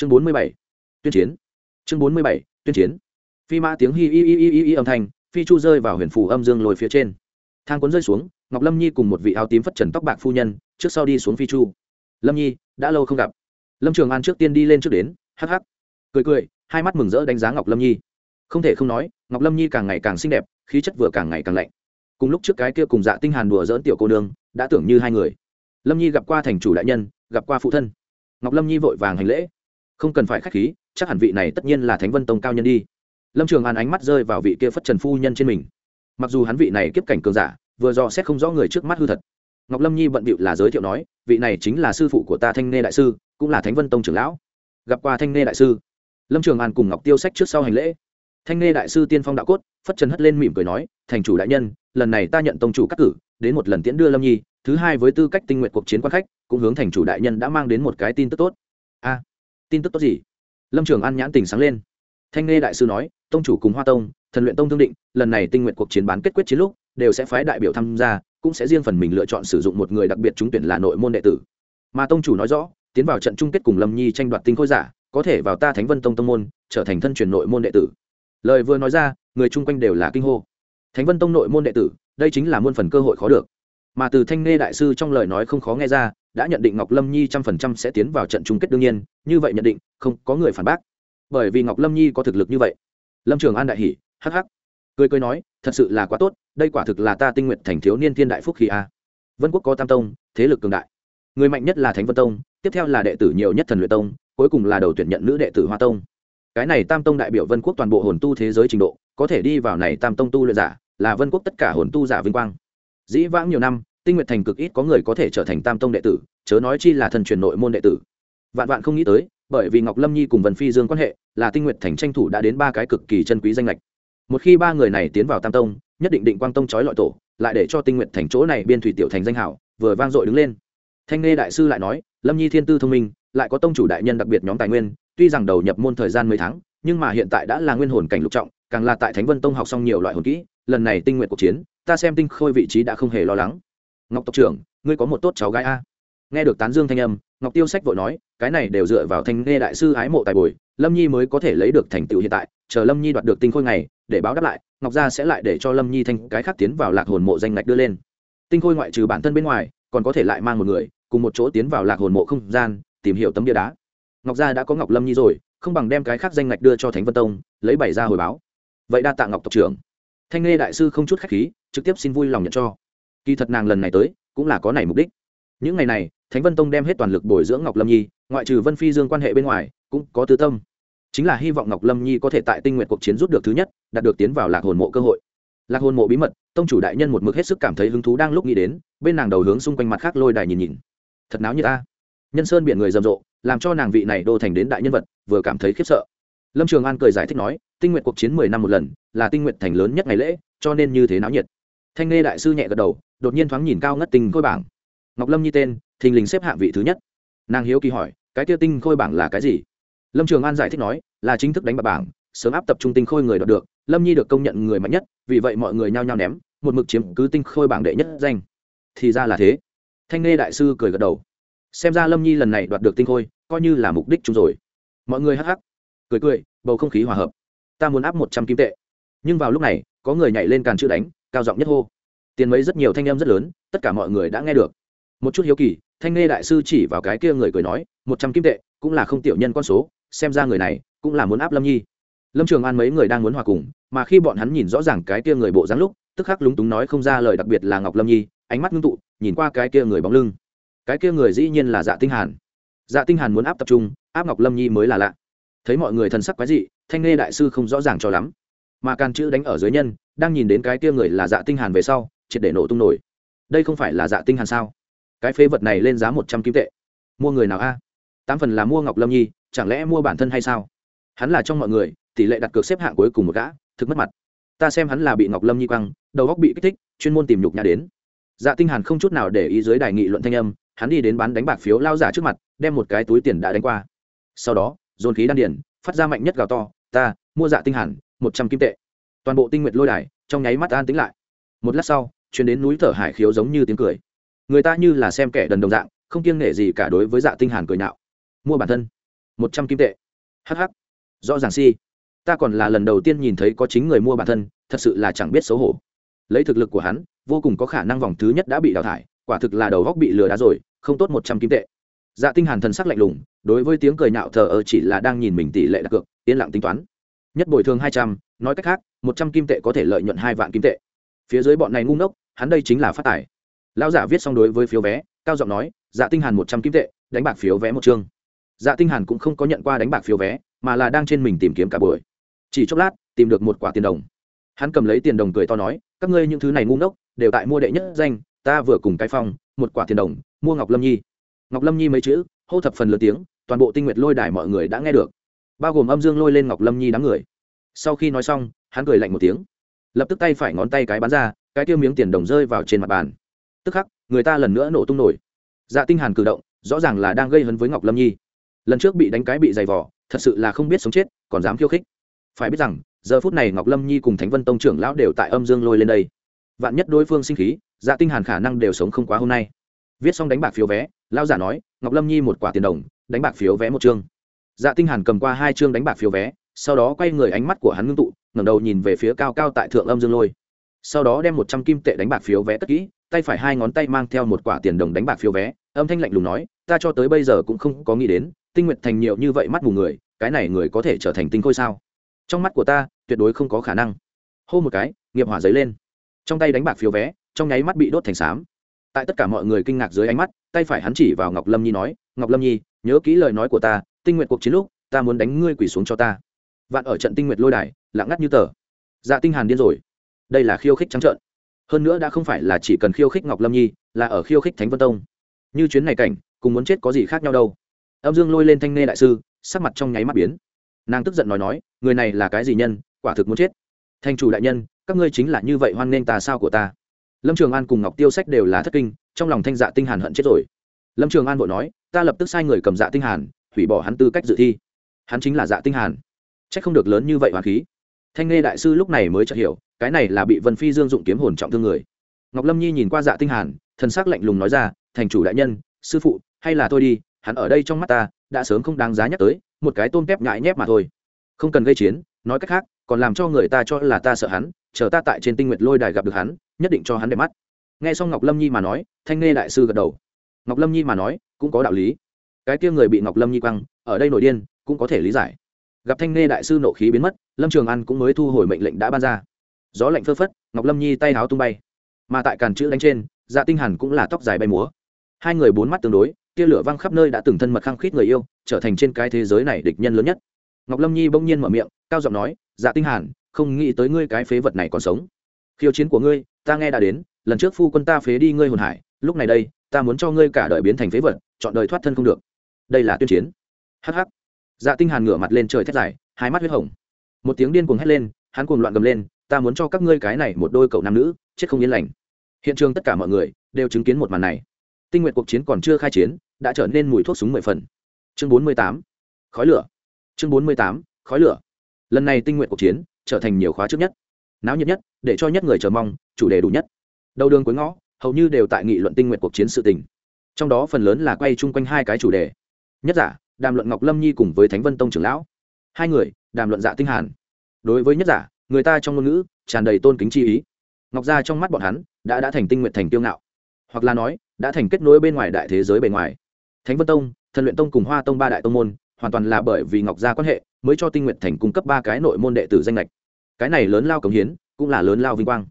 chương bốn mươi bảy, tuyên chiến. Chương bốn mươi bảy, tuyên chiến. Phi mã tiếng hi hi hi y y âm thanh, phi chu rơi vào huyền phù âm dương lồi phía trên. Thang cuốn rơi xuống, ngọc lâm nhi cùng một vị áo tím phất trần tóc bạc phu nhân, trước sau đi xuống phi chu. Lâm nhi, đã lâu không gặp. Lâm trường an trước tiên đi lên trước đến, hắc hắc. Cười cười, hai mắt mừng rỡ đánh giá ngọc lâm nhi. Không thể không nói, ngọc lâm nhi càng ngày càng xinh đẹp, khí chất vừa càng ngày càng lạnh. Cùng lúc trước cái kia cùng dạ tinh hàn đùa dỡn tiểu cô nương, đã tưởng như hai người. Lâm nhi gặp qua thành chủ đại nhân, gặp qua phụ thân. Ngọc lâm nhi vội vàng hành lễ không cần phải khách khí, chắc hẳn vị này tất nhiên là thánh vân tông cao nhân đi. Lâm trường an ánh mắt rơi vào vị kia phất trần phu nhân trên mình. Mặc dù hắn vị này kiếp cảnh cường giả, vừa dò xét không rõ người trước mắt hư thật. Ngọc lâm nhi bận bịu là giới thiệu nói, vị này chính là sư phụ của ta thanh nê đại sư, cũng là thánh vân tông trưởng lão. Gặp qua thanh nê đại sư. Lâm trường an cùng ngọc tiêu sách trước sau hành lễ. Thanh nê đại sư tiên phong đạo cốt, phất trần hất lên mỉm cười nói, thành chủ đại nhân, lần này ta nhận tông chủ cắt cử, đến một lần tiễn đưa lâm nhi, thứ hai với tư cách tinh nguyện cuộc chiến quan khách, cũng hướng thành chủ đại nhân đã mang đến một cái tin tức tốt. A tin tức tốt gì? Lâm trường an nhãn tình sáng lên. Thanh nê đại sư nói, tông chủ cùng hoa tông, thần luyện tông thương định, lần này tinh nguyện cuộc chiến bán kết quyết chiến lúc, đều sẽ phái đại biểu tham gia, cũng sẽ riêng phần mình lựa chọn sử dụng một người đặc biệt trúng tuyển là nội môn đệ tử. Mà tông chủ nói rõ, tiến vào trận chung kết cùng lâm nhi tranh đoạt tinh khôi giả, có thể vào ta thánh vân tông tông môn, trở thành thân truyền nội môn đệ tử. Lời vừa nói ra, người chung quanh đều là kinh hô. Thánh vân tông nội môn đệ tử, đây chính là muôn phần cơ hội khó được. Mà từ thanh nghe đại sư trong lời nói không khó nghe ra đã nhận định ngọc lâm nhi trăm phần trăm sẽ tiến vào trận chung kết đương nhiên, như vậy nhận định, không có người phản bác. Bởi vì ngọc lâm nhi có thực lực như vậy. Lâm trường an đại hỷ hắc hắc. Cười cười nói, thật sự là quá tốt, đây quả thực là ta tinh nguyện thành thiếu niên thiên đại phúc khí a. Vân quốc có tam tông, thế lực cường đại. Người mạnh nhất là thánh vân tông, tiếp theo là đệ tử nhiều nhất thần luyện tông, cuối cùng là đầu tuyển nhận nữ đệ tử hoa tông. Cái này tam tông đại biểu vân quốc toàn bộ hồn tu thế giới trình độ, có thể đi vào này tam tông tu luyện giả, là vân quốc tất cả hồn tu giả vinh quang. Dĩ vãng nhiều năm tinh Nguyệt thành cực ít có người có thể trở thành tam tông đệ tử, chớ nói chi là thần truyền nội môn đệ tử. Vạn vạn không nghĩ tới, bởi vì ngọc lâm nhi cùng vân phi dương quan hệ, là tinh Nguyệt thành tranh thủ đã đến ba cái cực kỳ chân quý danh lệch. Một khi ba người này tiến vào tam tông, nhất định định quang tông trói lọi tổ, lại để cho tinh Nguyệt thành chỗ này biên thủy tiểu thành danh hảo, vừa vang dội đứng lên. Thanh nghe đại sư lại nói, lâm nhi thiên tư thông minh, lại có tông chủ đại nhân đặc biệt nhóm tài nguyên, tuy rằng đầu nhập môn thời gian mấy tháng, nhưng mà hiện tại đã là nguyên hồn cảnh lục trọng, càng là tại thánh vân tông học xong nhiều loại hồn kỹ, lần này tinh nguyện cuộc chiến, ta xem tinh khôi vị trí đã không hề lo lắng ngọc tộc trưởng, ngươi có một tốt cháu gái a. Nghe được tán dương thanh âm, ngọc tiêu sách vội nói, cái này đều dựa vào thanh nghe đại sư ái mộ tài bồi, lâm nhi mới có thể lấy được thành tựu hiện tại, chờ lâm nhi đoạt được tinh khôi này để báo đáp lại, ngọc gia sẽ lại để cho lâm nhi thanh cái khác tiến vào lạc hồn mộ danh ngạch đưa lên. Tinh khôi ngoại trừ bản thân bên ngoài, còn có thể lại mang một người, cùng một chỗ tiến vào lạc hồn mộ không gian, tìm hiểu tấm bia đá. Ngọc gia đã có ngọc lâm nhi rồi, không bằng đem cái khác danh ngạch đưa cho thánh vân tông, lấy bảy ra hồi báo. Vậy đa tạ ngọc tộc trưởng. Thanh nghe đại sư không chút khách khí, trực tiếp xin vui lòng nhận cho kỳ thật nàng lần này tới, cũng là có này mục đích. Những ngày này, thánh vân tông đem hết toàn lực bồi dưỡng ngọc lâm nhi, ngoại trừ vân phi dương quan hệ bên ngoài, cũng có tư tâm. Chính là hy vọng ngọc lâm nhi có thể tại tinh nguyện cuộc chiến rút được thứ nhất, đạt được tiến vào lạc hồn mộ cơ hội. Lạc hồn mộ bí mật, tông chủ đại nhân một mực hết sức cảm thấy hứng thú đang lúc nghĩ đến, bên nàng đầu hướng xung quanh mặt khác lôi đài nhìn nhìn. Thật náo như ta. Nhân sơn biển người rầm rộ, làm cho nàng vị này đô thành đến đại nhân vật, vừa cảm thấy khiếp sợ. Lâm trường an cười giải thích nói, tinh nguyện cuộc chiến mười năm một lần, là tinh nguyện thành lớn nhất ngày lễ, cho nên như thế náo nhiệt. Thanh nghe đại sư nhẹ gật đầu đột nhiên thoáng nhìn cao ngất tinh khôi bảng. Ngọc lâm nhi tên, thình lình xếp hạng vị thứ nhất. Nàng hiếu kỳ hỏi, cái tiêu tinh khôi bảng là cái gì? Lâm trường an giải thích nói, là chính thức đánh bạc bảng, sớm áp tập trung tinh khôi người đoạt được, lâm nhi được công nhận người mạnh nhất, vì vậy mọi người nhao nhao ném, một mực chiếm cứ tinh khôi bảng đệ nhất danh. Thì ra là thế. Thanh nghe đại sư cười gật đầu. Xem ra lâm nhi lần này đoạt được tinh khôi, coi như là mục đích chúng rồi. Mọi người hắc hắc. Cười cười, bầu không khí hòa hợp. Ta muốn áp một trăm kim tệ. Nhưng vào lúc này, có người nhảy lên càn chữ đánh, cao giọng nhất hô tiền mấy rất nhiều thanh em rất lớn, tất cả mọi người đã nghe được. Một chút hiếu kỳ, thanh nghe đại sư chỉ vào cái kia người cười nói, một trăm kim tệ, cũng là không tiểu nhân con số, xem ra người này cũng là muốn áp lâm nhi. Lâm trường an mấy người đang muốn hòa cùng, mà khi bọn hắn nhìn rõ ràng cái kia người bộ dáng lúc, tức khắc lúng túng nói không ra lời đặc biệt là ngọc lâm nhi, ánh mắt ngưng tụ, nhìn qua cái kia người bóng lưng. Cái kia người dĩ nhiên là dạ tinh hàn. Dạ tinh hàn muốn áp tập trung, áp ngọc lâm nhi mới là lạ. Thấy mọi người thần sắc quái dị, thanh nghe đại sư không rõ ràng cho lắm. Mà can chữ đánh ở dưới nhân, đang nhìn đến cái kia người là dạ tinh hàn về sau triệt để nổ tung nổi. Đây không phải là dạ tinh hàn sao? Cái phế vật này lên giá một trăm kim tệ. Mua người nào a? Tám phần là mua ngọc lâm nhi, chẳng lẽ mua bản thân hay sao? Hắn là trong mọi người, tỷ lệ đặt cược xếp hạng cuối cùng một gã, thực mất mặt. Ta xem hắn là bị ngọc lâm nhi quăng, đầu góc bị kích thích, chuyên môn tìm nhục nhà đến. Dạ tinh hàn không chút nào để ý dưới đài nghị luận thanh âm, hắn đi đến bán đánh bạc phiếu lao giả trước mặt, đem một cái túi tiền đã đánh qua. Sau đó, dồn khí đan điển phát ra mạnh nhất gào to, ta, mua dạ tinh hàn, một trăm kim tệ. Toàn bộ tinh nguyệt lôi đài, trong nháy mắt an tĩnh lại. Một lát sau chuyến đến núi thở hải khiếu giống như tiếng cười. Người ta như là xem kẻ đần đồng dạng, không kiêng nể gì cả đối với dạ tinh hàn cười nhạo. Mua bản thân. Một trăm kim tệ. Hh rõ ràng si. Ta còn là lần đầu tiên nhìn thấy có chính người mua bản thân, thật sự là chẳng biết xấu hổ. Lấy thực lực của hắn, vô cùng có khả năng vòng thứ nhất đã bị đào thải, quả thực là đầu góc bị lừa đá rồi, không tốt một trăm kim tệ. Dạ tinh hàn thần sắc lạnh lùng, đối với tiếng cười nhạo thờ ơ chỉ là đang nhìn mình tỷ lệ đặt cược, yên lặng tính toán. Nhất bồi thường hai trăm, nói cách khác, một trăm kim tệ có thể lợi nhuận hai vạn kim tệ phía dưới bọn này ngu ngốc, hắn đây chính là phát tài. Lão giả viết xong đối với phiếu vé, cao giọng nói dạ tinh hàn một trăm kim tệ, đánh bạc phiếu vé một chương. Dạ tinh hàn cũng không có nhận qua đánh bạc phiếu vé, mà là đang trên mình tìm kiếm cả buổi. Chỉ chốc lát, tìm được một quả tiền đồng. Hắn cầm lấy tiền đồng cười to nói, các ngươi những thứ này ngu ngốc, đều tại mua đệ nhất danh, ta vừa cùng cái phong, một quả tiền đồng, mua ngọc lâm nhi. Ngọc lâm nhi mấy chữ, hô thập phần lớn tiếng, toàn bộ tinh nguyệt lôi đài mọi người đã nghe được. Bao gồm âm dương lôi lên ngọc lâm nhi đám người. Sau khi nói xong, hắn cười lạnh một tiếng lập tức tay phải ngón tay cái bắn ra, cái tiêu miếng tiền đồng rơi vào trên mặt bàn. Tức khắc, người ta lần nữa nổ tung nổi. Dạ tinh hàn cử động, rõ ràng là đang gây hấn với ngọc lâm nhi. Lần trước bị đánh cái bị dày vỏ thật sự là không biết sống chết, còn dám khiêu khích. Phải biết rằng, giờ phút này ngọc lâm nhi cùng thánh vân tông trưởng lão đều tại âm dương lôi lên đây. Vạn nhất đối phương sinh khí dạ tinh hàn khả năng đều sống không quá hôm nay. Viết xong đánh bạc phiếu vé, lão giả nói, ngọc lâm nhi một quả tiền đồng, đánh bạc phiếu vé một chương. Dạ tinh hàn cầm qua hai chương đánh bạc phiếu vé, sau đó quay người ánh mắt của hắn ngưng tụ ngẩng đầu nhìn về phía cao cao tại thượng âm dương lôi. Sau đó đem một trăm kim tệ đánh bạc phiếu vé tất kỹ, tay phải hai ngón tay mang theo một quả tiền đồng đánh bạc phiếu vé, âm thanh lạnh lùng nói, ta cho tới bây giờ cũng không có nghĩ đến, tinh nguyện thành nhiều như vậy mắt mù người, cái này người có thể trở thành tinh khôi sao? Trong mắt của ta, tuyệt đối không có khả năng. Hô một cái, nghiệp hỏa giấy lên. Trong tay đánh bạc phiếu vé, trong nháy mắt bị đốt thành xám. Tại tất cả mọi người kinh ngạc dưới ánh mắt, tay phải hắn chỉ vào ngọc lâm nhi nói, ngọc lâm nhi, nhớ kỹ lời nói của ta, tinh nguyện cuộc chiến lúc, ta muốn đánh ngươi quỳ xuống cho ta. Vạn ở trận tinh nguyện lôi đài lặng ngắt như tờ. Dạ tinh hàn điên rồi. Đây là khiêu khích trắng trợn. Hơn nữa đã không phải là chỉ cần khiêu khích ngọc lâm nhi, là ở khiêu khích thánh vân tông. Như chuyến này cảnh, cùng muốn chết có gì khác nhau đâu. Âm dương lôi lên thanh nê đại sư, sắc mặt trong nháy mắt biến. Nàng tức giận nói nói, người này là cái gì nhân, quả thực muốn chết. Thành chủ đại nhân, các ngươi chính là như vậy hoan nghênh tà sao của ta. Lâm trường an cùng ngọc tiêu sách đều là thất kinh, trong lòng thanh dạ tinh hàn hận chết rồi. Lâm trường an vội nói, ta lập tức sai người cầm dạ tinh hàn, hủy bỏ hắn tư cách dự thi. Hắn chính là dạ tinh hàn. Trách không được lớn như vậy hoàn khí thanh nghe đại sư lúc này mới chợt hiểu, cái này là bị vân phi dương dụng kiếm hồn trọng thương người. Ngọc lâm nhi nhìn qua dạ tinh hàn, thần sắc lạnh lùng nói ra, thành chủ đại nhân, sư phụ, hay là tôi đi, hắn ở đây trong mắt ta, đã sớm không đáng giá nhắc tới, một cái tôm tép nhại nhép mà thôi. Không cần gây chiến, nói cách khác, còn làm cho người ta cho là ta sợ hắn, chờ ta tại trên tinh nguyệt lôi đài gặp được hắn, nhất định cho hắn đẹp mắt. Nghe xong ngọc lâm nhi mà nói, thanh nghe đại sư gật đầu. Ngọc lâm nhi mà nói, cũng có đạo lý. Cái kia người bị ngọc lâm nhi quăng, ở đây nổi điên, cũng có thể lý giải gặp thanh nghe đại sư nộ khí biến mất, lâm trường an cũng mới thu hồi mệnh lệnh đã ban ra. Gió lạnh phơ phất, ngọc lâm nhi tay háo tung bay. Mà tại càn chữ đánh trên dạ tinh hàn cũng là tóc dài bay múa. Hai người bốn mắt tương đối, tia lửa văng khắp nơi đã từng thân mật khăng khít người yêu, trở thành trên cái thế giới này địch nhân lớn nhất. Ngọc lâm nhi bỗng nhiên mở miệng, cao giọng nói dạ tinh hàn, không nghĩ tới ngươi cái phế vật này còn sống. Khiêu chiến của ngươi, ta nghe đã đến, lần trước phu quân ta phế đi ngươi hồn hải, lúc này đây, ta muốn cho ngươi cả đời biến thành phế vật, chọn đời thoát thân không được. Đây là tuyên chiến. Hh dạ tinh hàn ngửa mặt lên trời thét dài, hai mắt huyết hồng. Một tiếng điên cuồng hét lên, hắn cuồng loạn gầm lên, ta muốn cho các ngươi cái này một đôi cậu nam nữ, chết không yên lành. Hiện trường tất cả mọi người đều chứng kiến một màn này. Tinh nguyện cuộc chiến còn chưa khai chiến, đã trở nên mùi thuốc súng mười phần. Chương bốn mươi tám, khói lửa. Chương bốn mươi tám, khói lửa. Lần này tinh nguyện cuộc chiến trở thành nhiều khóa trước nhất. Náo nhiệt nhất, để cho nhất người chờ mong, chủ đề đủ nhất. Đầu đường cuối ngõ, hầu như đều tại nghị luận tinh nguyện cuộc chiến sự tình. Trong đó phần lớn là quay chung quanh hai cái chủ đề. Nhất giả đàm luận ngọc lâm nhi cùng với thánh vân tông trưởng lão. Hai người, đàm luận dạ tinh hàn. Đối với nhất giả, người ta trong ngôn ngữ, tràn đầy tôn kính chi ý. Ngọc gia trong mắt bọn hắn, đã đã thành tinh nguyện thành tiêu ngạo. Hoặc là nói, đã thành kết nối bên ngoài đại thế giới bề ngoài. Thánh vân tông, thần luyện tông cùng hoa tông ba đại tông môn, hoàn toàn là bởi vì ngọc gia quan hệ, mới cho tinh nguyện thành cung cấp ba cái nội môn đệ tử danh lệch cái này lớn lao cống hiến, cũng là lớn lao vinh quang.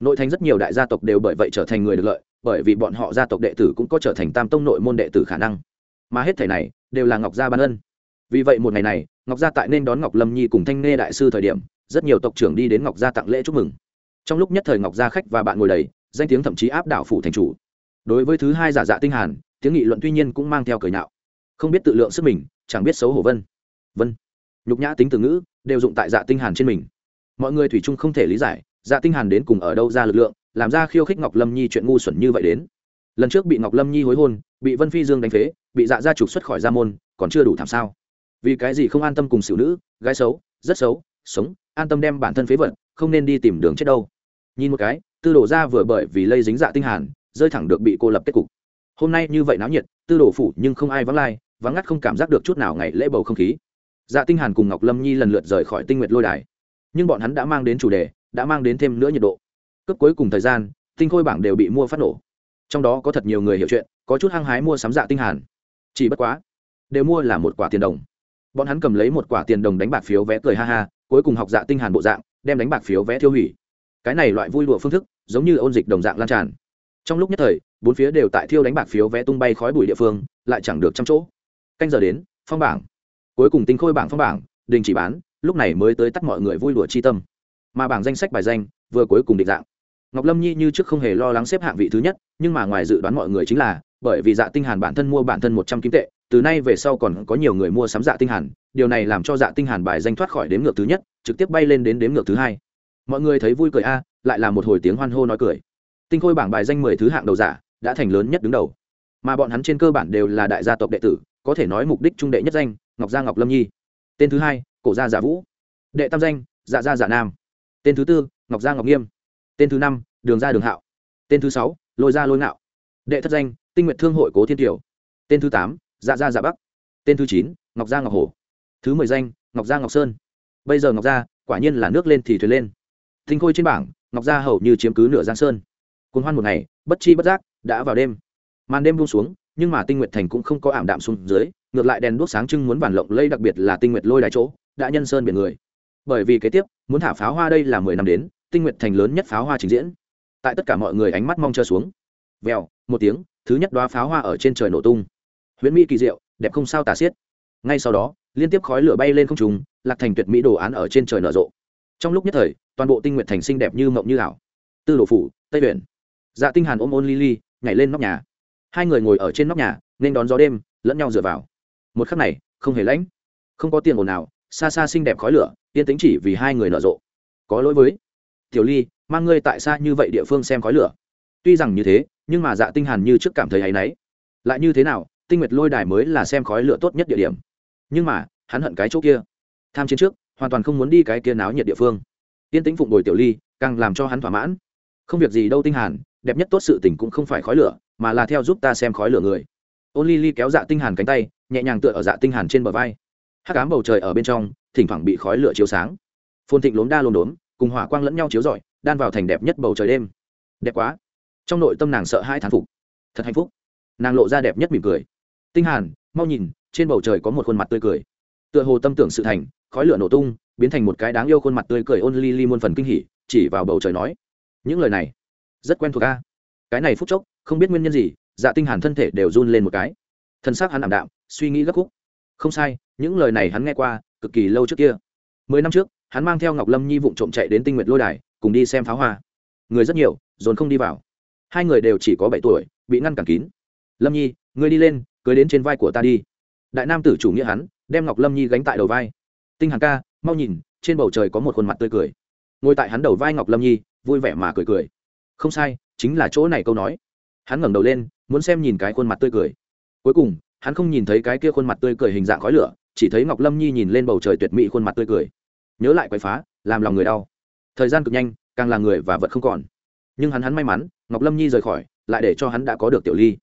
Nội thành rất nhiều đại gia tộc đều bởi vậy trở thành người được lợi, bởi vì bọn họ gia tộc đệ tử cũng có trở thành tam tông nội môn đệ tử khả năng. Mà hết thể này đều là ngọc gia ban ân. Vì vậy một ngày này, ngọc gia tại nên đón ngọc lâm nhi cùng thanh nghe đại sư thời điểm, rất nhiều tộc trưởng đi đến ngọc gia tặng lễ chúc mừng. Trong lúc nhất thời ngọc gia khách và bạn ngồi đầy, danh tiếng thậm chí áp đảo phủ thành chủ. Đối với thứ hai giả dạ tinh hàn, tiếng nghị luận tuy nhiên cũng mang theo cười nhạo. Không biết tự lượng sức mình, chẳng biết xấu hổ vân. Vân. Nhục nhã tính từ ngữ, đều dụng tại dạ tinh hàn trên mình. Mọi người thủy chung không thể lý giải dạ tinh hàn đến cùng ở đâu ra lực lượng, làm ra khiêu khích ngọc lâm nhi chuyện ngu xuẩn như vậy đến. Lần trước bị ngọc lâm nhi hối hôn, bị vân phi dương đánh phế bị dạ gia trục xuất khỏi gia môn, còn chưa đủ thảm sao? Vì cái gì không an tâm cùng xử nữ, gái xấu, rất xấu, sống, an tâm đem bản thân phế vật, không nên đi tìm đường chết đâu. Nhìn một cái, tư đồ ra vừa bởi vì lây dính dạ tinh hàn, rơi thẳng được bị cô lập kết cục. Hôm nay như vậy náo nhiệt, tư đồ phủ nhưng không ai vắng lai, vắng ngắt không cảm giác được chút nào ngày lễ bầu không khí. Dạ tinh hàn cùng ngọc lâm nhi lần lượt rời khỏi tinh nguyệt lôi đài. Nhưng bọn hắn đã mang đến chủ đề, đã mang đến thêm nữa nhiệt độ. Cấp cuối cùng thời gian, tinh khôi bảng đều bị mua phát nổ. Trong đó có thật nhiều người hiểu chuyện, có chút hăng hái mua sắm dạ tinh hàn chỉ bất quá, đều mua là một quả tiền đồng. Bọn hắn cầm lấy một quả tiền đồng đánh bạc phiếu vé cười ha ha, cuối cùng học dạ tinh hàn bộ dạng, đem đánh bạc phiếu vé tiêu hủy. Cái này loại vui đùa phương thức, giống như ôn dịch đồng dạng lan tràn. Trong lúc nhất thời, bốn phía đều tại thiêu đánh bạc phiếu vé tung bay khói bụi địa phương, lại chẳng được trăm chỗ. Canh giờ đến, phong bảng. Cuối cùng tinh khôi bảng phong bảng, đình chỉ bán, lúc này mới tới tắt mọi người vui đùa chi tâm. Mà bảng danh sách bài danh, vừa cuối cùng định dạng. Ngọc lâm nhi như trước không hề lo lắng xếp hạng vị thứ nhất, nhưng mà ngoài dự đoán mọi người chính là bởi vì dạ tinh hàn bản thân mua bản thân một trăm kim tệ, từ nay về sau còn có nhiều người mua sắm dạ tinh hàn, điều này làm cho dạ tinh hàn bài danh thoát khỏi đếm ngược thứ nhất, trực tiếp bay lên đến đếm ngược thứ hai. Mọi người thấy vui cười a, lại là một hồi tiếng hoan hô nói cười. Tinh khôi bảng bài danh mười thứ hạng đầu giả, đã thành lớn nhất đứng đầu. Mà bọn hắn trên cơ bản đều là đại gia tộc đệ tử, có thể nói mục đích trung đệ nhất danh, ngọc gia ngọc lâm nhi. Tên thứ hai, cổ gia giả vũ. Đệ tam danh dạ gia giả nam. Tên thứ tư, ngọc gia ngọc nghiêm. Tên thứ năm, đường gia đường hạo. Tên thứ sáu, lôi gia lôi ngạo. Đệ thất danh tinh nguyện thương hội cố thiên tiểu tên thứ tám dạ gia dạ bắc. Tên thứ chín, ngọc gia ngọc hổ. Thứ mười danh, ngọc gia ngọc sơn. Bây giờ ngọc gia, quả nhiên là nước lên thì thuyền lên. Tinh khôi trên bảng, ngọc gia hầu như chiếm cứ nửa giang sơn. Cuốn hoan một ngày, bất chi bất giác, đã vào đêm. Màn đêm buông xuống, nhưng mà tinh nguyệt thành cũng không có ảm đạm xuống dưới, ngược lại đèn đuốc sáng trưng muốn bản lộng lây đặc biệt là tinh nguyệt lôi đài chỗ, đã nhân sơn biển người. Bởi vì kế tiếp, muốn thả pháo hoa đây là mười năm đến, tinh nguyệt thành lớn nhất pháo hoa trình diễn. Tại tất cả mọi người ánh mắt mong chờ xuống. Vèo, một tiếng thứ nhất đoá pháo hoa ở trên trời nổ tung. Huyễn mỹ kỳ diệu, đẹp không sao tả xiết. Ngay sau đó, liên tiếp khói lửa bay lên không trùng lạc thành tuyệt mỹ đồ án ở trên trời nở rộ. Trong lúc nhất thời, toàn bộ tinh nguyện thành xinh đẹp như mộng như ảo. Tư đồ phủ, tây biển dạ tinh hàn ôm ôn lily, nhảy lên nóc nhà. Hai người ngồi ở trên nóc nhà, nên đón gió đêm, lẫn nhau dựa vào. Một khắc này, không hề lãnh. Không có tiền ồn nào xa xa xinh đẹp khói lửa, yên tĩnh chỉ vì hai người nở rộ. Có lỗi với. Tiểu ly, mang ngươi tại xa như vậy địa phương xem khói lửa. Tuy rằng như thế nhưng mà dạ tinh hàn như trước cảm thấy hay nấy lại như thế nào, tinh nguyệt lôi đài mới là xem khói lửa tốt nhất địa điểm. Nhưng mà, hắn hận cái chỗ kia. Tham chiến trước, hoàn toàn không muốn đi cái kia náo nhiệt địa phương. Tiên tĩnh phụng bồi tiểu ly, càng làm cho hắn thỏa mãn. Không việc gì đâu tinh hàn, đẹp nhất tốt sự tình cũng không phải khói lửa, mà là theo giúp ta xem khói lửa người. Ôn ly ly kéo dạ tinh hàn cánh tay, nhẹ nhàng tựa ở dạ tinh hàn trên bờ vai. Hắc ám bầu trời ở bên trong, thỉnh thoảng bị khói lửa chiếu sáng. Phồn thịnh lốm đa lốm đốm, cùng hỏa quang lẫn nhau chiếu rọi, đan vào thành đẹp nhất bầu trời đêm. Đẹp quá trong nội tâm nàng sợ hai thán phục. Thật hạnh phúc. Nàng lộ ra đẹp nhất mỉm cười. Tinh hàn, mau nhìn, trên bầu trời có một khuôn mặt tươi cười. Tựa hồ tâm tưởng sự thành, khói lửa nổ tung, biến thành một cái đáng yêu khuôn mặt tươi cười ôn ly ly muôn phần kinh hỉ, chỉ vào bầu trời nói, những lời này, rất quen thuộc a. Cái này phút chốc, không biết nguyên nhân gì dạ tinh hàn thân thể đều run lên một cái. Thân xác hắn ảm đạm, suy nghĩ gấp khúc không sai, những lời này hắn nghe qua, cực kỳ lâu trước kia. Mười năm trước, hắn mang theo ngọc lâm nhi vụng trộm chạy đến tinh nguyệt lôi đài, cùng đi xem pháo hoa. Người rất nhiều, dồn không đi vào hai người đều chỉ có bảy tuổi, bị ngăn cản kín. Lâm nhi, ngươi đi lên, cưới đến trên vai của ta đi. Đại nam tử chủ nghĩa hắn, đem ngọc lâm nhi gánh tại đầu vai. Tinh hằng ca, mau nhìn, trên bầu trời có một khuôn mặt tươi cười. Ngồi tại hắn đầu vai ngọc lâm nhi, vui vẻ mà cười cười. Không sai, chính là chỗ này câu nói. Hắn ngẩng đầu lên, muốn xem nhìn cái khuôn mặt tươi cười. Cuối cùng, hắn không nhìn thấy cái kia khuôn mặt tươi cười hình dạng khói lửa, chỉ thấy ngọc lâm nhi nhìn lên bầu trời tuyệt mỹ khuôn mặt tươi cười. Nhớ lại quậy phá, làm lòng người đau. Thời gian cực nhanh, càng là người và vật không còn nhưng hắn hắn may mắn, ngọc lâm nhi rời khỏi, lại để cho hắn đã có được tiểu ly.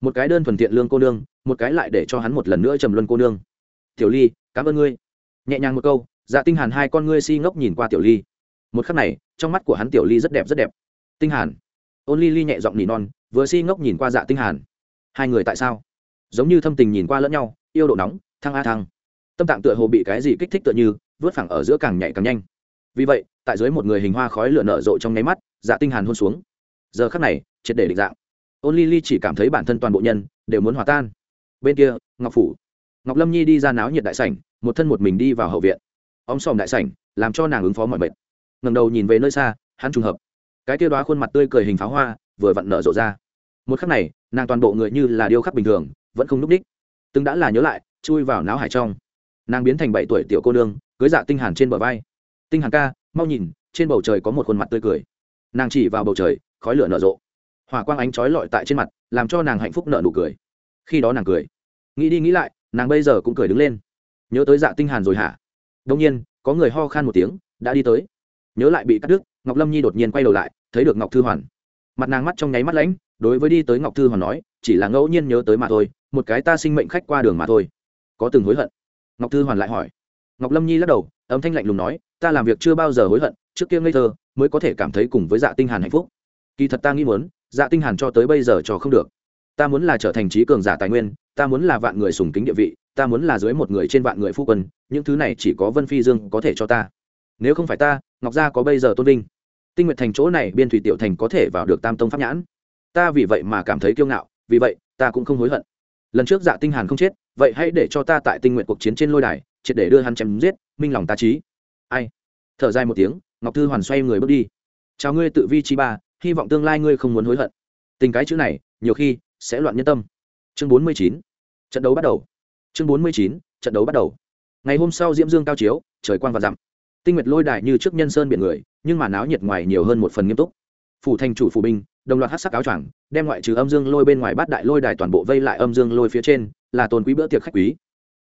Một cái đơn thuần thiện lương cô nương, một cái lại để cho hắn một lần nữa trầm luân cô nương. Tiểu ly, cảm ơn ngươi. Nhẹ nhàng một câu dạ tinh hàn hai con ngươi si ngốc nhìn qua tiểu ly. Một khắc này, trong mắt của hắn tiểu ly rất đẹp rất đẹp. Tinh hàn. Ôn ly ly nhẹ giọng nỉ non, vừa si ngốc nhìn qua dạ tinh hàn. Hai người tại sao? Giống như thâm tình nhìn qua lẫn nhau, yêu độ nóng, thăng a thăng. Tâm tạng tựa hồ bị cái gì kích thích tựa như, vớt phẳng ở giữa càng nhảy càng nhanh. Vì vậy tại dưới một người hình hoa khói lửa nở rộ trong nháy mắt dạ tinh hàn hôn xuống. Giờ khắc này, triệt để định dạng. Ôn ly ly chỉ cảm thấy bản thân toàn bộ nhân đều muốn hòa tan. Bên kia, ngọc phủ. Ngọc lâm nhi đi ra náo nhiệt đại sảnh, một thân một mình đi vào hậu viện. Ông xòm đại sảnh, làm cho nàng ứng phó mọi mệt. Ngẩng đầu nhìn về nơi xa, hắn trùng hợp. Cái kia đoá khuôn mặt tươi cười hình pháo hoa, vừa vặn nở rộ ra. Một khắc này, nàng toàn bộ người như là điêu khắc bình thường, vẫn không núp đích. Từng đã là nhớ lại, chui vào não hải trong. Nàng biến thành bảy tuổi tiểu cô nương, cưới dạ tinh hàn trên bờ vai. Tinh hàn ca mau nhìn, trên bầu trời có một khuôn mặt tươi cười. Nàng chỉ vào bầu trời, khói lửa nở rộ. Hỏa quang ánh chói lọi tại trên mặt, làm cho nàng hạnh phúc nở nụ cười. Khi đó nàng cười. Nghĩ đi nghĩ lại, nàng bây giờ cũng cười đứng lên. Nhớ tới dạ tinh hàn rồi hả? Đông nhiên, có người ho khan một tiếng, đã đi tới. Nhớ lại bị cắt đứt, ngọc lâm nhi đột nhiên quay đầu lại, thấy được ngọc thư hoàn. Mặt nàng mắt trong nháy mắt lãnh, đối với đi tới ngọc thư hoàn nói, chỉ là ngẫu nhiên nhớ tới mà thôi, một cái ta sinh mệnh khách qua đường mà thôi. Có từng hối hận? Ngọc thư hoàn lại hỏi. Ngọc lâm nhi lắc đầu, âm thanh lạnh lùng nói ta làm việc chưa bao giờ hối hận, trước kia ngây thơ, mới có thể cảm thấy cùng với dạ tinh hàn hạnh phúc. Kỳ thật ta nghĩ muốn dạ tinh hàn cho tới bây giờ cho không được. Ta muốn là trở thành trí cường giả tài nguyên, ta muốn là vạn người sùng kính địa vị, ta muốn là dưới một người trên vạn người phu quân, những thứ này chỉ có vân phi dương có thể cho ta. Nếu không phải ta, ngọc gia có bây giờ tôn vinh. Tinh nguyện thành chỗ này, biên thủy tiểu thành có thể vào được tam tông pháp nhãn. Ta vì vậy mà cảm thấy kiêu ngạo, vì vậy, ta cũng không hối hận. Lần trước dạ tinh hàn không chết, vậy hãy để cho ta tại tinh nguyện cuộc chiến trên lôi đài, triệt để đưa hắn chém giết, minh lòng ta trí ai? Thở dài một tiếng, ngọc thư hoàn xoay người bước đi. Chào ngươi tự vi chi ba, hy vọng tương lai ngươi không muốn hối hận. Tình cái chữ này, nhiều khi sẽ loạn nhân tâm. Chương bốn mươi chín, trận đấu bắt đầu. Chương bốn mươi chín, trận đấu bắt đầu. Ngày hôm sau diễm dương cao chiếu, trời quang và dặm. Tinh nguyệt lôi đài như trước nhân sơn biển người, nhưng mà náo nhiệt ngoài nhiều hơn một phần nghiêm túc. Phủ thành chủ phủ binh, đồng loạt hát sắc áo choàng, đem ngoại trừ âm dương lôi bên ngoài bát đại lôi đài toàn bộ vây lại âm dương lôi phía trên, là tôn quý bữa tiệc khách quý.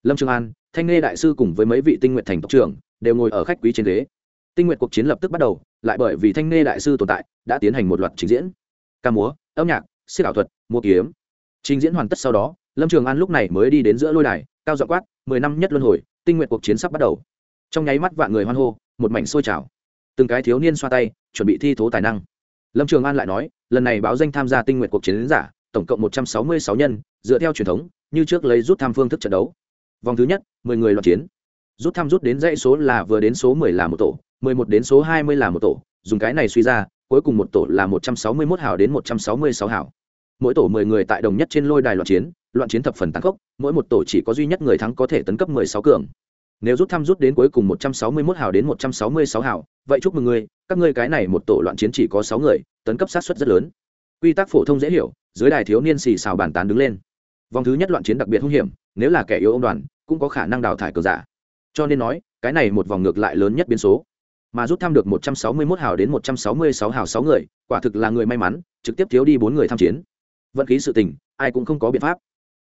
Lâm trường an, thanh nghe đại sư cùng với mấy vị tinh nguyện thành tộc trưởng đều ngồi ở khách quý trên ghế. Tinh nguyện cuộc chiến lập tức bắt đầu, lại bởi vì thanh Nê đại sư tồn tại, đã tiến hành một loạt trình diễn. Ca múa, âm nhạc siết ảo thuật mua kiếm. Trình diễn hoàn tất sau đó, lâm trường an lúc này mới đi đến giữa lôi đài, cao dọ quát, mười năm nhất luân hồi, tinh nguyện cuộc chiến sắp bắt đầu. Trong nháy mắt vạn người hoan hô, một mảnh sôi trào. Từng cái thiếu niên xoa tay, chuẩn bị thi thố tài năng. Lâm trường an lại nói, lần này báo danh tham gia tinh nguyện cuộc chiến giả, tổng cộng một trăm sáu mươi sáu nhân, dựa theo truyền thống, như trước lấy rút tham phương thức trận đấu. Vòng thứ nhất, mười người loạt chiến rút thăm rút đến dãy số là vừa đến số mười là một tổ mười một đến số hai mươi là một tổ dùng cái này suy ra cuối cùng một tổ là một trăm sáu mươi mốt hào đến một trăm sáu mươi sáu hào. Mỗi tổ mười người tại đồng nhất trên lôi đài loạn chiến loạn chiến thập phần tăng tốc, mỗi một tổ chỉ có duy nhất người thắng có thể tấn cấp mười sáu cường. Nếu rút thăm rút đến cuối cùng một trăm sáu mươi mốt hào đến một trăm sáu mươi sáu hào vậy chúc mừng ngươi các ngươi cái này một tổ loạn chiến chỉ có sáu người tấn cấp sát suất rất lớn. Quy tắc phổ thông dễ hiểu dưới đài thiếu niên xì xào bàn tán đứng lên. Vòng thứ nhất loạn chiến đặc biệt hung hiểm nếu là kẻ yếu ông đoàn cũng có khả năng đào thải cờ giả cho nên nói, cái này một vòng ngược lại lớn nhất biến số. Mà rút thăm được một trăm sáu mươi 161 hào đến một trăm sáu mươi sáu hào sáu người, quả thực là người may mắn, trực tiếp thiếu đi bốn người tham chiến. Vận khí sự tình, ai cũng không có biện pháp.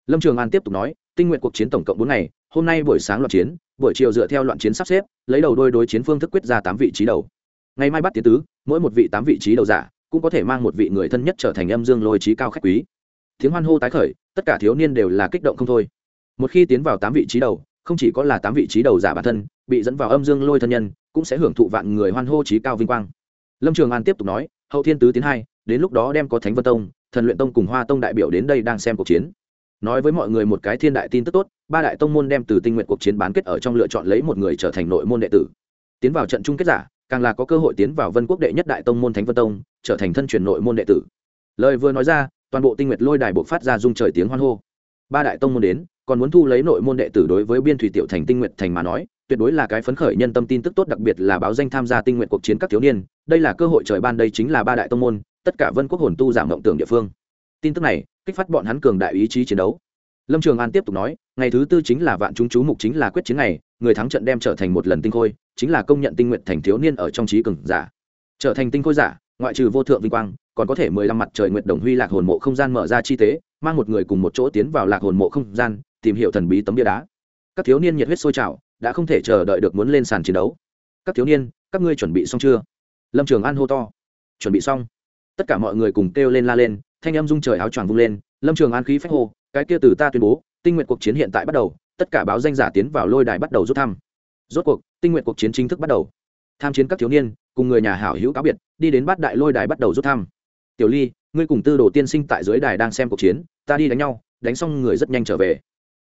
Lâm trường an tiếp tục nói, tinh nguyện cuộc chiến tổng cộng bốn ngày, hôm nay buổi sáng loạn chiến, buổi chiều dựa theo loạn chiến sắp xếp, lấy đầu đôi đối chiến phương thức quyết ra tám vị trí đầu. Ngày mai bắt tiến tứ, mỗi một vị tám vị trí đầu giả, cũng có thể mang một vị người thân nhất trở thành âm dương lôi trí cao khách quý. Tiếng hoan hô tái khởi, tất cả thiếu niên đều là kích động không thôi. Một khi tiến vào tám vị trí đầu không chỉ có là tám vị trí đầu giả bản thân, bị dẫn vào âm dương lôi thân nhân, cũng sẽ hưởng thụ vạn người hoan hô trí cao vinh quang. Lâm trường an tiếp tục nói, hậu thiên tứ tiến hai, đến lúc đó đem có thánh vân tông, thần luyện tông cùng hoa tông đại biểu đến đây đang xem cuộc chiến. Nói với mọi người một cái thiên đại tin tức tốt, ba đại tông môn đem từ tinh nguyện cuộc chiến bán kết ở trong lựa chọn lấy một người trở thành nội môn đệ tử. Tiến vào trận chung kết giả, càng là có cơ hội tiến vào vân quốc đệ nhất đại tông môn thánh vân tông, trở thành thân truyền nội môn đệ tử. Lời vừa nói ra, toàn bộ tinh nguyệt lôi đài buộc phát ra dung trời tiếng hoan hô. Ba đại tông môn đến còn muốn thu lấy nội môn đệ tử đối với biên thủy tiểu thành tinh nguyện thành mà nói, tuyệt đối là cái phấn khởi nhân tâm tin tức tốt đặc biệt là báo danh tham gia tinh nguyện cuộc chiến các thiếu niên, đây là cơ hội trời ban đây chính là ba đại tông môn, tất cả vân quốc hồn tu giảm mộng tưởng địa phương. Tin tức này, kích phát bọn hắn cường đại ý chí chiến đấu. Lâm trường an tiếp tục nói, ngày thứ tư chính là vạn chúng chú mục chính là quyết chiến này người thắng trận đem trở thành một lần tinh khôi, chính là công nhận tinh nguyện thành thiếu niên ở trong trí cường giả. Trở thành tinh khôi giả, ngoại trừ vô thượng vinh quang, còn có thể mười lăm mặt trời nguyện đồng huy lạc hồn mộ không gian mở ra chi tế, mang một người cùng một chỗ tiến vào lạc hồn mộ không gian tìm hiểu thần bí tấm bia đá. Các thiếu niên nhiệt huyết sôi trào, đã không thể chờ đợi được muốn lên sàn chiến đấu. Các thiếu niên, các ngươi chuẩn bị xong chưa? Lâm trường an hô to. Chuẩn bị xong. Tất cả mọi người cùng kêu lên la lên, thanh âm rung trời áo choàng vung lên, lâm trường an khí phách hô, cái kia từ ta tuyên bố, tinh nguyện cuộc chiến hiện tại bắt đầu, tất cả báo danh giả tiến vào lôi đài bắt đầu rút thăm. Rốt cuộc, tinh nguyện cuộc chiến chính thức bắt đầu. Tham chiến các thiếu niên, cùng người nhà hảo hữu cáo biệt, đi đến bát đại lôi đài bắt đầu rút thăm. Tiểu ly, ngươi cùng tư đồ tiên sinh tại dưới đài đang xem cuộc chiến, ta đi đánh nhau, đánh xong người rất nhanh trở về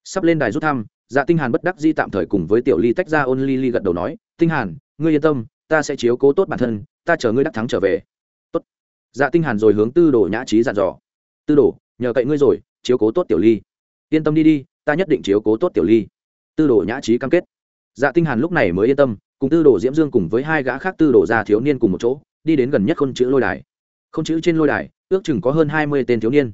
sắp lên đài rút thăm dạ tinh hàn bất đắc di tạm thời cùng với tiểu ly tách ra ôn ly ly gật đầu nói, tinh hàn, ngươi yên tâm, ta sẽ chiếu cố tốt bản thân, ta chờ ngươi đắc thắng trở về. Tốt. Dạ tinh hàn rồi hướng tư đồ nhã trí dặn dò. Tư đồ, nhờ cậy ngươi rồi, chiếu cố tốt tiểu ly. Yên tâm đi đi, ta nhất định chiếu cố tốt tiểu ly. Tư đồ nhã trí cam kết. Dạ tinh hàn lúc này mới yên tâm, cùng tư đồ diễm dương cùng với hai gã khác tư đồ gia thiếu niên cùng một chỗ, đi đến gần nhất khôn chữ lôi đài. Khôn chữ trên lôi đài, ước chừng có hơn hai mươi tên thiếu niên.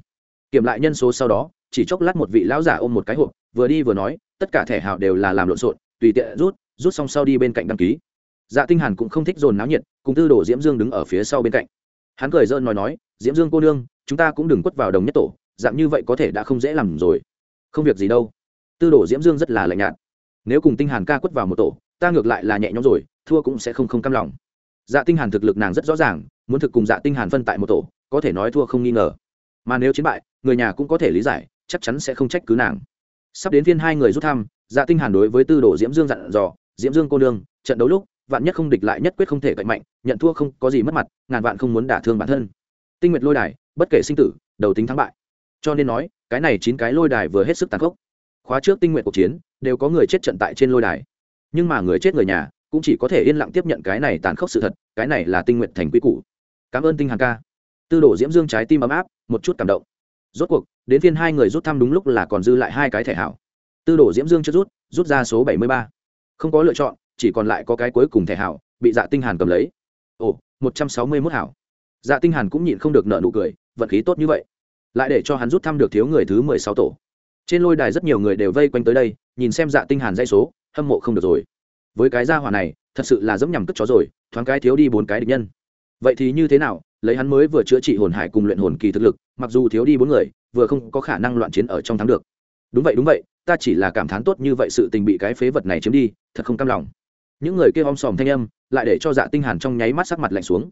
Kiểm lại nhân số sau đó chỉ chốc lát một vị lão giả ôm một cái hộp, vừa đi vừa nói, tất cả thẻ hào đều là làm lộn xộn, tùy tiện rút rút xong sau đi bên cạnh đăng ký. Dạ tinh hàn cũng không thích dồn náo nhiệt, cùng tư đồ diễm dương đứng ở phía sau bên cạnh. Hắn cười dơn nói nói, diễm dương cô nương, chúng ta cũng đừng quất vào đồng nhất tổ, dạng như vậy có thể đã không dễ làm rồi. Không việc gì đâu. Tư đồ diễm dương rất là lạnh nhạt. Nếu cùng tinh hàn ca quất vào một tổ, ta ngược lại là nhẹ nhõm rồi, thua cũng sẽ không không cam lòng. Dạ tinh hàn thực lực nàng rất rõ ràng, muốn thực cùng dạ tinh hàn phân tại một tổ, có thể nói thua không nghi ngờ. Mà nếu chiến bại, người nhà cũng có thể lý giải chắc chắn sẽ không trách cứ nàng. Sắp đến phiên hai người rút thăm dạ tinh hàn đối với tư đồ diễm dương dặn dò, diễm dương cô nương, trận đấu lúc, vạn nhất không địch lại nhất quyết không thể cạnh mạnh, nhận thua không có gì mất mặt, ngàn vạn không muốn đả thương bản thân. Tinh nguyệt lôi đài, bất kể sinh tử, đầu tính thắng bại. Cho nên nói, cái này chín cái lôi đài vừa hết sức tàn khốc. Khóa trước tinh nguyện cuộc chiến, đều có người chết trận tại trên lôi đài. Nhưng mà người chết người nhà, cũng chỉ có thể yên lặng tiếp nhận cái này tàn khốc sự thật, cái này là tinh nguyện thành quy củ. Cảm ơn tinh hàn ca. Tư đồ diễm dương trái tim ấm áp, một chút cảm động rốt cuộc, đến phiên hai người rút thăm đúng lúc là còn dư lại hai cái thẻ hảo. Tư đồ diễm dương chưa rút rút ra số bảy mươi ba. Không có lựa chọn, chỉ còn lại có cái cuối cùng thẻ hảo, bị dạ tinh hàn cầm lấy. Ồ, một trăm sáu mươi mốt hảo. Dạ tinh hàn cũng nhịn không được nợ nụ cười, vận khí tốt như vậy. Lại để cho hắn rút thăm được thiếu người thứ mười sáu tổ. Trên lôi đài rất nhiều người đều vây quanh tới đây, nhìn xem dạ tinh hàn dây số, hâm mộ không được rồi. Với cái gia hỏa này, thật sự là dẫm nhầm cất chó rồi, thoáng cái thiếu đi bốn cái địch nhân. Vậy thì như thế nào lấy hắn mới vừa chữa trị hồn hải cùng luyện hồn kỳ thực lực, mặc dù thiếu đi bốn người, vừa không có khả năng loạn chiến ở trong thắng được. Đúng vậy đúng vậy, ta chỉ là cảm thán tốt như vậy sự tình bị cái phế vật này chiếm đi, thật không cam lòng. Những người kia om sòm thanh âm, lại để cho dạ tinh hàn trong nháy mắt sắc mặt lạnh xuống.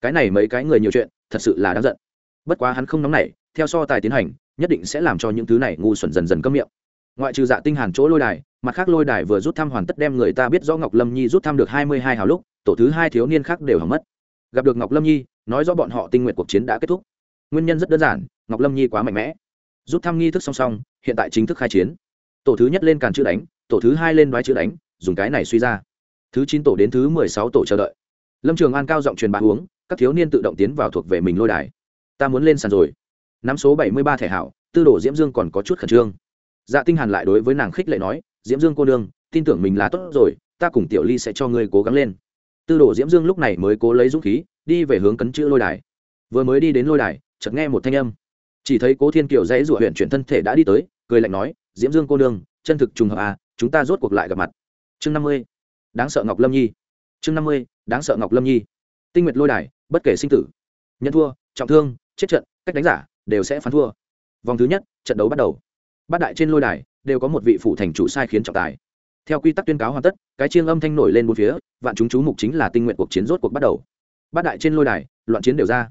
Cái này mấy cái người nhiều chuyện, thật sự là đáng giận. Bất quá hắn không nóng nảy, theo so tài tiến hành, nhất định sẽ làm cho những thứ này ngu xuẩn dần dần câm miệng. Ngoại trừ dạ tinh hàn chỗ lôi đài, mặt khác lôi đài vừa rút thăm hoàn tất đem người ta biết rõ ngọc lâm nhi rút thăm được hai mươi hai hào lúc, tổ thứ hai thiếu niên khác đều hỏng mất gặp được ngọc lâm nhi, nói rõ bọn họ tinh nguyện cuộc chiến đã kết thúc. Nguyên nhân rất đơn giản, ngọc lâm nhi quá mạnh mẽ. Rút thăm nghi thức song song, hiện tại chính thức khai chiến. Tổ thứ nhất lên càn chữ đánh, tổ thứ hai lên đoái chữ đánh, dùng cái này suy ra. Thứ chín tổ đến thứ mười sáu tổ chờ đợi. Lâm trường an cao giọng truyền bá uống các thiếu niên tự động tiến vào thuộc về mình lôi đài. Ta muốn lên sàn rồi. Nắm số bảy mươi ba thẻ hảo, tư đồ diễm dương còn có chút khẩn trương. Dạ tinh hàn lại đối với nàng khích lệ nói, diễm dương cô đương tin tưởng mình là tốt rồi, ta cùng tiểu ly sẽ cho ngươi cố gắng lên tư đồ diễm dương lúc này mới cố lấy dũng khí, đi về hướng cấn chữ lôi đài. Vừa mới đi đến lôi đài, chợt nghe một thanh âm. Chỉ thấy cố thiên kiều dãy rủa huyện chuyển thân thể đã đi tới, cười lạnh nói, diễm dương cô đương chân thực trùng hợp à chúng ta rốt cuộc lại gặp mặt. Chương năm mươi, đáng sợ ngọc lâm nhi. Chương năm mươi, đáng sợ ngọc lâm nhi. Tinh nguyệt lôi đài, bất kể sinh tử. Nhận thua, trọng thương, chết trận, cách đánh giả, đều sẽ phán thua. Vòng thứ nhất, trận đấu bắt đầu. Bát đại trên lôi đài, đều có một vị phủ thành chủ sai khiến trọng tài theo quy tắc tuyên cáo hoàn tất, cái chiêng âm thanh nổi lên bốn phía, vạn chúng chú mục chính là tinh nguyện cuộc chiến rốt cuộc bắt đầu. Bát đại trên lôi đài, loạn chiến đều ra.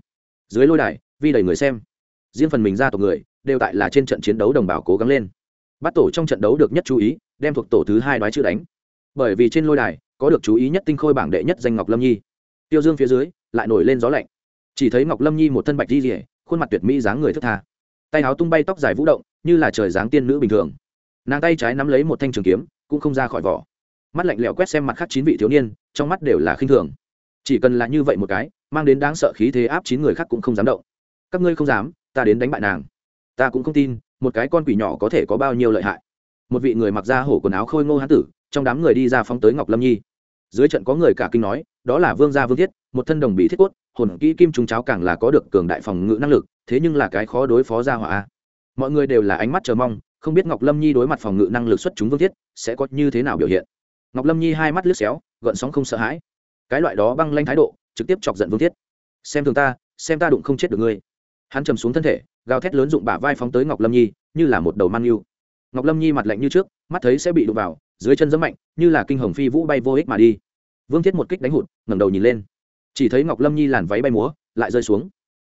Dưới lôi đài, vi đầy người xem. Riêng phần mình ra tộc người, đều tại là trên trận chiến đấu đồng bào cố gắng lên. Bắt tổ trong trận đấu được nhất chú ý, đem thuộc tổ thứ hai đoái chữ đánh. Bởi vì trên lôi đài, có được chú ý nhất tinh khôi bảng đệ nhất danh ngọc lâm nhi. Tiêu dương phía dưới, lại nổi lên gió lạnh. Chỉ thấy ngọc lâm nhi một thân bạch di rỉa khuôn mặt tuyệt mỹ dáng người thức tha. Tay áo tung bay, tóc dài vũ động, như là trời dáng tiên nữ bình thường. Nàng tay trái nắm lấy một thanh trường kiếm cũng không ra khỏi vỏ. Mắt lạnh lẽo quét xem mặt khác chín vị thiếu niên, trong mắt đều là khinh thường. Chỉ cần là như vậy một cái, mang đến đáng sợ khí thế áp chín người khác cũng không dám động. Các ngươi không dám, ta đến đánh bại nàng. Ta cũng không tin, một cái con quỷ nhỏ có thể có bao nhiêu lợi hại. Một vị người mặc ra hổ quần áo khôi ngô hán tử, trong đám người đi ra phóng tới ngọc lâm nhi. Dưới trận có người cả kinh nói, đó là vương gia vương thiết, một thân đồng bị thiết cốt, hồn kỹ kim trùng cháo càng là có được cường đại phòng ngự năng lực, thế nhưng là cái khó đối phó ra hỏa mọi người đều là ánh mắt chờ mong không biết ngọc lâm nhi đối mặt phòng ngự năng lực xuất chúng vương thiết sẽ có như thế nào biểu hiện. Ngọc lâm nhi hai mắt lướt xéo, gợn sóng không sợ hãi. Cái loại đó băng lanh thái độ, trực tiếp chọc giận vương thiết. Xem thường ta, xem ta đụng không chết được ngươi. Hắn trầm xuống thân thể, gào thét lớn dụng bả vai phóng tới ngọc lâm nhi, như là một đầu man yêu. Ngọc lâm nhi mặt lạnh như trước, mắt thấy sẽ bị đụng vào, dưới chân giấm mạnh, như là kinh hồng phi vũ bay vô ích mà đi. Vương thiết một kích đánh hụt, ngẩng đầu nhìn lên. Chỉ thấy ngọc lâm nhi làn váy bay múa, lại rơi xuống.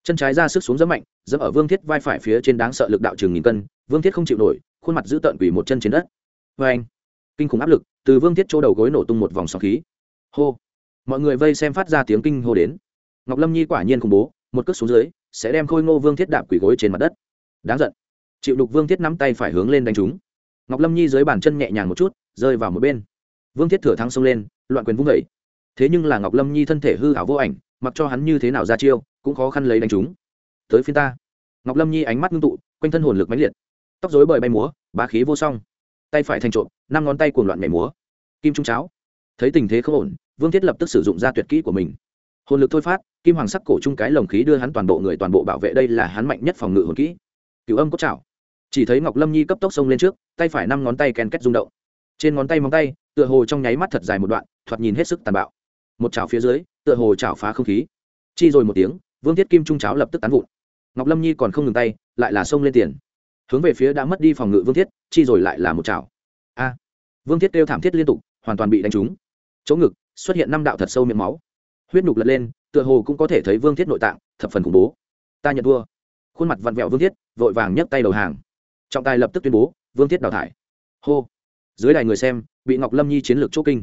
Chân trái ra sức xuống giấm mạnh dẫm ở vương thiết vai phải phía trên đáng sợ lực đạo trường nghìn cân vương thiết không chịu nổi, khuôn mặt giữ tợn quỷ một chân trên đất. Vê anh, kinh khủng áp lực, từ vương thiết chỗ đầu gối nổ tung một vòng sóng khí. Hô. Mọi người vây xem phát ra tiếng kinh hô đến. Ngọc lâm nhi quả nhiên khủng bố, một cước xuống dưới, sẽ đem khôi ngô vương thiết đạp quỷ gối trên mặt đất. Đáng giận. Chịu đục vương thiết nắm tay phải hướng lên đánh chúng. Ngọc lâm nhi dưới bàn chân nhẹ nhàng một chút, rơi vào một bên. Vương thiết thừa thắng xông lên, loạn quyền vung vẩy thế nhưng là ngọc lâm nhi thân thể hư hảo vô ảnh, mặc cho hắn như thế nào ra chiêu, cũng khó khăn lấy đánh chúng. Tới phiên ta. Ngọc lâm nhi ánh mắt ngưng tụ, quanh thân hồn lực mãnh liệt tóc dối bời bay múa, bá khí vô song. Tay phải thành trộm, năm ngón tay cuồng loạn nhảy múa. Kim trung cháo. Thấy tình thế không ổn, vương thiết lập tức sử dụng ra tuyệt kỹ của mình. Hồn lực thôi phát, kim hoàng sắc cổ chung cái lồng khí đưa hắn toàn bộ người toàn bộ bảo vệ đây là hắn mạnh nhất phòng ngự hồn kỹ. Cựu âm cốt chảo chỉ thấy ngọc lâm nhi cấp tốc xông lên trước, tay phải năm ngón tay ken kết rung động. Trên ngón tay móng tay, tựa hồ trong nháy mắt thật dài một đoạn, thoạt nhìn hết sức tàn bạo. Một chảo phía dưới, tựa hồ chảo phá không khí. Chi rồi một tiếng, vương thiết kim trung cháo lập tức tán vụn. Ngọc lâm nhi còn không ngừng tay, lại là xông lên tiền hướng về phía đã mất đi phòng ngự vương thiết, chi rồi lại là một chảo. A. Vương thiết kêu thảm thiết liên tục, hoàn toàn bị đánh trúng. Chỗ ngực, xuất hiện năm đạo thật sâu miệng máu. Huyết nhục lật lên, tựa hồ cũng có thể thấy vương thiết nội tạng, thập phần khủng bố. Ta nhận thua. Khuôn mặt vặn vẹo vương thiết, vội vàng nhấc tay đầu hàng. Trọng tài lập tức tuyên bố, vương thiết đào thải. Hô. Dưới đài người xem, bị ngọc lâm nhi chiến lược chỗ kinh.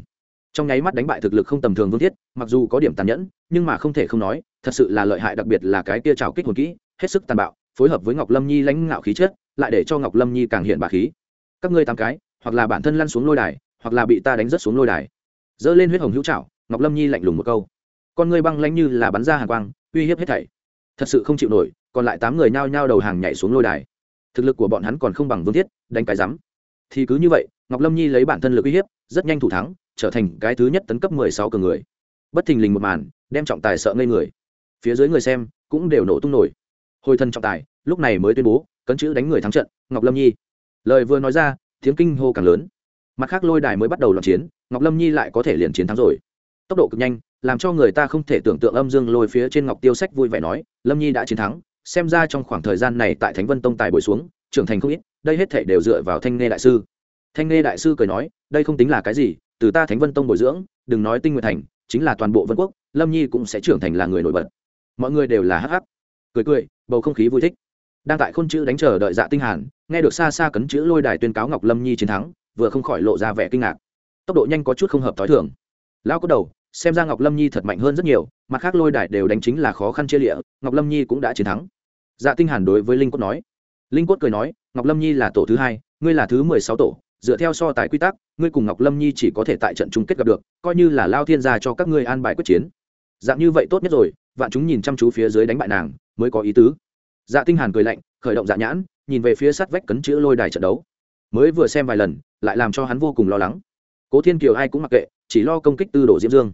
Trong nháy mắt đánh bại thực lực không tầm thường vương thiết, mặc dù có điểm tàn nhẫn, nhưng mà không thể không nói, thật sự là lợi hại đặc biệt là cái kia trào kích hồn kỹ, hết sức tàn bạo, phối hợp với ngọc lâm nhi lãnh ngạo khí chất lại để cho ngọc lâm nhi càng hiện bà khí. Các ngươi tám cái, hoặc là bản thân lăn xuống lôi đài, hoặc là bị ta đánh rất xuống lôi đài. Dỡ lên huyết hồng hữu trảo, ngọc lâm nhi lạnh lùng một câu. Con ngươi băng lanh như là bắn ra hàng quang, uy hiếp hết thảy. Thật sự không chịu nổi, còn lại tám người nhao nhao đầu hàng nhảy xuống lôi đài. Thực lực của bọn hắn còn không bằng vương thiết, đánh cái rắm. Thì cứ như vậy, ngọc lâm nhi lấy bản thân lực uy hiếp, rất nhanh thủ thắng, trở thành cái thứ nhất tấn cấp mười sáu cường người. Bất thình lình một màn, đem trọng tài sợ ngây người. Phía dưới người xem, cũng đều nổ tung nổi. Hồi thân trọng tài, lúc này mới tuyên bố cấn chữ đánh người thắng trận, ngọc lâm nhi. Lời vừa nói ra, tiếng kinh hô càng lớn. Mặt khác lôi đài mới bắt đầu loạn chiến, ngọc lâm nhi lại có thể liền chiến thắng rồi. Tốc độ cực nhanh, làm cho người ta không thể tưởng tượng âm dương lôi phía trên ngọc tiêu sách vui vẻ nói, lâm nhi đã chiến thắng, xem ra trong khoảng thời gian này tại thánh vân tông tài bồi xuống, trưởng thành không ít, đây hết thể đều dựa vào thanh nghe đại sư. Thanh nghe đại sư cười nói, đây không tính là cái gì, từ ta thánh vân tông bồi dưỡng, đừng nói tinh nguyện thành, chính là toàn bộ vân quốc, lâm nhi cũng sẽ trưởng thành là người nổi bật. Mọi người đều là hắc hắc. Cười cười, bầu không khí vui thích đang tại khôn chữ đánh chờ đợi dạ tinh hàn, nghe được xa xa cấn chữ lôi đài tuyên cáo ngọc lâm nhi chiến thắng, vừa không khỏi lộ ra vẻ kinh ngạc. Tốc độ nhanh có chút không hợp thói thường. Lão có đầu, xem ra ngọc lâm nhi thật mạnh hơn rất nhiều, mặt khác lôi đài đều đánh chính là khó khăn chia lịa, ngọc lâm nhi cũng đã chiến thắng. Dạ tinh hàn đối với linh cốt nói. Linh cốt cười nói, ngọc lâm nhi là tổ thứ hai, ngươi là thứ mười sáu tổ, dựa theo so tài quy tắc, ngươi cùng ngọc lâm nhi chỉ có thể tại trận chung kết gặp được, coi như là lao thiên gia cho các ngươi an bài quyết chiến. Dạng như vậy tốt nhất rồi, vạn chúng nhìn chăm chú phía dưới đánh bại nàng, mới có ý tứ dạ tinh hàn cười lạnh, khởi động dạ nhãn, nhìn về phía sát vách cấn chữ lôi đài trận đấu. Mới vừa xem vài lần, lại làm cho hắn vô cùng lo lắng. Cố thiên kiều ai cũng mặc kệ, chỉ lo công kích tư đồ diễm dương.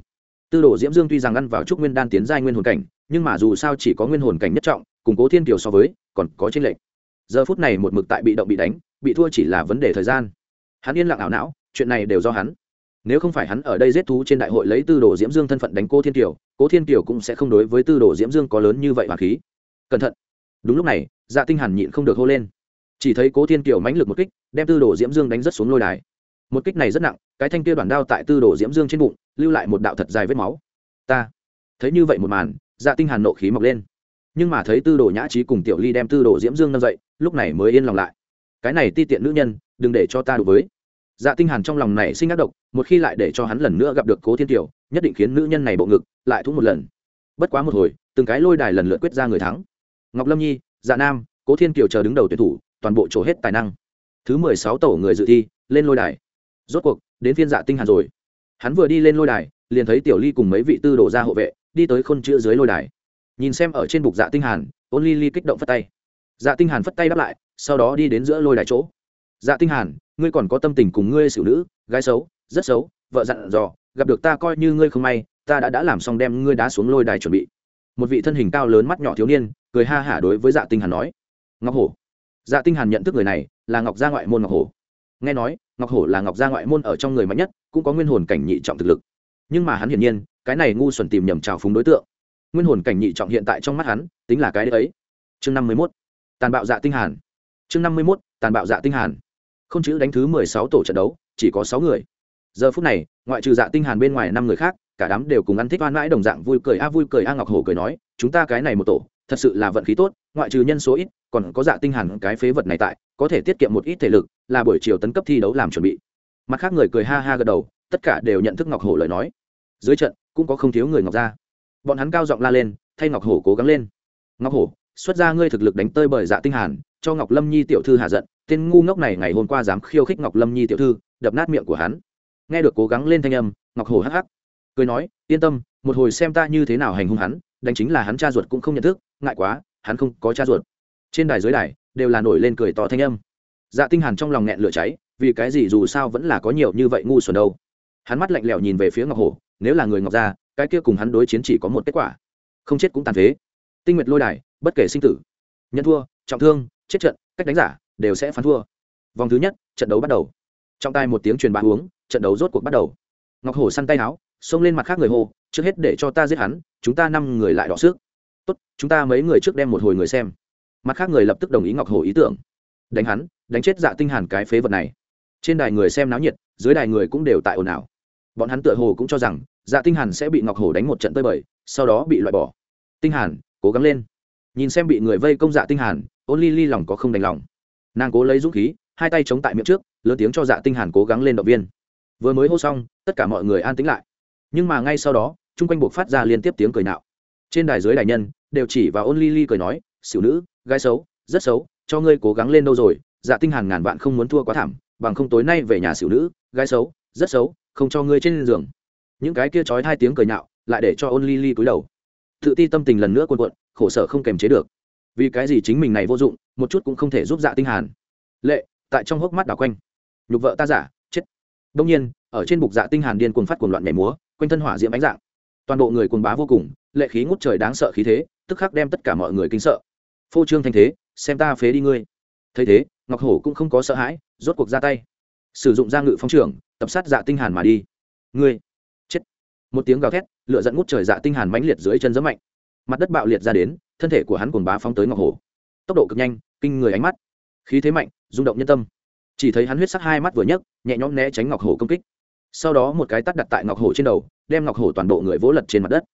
Tư đồ diễm dương tuy rằng ăn vào trúc nguyên đan tiến giai nguyên hồn cảnh, nhưng mà dù sao chỉ có nguyên hồn cảnh nhất trọng, cùng cố thiên kiều so với, còn có trên lệnh giờ phút này một mực tại bị động bị đánh, bị thua chỉ là vấn đề thời gian. Hắn yên lặng ảo não, chuyện này đều do hắn. Nếu không phải hắn ở đây giết thú trên đại hội lấy tư đồ diễm dương thân phận đánh cố thiên kiều, cố thiên kiều cũng sẽ không đối với tư đồ diễm dương có lớn như vậy hoàng khí. Cẩn thận đúng lúc này dạ tinh hàn nhịn không được hô lên. Chỉ thấy cố thiên kiều mãnh lực một kích, đem tư đồ diễm dương đánh rất xuống lôi đài. Một kích này rất nặng, cái thanh kia đoạn đao tại tư đồ diễm dương trên bụng, lưu lại một đạo thật dài vết máu. Ta, thấy như vậy một màn dạ tinh hàn nộ khí mọc lên. Nhưng mà thấy tư đồ nhã trí cùng tiểu ly đem tư đồ diễm dương nâng dậy, lúc này mới yên lòng lại. Cái này ti tiện nữ nhân, đừng để cho ta đối với. Dạ tinh hàn trong lòng này sinh ác độc, một khi lại để cho hắn lần nữa gặp được cố thiên tiểu nhất định khiến nữ nhân này bộ ngực lại thú một lần. Bất quá một hồi, từng cái lôi đài lần lượt quyết ra người thắng ngọc lâm nhi dạ nam, cố thiên kiều chờ đứng đầu tuyển thủ, toàn bộ trổ hết tài năng. Thứ mười sáu tổ người dự thi, lên lôi đài. Rốt cuộc, đến phiên dạ tinh hàn rồi. Hắn vừa đi lên lôi đài, liền thấy tiểu ly cùng mấy vị tư đổ ra hộ vệ, đi tới khôn chữ dưới lôi đài. Nhìn xem ở trên bục dạ tinh hàn ôn ly ly kích động phất tay. Dạ tinh hàn phất tay đáp lại, sau đó đi đến giữa lôi đài chỗ. Dạ tinh hàn, ngươi còn có tâm tình cùng ngươi xử nữ, gái xấu, rất xấu, vợ dặn dò, gặp được ta coi như ngươi không may, ta đã đã làm xong đem ngươi đá xuống lôi đài chuẩn bị. Một vị thân hình cao lớn mắt nhỏ thiếu niên cười ha hả đối với dạ tinh hàn nói. Ngọc hổ. Dạ tinh hàn nhận thức người này là ngọc gia ngoại môn ngọc hổ. Nghe nói, ngọc hổ là ngọc gia ngoại môn ở trong người mạnh nhất, cũng có nguyên hồn cảnh nhị trọng thực lực. Nhưng mà hắn hiển nhiên, cái này ngu xuẩn tìm nhầm trào phúng đối tượng. Nguyên hồn cảnh nhị trọng hiện tại trong mắt hắn, tính là cái đấy chương năm mươi 51. tàn bạo dạ tinh hàn. Chương năm mươi 51. tàn bạo dạ tinh hàn. Không chữ đánh thứ mười sáu tổ trận đấu, chỉ có sáu người. Giờ phút này, ngoại trừ dạ tinh hàn bên ngoài năm người khác, cả đám đều cùng ăn thích oan mãi đồng dạng vui cười. A vui cười, a ngọc hổ cười nói, chúng ta cái này một tổ thật sự là vận khí tốt, ngoại trừ nhân số ít, còn có dạ tinh hàn cái phế vật này tại, có thể tiết kiệm một ít thể lực, là buổi chiều tấn cấp thi đấu làm chuẩn bị. Mặt khác người cười ha ha gật đầu, tất cả đều nhận thức ngọc hổ lời nói. Dưới trận, cũng có không thiếu người ngọc ra bọn hắn cao giọng la lên, thay ngọc hổ cố gắng lên. Ngọc hổ, xuất ra ngươi thực lực đánh tơi bởi dạ tinh hàn, cho ngọc lâm nhi tiểu thư hạ giận, tên ngu ngốc này ngày hôm qua dám khiêu khích ngọc lâm nhi tiểu thư, đập nát miệng của hắn. Nghe được cố gắng lên thanh âm, ngọc hổ hắc hắc, cười nói, yên tâm, một hồi xem ta như thế nào hành hung hắn đánh chính là hắn cha ruột cũng không nhận thức, ngại quá, hắn không có cha ruột. Trên đài dưới đài, đều là nổi lên cười to thanh âm. Dạ tinh hàn trong lòng nghẹn lửa cháy, vì cái gì dù sao vẫn là có nhiều như vậy ngu xuẩn đâu. Hắn mắt lạnh lẽo nhìn về phía ngọc hổ, nếu là người ngọc gia, cái kia cùng hắn đối chiến chỉ có một kết quả. Không chết cũng tàn phế. Tinh nguyệt lôi đài, bất kể sinh tử, nhận thua, trọng thương, chết trận, cách đánh giả, đều sẽ phán thua. Vòng thứ nhất, trận đấu bắt đầu. Trong tai một tiếng truyền bá uống, trận đấu rốt cuộc bắt đầu. Ngọc hổ săn tay áo, xông lên mặt khác người hô trước hết để cho ta giết hắn, chúng ta năm người lại đọ sức. Tốt, chúng ta mấy người trước đem một hồi người xem. Mặt khác người lập tức đồng ý ngọc hồ ý tưởng. Đánh hắn, đánh chết dạ tinh hàn cái phế vật này. Trên đài người xem náo nhiệt, dưới đài người cũng đều tại ồn ào. Bọn hắn tựa hồ cũng cho rằng dạ tinh hàn sẽ bị ngọc hồ đánh một trận tơi bời, sau đó bị loại bỏ. Tinh hàn, cố gắng lên. Nhìn xem bị người vây công dạ tinh hàn, ôn ly ly lòng có không đành lòng. Nàng cố lấy dũng khí, hai tay chống tại miệng trước, lớn tiếng cho dạ tinh hàn cố gắng lên động viên. Vừa mới hô xong, tất cả mọi người an tĩnh lại nhưng mà ngay sau đó, chung quanh buộc phát ra liên tiếp tiếng cười nạo. Trên đài dưới đài nhân, đều chỉ vào ôn ly ly cười nói, xỉu nữ, gái xấu, rất xấu, cho ngươi cố gắng lên đâu rồi dạ tinh hàn ngàn vạn không muốn thua quá thảm, bằng không tối nay về nhà xỉu nữ, gái xấu, rất xấu, không cho ngươi trên giường. Những cái kia chói hai tiếng cười nhạo lại để cho ôn ly ly cúi đầu. Tự ti tâm tình lần nữa cuộn cuộn, khổ sở không kềm chế được. Vì cái gì chính mình này vô dụng, một chút cũng không thể giúp dạ tinh hàn. Lệ, tại trong hốc mắt đảo quanh. Nhục vợ ta giả, chết. Đông nhiên, ở trên bục dạ tinh hàn điên cuồng phát cuồng loạn nhảy múa quanh thân hỏa diễm ánh dạng. Toàn bộ người cuồng bá vô cùng, lệ khí ngút trời đáng sợ khí thế, tức khắc đem tất cả mọi người kinh sợ. Phô trương thanh thế, xem ta phế đi ngươi. Thấy thế, ngọc hổ cũng không có sợ hãi, rốt cuộc ra tay. Sử dụng gia ngự phong trưởng, tập sát dạ tinh hàn mà đi. Ngươi, chết. Một tiếng gào thét, lửa dẫn ngút trời dạ tinh hàn mãnh liệt dưới chân giẫm mạnh. Mặt đất bạo liệt ra đến, thân thể của hắn cuồng bá phóng tới ngọc hổ. Tốc độ cực nhanh, kinh người ánh mắt. Khí thế mạnh, rung động nhân tâm. Chỉ thấy hắn huyết sắc hai mắt vừa nhấc, nhẹ nhõm né tránh ngọc hổ công kích sau đó một cái tắt đặt tại ngọc hổ trên đầu, đem ngọc hổ toàn bộ người vỗ lật trên mặt đất.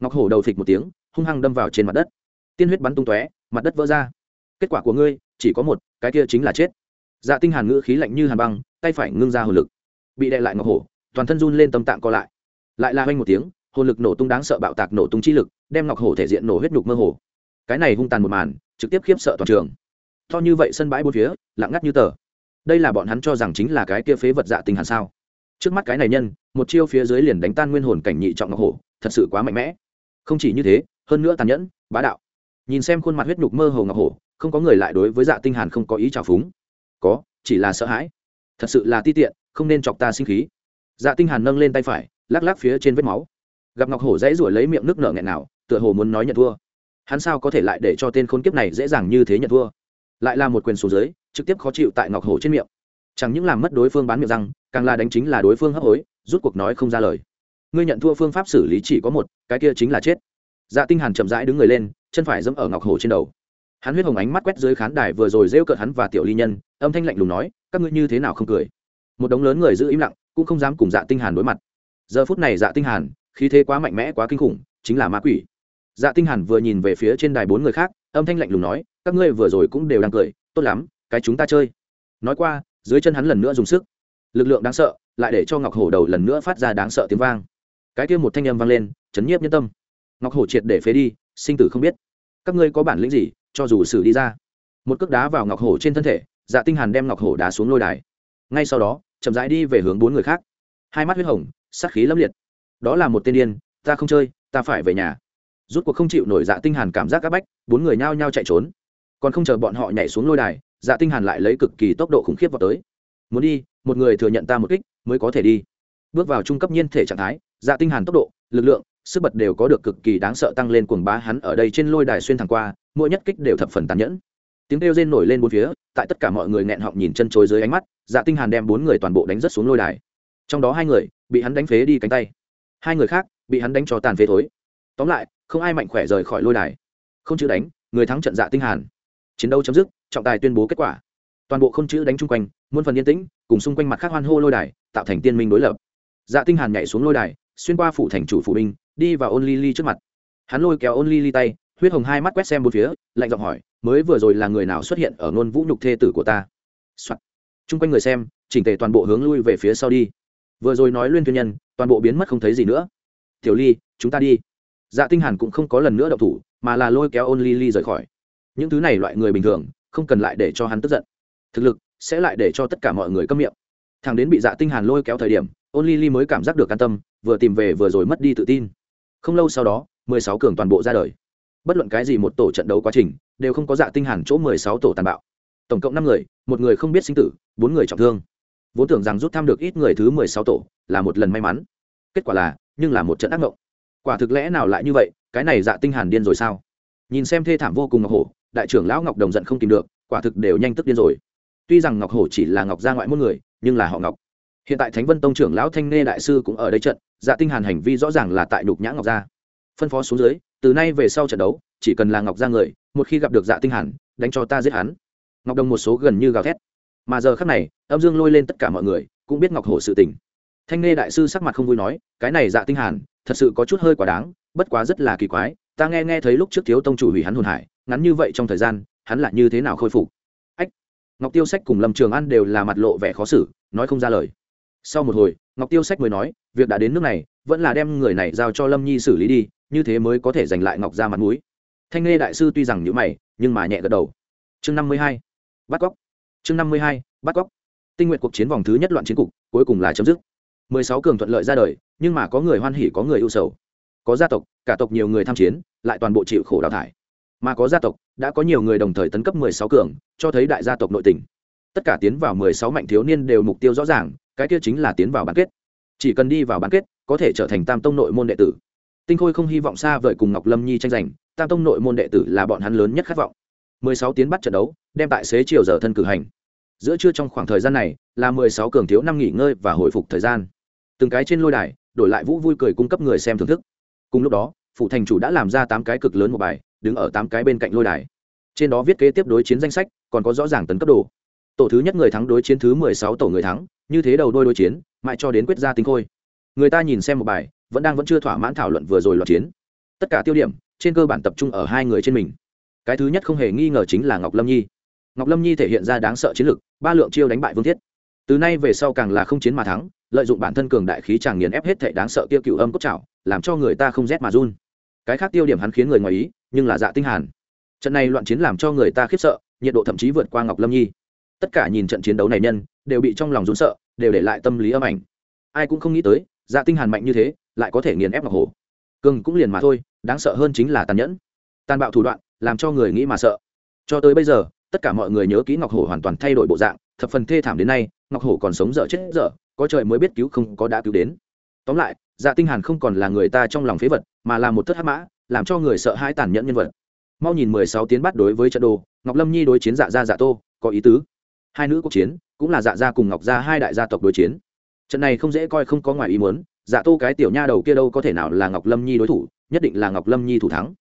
Ngọc hổ đầu phịch một tiếng, hung hăng đâm vào trên mặt đất. Tiên huyết bắn tung tóe, mặt đất vỡ ra. Kết quả của ngươi, chỉ có một, cái kia chính là chết. Dạ tinh hàn ngữ khí lạnh như hàn băng, tay phải ngưng ra hồn lực. Bị đè lại ngọc hổ, toàn thân run lên tâm tạng co lại. Lại la hoanh một tiếng, hồn lực nổ tung đáng sợ bạo tạc nổ tung chi lực, đem ngọc hổ thể diện nổ huyết nhục mơ hồ. Cái này hung tàn một màn, trực tiếp khiếp sợ toàn trường. To như vậy sân bãi bốn phía, lặng ngắt như tờ. Đây là bọn hắn cho rằng chính là cái kia phế vật dạ tinh hàn sao? Trước mắt cái này nhân, một chiêu phía dưới liền đánh tan nguyên hồn cảnh nhị trọng ngọc hổ, thật sự quá mạnh mẽ. Không chỉ như thế, hơn nữa tàn nhẫn, bá đạo. Nhìn xem khuôn mặt huyết nhục mơ hồ ngọc hổ, không có người lại đối với dạ tinh hàn không có ý trào phúng. Có, chỉ là sợ hãi. Thật sự là ti tiện, không nên chọc ta sinh khí. Dạ tinh hàn nâng lên tay phải, lắc lắc phía trên vết máu. Gặp ngọc hổ dãy ruổi lấy miệng nước nở nghẹn nào, tựa hồ muốn nói nhận thua. Hắn sao có thể lại để cho tên khốn kiếp này dễ dàng như thế nhận thua? Lại là một quyền số dưới, trực tiếp khó chịu tại ngọc hổ trên miệng chẳng những làm mất đối phương bán miệng răng, càng là đánh chính là đối phương hấp hối, rút cuộc nói không ra lời. Ngươi nhận thua phương pháp xử lý chỉ có một, cái kia chính là chết. Dạ tinh hàn chậm rãi đứng người lên, chân phải dẫm ở ngọc hồ trên đầu. Hắn huyết hồng ánh mắt quét dưới khán đài vừa rồi rêu cợt hắn và tiểu ly nhân, âm thanh lạnh lùng nói, các ngươi như thế nào không cười? Một đống lớn người giữ im lặng, cũng không dám cùng dạ tinh hàn đối mặt. Giờ phút này dạ tinh hàn, khí thế quá mạnh mẽ, quá kinh khủng, chính là ma quỷ. Dạ tinh hàn vừa nhìn về phía trên đài bốn người khác, âm thanh lạnh lùng nói, các ngươi vừa rồi cũng đều đang cười, tốt lắm, cái chúng ta chơi. Nói qua dưới chân hắn lần nữa dùng sức. Lực lượng đáng sợ, lại để cho ngọc hổ đầu lần nữa phát ra đáng sợ tiếng vang. Cái kia một thanh âm vang lên, chấn nhiếp nhân tâm. Ngọc hổ triệt để phế đi, sinh tử không biết. Các ngươi có bản lĩnh gì, cho dù xử đi ra. Một cước đá vào ngọc hổ trên thân thể dạ tinh hàn đem ngọc hổ đá xuống lôi đài. Ngay sau đó, chậm rãi đi về hướng bốn người khác. Hai mắt huyết hồng, sát khí lâm liệt. Đó là một tên điên, ta không chơi, ta phải về nhà. Rút cuộc không chịu nổi dạ tinh hàn cảm giác các bách, bốn người nhao nhao chạy trốn. Còn không chờ bọn họ nhảy xuống lôi đài dạ tinh hàn lại lấy cực kỳ tốc độ khủng khiếp vào tới. Muốn đi, một người thừa nhận ta một kích, mới có thể đi. Bước vào trung cấp nhiên thể trạng thái dạ tinh hàn tốc độ, lực lượng, sức bật đều có được cực kỳ đáng sợ tăng lên cuồng bá hắn ở đây trên lôi đài xuyên thẳng qua, mỗi nhất kích đều thập phần tàn nhẫn. Tiếng kêu rên nổi lên bốn phía, tại tất cả mọi người nghẹn họng nhìn chân chối dưới ánh mắt dạ tinh hàn đem bốn người toàn bộ đánh rất xuống lôi đài. Trong đó hai người, bị hắn đánh phế đi cánh tay. Hai người khác, bị hắn đánh cho tàn phế thối. Tóm lại, không ai mạnh khỏe rời khỏi lôi đài. Không chữ đánh, người thắng trận dạ tinh hàn chiến đấu chấm dứt, trọng tài tuyên bố kết quả. Toàn bộ không chữ đánh chung quanh, muôn phần yên tĩnh, cùng xung quanh mặt khác hoan hô lôi đài, tạo thành tiên minh đối lập. Dạ tinh hàn nhảy xuống lôi đài, xuyên qua phủ thành chủ phủ binh, đi vào ôn ly ly trước mặt. Hắn lôi kéo ôn ly ly tay, huyết hồng hai mắt quét xem bốn phía, lạnh giọng hỏi, mới vừa rồi là người nào xuất hiện ở ngôn vũ nhục thê tử của ta? Soạn. chung quanh người xem, chỉnh tề toàn bộ hướng lui về phía sau đi. Vừa rồi nói luyên tuyên nhân, toàn bộ biến mất không thấy gì nữa. Tiểu ly, chúng ta đi. Dạ tinh hàn cũng không có lần nữa động thủ, mà là lôi kéo ôn ly ly rời khỏi những thứ này loại người bình thường, không cần lại để cho hắn tức giận. Thực lực sẽ lại để cho tất cả mọi người câm miệng. Thằng đến bị dạ tinh hàn lôi kéo thời điểm, ôn ly ly mới cảm giác được an tâm, vừa tìm về vừa rồi mất đi tự tin. Không lâu sau đó, mười sáu cường toàn bộ ra đời. Bất luận cái gì một tổ trận đấu quá trình, đều không có dạ tinh hàn chỗ mười sáu tổ tàn bạo. Tổng cộng năm người, một người không biết sinh tử, bốn người trọng thương. Vốn tưởng rằng rút thăm được ít người thứ mười sáu tổ, là một lần may mắn. Kết quả là, nhưng là một trận ác mộng. Quả thực lẽ nào lại như vậy, cái này dạ tinh hàn điên rồi sao? Nhìn xem thê thảm vô cùng ngọc hổ đại trưởng lão ngọc đồng giận không tìm được, quả thực đều nhanh tức điên rồi. Tuy rằng ngọc hổ chỉ là ngọc gia ngoại môn người, nhưng là họ ngọc. Hiện tại thánh vân tông trưởng lão thanh nê đại sư cũng ở đây trận dạ tinh hàn hành vi rõ ràng là tại đục nhã ngọc gia. Phân phó xuống dưới, từ nay về sau trận đấu, chỉ cần là ngọc gia người, một khi gặp được dạ tinh hàn, đánh cho ta giết hắn. Ngọc đồng một số gần như gào thét. Mà giờ khắc này, âm dương lôi lên tất cả mọi người, cũng biết ngọc hổ sự tình. Thanh nê đại sư sắc mặt không vui nói, cái này dạ tinh hàn, thật sự có chút hơi quá đáng, bất quá rất là kỳ quái, ta nghe nghe thấy lúc trước thiếu tông chủ hủy hắn hồn hải ngắn như vậy trong thời gian, hắn là như thế nào khôi phục? Ách, ngọc tiêu sách cùng lâm trường an đều là mặt lộ vẻ khó xử, nói không ra lời. Sau một hồi, ngọc tiêu sách mới nói, việc đã đến nước này, vẫn là đem người này giao cho lâm nhi xử lý đi, như thế mới có thể giành lại ngọc ra mặt mũi. Thanh nghe đại sư tuy rằng nhữ mày, nhưng mà nhẹ gật đầu. Chương năm mươi hai, bắt cóc. Chương năm mươi hai, bắt cóc. Tinh nguyện cuộc chiến vòng thứ nhất loạn chiến cục, cuối cùng là chấm dứt. mười sáu cường thuận lợi ra đời, nhưng mà có người hoan hỉ, có người ưu sầu. Có gia tộc, cả tộc nhiều người tham chiến, lại toàn bộ chịu khổ đào thải mà có gia tộc, đã có nhiều người đồng thời tấn cấp mười sáu cường, cho thấy đại gia tộc nội tình. Tất cả tiến vào mười sáu mạnh thiếu niên đều mục tiêu rõ ràng, cái kia chính là tiến vào bán kết. Chỉ cần đi vào bán kết, có thể trở thành tam tông nội môn đệ tử. Tinh khôi không hy vọng xa vời cùng ngọc lâm nhi tranh giành, tam tông nội môn đệ tử là bọn hắn lớn nhất khát vọng. mười sáu tiến bắt trận đấu, đem tại xế chiều giờ thân cử hành. Giữa trưa trong khoảng thời gian này, là mười sáu cường thiếu năm nghỉ ngơi và hồi phục thời gian. Từng cái trên lôi đài, đổi lại vũ vui cười cung cấp người xem thưởng thức. Cùng lúc đó phụ thành chủ đã làm ra tám cái cực lớn một bài đứng ở tám cái bên cạnh lôi đài. Trên đó viết kế tiếp đối chiến danh sách, còn có rõ ràng tấn cấp đồ. Tổ thứ nhất người thắng đối chiến thứ mười sáu tổ người thắng, như thế đầu đôi đối chiến, mãi cho đến quyết ra tính khôi. Người ta nhìn xem một bài, vẫn đang vẫn chưa thỏa mãn thảo luận vừa rồi loạt chiến. Tất cả tiêu điểm, trên cơ bản tập trung ở hai người trên mình. Cái thứ nhất không hề nghi ngờ chính là ngọc lâm nhi. Ngọc lâm nhi thể hiện ra đáng sợ chiến lực, ba lượng chiêu đánh bại vương thiết. Từ nay về sau càng là không chiến mà thắng, lợi dụng bản thân cường đại khí chàng nghiền ép hết thể đáng sợ kia cựu âm cốt trào làm cho người ta không rét mà run. Cái khác tiêu điểm hắn khiến người ngoài ý nhưng là dạ tinh hàn. Trận này loạn chiến làm cho người ta khiếp sợ, nhiệt độ thậm chí vượt qua ngọc lâm nhi. Tất cả nhìn trận chiến đấu này nhân, đều bị trong lòng run sợ, đều để lại tâm lý âm ảnh. Ai cũng không nghĩ tới dạ tinh hàn mạnh như thế, lại có thể nghiền ép ngọc hổ. Cường cũng liền mà thôi, đáng sợ hơn chính là tàn nhẫn. Tàn bạo thủ đoạn, làm cho người nghĩ mà sợ. Cho tới bây giờ, tất cả mọi người nhớ kỹ ngọc hổ hoàn toàn thay đổi bộ dạng, thập phần thê thảm đến nay, ngọc hổ còn sống dở chết dở, có trời mới biết cứu không có đã cứu đến. Tóm lại dạ tinh hàn không còn là người ta trong lòng phế vật, mà là một thất hắc mã làm cho người sợ hãi tàn nhẫn nhân vật. Mau nhìn mười sáu tiến bắt đối với trận đồ, ngọc lâm nhi đối chiến dạ gia dạ tô, có ý tứ. Hai nữ cuộc chiến, cũng là dạ gia cùng ngọc gia hai đại gia tộc đối chiến. Trận này không dễ coi, không có ngoài ý muốn dạ tô cái tiểu nha đầu kia đâu có thể nào là ngọc lâm nhi đối thủ, nhất định là ngọc lâm nhi thủ thắng.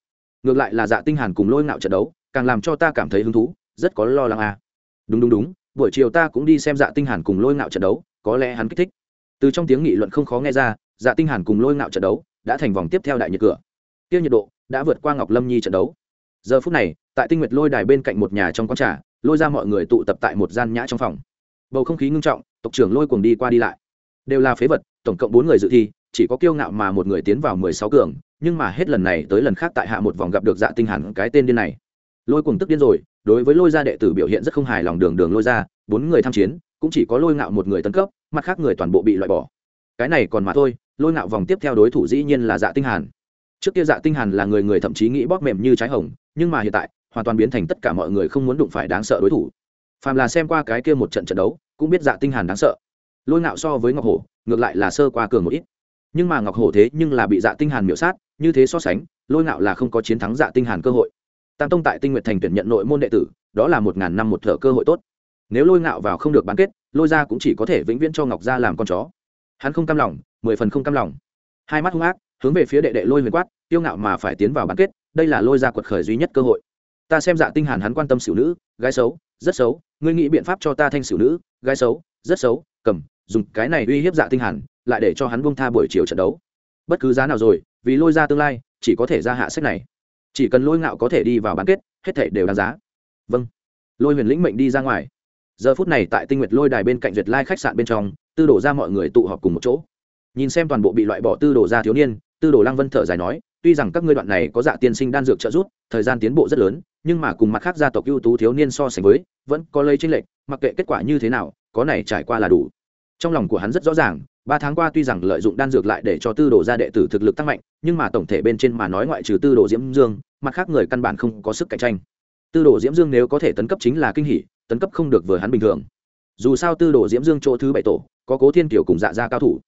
Ngược lại là dạ tinh hàn cùng lôi ngạo trận đấu, càng làm cho ta cảm thấy hứng thú, rất có lo lắng à. đúng đúng đúng, buổi chiều ta cũng đi xem dạ tinh hàn cùng lôi ngạo trận đấu, có lẽ hắn kích thích. Từ trong tiếng nghị luận không khó nghe ra dạ tinh hàn cùng lôi ngạo trận đấu đã thành vòng tiếp theo đại nhiệt cửa tiêu nhiệt độ đã vượt qua ngọc lâm nhi trận đấu. Giờ phút này, tại tinh nguyệt lôi đài bên cạnh một nhà trong quán trà, lôi ra mọi người tụ tập tại một gian nhã trong phòng. Bầu không khí ngưng trọng, tộc trưởng lôi cuồng đi qua đi lại. Đều là phế vật, tổng cộng bốn người dự thi, chỉ có kiêu ngạo mà một người tiến vào mười sáu cường, nhưng mà hết lần này tới lần khác tại hạ một vòng gặp được dạ tinh hẳn cái tên điên này. Lôi cuồng tức điên rồi, đối với lôi gia đệ tử biểu hiện rất không hài lòng đường đường lôi ra bốn người tham chiến, cũng chỉ có lôi ngạo một người tấn cấp, mặt khác người toàn bộ bị loại bỏ. Cái này còn mà thôi, lôi ngạo vòng tiếp theo đối thủ dĩ nhiên là dạ tinh hàn trước kia dạ tinh hàn là người người thậm chí nghĩ bóp mềm như trái hồng, nhưng mà hiện tại, hoàn toàn biến thành tất cả mọi người không muốn đụng phải đáng sợ đối thủ. Phàm là xem qua cái kia một trận trận đấu, cũng biết dạ tinh hàn đáng sợ. Lôi ngạo so với ngọc hổ, ngược lại là sơ qua cường một ít. Nhưng mà ngọc hổ thế nhưng là bị dạ tinh hàn miểu sát, như thế so sánh, lôi ngạo là không có chiến thắng dạ tinh hàn cơ hội. Tam tông tại tinh nguyệt thành tuyển nhận nội môn đệ tử, đó là một ngàn năm một thở cơ hội tốt. Nếu lôi ngạo vào không được bán kết, lôi ra cũng chỉ có thể vĩnh viễn cho ngọc gia làm con chó. Hắn không cam lòng, mười phần không cam lòng. Hai mắt hung ác hướng về phía đệ đệ lôi huyền quát, tiêu ngạo mà phải tiến vào bán kết, đây là lôi ra quật khởi duy nhất cơ hội. Ta xem dạ tinh hàn hắn quan tâm xỉu nữ, gái xấu, rất xấu, ngươi nghĩ biện pháp cho ta thanh xỉu nữ, gái xấu, rất xấu, cầm, dùng cái này uy hiếp dạ tinh hàn, lại để cho hắn buông tha buổi chiều trận đấu. Bất cứ giá nào rồi, vì lôi ra tương lai, chỉ có thể ra hạ sách này. Chỉ cần lôi ngạo có thể đi vào bán kết, hết thể đều đáng giá. Vâng. Lôi huyền lĩnh mệnh đi ra ngoài. Giờ phút này tại tinh nguyệt lôi đài bên cạnh duyệt lai khách sạn bên trong, tư đổ ra mọi người tụ họp cùng một chỗ nhìn xem toàn bộ bị loại bỏ tư đồ ra thiếu niên, tư đồ lăng vân thở dài nói, tuy rằng các ngươi đoạn này có dạ tiên sinh đan dược trợ giúp, thời gian tiến bộ rất lớn, nhưng mà cùng mặt khác gia tộc ưu tú thiếu niên so sánh với, vẫn có lây tranh lệch, mặc kệ kết quả như thế nào, có này trải qua là đủ. Trong lòng của hắn rất rõ ràng, ba tháng qua tuy rằng lợi dụng đan dược lại để cho tư đồ gia đệ tử thực lực tăng mạnh, nhưng mà tổng thể bên trên mà nói ngoại trừ tư đồ diễm dương, mặt khác người căn bản không có sức cạnh tranh. Tư đồ diễm dương nếu có thể tấn cấp chính là kinh hỷ tấn cấp không được vừa hắn bình thường. Dù sao tư đồ diễm dương chỗ thứ bảy tổ, có cố thiên tiểu cùng dạ gia cao thủ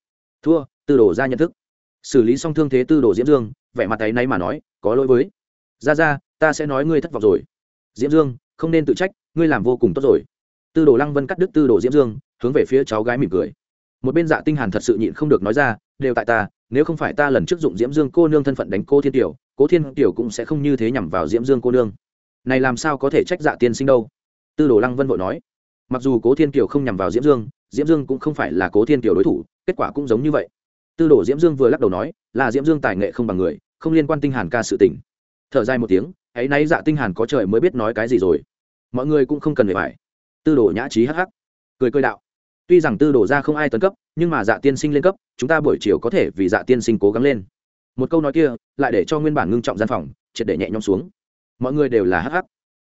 thua, tư đồ gia nhận thức. Xử lý xong thương thế tư đồ diễm dương, vẻ mặt ấy nay mà nói, có lỗi với. Ra ra, ta sẽ nói ngươi thất vọng rồi. Diễm dương, không nên tự trách, ngươi làm vô cùng tốt rồi. Tư đồ lăng vân cắt đứt tư đồ diễm dương, hướng về phía cháu gái mỉm cười. Một bên dạ tinh hàn thật sự nhịn không được nói ra, đều tại ta, nếu không phải ta lần trước dụng diễm dương cô nương thân phận đánh cô thiên tiểu cố thiên tiểu cũng sẽ không như thế nhằm vào diễm dương cô nương. Này làm sao có thể trách dạ tiên sinh đâu? Tư đồ lăng vân vội nói. Mặc dù cố thiên tiểu không nhằm vào diễm dương diễm dương cũng không phải là cố thiên tiểu đối thủ kết quả cũng giống như vậy. Tư đồ diễm dương vừa lắc đầu nói, là diễm dương tài nghệ không bằng người, không liên quan tinh hàn ca sự tình. Thở dài một tiếng, ấy nay dạ tinh hàn có trời mới biết nói cái gì rồi. Mọi người cũng không cần phải. Phải tư đồ nhã trí hắc hắc. Cười cười đạo. Tuy rằng tư đồ ra không ai tấn cấp, nhưng mà dạ tiên sinh lên cấp, chúng ta buổi chiều có thể vì dạ tiên sinh cố gắng lên. Một câu nói kia, lại để cho nguyên bản ngưng trọng gian phòng, triệt để nhẹ nhõm xuống. Mọi người đều là hắc hắc.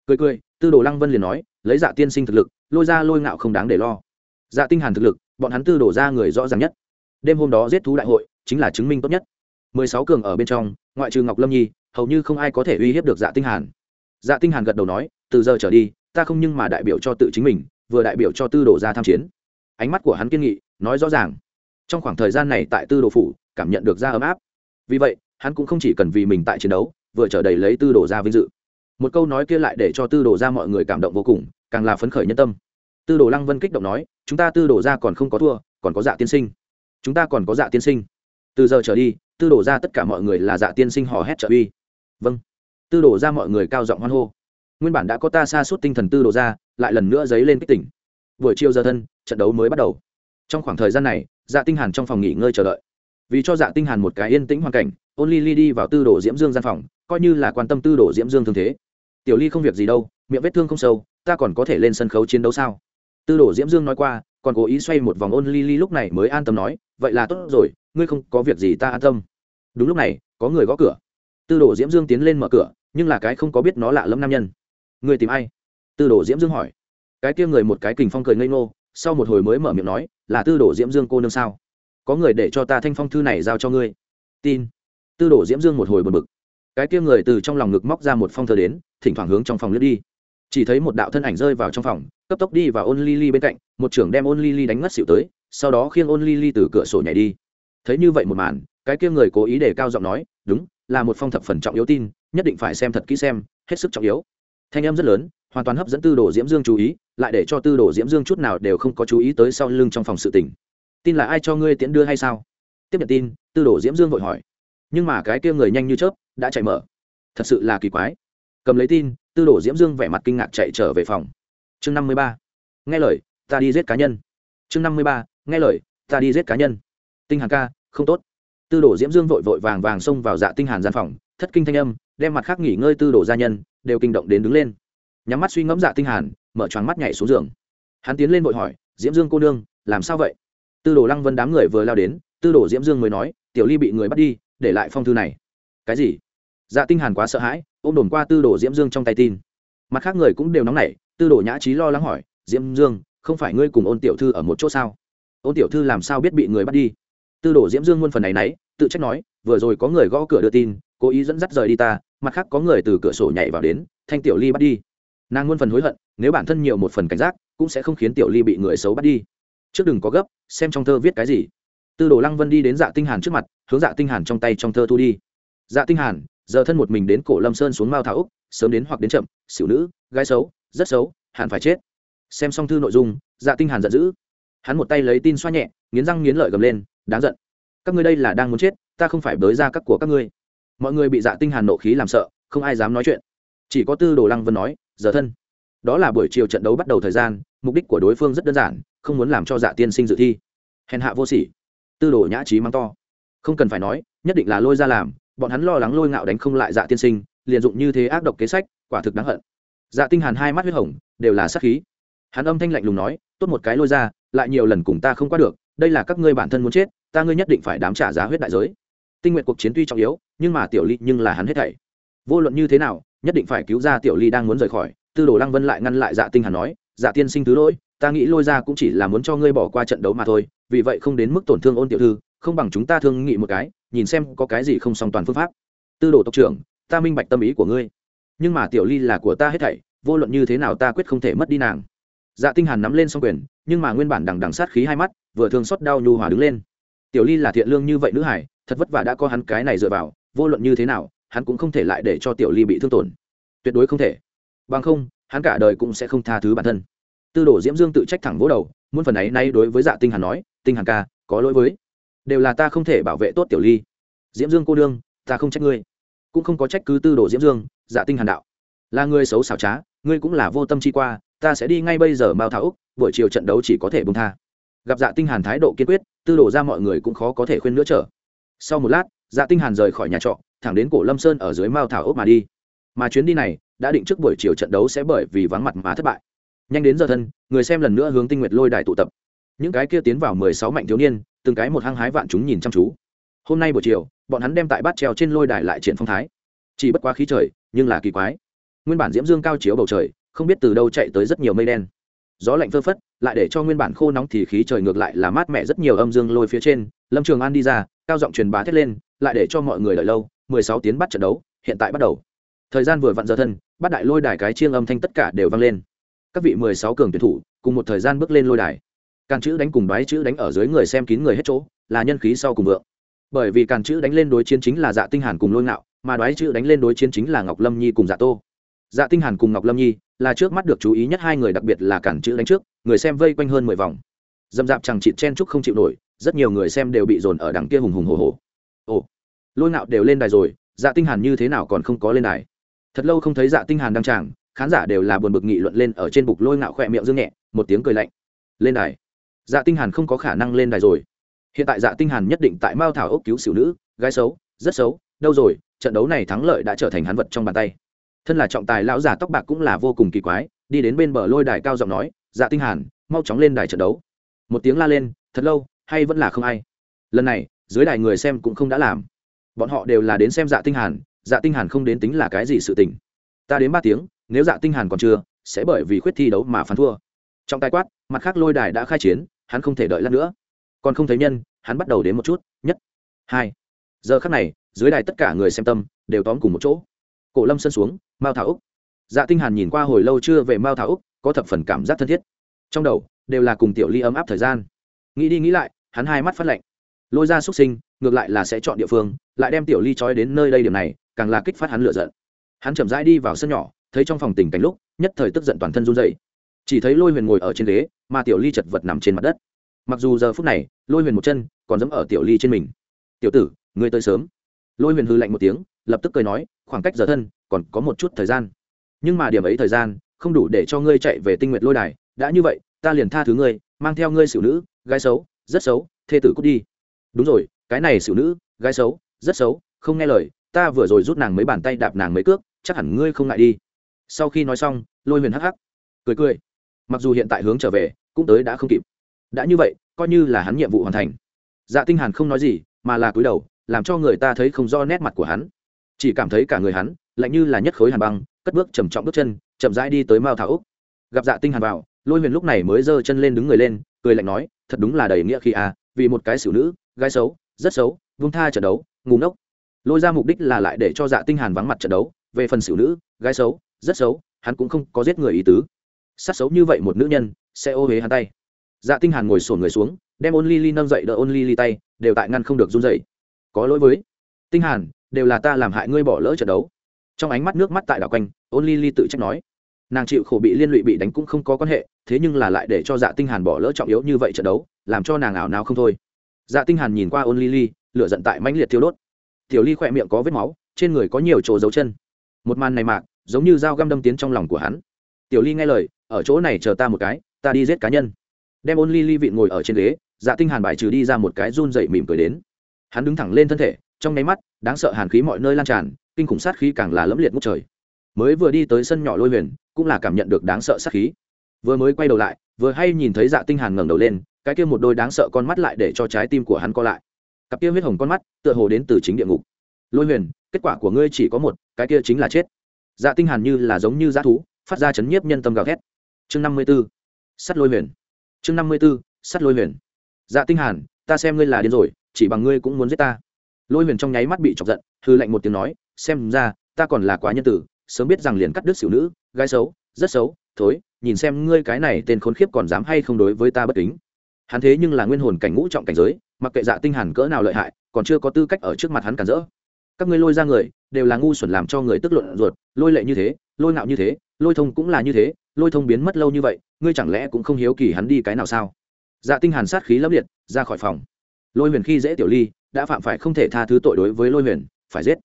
Cười cười, tư đồ lăng vân liền nói, lấy dạ tiên sinh thực lực, lôi ra lôi ngạo không đáng để lo. Dạ tinh hàn thực lực bọn hắn tư đổ ra người rõ ràng nhất. Đêm hôm đó giết thú đại hội, chính là chứng minh tốt nhất. Mười sáu cường ở bên trong, ngoại trừ ngọc lâm nhi, hầu như không ai có thể uy hiếp được dạ tinh hàn. Dạ tinh hàn gật đầu nói, từ giờ trở đi, ta không nhưng mà đại biểu cho tự chính mình, vừa đại biểu cho tư đồ ra tham chiến. Ánh mắt của hắn kiên nghị, nói rõ ràng. Trong khoảng thời gian này tại tư đồ phủ, cảm nhận được ra ấm áp. Vì vậy, hắn cũng không chỉ cần vì mình tại chiến đấu, vừa trở đầy lấy tư đồ ra vinh dự. Một câu nói kia lại để cho tư đồ ra mọi người cảm động vô cùng, càng là phấn khởi nhân tâm tư đồ lăng vân kích động nói, chúng ta tư đồ ra còn không có thua, còn có dạ tiên sinh. Chúng ta còn có dạ tiên sinh. Từ giờ trở đi, tư đồ ra tất cả mọi người là dạ tiên sinh hò hét trợ uy. Vâng. Tư đồ ra mọi người cao giọng hoan hô. Nguyên bản đã có ta xa suốt tinh thần tư đồ ra lại lần nữa dấy lên kích tỉnh. Buổi chiều giờ thân, trận đấu mới bắt đầu. Trong khoảng thời gian này dạ tinh hàn trong phòng nghỉ ngơi chờ đợi. Vì cho dạ tinh hàn một cái yên tĩnh hoàn cảnh, ôn ly ly đi vào tư đồ diễm dương gian phòng, coi như là quan tâm tư đồ diễm dương thương thế. Tiểu ly không việc gì đâu, miệng vết thương không sâu, ta còn có thể lên sân khấu chiến đấu sao? Tư đồ diễm dương nói qua, còn cố ý xoay một vòng ôn ly ly lúc này mới an tâm nói, vậy là tốt rồi, ngươi không có việc gì ta an tâm. Đúng lúc này, có người gõ cửa. Tư đồ diễm dương tiến lên mở cửa, nhưng là cái không có biết nó lạ lẫm nam nhân. Người tìm ai? Tư đồ diễm dương hỏi. Cái kia người một cái kình phong cười ngây ngô, sau một hồi mới mở miệng nói, là tư đồ diễm dương cô nương sao? Có người để cho ta thanh phong thư này giao cho ngươi. Tin. Tư đồ diễm dương một hồi bật bực. Cái kia người từ trong lòng ngực móc ra một phong thư đến, thỉnh thoảng hướng trong phòng lướt đi. Chỉ thấy một đạo thân ảnh rơi vào trong phòng cấp tốc đi vào ôn ly ly bên cạnh, một trưởng đem ôn ly ly đánh ngất xỉu tới, sau đó khiêng ôn ly ly từ cửa sổ nhảy đi. Thấy như vậy một màn, cái kia người cố ý để cao giọng nói, đúng, là một phong thập phần trọng yếu tin, nhất định phải xem thật kỹ xem, hết sức trọng yếu. Thanh em rất lớn, hoàn toàn hấp dẫn tư đồ diễm dương chú ý, lại để cho tư đồ diễm dương chút nào đều không có chú ý tới sau lưng trong phòng sự tình. Tin là ai cho ngươi tiễn đưa hay sao? Tiếp nhận tin, tư đồ diễm dương vội hỏi. Nhưng mà cái kia người nhanh như chớp đã chạy mở. Thật sự là kỳ quái. Cầm lấy tin, tư đồ diễm dương vẻ mặt kinh ngạc chạy trở về phòng chương năm mươi ba. Nghe lời, ta đi giết cá nhân. Chương năm mươi ba. Nghe lời, ta đi giết cá nhân. Tinh hàn ca, không tốt. Tư đồ diễm dương vội vội vàng vàng xông vào dạ tinh hàn gian phòng, thất kinh thanh âm, đem mặt khác nghỉ ngơi tư đồ gia nhân đều kinh động đến đứng lên. Nhắm mắt suy ngẫm dạ tinh hàn, mở choáng mắt nhảy xuống giường. Hắn tiến lên vội hỏi, diễm dương cô nương, làm sao vậy? Tư đồ lăng vân đám người vừa lao đến, tư đồ diễm dương mới nói, tiểu ly bị người bắt đi, để lại phong thư này. Cái gì? Dạ tinh hàn quá sợ hãi, ôm đồn qua tư đồ diễm dương trong tay tin. Mặt khác người cũng đều nóng nảy tư đồ nhã trí lo lắng hỏi diễm dương, không phải ngươi cùng ôn tiểu thư ở một chỗ sao? Ôn tiểu thư làm sao biết bị người bắt đi? Tư đồ diễm dương muôn phần này nấy, tự trách nói, vừa rồi có người gõ cửa đưa tin, cố ý dẫn dắt rời đi ta, mặt khác có người từ cửa sổ nhảy vào đến, thanh tiểu ly bắt đi. Nàng muôn phần hối hận, nếu bản thân nhiều một phần cảnh giác, cũng sẽ không khiến tiểu ly bị người xấu bắt đi. Trước đừng có gấp, xem trong thơ viết cái gì. Tư đồ lăng vân đi đến dạ tinh hàn trước mặt, hướng dạ tinh hàn trong tay trong thơ thu đi. Dạ tinh hàn, giờ thân một mình đến cổ lâm sơn xuống mao thảo úc, sớm đến hoặc đến chậm, xỉu nữ, gái xấu rất xấu, hẳn phải chết. Xem xong thư nội dung dạ tinh hàn giận dữ. Hắn một tay lấy tin xoa nhẹ, nghiến răng nghiến lợi gầm lên, đáng giận. Các ngươi đây là đang muốn chết, ta không phải bới ra các của các ngươi. Mọi người bị dạ tinh hàn nộ khí làm sợ, không ai dám nói chuyện. Chỉ có tư đồ lăng vân nói, giờ thân. Đó là buổi chiều trận đấu bắt đầu thời gian, mục đích của đối phương rất đơn giản, không muốn làm cho dạ tiên sinh dự thi. Hèn hạ vô sỉ. Tư đồ nhã trí mang to. Không cần phải nói, nhất định là lôi ra làm, bọn hắn lo lắng lôi ngạo đánh không lại dạ tiên sinh, liền dụng như thế ác độc kế sách, quả thực đáng hận dạ tinh hàn hai mắt huyết hồng, đều là sát khí. Hắn âm thanh lạnh lùng nói, tốt một cái lôi ra, lại nhiều lần cùng ta không qua được, đây là các ngươi bản thân muốn chết, ta ngươi nhất định phải đám trả giá huyết đại giới. Tinh nguyện cuộc chiến tuy trọng yếu, nhưng mà tiểu ly nhưng là hắn hết thảy. Vô luận như thế nào, nhất định phải cứu ra tiểu ly đang muốn rời khỏi. Tư đồ lăng vân lại ngăn lại dạ tinh hàn nói dạ tiên sinh thứ lỗi, ta nghĩ lôi ra cũng chỉ là muốn cho ngươi bỏ qua trận đấu mà thôi, vì vậy không đến mức tổn thương ôn tiểu thư, không bằng chúng ta thương nghị một cái, nhìn xem có cái gì không song toàn phương pháp. Tư đồ tộc trưởng, ta minh bạch tâm ý của ngươi nhưng mà tiểu ly là của ta hết thảy, vô luận như thế nào ta quyết không thể mất đi nàng. Dạ tinh hàn nắm lên song quyền, nhưng mà nguyên bản đằng đằng sát khí hai mắt, vừa thương xót đau nhu hòa đứng lên. Tiểu ly là thiện lương như vậy nữ hải, thật vất vả đã có hắn cái này dựa vào, vô luận như thế nào, hắn cũng không thể lại để cho tiểu ly bị thương tổn. Tuyệt đối không thể. Bằng không, hắn cả đời cũng sẽ không tha thứ bản thân. Tư đồ diễm dương tự trách thẳng vỗ đầu muốn phần ấy nay đối với dạ tinh hàn nói, tinh hàn ca, có lỗi với. Đều là ta không thể bảo vệ tốt tiểu ly. Diễm dương cô đương ta không trách ngươi cũng không có trách cứ tư đồ diễm dương dạ tinh hàn đạo. Là người xấu xảo trá, ngươi cũng là vô tâm chi qua, ta sẽ đi ngay bây giờ mao thảo úc, buổi chiều trận đấu chỉ có thể bông tha. Gặp dạ tinh hàn thái độ kiên quyết, tư đồ ra mọi người cũng khó có thể khuyên nữa trở. Sau một lát dạ tinh hàn rời khỏi nhà trọ, thẳng đến cổ lâm sơn ở dưới mao thảo úc mà đi. Mà chuyến đi này, đã định trước buổi chiều trận đấu sẽ bởi vì vắng mặt mà thất bại. Nhanh đến giờ thân, người xem lần nữa hướng tinh nguyệt lôi đài tụ tập. Những cái kia tiến vào mười sáu mạnh thiếu niên, từng cái một hăng hái vạn chúng nhìn chăm chú. Hôm nay buổi chiều bọn hắn đem tại bát treo trên lôi đài lại triển phong thái. Chỉ bất quá khí trời, nhưng là kỳ quái. Nguyên bản diễm dương cao chiếu bầu trời, không biết từ đâu chạy tới rất nhiều mây đen. Gió lạnh phơ phất, lại để cho nguyên bản khô nóng thì khí trời ngược lại là mát mẻ rất nhiều âm dương lôi phía trên. Lâm trường an đi ra, cao giọng truyền bá thét lên, lại để cho mọi người đợi lâu, mười sáu tiếng bắt trận đấu, hiện tại bắt đầu. Thời gian vừa vặn giờ thân, bắt đại lôi đài cái chiêng âm thanh tất cả đều vang lên. Các vị mười sáu cường tuyển thủ, cùng một thời gian bước lên lôi đài. Càn chữ đánh cùng bái chữ đánh ở dưới người xem kín người hết chỗ, là nhân khí sau cùng vượng bởi vì càn chữ đánh lên đối chiến chính là dạ tinh hàn cùng lôi ngạo, mà đoái chữ đánh lên đối chiến chính là ngọc lâm nhi cùng dạ tô. Dạ tinh hàn cùng ngọc lâm nhi là trước mắt được chú ý nhất hai người, đặc biệt là cản chữ đánh trước, người xem vây quanh hơn mười vòng. Dầm dạp chẳng chịt chen chúc không chịu nổi, rất nhiều người xem đều bị dồn ở đằng kia hùng hùng hồ hồ ồ, lôi ngạo đều lên đài rồi dạ tinh hàn như thế nào còn không có lên đài? Thật lâu không thấy dạ tinh hàn đăng tràng, khán giả đều là buồn bực nghị luận lên ở trên bục lôi ngạo khỏe miệng dương nhẹ, một tiếng cười lạnh. Lên đài. Dạ tinh hàn không có khả năng lên đài rồi hiện tại dạ tinh hàn nhất định tại mao thảo ốc cứu xỉu nữ, gái xấu, rất xấu, đâu rồi, trận đấu này thắng lợi đã trở thành hắn vật trong bàn tay. Thân là trọng tài lão già tóc bạc cũng là vô cùng kỳ quái, đi đến bên bờ lôi đài cao giọng nói dạ tinh hàn, mau chóng lên đài trận đấu. Một tiếng la lên, thật lâu, hay vẫn là không ai? Lần này, dưới đài người xem cũng không đã làm. Bọn họ đều là đến xem dạ tinh hàn dạ tinh hàn không đến tính là cái gì sự tình. Ta đến ba tiếng, nếu dạ tinh hàn còn chưa, sẽ bởi vì khuyết thi đấu mà phán thua. Trong tài quát, mặt khác lôi đài đã khai chiến, hắn không thể đợi lát nữa còn không thấy nhân, hắn bắt đầu đến một chút, nhất, hai. Giờ khắc này, dưới đài tất cả người xem tâm, đều tóm cùng một chỗ. Cổ lâm sân xuống, mao thảo úc. Dạ tinh hàn nhìn qua hồi lâu chưa về mao thảo úc, có thập phần cảm giác thân thiết. Trong đầu, đều là cùng tiểu ly ấm áp thời gian. Nghĩ đi nghĩ lại, hắn hai mắt phát lạnh. Lôi ra xuất sinh, ngược lại là sẽ chọn địa phương, lại đem tiểu ly trói đến nơi đây điểm này, càng là kích phát hắn lửa giận. Hắn chậm rãi đi vào sân nhỏ, thấy trong phòng tình cảnh lúc, nhất thời tức giận toàn thân run rẩy. Chỉ thấy lôi huyền ngồi ở trên ghế, mà tiểu ly chật vật nằm trên mặt đất mặc dù giờ phút này, lôi huyền một chân còn dẫm ở tiểu ly trên mình. Tiểu tử, ngươi tới sớm. Lôi huyền hư lạnh một tiếng, lập tức cười nói, khoảng cách giờ thân còn có một chút thời gian. Nhưng mà điểm ấy thời gian, không đủ để cho ngươi chạy về tinh nguyệt lôi đài. Đã như vậy, ta liền tha thứ ngươi, mang theo ngươi xỉu nữ, gái xấu, rất xấu, thê tử cút đi. Đúng rồi, cái này xỉu nữ, gái xấu, rất xấu, không nghe lời, ta vừa rồi rút nàng mấy bàn tay đạp nàng mấy cước, chắc hẳn ngươi không ngại đi. Sau khi nói xong, lôi huyền hắc hắc, cười cười. Mặc dù hiện tại hướng trở về, cũng tới đã không kịp đã như vậy, coi như là hắn nhiệm vụ hoàn thành. Dạ tinh hàn không nói gì, mà là cúi đầu, làm cho người ta thấy không do nét mặt của hắn. Chỉ cảm thấy cả người hắn, lạnh như là nhất khối hàn băng, cất bước trầm trọng bước chân, chậm rãi đi tới mao thảo úc. Gặp dạ tinh hàn vào, lôi huyền lúc này mới giơ chân lên đứng người lên, cười lạnh nói, thật đúng là đầy nghĩa khi à vì một cái xử nữ, gái xấu, rất xấu, vung tha trận đấu, ngu ngốc. Lôi ra mục đích là lại để cho dạ tinh hàn vắng mặt trận đấu, về phần xử nữ, gái xấu, rất xấu, hắn cũng không có giết người ý tứ. Sát xấu như vậy một nữ nhân, sẽ ô huế hắn tay dạ tinh hàn ngồi sồn người xuống, đem ôn ly ly nâng dậy đỡ ôn ly ly tay, đều tại ngăn không được run dậy có lỗi với tinh hàn, đều là ta làm hại ngươi bỏ lỡ trận đấu. Trong ánh mắt nước mắt tại đảo quanh, ôn ly ly tự trách nói. Nàng chịu khổ bị liên lụy bị đánh cũng không có quan hệ, thế nhưng là lại để cho dạ tinh hàn bỏ lỡ trọng yếu như vậy trận đấu, làm cho nàng ảo nào không thôi. Dạ tinh hàn nhìn qua ôn ly ly, lửa giận tại mãnh liệt thiêu đốt. Tiểu ly khỏe miệng có vết máu, trên người có nhiều chỗ dấu chân. Một màn này mạc giống như dao găm đâm tiến trong lòng của hắn. Tiểu ly nghe lời, ở chỗ này chờ ta một cái, ta đi giết cá nhân đem ôn ly ly vịn ngồi ở trên ghế dạ tinh hàn bài trừ đi ra một cái run dậy mỉm cười đến. Hắn đứng thẳng lên thân thể, trong nháy mắt, đáng sợ hàn khí mọi nơi lan tràn, kinh khủng sát khí càng là lẫm liệt ngút trời. Mới vừa đi tới sân nhỏ lôi huyền, cũng là cảm nhận được đáng sợ sát khí. Vừa mới quay đầu lại, vừa hay nhìn thấy dạ tinh hàn ngẩng đầu lên, cái kia một đôi đáng sợ con mắt lại để cho trái tim của hắn co lại. Cặp kia huyết hồng con mắt, tựa hồ đến từ chính địa ngục. Lôi huyền, kết quả của ngươi chỉ có một, cái kia chính là chết. Dạ tinh hàn như là giống như dã thú, phát ra chấn nhiếp nhân tâm gào thét. Chương năm mươi 54. sắt lôi huyền chương năm mươi 54. sắt lôi huyền. Dạ tinh hàn, ta xem ngươi là điên rồi, chỉ bằng ngươi cũng muốn giết ta. Lôi huyền trong nháy mắt bị chọc giận hư lạnh một tiếng nói, xem ra, ta còn là quá nhân tử, sớm biết rằng liền cắt đứt xỉu nữ, gái xấu, rất xấu, thối, nhìn xem ngươi cái này tên khốn khiếp còn dám hay không đối với ta bất kính. Hắn thế nhưng là nguyên hồn cảnh ngũ trọng cảnh giới, mặc kệ dạ tinh hàn cỡ nào lợi hại, còn chưa có tư cách ở trước mặt hắn cản rỡ. Các ngươi lôi ra người, đều là ngu xuẩn làm cho người tức luận ruột, lôi lệ như thế, lôi ngạo như thế, lôi thông cũng là như thế lôi thông biến mất lâu như vậy, ngươi chẳng lẽ cũng không hiếu kỳ hắn đi cái nào sao? Dạ tinh hàn sát khí lấp liệt, ra khỏi phòng. Lôi huyền khi dễ tiểu ly, đã phạm phải không thể tha thứ tội đối với lôi huyền, phải giết.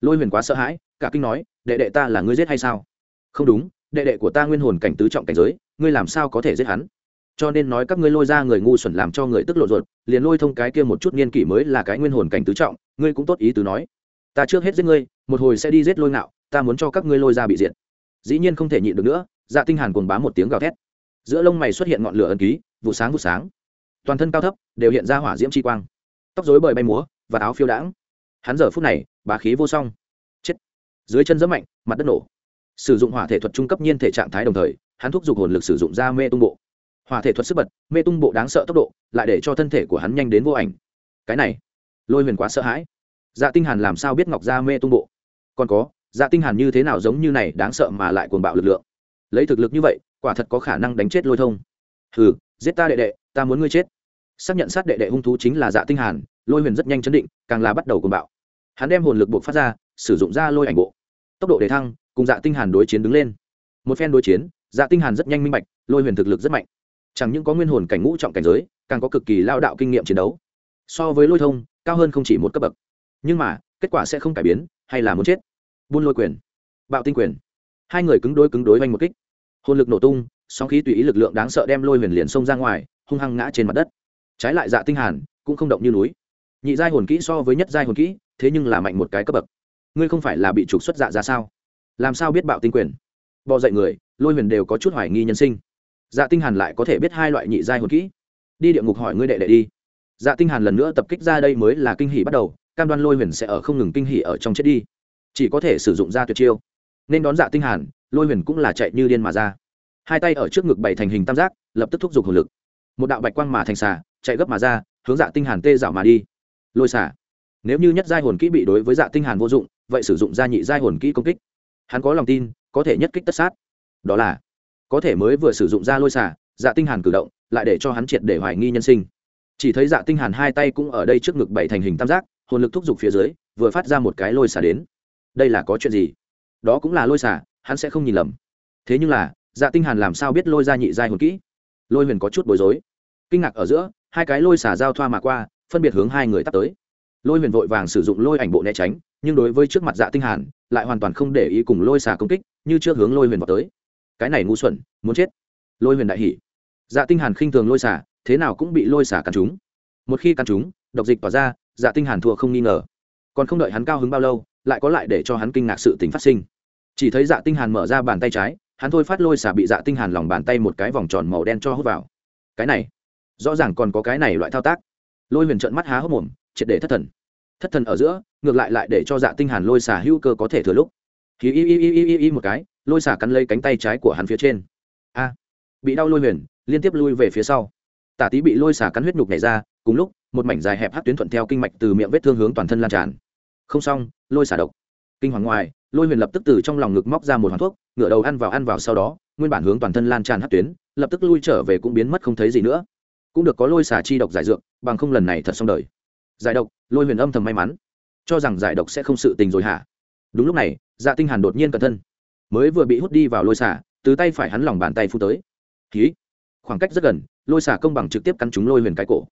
Lôi huyền quá sợ hãi, cả kinh nói, đệ đệ ta là ngươi giết hay sao? Không đúng, đệ đệ của ta nguyên hồn cảnh tứ trọng cảnh giới, ngươi làm sao có thể giết hắn? Cho nên nói các ngươi lôi ra người ngu xuẩn làm cho người tức lộ ruột, liền lôi thông cái kia một chút niên kỷ mới là cái nguyên hồn cảnh tứ trọng, ngươi cũng tốt ý tứ nói. Ta trước hết giết ngươi, một hồi sẽ đi giết lôi ngạo, ta muốn cho các ngươi lôi ra bị diệt. Dĩ nhiên không thể nhịn được nữa dạ tinh hàn cuồng bá một tiếng gào thét. Giữa lông mày xuất hiện ngọn lửa ẩn ký, vụ sáng vụ sáng. Toàn thân cao thấp, đều hiện ra hỏa diễm chi quang. Tóc rối bời bay múa, và áo phiêu đãng. Hắn giờ phút này, bá khí vô song. Chết. Dưới chân rất mạnh, mặt đất nổ. Sử dụng hỏa thể thuật trung cấp nhiên thể trạng thái đồng thời, hắn thúc giục hồn lực sử dụng ra mê tung bộ. Hỏa thể thuật sức bật, mê tung bộ đáng sợ tốc độ, lại để cho thân thể của hắn nhanh đến vô ảnh. Cái này, lôi huyền quá sợ hãi. Dạ tinh hàn làm sao biết ngọc ra mê tung bộ? Còn có dạ tinh hàn như thế nào giống như này đáng sợ mà lại cuồng bạo lực lượng? Lấy thực lực như vậy, quả thật có khả năng đánh chết lôi thông. Hừ, giết ta đệ đệ, ta muốn ngươi chết. Xác nhận sát đệ đệ hung thú chính là dạ tinh hàn, lôi huyền rất nhanh chấn định, càng là bắt đầu cuồng bạo. Hắn đem hồn lực buộc phát ra, sử dụng ra lôi ảnh bộ. Tốc độ đề thăng, cùng dạ tinh hàn đối chiến đứng lên. Một phen đối chiến dạ tinh hàn rất nhanh minh bạch, lôi huyền thực lực rất mạnh. Chẳng những có nguyên hồn cảnh ngũ trọng cảnh giới, càng có cực kỳ lao đạo kinh nghiệm chiến đấu. So với lôi thông, cao hơn không chỉ một cấp bậc. Nhưng mà, kết quả sẽ không cải biến, hay là muốn chết. Buôn lôi quyền. Bạo tinh quyền hai người cứng đối cứng đối oanh một kích. Hồn lực nổ tung, sóng khí tùy ý lực lượng đáng sợ đem lôi huyền liền xông ra ngoài, hung hăng ngã trên mặt đất. Trái lại dạ tinh hàn, cũng không động như núi. Nhị giai hồn kỹ so với nhất giai hồn kỹ, thế nhưng là mạnh một cái cấp bậc. Ngươi không phải là bị trục xuất dạ ra sao? Làm sao biết bạo tinh quyền? Bò dậy người, lôi huyền đều có chút hoài nghi nhân sinh. Dạ tinh hàn lại có thể biết hai loại nhị giai hồn kỹ. Đi địa ngục hỏi ngươi đệ đệ đi. Dạ tinh hàn lần nữa tập kích ra đây mới là kinh hỉ bắt đầu, cam đoan lôi huyền sẽ ở không ngừng kinh hỉ ở trong chết đi. Chỉ có thể sử dụng ra tuyệt chiêu nên đón dạ tinh hàn, lôi huyền cũng là chạy như điên mà ra. Hai tay ở trước ngực bảy thành hình tam giác, lập tức thúc giục hồn lực. Một đạo bạch quang mà thành xà, chạy gấp mà ra, hướng dạ tinh hàn tê dạo mà đi. Lôi xà. Nếu như nhất giai hồn kỹ bị đối với dạ tinh hàn vô dụng, vậy sử dụng gia nhị giai hồn kỹ công kích. Hắn có lòng tin, có thể nhất kích tất sát. Đó là, có thể mới vừa sử dụng ra lôi xà dạ tinh hàn cử động, lại để cho hắn triệt để hoài nghi nhân sinh. Chỉ thấy dạ tinh hàn hai tay cũng ở đây trước ngực bảy thành hình tam giác, hồn lực thúc giục phía dưới, vừa phát ra một cái lôi xà đến. Đây là có chuyện gì? Đó cũng là lôi xả, hắn sẽ không nhìn lầm. Thế nhưng là dạ tinh hàn làm sao biết lôi ra nhị giai hồn kỹ? Lôi huyền có chút bối rối. Kinh ngạc ở giữa hai cái lôi xả giao thoa mà qua phân biệt hướng hai người tắt tới. Lôi huyền vội vàng sử dụng lôi ảnh bộ né tránh nhưng đối với trước mặt dạ tinh hàn lại hoàn toàn không để ý cùng lôi xả công kích như trước hướng lôi huyền vào tới. Cái này ngu xuẩn muốn chết. Lôi huyền đại hỉ. Dạ tinh hàn khinh thường lôi xả, thế nào cũng bị lôi xả cắn chúng. một khi cắn chúng, độc dịch tỏa ra dạ tinh hàn thua không nghi ngờ. Còn không đợi hắn cao hứng bao lâu lại có lại để cho hắn kinh ngạc sự tình phát sinh. Chỉ thấy dạ tinh hàn mở ra bàn tay trái, hắn thôi phát lôi xả bị dạ tinh hàn lòng bàn tay một cái vòng tròn màu đen cho hút vào. Cái này, rõ ràng còn có cái này loại thao tác. Lôi huyền trợn mắt há hốc mồm, triệt để thất thần. Thất thần ở giữa, ngược lại lại để cho dạ tinh hàn lôi xả hữu cơ có thể thừa lúc. Hí y y y y y y một cái, lôi xả cắn lấy cánh tay trái của hắn phía trên. A! Bị đau lôi huyền, liên tiếp lui về phía sau. Tả tí bị lôi xả cắn huyết nhục nhảy ra, cùng lúc, một mảnh dài hẹp hát tuyến thuận theo kinh mạch từ miệng vết thương hướng toàn thân lan tràn không xong, lôi xả độc. Kinh hoàng ngoài, lôi huyền lập tức từ trong lòng ngực móc ra một hoàn thuốc ngựa đầu ăn vào ăn vào sau đó, nguyên bản hướng toàn thân lan tràn hát tuyến, lập tức lui trở về cũng biến mất không thấy gì nữa. Cũng được có lôi xả chi độc giải dược, bằng không lần này thật xong đời. Giải độc, lôi huyền âm thầm may mắn. Cho rằng giải độc sẽ không sự tình rồi hả? Đúng lúc này dạ tinh hàn đột nhiên cẩn thân. Mới vừa bị hút đi vào lôi xả, từ tay phải hắn lòng bàn tay phu tới. Khí khoảng cách rất gần, lôi xả công bằng trực tiếp cắn trúng lôi huyền cái cổ.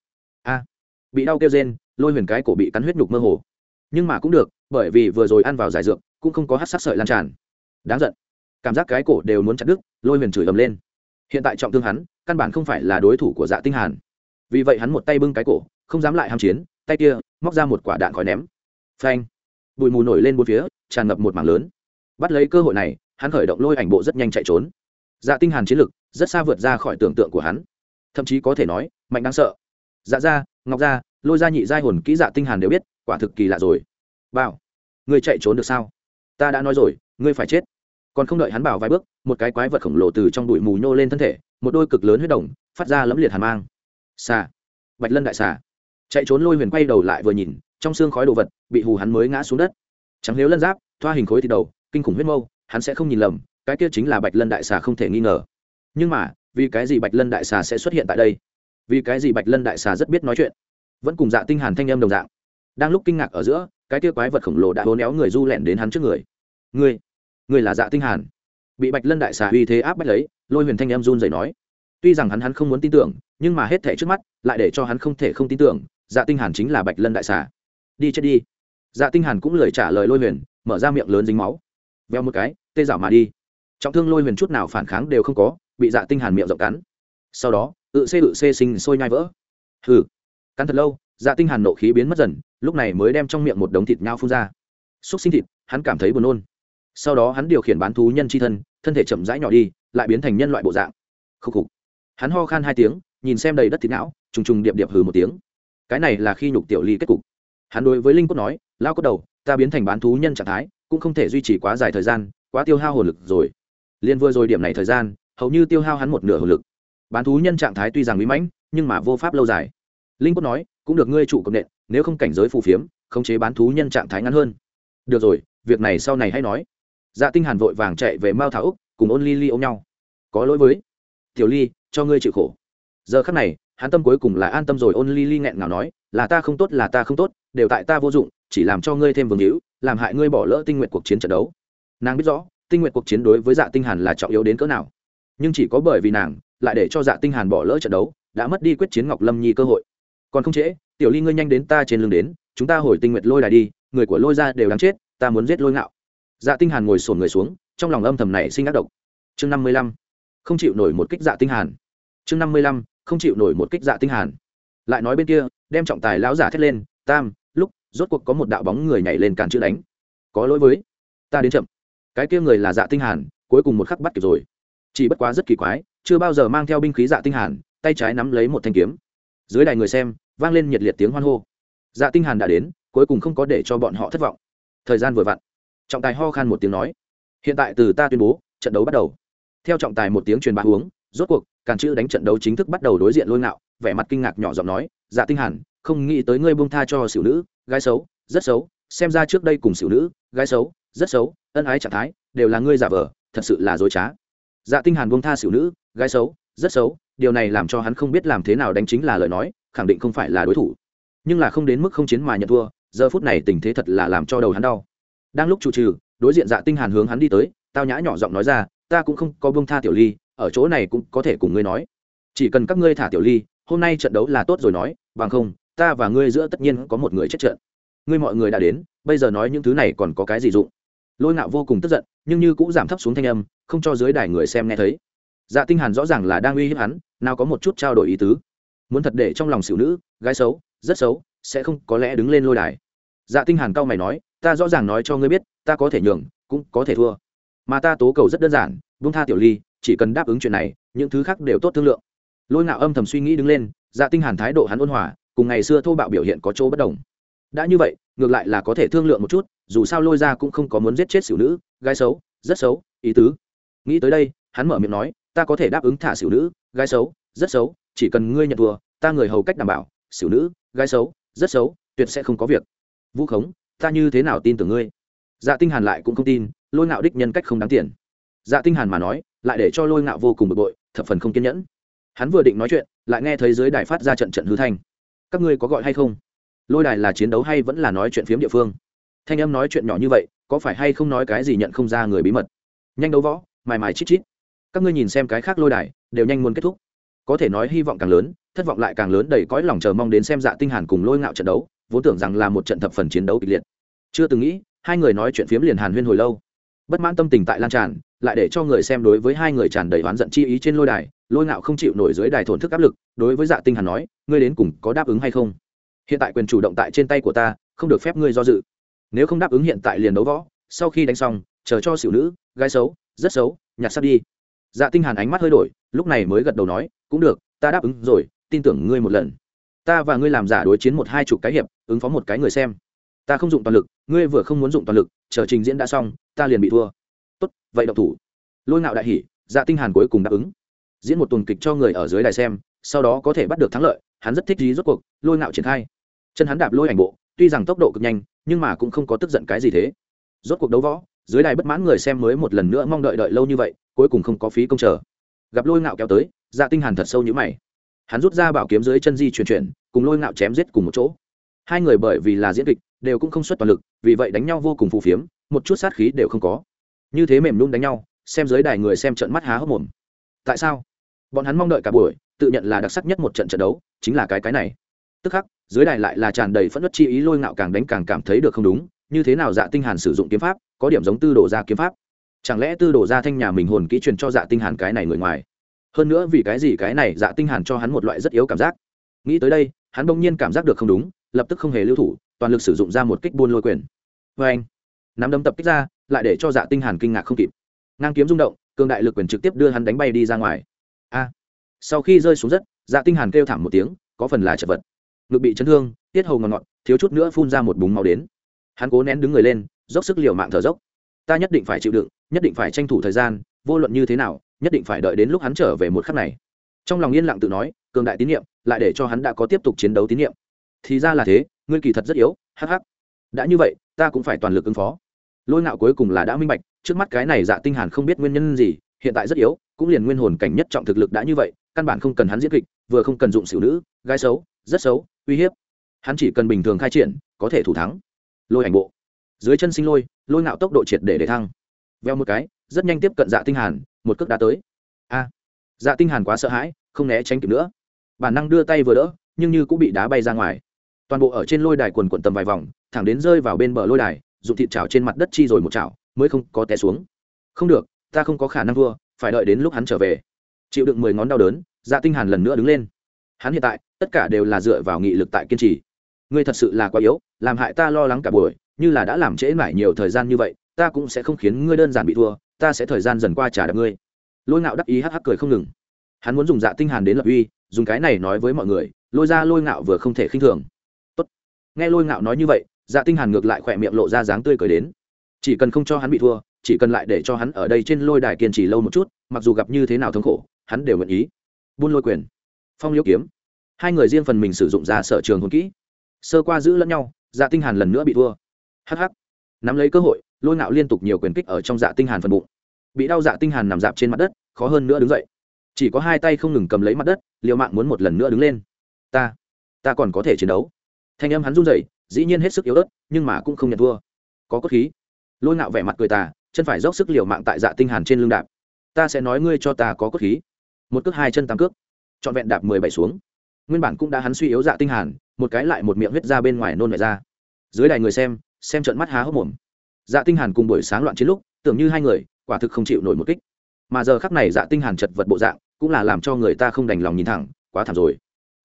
A! Bị đau kêu rên, lôi huyền cái cổ bị cắn huyết nhục mơ hồ nhưng mà cũng được bởi vì vừa rồi ăn vào giải dược cũng không có hát sắc sợi lan tràn. Đáng giận. Cảm giác cái cổ đều muốn chặt đứt lôi huyền chửi ầm lên. Hiện tại trọng thương hắn căn bản không phải là đối thủ của dạ tinh hàn. Vì vậy hắn một tay bưng cái cổ không dám lại ham chiến tay kia móc ra một quả đạn khói ném. Phanh. Bụi mù nổi lên bốn phía tràn ngập một mảng lớn. Bắt lấy cơ hội này hắn khởi động lôi ảnh bộ rất nhanh chạy trốn. Dạ tinh hàn chiến lực rất xa vượt ra khỏi tưởng tượng của hắn. Thậm chí có thể nói mạnh đáng sợ. Dạ Gia, ngọc Gia, lôi Gia nhị giai hồn kỹ dạ tinh hàn đều biết quả thực kỳ lạ rồi. Bảo, ngươi chạy trốn được sao? Ta đã nói rồi, ngươi phải chết. Còn không đợi hắn bảo vài bước, một cái quái vật khổng lồ từ trong bụi mù nhô lên thân thể, một đôi cực lớn huyết đồng, phát ra lẫm liệt hàn mang. Xà, bạch lân đại xà. Chạy trốn lôi huyền quay đầu lại vừa nhìn, trong xương khói đồ vật bị hù hắn mới ngã xuống đất. Trắng nếu lân giáp, thoa hình khối thì đầu, kinh khủng huyết mâu, hắn sẽ không nhìn lầm, cái kia chính là bạch lân đại xà không thể nghi ngờ. Nhưng mà, vì cái gì bạch lân đại xà sẽ xuất hiện tại đây? Vì cái gì bạch lân đại xà rất biết nói chuyện? Vẫn cùng dạ tinh hàn thanh em đồng dạng đang lúc kinh ngạc ở giữa cái tia quái vật khổng lồ đã hố néo người du lẹn đến hắn trước người. Người, người là dạ tinh hàn? Bị bạch lân đại xà uy thế áp bách lấy lôi huyền thanh em run rẩy nói. Tuy rằng hắn hắn không muốn tin tưởng nhưng mà hết thể trước mắt lại để cho hắn không thể không tin tưởng dạ tinh hàn chính là bạch lân đại xà. Đi chết đi. Dạ tinh hàn cũng lời trả lời lôi huyền mở ra miệng lớn dính máu. Veo một cái tê dạo mà đi. Trọng thương lôi huyền chút nào phản kháng đều không có bị dạ tinh hàn miệng rộng cắn. Sau đó tự xê tự xê sinh sôi nhai vỡ. Hừ. Cắn thật lâu dạ tinh hàn nộ khí biến mất dần lúc này mới đem trong miệng một đống thịt nhau phun ra. Xúc sinh thịt, hắn cảm thấy buồn nôn. Sau đó hắn điều khiển bán thú nhân c h i thân thân thể chậm rãi nhỏ đi, lại biến thành nhân loại bộ dạng. Khúc khục. Hắn ho khan hai tiếng, nhìn xem đầy đất thịt não trùng trùng điệp điệp hừ một tiếng. Cái này là khi nhục tiểu ly kết cục. Hắn đối với linh cốt nói, lao cốt đầu, ta biến thành bán thú nhân trạng thái, cũng không thể duy trì quá dài thời gian, quá tiêu hao hồn lực rồi. Liên vừa rồi điểm này thời gian, hầu như tiêu hao hắn một nửa hồn lực. Bán thú nhân trạng thái tuy rằng bí mãnh, nhưng mà vô pháp lâu dài. Linh cốt nói, cũng được ngươi trụ cộng nện nếu không cảnh giới phù phiếm, khống chế bán thú nhân trạng thái ngắn hơn. Được rồi, việc này sau này hãy nói. Dạ tinh hàn vội vàng chạy về mao thảo úc, cùng ôn ly ly ôm nhau. Có lỗi với tiểu ly, cho ngươi chịu khổ. Giờ khắc này, hắn tâm cuối cùng là an tâm rồi, ôn ly ly nghẹn ngào nói, là ta không tốt, là ta không tốt, đều tại ta vô dụng, chỉ làm cho ngươi thêm vương hữu, làm hại ngươi bỏ lỡ tinh nguyện cuộc chiến trận đấu. Nàng biết rõ, tinh nguyện cuộc chiến đối với dạ tinh hàn là trọng yếu đến cỡ nào. Nhưng chỉ có bởi vì nàng, lại để cho dạ tinh hàn bỏ lỡ trận đấu, đã mất đi quyết chiến ngọc lâm nhi cơ hội còn không trễ, tiểu ly ngươi nhanh đến ta trên lưng đến, chúng ta hồi tinh nguyện lôi đài đi, người của lôi ra đều đáng chết, ta muốn giết lôi ngạo. Dạ tinh hàn ngồi sồn người xuống, trong lòng âm thầm này sinh ác độc. Chương năm mươi lăm, không chịu nổi một kích dạ tinh hàn. Chương năm mươi lăm, không chịu nổi một kích dạ tinh hàn. Lại nói bên kia, đem trọng tài lão giả thét lên, tam, lúc, rốt cuộc có một đạo bóng người nhảy lên cản chữ đánh. Có lỗi với, ta đến chậm. Cái kia người là dạ tinh hàn, cuối cùng một khắc bắt kịp rồi. Chỉ bất quá rất kỳ quái, chưa bao giờ mang theo binh khí dạ tinh hàn, tay trái nắm lấy một thanh kiếm. Dưới đài người xem vang lên nhiệt liệt tiếng hoan hô. Dạ tinh hàn đã đến, cuối cùng không có để cho bọn họ thất vọng. Thời gian vừa vặn, trọng tài ho khan một tiếng nói, hiện tại từ ta tuyên bố, trận đấu bắt đầu. Theo trọng tài một tiếng truyền bá uống rốt cuộc, càn chữ đánh trận đấu chính thức bắt đầu đối diện lôi ngạo, vẻ mặt kinh ngạc nhỏ giọng nói dạ tinh hàn, không nghĩ tới ngươi buông tha cho xỉu nữ, gái xấu, rất xấu, xem ra trước đây cùng xỉu nữ, gái xấu, rất xấu, ân ái trạng thái, đều là ngươi giả vờ, thật sự là dối trá. Dạ tinh hàn buông tha xỉu nữ, gái xấu, rất xấu, điều này làm cho hắn không biết làm thế nào đánh chính là lời nói khẳng định không phải là đối thủ. Nhưng là không đến mức không chiến mà nhận thua, giờ phút này tình thế thật là làm cho đầu hắn đau. Đang lúc chủ trừ, đối diện dạ tinh hàn hướng hắn đi tới, tao nhã nhỏ giọng nói ra, ta cũng không có buông tha tiểu ly, ở chỗ này cũng có thể cùng ngươi nói. Chỉ cần các ngươi thả tiểu ly, hôm nay trận đấu là tốt rồi nói, bằng không, ta và ngươi giữa tất nhiên có một người chết trận. Ngươi mọi người đã đến, bây giờ nói những thứ này còn có cái gì dụng? Lôi ngạo vô cùng tức giận, nhưng như cũng giảm thấp xuống thanh âm, không cho dưới đài người xem nghe thấy. Dạ tinh hàn rõ ràng là đang uy hiếp hắn, nào có một chút trao đổi ý tứ muốn thật để trong lòng xỉu nữ, gái xấu, rất xấu, sẽ không có lẽ đứng lên lôi đài. Dạ tinh hàn cao mày nói, ta rõ ràng nói cho ngươi biết, ta có thể nhường, cũng có thể thua. Mà ta tố cầu rất đơn giản, buông tha tiểu ly, chỉ cần đáp ứng chuyện này, những thứ khác đều tốt thương lượng. Lôi ngạo âm thầm suy nghĩ đứng lên dạ tinh hàn thái độ hắn ôn hòa, cùng ngày xưa thô bạo biểu hiện có chỗ bất đồng. Đã như vậy, ngược lại là có thể thương lượng một chút, dù sao lôi ra cũng không có muốn giết chết xỉu nữ, gái xấu, rất xấu, ý tứ. Nghĩ tới đây, hắn mở miệng nói, ta có thể đáp ứng thả xỉu nữ, gái xấu, rất xấu chỉ cần ngươi nhận thua, ta người hầu cách đảm bảo xỉu nữ, gái xấu, rất xấu, tuyệt sẽ không có việc. Vũ khống, ta như thế nào tin tưởng ngươi? Dạ tinh hàn lại cũng không tin, lôi ngạo đích nhân cách không đáng tiền. Dạ tinh hàn mà nói, lại để cho lôi ngạo vô cùng bực bội, thập phần không kiên nhẫn. Hắn vừa định nói chuyện, lại nghe thấy dưới đài phát ra trận trận hư thanh. Các ngươi có gọi hay không? Lôi đài là chiến đấu hay vẫn là nói chuyện phiếm địa phương? Thanh âm nói chuyện nhỏ như vậy, có phải hay không nói cái gì nhận không ra người bí mật? Nhanh đấu võ, mài mài chít chít. Các ngươi nhìn xem cái khác lôi đài, đều nhanh muốn kết thúc có thể nói hy vọng càng lớn, thất vọng lại càng lớn đầy cõi lòng chờ mong đến xem dạ tinh hàn cùng lôi ngạo trận đấu, vốn tưởng rằng là một trận thập phần chiến đấu kịch liệt. Chưa từng nghĩ, hai người nói chuyện phiếm liền hàn huyên hồi lâu. Bất mãn tâm tình tại lan tràn, lại để cho người xem đối với hai người tràn đầy oán giận chi ý trên lôi đài, lôi ngạo không chịu nổi dưới đài thổn thức áp lực, đối với dạ tinh hàn nói, ngươi đến cùng có đáp ứng hay không? Hiện tại quyền chủ động tại trên tay của ta, không được phép ngươi do dự. Nếu không đáp ứng hiện tại liền đấu võ, sau khi đánh xong, chờ cho xỉu nữ, gái xấu, rất xấu, nhặt sắp đi. Dạ tinh hàn ánh mắt hơi đổi, lúc này mới gật đầu nói cũng được, ta đáp ứng rồi, tin tưởng ngươi một lần. Ta và ngươi làm giả đối chiến một hai chục cái hiệp, ứng phó một cái người xem. Ta không dụng toàn lực, ngươi vừa không muốn dụng toàn lực, chờ trình diễn đã xong, ta liền bị thua. Tốt, vậy độc thủ. Lôi ngạo đại hỉ dạ tinh hàn cuối cùng đáp ứng. Diễn một tuần kịch cho người ở dưới đài xem, sau đó có thể bắt được thắng lợi, hắn rất thích gì rốt cuộc, lôi ngạo triển khai. Chân hắn đạp lôi ảnh bộ, tuy rằng tốc độ cực nhanh, nhưng mà cũng không có tức giận cái gì thế. Rốt cuộc đấu võ, dưới đài bất mãn người xem mới một lần nữa mong đợi đợi lâu như vậy, cuối cùng không có phí công chờ. Gặp lôi ngạo kéo tới dạ tinh hàn thật sâu như mày. Hắn rút ra bảo kiếm dưới chân di chuyển chuyển, cùng lôi ngạo chém giết cùng một chỗ. Hai người bởi vì là diễn kịch, đều cũng không xuất toàn lực, vì vậy đánh nhau vô cùng phù phiếm, một chút sát khí đều không có. Như thế mềm nhung đánh nhau, xem dưới đài người xem trận mắt há hốc mồm. Tại sao? Bọn hắn mong đợi cả buổi, tự nhận là đặc sắc nhất một trận trận đấu, chính là cái cái này. Tức khắc dưới đài lại là tràn đầy phẫn nộ chi ý lôi ngạo càng đánh càng cảm thấy được không đúng, như thế nào dạ tinh hàn sử dụng kiếm pháp, có điểm giống tư đồ gia kiếm pháp. Chẳng lẽ tư đồ gia thanh nhà mình hồn kỹ truyền cho dạ tinh hàn cái này người ngoài? Hơn nữa vì cái gì cái này dạ tinh hàn cho hắn một loại rất yếu cảm giác. Nghĩ tới đây, hắn bỗng nhiên cảm giác được không đúng, lập tức không hề lưu thủ, toàn lực sử dụng ra một kích buôn lôi quyền. Với anh, nắm đấm tập kích ra, lại để cho dạ tinh hàn kinh ngạc không kịp. Ngang kiếm rung động, cường đại lực quyền trực tiếp đưa hắn đánh bay đi ra ngoài. A, sau khi rơi xuống đất dạ tinh hàn kêu thảm một tiếng, có phần là chật vật. Ngực bị chấn thương, tiết hầu ngọt ngọt thiếu chút nữa phun ra một búng máu đến. Hắn cố nén đứng người lên, dốc sức liều mạng thở dốc. Ta nhất định phải chịu đựng, nhất định phải tranh thủ thời gian, vô luận như thế nào nhất định phải đợi đến lúc hắn trở về một khắc này. Trong lòng yên lặng tự nói, cường đại tín nhiệm, lại để cho hắn đã có tiếp tục chiến đấu tín nhiệm. Thì ra là thế, ngươi kỳ thật rất yếu, hắc hắc. Đã như vậy, ta cũng phải toàn lực ứng phó. Lôi ngạo cuối cùng là đã minh bạch, trước mắt cái này dạ tinh hàn không biết nguyên nhân gì, hiện tại rất yếu, cũng liền nguyên hồn cảnh nhất trọng thực lực đã như vậy, căn bản không cần hắn diễn kịch, vừa không cần dụng xỉu nữ, gái xấu, rất xấu, uy hiếp. Hắn chỉ cần bình thường khai triển, có thể thủ thắng. Lôi ảnh bộ. Dưới chân sinh lôi lôi ngạo tốc độ triệt để để thăng. Veo một cái rất nhanh tiếp cận dạ tinh hàn, một cước đá tới. A dạ tinh hàn quá sợ hãi, không né tránh kịp nữa. Bản năng đưa tay vừa đỡ, nhưng như cũng bị đá bay ra ngoài. Toàn bộ ở trên lôi đài quần quần tầm vài vòng, thẳng đến rơi vào bên bờ lôi đài dùng thịt chảo trên mặt đất chi rồi một chảo, mới không có té xuống. Không được, ta không có khả năng thua, phải đợi đến lúc hắn trở về. Chịu đựng mười ngón đau đớn dạ tinh hàn lần nữa đứng lên. Hắn hiện tại, tất cả đều là dựa vào nghị lực tại kiên trì. Ngươi thật sự là quá yếu, làm hại ta lo lắng cả buổi, như là đã làm trễ mãi nhiều thời gian như vậy, ta cũng sẽ không khiến ngươi đơn giản bị thua ta sẽ thời gian dần qua trả đạp ngươi. Lôi ngạo đắc ý hắc hắc cười không ngừng. Hắn muốn dùng dạ tinh hàn đến lập uy, dùng cái này nói với mọi người, lôi ra lôi ngạo vừa không thể khinh thường. Tốt. nghe lôi ngạo nói như vậy dạ tinh hàn ngược lại khỏe miệng lộ ra dáng tươi cười đến. Chỉ cần không cho hắn bị thua, chỉ cần lại để cho hắn ở đây trên lôi đài kiên trì lâu một chút, mặc dù gặp như thế nào thống khổ, hắn đều nguyện ý. Buôn lôi quyền. Phong liễu kiếm. Hai người riêng phần mình sử dụng ra sở trường hồn kỹ. Sơ qua giữ lẫn nhau dạ tinh hàn lần nữa bị thua. Hắc hắc. Nắm lấy cơ hội lôi ngạo liên tục nhiều quyền kích ở trong dạ tinh hàn phần bụng. Bị đau dạ tinh hàn nằm dạp trên mặt đất, khó hơn nữa đứng dậy. Chỉ có hai tay không ngừng cầm lấy mặt đất, liều mạng muốn một lần nữa đứng lên. Ta ta còn có thể chiến đấu. Thanh âm hắn run rẩy, dĩ nhiên hết sức yếu ớt, nhưng mà cũng không nhận thua. Có cốt khí. Lôi ngạo vẻ mặt cười tà, chân phải dốc sức liều mạng tại dạ tinh hàn trên lưng đạp. Ta sẽ nói ngươi cho ta có cốt khí. Một cước hai chân tám cước. Trọn vẹn đạp mười bảy xuống. Nguyên bản cũng đã hắn suy yếu dạ tinh hàn, một cái lại một miệng huyết ra bên ngoài nôn lại ra. Dưới đài người xem xem trận mắt há hốc mồm dạ tinh hàn cùng buổi sáng loạn chiến lúc, tưởng như hai người, quả thực không chịu nổi một kích. Mà giờ khắc này dạ tinh hàn chật vật bộ dạng, cũng là làm cho người ta không đành lòng nhìn thẳng, quá thảm rồi.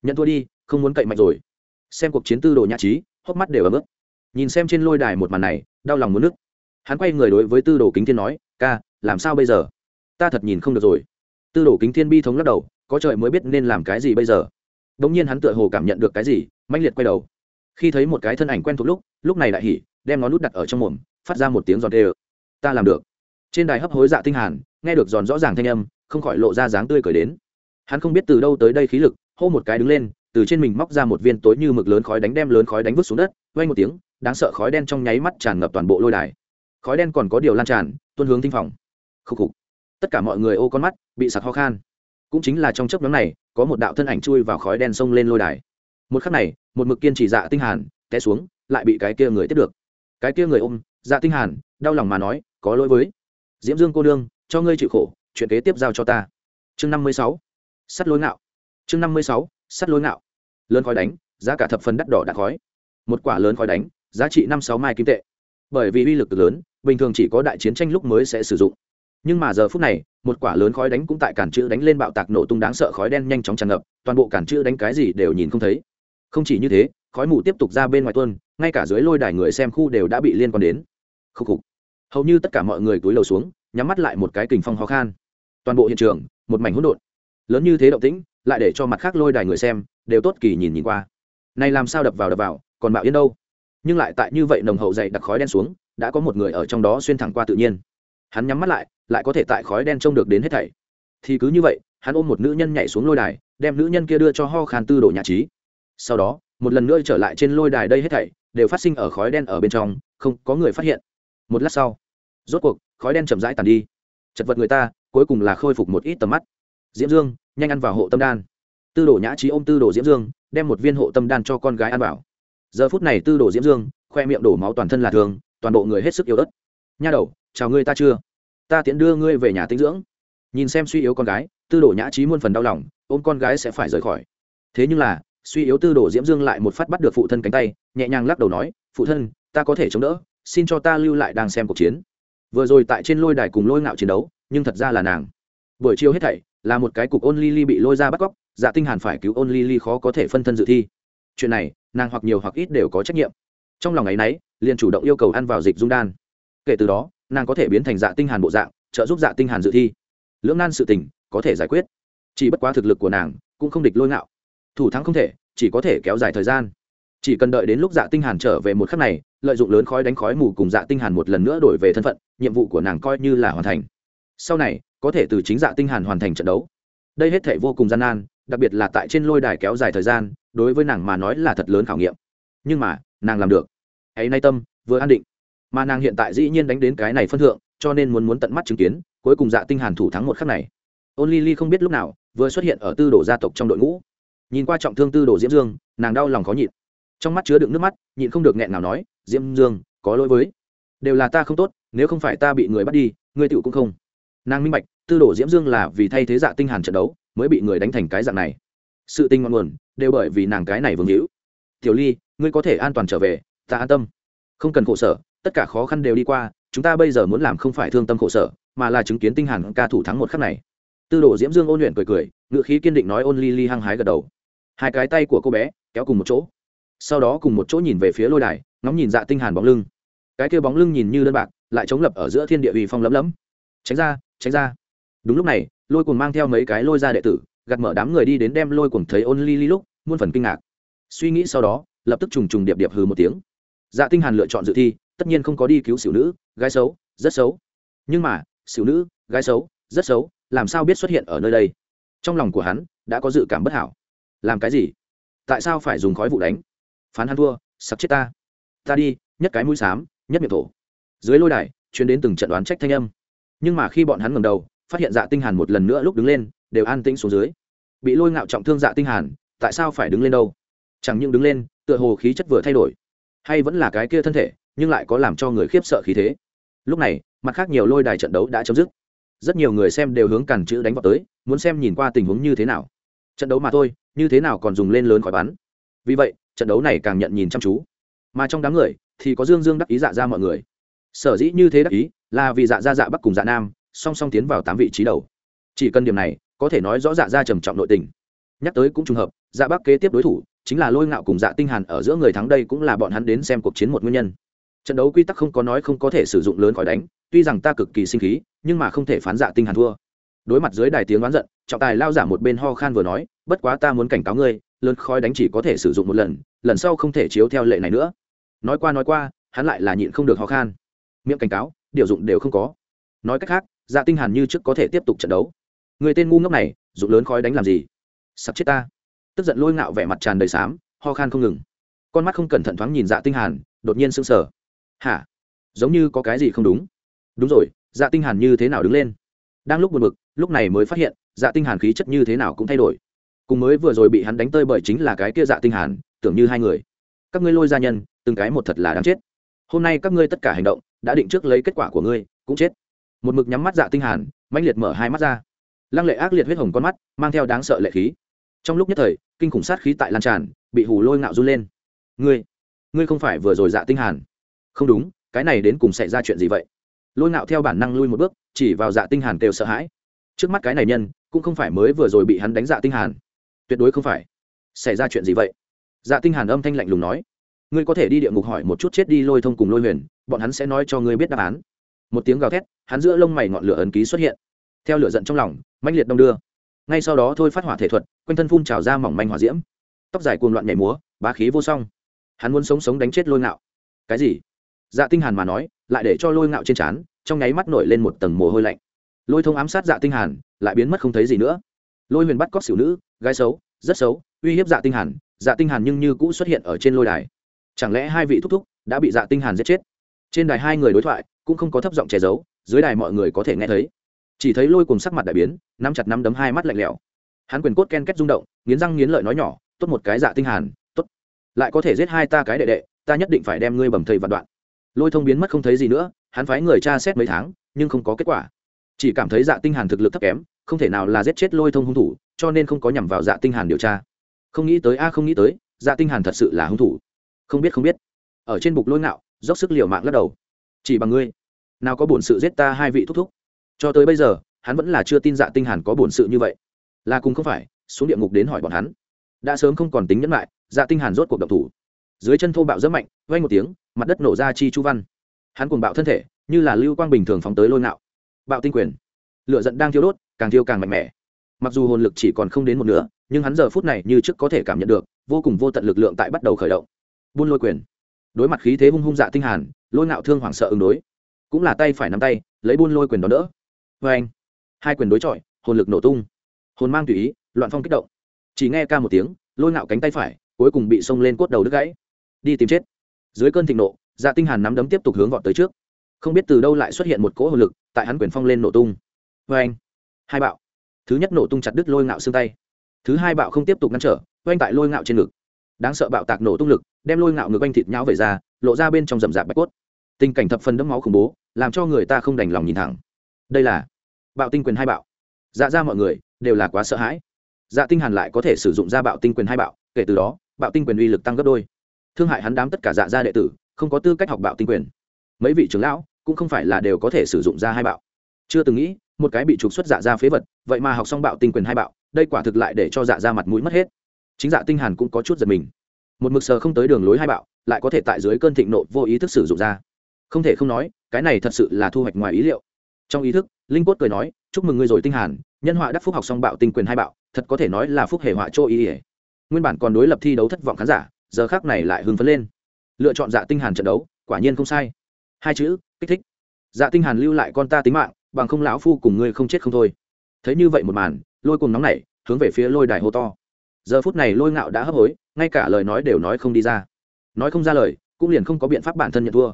Nhận thua đi, không muốn cậy mạnh rồi. Xem cuộc chiến tư đồ nhã trí, hốc mắt đều ấm ướt. Nhìn xem trên lôi đài một màn này, đau lòng muốn nước hắn quay người đối với tư đồ kính thiên nói, ca, làm sao bây giờ? Ta thật nhìn không được rồi. Tư đồ kính thiên bi thống lắc đầu, có trời mới biết nên làm cái gì bây giờ. Đống nhiên hắn tựa hồ cảm nhận được cái gì, mãnh liệt quay đầu. Khi thấy một cái thân ảnh quen thuộc lúc lúc này lại hỉ, đem ngón nút đặt ở trong mồm phát ra một tiếng giòn đê ta làm được. Trên đài hấp hối dạ tinh hàn, nghe được giòn rõ ràng thanh âm, không khỏi lộ ra dáng tươi cười đến. Hắn không biết từ đâu tới đây khí lực, hô một cái đứng lên, từ trên mình móc ra một viên tối như mực lớn khói đánh đem lớn khói đánh vứt xuống đất, vang một tiếng, đáng sợ khói đen trong nháy mắt tràn ngập toàn bộ lôi đài. Khói đen còn có điều lan tràn, tuôn hướng tinh phòng. Khúc khục. Tất cả mọi người ô con mắt, bị sặc ho khan. Cũng chính là trong chớp nhoáng này, có một đạo thân ảnh chui vào khói đen xông lên lôi đài. Một khắc này, một mực kiên trì dạ tinh hàn, té xuống, lại bị cái kia người tiếp được. Cái kia người ôm dạ tinh hàn, đau lòng mà nói, có lỗi với. Diễm dương cô đương cho ngươi chịu khổ, chuyện kế tiếp giao cho ta. Chương năm mươi sáu. Sắt lối ngạo. Chương năm mươi sáu, sắt lối ngạo. Lớn khói đánh, giá cả thập phần đắt đỏ đã khói. Một quả lớn khói đánh, giá trị năm sáu mai kim tệ. Bởi vì uy lực lớn, bình thường chỉ có đại chiến tranh lúc mới sẽ sử dụng. Nhưng mà giờ phút này, một quả lớn khói đánh cũng tại cản chữ đánh lên bạo tạc nổ tung đáng sợ khói đen nhanh chóng tràn ngập, toàn bộ cản chữ đánh cái gì đều nhìn không thấy. Không chỉ như thế, khói mù tiếp tục ra bên ngoài tuân ngay cả dưới lôi đài người xem khu đều đã bị liên quan đến khúc khục. Hầu như tất cả mọi người túi lầu xuống, nhắm mắt lại một cái kình phong khó khăn toàn bộ hiện trường, một mảnh hỗn độn. Lớn như thế động tĩnh, lại để cho mặt khác lôi đài người xem, đều tốt kỳ nhìn nhìn qua. Này làm sao đập vào đập vào, còn mạo yên đâu? Nhưng lại tại như vậy nồng hậu dày đặc khói đen xuống, đã có một người ở trong đó xuyên thẳng qua tự nhiên. Hắn nhắm mắt lại lại có thể tại khói đen trông được đến hết thảy. Thì cứ như vậy, hắn ôm một nữ nhân nhảy xuống lôi đài, đem nữ nhân kia đưa cho ho khan tư đồ nhà trí. Sau đó, một lần nữa trở lại trên lôi đài đây hết thảy, đều phát sinh ở khói đen ở bên trong, không có người phát hiện một lát sau, rốt cuộc, khói đen chậm rãi tàn đi. Chật vật người ta, cuối cùng là khôi phục một ít tầm mắt. Diễm dương, nhanh ăn vào hộ tâm đan. Tư đồ nhã trí ôm tư đồ diễm dương, đem một viên hộ tâm đan cho con gái ăn vào. Giờ phút này tư đồ diễm dương, khoe miệng đổ máu toàn thân là thường, toàn bộ người hết sức yếu ớt. Nha đầu, chào ngươi ta chưa? Ta tiễn đưa ngươi về nhà tinh dưỡng. Nhìn xem suy yếu con gái, tư đồ nhã trí muôn phần đau lòng, ôm con gái sẽ phải rời khỏi. Thế nhưng là, suy yếu tư đồ diễm dương lại một phát bắt được phụ thân cánh tay, nhẹ nhàng lắc đầu nói, phụ thân, ta có thể chống đỡ xin cho ta lưu lại đang xem cuộc chiến. Vừa rồi tại trên lôi đài cùng lôi ngạo chiến đấu, nhưng thật ra là nàng. Buổi chiều hết thảy, là một cái cục ôn ly ly bị lôi ra bắt cóc dạ tinh hàn phải cứu ôn ly ly khó có thể phân thân dự thi. Chuyện này, nàng hoặc nhiều hoặc ít đều có trách nhiệm. Trong lòng ấy nấy, liền chủ động yêu cầu ăn vào dịch dung đan. Kể từ đó, nàng có thể biến thành dạ tinh hàn bộ dạng, trợ giúp dạ tinh hàn dự thi. Lưỡng nan sự tình, có thể giải quyết. Chỉ bất quá thực lực của nàng, cũng không địch lôi ngạo. Thủ thắng không thể, chỉ có thể kéo dài thời gian chỉ cần đợi đến lúc dạ tinh hàn trở về một khắc này, lợi dụng lớn khói đánh khói mù cùng dạ tinh hàn một lần nữa đổi về thân phận, nhiệm vụ của nàng coi như là hoàn thành. Sau này, có thể từ chính dạ tinh hàn hoàn thành trận đấu. Đây hết thể vô cùng gian nan, đặc biệt là tại trên lôi đài kéo dài thời gian, đối với nàng mà nói là thật lớn khảo nghiệm. Nhưng mà, nàng làm được. Ấy nay tâm, vừa an định. Mà nàng hiện tại dĩ nhiên đánh đến cái này phân thượng, cho nên muốn muốn tận mắt chứng kiến, cuối cùng dạ tinh hàn thủ thắng một khắc này. Ôn ly ly không biết lúc nào, vừa xuất hiện ở tư đồ gia tộc trong đội ngũ. Nhìn qua trọng thương tư đồ diễm dương, nàng đau lòng khó nhịn trong mắt chứa đựng nước mắt, nhịn không được nghẹn nào nói, diễm dương, có lỗi với, đều là ta không tốt, nếu không phải ta bị người bắt đi, ngươi tựu cũng không. Nàng minh bạch, tư đồ diễm dương là vì thay thế dạ tinh hàn trận đấu, mới bị người đánh thành cái dạng này. Sự tình ngọn nguồn, đều bởi vì nàng cái này vương hữu. Tiểu ly, ngươi có thể an toàn trở về, ta an tâm. Không cần khổ sở, tất cả khó khăn đều đi qua, chúng ta bây giờ muốn làm không phải thương tâm khổ sở, mà là chứng kiến tinh hàn ca thủ thắng một khắc này. Tư đồ diễm dương ôn luyện cười cười ngựa khí kiên định nói ôn ly ly hăng hái gật đầu. Hai cái tay của cô bé, kéo cùng một chỗ sau đó cùng một chỗ nhìn về phía lôi đài, ngóng nhìn dạ tinh hàn bóng lưng. Cái kia bóng lưng nhìn như đơn bạc, lại chống lập ở giữa thiên địa uy phong lấm lấm. Tránh ra tránh ra. Đúng lúc này, lôi cuồng mang theo mấy cái lôi ra đệ tử, gạt mở đám người đi đến đem lôi cuồng thấy ôn ly ly lúc, muôn phần kinh ngạc. Suy nghĩ sau đó, lập tức trùng trùng điệp điệp hừ một tiếng. Dạ tinh hàn lựa chọn dự thi, tất nhiên không có đi cứu xỉu nữ, gái xấu, rất xấu. Nhưng mà, xỉu nữ, gái xấu, rất xấu, làm sao biết xuất hiện ở nơi đây? Trong lòng của hắn, đã có dự cảm bất hảo. Làm cái gì? Tại sao phải dùng khói vụ đánh? Phán hắn thua, sặc chết ta. Ta đi, nhất cái mũi xám, nhất miệng thổ. Dưới lôi đài chuyến đến từng trận đoán trách thanh âm. Nhưng mà khi bọn hắn ngầm đầu, phát hiện dạ tinh hàn một lần nữa lúc đứng lên, đều an tĩnh xuống dưới. Bị lôi ngạo trọng thương dạ tinh hàn, tại sao phải đứng lên đâu? Chẳng những đứng lên, tựa hồ khí chất vừa thay đổi. Hay vẫn là cái kia thân thể, nhưng lại có làm cho người khiếp sợ khí thế. Lúc này, mặt khác nhiều lôi đài trận đấu đã chấm dứt. Rất nhiều người xem đều hướng cản chữ đánh vào tới, muốn xem nhìn qua tình huống như thế nào. Trận đấu mà thôi, như thế nào còn dùng lên lớn khỏi bắn. Vì vậy trận đấu này càng nhận nhìn chăm chú. Mà trong đám người thì có dương dương đắc ý dạ ra mọi người. Sở dĩ như thế đắc ý là vì dạ ra dạ bắc cùng dạ nam song song tiến vào tám vị trí đầu. Chỉ cần điểm này, có thể nói rõ dạ ra trầm trọng nội tình. Nhắc tới cũng trùng hợp dạ bắc kế tiếp đối thủ chính là lôi ngạo cùng dạ tinh hàn ở giữa người thắng đây cũng là bọn hắn đến xem cuộc chiến một nguyên nhân. Trận đấu quy tắc không có nói không có thể sử dụng lớn khỏi đánh, tuy rằng ta cực kỳ sinh khí, nhưng mà không thể phán dạ tinh hàn thua đối mặt dưới đài tiếng oán giận, trọng tài lao giả một bên ho khan vừa nói, bất quá ta muốn cảnh cáo ngươi, lớn khói đánh chỉ có thể sử dụng một lần lần sau không thể chiếu theo lệ này nữa. Nói qua nói qua, hắn lại là nhịn không được ho khan. Miệng cảnh cáo, điều dụng đều không có. Nói cách khác dạ tinh hàn như trước có thể tiếp tục trận đấu. Người tên ngu ngốc này, dụng lớn khói đánh làm gì? Sắp chết ta. Tức giận lôi ngạo vẻ mặt tràn đầy sám, ho khan không ngừng. Con mắt không cẩn thận thoáng nhìn dạ tinh hàn, đột nhiên sững sờ. Hả? Giống như có cái gì không đúng? Đúng rồi dạ tinh hàn như thế nào đứng lên? Đang lúc buồn bực lúc này mới phát hiện dạ tinh hàn khí chất như thế nào cũng thay đổi. Cùng mới vừa rồi bị hắn đánh tơi bởi chính là cái kia dạ tinh hàn, tưởng như hai người. Các ngươi lôi gia nhân, từng cái một thật là đáng chết. Hôm nay các ngươi tất cả hành động, đã định trước lấy kết quả của ngươi, cũng chết. Một mực nhắm mắt dạ tinh hàn, mãnh liệt mở hai mắt ra. Lăng lệ ác liệt huyết hồng con mắt, mang theo đáng sợ lệ khí. Trong lúc nhất thời, kinh khủng sát khí tại lan tràn, bị hù lôi ngạo run lên. Ngươi ngươi không phải vừa rồi dạ tinh hàn. Không đúng, cái này đến cùng xảy ra chuyện gì vậy? Lôi ngạo theo bản năng lui một bước, chỉ vào dạ tinh hàn kêu sợ hãi trước mắt cái này nhân, cũng không phải mới vừa rồi bị hắn đánh dạ tinh hàn. Tuyệt đối không phải. Xảy ra chuyện gì vậy? Dạ tinh hàn âm thanh lạnh lùng nói. Ngươi có thể đi địa ngục hỏi một chút chết đi lôi thông cùng lôi huyền, bọn hắn sẽ nói cho ngươi biết đáp án. Một tiếng gào thét, hắn giữa lông mày ngọn lửa ấn ký xuất hiện. Theo lửa giận trong lòng, mãnh liệt đông đưa. Ngay sau đó thôi phát hỏa thể thuật, quanh thân phun trào ra mỏng manh hỏa diễm. Tóc dài cuồng loạn nhảy múa, bá khí vô song. Hắn muốn sống sống đánh chết lôi ngạo. Cái gì? Dạ tinh hàn mà nói, lại để cho lôi ngạo trên trán, trong nháy mắt nổi lên một tầng mồ hôi lạnh lôi thông ám sát dạ tinh hàn, lại biến mất không thấy gì nữa. Lôi huyền bắt cóc xỉu nữ, gái xấu, rất xấu, uy hiếp dạ tinh hàn dạ tinh hàn nhưng như cũ xuất hiện ở trên lôi đài. Chẳng lẽ hai vị thúc thúc đã bị dạ tinh hàn giết chết? Trên đài hai người đối thoại cũng không có thấp giọng che giấu, dưới đài mọi người có thể nghe thấy. Chỉ thấy lôi cùng sắc mặt đại biến, nắm chặt nắm đấm hai mắt lạnh lẽo. Hắn quyền cốt ken kết rung động, nghiến răng nghiến lợi nói nhỏ, tốt một cái dạ tinh hàn, tốt. Lại có thể giết hai ta cái đệ đệ, ta nhất định phải đem ngươi bầm thây vạn đoạn. Lôi thông biến mất không thấy gì nữa, hắn phái người tra xét mấy tháng, nhưng không có kết quả chỉ cảm thấy dạ tinh hàn thực lực thấp kém, không thể nào là giết chết lôi thông hung thủ, cho nên không có nhằm vào dạ tinh hàn điều tra. Không nghĩ tới, a, không nghĩ tới dạ tinh hàn thật sự là hung thủ. Không biết không biết. Ở trên bục lôi ngạo, dốc sức liều mạng lắc đầu. Chỉ bằng ngươi, nào có bổn sự giết ta hai vị thúc thúc. Cho tới bây giờ, hắn vẫn là chưa tin dạ tinh hàn có bổn sự như vậy. Là cùng không phải, xuống địa ngục đến hỏi bọn hắn. Đã sớm không còn tính nhẫn lại dạ tinh hàn rốt cuộc động thủ. Dưới chân thô bạo rất mạnh, vang một tiếng, mặt đất nổ ra chi chu văn. Hắn cuồng bạo thân thể, như là lưu quang bình thường phóng tới lôi ngạo bạo tinh quyền. Lựa giận đang thiêu đốt, càng thiêu càng mạnh mẽ. Mặc dù hồn lực chỉ còn không đến một nửa, nhưng hắn giờ phút này như trước có thể cảm nhận được, vô cùng vô tận lực lượng tại bắt đầu khởi động. Buôn lôi quyền. Đối mặt khí thế hung hung dạ tinh hàn, lôi ngạo thương hoảng sợ ứng đối. Cũng là tay phải nắm tay, lấy buôn lôi quyền đó đỡ. Với anh, hai quyền đối chọi, hồn lực nổ tung. Hồn mang tùy ý, loạn phong kích động. Chỉ nghe ca một tiếng, lôi ngạo cánh tay phải, cuối cùng bị xông lên cốt đầu đứt gãy. Đi tìm chết. Dưới cơn thịnh nộ dạ tinh hàn nắm đấm tiếp tục hướng vọt tới trước. Không biết từ đâu lại xuất hiện một cỗ hồn lực tại hắn quyền phong lên nổ tung. Với anh. Hai bạo. Thứ nhất nổ tung chặt đứt lôi ngạo xương tay. Thứ hai bạo không tiếp tục ngăn trở vâng oanh tại lôi ngạo trên ngực. Đáng sợ bạo tạc nổ tung lực, đem lôi ngạo ngực oanh thịt nhão về ra, lộ ra bên trong rậm rạp bạch cốt. Tình cảnh thập phần đẫm máu khủng bố, làm cho người ta không đành lòng nhìn thẳng. Đây là bạo tinh quyền hai bạo. Dạ ra mọi người đều là quá sợ hãi. Dạ tinh hàn lại có thể sử dụng ra bạo tinh quyền hai bạo, kể từ đó, bạo tinh quyền uy lực tăng gấp đôi. Thương hại hắn đám tất cả dạ gia đệ tử, không có tư cách học bạo tinh quyền. Mấy vị trưởng lão cũng không phải là đều có thể sử dụng ra hai bạo. Chưa từng nghĩ, một cái bị trục xuất dạ ra phế vật, vậy mà học xong bạo tinh quyền hai bạo, đây quả thực lại để cho dạ ra mặt mũi mất hết. Chính dạ tinh hàn cũng có chút giật mình. Một mực sờ không tới đường lối hai bạo, lại có thể tại dưới cơn thịnh nộ vô ý thức sử dụng ra. Không thể không nói, cái này thật sự là thu hoạch ngoài ý liệu. Trong ý thức, linh quất cười nói, chúc mừng ngươi rồi tinh hàn, nhân họa đắc phúc học xong bạo tinh quyền hai bạo, thật có thể nói là phúc hệ họa chỗ ý ỉa. Nguyên bản còn đối lập thi đấu thất vọng khán giả, giờ khác này lại hưng phấn lên. Lựa chọn dạ tinh hàn trận đấu, quả nhiên không sai hai chữ, kích thích. Dạ tinh hàn lưu lại con ta tính mạng, bằng không lão phu cùng ngươi không chết không thôi. Thấy như vậy một màn, lôi cùng nóng nảy, hướng về phía lôi đài hô to. Giờ phút này lôi ngạo đã hấp hối, ngay cả lời nói đều nói không đi ra. Nói không ra lời, cũng liền không có biện pháp bản thân nhận thua.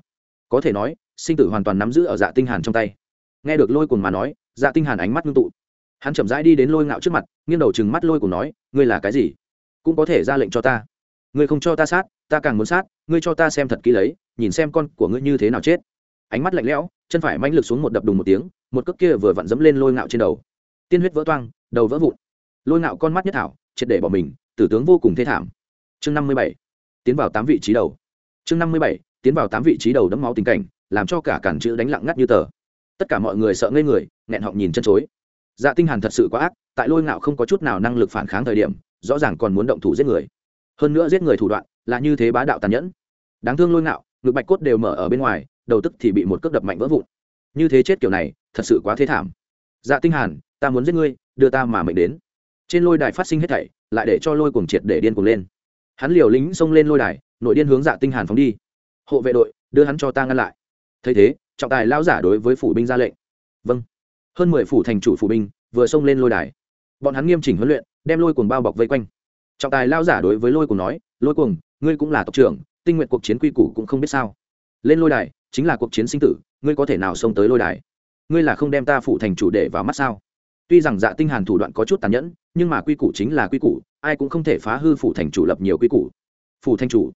Có thể nói, sinh tử hoàn toàn nắm giữ ở dạ tinh hàn trong tay. Nghe được lôi cùng mà nói dạ tinh hàn ánh mắt ngưng tụ. Hắn chậm rãi đi đến lôi ngạo trước mặt, nghiêng đầu chừng mắt lôi cùng nói, ngươi là cái gì? Cũng có thể ra lệnh cho ta. Ngươi không cho ta sát, ta càng muốn sát, ngươi cho ta xem thật kỹ lấy nhìn xem con của ngươi như thế nào chết. Ánh mắt lạnh lẽo, chân phải manh lực xuống một đập đùng một tiếng, một cước kia vừa vặn dẫm lên lôi ngạo trên đầu. Tiên huyết vỡ toang, đầu vỡ vụn. Lôi ngạo con mắt nhất thảo, triệt để bỏ mình, tử tướng vô cùng thê thảm. Chương năm mươi bảy, tiến vào tám vị trí đầu. Chương năm mươi bảy, tiến vào tám vị trí đầu đấm máu tình cảnh, làm cho cả cản chữ đánh lặng ngắt như tờ. Tất cả mọi người sợ ngây người, nghẹn họng nhìn chân chối. Dạ tinh hàn thật sự quá ác, tại lôi ngạo không có chút nào năng lực phản kháng thời điểm, rõ ràng còn muốn động thủ giết người. Hơn nữa giết người thủ đoạn là như thế bá đạo tàn nhẫn. Đáng thương lôi ngạo ngực bạch cốt đều mở ở bên ngoài, đầu tức thì bị một cước đập mạnh vỡ vụn. Như thế chết kiểu này, thật sự quá thế thảm. Dạ tinh hàn, ta muốn giết ngươi, đưa ta mà mệnh đến. Trên lôi đài phát sinh hết thảy, lại để cho lôi cuồng triệt để điên cuồng lên. Hắn liều lính xông lên lôi đài, nội điên hướng dạ tinh hàn phóng đi. Hộ vệ đội, đưa hắn cho ta ngăn lại. Thấy thế, trọng tài lao giả đối với phủ binh ra lệnh. Vâng. Hơn mười phủ thành chủ phủ binh vừa xông lên lôi đài. Bọn hắn nghiêm chỉnh huấn luyện, đem lôi cuồng bao bọc vây quanh. Trọng tài lao giả đối với lôi cuồng nói, lôi cuồng, ngươi cũng là tộc trưởng tinh nguyện cuộc chiến quy củ cũng không biết sao. Lên lôi đài, chính là cuộc chiến sinh tử, ngươi có thể nào xông tới lôi đài? Ngươi là không đem ta phủ thành chủ để vào mắt sao? Tuy rằng dạ tinh hàn thủ đoạn có chút tàn nhẫn, nhưng mà quy củ chính là quy củ, ai cũng không thể phá hư phủ thành chủ lập nhiều quy củ. Phủ thành chủ?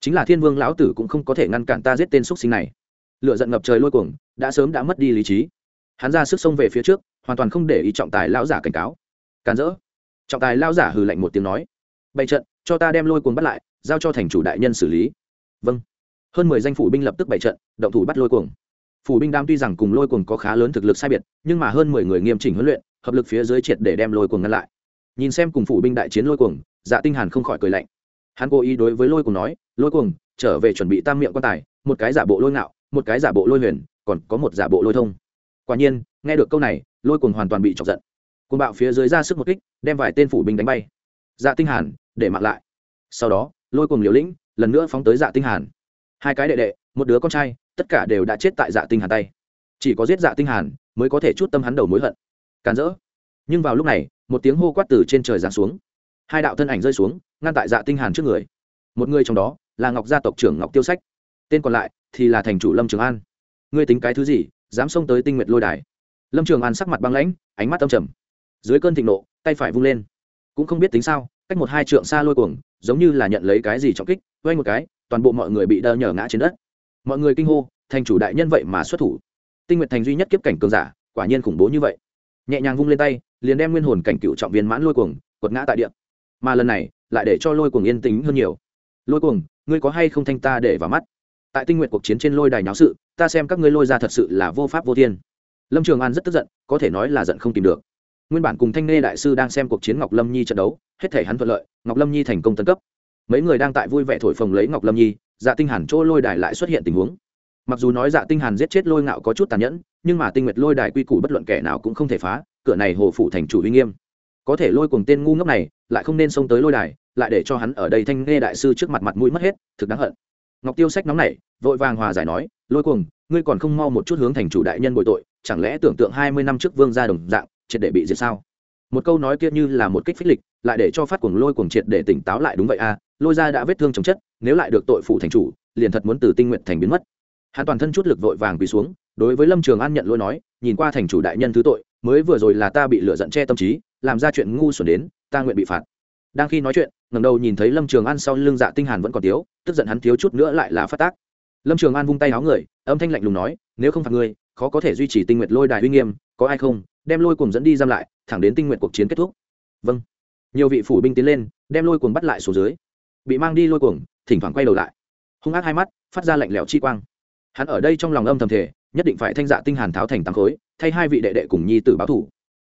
Chính là thiên vương lão tử cũng không có thể ngăn cản ta giết tên xuất sinh này. Lựa giận ngập trời lôi cuồng, đã sớm đã mất đi lý trí. Hắn ra sức xông về phía trước, hoàn toàn không để ý trọng tài lão giả cảnh cáo. Càn rỡ. Trọng tài lão giả hừ lạnh một tiếng nói. Bày trận, cho ta đem lôi cuồng bắt lại giao cho thành chủ đại nhân xử lý. Vâng. Hơn mười danh phủ binh lập tức bày trận, động thủ bắt lôi cuồng. Phủ binh đam tuy rằng cùng lôi cuồng có khá lớn thực lực sai biệt, nhưng mà hơn mười người nghiêm chỉnh huấn luyện, hợp lực phía dưới triệt để đem lôi cuồng ngăn lại. Nhìn xem cùng phủ binh đại chiến lôi cuồng dạ tinh hàn không khỏi cười lạnh. Hắn cố ý đối với lôi cuồng nói, lôi cuồng, trở về chuẩn bị tam miệng quan tài, một cái giả bộ lôi ngạo, một cái giả bộ lôi huyền, còn có một giả bộ lôi thông. Quả nhiên, nghe được câu này, lôi cuồng hoàn toàn bị chọc giận. Cuồng bạo phía dưới ra sức một kích, đem vài tên phủ binh đánh bay. Dạ tinh hàn, để mặc lại. Sau đó lôi cuồng liều lĩnh, lần nữa phóng tới dạ tinh hàn. Hai cái đệ đệ, một đứa con trai, tất cả đều đã chết tại dạ tinh hàn tay. Chỉ có giết dạ tinh hàn mới có thể chút tâm hắn đầu mối hận. Càn rỡ. Nhưng vào lúc này, một tiếng hô quát từ trên trời giáng xuống. Hai đạo thân ảnh rơi xuống, ngăn tại dạ tinh hàn trước người. Một người trong đó là ngọc gia tộc trưởng ngọc tiêu sách. Tên còn lại thì là thành chủ lâm trường an. Ngươi tính cái thứ gì, dám xông tới tinh nguyệt lôi đài? Lâm trường an sắc mặt băng lãnh, ánh mắt âm trầm. Dưới cơn thịnh nộ, tay phải vung lên. Cũng không biết tính sao cách một hai trượng xa lôi cuồng, giống như là nhận lấy cái gì trọng kích, quay một cái, toàn bộ mọi người bị đơ nhở ngã trên đất. Mọi người kinh hô, thành chủ đại nhân vậy mà xuất thủ. Tinh nguyện thành duy nhất kiếp cảnh cường giả, quả nhiên khủng bố như vậy. Nhẹ nhàng vung lên tay, liền đem nguyên hồn cảnh cựu trọng viên mãn lôi cuồng, quật ngã tại địa. Mà lần này, lại để cho lôi cuồng yên tĩnh hơn nhiều. Lôi cuồng, ngươi có hay không thanh ta để vào mắt? Tại tinh nguyện cuộc chiến trên lôi đài nháo sự, ta xem các ngươi lôi ra thật sự là vô pháp vô thiên. Lâm trường an rất tức giận, có thể nói là giận không tìm được nguyên bản cùng thanh nê đại sư đang xem cuộc chiến ngọc lâm nhi trận đấu, hết thể hắn thuận lợi, ngọc lâm nhi thành công tấn cấp. Mấy người đang tại vui vẻ thổi phồng lấy ngọc lâm nhi dạ tinh hàn chỗ lôi đài lại xuất hiện tình huống. Mặc dù nói dạ tinh hàn giết chết lôi ngạo có chút tàn nhẫn, nhưng mà tinh nguyệt lôi đài quy củ bất luận kẻ nào cũng không thể phá, cửa này hồ phủ thành chủ uy nghiêm. Có thể lôi cuồng tên ngu ngốc này, lại không nên xông tới lôi đài, lại để cho hắn ở đây thanh nghe đại sư trước mặt mặt mũi mất hết, thực đáng hận. Ngọc tiêu sách nóng nảy, vội vàng hòa giải nói, lôi cuồng, ngươi còn không mau một chút hướng thành chủ đại nhân bồi tội, chẳng lẽ tưởng tượng hai mươi năm trước vương gia đồng dạng triệt để bị diệt sao? Một câu nói kia như là một kích phích lịch lại để cho phát cuồng lôi cuồng triệt để tỉnh táo lại đúng vậy a à, lôi ra đã vết thương chồng chất nếu lại được tội phụ thành chủ liền thật muốn từ tinh nguyện thành biến mất. Hắn toàn thân chút lực vội vàng quỳ xuống đối với lâm trường an nhận lỗi nói nhìn qua thành chủ đại nhân thứ tội mới vừa rồi là ta bị lựa giận che tâm trí làm ra chuyện ngu xuẩn đến ta nguyện bị phạt. Đang khi nói chuyện ngầm đầu nhìn thấy lâm trường an sau lưng dạ tinh hàn vẫn còn thiếu tức giận hắn thiếu chút nữa lại là phát tác. Lâm trường an vung tay áo người âm thanh lạnh lùng nói nếu không phạt ngươi khó có thể duy trì tinh nguyện lôi đài uy nghiêm có ai không? Đem lôi cuồng dẫn đi giam lại, thẳng đến tinh nguyện cuộc chiến kết thúc. Vâng. Nhiều vị phủ binh tiến lên, đem lôi cuồng bắt lại xuống dưới. Bị mang đi lôi cuồng, thỉnh thoảng quay đầu lại. Hung ác hai mắt, phát ra lạnh lẽo chi quang. Hắn ở đây trong lòng âm thầm thể nhất định phải thanh dạ tinh hàn tháo thành tám khối, thay hai vị đệ đệ cùng nhi tử báo thủ.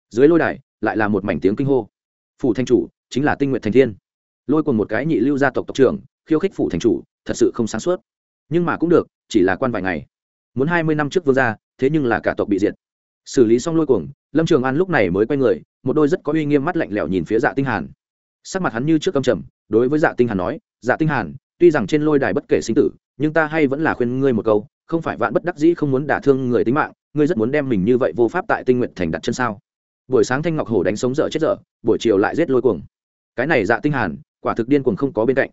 Dưới lôi đài, lại là một mảnh tiếng kinh hô. Phủ thanh chủ, chính là tinh nguyện thành thiên. Lôi cùng một cái nhị lưu gia tộc tộc trưởng, khiêu khích phủ thành chủ, thật sự không sáng suốt. Nhưng mà cũng được, chỉ là quan vài ngày. Muốn hai mươi năm trước vương gia, thế nhưng là cả tộc bị diệt xử lý xong lôi cuồng, lâm trường an lúc này mới quay người, một đôi rất có uy nghiêm mắt lạnh lẽo nhìn phía dạ tinh hàn. Sắc mặt hắn như trước cầm trầm, đối với dạ tinh hàn nói dạ tinh hàn, tuy rằng trên lôi đài bất kể sinh tử, nhưng ta hay vẫn là khuyên ngươi một câu, không phải vạn bất đắc dĩ không muốn đả thương người tính mạng, ngươi rất muốn đem mình như vậy vô pháp tại tinh nguyện thành đặt chân sao? Buổi sáng thanh ngọc hổ đánh sống dở chết dở, buổi chiều lại giết lôi cuồng. Cái này dạ tinh hàn, quả thực điên cuồng không có bên cạnh.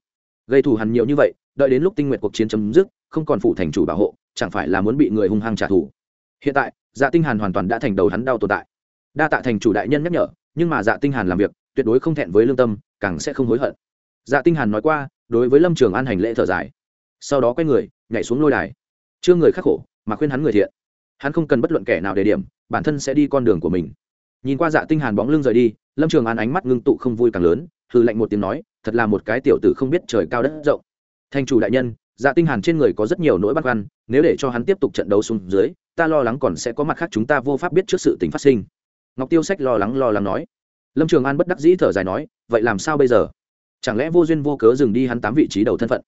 Gây thù hằn nhiều như vậy, đợi đến lúc tinh nguyện cuộc chiến chấm dứt, không còn phụ thành chủ bảo hộ, chẳng phải là muốn bị người hung hăng trả thù. Hiện tại dạ tinh hàn hoàn toàn đã thành đầu hắn đau tồn tại. Đa tạ thành chủ đại nhân nhắc nhở, nhưng mà dạ tinh hàn làm việc, tuyệt đối không thẹn với lương tâm, càng sẽ không hối hận. Dạ tinh hàn nói qua, đối với lâm trường an hành lễ thở dài. Sau đó quay người, nhảy xuống lôi đài. Chưa người khắc khổ, mà khuyên hắn người thiện. Hắn không cần bất luận kẻ nào để điểm, bản thân sẽ đi con đường của mình. Nhìn qua dạ tinh hàn bóng lưng rời đi, lâm trường an ánh mắt ngưng tụ không vui càng lớn, hừ lạnh một tiếng nói, thật là một cái tiểu tử không biết trời cao đất rộng. Thành chủ đại nhân dạ tinh hàn trên người có rất nhiều nỗi băn khoăn, nếu để cho hắn tiếp tục trận đấu xuống dưới, ta lo lắng còn sẽ có mặt khác chúng ta vô pháp biết trước sự tình phát sinh. Ngọc tiêu sách lo lắng lo lắng nói. Lâm trường an bất đắc dĩ thở dài nói, vậy làm sao bây giờ? Chẳng lẽ vô duyên vô cớ dừng đi hắn tám vị trí đầu thân phận?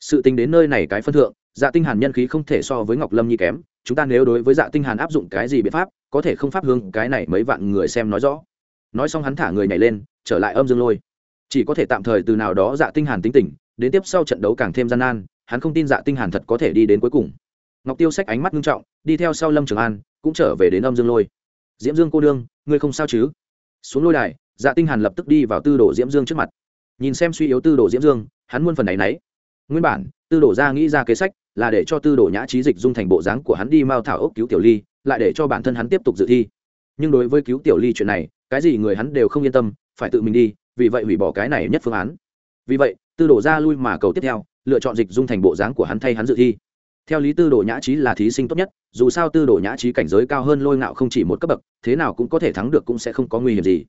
Sự tình đến nơi này cái phân thượng dạ tinh hàn nhân khí không thể so với ngọc lâm nhi kém, chúng ta nếu đối với dạ tinh hàn áp dụng cái gì biện pháp, có thể không pháp hương cái này mấy vạn người xem nói rõ. Nói xong hắn thả người nhảy lên, trở lại âm dương lôi. Chỉ có thể tạm thời từ nào đó dạ tinh hàn tính tình, đến tiếp sau trận đấu càng thêm gian nan hắn không tin dạ tinh hàn thật có thể đi đến cuối cùng. Ngọc tiêu sách ánh mắt nghiêm trọng, đi theo sau lâm trường an, cũng trở về đến âm dương lôi. Diễm dương cô đương, ngươi không sao chứ? Xuống lôi đài dạ tinh hàn lập tức đi vào tư đồ diễm dương trước mặt. Nhìn xem suy yếu tư đồ diễm dương, hắn muôn phần này nấy nguyên bản, tư đồ gia nghĩ ra kế sách là để cho tư đồ nhã trí dịch dung thành bộ dáng của hắn đi mao thảo ốc cứu tiểu ly, lại để cho bản thân hắn tiếp tục dự thi. Nhưng đối với cứu tiểu ly chuyện này, cái gì người hắn đều không yên tâm, phải tự mình đi, vì vậy hủy bỏ cái này nhất phương án. Vì vậy, tư đồ ra lui mà cầu tiếp theo lựa chọn dịch dung thành bộ dáng của hắn thay hắn dự thi. Theo lý tư đồ nhã trí là thí sinh tốt nhất, dù sao tư đồ nhã trí cảnh giới cao hơn lôi ngạo không chỉ một cấp bậc, thế nào cũng có thể thắng được cũng sẽ không có nguy hiểm gì.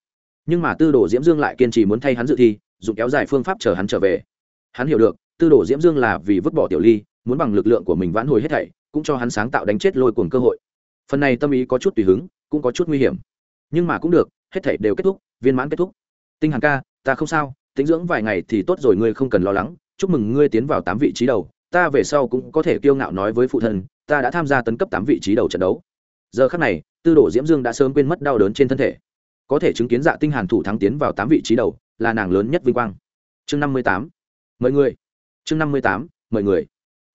Nhưng mà tư đồ diễm dương lại kiên trì muốn thay hắn dự thi, dùng kéo dài phương pháp chờ hắn trở về. Hắn hiểu được, tư đồ diễm dương là vì vứt bỏ tiểu ly, muốn bằng lực lượng của mình vãn hồi hết thảy, cũng cho hắn sáng tạo đánh chết lôi cuồng cơ hội. Phần này tâm ý có chút tùy hứng, cũng có chút nguy hiểm. Nhưng mà cũng được, hết thảy đều kết thúc, viên mãn kết thúc. Tinh hàn ca, ta không sao, tính dưỡng vài ngày thì tốt rồi, ngươi không cần lo lắng chúc mừng ngươi tiến vào tám vị trí đầu, ta về sau cũng có thể kiêu ngạo nói với phụ thân, ta đã tham gia tấn cấp tám vị trí đầu trận đấu. Giờ khắc này, tư đồ diễm dương đã sớm quên mất đau đớn trên thân thể. Có thể chứng kiến dạ tinh hàn thủ thắng tiến vào tám vị trí đầu, là nàng lớn nhất vinh quang. Chương năm mươi tám. Mời người. Chương năm mươi tám. Mời người.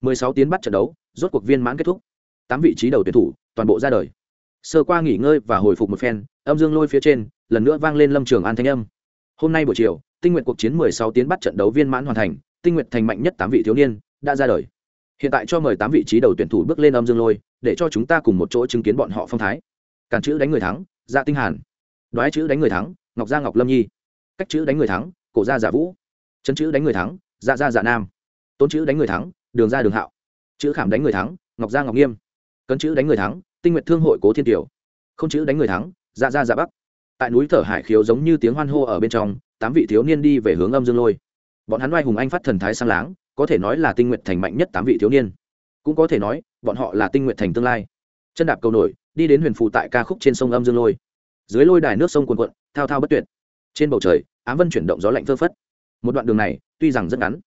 Mười sáu tiến bắt trận đấu, rốt cuộc viên mãn kết thúc. Tám vị trí đầu tuyển thủ, toàn bộ ra đời. Sơ qua nghỉ ngơi và hồi phục một phen, âm dương lôi phía trên, lần nữa vang lên lâm trường an thanh âm. Hôm nay buổi chiều, tinh nguyện cuộc chiến mười sáu tiến bắt trận đấu viên mãn hoàn thành tinh nguyện thành mạnh nhất tám vị thiếu niên đã ra đời. Hiện tại cho mời tám vị trí đầu tuyển thủ bước lên âm dương lôi, để cho chúng ta cùng một chỗ chứng kiến bọn họ phong thái. Cản chữ đánh người thắng dạ tinh hàn. Đoái chữ đánh người thắng, ngọc gia ngọc lâm nhi. Cách chữ đánh người thắng, cổ gia giả vũ. Chân chữ đánh người thắng dạ gia dạ nam. Tôn chữ đánh người thắng, đường gia đường hạo. Chữ khảm đánh người thắng, ngọc gia ngọc nghiêm. Cấn chữ đánh người thắng, tinh nguyện thương hội cố thiên tiểu không chữ đánh người thắng dạ gia dạ bắc. Tại núi thở hải khiếu giống như tiếng hoan hô ở bên trong, tám vị thiếu niên đi về hướng âm dương lôi bọn hắn oai hùng anh phát thần thái sang láng, có thể nói là tinh nguyện thành mạnh nhất tám vị thiếu niên. Cũng có thể nói, bọn họ là tinh nguyện thành tương lai. Chân đạp cầu nổi, đi đến huyền phù tại ca khúc trên sông âm dương lôi. Dưới lôi đài nước sông cuồn cuộn, thao thao bất tuyệt. Trên bầu trời, ám vân chuyển động gió lạnh phơ phất. Một đoạn đường này, tuy rằng rất ngắn,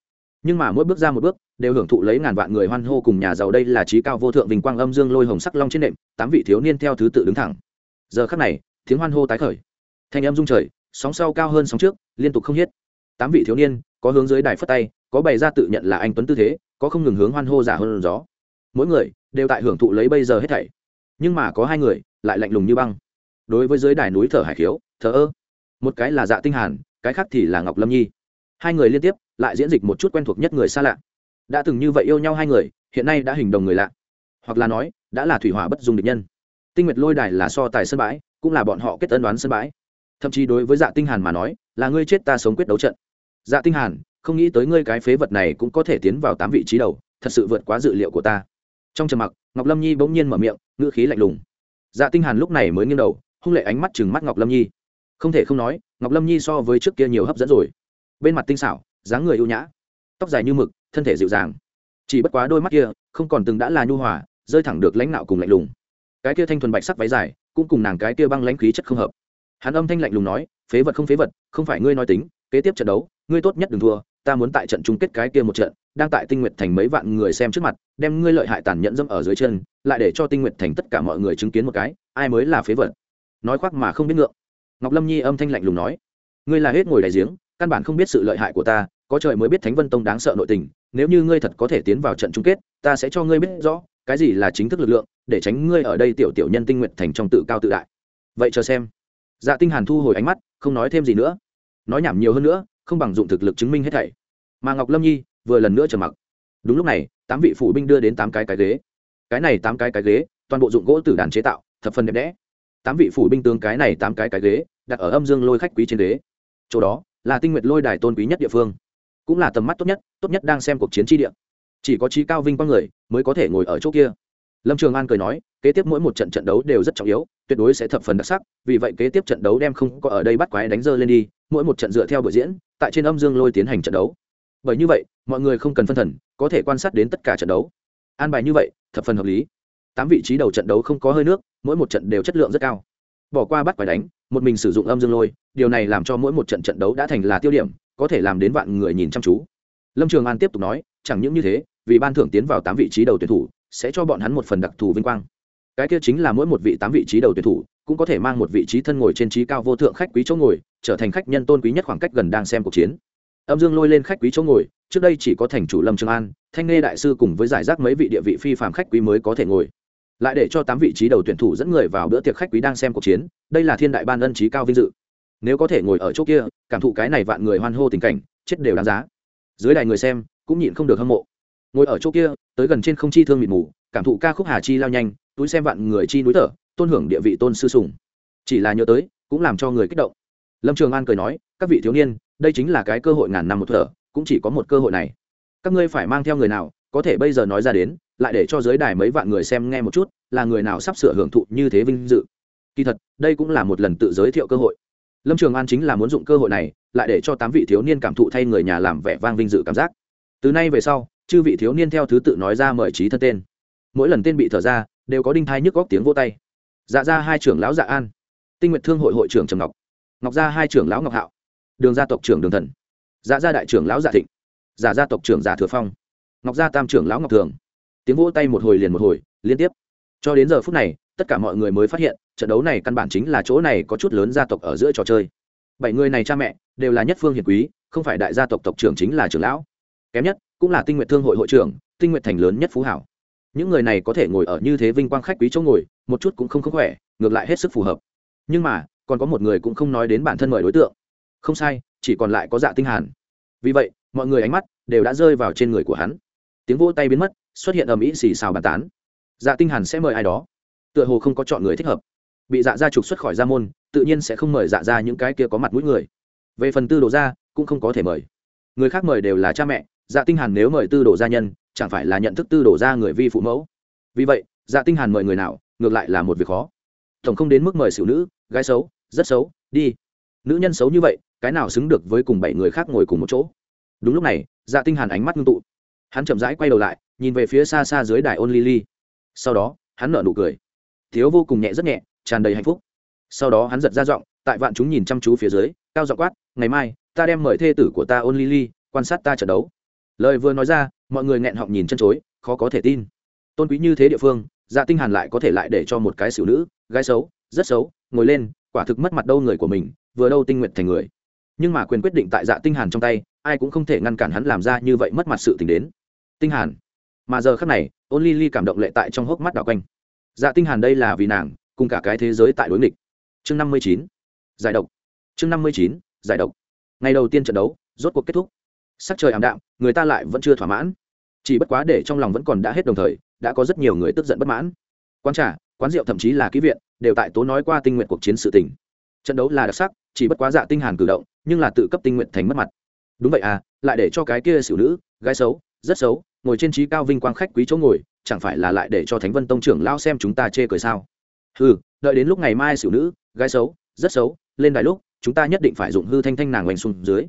nhưng mà mỗi bước ra một bước, đều hưởng thụ lấy ngàn vạn người hoan hô cùng nhà giàu đây là trí cao vô thượng vinh quang âm dương lôi hồng sắc long trên nệm, tám vị thiếu niên theo thứ tự đứng thẳng. Giờ khắc này, tiếng hoan hô tái khởi. Thanh âm rung trời, sóng sau cao hơn sóng trước, liên tục không hết. Tám vị thiếu niên có hướng dưới đài phất tay, có bày ra tự nhận là anh tuấn tư thế, có không ngừng hướng hoan hô giả hơn gió. Mỗi người đều tại hưởng thụ lấy bây giờ hết thảy. Nhưng mà có hai người lại lạnh lùng như băng. Đối với dưới đài núi thở hải khiếu, thở ơ. Một cái là dạ tinh hàn, cái khác thì là ngọc lâm nhi. Hai người liên tiếp lại diễn dịch một chút quen thuộc nhất người xa lạ. Đã từng như vậy yêu nhau hai người, hiện nay đã hình đồng người lạ. Hoặc là nói, đã là thủy hỏa bất dung địch nhân. Tinh nguyệt lôi đài là so tài sân bãi, cũng là bọn họ kết ân đoán sân bãi. Thậm chí đối với dạ tinh hàn mà nói, là ngươi chết ta sống quyết đấu trận dạ tinh hàn, không nghĩ tới ngươi cái phế vật này cũng có thể tiến vào tám vị trí đầu, thật sự vượt quá dự liệu của ta. Trong trầm mặc, ngọc lâm nhi bỗng nhiên mở miệng, ngữ khí lạnh lùng. Dạ tinh hàn lúc này mới nghiêng đầu, hung lệ ánh mắt chừng mắt ngọc lâm nhi. Không thể không nói, ngọc lâm nhi so với trước kia nhiều hấp dẫn rồi. Bên mặt tinh xảo, dáng người ưu nhã, tóc dài như mực, thân thể dịu dàng. Chỉ bất quá đôi mắt kia, không còn từng đã là nhu hòa, rơi thẳng được lãnh nạo cùng lạnh lùng. Cái kia thanh thuần bạch sắc váy dài, cũng cùng nàng cái kia băng lãnh khí chất không hợp. Hắn âm thanh lạnh lùng nói, phế vật không phế vật, không phải ngươi nói tính, kế tiếp trận đấu ngươi tốt nhất đừng thua, ta muốn tại trận chung kết cái kia một trận, đang tại tinh Nguyệt thành mấy vạn người xem trước mặt, đem ngươi lợi hại tàn nhẫn dâm ở dưới chân, lại để cho tinh Nguyệt thành tất cả mọi người chứng kiến một cái, ai mới là phế vật. Nói khoác mà không biết ngượng. Ngọc lâm nhi âm thanh lạnh lùng nói, ngươi là hết ngồi đại giếng, căn bản không biết sự lợi hại của ta, có trời mới biết thánh vân tông đáng sợ nội tình, nếu như ngươi thật có thể tiến vào trận chung kết, ta sẽ cho ngươi biết rõ, cái gì là chính thức lực lượng, để tránh ngươi ở đây tiểu tiểu nhân tinh nguyện thành trong tự cao tự đại. Vậy chờ xem. Dạ tinh hàn thu hồi ánh mắt, không nói thêm gì nữa. Nói nhảm nhiều hơn nữa không bằng dụng thực lực chứng minh hết thảy. Mà ngọc lâm nhi vừa lần nữa trầm mặc. Đúng lúc này, tám vị phụ binh đưa đến tám cái cái ghế. Cái này tám cái cái ghế, toàn bộ dụng gỗ tử đàn chế tạo, thập phần đẹp đẽ. Tám vị phủ binh tướng cái này tám cái cái ghế, đặt ở âm dương lôi khách quý trên ghế. Chỗ đó là tinh nguyệt lôi đài tôn quý nhất địa phương. Cũng là tầm mắt tốt nhất tốt nhất đang xem cuộc chiến tri địa. Chỉ có trí cao vinh quang người mới có thể ngồi ở chỗ kia. Lâm trường an cười nói, kế tiếp mỗi một trận trận đấu đều rất trọng yếu, tuyệt đối sẽ thập phần đặc sắc, vì vậy kế tiếp trận đấu đem không có ở đây bắt quái đánh dơ lên đi mỗi một trận dựa theo buổi diễn, tại trên âm dương lôi tiến hành trận đấu. Bởi như vậy, mọi người không cần phân thần, có thể quan sát đến tất cả trận đấu. An bài như vậy, thập phần hợp lý. Tám vị trí đầu trận đấu không có hơi nước, mỗi một trận đều chất lượng rất cao. Bỏ qua bắt phải đánh, một mình sử dụng âm dương lôi, điều này làm cho mỗi một trận trận đấu đã thành là tiêu điểm, có thể làm đến vạn người nhìn chăm chú. Lâm trường an tiếp tục nói, chẳng những như thế, vì ban thưởng tiến vào tám vị trí đầu tuyển thủ, sẽ cho bọn hắn một phần đặc thù vinh quang. Cái kia chính là mỗi một vị tám vị trí đầu tuyển thủ cũng có thể mang một vị trí thân ngồi trên trí cao vô thượng khách quý chỗ ngồi, trở thành khách nhân tôn quý nhất khoảng cách gần đang xem cuộc chiến. Âm dương lôi lên khách quý chỗ ngồi, trước đây chỉ có thành chủ lâm trường an, thanh nghe đại sư cùng với giải rác mấy vị địa vị phi phạm khách quý mới có thể ngồi. Lại để cho tám vị trí đầu tuyển thủ dẫn người vào bữa tiệc khách quý đang xem cuộc chiến, đây là thiên đại ban ân trí cao vinh dự. Nếu có thể ngồi ở chỗ kia, cảm thụ cái này vạn người hoan hô tình cảnh, chết đều đáng giá. Dưới đài người xem, cũng nhịn không được hâm mộ. Ngồi ở chỗ kia, tới gần trên không chi thương mịt mù, cảm thụ ca khúc hà chi lao nhanh, túi xem vạn người chi núi thở tôn hưởng địa vị tôn sư sùng. Chỉ là nhớ tới, cũng làm cho người kích động. Lâm trường an cười nói, các vị thiếu niên, đây chính là cái cơ hội ngàn năm một thở, cũng chỉ có một cơ hội này. Các ngươi phải mang theo người nào, có thể bây giờ nói ra đến, lại để cho giới đài mấy vạn người xem nghe một chút, là người nào sắp sửa hưởng thụ như thế vinh dự. Kỳ thật, đây cũng là một lần tự giới thiệu cơ hội. Lâm trường an chính là muốn dụng cơ hội này, lại để cho tám vị thiếu niên cảm thụ thay người nhà làm vẻ vang vinh dự cảm giác. Từ nay về sau, chư vị thiếu niên theo thứ tự nói ra mời trí thân tên. Mỗi lần tên bị thở ra, đều có đinh thai nhức góc tiếng vô tay dạ ra hai trưởng lão dạ an, tinh nguyện thương hội hội trưởng trầm ngọc ngọc gia hai trưởng lão ngọc hạo, đường gia tộc trưởng đường thần dạ gia đại trưởng lão dạ thịnh dạ giả gia tộc trưởng giả thừa phong, ngọc gia tam trưởng lão ngọc thường. Tiếng vỗ tay một hồi liền một hồi, liên tiếp. Cho đến giờ phút này, tất cả mọi người mới phát hiện, trận đấu này căn bản chính là chỗ này có chút lớn gia tộc ở giữa trò chơi. Bảy người này cha mẹ, đều là nhất phương hiền quý, không phải đại gia tộc tộc trưởng chính là trưởng lão. Kém nhất, cũng là tinh nguyện thương hội hội trưởng, tinh nguyện thành lớn nhất phú hảo những người này có thể ngồi ở như thế vinh quang khách quý chỗ ngồi, một chút cũng không không khỏe, ngược lại hết sức phù hợp. Nhưng mà, còn có một người cũng không nói đến bản thân mời đối tượng. Không sai, chỉ còn lại có dạ tinh hàn. Vì vậy, mọi người ánh mắt đều đã rơi vào trên người của hắn. Tiếng vỗ tay biến mất, xuất hiện ở mỹ xì xào bàn tán. Dạ tinh hàn sẽ mời ai đó? Tựa hồ không có chọn người thích hợp. Bị dạ gia trục xuất khỏi gia môn, tự nhiên sẽ không mời dạ gia những cái kia có mặt mũi người. Về phần tư đồ gia, cũng không có thể mời. Người khác mời đều là cha mẹ. Dạ tinh hàn nếu mời tư đồ gia nhân chẳng phải là nhận thức tư đổ ra người vi phụ mẫu. Vì vậy dạ tinh hàn mời người nào, ngược lại là một việc khó. Tổng không đến mức mời xỉu nữ, gái xấu, rất xấu, đi. Nữ nhân xấu như vậy, cái nào xứng được với cùng bảy người khác ngồi cùng một chỗ? Đúng lúc này dạ tinh hàn ánh mắt ngưng tụ. Hắn chậm rãi quay đầu lại, nhìn về phía xa xa dưới đài ôn lily sau đó, hắn nở nụ cười. Thiếu vô cùng nhẹ, rất nhẹ, tràn đầy hạnh phúc. Sau đó hắn giật ra giọng, tại vạn chúng nhìn chăm chú phía dưới, cao giọng quát, ngày mai, ta đem mời thê tử của ta ôn lily quan sát ta trận đấu. Lời vừa nói ra mọi người nghẹn họng nhìn chân chối, khó có thể tin. Tôn quý như thế địa phương dạ tinh hàn lại có thể lại để cho một cái xỉu nữ, gái xấu, rất xấu, ngồi lên, quả thực mất mặt đâu người của mình, vừa đâu tinh nguyện thành người. Nhưng mà quyền quyết định tại dạ tinh hàn trong tay, ai cũng không thể ngăn cản hắn làm ra như vậy mất mặt sự tình đến. Tinh hàn. Mà giờ khắc này ôn ly ly cảm động lệ tại trong hốc mắt đảo quanh. Dạ tinh hàn đây là vì nàng, cùng cả cái thế giới tại đối nghịch. Chương năm mươi chín. Giải độc. Chương năm mươi chín. Giải độc. Ngày đầu tiên trận đấu, rốt cuộc kết thúc sắc trời ảm đạm, người ta lại vẫn chưa thỏa mãn. Chỉ bất quá để trong lòng vẫn còn đã hết đồng thời, đã có rất nhiều người tức giận bất mãn. Quán trà, quán rượu thậm chí là ký viện, đều tại tố nói qua tinh nguyện cuộc chiến sự tình. Trận đấu là đặc sắc, chỉ bất quá dạ tinh hàn cử động, nhưng là tự cấp tinh nguyện thành mất mặt. Đúng vậy à lại để cho cái kia xỉu nữ, gái xấu, rất xấu, ngồi trên trí cao vinh quang khách quý chỗ ngồi, chẳng phải là lại để cho thánh vân tông trưởng lao xem chúng ta chê cười sao? Ừ đợi đến lúc ngày mai xỉu nữ, gái xấu, rất xấu, lên đại lúc, chúng ta nhất định phải dụng hư thanh thanh nàng hoành xuống dưới.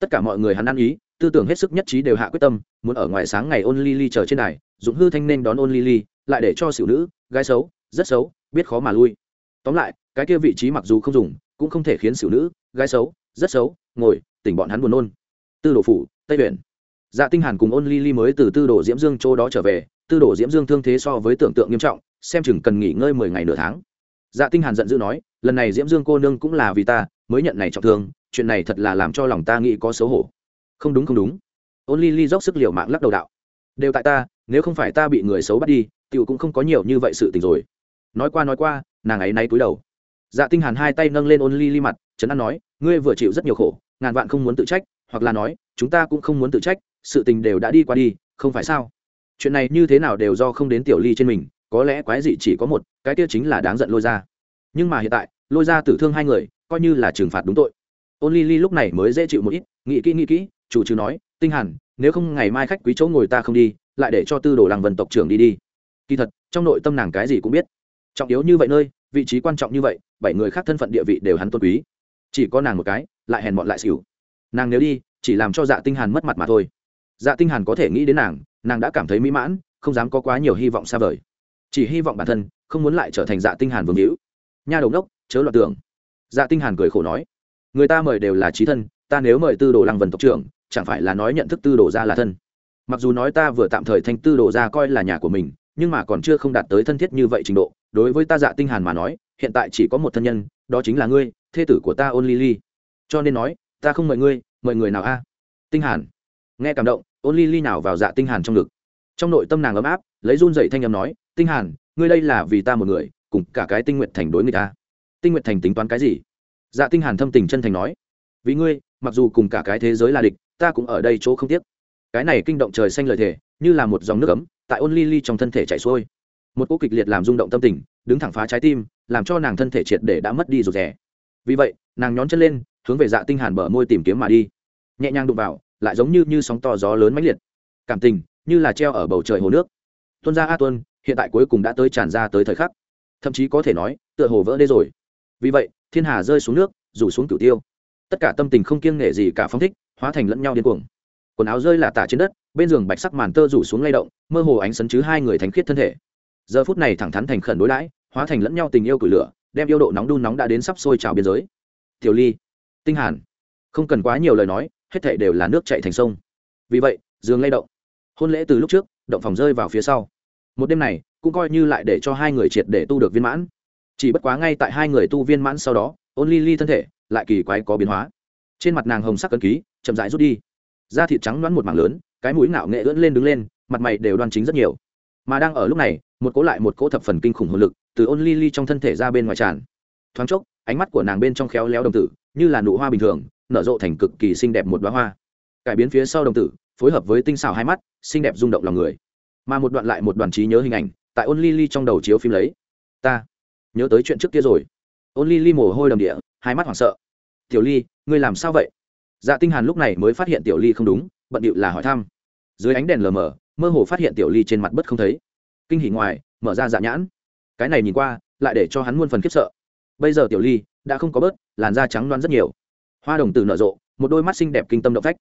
Tất cả mọi người hắn ăn ý tư tưởng hết sức nhất trí đều hạ quyết tâm, muốn ở ngoài sáng ngày ôn ly ly chờ trên đài dụng hư thanh nên đón ôn ly ly, lại để cho xỉu nữ, gái xấu, rất xấu, biết khó mà lui. Tóm lại, cái kia vị trí mặc dù không dùng, cũng không thể khiến xỉu nữ, gái xấu, rất xấu, ngồi, tỉnh bọn hắn buồn nôn. Tư đồ phủ, tây huyện dạ tinh hàn cùng ôn ly ly mới từ tư đồ diễm dương chỗ đó trở về, tư đồ diễm dương thương thế so với tưởng tượng nghiêm trọng, xem chừng cần nghỉ ngơi mười ngày nửa tháng. Dạ tinh hàn giận dữ nói, lần này diễm dương cô nương cũng là vì ta, mới nhận này trọng thương, chuyện này thật là làm cho lòng ta nghĩ có xấu hổ không đúng không đúng. Ôn ly ly dốc sức liều mạng lắc đầu đạo. Đều tại ta, nếu không phải ta bị người xấu bắt đi, tiểu cũng không có nhiều như vậy sự tình rồi. Nói qua nói qua, nàng ấy nay cúi đầu. Dạ tinh hàn hai tay nâng lên ôn ly ly mặt, trấn an nói, ngươi vừa chịu rất nhiều khổ, ngàn vạn không muốn tự trách, hoặc là nói, chúng ta cũng không muốn tự trách, sự tình đều đã đi qua đi, không phải sao? Chuyện này như thế nào đều do không đến tiểu ly trên mình, có lẽ quái dị chỉ có một, cái kia chính là đáng giận lôi ra. Nhưng mà hiện tại, lôi ra tử thương hai người, coi như là trừng phạt đúng tội. Ôn ly ly lúc này mới dễ chịu một ít, nghĩ kỹ nghĩ kỹ chủ trừ nói, tinh hẳn nếu không ngày mai khách quý chỗ ngồi ta không đi, lại để cho tư đồ làng vần tộc trưởng đi đi. Kỳ thật, trong nội tâm nàng cái gì cũng biết. Trọng yếu như vậy nơi, vị trí quan trọng như vậy, bảy người khác thân phận địa vị đều hắn tôn quý. Chỉ có nàng một cái, lại hèn mọn lại xỉu. Nàng nếu đi, chỉ làm cho dạ tinh hàn mất mặt mà thôi. Dạ tinh hàn có thể nghĩ đến nàng nàng đã cảm thấy mỹ mãn, không dám có quá nhiều hy vọng xa vời. Chỉ hy vọng bản thân, không muốn lại trở thành dạ tinh hàn vương hữu. Nha đầu đốc chớ loạn tưởng. Dạ tinh hàn cười khổ nói, người ta mời đều là trí thân, ta nếu mời tư đồ lăng vân tộc trưởng chẳng phải là nói nhận thức tư đồ ra là thân. Mặc dù nói ta vừa tạm thời thanh tư đồ ra coi là nhà của mình, nhưng mà còn chưa không đạt tới thân thiết như vậy trình độ, đối với ta dạ tinh hàn mà nói, hiện tại chỉ có một thân nhân, đó chính là ngươi, thê tử của ta ôn ly ly cho nên nói, ta không mời ngươi, mời người nào a? Tinh hàn. Nghe cảm động, ôn ly ly nào vào dạ tinh hàn trong ngực. Trong nội tâm nàng ấm áp, lấy run dậy thanh âm nói, tinh hàn, ngươi đây là vì ta một người, cùng cả cái tinh nguyện thành đối người ta tinh nguyện thành tính toán cái gì? Dạ tinh hàn thâm tình chân thành nói, vì ngươi, mặc dù cùng cả cái thế giới là địch ta cũng ở đây chỗ không tiếc. Cái này kinh động trời xanh lời thể, như là một dòng nước ấm, tại ôn ly ly trong thân thể chảy xuôi. Một cỗ kịch liệt làm rung động tâm tình, đứng thẳng phá trái tim, làm cho nàng thân thể triệt để đã mất đi rụt rè. Vì vậy, nàng nhón chân lên, hướng về dạ tinh hàn bờ môi tìm kiếm mà đi. Nhẹ nhàng đụng vào, lại giống như như sóng to gió lớn mãnh liệt. Cảm tình, như là treo ở bầu trời hồ nước. Tuân gia a tuân hiện tại cuối cùng đã tới tràn ra tới thời khắc. Thậm chí có thể nói, tựa hồ vỡ đê rồi. Vì vậy, thiên hà rơi xuống nước, rủ xuống cửu tiêu. Tất cả tâm tình không kiêng nghệ gì cả phong thích hóa thành lẫn nhau điên cuồng. Quần áo rơi là tả trên đất, bên giường bạch sắc màn tơ rủ xuống lay động, mơ hồ ánh sấn chứ hai người thánh khiết thân thể. Giờ phút này thẳng thắn thành khẩn đối đãi, hóa thành lẫn nhau tình yêu cửi lửa, đem yêu độ nóng đun nóng đã đến sắp sôi trào biên giới. Tiểu ly, tinh hàn, không cần quá nhiều lời nói, hết thảy đều là nước chảy thành sông. Vì vậy, giường lay động. Hôn lễ từ lúc trước, động phòng rơi vào phía sau. Một đêm này, cũng coi như lại để cho hai người triệt để tu được viên mãn. Chỉ bất quá ngay tại hai người tu viên mãn sau đó, ôn ly ly thân thể lại kỳ quái có biến hóa. Trên mặt nàng hồng sắc cân ký chậm rãi rút đi. Da thịt trắng đoán một mảng lớn, cái mũi nạo nghệ ưỡn lên đứng lên, mặt mày đều đoan chính rất nhiều. Mà đang ở lúc này, một cỗ lại một cỗ thập phần kinh khủng hồn lực từ ôn ly ly trong thân thể ra bên ngoài tràn. Thoáng chốc, ánh mắt của nàng bên trong khéo léo đồng tử, như là nụ hoa bình thường, nở rộ thành cực kỳ xinh đẹp một đoá hoa. Cải biến phía sau đồng tử, phối hợp với tinh xảo hai mắt, xinh đẹp rung động lòng người. Mà một đoạn lại một đoàn trí nhớ hình ảnh, tại ôn ly ly trong đầu chiếu phim lấy. Ta nhớ tới chuyện trước kia rồi. Ôn ly ly mồ hôi đầm địa, hai mắt hoảng sợ. Tiểu ly, ngươi làm sao vậy? Dạ tinh hàn lúc này mới phát hiện tiểu ly không đúng, bận điệu là hỏi thăm. Dưới ánh đèn lờ mờ, mơ hồ phát hiện tiểu ly trên mặt bất không thấy. Kinh hỉ ngoài, mở ra dạ nhãn. Cái này nhìn qua, lại để cho hắn muôn phần khiếp sợ. Bây giờ tiểu ly đã không có bớt, làn da trắng loáng rất nhiều. Hoa đồng tử nở rộ, một đôi mắt xinh đẹp kinh tâm động phách.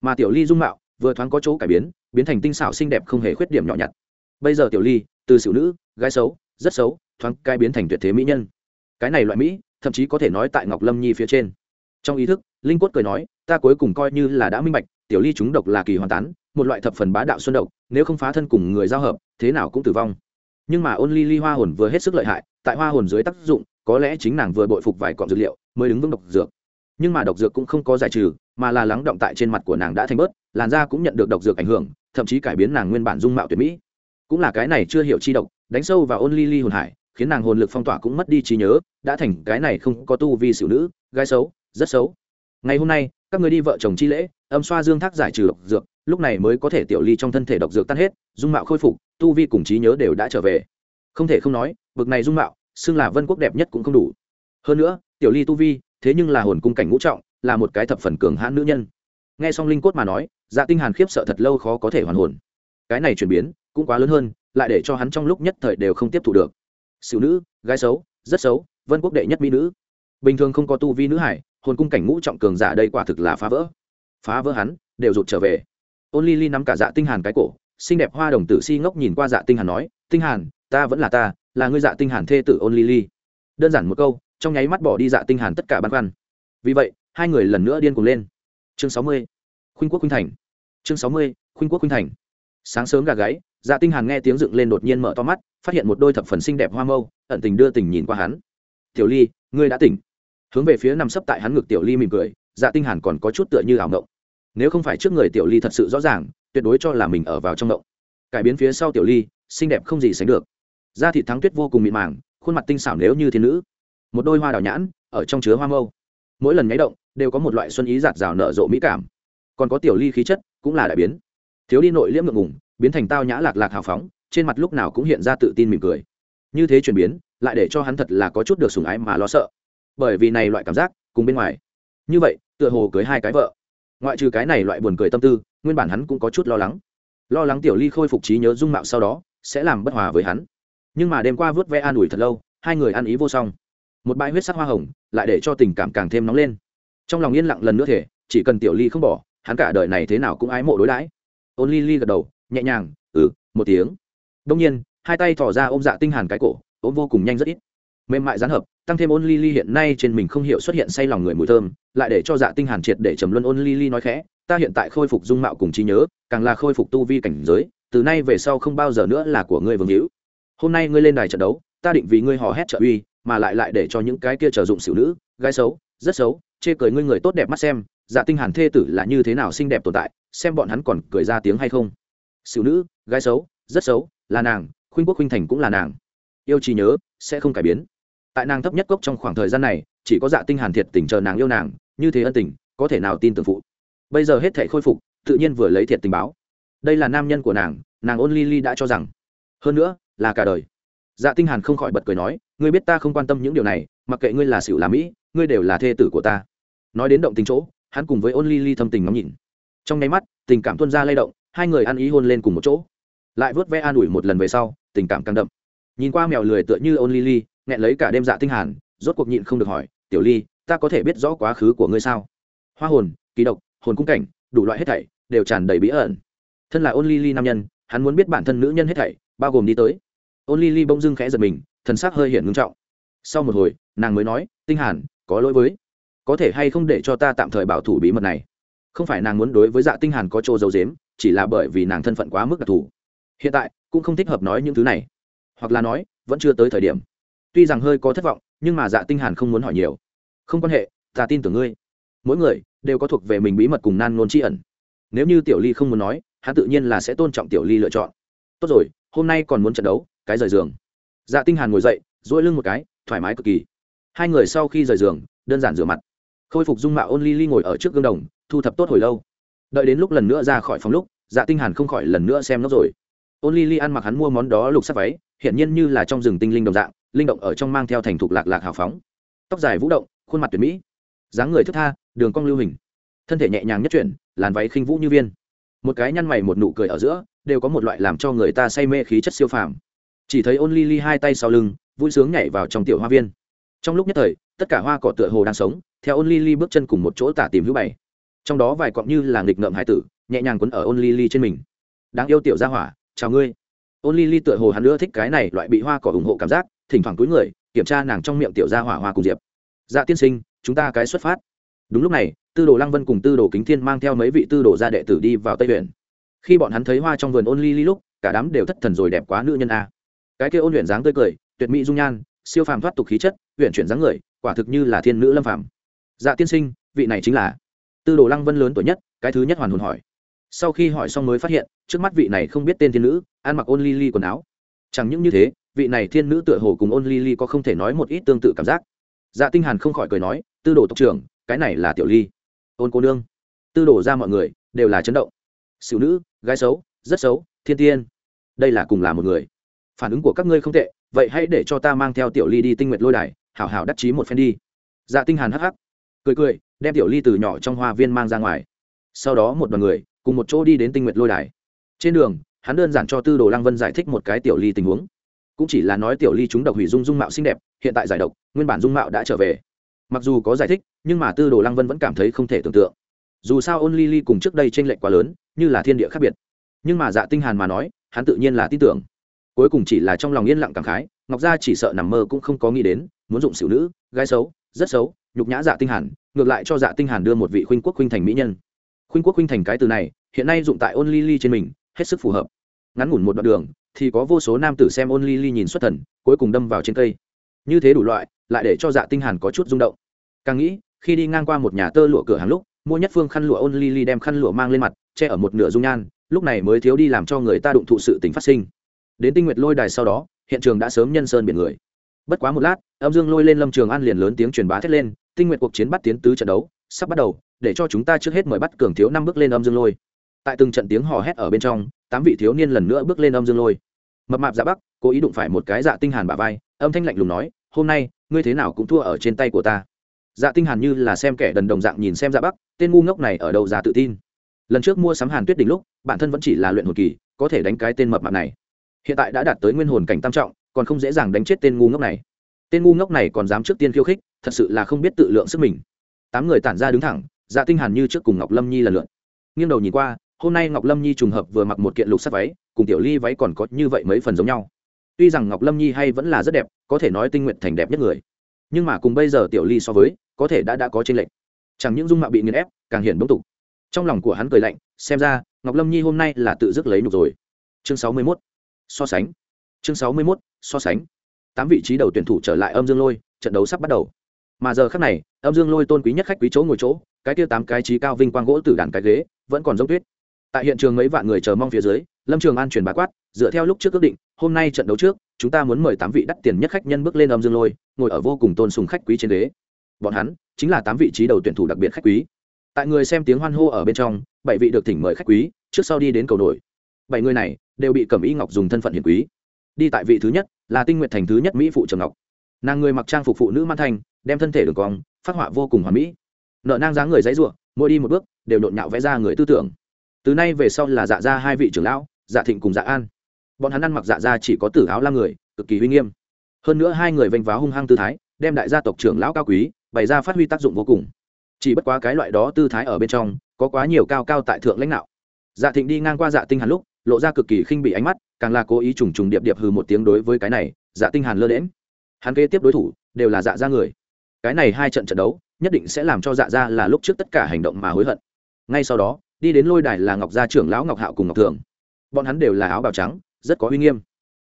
Mà tiểu ly dung mạo, vừa thoáng có chỗ cải biến biến thành tinh xảo xinh đẹp không hề khuyết điểm nhỏ nhặt. Bây giờ tiểu ly, từ xỉu nữ, gái xấu, rất xấu, thoáng cai biến thành tuyệt thế mỹ nhân. Cái này loại mỹ, thậm chí có thể nói tại ngọc lâm nhi phía trên trong ý thức, linh quất cười nói, ta cuối cùng coi như là đã minh bạch, tiểu ly chúng độc là kỳ hoàn tán, một loại thập phần bá đạo xuân độc, nếu không phá thân cùng người giao hợp, thế nào cũng tử vong. Nhưng mà ôn ly ly hoa hồn vừa hết sức lợi hại, tại hoa hồn dưới tác dụng, có lẽ chính nàng vừa bội phục vài cọng dược liệu, mới đứng vững độc dược. Nhưng mà độc dược cũng không có giải trừ, mà là lắng động tại trên mặt của nàng đã thành bớt, làn da cũng nhận được độc dược ảnh hưởng, thậm chí cải biến nàng nguyên bản dung mạo tuyệt mỹ. Cũng là cái này chưa hiểu chi độc, đánh sâu vào ôn ly ly hồn hải, khiến nàng hồn lực phong tỏa cũng mất đi trí nhớ, đã thành cái này không có tu vi xỉu nữ, gái xấu rất xấu. Ngày hôm nay, các người đi vợ chồng chi lễ, âm xoa dương thác giải trừ độc dược, lúc này mới có thể tiểu ly trong thân thể độc dược tan hết, dung mạo khôi phục, tu vi cùng trí nhớ đều đã trở về. Không thể không nói, bực này dung mạo, xưng là vân quốc đẹp nhất cũng không đủ. Hơn nữa, tiểu ly tu vi, thế nhưng là hồn cung cảnh ngũ trọng, là một cái thập phần cường hãn nữ nhân. Nghe xong linh cốt mà nói dạ tinh hàn khiếp sợ thật lâu khó có thể hoàn hồn. Cái này chuyển biến, cũng quá lớn hơn, lại để cho hắn trong lúc nhất thời đều không tiếp thu được. Xỉu nữ, gái xấu, rất xấu, vân quốc đệ nhất mỹ nữ. Bình thường không có tu vi nữ hải hồn cung cảnh ngũ trọng cường giả đây quả thực là phá vỡ. Phá vỡ hắn, đều rụt trở về. Ôn ly ly nắm cả dạ tinh hàn cái cổ, xinh đẹp hoa đồng tử si ngốc nhìn qua dạ tinh hàn nói, tinh hàn, ta vẫn là ta, là ngươi dạ tinh hàn thê tử ôn ly ly. Đơn giản một câu, trong nháy mắt bỏ đi dạ tinh hàn tất cả băn khoăn. Vì vậy, hai người lần nữa điên cuồng lên. Chương sáu mươi, khuynh quốc khuynh thành. Chương sáu mươi, khuynh quốc khuynh thành. Sáng sớm gà gáy dạ tinh hàn nghe tiếng dựng lên đột nhiên mở to mắt, phát hiện một đôi thập phần xinh đẹp hoa mâu, ẩn tình đưa tình nhìn qua hắn. Tiểu ly, ngươi đã tỉnh hướng về phía nằm sấp tại hắn ngực tiểu ly mỉm cười dạ tinh hàn còn có chút tựa như ảo ngộng. Nếu không phải trước người tiểu ly thật sự rõ ràng, tuyệt đối cho là mình ở vào trong ngộng. Cải biến phía sau tiểu ly, xinh đẹp không gì sánh được. Da thịt thắng tuyết vô cùng mịn màng, khuôn mặt tinh xảo nếu như thiên nữ. Một đôi hoa đào nhãn, ở trong chứa hoa mâu. Mỗi lần nháy động, đều có một loại xuân ý giạt rào nở rộ mỹ cảm. Còn có tiểu ly khí chất, cũng là đại biến. Thiếu đi nội liễm ngượng ngùng, biến thành tao nhã lạc lạc hào phóng, trên mặt lúc nào cũng hiện ra tự tin mỉm cười. Như thế chuyển biến, lại để cho hắn thật là có chút được sùng ái mà lo sợ bởi vì này loại cảm giác, cùng bên ngoài. Như vậy, tựa hồ cưới hai cái vợ. Ngoại trừ cái này loại buồn cười tâm tư, nguyên bản hắn cũng có chút lo lắng. Lo lắng tiểu ly khôi phục trí nhớ dung mạo sau đó, sẽ làm bất hòa với hắn. Nhưng mà đêm qua vớt ve an ủi thật lâu, hai người ăn ý vô song. Một bãi huyết sắc hoa hồng, lại để cho tình cảm càng thêm nóng lên. Trong lòng yên lặng lần nữa thể, chỉ cần tiểu ly không bỏ, hắn cả đời này thế nào cũng ái mộ đối đãi. Ôn ly ly gật đầu, nhẹ nhàng ừ một tiếng. Đông nhiên, hai tay thỏ ra ôm dạ tinh hàn cái cổ, ôm vô cùng nhanh rất ít mềm mại gián hợp, tăng thêm ôn ly ly hiện nay trên mình không hiểu xuất hiện say lòng người mùi thơm, lại để cho dạ tinh hàn triệt để trầm luân ôn ly ly nói khẽ, ta hiện tại khôi phục dung mạo cùng trí nhớ, càng là khôi phục tu vi cảnh giới, từ nay về sau không bao giờ nữa là của ngươi vương hữu. Hôm nay ngươi lên đài trận đấu, ta định vì ngươi hò hét trợ uy, mà lại lại để cho những cái kia trở dụng xỉu nữ, gái xấu, rất xấu, chê cười ngươi người tốt đẹp mắt xem dạ tinh hàn thê tử là như thế nào xinh đẹp tồn tại, xem bọn hắn còn cười ra tiếng hay không. Xỉu nữ, gái xấu, rất xấu, là nàng, khuynh quốc khuynh thành cũng là nàng. Yêu trí nhớ, sẽ không cải biến tại nàng thấp nhất cốc trong khoảng thời gian này, chỉ có dạ tinh hàn thiệt tình chờ nàng yêu nàng, như thế ân tình, có thể nào tin tưởng phụ. Bây giờ hết thể khôi phục, tự nhiên vừa lấy thiệt tình báo. Đây là nam nhân của nàng nàng ôn ly ly đã cho rằng. Hơn nữa, là cả đời. Dạ tinh hàn không khỏi bật cười nói, ngươi biết ta không quan tâm những điều này, mặc kệ ngươi là xỉu là mỹ, ngươi đều là thê tử của ta. Nói đến động tình chỗ, hắn cùng với ôn ly ly thâm tình ngắm nhìn. Trong nháy mắt, tình cảm tuôn ra lay động, hai người ăn ý hôn lên cùng một chỗ. Lại vớt ve an ủi một lần về sau, tình cảm càng đậm. Nhìn qua mèo lười tựa như ôn ly ly nghẹn lấy cả đêm dạ tinh hàn, rốt cuộc nhịn không được hỏi, tiểu ly, ta có thể biết rõ quá khứ của ngươi sao? Hoa hồn, kỳ độc, hồn cung cảnh, đủ loại hết thảy, đều tràn đầy bí ẩn. Thân là ôn ly ly nam nhân, hắn muốn biết bản thân nữ nhân hết thảy, bao gồm đi tới. Ôn ly ly bỗng dưng khẽ giật mình, thần sắc hơi hiển ngưng trọng. Sau một hồi, nàng mới nói, tinh hàn, có lỗi với, có thể hay không để cho ta tạm thời bảo thủ bí mật này? Không phải nàng muốn đối với dạ tinh hàn có chỗ giấu giếm, chỉ là bởi vì nàng thân phận quá mức đặc thù. Hiện tại, cũng không thích hợp nói những thứ này. Hoặc là nói, vẫn chưa tới thời điểm tuy rằng hơi có thất vọng, nhưng mà dạ tinh hàn không muốn hỏi nhiều. Không quan hệ, ta tin tưởng ngươi. Mỗi người đều có thuộc về mình bí mật cùng nan ngôn tri ẩn. Nếu như tiểu ly không muốn nói, hắn tự nhiên là sẽ tôn trọng tiểu ly lựa chọn. Tốt rồi, hôm nay còn muốn trận đấu, cái rời giường. Dạ tinh hàn ngồi dậy, duỗi lưng một cái, thoải mái cực kỳ. Hai người sau khi rời giường, đơn giản rửa mặt. Khôi phục dung mạo ôn ly ly ngồi ở trước gương đồng, thu thập tốt hồi lâu. Đợi đến lúc lần nữa ra khỏi phòng lúc dạ tinh hàn không khỏi lần nữa xem nó rồi. Ôn ly ly ăn mặc hắn mua món đó lục sắc váy, hiển nhiên như là trong rừng tinh linh đồng dạng linh động ở trong mang theo thành thục lạc lạc hào phóng. Tóc dài vũ động, khuôn mặt tuyệt mỹ. Dáng người thức tha, đường cong lưu hình. Thân thể nhẹ nhàng nhất chuyển, làn váy khinh vũ như viên. Một cái nhăn mày một nụ cười ở giữa, đều có một loại làm cho người ta say mê khí chất siêu phàm. Chỉ thấy ôn ly ly hai tay sau lưng, vui sướng nhảy vào trong tiểu hoa viên. Trong lúc nhất thời, tất cả hoa cỏ tựa hồ đang sống, theo ôn ly ly bước chân cùng một chỗ tả tìm hữu bảy. Trong đó vài cọng như là nghịch ngợm hải tử, nhẹ nhàng quấn ở ôn ly ly trên mình. Đáng yêu tiểu gia hỏa, chào ngươi. Ôn ly ly tựa hồ hắn nữa thích cái này loại bị hoa cỏ ủng hộ cảm giác thỉnh thoảng túi người, kiểm tra nàng trong miệng tiểu gia hỏa hoa cùng diệp. Dạ tiên sinh, chúng ta cái xuất phát. Đúng lúc này, tư đồ lăng vân cùng tư đồ kính thiên mang theo mấy vị tư đồ gia đệ tử đi vào tây huyện. Khi bọn hắn thấy hoa trong vườn ôn ly ly lúc, cả đám đều thất thần rồi đẹp quá nữ nhân a. Cái kia ôn luyện dáng tươi cười, tuyệt mỹ dung nhan, siêu phàm thoát tục khí chất huyện chuyển dáng người, quả thực như là thiên nữ lâm phàm. Dạ tiên sinh, vị này chính là? Tư đồ lăng vân lớn tuổi nhất, cái thứ nhất hoàn hồn hỏi. Sau khi hỏi xong mới phát hiện, trước mắt vị này không biết tên thiên nữ, ăn mặc ôn ly ly quần áo. Chẳng những như thế vị này thiên nữ tựa hồ cùng ôn ly ly có không thể nói một ít tương tự cảm giác. Dạ tinh hàn không khỏi cười nói, tư đồ tộc trưởng, cái này là tiểu ly. Ôn cô nương. Tư đồ ra mọi người đều là chấn động. Xỉu nữ, gái xấu, rất xấu, thiên tiên. Đây là cùng là một người. Phản ứng của các ngươi không tệ, vậy hãy để cho ta mang theo tiểu ly đi tinh nguyện lôi đài, hảo hảo đắc chí một phen đi. Dạ tinh hàn hắc hắc, cười cười, đem tiểu ly từ nhỏ trong hoa viên mang ra ngoài. Sau đó một đoàn người cùng một chỗ đi đến tinh nguyện lôi đài. Trên đường, hắn đơn giản cho tư đồ lăng vân giải thích một cái tiểu ly tình huống cũng chỉ là nói tiểu ly chúng độc hủy dung dung mạo xinh đẹp, hiện tại giải độc, nguyên bản dung mạo đã trở về. Mặc dù có giải thích, nhưng mà tư đồ lăng vân vẫn cảm thấy không thể tưởng tượng. Dù sao ôn ly ly cùng trước đây t r ê n lệch quá lớn, như là thiên địa khác biệt. Nhưng mà dạ tinh hàn mà nói, hắn tự nhiên là tin tưởng. Cuối cùng chỉ là trong lòng yên lặng cảm khái, ngọc gia chỉ sợ nằm mơ cũng không có nghĩ đến, muốn dụng xỉu nữ, gái xấu, rất xấu, nhục nhã dạ tinh hàn, ngược lại cho dạ tinh hàn đưa một vị khuynh quốc khuynh thành mỹ nhân. Khuynh quốc khuynh thành cái từ này, hiện nay dụng tại ôn ly ly trên mình, hết sức phù hợp. Ngắn ngủn một đoạn đường thì có vô số nam tử xem ôn ly ly nhìn xuất thần, cuối cùng đâm vào trên cây. Như thế đủ loại, lại để cho dạ tinh hàn có chút rung động. Càng nghĩ, khi đi ngang qua một nhà tơ lụa cửa hàng lúc, mua nhất phương khăn lụa ôn ly ly đem khăn lụa mang lên mặt, che ở một nửa dung nhan, lúc này mới thiếu đi làm cho người ta đụng thụ sự tình phát sinh. Đến tinh nguyệt lôi đài sau đó, hiện trường đã sớm nhân sơn biển người. Bất quá một lát, âm dương lôi lên lâm trường an liền lớn tiếng truyền bá thét lên, tinh nguyệt cuộc chiến bắt tiến tứ trận đấu, sắp bắt đầu, để cho chúng ta trước hết mời bắt cường thiếu năm bước lên âm dương lôi. Tại từng trận tiếng hò hét ở bên trong, tám vị thiếu niên lần nữa bước lên âm dương lôi mập mạp dạ bắc, cố ý đụng phải một cái dạ tinh hàn bả vai, âm thanh lạnh lùng nói, hôm nay, ngươi thế nào cũng thua ở trên tay của ta. Dạ tinh hàn như là xem kẻ đần đồng dạng nhìn xem dạ bắc, tên ngu ngốc này ở đâu ra tự tin. Lần trước mua sắm hàn tuyết đỉnh lúc, bản thân vẫn chỉ là luyện hồn kỳ, có thể đánh cái tên mập mạp này. Hiện tại đã đạt tới nguyên hồn cảnh tam trọng, còn không dễ dàng đánh chết tên ngu ngốc này. Tên ngu ngốc này còn dám trước tiên khiêu khích, thật sự là không biết tự lượng sức mình. Tám người tản ra đứng thẳng dạ tinh hàn như trước cùng ngọc lâm nhi lần lượt. Nghiêng đầu nhìn qua hôm nay ngọc lâm nhi trùng hợp vừa mặc một kiện lục sắc váy, cùng tiểu ly váy còn có như vậy mấy phần giống nhau. Tuy rằng ngọc lâm nhi hay vẫn là rất đẹp, có thể nói tinh nguyện thành đẹp nhất người. Nhưng mà cùng bây giờ tiểu ly so với, có thể đã đã có trên lệnh chẳng những dung mạo bị nghiền ép, càng hiển bông tục. Trong lòng của hắn cười lạnh, xem ra, ngọc lâm nhi hôm nay là tự dứt lấy nhục rồi. Chương sáu mươi mốt. So sánh. Chương sáu mươi mốt, so sánh. Tám vị trí đầu tuyển thủ trở lại âm dương lôi, trận đấu sắp bắt đầu. Mà giờ khắc này, âm dương lôi tôn quý nhất khách quý chỗ ngồi chỗ, cái kia tám cái trí cao vinh quang gỗ từ đàn cái ghế, vẫn còn giống tuyết tại hiện trường mấy vạn người chờ mong phía dưới, lâm trường an truyền bá quát, dựa theo lúc trước ước định, hôm nay trận đấu trước, chúng ta muốn mời tám vị đắt tiền nhất khách nhân bước lên âm dương lôi, ngồi ở vô cùng tôn sùng khách quý trên đế. Bọn hắn, chính là tám vị trí đầu tuyển thủ đặc biệt khách quý. Tại người xem tiếng hoan hô ở bên trong, bảy vị được thỉnh mời khách quý, trước sau đi đến cầu nổi. Bảy người này, đều bị cẩm y ngọc dùng thân phận hiền quý. Đi tại vị thứ nhất, là tinh nguyện thành thứ nhất mỹ phụ trường ngọc. Nàng người mặc trang phục phụ nữ man thành đem thân thể đường cong, phát họa vô cùng hoàn mỹ. Nợ nang dáng người dãy ruộng, mỗi đi một bước, đều nhộn nhạo vẽ ra người tư tưởng từ nay về sau là dạ ra hai vị trưởng lão dạ thịnh cùng dạ an. Bọn hắn ăn mặc dạ ra chỉ có tử áo la người, cực kỳ uy nghiêm. Hơn nữa hai người vênh váo hung hăng tư thái, đem đại gia tộc trưởng lão cao quý, bày ra phát huy tác dụng vô cùng. Chỉ bất quá cái loại đó tư thái ở bên trong, có quá nhiều cao cao tại thượng lãnh đạo. Dạ thịnh đi ngang qua dạ tinh hàn lúc, lộ ra cực kỳ khinh bị ánh mắt, càng là cố ý trùng trùng điệp điệp hừ một tiếng đối với cái này dạ tinh hàn lơ đễm hắn kế tiếp đối thủ, đều là dạ ra người. Cái này hai trận trận đấu, nhất định sẽ làm cho dạ ra là lúc trước tất cả hành động mà hối hận. Ngay sau đó đi đến lôi đài là ngọc gia trưởng lão ngọc hạo cùng ngọc thường. Bọn hắn đều là áo bào trắng, rất có uy nghiêm.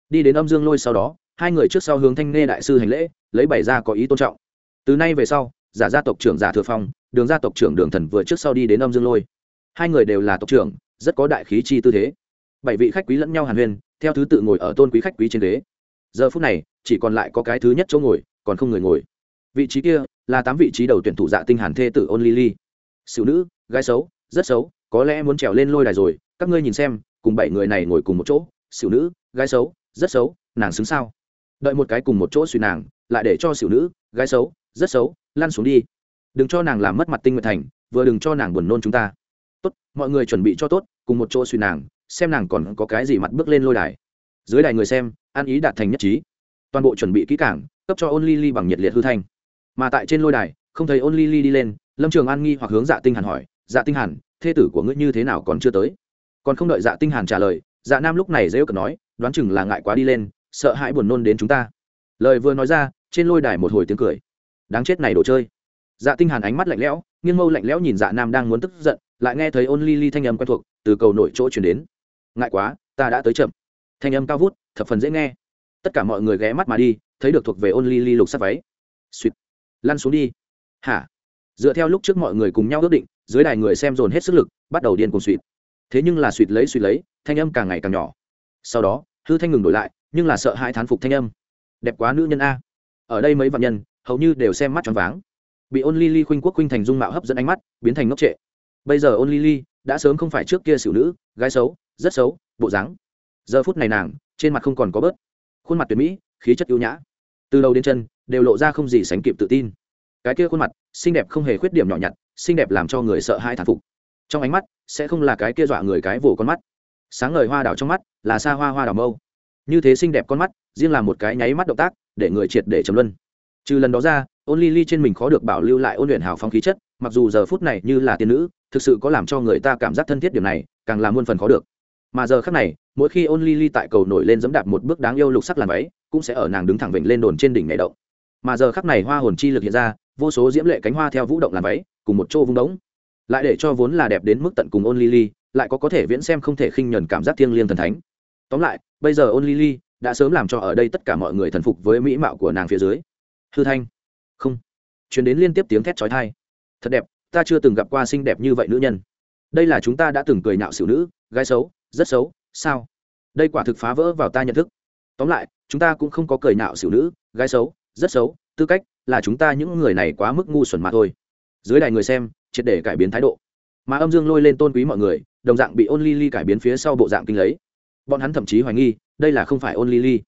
Đi đến âm dương lôi sau đó, hai người trước sau hướng thanh nghe đại sư hành lễ, lấy bảy ra có ý tôn trọng. Từ nay về sau, giả gia tộc trưởng giả thừa phong, đường gia tộc trưởng đường thần vừa trước sau đi đến âm dương lôi. Hai người đều là tộc trưởng, rất có đại khí chi tư thế. Bảy vị khách quý lẫn nhau hàn huyên, theo thứ tự ngồi ở tôn quý khách quý trên ghế. Giờ phút này, chỉ còn lại có cái thứ nhất chỗ ngồi, còn không người ngồi. Vị trí kia là tám vị trí đầu tuyển thủ dạ tinh hàn thê tử ôn ly ly. Xỉu nữ, gái xấu, rất xấu có lẽ muốn trèo lên lôi đài rồi, các ngươi nhìn xem, cùng bảy người này ngồi cùng một chỗ, xỉu nữ, gái xấu, rất xấu, nàng xứng sao? Đợi một cái cùng một chỗ suy nàng, lại để cho xỉu nữ, gái xấu, rất xấu, lăn xuống đi. Đừng cho nàng làm mất mặt tinh nguyện thành, vừa đừng cho nàng buồn nôn chúng ta. Tốt, mọi người chuẩn bị cho tốt, cùng một chỗ suy nàng, xem nàng còn có cái gì mặt bước lên lôi đài. Dưới đài người xem, ăn ý đạt thành nhất trí. Toàn bộ chuẩn bị kỹ cảng cấp cho ôn ly ly bằng nhiệt liệt hư thanh. Mà tại trên lôi đài, không thấy ôn ly ly đi lên, lâm trường an nghi hoặc hướng dạ tinh hàn hỏi dạ tinh hàn thê tử của ngươi như thế nào còn chưa tới? Còn không đợi dạ tinh hàn trả lời dạ nam lúc này dễ cợt nói, đoán chừng là ngại quá đi lên, sợ hãi buồn nôn đến chúng ta. Lời vừa nói ra, trên lôi đài một hồi tiếng cười. Đáng chết này đồ chơi. Dạ tinh hàn ánh mắt lạnh lẽo, nghiêng mâu lạnh lẽo nhìn dạ nam đang muốn tức giận, lại nghe thấy ôn ly ly thanh âm quen thuộc từ cầu nổi chỗ truyền đến. Ngại quá, ta đã tới chậm. Thanh âm cao vút, thập phần dễ nghe. Tất cả mọi người ghé mắt mà đi, thấy được thuộc về ôn ly ly lục sắc váy. Suýt. Lăn xuống đi. Hả? Dựa theo lúc trước mọi người cùng nhau ước định dưới đài người xem dồn hết sức lực, bắt đầu điên cuồng suỵt thế nhưng là suỵt lấy suỵt lấy, thanh âm càng ngày càng nhỏ. Sau đó, hư thanh ngừng đổi lại, nhưng là sợ hãi thán phục thanh âm. Đẹp quá nữ nhân a. Ở đây mấy vạn nhân, hầu như đều xem mắt tròn váng. Bị ôn ly ly khuynh quốc khuynh thành dung mạo hấp dẫn ánh mắt, biến thành ngốc trệ. Bây giờ ôn ly ly đã sớm không phải trước kia xỉu nữ, gái xấu, rất xấu, bộ dáng. Giờ phút này nàng, trên mặt không còn có bớt. Khuôn mặt tuyệt mỹ, khí chất ưu nhã. Từ đầu đến chân, đều lộ ra không gì sánh kịp tự tin. Cái kia khuôn mặt, xinh đẹp không hề khuyết điểm nhỏ nhặt xinh đẹp làm cho người sợ hai thản phục. Trong ánh mắt, sẽ không là cái kia dọa người cái vồ con mắt. Sáng ngời hoa đào trong mắt, là xa hoa hoa đào mâu. Như thế xinh đẹp con mắt, riêng là một cái nháy mắt động tác, để người triệt để trầm luân. Trừ lần đó ra, ôn ly ly trên mình khó được bảo lưu lại ôn luyện hào phong khí chất, mặc dù giờ phút này như là tiên nữ, thực sự có làm cho người ta cảm giác thân thiết điều này, càng là muôn phần khó được. Mà giờ khác này, mỗi khi ôn ly ly tại cầu nổi lên dẫm đạp một bước đáng yêu lục sắc làn váy, cũng sẽ ở nàng đứng thẳng vịnh lên đồn trên đỉnh này động. Mà giờ khắc này hoa hồn chi lực hiện ra, vô số diễm lệ cánh hoa theo vũ động làn váy cùng một chỗ vung đống. Lại để cho vốn là đẹp đến mức tận cùng ôn Lily, lại có có thể viễn xem không thể khinh nhẫn cảm giác thiêng liêng thần thánh. Tóm lại bây giờ ôn Lily đã sớm làm cho ở đây tất cả mọi người thần phục với mỹ mạo của nàng phía dưới. Hư thanh. Không. Chuyển đến liên tiếp tiếng thét trói thai thật đẹp ta chưa từng gặp qua xinh đẹp như vậy nữ nhân. Đây là chúng ta đã từng cười nhạo xỉu nữ gái xấu rất xấu sao? Đây quả thực phá vỡ vào ta nhận thức. Tóm lại chúng ta cũng không có cười nhạo xỉu nữ gái xấu rất xấu tư cách là chúng ta những người này quá mức ngu xuẩn mà thôi dưới đài người xem, triệt để cải biến thái độ. Mà âm dương lôi lên tôn quý mọi người, đồng dạng bị ôn ly ly cải biến phía sau bộ dạng kinh lấy. Bọn hắn thậm chí hoài nghi, đây là không phải ôn ly ly.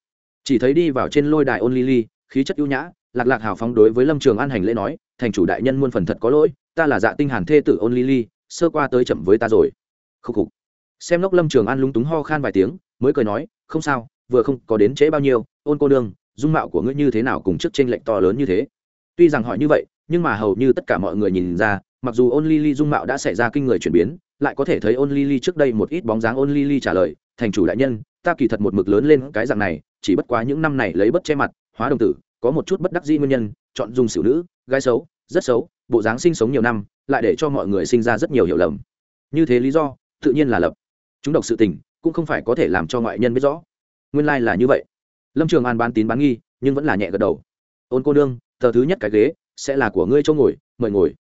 Chỉ thấy đi vào trên lôi đài ôn ly ly, khí chất ưu nhã, lạc lạc hào phóng đối với lâm trường an hành lễ nói, thành chủ đại nhân muôn phần thật có lỗi, ta là dạ tinh hàn thê tử ôn ly ly, sơ qua tới chậm với ta rồi. Khúc khục. Xem lốc lâm trường an lúng túng ho khan vài tiếng, mới cười nói, không sao, vừa không có đến trễ bao nhiêu, ôn cô đương dung mạo của ngươi như thế nào cùng trước tranh lệnh to lớn như thế? Tuy rằng hỏi như vậy nhưng mà hầu như tất cả mọi người nhìn ra, mặc dù ôn Lily dung mạo đã xảy ra kinh người chuyển biến, lại có thể thấy ôn Lily trước đây một ít bóng dáng ôn Lily trả lời, thành chủ đại nhân, ta kỳ thật một mực lớn lên cái dạng này, chỉ bất quá những năm này lấy bất che mặt, hóa đồng tử, có một chút bất đắc dĩ nguyên nhân, chọn dùng xỉu nữ, gái xấu, rất xấu, bộ dáng sinh sống nhiều năm, lại để cho mọi người sinh ra rất nhiều hiểu lầm. Như thế lý do, tự nhiên là lập. Chúng độc sự tình, cũng không phải có thể làm cho ngoại nhân biết rõ. Nguyên lai、like、là như vậy. Lâm trường an bán tín bán nghi, nhưng vẫn là nhẹ gật đầu. Ôn cô nương, tờ thứ nhất cái ghế sẽ là của ngươi chỗ ngồi, mời ngồi.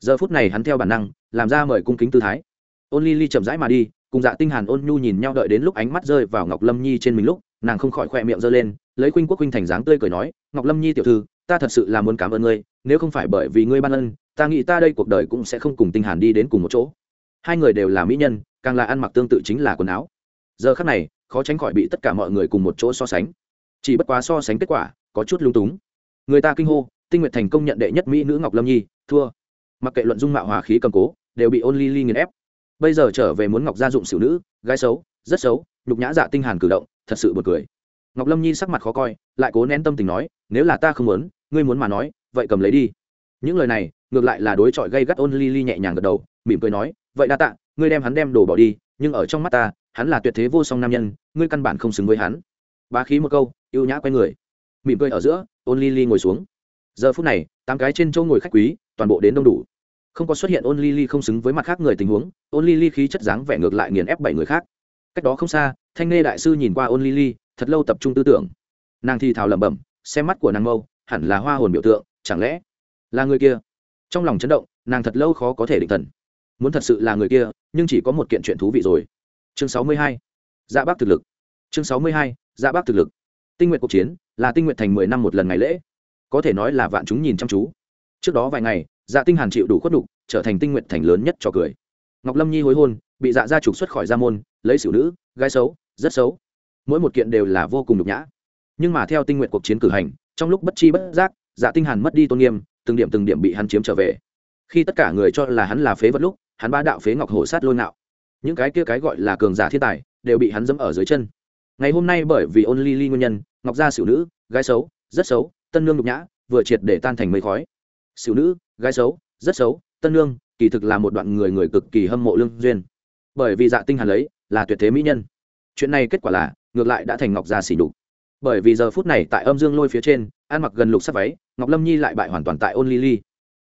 Giờ phút này hắn theo bản năng, làm ra mời cung kính tư thái. Ôn ly ly chậm rãi mà đi, cùng dạ tinh hàn ôn nhu nhìn nhau đợi đến lúc ánh mắt rơi vào ngọc lâm nhi trên mình lúc, nàng không khỏi khoe miệng giơ lên, lấy khuynh quốc khuynh thành dáng tươi cười nói, ngọc lâm nhi tiểu thư, ta thật sự là muốn cảm ơn ngươi, nếu không phải bởi vì ngươi ban ân, ta nghĩ ta đây cuộc đời cũng sẽ không cùng tinh hàn đi đến cùng một chỗ. Hai người đều là mỹ nhân, càng là ăn mặc tương tự chính là quần áo. Giờ khắc này, khó tránh khỏi bị tất cả mọi người cùng một chỗ so sánh. Chỉ bất quá so sánh kết quả, có chút lung túng. Người ta kinh hô tinh nguyện thành công nhận đệ nhất mỹ nữ ngọc lâm nhi, thua. Mặc kệ luận dung mạo hòa khí cầm cố, đều bị ôn ly ly nghiền ép. Bây giờ trở về muốn ngọc gia dụng xử nữ, gái xấu, rất xấu, nhục nhã dạ tinh hàn cử động, thật sự buồn cười. Ngọc lâm nhi sắc mặt khó coi, lại cố nén tâm tình nói, nếu là ta không muốn, ngươi muốn mà nói, vậy cầm lấy đi. Những lời này, ngược lại là đối chọi gây gắt ôn ly ly nhẹ nhàng gật đầu, mỉm cười nói, vậy đa tạ, ngươi đem hắn đem đồ bỏ đi, nhưng ở trong mắt ta, hắn là tuyệt thế vô song nam nhân, ngươi căn bản không xứng với hắn. Bá khí một câu yêu nhã quay người. Mỉm cười ở giữa, ôn ly ly ngồi xuống giờ phút này, tám cái trên chỗ ngồi khách quý, toàn bộ đến đông đủ. Không có xuất hiện ôn ly ly không xứng với mặt khác người tình huống, ôn ly ly khí chất dáng vẻ ngược lại nghiền ép bảy người khác. Cách đó không xa, thanh nghe đại sư nhìn qua ôn ly ly, thật lâu tập trung tư tưởng. Nàng thì thào lẩm bẩm, xem mắt của nàng mâu, hẳn là hoa hồn biểu tượng, chẳng lẽ là người kia? Trong lòng chấn động, nàng thật lâu khó có thể định thần. Muốn thật sự là người kia, nhưng chỉ có một kiện chuyện thú vị rồi. Chương sáu mươi hai dạ bác thực lực. Chương sáu mươi hai dạ bác thực lực. Tinh nguyện cuộc chiến là tinh nguyện thành mười năm một lần ngày lễ có thể nói là vạn chúng nhìn chăm chú. Trước đó vài ngày dạ tinh hàn chịu đủ khuất đục trở thành tinh nguyện thành lớn nhất cho cười. Ngọc lâm nhi hối hôn, bị dạ gia trục xuất khỏi gia môn, lấy xỉu nữ, gái xấu, rất xấu. Mỗi một kiện đều là vô cùng nhục nhã. Nhưng mà theo tinh nguyện cuộc chiến cử hành, trong lúc bất chi bất giác dạ tinh hàn mất đi tôn nghiêm, từng điểm từng điểm bị hắn chiếm trở về. Khi tất cả người cho là hắn là phế vật lúc, hắn ba đạo phế ngọc hổ sát lôi ngạo. Những cái kia cái gọi là cường giả thiên tài, đều bị hắn dẫm ở dưới chân. Ngày hôm nay bởi vì ôn ly ly nguyên nhân, ngọc gia xỉu nữ, gái xấu, rất xấu tân nương nhục nhã, vừa triệt để tan thành mây khói. Xỉu nữ, gái xấu, rất xấu, tân nương, kỳ thực là một đoạn người người cực kỳ hâm mộ lương duyên. Bởi vì dạ tinh hàn lấy, là tuyệt thế mỹ nhân. Chuyện này kết quả là, ngược lại đã thành ngọc gia xỉ đục bởi vì giờ phút này tại âm dương lôi phía trên, ăn mặc gần lục sắc váy, ngọc lâm nhi lại bại hoàn toàn tại ôn ly ly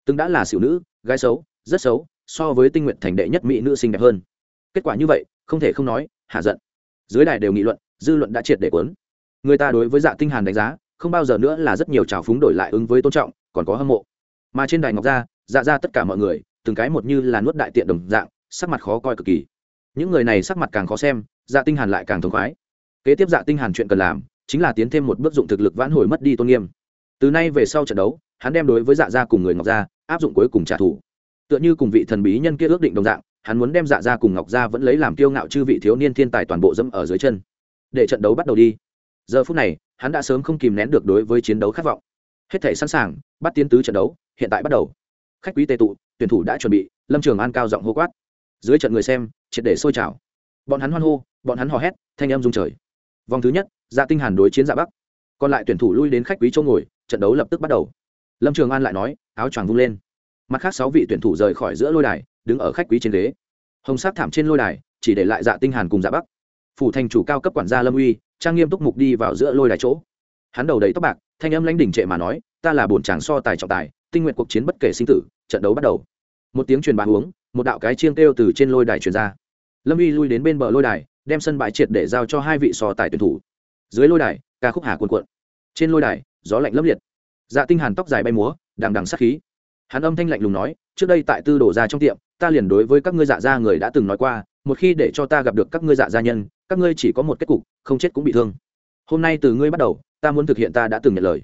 từng đã là xỉu nữ, gái xấu, rất xấu, so với tinh nguyện thành đệ nhất mỹ nữ xinh đẹp hơn. Kết quả như vậy, không thể không nói, hạ giận. Dưới đài đều nghị luận, dư luận đã triệt để cuốn. Người ta đối với dạ tinh hàn đánh giá không bao giờ nữa là rất nhiều trào phúng đổi lại ứng với tôn trọng, còn có hâm mộ. Mà trên đài ngọc gia dạ ra tất cả mọi người, từng cái một như là nuốt đại tiện đồng dạng, sắc mặt khó coi cực kỳ. Những người này sắc mặt càng khó xem dạ tinh hàn lại càng thống khoái. Kế tiếp dạ tinh hàn chuyện cần làm, chính là tiến thêm một bước dụng thực lực vãn hồi mất đi tôn nghiêm. Từ nay về sau trận đấu, hắn đem đối với dạ gia cùng người ngọc gia, áp dụng cuối cùng trả thù. Tựa như cùng vị thần bí nhân kia ước định đồng dạng, hắn muốn đem dạ gia cùng ngọc gia vẫn lấy làm kiêu ngạo chư vị thiếu niên thiên tài toàn bộ dẫm ở dưới chân. Để trận đấu bắt đầu đi giờ phút này, hắn đã sớm không kìm nén được đối với chiến đấu khát vọng. Hết thể sẵn sàng, bắt tiến tứ trận đấu, hiện tại bắt đầu. Khách quý tề tụ, tuyển thủ đã chuẩn bị, lâm trường an cao giọng hô quát. Dưới trận người xem, triệt để sôi trào. Bọn hắn hoan hô, bọn hắn hò hét, thanh em rung trời. Vòng thứ nhất dạ tinh hàn đối chiến dạ bắc. Còn lại tuyển thủ lui đến khách quý chỗ ngồi, trận đấu lập tức bắt đầu. Lâm trường an lại nói, áo choàng vung lên. Mặt khác sáu vị tuyển thủ rời khỏi giữa lôi đài, đứng ở khách quý trên ghế. Hồng sát thảm trên lôi đài, chỉ để lại dạ tinh hàn cùng dạ bắc. Phủ thành chủ cao cấp quản gia lâm uy trang nghiêm túc mục đi vào giữa lôi đài chỗ. Hắn đầu đầy tóc bạc, thanh âm lãnh đỉnh trệ mà nói, ta là bổn chàng so tài trọng tài, tinh nguyện cuộc chiến bất kể sinh tử, trận đấu bắt đầu. Một tiếng truyền bá uống, một đạo cái chiêng kêu từ trên lôi đài truyền ra. Lâm uy lui đến bên bờ lôi đài, đem sân bãi triệt để giao cho hai vị so tài tuyển thủ. Dưới lôi đài, ca khúc hà cuồn cuộn. Trên lôi đài, gió lạnh lấp liệt. Dạ tinh hàn tóc dài bay múa, đằng đằng sát khí. Hắn âm thanh lạnh lùng nói, trước đây tại tư đổ ra trong tiệm ta liền đối với các ngươi dạ gia người đã từng nói qua, một khi để cho ta gặp được các ngươi dạ gia nhân, các ngươi chỉ có một kết cục, không chết cũng bị thương. Hôm nay từ ngươi bắt đầu, ta muốn thực hiện ta đã từng nhận lời.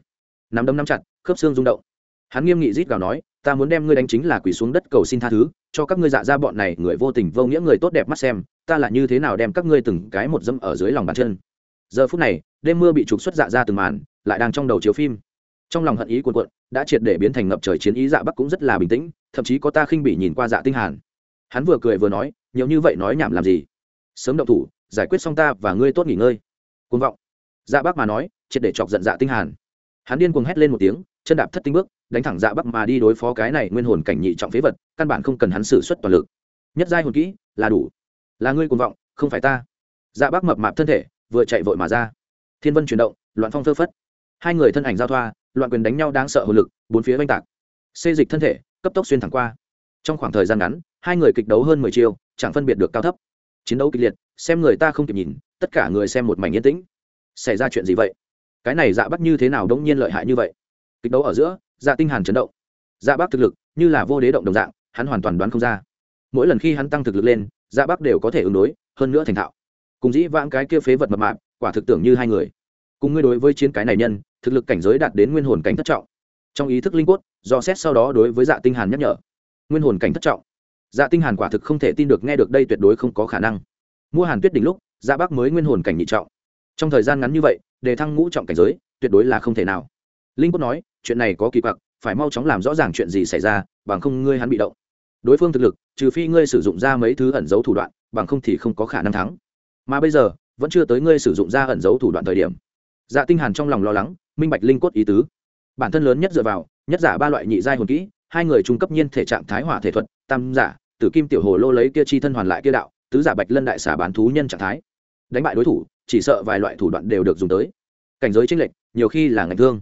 Nắm đấm nắm chặt, khớp xương rung động. Hắn nghiêm nghị rít gào nói, ta muốn đem ngươi đánh chính là quỳ xuống đất cầu xin tha thứ, cho các ngươi dạ ra bọn này người vô tình vô nghĩa người tốt đẹp mắt xem, ta là như thế nào đem các ngươi từng cái một dâm ở dưới lòng bàn chân. Giờ phút này, đêm mưa bị trục xuất dạ ra từng màn, lại đang trong đầu chiếu phim. Trong lòng hận ý cuộn cuộn, đã triệt để biến thành ngập trời chiến ý dạ bắc cũng rất là bình tĩnh thậm chí có ta khinh bị nhìn qua dạ tinh hàn. Hắn vừa cười vừa nói, nhiều như vậy nói nhảm làm gì? Sớm động thủ, giải quyết xong ta và ngươi tốt nghỉ ngơi. Cuồng vọng. Dạ bác mà nói, triệt để chọc giận dạ tinh hàn. Hắn điên cuồng hét lên một tiếng, chân đạp thất tinh bước, đánh thẳng dạ bắc mà đi đối phó cái này nguyên hồn cảnh nhị trọng phế vật, căn bản không cần hắn sử xuất toàn lực. Nhất giai hồn kỹ, là đủ. Là ngươi cuồng vọng, không phải ta. Dạ bắc mập mạp thân thể, vừa chạy vội mà ra. Thiên vân chuyển động, loạn phong phơ phất. Hai người thân ảnh giao thoa, loạn quyền đánh nhau đáng sợ hồn lực, bốn phía oanh tạc. Xê dịch thân thể cấp tốc xuyên thẳng qua. Trong khoảng thời gian ngắn, hai người kịch đấu hơn mười chiêu, chẳng phân biệt được cao thấp. Chiến đấu kịch liệt, xem người ta không kịp nhìn, tất cả người xem một mảnh yên tĩnh. Xảy ra chuyện gì vậy? Cái này dạ bắc như thế nào đống nhiên lợi hại như vậy? Kịch đấu ở giữa dạ tinh hàn chấn động. Dạ bắc thực lực, như là vô đế động đồng dạng, hắn hoàn toàn đoán không ra. Mỗi lần khi hắn tăng thực lực lên dạ bắc đều có thể ứng đối, hơn nữa thành thạo. Cùng dĩ vãng cái kia phế vật mập mạp, quả thực tưởng như hai người. Cùng ngươi đối với chiến cái này nhân, thực lực cảnh giới đạt đến nguyên hồn cảnh thất trọng trong ý thức linh quất do xét sau đó đối với dạ tinh hàn nhắc nhở. Nguyên hồn cảnh thất trọng. Dạ tinh hàn quả thực không thể tin được nghe được đây tuyệt đối không có khả năng. Mua hàn tuyết đỉnh lúc dạ bắc mới nguyên hồn cảnh nhị trọng. Trong thời gian ngắn như vậy, đề thăng ngũ trọng cảnh giới, tuyệt đối là không thể nào. Linh cốt nói, chuyện này có kỳ quặc, phải mau chóng làm rõ ràng chuyện gì xảy ra, bằng không ngươi hắn bị động. Đối phương thực lực, trừ phi ngươi sử dụng ra mấy thứ ẩn giấu thủ đoạn, bằng không thì không có khả năng thắng. Mà bây giờ, vẫn chưa tới ngươi sử dụng ra ẩn giấu thủ đoạn thời điểm. Dạ tinh hàn trong lòng lo lắng, minh bạch linh cốt ý tứ bản thân lớn nhất dựa vào, nhất giả ba loại nhị giai hồn kỹ, hai người trung cấp nhiên thể trạng thái hỏa thể thuật, tam giả, tử kim tiểu hồ lô lấy kia chi thân hoàn lại kia đạo, tứ giả bạch lân đại xả bán thú nhân trạng thái. Đánh bại đối thủ, chỉ sợ vài loại thủ đoạn đều được dùng tới. Cảnh giới chênh lệch, nhiều khi là ngành thương.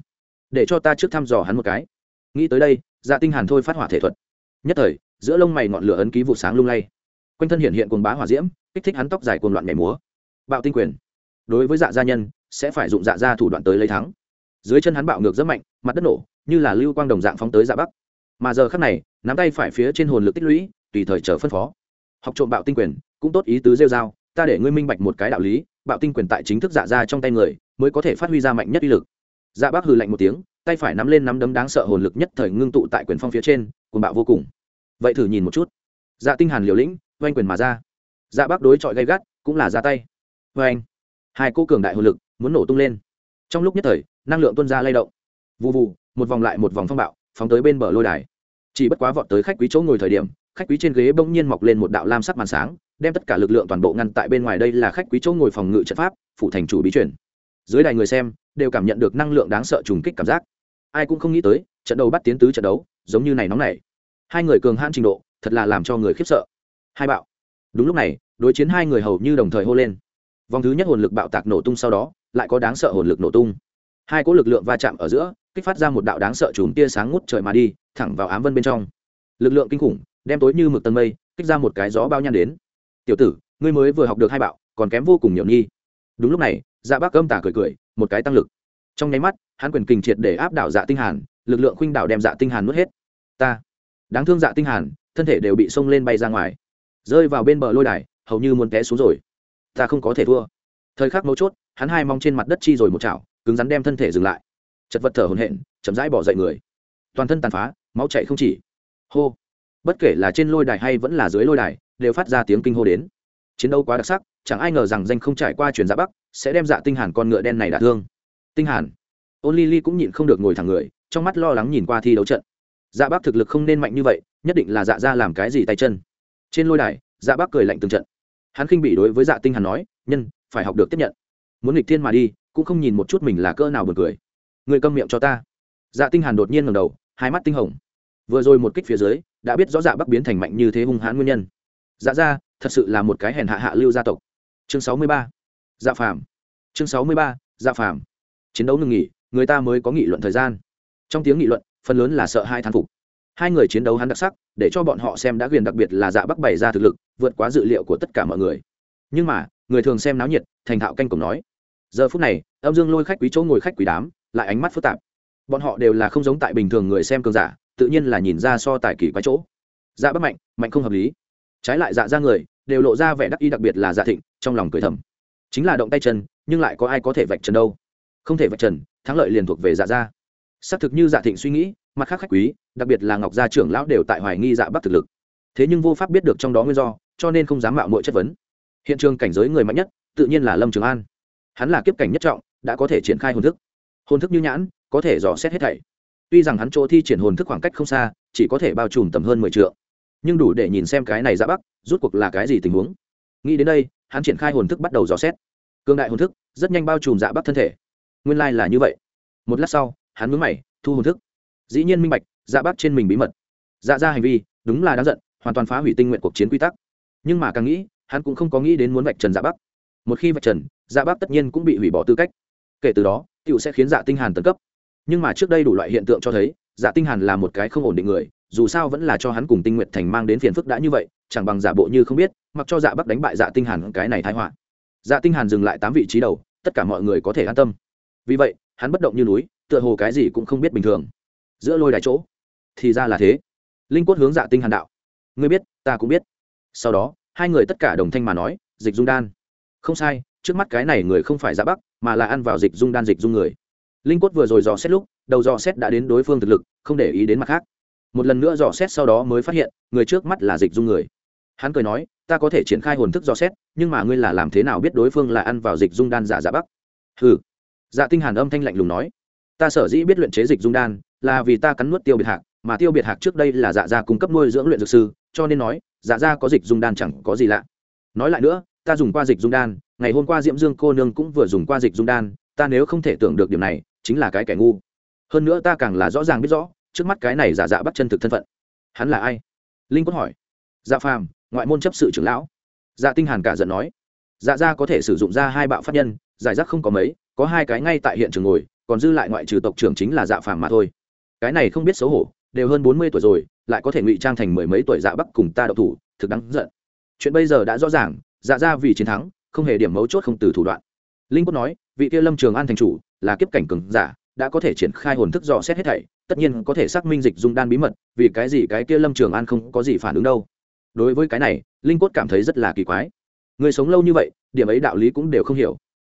Để cho ta trước thăm dò hắn một cái. Nghĩ tới đây dạ tinh hàn thôi phát hỏa thể thuật. Nhất thời, giữa lông mày ngọn lửa ấn ký vụ sáng lung lay. Quanh thân hiện hiện cuồng bá hỏa diễm, kích thích hắn tóc dài cuồng loạn nhảy múa. Bạo tinh quyền. Đối với dạ gia nhân, sẽ phải dụng dạ gia thủ đoạn tới lấy thắng. Dưới chân hắn bạo ngược rất mạnh mặt đất nổ, như là lưu quang đồng dạng phóng tới dạ bắc. Mà giờ khắc này, nắm tay phải phía trên hồn lực tích lũy, tùy thời chờ phân phó. Học trộm bạo tinh quyền, cũng tốt ý tứ rêu dao ta để ngươi minh bạch một cái đạo lý, bạo tinh quyền tại chính thức dạ ra trong tay người, mới có thể phát huy ra mạnh nhất uy lực. Dạ bác hừ lạnh một tiếng, tay phải nắm lên nắm đấm đáng sợ hồn lực nhất thời ngưng tụ tại quyền phong phía trên, cuồng bạo vô cùng. Vậy thử nhìn một chút. Dạ tinh hàn liều lĩnh, oanh quyền mà ra. Dạ bác đối chọi gay gắt, cũng là ra tay. Oanh. Hai cô cường đại hồn lực muốn nổ tung lên. Trong lúc nhất thời, năng lượng tuôn ra lay động vụ vụ một vòng lại một vòng phong bạo, phóng tới bên bờ lôi đài. Chỉ bất quá vọt tới khách quý chỗ ngồi thời điểm, khách quý trên ghế bỗng nhiên mọc lên một đạo lam sắc màn sáng, đem tất cả lực lượng toàn bộ ngăn tại bên ngoài đây là khách quý chỗ ngồi phòng ngự trận pháp, phụ thành chủ bí chuyển dưới đài người xem, đều cảm nhận được năng lượng đáng sợ trùng kích cảm giác. Ai cũng không nghĩ tới, trận đấu bắt tiến tứ trận đấu, giống như này nóng này hai người cường hãn trình độ, thật là làm cho người khiếp sợ. Hai bạo. Đúng lúc này, đối chiến hai người hầu như đồng thời hô lên. Vòng thứ nhất hồn lực bạo tạc nổ tung sau đó, lại có đáng sợ hồn lực nổ tung. Hai cỗ lực lượng va chạm ở giữa kích phát ra một đạo đáng sợ chùm tia sáng ngút trời mà đi, thẳng vào ám vân bên trong. Lực lượng kinh khủng, đem tối như mực tầng mây, kích ra một cái gió bao nhan đến. Tiểu tử, ngươi mới vừa học được hai bạo, còn kém vô cùng nhiều nhi. Đúng lúc này dạ bác âm tả cười cười, một cái tăng lực. Trong nháy mắt, hắn quyền kình triệt để áp đảo dạ tinh hàn, lực lượng khuynh đảo đem dạ tinh hàn nuốt hết. Ta, đáng thương dạ tinh hàn, thân thể đều bị xông lên bay ra ngoài, rơi vào bên bờ lôi đài, hầu như muốn té xuống rồi. Ta không có thể thua. Thời khắc mấu chốt, hắn hai mong trên mặt đất chi rồi một chảo, cứng rắn đem thân thể dừng lại chật vật thở hổn hển, chậm rãi bỏ dậy người. Toàn thân tàn phá, máu chảy không chỉ. Hô. Bất kể là trên lôi đài hay vẫn là dưới lôi đài, đều phát ra tiếng kinh hô đến. Chiến đấu quá đặc sắc, chẳng ai ngờ rằng danh không trải qua truyền ra bắc, sẽ đem dạ tinh hàn con ngựa đen này đả thương. Tinh hàn. Ôn ly ly cũng nhịn không được ngồi thẳng người, trong mắt lo lắng nhìn qua thi đấu trận. Dạ bắc thực lực không nên mạnh như vậy, nhất định là dạ ra làm cái gì tay chân. Trên lôi đài dạ bắc cười lạnh từng trận. Hắn khinh bị đối với dạ tinh hàn nói, nhân, phải học được tiếp nhận. Muốn nghịch thiên mà đi, cũng không nhìn một chút mình là cỡ nào buồn cười người câm miệng cho ta. Dạ tinh hàn đột nhiên ngẩng đầu, hai mắt tinh hồng. Vừa rồi một kích phía dưới, đã biết rõ dạ bắc biến thành mạnh như thế hung hãn nguyên nhân. Dạ ra thật sự là một cái hèn hạ hạ lưu gia tộc. Chương sáu mươi ba. Dạ phàm. Chương sáu mươi ba dạ phàm. Chiến đấu ngừng nghỉ, người ta mới có nghị luận thời gian. Trong tiếng nghị luận, phần lớn là sợ hai thán phục. Hai người chiến đấu hắn đặc sắc, để cho bọn họ xem đã quyền đặc biệt là dạ bắc bày ra thực lực, vượt quá dự liệu của tất cả mọi người. Nhưng mà, người thường xem náo nhiệt, thành thạo canh cổng nói. Giờ phút này, âm dương lôi khách quý chỗ ngồi khách quý đám lại ánh mắt phức tạp. Bọn họ đều là không giống tại bình thường người xem cường giả, tự nhiên là nhìn ra so tài kỳ quái chỗ. Dạ bắc mạnh mạnh không hợp lý. Trái lại dạ ra người, đều lộ ra vẻ đắc ý đặc biệt là dạ thịnh, trong lòng cười thầm. Chính là động tay chân, nhưng lại có ai có thể vạch trần đâu. Không thể vạch trần, thắng lợi liền thuộc về dạ ra. Xác thực như dạ thịnh suy nghĩ, mặt khác khách quý, đặc biệt là ngọc gia trưởng lão đều tại hoài nghi dạ bắc thực lực. Thế nhưng vô pháp biết được trong đó nguyên do, cho nên không dám mạo mọi chất vấn. Hiện trường cảnh giới người mạnh nhất, tự nhiên là lâm trường an. Hắn là kiếp cảnh nhất trọng, đã có thể triển khai hồn thức hồn thức như nhãn, có thể dò xét hết thảy. Tuy rằng hắn chỗ thi triển hồn thức khoảng cách không xa, chỉ có thể bao trùm tầm hơn mười t nhưng đủ để nhìn xem cái này ra bắc rút cuộc là cái gì tình huống. Nghĩ đến đây, hắn triển khai hồn thức bắt đầu dò xét. Cương đại hồn thức, rất nhanh bao trùm dạ bắc thân thể. Nguyên lai、like、là như vậy. Một lát sau, hắn mướn mày, thu hồn thức. Dĩ nhiên minh bạch dạ bắc trên mình bí mật. Dạ ra hành vi, đúng là đáng giận, hoàn toàn phá hủy tinh nguyện cuộc chiến quy tắc. Nhưng mà càng nghĩ, hắn cũng không có nghĩ đến muốn vạch trần dạ bắc. Một khi vạch trần dạ bắc tất nhiên cũng bị hủy bỏ tư cách. Kể từ đó tựu sẽ khiến dạ tinh hàn tấn cấp. Nhưng mà trước đây đủ loại hiện tượng cho thấy dạ tinh hàn là một cái không ổn định người, dù sao vẫn là cho hắn cùng tinh nguyện thành mang đến phiền phức đã như vậy, chẳng bằng giả bộ như không biết, mặc cho dạ bắc đánh bại dạ tinh hàn cái này thái họa. Dạ tinh hàn dừng lại tám vị trí đầu, tất cả mọi người có thể an tâm. Vì vậy, hắn bất động như núi, tựa hồ cái gì cũng không biết bình thường. Giữa lôi đài chỗ, thì ra là thế. Linh quất hướng dạ tinh hàn đạo. Ngươi biết, ta cũng biết. Sau đó, hai người tất cả đồng thanh mà nói, dịch dung đan. Không sai trước mắt cái này người không phải giả bắc, mà là ăn vào dịch dung đan dịch dung người. Linh quất vừa rồi dò xét lúc, đầu dò xét đã đến đối phương thực lực, không để ý đến mặt khác. Một lần nữa dò xét sau đó mới phát hiện, người trước mắt là dịch dung người. Hắn cười nói, ta có thể triển khai hồn thức dò xét, nhưng mà ngươi là làm thế nào biết đối phương là ăn vào dịch dung đan giả dạ bắc? Ừ dạ tinh hàn âm thanh lạnh lùng nói, ta sở dĩ biết luyện chế dịch dung đan, là vì ta cắn nuốt tiêu biệt hạc, mà tiêu biệt hạc trước đây là dạ gia cung cấp nuôi dưỡng luyện dược sư, cho nên nói dạ gia có dịch dung đan chẳng có gì lạ. Nói lại nữa, ta dùng qua dịch dung đan ngày hôm qua diễm dương cô nương cũng vừa dùng qua dịch dung đan, ta nếu không thể tưởng được điểm này, chính là cái kẻ ngu. Hơn nữa ta càng là rõ ràng biết rõ, trước mắt cái này giả dạ bắt chân thực thân phận. Hắn là ai? Linh quất hỏi. Dạ phàm, ngoại môn chấp sự trưởng lão. Dạ tinh hàn cả giận nói. Dạ gia có thể sử dụng ra hai bạo pháp nhân, giải rác không có mấy, có hai cái ngay tại hiện trường ngồi, còn dư lại ngoại trừ tộc trưởng chính là dạ phàm mà thôi. Cái này không biết xấu hổ, đều hơn bốn mươi tuổi rồi, lại có thể ngụy trang thành mười mấy tuổi dạ bắc cùng ta đậu thủ, thực đáng giận. Chuyện bây giờ đã rõ ràng dạ gia vì chiến thắng không hề điểm mấu chốt không từ thủ đoạn. Linh quốc nói, vị kia lâm trường an thành chủ, là kiếp cảnh cường giả, đã có thể triển khai hồn thức dò xét hết thảy, tất nhiên có thể xác minh dịch dung đan bí mật, vì cái gì cái kia lâm trường an không có gì phản ứng đâu. Đối với cái này, linh cốt cảm thấy rất là kỳ quái. Người sống lâu như vậy, điểm ấy đạo lý cũng đều không hiểu.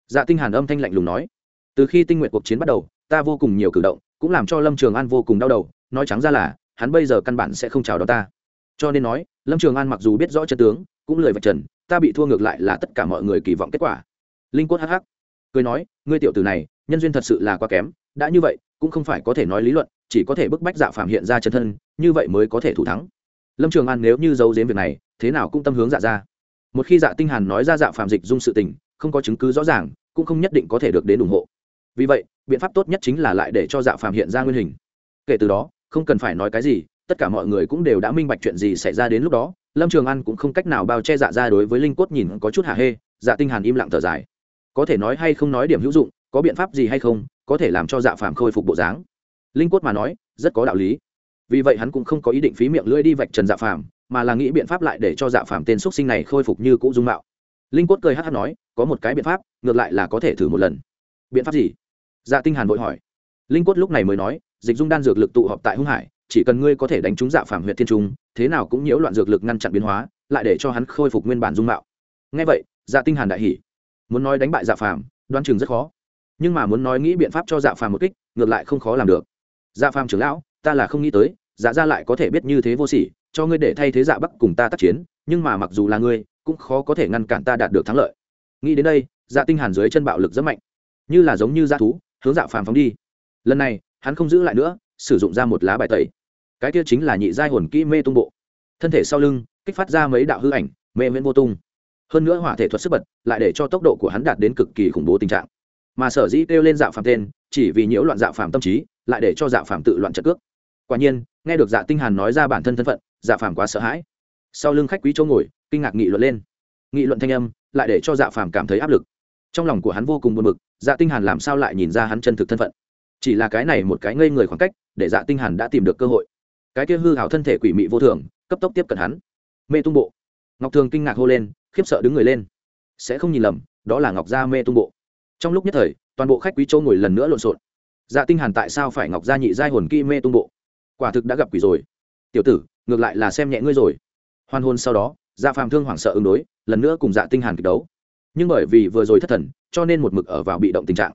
Dạ tinh hàn âm thanh lạnh lùng nói, từ khi tinh nguyện cuộc chiến bắt đầu, ta vô cùng nhiều cử động, cũng làm cho lâm trường an vô cùng đau đầu, nói trắng ra là, hắn bây giờ căn bản sẽ không chào đón ta. Cho nên nói lâm trường an mặc dù biết rõ chân tướng, cũng lời vạch trần, ta bị thua ngược lại là tất cả mọi người kỳ vọng kết quả. Linh cốt hh hắc, cười nói, ngươi tiểu tử này, nhân duyên thật sự là quá kém, đã như vậy, cũng không phải có thể nói lý luận, chỉ có thể bức bách dạ phạm hiện ra chân thân, như vậy mới có thể thủ thắng. Lâm trường an nếu như giấu giếm việc này, thế nào cũng tâm hướng dạ ra. Một khi dạ tinh hàn nói ra dạ phạm dịch dung sự tình, không có chứng cứ rõ ràng, cũng không nhất định có thể được đến ủng hộ. Vì vậy, biện pháp tốt nhất chính là lại để cho dạ phạm hiện ra nguyên hình. Kể từ đó, không cần phải nói cái gì tất cả mọi người cũng đều đã minh bạch chuyện gì xảy ra đến lúc đó, lâm trường an cũng không cách nào bao che dạ ra đối với linh cốt nhìn có chút hạ hê dạ tinh hàn im lặng thở dài. Có thể nói hay không nói điểm hữu dụng, có biện pháp gì hay không, có thể làm cho dạ phạm khôi phục bộ dáng. Linh cốt mà nói, rất có đạo lý. Vì vậy hắn cũng không có ý định phí miệng lưỡi đi vạch trần dạ phàm, mà là nghĩ biện pháp lại để cho dạ phàm tên xuất sinh này khôi phục như cũ dung mạo. Linh cốt cười hát hát nói, có một cái biện pháp, ngược lại là có thể thử một lần. Biện pháp gì? Dạ tinh hàn vội hỏi. Linh cốt lúc này mới nói, dịch dung đan dược lực tụ họp tại hung hải chỉ cần ngươi có thể đánh trúng dạ phàm huyện thiên trung, thế nào cũng nhiễu loạn dược lực ngăn chặn biến hóa, lại để cho hắn khôi phục nguyên bản dung mạo. Ngay vậy dạ tinh hàn đại hỉ. Muốn nói đánh bại dạ phàm, đoán chừng rất khó. Nhưng mà muốn nói nghĩ biện pháp cho dạ phàm một kích, ngược lại không khó làm được. Dạ phàm trưởng lão, ta là không nghĩ tới dạ gia lại có thể biết như thế vô sỉ, cho ngươi để thay thế dạ bắc cùng ta tác chiến, nhưng mà mặc dù là ngươi, cũng khó có thể ngăn cản ta đạt được thắng lợi. Nghĩ đến đây dạ tinh hàn dưới chân bạo lực rất mạnh. Như là giống như dạ thú, hướng dạ phàm phóng đi. Lần này, hắn không giữ lại nữa, sử dụng ra một lá bài tẩy cái kia chính là nhị giai hồn kỹ mê tung bộ. Thân thể sau lưng, kích phát ra mấy đạo hư ảnh, mê miễn vô tung. Hơn nữa hỏa thể thuật sức bật, lại để cho tốc độ của hắn đạt đến cực kỳ khủng bố tình trạng. Mà sở dĩ kêu lên dạ phạm tên, chỉ vì nhiễu loạn dạ phạm tâm trí, lại để cho dạ phạm tự loạn trận cước. Quả nhiên, nghe được dạ tinh hàn nói ra bản thân thân phận dạ phàm quá sợ hãi. Sau lưng khách quý chỗ ngồi, kinh ngạc nghị luận lên. Nghị luận thanh âm, lại để cho dạ phàm cảm thấy áp lực. Trong lòng của hắn vô cùng buồn bực dạ tinh hàn làm sao lại nhìn ra hắn chân thực thân phận? Chỉ là cái này một cái ngây người khoảng cách, để dạ tinh hàn đã tìm được cơ hội cái kia hư hảo thân thể quỷ mị vô thường, cấp tốc tiếp cận hắn. Mê tung bộ. Ngọc thường kinh ngạc hô lên, khiếp sợ đứng người lên. Sẽ không nhìn lầm, đó là ngọc gia mê tung bộ. Trong lúc nhất thời, toàn bộ khách quý châu ngồi lần nữa lộn xộn. Dạ tinh hàn tại sao phải ngọc gia nhị giai hồn kỹ mê tung bộ? Quả thực đã gặp quỷ rồi. Tiểu tử, ngược lại là xem nhẹ ngươi rồi. Hoan hôn sau đó dạ phàm thương hoảng sợ ứng đối, lần nữa cùng dạ tinh hàn kịch đấu. Nhưng bởi vì vừa rồi thất thần, cho nên một mực ở vào bị động tình trạng.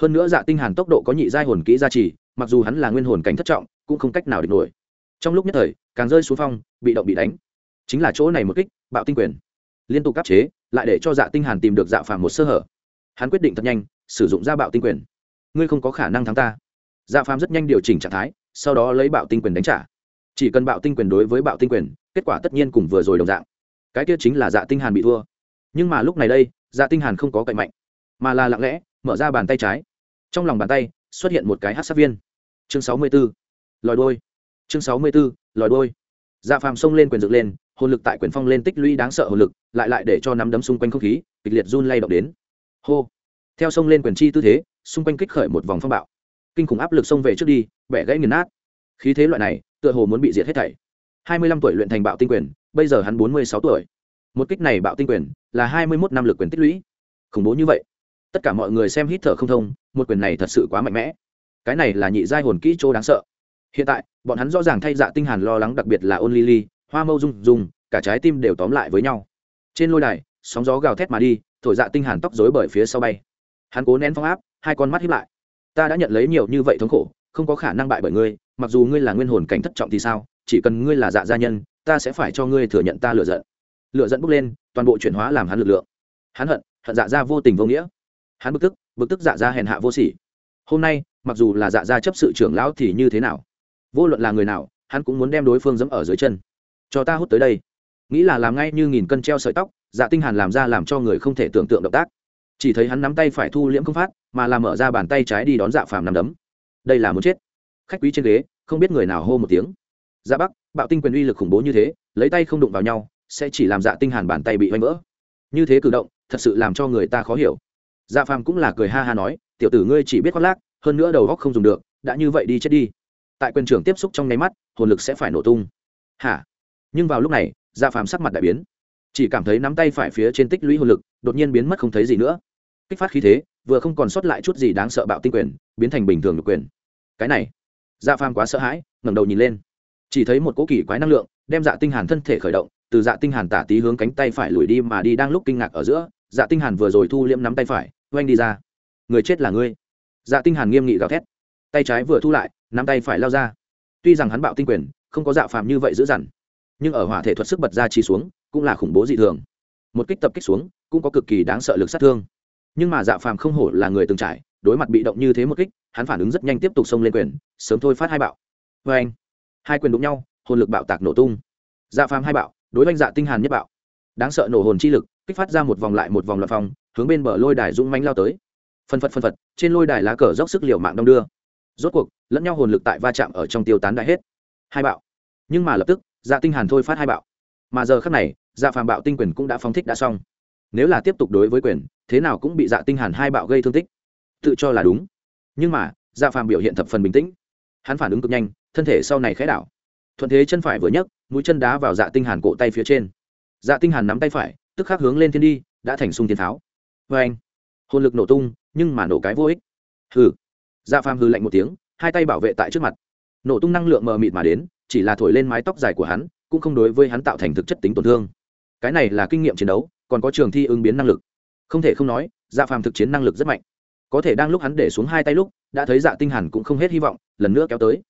Hơn nữa dạ tinh hàn tốc độ có nhị giai hồn kỹ gia trì, mặc dù hắn là nguyên hồn cảnh thất trọng, cũng không cách nào địch nổi trong lúc nhất thời, càng rơi xuống phong, bị động bị đánh. Chính là chỗ này một kích, bạo tinh quyền. Liên tục áp chế, lại để cho dạ tinh hàn tìm được dạ phàm một sơ hở. Hắn quyết định thật nhanh, sử dụng ra bạo tinh quyền. Ngươi không có khả năng thắng ta. Dạ phàm rất nhanh điều chỉnh trạng thái, sau đó lấy bạo tinh quyền đánh trả. Chỉ cần bạo tinh quyền đối với bạo tinh quyền, kết quả tất nhiên cùng vừa rồi đồng dạng. Cái kia chính là dạ tinh hàn bị thua. Nhưng mà lúc này đây dạ tinh hàn không có cạnh mạnh, mà là lặng lẽ, mở ra bàn tay trái. Trong lòng bàn tay, xuất hiện một cái hát sát viên. Chương sáu mươi 64. lòi đôi chương sáu mươi 64. lòi đôi dạ phàm xông lên quyền dựng lên, hồn lực tại quyền phong lên tích lũy đáng sợ hồn lực, lại lại để cho nắm đấm xung quanh không khí, kịch liệt run lay động đến. Hô. Theo xông lên quyền chi tư thế, xung quanh kích khởi một vòng phong bạo. Kinh khủng áp lực xông về trước đi, bẻ gãy nghiền nát. Khí thế loại này, tựa hồ muốn bị diệt hết thảy. Hai mươi lăm tuổi luyện thành bạo tinh quyền, bây giờ hắn bốn mươi sáu tuổi. Một kích này bạo tinh quyền là hai mươi mốt năm lực quyền tích lũy. Khủng bố như vậy. Tất cả mọi người xem hít thở không thông, một quyền này thật sự quá mạnh mẽ. Cái này là nhị giai hồn kỹ chỗ đáng sợ hiện tại, bọn hắn rõ ràng thay dạ tinh hàn lo lắng đặc biệt là ôn ly ly hoa mâu rung rung, cả trái tim đều tóm lại với nhau. Trên lôi đài, sóng gió gào thét mà đi, thổi dạ tinh hàn tóc rối bởi phía sau bay. Hắn cố nén phong áp, hai con mắt hiếp lại. Ta đã nhận lấy nhiều như vậy thống khổ, không có khả năng bại bởi ngươi, mặc dù ngươi là nguyên hồn cảnh thất trọng thì sao, chỉ cần ngươi là dạ gia nhân, ta sẽ phải cho ngươi thừa nhận ta lựa giận. Lựa giận bốc lên, toàn bộ chuyển hóa làm hắn lực lượng. Hắn hận hận dạ gia vô tình vô nghĩa. Hắn bực tức bực tức dạ gia hèn hạ vô sỉ. Hôm nay, mặc dù là dạ gia chấp sự trưởng lão thì như thế nào? Vô luận là người nào, hắn cũng muốn đem đối phương dẫm ở dưới chân. Cho ta hút tới đây. Nghĩ là làm ngay như nghìn cân treo sợi tóc dạ tinh hàn làm ra làm cho người không thể tưởng tượng động tác. Chỉ thấy hắn nắm tay phải thu liễm không phát, mà làm mở ra bàn tay trái đi đón dạ phàm nằm đấm. Đây là muốn chết. Khách quý trên ghế, không biết người nào hô một tiếng. Dạ bắc, bạo tinh quyền uy lực khủng bố như thế, lấy tay không đụng vào nhau, sẽ chỉ làm dạ tinh hàn bàn tay bị hoanh vỡ. Như thế cử động, thật sự làm cho người ta khó hiểu. Dạ phàm cũng là cười ha ha nói, tiểu tử ngươi chỉ biết khoác lác, hơn nữa đầu góc không dùng được, đã như vậy đi chết đi tại quyền trưởng tiếp xúc trong nháy mắt, hồn lực sẽ phải nổ tung. Hả? Nhưng vào lúc này gia phàm sắc mặt đại biến. Chỉ cảm thấy nắm tay phải phía trên tích lũy hồn lực, đột nhiên biến mất không thấy gì nữa. Kích phát khí thế, vừa không còn sót lại chút gì đáng sợ bạo tinh quyền, biến thành bình thường được quyền. Cái này dạ phàm quá sợ hãi, ngẩng đầu nhìn lên. Chỉ thấy một cỗ kỳ quái năng lượng, đem dạ tinh hàn thân thể khởi động, từ dạ tinh hàn tả tí hướng cánh tay phải lùi đi mà đi đang lúc kinh ngạc ở giữa dạ tinh hàn vừa rồi thu liễm nắm tay phải, oanh đi ra. Người chết là ngươi. Dạ tinh hàn nghiêm nghị gào thét. Tay trái vừa thu lại nắm tay phải lao ra. Tuy rằng hắn bạo tinh quyền, không có dạ phàm như vậy dữ dằn, nhưng ở hỏa thể thuật sức bật ra chi xuống, cũng là khủng bố dị thường. Một kích tập kích xuống, cũng có cực kỳ đáng sợ lực sát thương. Nhưng mà dạ phàm không hổ là người từng trải, đối mặt bị động như thế một kích, hắn phản ứng rất nhanh tiếp tục xông lên quyền, sớm thôi phát hai bạo. Vê anh, hai quyền đụng nhau, hồn lực bạo tạc nổ tung. Dạ phàm hai bạo, đối với dạ tinh hàn nhất bạo. Đáng sợ nổ hồn chi lực, kích phát ra một vòng lại một vòng loạt phòng hướng bên bờ lôi đài dũng mánh lao tới. Phân phật phân phật, trên lôi đài lá cờ dốc sức liều mạng đông đưa rốt cuộc, lẫn nhau hồn lực tại va chạm ở trong tiêu tán đại hết. Hai bạo. Nhưng mà lập tức dạ tinh hàn thôi phát hai bạo. Mà giờ khắc này dạ phàm bạo tinh quyền cũng đã phóng thích đã xong. Nếu là tiếp tục đối với quyền, thế nào cũng bị dạ tinh hàn hai bạo gây thương tích. Tự cho là đúng. Nhưng mà dạ phàm biểu hiện thập phần bình tĩnh. Hắn phản ứng cực nhanh, thân thể sau này khẽ đảo. Thuận thế chân phải vừa nhấc, mũi chân đá vào dạ tinh hàn cổ tay phía trên. Dạ tinh hàn nắm tay phải, tức khắc hướng lên thiên đi, đã thành sung thiên tháo vê vâng. anh hồn lực nổ tung, nhưng mà nổ cái vô ích. Hừ dạ phàm hừ lạnh một tiếng, hai tay bảo vệ tại trước mặt. Nổ tung năng lượng mờ mịt mà đến, chỉ là thổi lên mái tóc dài của hắn, cũng không đối với hắn tạo thành thực chất tính tổn thương. Cái này là kinh nghiệm chiến đấu, còn có trường thi ứng biến năng lực. Không thể không nói dạ phàm thực chiến năng lực rất mạnh. Có thể đang lúc hắn để xuống hai tay lúc, đã thấy dạ tinh hàn cũng không hết hy vọng, lần nữa kéo tới.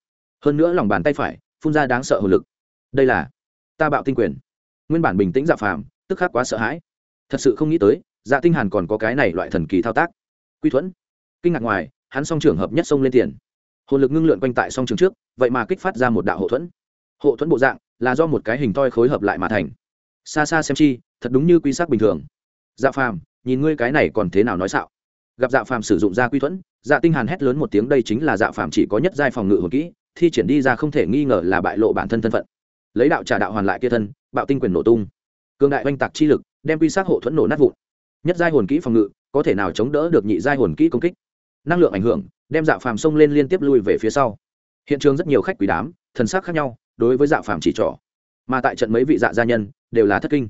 Hơn nữa lòng bàn tay phải, phun ra đáng sợ hồn lực. Đây là ta bạo tinh quyền. Nguyên bản bình tĩnh dạ phàm, tức khắc quá sợ hãi. Thật sự không nghĩ tới dạ tinh hàn còn có cái này loại thần kỳ thao tác. Quy thuẫn. Kinh ngạc ngoài hắn song trường hợp nhất xông lên tiền. Hồn lực ngưng lượn quanh tại song trường trước, vậy mà kích phát ra một đạo hộ thuẫn. Hộ thuẫn bộ dạng là do một cái hình toi khối hợp lại mà thành. Xa xa xem chi, thật đúng như quy sắc bình thường. Dạ phàm, nhìn ngươi cái này còn thế nào nói xạo. Gặp dạ phàm sử dụng ra quy thuẫn dạ tinh hàn hét lớn một tiếng đây chính là dạ phàm chỉ có nhất giai phòng ngự hồn kỹ, thi triển đi ra không thể nghi ngờ là bại lộ bản thân thân phận. Lấy đạo trả đạo hoàn lại kia thân, bạo tinh quyền nổ tung. Cường đại oanh tạc chi lực, đem quy sát hộ thuẫn nổ nát vụn. Nhất giai hồn kỹ phòng ngự, có thể nào chống đỡ được nhị giai hồn kỹ công kích? Năng lượng ảnh hưởng, đem dạ phàm xông lên liên tiếp lui về phía sau. Hiện trường rất nhiều khách quý đám, thần sắc khác nhau, đối với dạ phàm chỉ trỏ. Mà tại trận mấy vị dạ gia nhân, đều là thất kinh.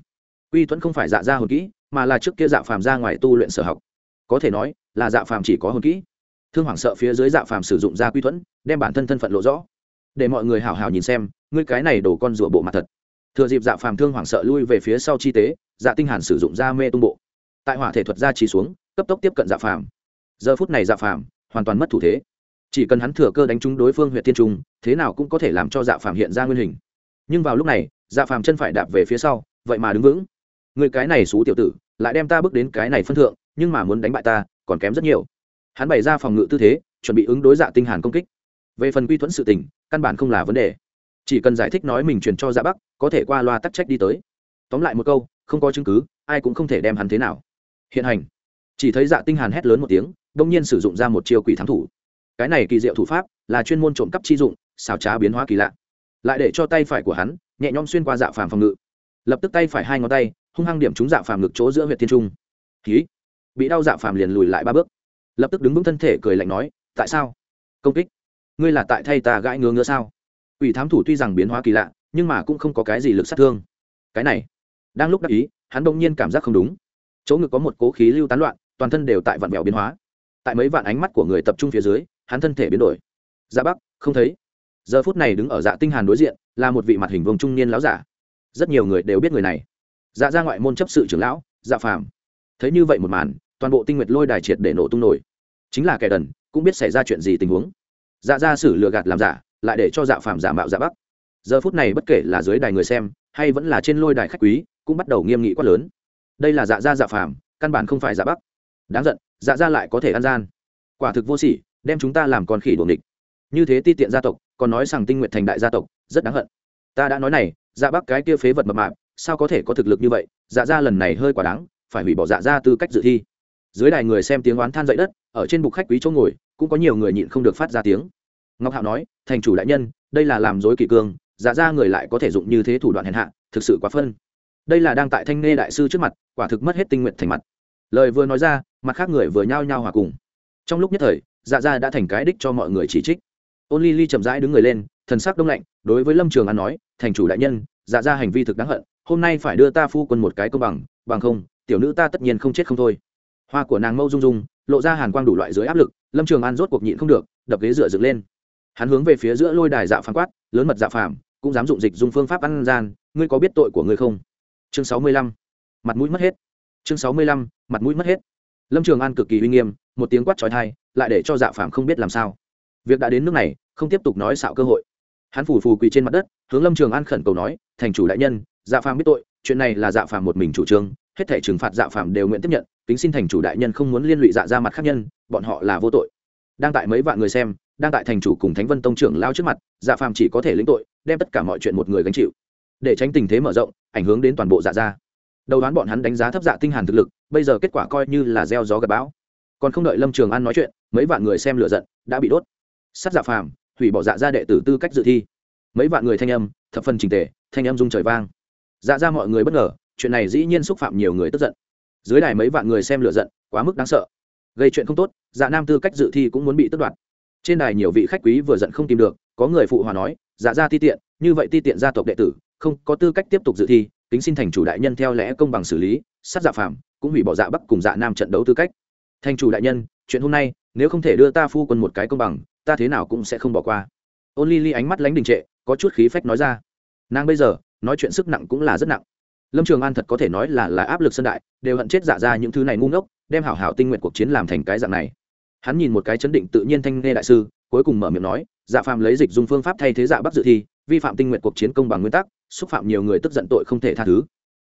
Quy thuẫn không phải dạ gia hồn kỹ, mà là trước kia dạ phàm ra ngoài tu luyện sở học. Có thể nói, là dạ phàm chỉ có hồn kỹ. Thương hoảng sợ phía dưới dạ phàm sử dụng ra quy thuẫn, đem bản thân thân phận lộ rõ. Để mọi người hào hào nhìn xem, ngươi cái này đổ con rùa bộ mặt thật. Thừa dịp dạ phàm thương hoảng sợ lui về phía sau chi tế dạ tinh hàn sử dụng ra mê tung bộ. Tại hỏa thể thuật ra chỉ xuống, cấp tốc tiếp cận dạ phàm giờ phút này dạ phàm hoàn toàn mất thủ thế. Chỉ cần hắn thừa cơ đánh trúng đối phương huyện tiên trung, thế nào cũng có thể làm cho dạ phàm hiện ra nguyên hình. Nhưng vào lúc này dạ phàm chân phải đạp về phía sau, vậy mà đứng vững. Người cái này xú tiểu tử, lại đem ta bước đến cái này phân thượng, nhưng mà muốn đánh bại ta, còn kém rất nhiều. Hắn bày ra phòng ngự tư thế, chuẩn bị ứng đối dạ tinh hàn công kích. Về phần quy thuẫn sự tình, căn bản không là vấn đề. Chỉ cần giải thích nói mình truyền cho dạ bắc, có thể qua loa tắc trách đi tới. Tóm lại một câu, không có chứng cứ, ai cũng không thể đem hắn thế nào. Hiện hành chỉ thấy dạ tinh hàn hét lớn một tiếng đông nhiên sử dụng ra một chiêu quỷ thắng thủ. Cái này kỳ diệu thủ pháp là chuyên môn trộm cắp chi dụng, xảo trá biến hóa kỳ lạ. Lại để cho tay phải của hắn nhẹ nhõm xuyên qua dạ phàm phòng ngự. Lập tức tay phải hai ngón tay hung hăng điểm trúng dạ phàm ngực chỗ giữa huyệt thiên trung. Khí bị đau dạ phàm liền lùi lại ba bước. Lập tức đứng vững thân thể cười lạnh nói, tại sao? Công kích? Ngươi là tại thay ta gãi ngứa ngứa sao? Ủy thám thủ tuy rằng biến hóa kỳ lạ, nhưng mà cũng không có cái gì lực sát thương. Cái này, đang lúc đắc ý, hắn đông nhiên cảm giác không đúng. Chỗ ngực có một cố khí lưu tán loạn toàn thân đều tại vạn vẹo biến hóa. Tại mấy vạn ánh mắt của người tập trung phía dưới, hắn thân thể biến đổi. Dạ bắc, không thấy. Giờ phút này đứng ở dạ tinh hàn đối diện, là một vị mặt hình vương trung niên lão giả. Rất nhiều người đều biết người này. Dạ gia ngoại môn chấp sự trưởng lão dạ phàm. Thấy như vậy một màn, toàn bộ tinh nguyệt lôi đài triệt để nổ tung nổi. Chính là kẻ đần, cũng biết xảy ra chuyện gì tình huống. Dạ gia xử lừa gạt làm giả, lại để cho dạ phàm giả mạo dạ bắc. Giờ phút này bất kể là dưới đài người xem, hay vẫn là trên lôi đài khách quý, cũng bắt đầu nghiêm nghị quát lớn. Đây là dạ gia dạ phàm, căn bản không phải dạ bắc đáng giận dạ gia lại có thể ăn gian. Quả thực vô sỉ, đem chúng ta làm con khỉ đuồng địch như thế ti tiện gia tộc, còn nói rằng tinh nguyện thành đại gia tộc, rất đáng hận. Ta đã nói này dạ bác cái kia phế vật mập mạp, sao có thể có thực lực như vậy? Dạ gia lần này hơi quá đáng, phải hủy bỏ dạ gia tư cách dự thi. Dưới đài người xem tiếng oán than dậy đất, ở trên bục khách quý chỗ ngồi, cũng có nhiều người nhịn không được phát ra tiếng. Ngọc hạo nói, thành chủ đại nhân, đây là làm dối kỳ cương dạ gia người lại có thể dụng như thế thủ đoạn hèn hạ, thực sự quá phân. Đây là đang tại thanh nê đại sư trước mặt, quả thực mất hết tinh nguyện thành mặt lời vừa nói ra, mặt khác người vừa nhao nhao hòa cùng. Trong lúc nhất thời dạ ra đã thành cái đích cho mọi người chỉ trích. Ôn ly ly chậm rãi đứng người lên, thần sắc đông lạnh, đối với lâm trường an nói, thành chủ đại nhân dạ ra hành vi thực đáng hận, hôm nay phải đưa ta phu quân một cái công bằng bằng không, tiểu nữ ta tất nhiên không chết không thôi. Hoa của nàng mâu rung rung, lộ ra hàn quang đủ loại dưới áp lực, lâm trường an rốt cuộc nhịn không được, đập ghế dựa dựng lên. Hắn hướng về phía giữa lôi đài dạ phán quát, lớn mật dạ phàm, cũng dám dụng dịch dùng phương pháp ăn gian, ngươi có biết tội của ngươi không? Chương sáu mươi lăm, mặt mũi mất hết chương sáu mươi lăm, mặt mũi mất hết. Lâm trường an cực kỳ uy nghiêm, một tiếng quát trói thai, lại để cho dạ phạm không biết làm sao. Việc đã đến nước này, không tiếp tục nói xạo cơ hội. Hắn phủ phù quỳ trên mặt đất, hướng lâm trường an khẩn cầu nói, thành chủ đại nhân dạ phạm biết tội, chuyện này là dạ phạm một mình chủ trương, hết thể trừng phạt dạ phạm đều nguyện tiếp nhận, kính xin thành chủ đại nhân không muốn liên lụy dạ ra mặt khác nhân, bọn họ là vô tội. Đang tại mấy vạn người xem, đang tại thành chủ cùng thánh vân tông trưởng lao trước mặt dạ Phạm chỉ có thể lĩnh tội, đem tất cả mọi chuyện một người gánh chịu. Để tránh tình thế mở rộng, ảnh hưởng đến toàn bộ dạ gia đầu đoán bọn hắn đánh giá thấp dạ tinh hàn thực lực, bây giờ kết quả coi như là gieo gió gặp bão. Còn không đợi lâm trường an nói chuyện, mấy vạn người xem lửa giận, đã bị đốt. Sát dạ phàm, hủy bỏ dạ gia đệ tử tư cách dự thi. Mấy vạn người thanh âm, thập phần trình tề, thanh âm rung trời vang. Dạ ra mọi người bất ngờ, chuyện này dĩ nhiên xúc phạm nhiều người tức giận. Dưới đài mấy vạn người xem lửa giận, quá mức đáng sợ. Gây chuyện không tốt dạ nam tư cách dự thi cũng muốn bị tước đoạt. Trên đài nhiều vị khách quý vừa giận không tìm được, có người phụ hòa nói dạ ra ti tiện, như vậy ti tiện gia tộc đệ tử, không có tư cách tiếp tục dự thi kính xin thành chủ đại nhân theo lẽ công bằng xử lý, sát dạ phạm cũng hủy bỏ dạ bắc cùng dạ nam trận đấu tư cách. Thành chủ đại nhân, chuyện hôm nay, nếu không thể đưa ta phu quân một cái công bằng, ta thế nào cũng sẽ không bỏ qua. Ôn ly ly ánh mắt lánh đình trệ, có chút khí phách nói ra. Nàng bây giờ, nói chuyện sức nặng cũng là rất nặng. Lâm trường an thật có thể nói là là áp lực sân đại, đều hận chết dạ ra những thứ này ngu ngốc, đem hảo hảo tinh nguyện cuộc chiến làm thành cái dạng này. Hắn nhìn một cái chấn định tự nhiên thanh nghe đại sư, cuối cùng mở miệng nói dạ phạm lấy dịch dùng phương pháp thay thế dạ bắc dự thi, vi phạm tinh nguyện cuộc chiến công bằng nguyên tắc xúc phạm nhiều người tức giận tội không thể tha thứ.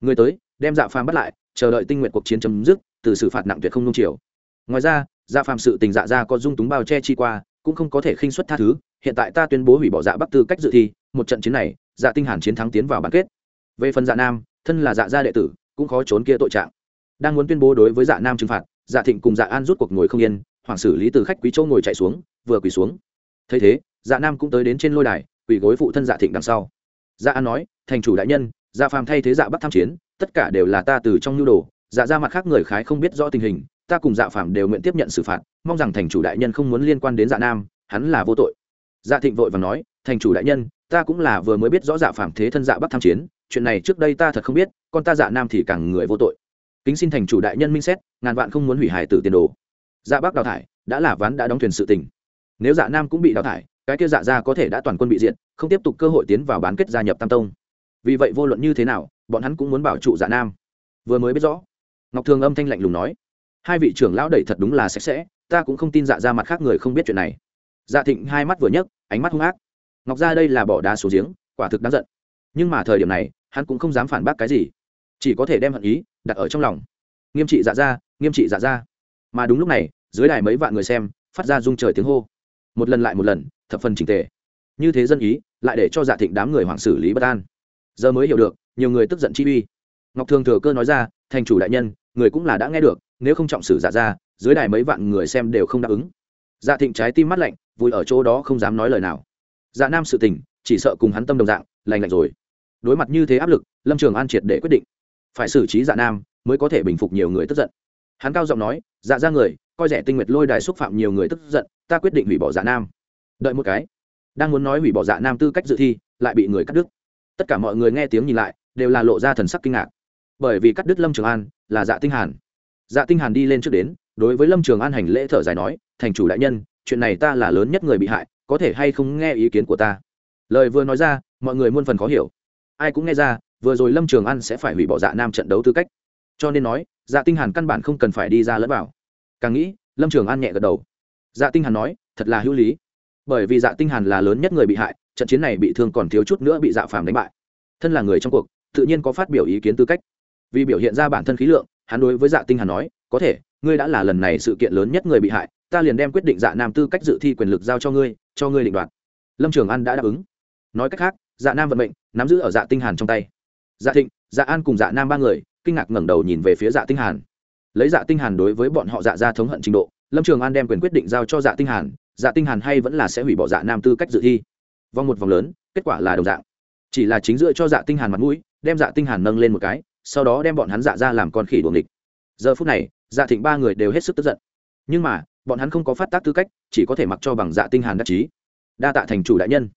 Người tới, đem dạ phàm bắt lại, chờ đợi tinh nguyện cuộc chiến chấm dứt, từ xử phạt nặng tuyệt không nung chiều. Ngoài ra dạ phàm sự tình dạ ra có dung túng bao che chi qua, cũng không có thể khinh xuất tha thứ. Hiện tại ta tuyên bố hủy bỏ dạ bắc tư cách dự thi, một trận chiến này dạ tinh hàn chiến thắng tiến vào bán kết. Về phần dạ nam, thân là dạ gia đệ tử, cũng khó trốn kia tội trạng. Đang muốn tuyên bố đối với dạ nam trừng phạt dạ thịnh cùng dạ an rút cuộc ngồi không yên hoàng xử lý từ khách quý châu ngồi chạy xuống, vừa quỳ xuống. Thấy thế dạ nam cũng tới đến trên lôi đài, quỳ gối phụ thân dạ thịnh đằng sau dạ an nói, thành chủ đại nhân dạ phàm thay thế dạ bắc tham chiến, tất cả đều là ta từ trong nhu đồ. Dạ ra mặt khác người khái không biết rõ tình hình, ta cùng dạ phàm đều nguyện tiếp nhận xử phạt, mong rằng thành chủ đại nhân không muốn liên quan đến dạ nam, hắn là vô tội. Dạ thịnh vội và nói, thành chủ đại nhân, ta cũng là vừa mới biết rõ dạ phàm thế thân dạ bắc tham chiến, chuyện này trước đây ta thật không biết, con ta dạ nam thì càng người vô tội. Kính xin thành chủ đại nhân minh xét, ngàn vạn không muốn hủy hải tử tiền đồ. Dạ bắc đào thải, đã là ván đã đóng thuyền sự tình. Nếu dạ nam cũng bị đào thải, cái kia dạ ra có thể đã toàn quân bị diện không tiếp tục cơ hội tiến vào bán kết gia nhập tam tông. Vì vậy vô luận như thế nào, bọn hắn cũng muốn bảo trụ dạ nam. Vừa mới biết rõ, ngọc thường âm thanh lạnh lùng nói, hai vị trưởng lão đẩy thật đúng là sạch sẽ, ta cũng không tin dạ ra mặt khác người không biết chuyện này. Dạ thịnh hai mắt vừa nhấc, ánh mắt hung ác. Ngọc ra đây là bỏ đá xuống giếng, quả thực đáng giận. Nhưng mà thời điểm này, hắn cũng không dám phản bác cái gì. Chỉ có thể đem hận ý đặt ở trong lòng. Nghiêm trị dạ ra, nghiêm trị dạ ra. Mà đúng lúc này, dưới đài mấy vạn người xem, phát ra rung trời tiếng hô. Một lần lại một lần, thập phần trình tề như thế dân ý, lại để cho dạ thịnh đám người hoảng xử lý bất an. Giờ mới hiểu được, nhiều người tức giận chi uy. Ngọc thường thừa cơ nói ra, thành chủ đại nhân, người cũng là đã nghe được, nếu không trọng xử dạ giả ra dưới đài mấy vạn người xem đều không đáp ứng. Dạ thịnh trái tim mắt lạnh, vui ở chỗ đó không dám nói lời nào. Dạ nam sự tình, chỉ sợ cùng hắn tâm đồng dạng, lành lạnh rồi. Đối mặt như thế áp lực, lâm trường an triệt để quyết định. Phải xử trí dạ nam, mới có thể bình phục nhiều người tức giận. Hắn cao giọng nói dạ ra người, coi rẻ tinh nguyệt lôi đài xúc phạm nhiều người tức giận, ta quyết định hủy bỏ dạ nam. Đợi một cái đang muốn nói hủy bỏ dạ nam tư cách dự thi, lại bị người cắt đứt. Tất cả mọi người nghe tiếng nhìn lại, đều là lộ ra thần sắc kinh ngạc. Bởi vì cắt đứt lâm trường an là dạ tinh hàn. Dạ tinh hàn đi lên trước đến, đối với lâm trường an hành lễ thở dài nói, thành chủ đại nhân, chuyện này ta là lớn nhất người bị hại, có thể hay không nghe ý kiến của ta? Lời vừa nói ra, mọi người muôn phần khó hiểu. Ai cũng nghe ra, vừa rồi lâm trường an sẽ phải hủy bỏ dạ nam trận đấu tư cách. Cho nên nói dạ tinh hàn căn bản không cần phải đi ra lẫn vào. Càng nghĩ, lâm trường an nhẹ gật đầu. Dạ tinh hàn nói, thật là hữu lý bởi vì dạ tinh hàn là lớn nhất người bị hại, trận chiến này bị thương còn thiếu chút nữa bị dạ phàm đánh bại. Thân là người trong cuộc, tự nhiên có phát biểu ý kiến tư cách. Vì biểu hiện ra bản thân khí lượng, hắn đối với dạ tinh hàn nói, có thể, ngươi đã là lần này sự kiện lớn nhất người bị hại, ta liền đem quyết định dạ nam tư cách dự thi quyền lực giao cho ngươi cho ngươi định đoạt. Lâm trường an đã đáp ứng. Nói cách khác dạ nam vận mệnh, nắm giữ ở dạ tinh hàn trong tay. Dạ thịnh dạ an cùng dạ nam ba người, kinh ngạc ngẩng đầu nhìn về phía dạ tinh hàn. Lấy dạ tinh hàn đối với bọn họ dạ ra thống hận trình độ, lâm trường an đem quyền quyết định giao cho dạ tinh hàn dạ tinh hàn hay vẫn là sẽ hủy bỏ dạ nam tư cách dự thi. Vòng một vòng lớn, kết quả là đồng dạng. Chỉ là chính dựa cho dạ tinh hàn mặt mũi, đem dạ tinh hàn nâng lên một cái, sau đó đem bọn hắn dạ ra làm con khỉ đuồng địch. Giờ phút này dạ thịnh ba người đều hết sức tức giận. Nhưng mà, bọn hắn không có phát tác tư cách, chỉ có thể mặc cho bằng dạ tinh hàn đắc chí. Đa tạ thành chủ đại nhân.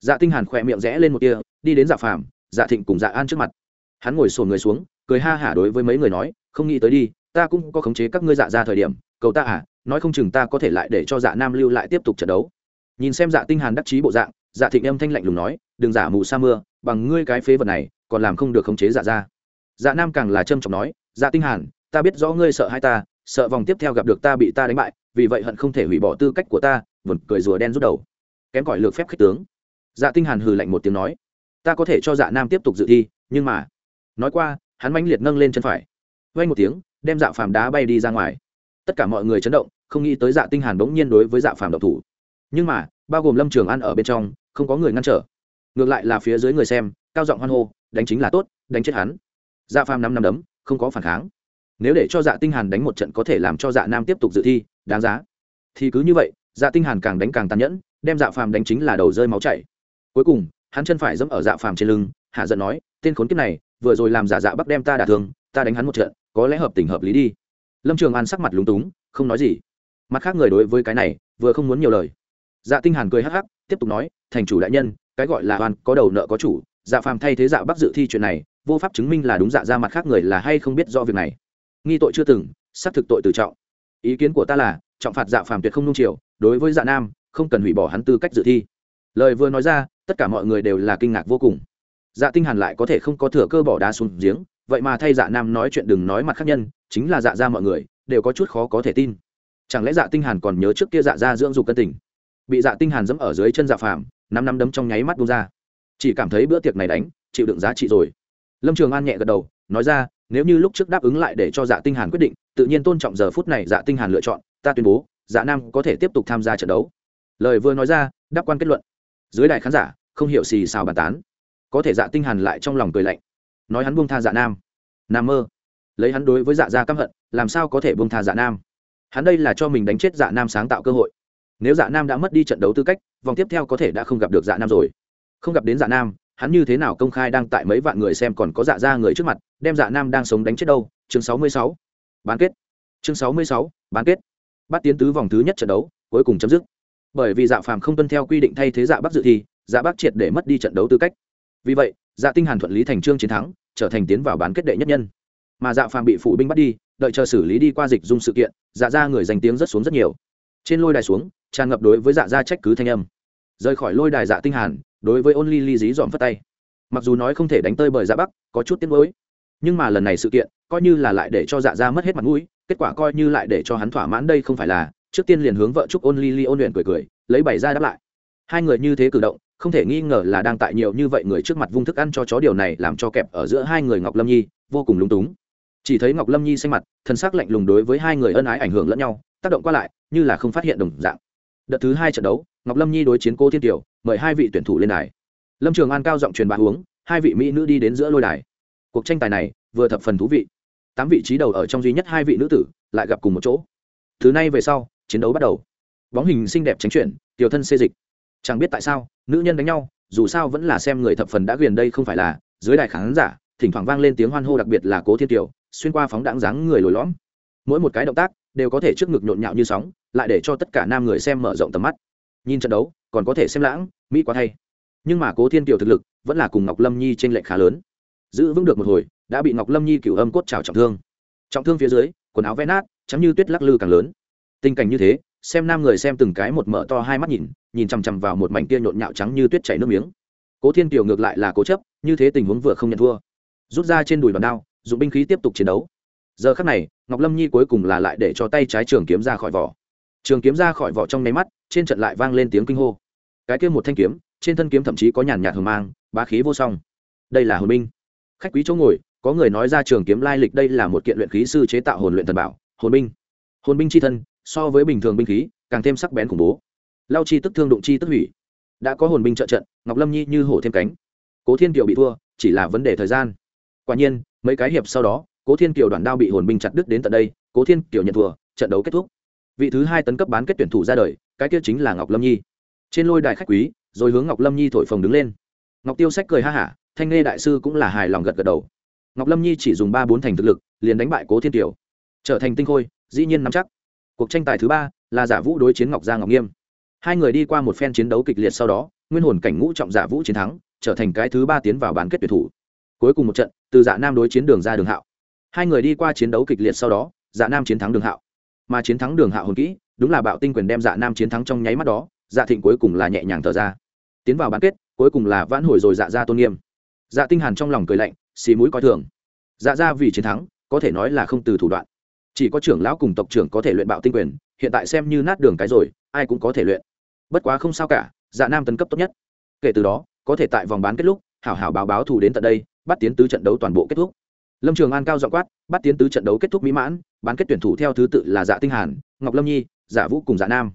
Dạ tinh hàn khoe miệng rẽ lên một tia, đi đến dạ phàm dạ thịnh cùng dạ an trước mặt. Hắn ngồi sồn người xuống, cười ha hả đối với mấy người nói, không nghĩ tới đi, ta cũng có khống chế các ngươi dạ ra thời điểm, cầu ta à nói không chừng ta có thể lại để cho dạ nam lưu lại tiếp tục trận đấu. Nhìn xem dạ tinh hàn đắc chí bộ dạng dạ thịnh âm thanh lạnh lùng nói, đừng giả mù sa mưa, bằng ngươi cái phế vật này, còn làm không được khống chế dạ ra. Dạ nam càng là trâm trọng nói dạ tinh hàn, ta biết rõ ngươi sợ hai ta, sợ vòng tiếp theo gặp được ta bị ta đánh bại, vì vậy hận không thể hủy bỏ tư cách của ta vẩn cười rùa đen rút đầu. Kém cỏi lược phép khích tướng. Dạ tinh hàn hừ lạnh một tiếng nói, ta có thể cho dạ nam tiếp tục dự thi, nhưng mà nói qua, hắn mãnh liệt nâng lên chân phải. Vang một tiếng, đem dạ phàm đá bay đi ra ngoài tất cả mọi người chấn động, không nghĩ tới dạ tinh hàn bỗng nhiên đối với dạ phàm độc thủ. Nhưng mà, bao gồm lâm trường an ở bên trong, không có người ngăn trở. Ngược lại là phía dưới người xem, cao giọng hoan hô, đánh chính là tốt, đánh chết hắn. Dạ phàm năm năm đấm, không có phản kháng. Nếu để cho dạ tinh hàn đánh một trận có thể làm cho dạ nam tiếp tục dự thi, đáng giá. Thì cứ như vậy dạ tinh hàn càng đánh càng tàn nhẫn, đem dạ phàm đánh chính là đầu rơi máu chảy. Cuối cùng, hắn chân phải dẫm ở dạ phàm trên lưng, hạ giận nói, tên khốn kiếp này, vừa rồi làm giả dạ bắc đem ta đả thương, ta đánh hắn một trận, có lẽ hợp tình hợp lý đi lâm trường an sắc mặt lúng túng, không nói gì. Mặt khác người đối với cái này, vừa không muốn nhiều lời. Dạ tinh hàn cười hắc hắc, tiếp tục nói, thành chủ đại nhân, cái gọi là oan, có đầu nợ có chủ dạ phàm thay thế dạ bắc dự thi chuyện này, vô pháp chứng minh là đúng dạ ra mặt khác người là hay không biết do việc này. Nghi tội chưa từng, xác thực tội từ trọng. Ý kiến của ta là, trọng phạt dạ phàm tuyệt không nung chiều, đối với dạ nam, không cần hủy bỏ hắn tư cách dự thi. Lời vừa nói ra, tất cả mọi người đều là kinh ngạc vô cùng. Dạ tinh hàn lại có thể không có thừa cơ bỏ đá xuống giếng vậy mà thay dạ nam nói chuyện đừng nói mặt khác nhân, chính là dạ ra mọi người, đều có chút khó có thể tin. Chẳng lẽ dạ tinh hàn còn nhớ trước kia dạ ra dưỡng dục cân tình? Bị dạ tinh hàn dẫm ở dưới chân dạ phàm, năm năm đấm trong nháy mắt buông ra. Chỉ cảm thấy bữa tiệc này đánh, chịu đựng giá trị rồi. Lâm trường an nhẹ gật đầu, nói ra, nếu như lúc trước đáp ứng lại để cho dạ tinh hàn quyết định, tự nhiên tôn trọng giờ phút này dạ tinh hàn lựa chọn, ta tuyên bố dạ nam có thể tiếp tục tham gia trận đấu. Lời vừa nói ra, đáp quan kết luận. Dưới đài khán giả, không hiểu xì xào bàn tán. Có thể dạ tinh hàn lại trong lòng cười lạnh nói hắn buông tha dạ nam. Nam mơ. Lấy hắn đối với dạ gia căm hận, làm sao có thể buông tha dạ nam? Hắn đây là cho mình đánh chết dạ nam sáng tạo cơ hội. Nếu dạ nam đã mất đi trận đấu tư cách, vòng tiếp theo có thể đã không gặp được dạ nam rồi. Không gặp đến dạ nam, hắn như thế nào công khai đang tại mấy vạn người xem còn có dạ ra người trước mặt, đem dạ nam đang sống đánh chết đâu? Chương sáu mươi sáu. Bán kết. Chương sáu mươi sáu, bán kết. Bắt tiến tứ vòng thứ nhất trận đấu, cuối cùng chấm dứt. Bởi vì dạ phàm không tuân theo quy định thay thế dạ bắc dự thi dạ bắc triệt để mất đi trận đấu tư cách. Vì vậy dạ tinh hàn thuận lý thành trương chiến thắng trở thành tiến vào bán kết đệ nhất nhân. Mà dạ phàm bị phụ binh bắt đi, đợi chờ xử lý đi qua dịch dung sự kiện dạ ra người danh tiếng rất xuống rất nhiều. Trên lôi đài xuống, tràn ngập đối với dạ gia trách cứ thanh âm. Rời khỏi lôi đài dạ tinh hàn, đối với ôn ly ly dí dọn phất tay. Mặc dù nói không thể đánh tơi bởi dạ bắc, có chút tiếng mới nhưng mà lần này sự kiện, coi như là lại để cho dạ gia mất hết mặt mũi, kết quả coi như lại để cho hắn thỏa mãn đây không phải là, trước tiên liền hướng vợ chúc ôn ly ly ôn luyện cười cười, lấy bảy ra đáp lại. Hai người như thế cử động không thể nghi ngờ là đang tại nhiều như vậy người trước mặt vung thức ăn cho chó điều này làm cho kẹp ở giữa hai người ngọc lâm nhi, vô cùng lúng túng. Chỉ thấy ngọc lâm nhi xanh mặt, thân xác lạnh lùng đối với hai người ân ái ảnh hưởng lẫn nhau, tác động qua lại, như là không phát hiện đồng dạng. Đợt thứ hai trận đấu, ngọc lâm nhi đối chiến cô thiên tiểu mời hai vị tuyển thủ lên đài. Lâm trường an cao giọng truyền bá uống, hai vị mỹ nữ đi đến giữa lôi đài. Cuộc tranh tài này, vừa thập phần thú vị. Tám vị trí đầu ở trong duy nhất hai vị nữ tử, lại gặp cùng một chỗ. Thứ này về sau, chiến đấu bắt đầu. Bóng hình xinh đẹp tránh chuyển, tiểu thân xê dịch chẳng biết tại sao, nữ nhân đánh nhau, dù sao vẫn là xem người thập phần đã ghiền đây không phải là, dưới đài khán giả, thỉnh thoảng vang lên tiếng hoan hô đặc biệt là cố thiên tiểu xuyên qua phóng đáng dáng người lồi lõm. Mỗi một cái động tác, đều có thể trước ngực nhộn nhạo như sóng, lại để cho tất cả nam người xem mở rộng tầm mắt. Nhìn trận đấu, còn có thể xem lãng, mỹ quá thay. Nhưng mà cố thiên tiểu thực lực, vẫn là cùng ngọc lâm nhi t r ê n lệch khá lớn. Giữ vững được một hồi, đã bị ngọc lâm nhi cửu âm cốt trào trọng thương. Trọng thương phía dưới, quần áo vẽ nát chắm như tuyết lắc lư càng lớn. Tình cảnh như thế xem nam người xem từng cái một mở to hai mắt nhìn nhìn chằm chằm vào một mảnh kia nhộn nhạo trắng như tuyết chảy nước miếng. Cố thiên kiều ngược lại là cố chấp, như thế tình huống vừa không nhận thua. Rút ra trên đùi bàn đao, dùng binh khí tiếp tục chiến đấu. Giờ khắc này, ngọc lâm nhi cuối cùng là lại để cho tay trái trường kiếm ra khỏi vỏ. Trường kiếm ra khỏi vỏ trong nháy mắt, trên trận lại vang lên tiếng kinh hô. Cái kia một thanh kiếm, trên thân kiếm thậm chí có nhàn nhạt hờ mang, bá khí vô song. Đây là hồn binh. Khách quý chỗ ngồi, có người nói ra trường kiếm lai lịch đây là một kiện luyện khí sư chế tạo hồn luyện thần bảo, hồn binh. Hồn binh c h i thân so với bình thường binh khí, càng thêm sắc bén khủng bố. Lao chi tức thương đụng chi tức hủy. Đã có hồn binh trợ trận, ngọc lâm nhi như hổ thêm cánh. Cố thiên kiều bị thua, chỉ là vấn đề thời gian. Quả nhiên, mấy cái hiệp sau đó, cố thiên kiều đoàn đao bị hồn binh chặt đứt đến tận đây, cố thiên kiều nhận thua, trận đấu kết thúc. Vị thứ hai tấn cấp bán kết tuyển thủ ra đời, cái kia chính là ngọc lâm nhi. Trên lôi đài khách quý, rồi hướng ngọc lâm nhi thổi phồng đứng lên. Ngọc tiêu sách cười ha hả, thanh nghe đại sư cũng là hài lòng gật gật đầu. Ngọc lâm nhi chỉ dùng ba bốn thành thực lực, liền đánh bại cố thiên kiều. Trở thành tinh khôi, dĩ nhiên nắm chắc cuộc tranh tài thứ ba là giả vũ đối chiến ngọc gia ngọc nghiêm. Hai người đi qua một phen chiến đấu kịch liệt sau đó, nguyên hồn cảnh ngũ trọng giả vũ chiến thắng, trở thành cái thứ ba tiến vào bán kết tuyển thủ. Cuối cùng một trận, từ dạ nam đối chiến đường ra đường hạo. Hai người đi qua chiến đấu kịch liệt sau đó dạ nam chiến thắng đường hạo. Mà chiến thắng đường hạo hồn kỹ, đúng là bạo tinh quyền đem dạ nam chiến thắng trong nháy mắt đó dạ thịnh cuối cùng là nhẹ nhàng thở ra. Tiến vào bán kết, cuối cùng là vãn hồi rồi dạ ra tôn nghiêm. Dạ tinh hàn trong lòng cười lạnh, xì mũi coi thường. Dạ ra vì chiến thắng, có thể nói là không từ thủ đoạn chỉ có trưởng lão cùng tộc trưởng có thể luyện bạo tinh quyền, hiện tại xem như nát đường cái rồi, ai cũng có thể luyện. Bất quá không sao cả dạ nam tấn cấp tốt nhất. Kể từ đó, có thể tại vòng bán kết lúc, hảo hảo báo báo thù đến tận đây, bắt tiến tứ trận đấu toàn bộ kết thúc. Lâm trường an cao dọ quát, bắt tiến tứ trận đấu kết thúc mỹ mãn, bán kết tuyển thủ theo thứ tự là dạ tinh hàn, ngọc lâm nhi dạ vũ cùng dạ nam.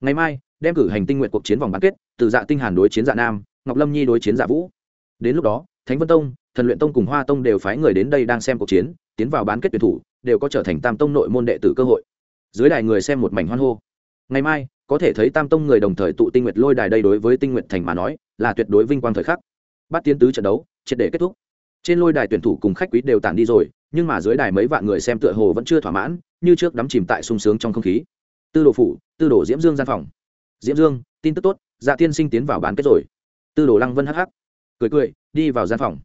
Ngày mai, đem cử hành tinh nguyện cuộc chiến vòng bán kết, từ dạ tinh hàn đối chiến dạ nam, ngọc lâm nhi đối chiến dạ vũ. Đến lúc đó, thánh vân tông, thần luyện tông cùng hoa tông đều phái người đến đây đang xem cuộc chiến, tiến vào bán kết tuyển thủ đều có trở thành tam tông nội môn đệ tử cơ hội. Dưới đài người xem một mảnh hoan hô. Ngày mai, có thể thấy tam tông người đồng thời tụ tinh nguyệt lôi đài đây đối với tinh nguyệt thành mà nói, là tuyệt đối vinh quang thời khắc. Bắt tiến tứ trận đấu, triệt để kết thúc. Trên lôi đài tuyển thủ cùng khách quý đều tản đi rồi, nhưng mà dưới đài mấy vạn người xem tựa hồ vẫn chưa thỏa mãn, như trước đắm chìm tại sung sướng trong không khí. Tư đồ phủ, tư đồ diễm dương gian phòng. Diễm dương, tin tức tốt dạ tiên sinh tiến vào bán kết rồi. Tư đồ lăng vân hắc hắc. Cười cười, đi vào gian phòng.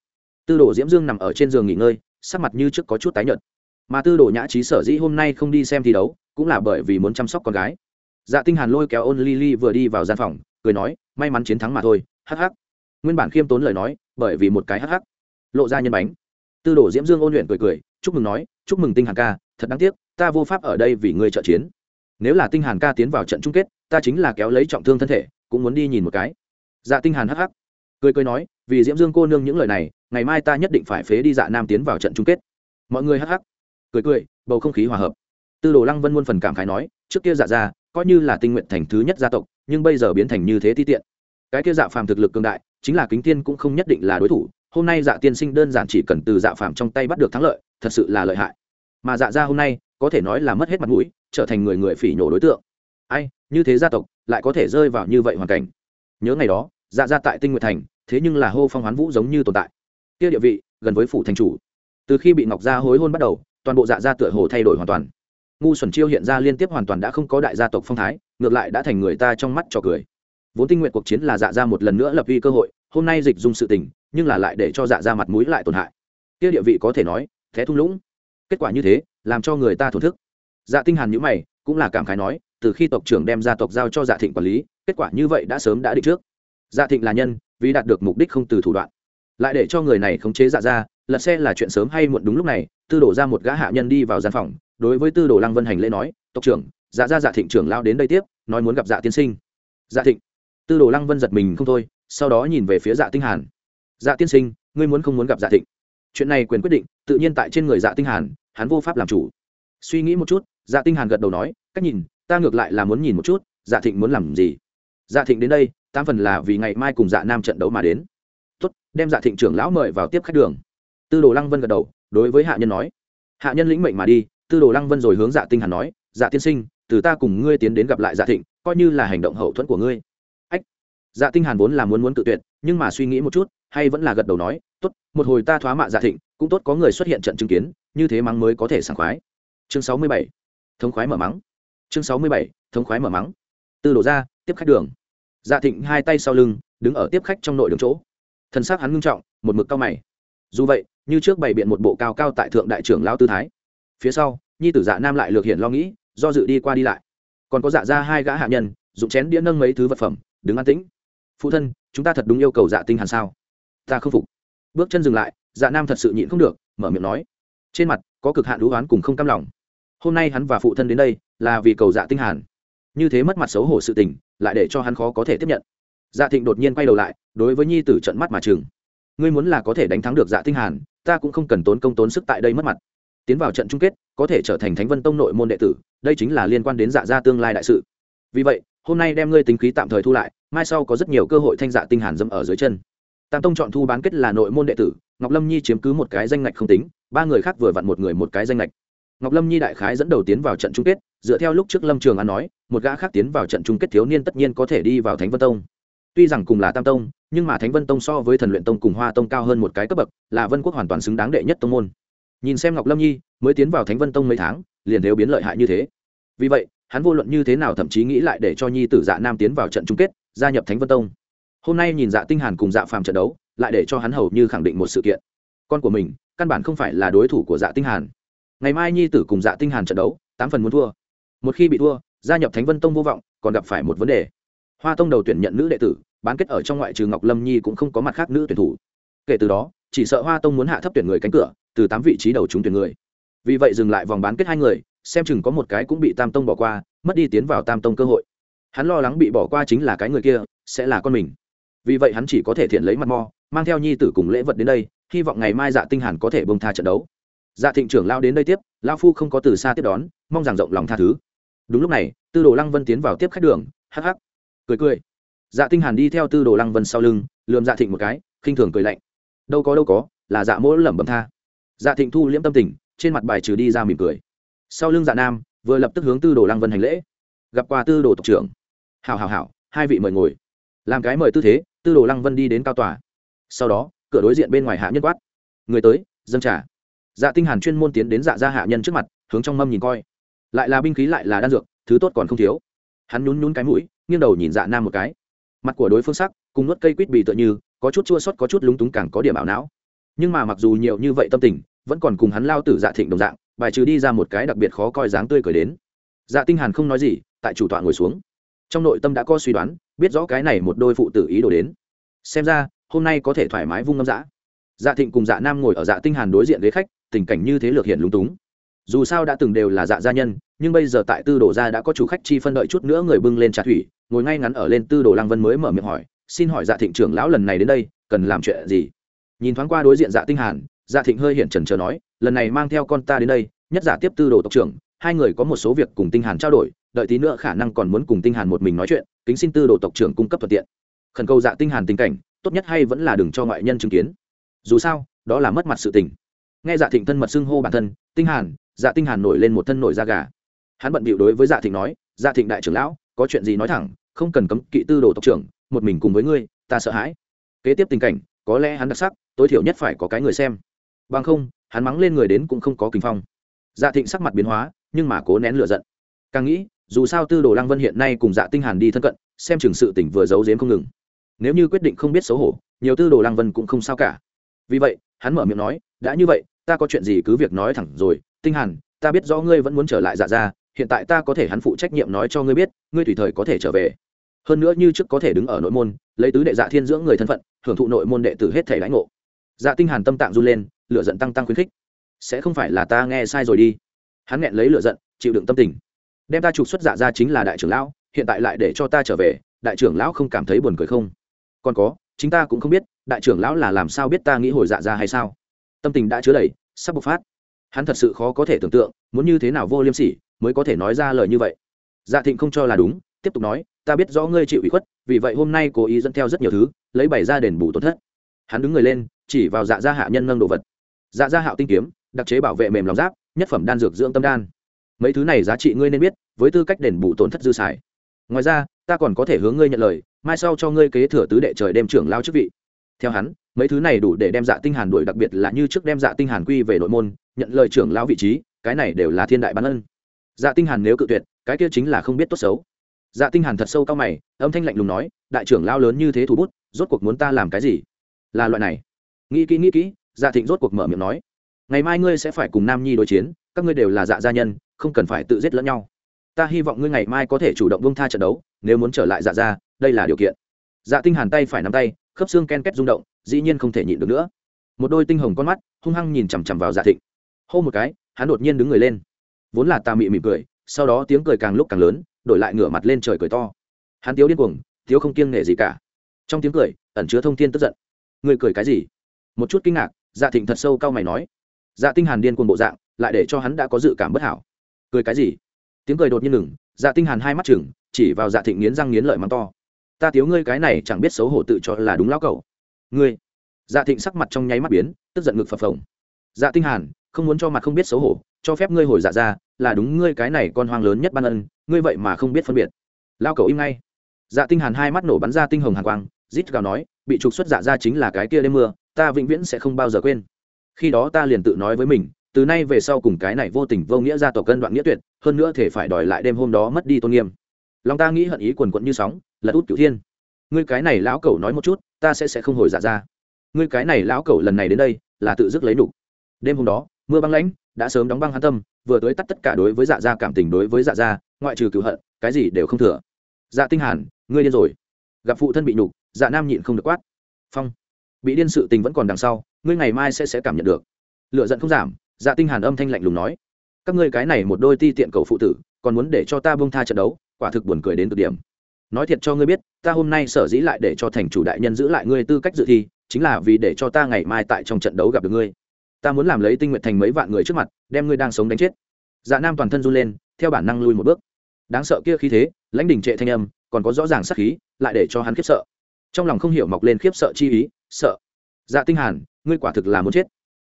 Tư đồ diễm dương nằm ở trên giường nghỉ ngơi, sắc mặt như trước có chút tái nhợt mà tư đồ nhã trí sở dĩ hôm nay không đi xem thi đấu, cũng là bởi vì muốn chăm sóc con gái. Dạ tinh hàn lôi kéo ôn lily vừa đi vào gian phòng, cười nói, may mắn chiến thắng mà thôi, hắc hắc. Nguyên bản khiêm tốn lời nói, bởi vì một cái hắc hắc, lộ ra nhân bánh. Tư đồ diễm dương ôn luyện cười cười, chúc mừng nói, chúc mừng tinh hàn ca, thật đáng tiếc, ta vô pháp ở đây vì ngươi trợ chiến. Nếu là tinh hàn ca tiến vào trận chung kết, ta chính là kéo lấy trọng thương thân thể, cũng muốn đi nhìn một cái. Dạ tinh hàn hắc hắc, cười cười nói, vì diễm dương cô nương những lời này, ngày mai ta nhất định phải phế đi dạ nam tiến vào trận chung kết. Mọi người hắc hắc cười cười, bầu không khí hòa hợp. Tư đồ lăng vân muôn phần cảm khái nói, trước kia dạ ra coi như là tinh nguyện thành thứ nhất gia tộc, nhưng bây giờ biến thành như thế ti tiện. Cái kia dạ phàm thực lực cường đại, chính là kính tiên cũng không nhất định là đối thủ, hôm nay dạ tiên sinh đơn giản chỉ cần từ dạ phàm trong tay bắt được thắng lợi, thật sự là lợi hại. Mà dạ ra hôm nay, có thể nói là mất hết mặt mũi, trở thành người người phỉ nhổ đối tượng. Ai, như thế gia tộc, lại có thể rơi vào như vậy hoàn cảnh. Nhớ ngày đó dạ ra tại tinh nguyện thành, thế nhưng là hô phong hoán vũ giống như tồn tại. Kia địa vị, gần với phủ thành chủ. Từ khi bị ngọc gia hối hôn bắt đầu toàn bộ dạ gia tựa hồ thay đổi hoàn toàn. Ngu xuẩn chiêu hiện ra liên tiếp hoàn toàn đã không có đại gia tộc phong thái, ngược lại đã thành người ta trong mắt trò cười. Vốn tinh nguyện cuộc chiến là dạ gia một lần nữa lập vi cơ hội, hôm nay dịch dung sự tình, nhưng là lại để cho dạ gia mặt mũi lại tổn hại. Kia địa vị có thể nói, thế thung lũng. Kết quả như thế, làm cho người ta thổn thức. Dạ tinh hàn nhíu mày, cũng là cảm khái nói, từ khi tộc trưởng đem gia tộc giao cho dạ thịnh quản lý, kết quả như vậy đã sớm đã định trước. Dạ thịnh là nhân, vì đạt được mục đích không từ thủ đoạn lại để cho người này khống chế dạ ra, lật xe là chuyện sớm hay muộn đúng lúc này, tư đổ ra một gã hạ nhân đi vào gian phòng, đối với tư đồ lăng vân hành lễ nói, tộc trưởng dạ ra dạ thịnh trưởng lao đến đây tiếp, nói muốn gặp dạ tiên sinh. Dạ thịnh. Tư đồ lăng vân giật mình không thôi, sau đó nhìn về phía dạ tinh hàn. Dạ tiên sinh, ngươi muốn không muốn gặp dạ thịnh? Chuyện này quyền quyết định, tự nhiên tại trên người dạ tinh hàn, hắn vô pháp làm chủ. Suy nghĩ một chút dạ tinh hàn gật đầu nói, cách nhìn, ta ngược lại là muốn nhìn một chút dạ thịnh muốn làm gì? Dạ thịnh đến đây tam phần là vì ngày mai cùng dạ nam trận đấu mà đến tốt, đem dạ thịnh trưởng lão mời vào tiếp khách đường. Tư đồ lăng vân gật đầu, đối với hạ nhân nói. Hạ nhân lĩnh mệnh mà đi, tư đồ lăng vân rồi hướng dạ tinh hàn nói dạ tiên sinh, từ ta cùng ngươi tiến đến gặp lại dạ thịnh, coi như là hành động hậu thuẫn của ngươi. Ách! Dạ tinh hàn vốn là muốn muốn tự tuyệt, nhưng mà suy nghĩ một chút, hay vẫn là gật đầu nói, tốt, một hồi ta thoá mạ dạ thịnh, cũng tốt có người xuất hiện trận chứng kiến, như thế mắng mới có thể sảng khoái. Chương 67 thống khoái mở mắng. Chương 67 thống khoái mở mắng. Tư đồ ra, tiếp khách đường. Dạ thịnh hai tay sau lưng, đứng ở tiếp khách trong nội đường chỗ thân xác hắn ngưng trọng, một mực cao mày. Dù vậy, như trước bày biện một bộ cao cao tại thượng đại trưởng lão tư thái. Phía sau, nhi tử dạ nam lại lược hiện lo nghĩ, do dự đi qua đi lại. Còn có dạ ra hai gã hạ nhân, dụng chén đĩa nâng mấy thứ vật phẩm, đứng an tĩnh. Phụ thân, chúng ta thật đúng yêu cầu dạ tinh hàn sao? Ta không phục. Bước chân dừng lại dạ nam thật sự nhịn không được, mở miệng nói. Trên mặt, có cực hạn đũ oán cùng không cam lòng. Hôm nay hắn và phụ thân đến đây, là vì cầu dạ tinh hàn. Như thế mất mặt xấu hổ sự tình, lại để cho hắn khó có thể tiếp nhận dạ thịnh đột nhiên quay đầu lại, đối với nhi tử trận mắt mà chừng ngươi muốn là có thể đánh thắng được dạ tinh hàn, ta cũng không cần tốn công tốn sức tại đây mất mặt. Tiến vào trận chung kết, có thể trở thành thánh vân tông nội môn đệ tử, đây chính là liên quan đến dạ gia tương lai đại sự. Vì vậy, hôm nay đem ngươi tính khí tạm thời thu lại, mai sau có rất nhiều cơ hội thanh dạ tinh hàn dâm ở dưới chân. Tam tông chọn thu bán kết là nội môn đệ tử, ngọc lâm nhi chiếm cứ một cái danh ngạch không tính, ba người khác vừa vặn một người một cái danh ngạch. Ngọc lâm nhi đại khái dẫn đầu tiến vào trận chung kết, dựa theo lúc trước lâm trường an nói, một gã khác tiến vào trận chung kết thiếu niên tất nhiên có thể đi vào thánh vân tông tuy rằng cùng là tam tông, nhưng mà thánh vân tông so với thần luyện tông cùng hoa tông cao hơn một cái cấp bậc, là vân quốc hoàn toàn xứng đáng đệ nhất tông môn. Nhìn xem ngọc lâm nhi, mới tiến vào thánh vân tông mấy tháng, liền đều biến lợi hại như thế. Vì vậy, hắn vô luận như thế nào thậm chí nghĩ lại để cho nhi tử dạ nam tiến vào trận chung kết, gia nhập thánh vân tông. Hôm nay nhìn dạ tinh hàn cùng dạ phàm trận đấu, lại để cho hắn hầu như khẳng định một sự kiện. Con của mình, căn bản không phải là đối thủ của dạ tinh hàn. Ngày mai nhi tử cùng dạ tinh hàn trận đấu, tám phần muốn thua. Một khi bị thua, gia nhập thánh vân tông vô vọng, còn gặp phải một vấn đề hoa tông đầu tuyển nhận nữ đệ tử, bán kết ở trong ngoại trừ ngọc lâm nhi cũng không có mặt khác nữ tuyển thủ. Kể từ đó, chỉ sợ hoa tông muốn hạ thấp tuyển người cánh cửa, từ tám vị trí đầu trúng tuyển người. Vì vậy dừng lại vòng bán kết hai người, xem chừng có một cái cũng bị tam tông bỏ qua, mất đi tiến vào tam tông cơ hội. Hắn lo lắng bị bỏ qua chính là cái người kia, sẽ là con mình. Vì vậy hắn chỉ có thể thiện lấy mặt mò mang theo nhi tử cùng lễ vật đến đây, hy vọng ngày mai dạ tinh hàn có thể bông tha trận đấu. Dạ thịnh trưởng lao đến đây tiếp lao phu không có từ xa tiếp đón, mong rằng rộng lòng tha thứ. Đúng lúc này, tư đồ lăng vân tiến vào tiếp khách đường, hắc hắc cười cười. Dạ tinh hàn đi theo tư đồ lăng vân sau lưng, lườm dạ thịnh một cái, khinh thường cười lạnh. Đâu có đâu có, là dạ mỗ lẩm bẩm tha. Dạ thịnh thu liễm tâm tình, trên mặt bài trừ đi ra mỉm cười. Sau lưng dạ nam, vừa lập tức hướng tư đồ lăng vân hành lễ. Gặp qua tư đồ tộc trưởng. Hảo hảo hảo, hai vị mời ngồi. Làm cái mời tư thế, tư đồ lăng vân đi đến cao tòa. Sau đó, cửa đối diện bên ngoài hạ nhân quát. Người tới, dâng trả dạ tinh hàn chuyên môn tiến đến dạ gia hạ nhân trước mặt, hướng trong mâm nhìn coi. Lại là binh khí lại là đan dược, thứ tốt còn không thiếu hắn nhún nhún cái mũi, nghiêng đầu nhìn dạ nam một cái. Mặt của đối phương sắc, cùng nuốt cây quýt bì tựa như, có chút chua sót có chút lúng túng càng có điểm ảo não. Nhưng mà mặc dù nhiều như vậy tâm tình, vẫn còn cùng hắn lao tử dạ thịnh đồng dạng, bài trừ đi ra một cái đặc biệt khó coi dáng tươi cười đến. Dạ tinh hàn không nói gì, tại chủ tọa ngồi xuống. Trong nội tâm đã có suy đoán, biết rõ cái này một đôi phụ tử ý đồ đến. Xem ra, hôm nay có thể thoải mái vung ngâm dã. Dạ thịnh cùng dạ nam ngồi ở dạ tinh hàn đối diện ghế khách, tình cảnh như thế lược hiện lúng túng. Dù sao đã từng đều là dạ gia nhân nhưng bây giờ tại tư đồ gia đã có chủ khách chi phân đợi chút nữa người bưng lên trà thủy, ngồi ngay ngắn ở lên tư đồ lăng vân mới mở miệng hỏi, xin hỏi dạ thịnh trưởng lão lần này đến đây, cần làm chuyện gì? Nhìn thoáng qua đối diện dạ tinh hàn dạ thịnh hơi hiển trần chờ nói, lần này mang theo con ta đến đây, nhất giả tiếp tư đồ tộc trưởng, hai người có một số việc cùng tinh hàn trao đổi, đợi tí nữa khả năng còn muốn cùng tinh hàn một mình nói chuyện, kính xin tư đồ tộc trưởng cung cấp thuận tiện. Khẩn cầu dạ tinh hàn tình cảnh, tốt nhất hay vẫn là đừng cho ngoại nhân chứng kiến. Dù sao, đó là mất mặt sự tình. Nghe dạ thịnh thân mật xưng hô bản thân, tinh hàn dạ tinh hàn nổi lên một thân nổi da gà hắn bận bịu đối với dạ thịnh nói dạ thịnh đại trưởng lão, có chuyện gì nói thẳng, không cần cấm kỵ tư đồ tộc trưởng, một mình cùng với ngươi, ta sợ hãi. Kế tiếp tình cảnh, có lẽ hắn đặc sắc, tối thiểu nhất phải có cái người xem. Bằng không, hắn mắng lên người đến cũng không có kinh phong. Dạ thịnh sắc mặt biến hóa, nhưng mà cố nén lửa giận. Càng nghĩ, dù sao tư đồ lăng vân hiện nay cùng dạ tinh hàn đi thân cận, xem chừng sự tỉnh vừa giấu giếm không ngừng. Nếu như quyết định không biết xấu hổ, nhiều tư đồ lăng vân cũng không sao cả. Vì vậy, hắn mở miệng nói, đã như vậy, ta có chuyện gì cứ việc nói thẳng rồi, tinh hàn, ta biết rõ ngươi vẫn muốn trở lại dạ gia hiện tại ta có thể hắn phụ trách nhiệm nói cho ngươi biết, ngươi tùy thời có thể trở về. Hơn nữa như trước có thể đứng ở nội môn, lấy tứ đệ dạ thiên dưỡng người thân phận, hưởng thụ nội môn đệ tử hết thể lãnh ngộ. Dạ tinh hàn tâm tạng run lên, lửa giận tăng tăng khuyến khích. Sẽ không phải là ta nghe sai rồi đi. Hắn nghẹn lấy lửa giận, chịu đựng tâm tình. Đem ta trục xuất dạ ra chính là đại trưởng lão, hiện tại lại để cho ta trở về, đại trưởng lão không cảm thấy buồn cười không? Còn có, chính ta cũng không biết, đại trưởng lão là làm sao biết ta nghĩ hồi dạ ra hay sao? Tâm tình đã chứa đầy, sắp bộc phát. Hắn thật sự khó có thể tưởng tượng, muốn như thế nào vô liêm sỉ mới có thể nói ra lời như vậy. Dạ thịnh không cho là đúng, tiếp tục nói, ta biết rõ ngươi chịu ủy khuất, vì vậy hôm nay cố ý dẫn theo rất nhiều thứ, lấy bày ra đền bù tổn thất. Hắn đứng người lên, chỉ vào dạ gia hạ nhân nâng đồ vật. Dạ gia hạo tinh kiếm, đặc chế bảo vệ mềm lòng giáp, nhất phẩm đan dược dưỡng tâm đan. Mấy thứ này giá trị ngươi nên biết, với tư cách đền bù tổn thất dư xài. Ngoài ra, ta còn có thể hướng ngươi nhận lời, mai sau cho ngươi kế thừa tứ đệ trời đem trưởng lao chức vị. Theo hắn, mấy thứ này đủ để đem dạ tinh hàn đuổi, đặc biệt là như trước đem dạ tinh hàn quy về nội môn, nhận lời trưởng lao vị trí, cái này đều là thiên đại bán ân dạ tinh hàn nếu cự tuyệt, cái kia chính là không biết tốt xấu. Dạ tinh hàn thật sâu cao mày, âm thanh lạnh lùng nói, đại trưởng lao lớn như thế thủ bút, rốt cuộc muốn ta làm cái gì? Là loại này. Nghĩ kỹ nghĩ kỹ dạ thịnh rốt cuộc mở miệng nói, ngày mai ngươi sẽ phải cùng nam nhi đối chiến, các ngươi đều là dạ gia nhân, không cần phải tự giết lẫn nhau. Ta hy vọng ngươi ngày mai có thể chủ động bông tha trận đấu, nếu muốn trở lại dạ gia, đây là điều kiện. Dạ tinh hàn tay phải nắm tay, khớp xương ken két rung động, dĩ nhiên không thể nhịn được nữa. Một đôi tinh hồng con mắt, hung hăng nhìn chằm chằm vào dạ thịnh. Hô một cái, hắn đột nhiên đứng người lên vốn là tà mị mỉm cười, sau đó tiếng cười càng lúc càng lớn, đổi lại ngửa mặt lên trời cười to. Hắn tiếu điên cuồng thiếu không kiêng nể gì cả. Trong tiếng cười, ẩn chứa thông thiên tức giận. Người cười cái gì? Một chút kinh ngạc dạ thịnh thật sâu cao mày nói. Dạ tinh hàn điên cuồng bộ dạng, lại để cho hắn đã có dự cảm bất hảo. Cười cái gì? Tiếng cười đột nhiên ngừng dạ tinh hàn hai mắt chừng chỉ vào dạ thịnh nghiến răng nghiến lợi mắng to. Ta thiếu ngươi cái này chẳng biết xấu hổ tự cho là đúng lão cẩu. Ngươi. Dạ thịnh sắc mặt trong nháy mắt biến, tức giận ngực phập phồng. Dạ tinh hàn, không muốn cho mặt không biết xấu hổ cho phép ngươi hồi dạ ra, là đúng ngươi cái này con hoang lớn nhất ban ân, ngươi vậy mà không biết phân biệt. Lao cẩu im ngay. Dạ tinh hàn hai mắt nổ bắn ra tinh hồng hàn quang, rít gào nói, bị trục xuất dạ ra chính là cái kia đêm mưa, ta vĩnh viễn sẽ không bao giờ quên. Khi đó ta liền tự nói với mình, từ nay về sau cùng cái này vô tình vô nghĩa ra tổ cân đoạn nghĩa tuyệt, hơn nữa thể phải đòi lại đêm hôm đó mất đi tôn nghiêm. Lòng ta nghĩ hận ý quần quẫn như sóng, lật út cửu thiên. Ngươi cái này lão cẩu nói một chút, ta sẽ sẽ không hồi dạ ra. Ngươi cái này lão cẩu lần này đến đây, là tự dứt lấy đủ. Đêm hôm đó, mưa băng lãnh đã sớm đóng băng hắn tâm, vừa tới tắt tất cả đối với dạ gia cảm tình đối với dạ gia, ngoại trừ cựu hận, cái gì đều không thừa. Dạ tinh hàn, ngươi điên rồi. Gặp phụ thân bị nhục dạ nam nhịn không được quát. Phong. Bị điên sự tình vẫn còn đằng sau, ngươi ngày mai sẽ sẽ cảm nhận được. Lựa giận không giảm dạ tinh hàn âm thanh lạnh lùng nói. Các ngươi cái này một đôi ti tiện cầu phụ tử, còn muốn để cho ta buông tha trận đấu, quả thực buồn cười đến cực điểm. Nói thiệt cho ngươi biết, ta hôm nay sở dĩ lại để cho thành chủ đại nhân giữ lại ngươi tư cách dự thi, chính là vì để cho ta ngày mai tại trong trận đấu gặp được ngươi ta muốn làm lấy tinh nguyện thành mấy vạn người trước mặt, đem ngươi đang sống đánh chết. Dạ nam toàn thân run lên, theo bản năng lui một bước. Đáng sợ kia khí thế, lãnh đình trệ thanh âm, còn có rõ ràng sắc khí, lại để cho hắn khiếp sợ. Trong lòng không hiểu mọc lên khiếp sợ chi ý, sợ. Dạ tinh hàn, ngươi quả thực là muốn chết.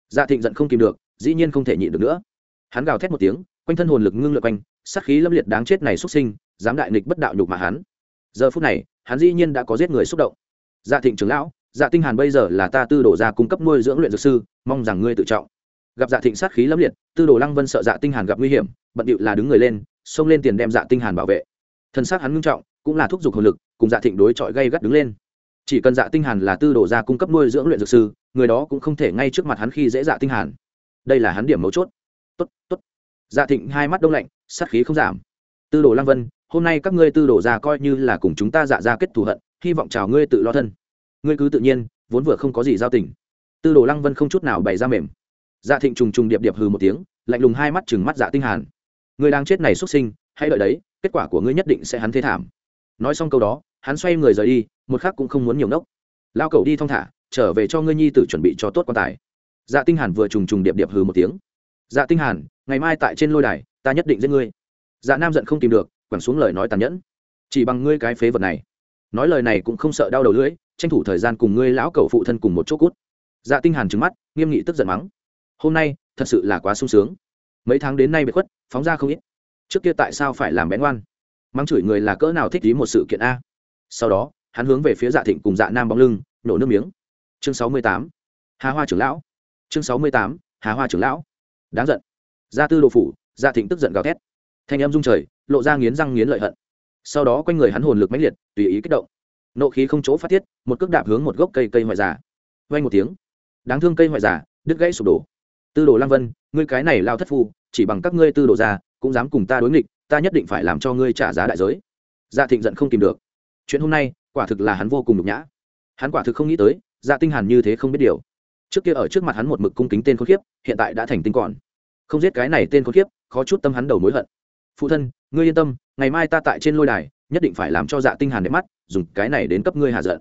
Dạ thịnh giận không kìm được, dĩ nhiên không thể nhịn được nữa. Hắn gào thét một tiếng, quanh thân hồn lực ngưng lượt quanh sắc khí lâm liệt đáng chết này xuất sinh, dám đại nghịch bất đạo nhục mà hắn. Giờ phút này, hắn dĩ nhiên đã có giết người xúc động. Dạ thịnh trưởng lão dạ tinh hàn bây giờ là ta tư đổ ra cung cấp nuôi dưỡng luyện dược sư, mong rằng ngươi tự trọng. Gặp dạ thịnh sát khí lâm liệt, tư đồ lăng vân sợ dạ tinh hàn gặp nguy hiểm, bận điệu là đứng người lên, xông lên tiền đem dạ tinh hàn bảo vệ. Thân xác hắn ngưng trọng, cũng là thúc giục hồn lực, cùng dạ thịnh đối chọi gây gắt đứng lên. Chỉ cần dạ tinh hàn là tư đồ gia cung cấp nuôi dưỡng luyện dược sư, người đó cũng không thể ngay trước mặt hắn khi dễ dạ tinh hàn. Đây là hắn điểm mấu chốt. Tốt tốt. Dạ thịnh hai mắt đông lạnh, sát khí không giảm. Tư đồ lăng vân, hôm nay các ngươi tư đồ gia coi như là cùng chúng ta dạ gia kết thù hận, hy vọng chào ngươi tự lo thân ngươi cứ tự nhiên, vốn vừa không có gì giao tình. Tư đồ lăng vân không chút nào bày ra mềm. Dạ thịnh trùng trùng điệp điệp hừ một tiếng, lạnh lùng hai mắt chừng mắt dạ tinh hàn. Người đang chết này xuất sinh, hãy đợi đấy, kết quả của ngươi nhất định sẽ hắn thế thảm. Nói xong câu đó, hắn xoay người rời đi, một khắc cũng không muốn nhiều nốc. Lao cậu đi thong thả, trở về cho ngươi nhi tử chuẩn bị cho tốt quan tài. Dạ tinh hàn vừa trùng trùng điệp điệp hừ một tiếng. Dạ tinh hàn, ngày mai tại trên lôi đài, ta nhất định giết ngươi. Dạ nam giận không tìm được, quẳng xuống lời nói tàn nhẫn. Chỉ bằng ngươi cái phế vật này. Nói lời này cũng không sợ đau đầu lưỡi tranh thủ thời gian cùng ngươi lão cậu phụ thân cùng một chỗ cút. Dạ tinh hàn trừng mắt, nghiêm nghị tức giận mắng. Hôm nay, thật sự là quá sung sướng. Mấy tháng đến nay bị khuất, phóng ra không ít. Trước kia tại sao phải làm bén ngoan? Mắng chửi người là cỡ nào thích ý một sự kiện a? Sau đó, hắn hướng về phía dạ thịnh cùng dạ nam bóng lưng, nổ nước miếng. Chương sáu mươi tám. Hà hoa trưởng lão. Chương sáu mươi tám. Hà hoa trưởng lão. Đáng giận. Gia tư đồ phủ gia thịnh tức giận gào thét. Thanh em rung trời, lộ ra nghiến răng nghiến lợi hận. Sau đó quanh người hắn hồn lực mãnh liệt, tùy ý kích động nộ khí không chỗ phát tiết, một cước đạp hướng một gốc cây cây ngoại giả. Vay một tiếng. Đáng thương cây ngoại giả, đứt gãy sụp đổ. Tư đồ lăng vân, ngươi cái này lao thất phu, chỉ bằng các ngươi tư đồ ra, cũng dám cùng ta đối nghịch, ta nhất định phải làm cho ngươi trả giá đại giới. Gia thịnh giận không tìm được. Chuyện hôm nay, quả thực là hắn vô cùng nhục nhã. Hắn quả thực không nghĩ tới gia tinh hàn như thế không biết điều. Trước kia ở trước mặt hắn một mực cung kính tên khốn kiếp hiện tại đã thành tinh còn. Không giết cái này tên khốn kiếp khó chút tâm hắn đầu mối hận. Phụ thân, ngươi yên tâm, ngày mai ta tại trên lôi đài, nhất định phải làm cho dạ tinh hàn đẹp mắt dùng cái này đến cấp ngươi hạ giận.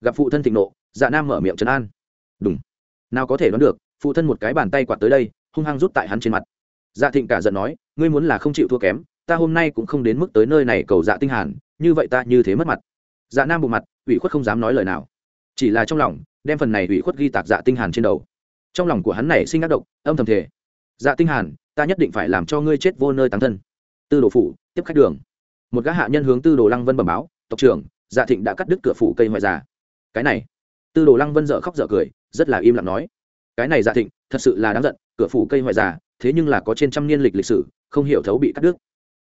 Gặp phụ thân thịnh nộ dạ nam mở miệng trấn an. Đúng nào có thể đoán được, phụ thân một cái bàn tay quạt tới đây, hung hăng rút tại hắn trên mặt. Dạ thịnh cả giận nói, ngươi muốn là không chịu thua kém, ta hôm nay cũng không đến mức tới nơi này cầu dạ tinh hàn, như vậy ta như thế mất mặt. Dạ nam bộ mặt, ủy khuất không dám nói lời nào. Chỉ là trong lòng, đem phần này ủy khuất ghi tạc dạ tinh hàn trên đầu. Trong lòng của hắn này sinh ác độc, âm thầm thể dạ tinh hàn, ta nhất định phải làm cho ngươi chết vô nơi tăng thân. Tư đồ phủ, tiếp khách đường. Một gã hạ nhân hướng tư đồ lăng vân bẩm báo, tộc trưởng dạ thịnh đã cắt đứt cửa phủ cây ngoại già. Cái này. Tư đồ lăng vân dở khóc dở cười, rất là im lặng nói. Cái này dạ thịnh, thật sự là đáng giận, cửa phủ cây ngoại già, thế nhưng là có trên trăm niên lịch lịch sử, không hiểu thấu bị cắt đứt.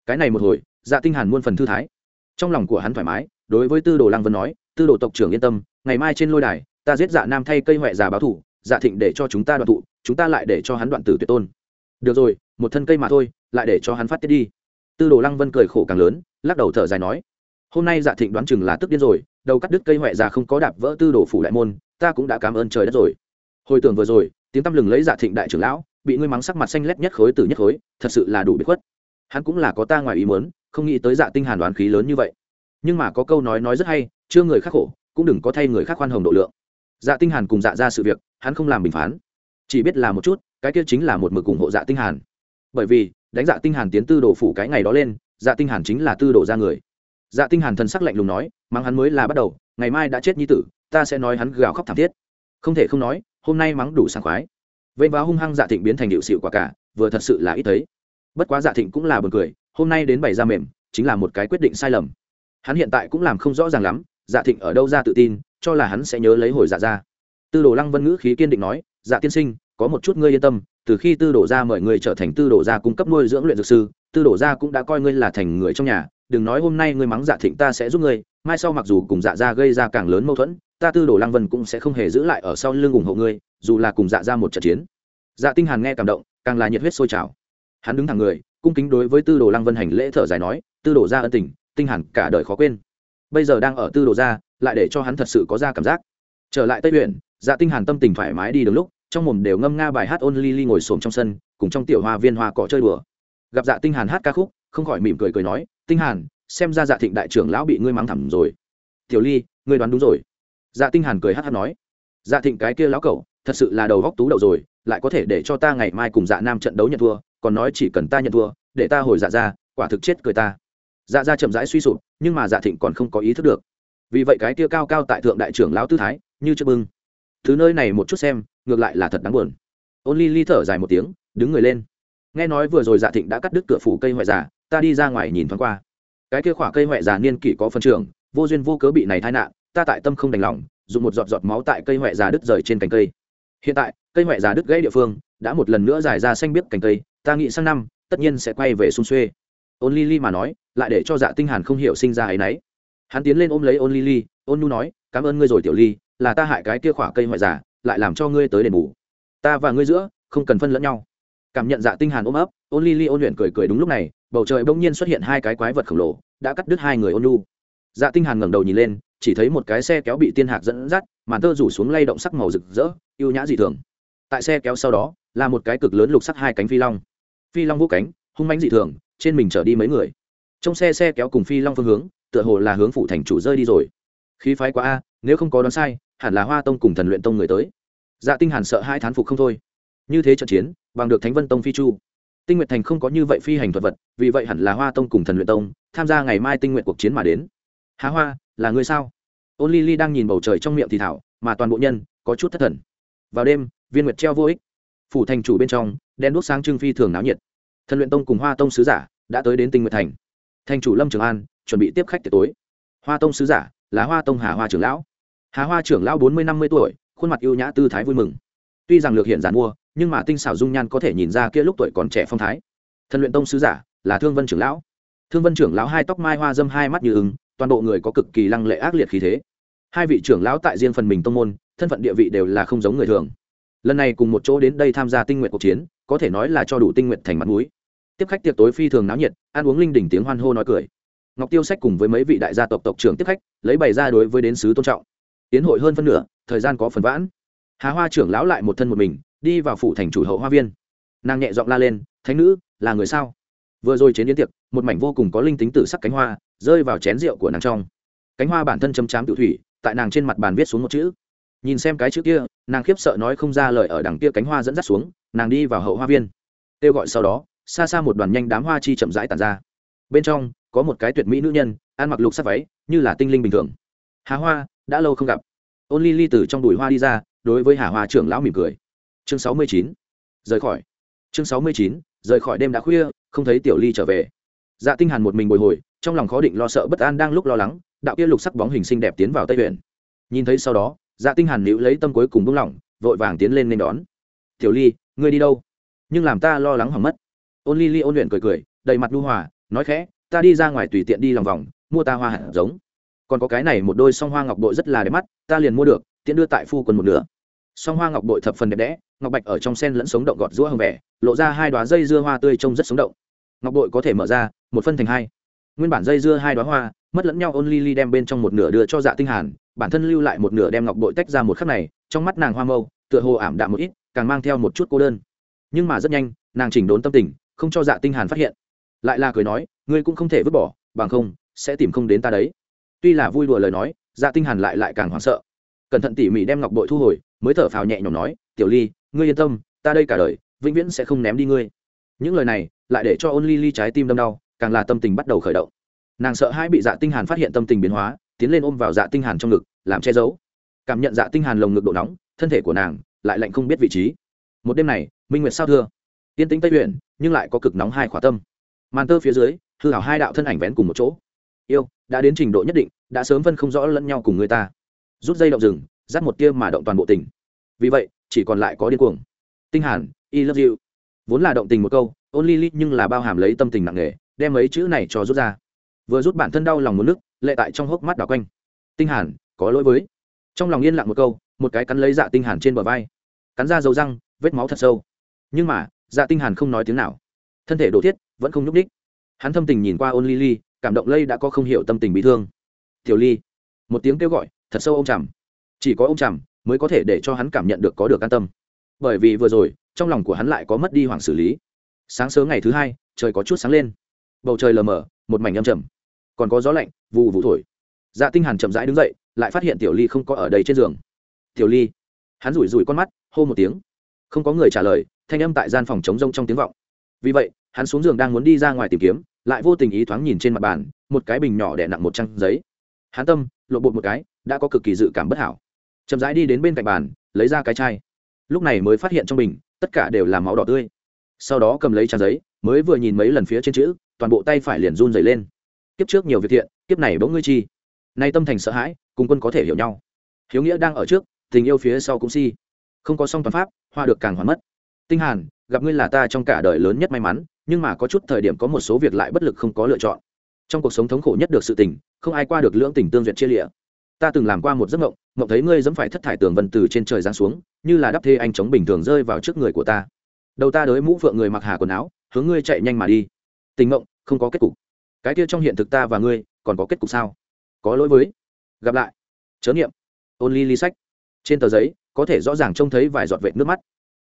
Cái này một hồi dạ tinh hàn muôn phần thư thái. Trong lòng của hắn thoải mái, đối với tư đồ lăng vân nói, tư đồ tộc trưởng yên tâm, ngày mai trên lôi đài, ta giết dạ nam thay cây ngoại già báo thủ dạ thịnh để cho chúng ta đoạn tụ chúng ta lại để cho hắn đoạn tử tuyệt tôn. Được rồi, một thân cây mà thôi, lại để cho hắn phát tiết đi. Tư đồ lăng vân cười khổ càng lớn, lắc đầu thở dài nói hôm nay dạ thịnh đoán chừng là tức điên rồi, đầu cắt đứt cây huệ già không có đạp vỡ tư đồ phủ đại môn, ta cũng đã cảm ơn trời đất rồi. Hồi tưởng vừa rồi, tiếng tăm lừng lấy dạ thịnh đại trưởng lão, bị ngươi mắng sắc mặt xanh lét nhất khối từ nhất khối, thật sự là đủ bị khuất. Hắn cũng là có ta ngoài ý muốn, không nghĩ tới dạ tinh hàn đoán khí lớn như vậy. Nhưng mà có câu nói nói rất hay, chưa người khác khổ, cũng đừng có thay người khác khoan hồng độ lượng. Dạ tinh hàn cùng dạ ra sự việc, hắn không làm bình phán. Chỉ biết là một chút, cái kia chính là một mực ủng hộ dạ tinh hàn. Bởi vì, đánh dạ tinh hàn tiến tư đồ phủ cái ngày đó lên dạ tinh hàn chính là tư đồ ra người dạ tinh hàn thần sắc lạnh lùng nói, mắng hắn mới là bắt đầu, ngày mai đã chết nhi tử, ta sẽ nói hắn gào khóc thảm thiết. Không thể không nói, hôm nay mắng đủ sảng khoái. Vây vá hung hăng dạ thịnh biến thành điệu xịu quả cả, vừa thật sự là ít thấy. Bất quá dạ thịnh cũng là buồn cười, hôm nay đến bày ra mềm, chính là một cái quyết định sai lầm. Hắn hiện tại cũng làm không rõ ràng lắm dạ thịnh ở đâu ra tự tin, cho là hắn sẽ nhớ lấy hồi dạ ra. Tư đồ lăng vân ngữ khí kiên định nói dạ tiên sinh, có một chút ngươi yên tâm, từ khi tư đồ Gia mời ngươi trở thành tư đồ gia cung cấp nuôi dưỡng luyện dược sư, tư đồ gia cũng đã coi ngươi là thành người trong nhà đừng nói hôm nay ngươi mắng dạ thịnh ta sẽ giúp ngươi, mai sau mặc dù cùng dạ gia gây ra càng lớn mâu thuẫn, ta tư đồ lăng vân cũng sẽ không hề giữ lại ở sau lưng ủng hộ ngươi, dù là cùng dạ ra một trận chiến. Dạ tinh hàn nghe cảm động, càng là nhiệt huyết sôi trào. Hắn đứng thẳng người, cung kính đối với tư đồ lăng vân hành lễ thở dài nói, tư đồ gia ân tình, tinh hàn cả đời khó quên. Bây giờ đang ở tư đồ gia lại để cho hắn thật sự có ra cảm giác. Trở lại tây huyện dạ tinh hàn tâm tình thoải mái đi đường lúc, trong mồm đều ngâm nga bài hát ôn ly ngồi xổm trong sân, cùng trong tiểu hoa viên hoa cỏ chơi đùa. Gặp dạ tinh hàn hát ca khúc không khỏi mỉm cười cười nói, tinh hàn, xem ra dạ thịnh đại trưởng lão bị ngươi mắng thầm rồi. Tiểu ly, ngươi đoán đúng rồi. Dạ tinh hàn cười hắt hắt nói dạ thịnh cái kia lão cẩu, thật sự là đầu góc tú đậu rồi, lại có thể để cho ta ngày mai cùng dạ nam trận đấu nhận thua, còn nói chỉ cần ta nhận thua, để ta hồi dạ ra, quả thực chết cười ta. Dạ ra chậm rãi suy sụp, nhưng mà dạ thịnh còn không có ý thức được. Vì vậy cái kia cao cao tại thượng đại trưởng lão tư thái, như chưa bưng. Thứ nơi này một chút xem, ngược lại là thật đáng buồn. Ôn ly ly thở dài một tiếng, đứng người lên. Nghe nói vừa rồi dạ thịnh đã cắt đứt cửa phủ cây hoại giả ta đi ra ngoài nhìn thoáng qua. Cái kia khỏa cây huệ già niên kỷ có phân trường, vô duyên vô cớ bị này tai nạn, ta tại tâm không đành lòng, dùng một giọt giọt máu tại cây huệ già đứt rời trên cành cây. Hiện tại, cây huệ già đứt gãy địa phương, đã một lần nữa dài ra xanh biếc cành cây, ta nghĩ sang năm, tất nhiên sẽ quay về xung xuê. Ôn ly ly mà nói, lại để cho dạ tinh hàn không hiểu sinh ra ấy nấy. Hắn tiến lên ôm lấy ôn ly ly, ôn nu nói, cảm ơn ngươi rồi, tiểu ly, là ta hại cái kia khỏa cây huệ già, lại làm cho ngươi tới đền bù. Ta và ngươi giữa, không cần phân lẫn nhau cảm nhận dạ tinh hàn ôm ấp ôn ly ly ôn luyện cười cười đúng lúc này, bầu trời bỗng nhiên xuất hiện hai cái quái vật khổng lồ, đã cắt đứt hai người ôn nhu dạ tinh hàn ngẩng đầu nhìn lên, chỉ thấy một cái xe kéo bị tiên hạc dẫn dắt, màn tơ rủ xuống lay động sắc màu rực rỡ, yêu nhã dị thường. Tại xe kéo sau đó, là một cái cực lớn lục sắc hai cánh phi long. Phi long vũ cánh, hung mãnh dị thường, trên mình chở đi mấy người. Trong xe xe kéo cùng phi long phương hướng, tựa hồ là hướng phủ thành chủ rơi đi rồi. Khí phái quá a, nếu không có đoán sai, hẳn là hoa tông cùng thần luyện tông người tới. Dạ tinh hàn sợ hai thán phục không thôi như thế trận chiến, bằng được thánh vân tông phi chu. Tinh nguyệt thành không có như vậy phi hành thuật vật, vì vậy hẳn là hoa tông cùng thần luyện tông tham gia ngày mai tinh nguyện cuộc chiến mà đến. Há hoa, là người sao? Ôn ly ly đang nhìn bầu trời trong miệng thì thảo, mà toàn bộ nhân, có chút thất thần. Vào đêm, viên nguyệt treo vô ích. Phủ thành chủ bên trong, đen đuốc sáng trưng phi thường náo nhiệt. Thần luyện tông cùng hoa tông sứ giả đã tới đến tinh nguyện thành. Thành chủ lâm trường an chuẩn bị tiếp khách tiệc tối. Hoa tông sứ giả là hoa tông hà hoa trưởng lão. Hà hoa trưởng lão bốn mươi năm mươi tuổi, khuôn mặt yêu nhã tư thái vui mừng. Tuy rằng lược hiện giản mua nhưng mà tinh xảo dung nhan có thể nhìn ra kia lúc tuổi còn trẻ phong thái. Thần luyện tông sứ giả, là thương vân trưởng lão. Thương vân trưởng lão hai tóc mai hoa dâm hai mắt như ứng toàn bộ người có cực kỳ lăng lệ ác liệt khí thế. Hai vị trưởng lão tại riêng phần mình tông môn, thân phận địa vị đều là không giống người thường. Lần này cùng một chỗ đến đây tham gia tinh nguyện cuộc chiến, có thể nói là cho đủ tinh nguyện thành mặt mũi. Tiếp khách tiệc tối phi thường náo nhiệt, ăn uống linh đỉnh tiếng hoan hô nói cười. Ngọc tiêu sách cùng với mấy vị đại gia tộc tộc trưởng tiếp khách, lấy bày ra đối với đến sứ tôn trọng. Tiến hội hơn phân nửa, thời gian có phần vãn. Hà hoa trưởng lão lại một thân một mình đi vào phủ thành chủ hậu hoa viên. Nàng nhẹ giọng la lên, thánh nữ, là người sao? Vừa rồi chế yến tiệc, một mảnh vô cùng có linh tính tử sắc cánh hoa rơi vào chén rượu của nàng trong. Cánh hoa bản thân chấm chám tự thủy, tại nàng trên mặt bàn viết xuống một chữ. Nhìn xem cái chữ kia, nàng khiếp sợ nói không ra lời ở đằng kia cánh hoa dẫn dắt xuống, nàng đi vào hậu hoa viên. Kêu gọi sau đó, xa xa một đoàn nhanh đám hoa chi chậm rãi tàn ra. Bên trong, có một cái tuyệt mỹ nữ nhân, ăn mặc lục sắc váy, như là tinh linh bình thường. Hà hoa, đã lâu không gặp. Ôn ly ly từ trong đùi hoa đi ra, đối với hà hoa trưởng lão mỉm cười chương sáu mươi chín. Rời khỏi. Chương sáu mươi chín, rời khỏi đêm đã khuya, không thấy tiểu ly trở về. Dạ tinh hàn một mình bồi hồi, trong lòng khó định lo sợ bất an đang lúc lo lắng, đạo kia lục sắc bóng hình xinh đẹp tiến vào tây huyện nhìn thấy sau đó dạ tinh hàn liễu lấy tâm cuối cùng buông lỏng, vội vàng tiến lên nên đón. Tiểu ly, ngươi đi đâu? Nhưng làm ta lo lắng hỏng mất. Ôn ly ly ôn luyện cười cười, đầy mặt nhu hòa, nói khẽ, ta đi ra ngoài tùy tiện đi lòng vòng, mua ta hoa hạt giống. Còn có cái này một đôi song hoa ngọc bội rất là đẹp mắt, ta liền mua được, tiện đưa tại phu quần một nửa. Song hoa ngọc bội thập phần đẹp đẽ ngọc bạch ở trong sen lẫn sống động gọt rũa hồng vẻ, lộ ra hai đoá dây dưa hoa tươi trông rất sống động. Ngọc bội có thể mở ra, một phân thành hai. Nguyên bản dây dưa hai đoá hoa, mất lẫn nhau ôn ly ly đem bên trong một nửa đưa cho dạ tinh hàn, bản thân lưu lại một nửa đem ngọc bội tách ra một khắc này, trong mắt nàng hoa mâu, tựa hồ ảm đạm một ít, càng mang theo một chút cô đơn. Nhưng mà rất nhanh, nàng chỉnh đốn tâm tình, không cho dạ tinh hàn phát hiện. Lại là cười nói, ngươi cũng không thể vứt bỏ, bằng không, sẽ tìm không đến ta đấy. Tuy là vui đùa lời nói dạ tinh hàn lại lại càng hoảng sợ. Cẩn thận tỉ mỉ đem ngọc bội thu hồi, mới thở phào nhẹ nhõm nói, tiểu ly ngươi yên tâm, ta đây cả đời, vĩnh viễn sẽ không ném đi ngươi. Những lời này lại để cho ôn ly ly trái tim đâm đau, càng là tâm tình bắt đầu khởi động. Nàng sợ hai bị dạ tinh hàn phát hiện tâm tình biến hóa, tiến lên ôm vào dạ tinh hàn trong ngực, làm che giấu. Cảm nhận dạ tinh hàn lồng ngực độ nóng, thân thể của nàng lại lạnh không biết vị trí. Một đêm này, minh nguyệt sao thưa? Tiên tĩnh tây huyện nhưng lại có cực nóng hai khỏa tâm. Màn tơ phía dưới, hư hảo hai đạo thân ảnh vén cùng một chỗ. Yêu, đã đến trình độ nhất định, đã sớm phân không rõ lẫn nhau cùng người ta. Rút dây động rừng, dắt một tia mà động toàn bộ tình vì vậy chỉ còn lại có điên cuồng. Tinh hàn, i love you. Vốn là động tình một câu, ôn ly ly nhưng là bao hàm lấy tâm tình nặng nề, đem mấy chữ này cho rút ra. Vừa rút bản thân đau lòng muốn nước, lệ tại trong hốc mắt đảo quanh. Tinh hàn, có lỗi với. Trong lòng yên lặng một câu, một cái cắn lấy dạ tinh hàn trên bờ vai. Cắn ra dấu răng, vết máu thật sâu. Nhưng mà dạ tinh hàn không nói tiếng nào. Thân thể đổ thiết, vẫn không nhúc đích hắn thâm tình nhìn qua ôn ly ly, cảm động lây đã có không hiểu tâm tình bị thương. Tiểu ly, một tiếng kêu gọi, thật sâu ông trầm chỉ có ông trầm mới có thể để cho hắn cảm nhận được có được an tâm. Bởi vì vừa rồi, trong lòng của hắn lại có mất đi hoàng xử lý. Sáng sớm ngày thứ hai, trời có chút sáng lên. Bầu trời lờ mờ, một mảnh âm trầm. Còn có gió lạnh vụ vụ thổi. Dạ tinh hàn chậm rãi đứng dậy, lại phát hiện tiểu ly không có ở đây trên giường. Tiểu ly? Hắn rủi rủi con mắt, hô một tiếng. Không có người trả lời, thanh âm tại gian phòng chống rông trong tiếng vọng. Vì vậy, hắn xuống giường đang muốn đi ra ngoài tìm kiếm, lại vô tình ý thoáng nhìn trên mặt bàn, một cái bình nhỏ đè nặng một trang giấy. Hắn tâm, lộ bột một cái, đã có cực kỳ dự cảm bất hảo chậm rãi đi đến bên cạnh bàn, lấy ra cái chai. Lúc này mới phát hiện trong bình, tất cả đều là máu đỏ tươi. Sau đó cầm lấy trang giấy, mới vừa nhìn mấy lần phía trên chữ, toàn bộ tay phải liền run dày lên. Kiếp trước nhiều việc thiện, kiếp này bỗng ngươi chi. Nay tâm thành sợ hãi, cùng quân có thể hiểu nhau. Hiếu nghĩa đang ở trước, tình yêu phía sau cũng si. Không có song toàn pháp, hoa được càng hoàn mất. Tinh hàn, gặp ngươi là ta trong cả đời lớn nhất may mắn, nhưng mà có chút thời điểm có một số việc lại bất lực không có lựa chọn. Trong cuộc sống thống khổ nhất được sự tình, không ai qua được lưỡng tình tương duyệt chia lịa ta từng làm qua một giấc mộng mộng thấy ngươi dẫm phải thất thải tường vân từ trên trời giáng xuống, như là đắp thê anh chống bình thường rơi vào trước người của ta. Đầu ta đới mũ phượng người mặc hà quần áo, hướng ngươi chạy nhanh mà đi. Tình mộng, không có kết cục. Cái kia trong hiện thực ta và ngươi, còn có kết cục sao? Có lỗi với. Gặp lại. Chớ nghiệm ôn ly ly sách. Trên tờ giấy, có thể rõ ràng trông thấy vài giọt vệt nước mắt.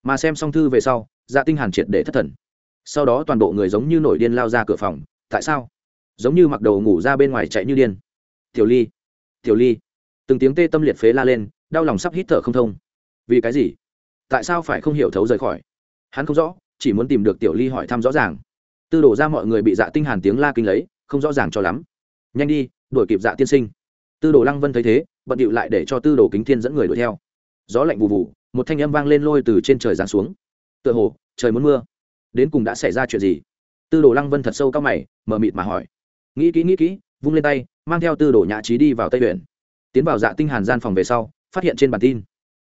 Mà xem xong thư về sau dạ tinh hàn triệt để thất thần. Sau đó toàn bộ người giống như nổi điên lao ra cửa phòng. Tại sao? Giống như mặc đầu ngủ ra bên ngoài chạy như điên. Tiểu ly tiểu ly. Từng tiếng tê tâm liệt phế la lên, đau lòng sắp hít thở không thông. Vì cái gì? Tại sao phải không hiểu thấu rời khỏi? Hắn không rõ, chỉ muốn tìm được tiểu ly hỏi thăm rõ ràng. Tư đổ ra mọi người bị dạ tinh hàn tiếng la kinh lấy, không rõ ràng cho lắm. Nhanh đi, đuổi kịp dạ tiên sinh. Tư đồ lăng vân thấy thế, bận điệu lại để cho tư đồ kính thiên dẫn người đuổi theo. Gió lạnh vù vù, một thanh âm vang lên lôi từ trên trời giáng xuống. Tựa hồ, trời muốn mưa. Đến cùng đã xảy ra chuyện gì? Tư đồ lăng vân thật sâu cao mày mờ mịt mà hỏi. Nghĩ kỹ nghĩ kỹ vung lên tay, mang theo tư đồ nhã trí đi vào tây huyện tiến vào dạ tinh hàn gian phòng về sau, phát hiện trên bản tin.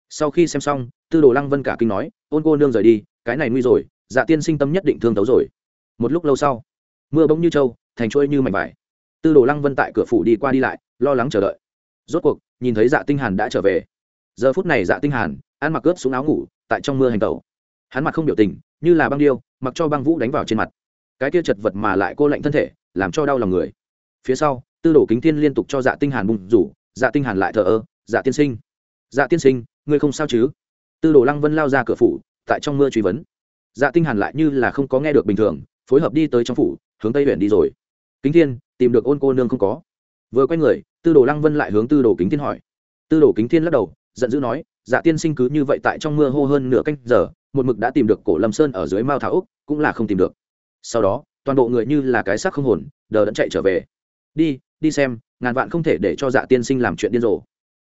Sau khi xem xong, tư đồ lăng vân cả kinh nói, ôn cô nương rời đi, cái này nguy rồi dạ tiên sinh tâm nhất định thương tấu rồi. Một lúc lâu sau, mưa bỗng như trâu, thành trôi như mảnh vải. Tư đồ lăng vân tại cửa phủ đi qua đi lại, lo lắng chờ đợi. Rốt cuộc, nhìn thấy dạ tinh hàn đã trở về. Giờ phút này dạ tinh hàn, ăn mặc cướp xuống áo ngủ, tại trong mưa hành tẩu. Hắn mặt không biểu tình, như là băng điêu, mặc cho băng vũ đánh vào trên mặt. Cái kia chật vật mà lại cô lạnh thân thể, làm cho đau lòng người phía sau, tư đồ kính thiên liên tục cho dạ tinh hàn bùng rủ dạ tinh hàn lại thở ơ dạ tiên sinh. Dạ tiên sinh, ngươi không sao chứ? Tư đồ lăng vân lao ra cửa phủ, tại trong mưa truy vấn. Dạ tinh hàn lại như là không có nghe được bình thường, phối hợp đi tới trong phủ, hướng tây huyện đi rồi. Kính thiên, tìm được ôn cô nương không có. Vừa quay người, tư đồ lăng vân lại hướng tư đồ kính thiên hỏi. Tư đồ kính thiên lắc đầu, giận dữ nói dạ tiên sinh cứ như vậy tại trong mưa hô hơn nửa canh giờ, một mực đã tìm được cổ lâm sơn ở dưới mao thảo úc, cũng là không tìm được. Sau đó, toàn bộ người như là cái xác không hồn, đờ đẫn chạy trở về đi đi xem, ngàn vạn không thể để cho dạ tiên sinh làm chuyện điên rồ.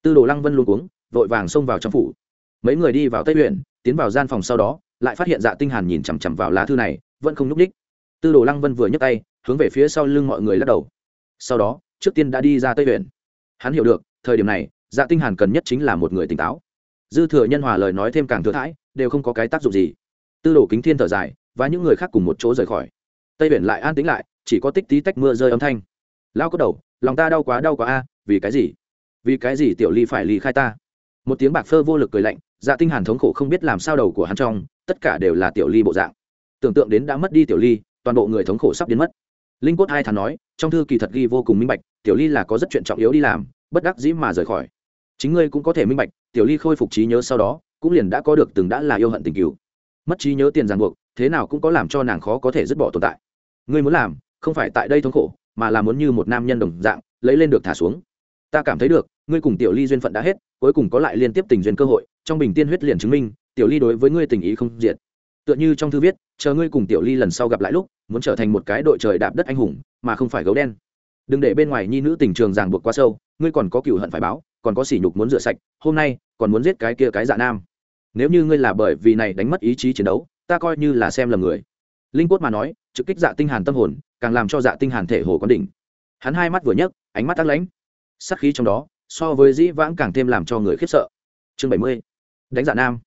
Tư đồ lăng vân luôn cuống, vội vàng xông vào trong phủ. Mấy người đi vào tây huyện, tiến vào gian phòng sau đó, lại phát hiện dạ tinh hàn nhìn chằm chằm vào lá thư này, vẫn không nhúc đích tư đồ lăng vân vừa nhấc tay, hướng về phía sau lưng mọi người lắc đầu. Sau đó, trước tiên đã đi ra tây huyện. Hắn hiểu được, thời điểm này dạ tinh hàn cần nhất chính là một người tỉnh táo. Dư thừa nhân hòa lời nói thêm càng thừa thãi, đều không có cái tác dụng gì. Tư đồ kính thiên thở dài, và những người khác cùng một chỗ rời khỏi. Tây huyện lại an tĩnh lại, chỉ có tích tí tách mưa rơi âm thanh lao có đầu, lòng ta đau quá đau quá a, vì cái gì? Vì cái gì tiểu ly phải ly khai ta? Một tiếng bạc phơ vô lực cười lạnh dạ tinh hàn thống khổ không biết làm sao đầu của hắn trong, tất cả đều là tiểu ly bộ dạng. Tưởng tượng đến đã mất đi tiểu ly, toàn bộ người thống khổ sắp biến mất. Linh cốt hai thằng nói, trong thư kỳ thật ghi vô cùng minh bạch, tiểu ly là có rất chuyện trọng yếu đi làm, bất đắc dĩ mà rời khỏi. Chính ngươi cũng có thể minh bạch, tiểu ly khôi phục trí nhớ sau đó, cũng liền đã có được từng đã là yêu hận tình cứu mất trí nhớ tiền ràng buộc, thế nào cũng có làm cho nàng khó có thể dứt bỏ tồn tại. Ngươi muốn làm, không phải tại đây thống khổ mà là muốn như một nam nhân đồng dạng, lấy lên được thả xuống. Ta cảm thấy được, ngươi cùng tiểu ly duyên phận đã hết, cuối cùng có lại liên tiếp tình duyên cơ hội, trong bình tiên huyết liền chứng minh, tiểu ly đối với ngươi tình ý không diệt. Tựa như trong thư viết, chờ ngươi cùng tiểu ly lần sau gặp lại lúc, muốn trở thành một cái đội trời đạp đất anh hùng, mà không phải gấu đen. Đừng để bên ngoài nhi nữ tình trường ràng buộc quá sâu, ngươi còn có cựu hận phải báo, còn có sỉ nhục muốn rửa sạch, hôm nay, còn muốn giết cái kia cái dạ nam. Nếu như ngươi là bởi vì này đánh mất ý chí chiến đấu, ta coi như là xem lầm người. Linh quất mà nói, trực kích dạ tinh hàn tâm hồn càng làm cho dạ tinh hàn thể hồ quán đỉnh. Hắn hai mắt vừa nhấc, ánh mắt tắc lãnh. Sát khí trong đó, so với dĩ vãng càng thêm làm cho người khiếp sợ. Chương bảy mươi, đánh dạ nam.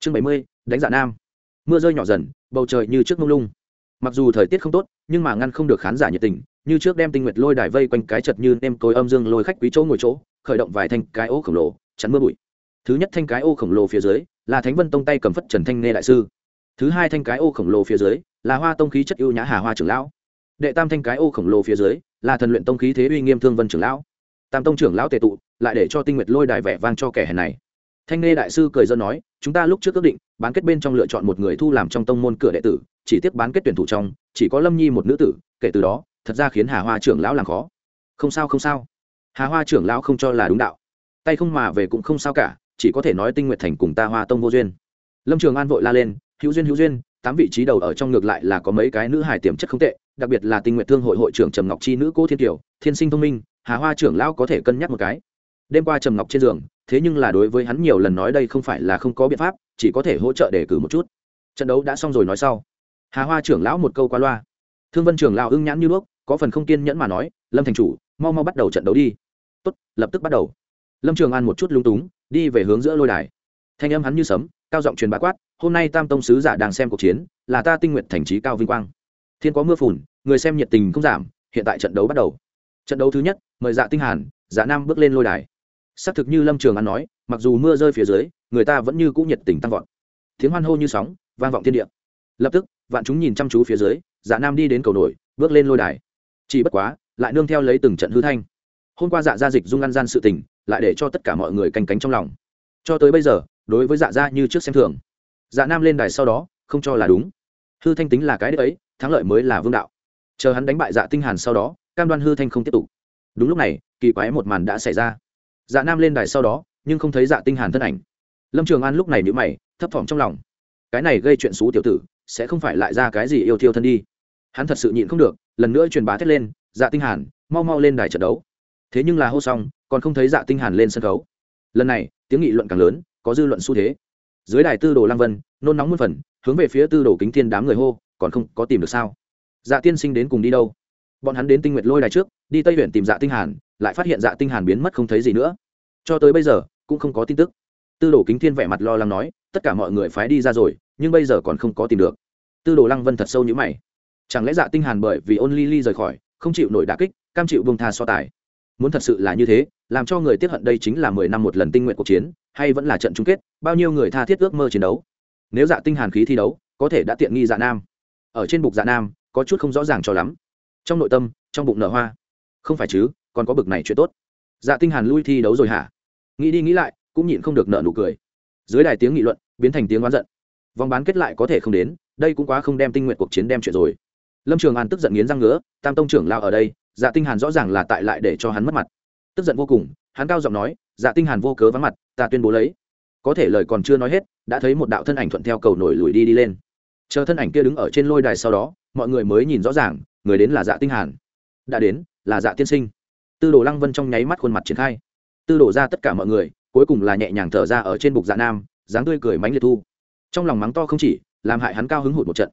Chương bảy mươi, đánh dạ nam. Mưa rơi nhỏ dần, bầu trời như trước mông lung. Mặc dù thời tiết không tốt, nhưng mà ngăn không được khán giả nhiệt tình, như trước đem tinh nguyệt lôi đài vây quanh cái chật như nem cối âm dương lôi khách quý chỗ ngồi chỗ, khởi động vài thanh cái ô khổng lồ, chắn mưa bụi. Thứ nhất thanh cái ô khổng lồ phía dưới là thánh vân tông tay cầm phất trần thanh nê đại sư. Thứ hai thanh cái ô khổng lồ phía dưới là hoa tông khí chất ưu nhã hà hoa trưởng lão đệ tam thanh cái ô khổng lồ phía dưới, là thần luyện tông khí thế uy nghiêm thương vân trưởng lão. Tam tông trưởng lão tề tụ, lại để cho tinh nguyệt lôi đài vẻ vang cho kẻ hèn này. Thanh nê đại sư cười dân nói, chúng ta lúc trước ước định, bán kết bên trong lựa chọn một người thu làm trong tông môn cửa đệ tử, chỉ tiếp bán kết tuyển thủ trong, chỉ có lâm nhi một nữ tử, kể từ đó, thật ra khiến hà hoa trưởng lão làm khó. Không sao không sao. Hà hoa trưởng lão không cho là đúng đạo. Tay không mà về cũng không sao cả, chỉ có thể nói tinh nguyệt thành cùng ta hoa tông vô duyên. Lâm trường an vội la lên, hữu duyên hữu duyên, tám vị trí đầu ở trong ngược lại là có mấy cái nữ hài tiềm chất không tệ đặc biệt là tinh nguyện thương hội hội trưởng trầm ngọc chi nữ cô thiên tiểu thiên sinh thông minh, hà hoa trưởng lão có thể cân nhắc một cái. Đêm qua trầm ngọc trên giường, thế nhưng là đối với hắn nhiều lần nói đây không phải là không có biện pháp, chỉ có thể hỗ trợ để cử một chút. Trận đấu đã xong rồi nói sau. Hà hoa trưởng lão một câu qua loa. Thương vân trưởng lão ưng nhãn như đuốc, có phần không kiên nhẫn mà nói, lâm thành chủ, mau mau bắt đầu trận đấu đi. Tốt, lập tức bắt đầu. Lâm trường an một chút lung túng, đi về hướng giữa lôi đài. Thanh âm hắn như sấm, cao giọng truyền bá quát, hôm nay tam tông sứ giả đang xem cuộc chiến, là ta tinh nguyện thành trí cao vinh quang. Thiên có mưa phùn người xem nhiệt tình không giảm, hiện tại trận đấu bắt đầu. Trận đấu thứ nhất, mời dạ tinh hàn dạ nam bước lên lôi đài. Xác thực như lâm trường an nói, mặc dù mưa rơi phía dưới, người ta vẫn như cũ nhiệt tình tăng vọt. Tiếng hoan hô như sóng, vang vọng thiên địa. Lập tức, vạn chúng nhìn chăm chú phía dưới dạ nam đi đến cầu nổi, bước lên lôi đài. Chỉ bất quá, lại nương theo lấy từng trận hư thanh. Hôm qua dạ gia dịch dung ăn gian sự tình, lại để cho tất cả mọi người canh cánh trong lòng. Cho tới bây giờ, đối với dạ gia như trước xem thường. Dạ nam lên đài sau đó, không cho là đúng. Hư thanh tính là cái đấy ấy thắng lợi mới là vương đạo chờ hắn đánh bại dạ tinh hàn sau đó, cam đoan hư thanh không tiếp tục. Đúng lúc này, kỳ quái một màn đã xảy ra. Dạ nam lên đài sau đó, nhưng không thấy dạ tinh hàn thân ảnh. Lâm trường an lúc này nhíu mày, thấp thỏm trong lòng. Cái này gây chuyện xú tiểu tử, sẽ không phải lại ra cái gì yêu thiêu thân đi. Hắn thật sự nhịn không được, lần nữa truyền bá thét lên dạ tinh hàn, mau mau lên đài trận đấu. Thế nhưng là hô xong, còn không thấy dạ tinh hàn lên sân khấu. Lần này, tiếng nghị luận càng lớn, có dư luận xu thế. Dưới đài tư đồ lang vân, nôn nóng muôn phần, hướng về phía tư đồ kính thiên đám người hô, còn không có tìm được sao? Dạ tiên sinh đến cùng đi đâu? Bọn hắn đến tinh nguyệt lôi đài trước, đi tây huyện tìm dạ tinh hàn, lại phát hiện dạ tinh hàn biến mất không thấy gì nữa. Cho tới bây giờ, cũng không có tin tức. Tư đồ kính thiên vẻ mặt lo lắng nói, tất cả mọi người phái đi ra rồi, nhưng bây giờ còn không có tìm được. Tư đồ lăng vân thật sâu như mày. Chẳng lẽ dạ tinh hàn bởi vì ôn ly ly rời khỏi, không chịu nổi đả kích, cam chịu buông tha so tài? Muốn thật sự là như thế, làm cho người tiếc hận đây chính là mười năm một lần tinh nguyện cuộc chiến, hay vẫn là trận chung kết, bao nhiêu người tha thiết ước mơ chiến đấu? Nếu dạ tinh hàn khí thi đấu, có thể đã tiện nghi dạ nam. Ở trên bục dạ nam có chút không rõ ràng cho lắm. Trong nội tâm, trong bụng nở hoa. Không phải chứ, còn có bực này chuyện tốt. Dạ tinh hàn lui thi đấu rồi hả? Nghĩ đi nghĩ lại, cũng nhịn không được nở nụ cười. Dưới đài tiếng nghị luận, biến thành tiếng oán giận. Vòng bán kết lại có thể không đến, đây cũng quá không đem tinh nguyện cuộc chiến đem chuyện rồi. Lâm trường an tức giận nghiến răng ngứa, tam tông trưởng lao ở đây dạ tinh hàn rõ ràng là tại lại để cho hắn mất mặt. Tức giận vô cùng, hắn cao giọng nói dạ tinh hàn vô cớ vắng mặt, ta tuyên bố lấy. Có thể lời còn chưa nói hết, đã thấy một đạo thân ảnh thuận theo cầu nổi lùi đi đi lên. Chờ thân ảnh kia đứng ở trên lôi đài sau đó mọi người mới nhìn rõ ràng, người đến là dạ tinh hàn. Đã đến, là dạ tiên sinh. Tư đồ lăng vân trong nháy mắt khuôn mặt triển khai. Tư đồ ra tất cả mọi người, cuối cùng là nhẹ nhàng thở ra ở trên bục dạ nam, dáng tươi cười mánh liệt thu. Trong lòng mắng to không chỉ, làm hại hắn cao hứng hụt một trận.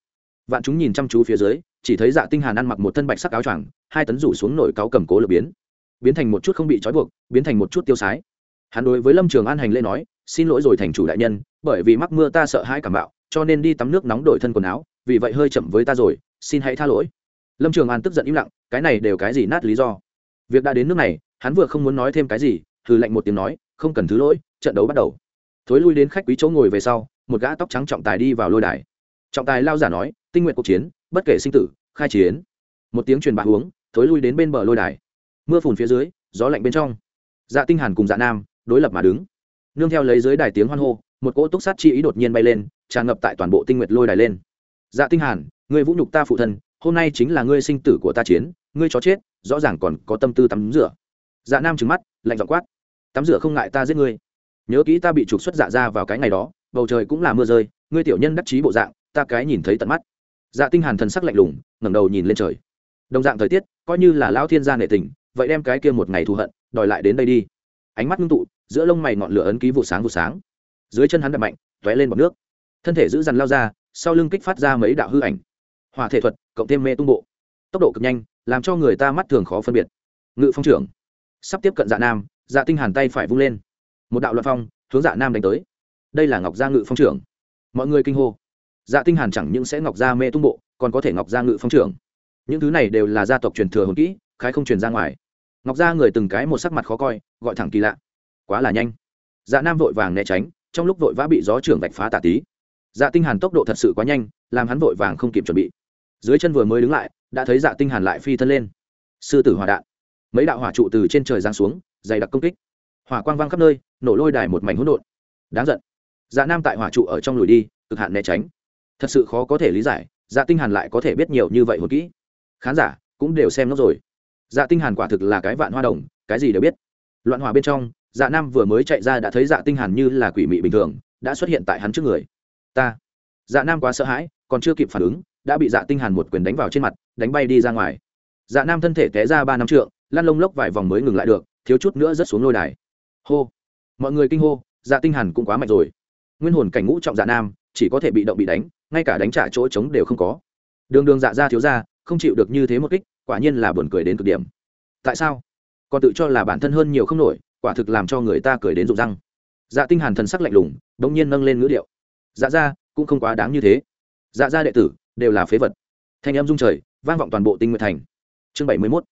Vạn chúng nhìn chăm chú phía dưới, chỉ thấy dạ tinh hàn ăn mặc một thân bạch sắc áo choàng, hai tấn rủ xuống nổi cáo cầm cố lực biến. Biến thành một chút không bị trói buộc, biến thành một chút tiêu sái. Hắn đối với lâm trường an hành lễ nói, xin lỗi rồi thành chủ đại nhân, bởi vì mắc mưa ta sợ hãi cảm bạo, cho nên đi tắm nước nóng đổi thân quần áo, vì vậy hơi chậm với ta rồi xin hãy tha lỗi. Lâm trường an tức giận im lặng, cái này đều cái gì nát lý do? Việc đã đến nước này, hắn vừa không muốn nói thêm cái gì thử lệnh một tiếng nói, không cần thứ lỗi, trận đấu bắt đầu. Thối lui đến khách quý chỗ ngồi về sau, một gã tóc trắng trọng tài đi vào lôi đài. Trọng tài lao giả nói, tinh nguyện cuộc chiến, bất kể sinh tử, khai chiến. Một tiếng truyền bạc uống, thối lui đến bên bờ lôi đài. Mưa phùn phía dưới, gió lạnh bên trong. Dạ tinh hàn cùng dạ nam, đối lập mà đứng. Nương theo lấy dưới đài tiếng hoan hô, một cỗ túc sát chi ý đột nhiên bay lên, tràn ngập tại toàn bộ tinh nguyệt lôi đài lên. Dạ tinh hàn ngươi vũ nhục ta phụ thân, hôm nay chính là ngươi sinh tử của ta chiến, ngươi chó chết, rõ ràng còn có tâm tư tắm rửa. Dạ nam trừng mắt, lạnh giọng quát. Tắm rửa không ngại ta giết ngươi. Nhớ kỹ ta bị trục xuất dạ ra vào cái ngày đó, bầu trời cũng là mưa rơi, ngươi tiểu nhân đắc chí bộ dạng, ta cái nhìn thấy tận mắt. Dạ tinh hàn thần sắc lạnh lùng, ngẩng đầu nhìn lên trời. Đồng dạng thời tiết, coi như là lão thiên gia nệ tình, vậy đem cái kia một ngày thù hận, đòi lại đến đây đi. Ánh mắt ngưng tụ, giữa lông mày ngọn lửa ấn ký vụ sáng vụ sáng. Dưới chân hắn đập mạnh, tóe lên bọt nước. Thân thể giữ dằn lao ra, sau lưng kích phát ra mấy đạo hư ảnh hỏa thể thuật, cộng thêm mê tung bộ. Tốc độ cực nhanh, làm cho người ta mắt thường khó phân biệt. Ngự phong trưởng. Sắp tiếp cận dạ nam dạ tinh hàn tay phải vung lên. Một đạo luận phong, hướng dạ nam đánh tới. Đây là ngọc gia ngự phong trưởng. Mọi người kinh hô. Dạ tinh hàn chẳng những sẽ ngọc gia mê tung bộ, còn có thể ngọc gia ngự phong trưởng. Những thứ này đều là gia tộc truyền thừa hồn kỹ, khái không truyền ra ngoài. Ngọc gia người từng cái một sắc mặt khó coi, gọi thẳng kỳ lạ. Quá là nhanh. Dạ nam vội vàng né tránh, trong lúc vội vã bị gió trưởng vạch phá tạ tí. Dạ tinh hàn tốc độ thật sự quá nhanh, làm hắn vội vàng không kịp chuẩn bị dưới chân vừa mới đứng lại, đã thấy dạ tinh hàn lại phi thân lên. Sư tử hỏa đạn. Mấy đạo hỏa trụ từ trên trời giáng xuống, dày đặc công kích. Hỏa quang vang khắp nơi, nổ lôi đài một mảnh hỗn độn. Đáng giận. Dạ nam tại hỏa trụ ở trong lùi đi, cực hạn né tránh. Thật sự khó có thể lý giải dạ tinh hàn lại có thể biết nhiều như vậy hồn kỹ. Khán giả cũng đều xem nó rồi. Dạ tinh hàn quả thực là cái vạn hoa đồng, cái gì đều biết. Loạn hỏa bên trong dạ nam vừa mới chạy ra đã thấy dạ tinh hàn như là quỷ mị bình thường, đã xuất hiện tại hắn trước người. Ta. Dạ nam quá sợ hãi, còn chưa kịp phản ứng đã bị dạ tinh hàn một quyền đánh vào trên mặt, đánh bay đi ra ngoài. Dạ nam thân thể té ra ba năm trượng, lăn lông lốc vài vòng mới ngừng lại được, thiếu chút nữa rớt xuống lôi đài. Hô! Mọi người kinh hô dạ tinh hàn cũng quá mạnh rồi. Nguyên hồn cảnh ngũ trọng dạ nam, chỉ có thể bị động bị đánh, ngay cả đánh trả chỗ trống đều không có. Đường đường dạ ra thiếu ra, không chịu được như thế một kích, quả nhiên là buồn cười đến cực điểm. Tại sao? Còn tự cho là bản thân hơn nhiều không nổi, quả thực làm cho người ta cười đến rụng răng. Dạ tinh hàn thần sắc lạnh lùng đống nhiên nâng lên ngữ điệu. Dạ ra, cũng không quá đáng như thế. Dạ ra đệ tử đều là phế vật. Thanh em dung trời, vang vọng toàn bộ tinh nguyện thành. Chương bảy mươi mốt,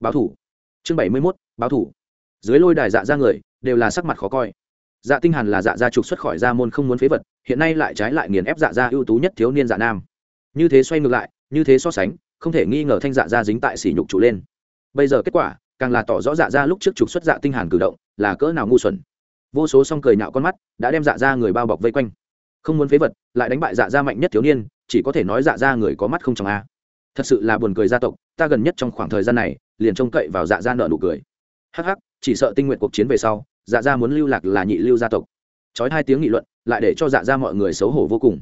báo thủ. Chương bảy mươi mốt, báo thủ. Dưới lôi đài dạ ra người, đều là sắc mặt khó coi. Dạ tinh hàn là dạ gia trục xuất khỏi gia môn không muốn phế vật, hiện nay lại trái lại nghiền ép dạ gia ưu tú nhất thiếu niên dạ nam. Như thế xoay ngược lại, như thế so sánh, không thể nghi ngờ thanh dạ gia dính tại sỉ nhục trụ lên. Bây giờ kết quả, càng là tỏ rõ dạ gia lúc trước trục xuất dạ tinh hàn cử động, là cỡ nào ngu xuẩn. Vô số song cười nhạo con mắt, đã đem dạ gia người bao bọc vây quanh. Không muốn phế vật, lại đánh bại dạ gia mạnh nhất thiếu niên chỉ có thể nói dạ gia người có mắt không trong a. Thật sự là buồn cười gia tộc, ta gần nhất trong khoảng thời gian này, liền trông cậy vào dạ gia nợ nụ cười. Hắc hắc, chỉ sợ tinh nguyện cuộc chiến về sau dạ gia muốn lưu lạc là nhị lưu gia tộc. Trói hai tiếng nghị luận, lại để cho dạ gia mọi người xấu hổ vô cùng.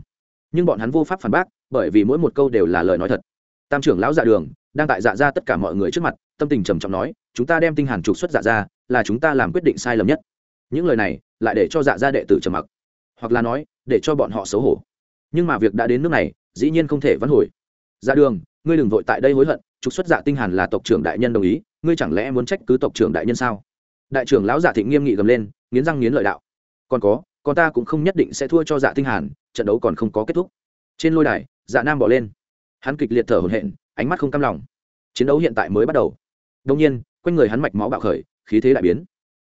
Nhưng bọn hắn vô pháp phản bác, bởi vì mỗi một câu đều là lời nói thật. Tam trưởng lão dạ đường, đang tại dạ gia tất cả mọi người trước mặt, tâm tình trầm trọng nói, chúng ta đem tinh hàn trục xuất dạ gia là chúng ta làm quyết định sai lầm nhất. Những lời này, lại để cho dạ gia đệ tử trầm mặc. Hoặc là nói, để cho bọn họ xấu hổ nhưng mà việc đã đến nước này, dĩ nhiên không thể vãn hồi. Ra đường, ngươi đừng vội tại đây hối hận, trục xuất dạ tinh hàn là tộc trưởng đại nhân đồng ý, ngươi chẳng lẽ muốn trách cứ tộc trưởng đại nhân sao? Đại trưởng lão dạ thịnh nghiêm nghị gầm lên, nghiến răng nghiến lợi đạo. Còn có, con ta cũng không nhất định sẽ thua cho dạ tinh hàn, trận đấu còn không có kết thúc. Trên lôi đài dạ nam bỏ lên. Hắn kịch liệt thở hổn hển, ánh mắt không cam lòng. Chiến đấu hiện tại mới bắt đầu. Đương nhiên, quanh người hắn mạch máu bạo khởi, khí thế đại biến.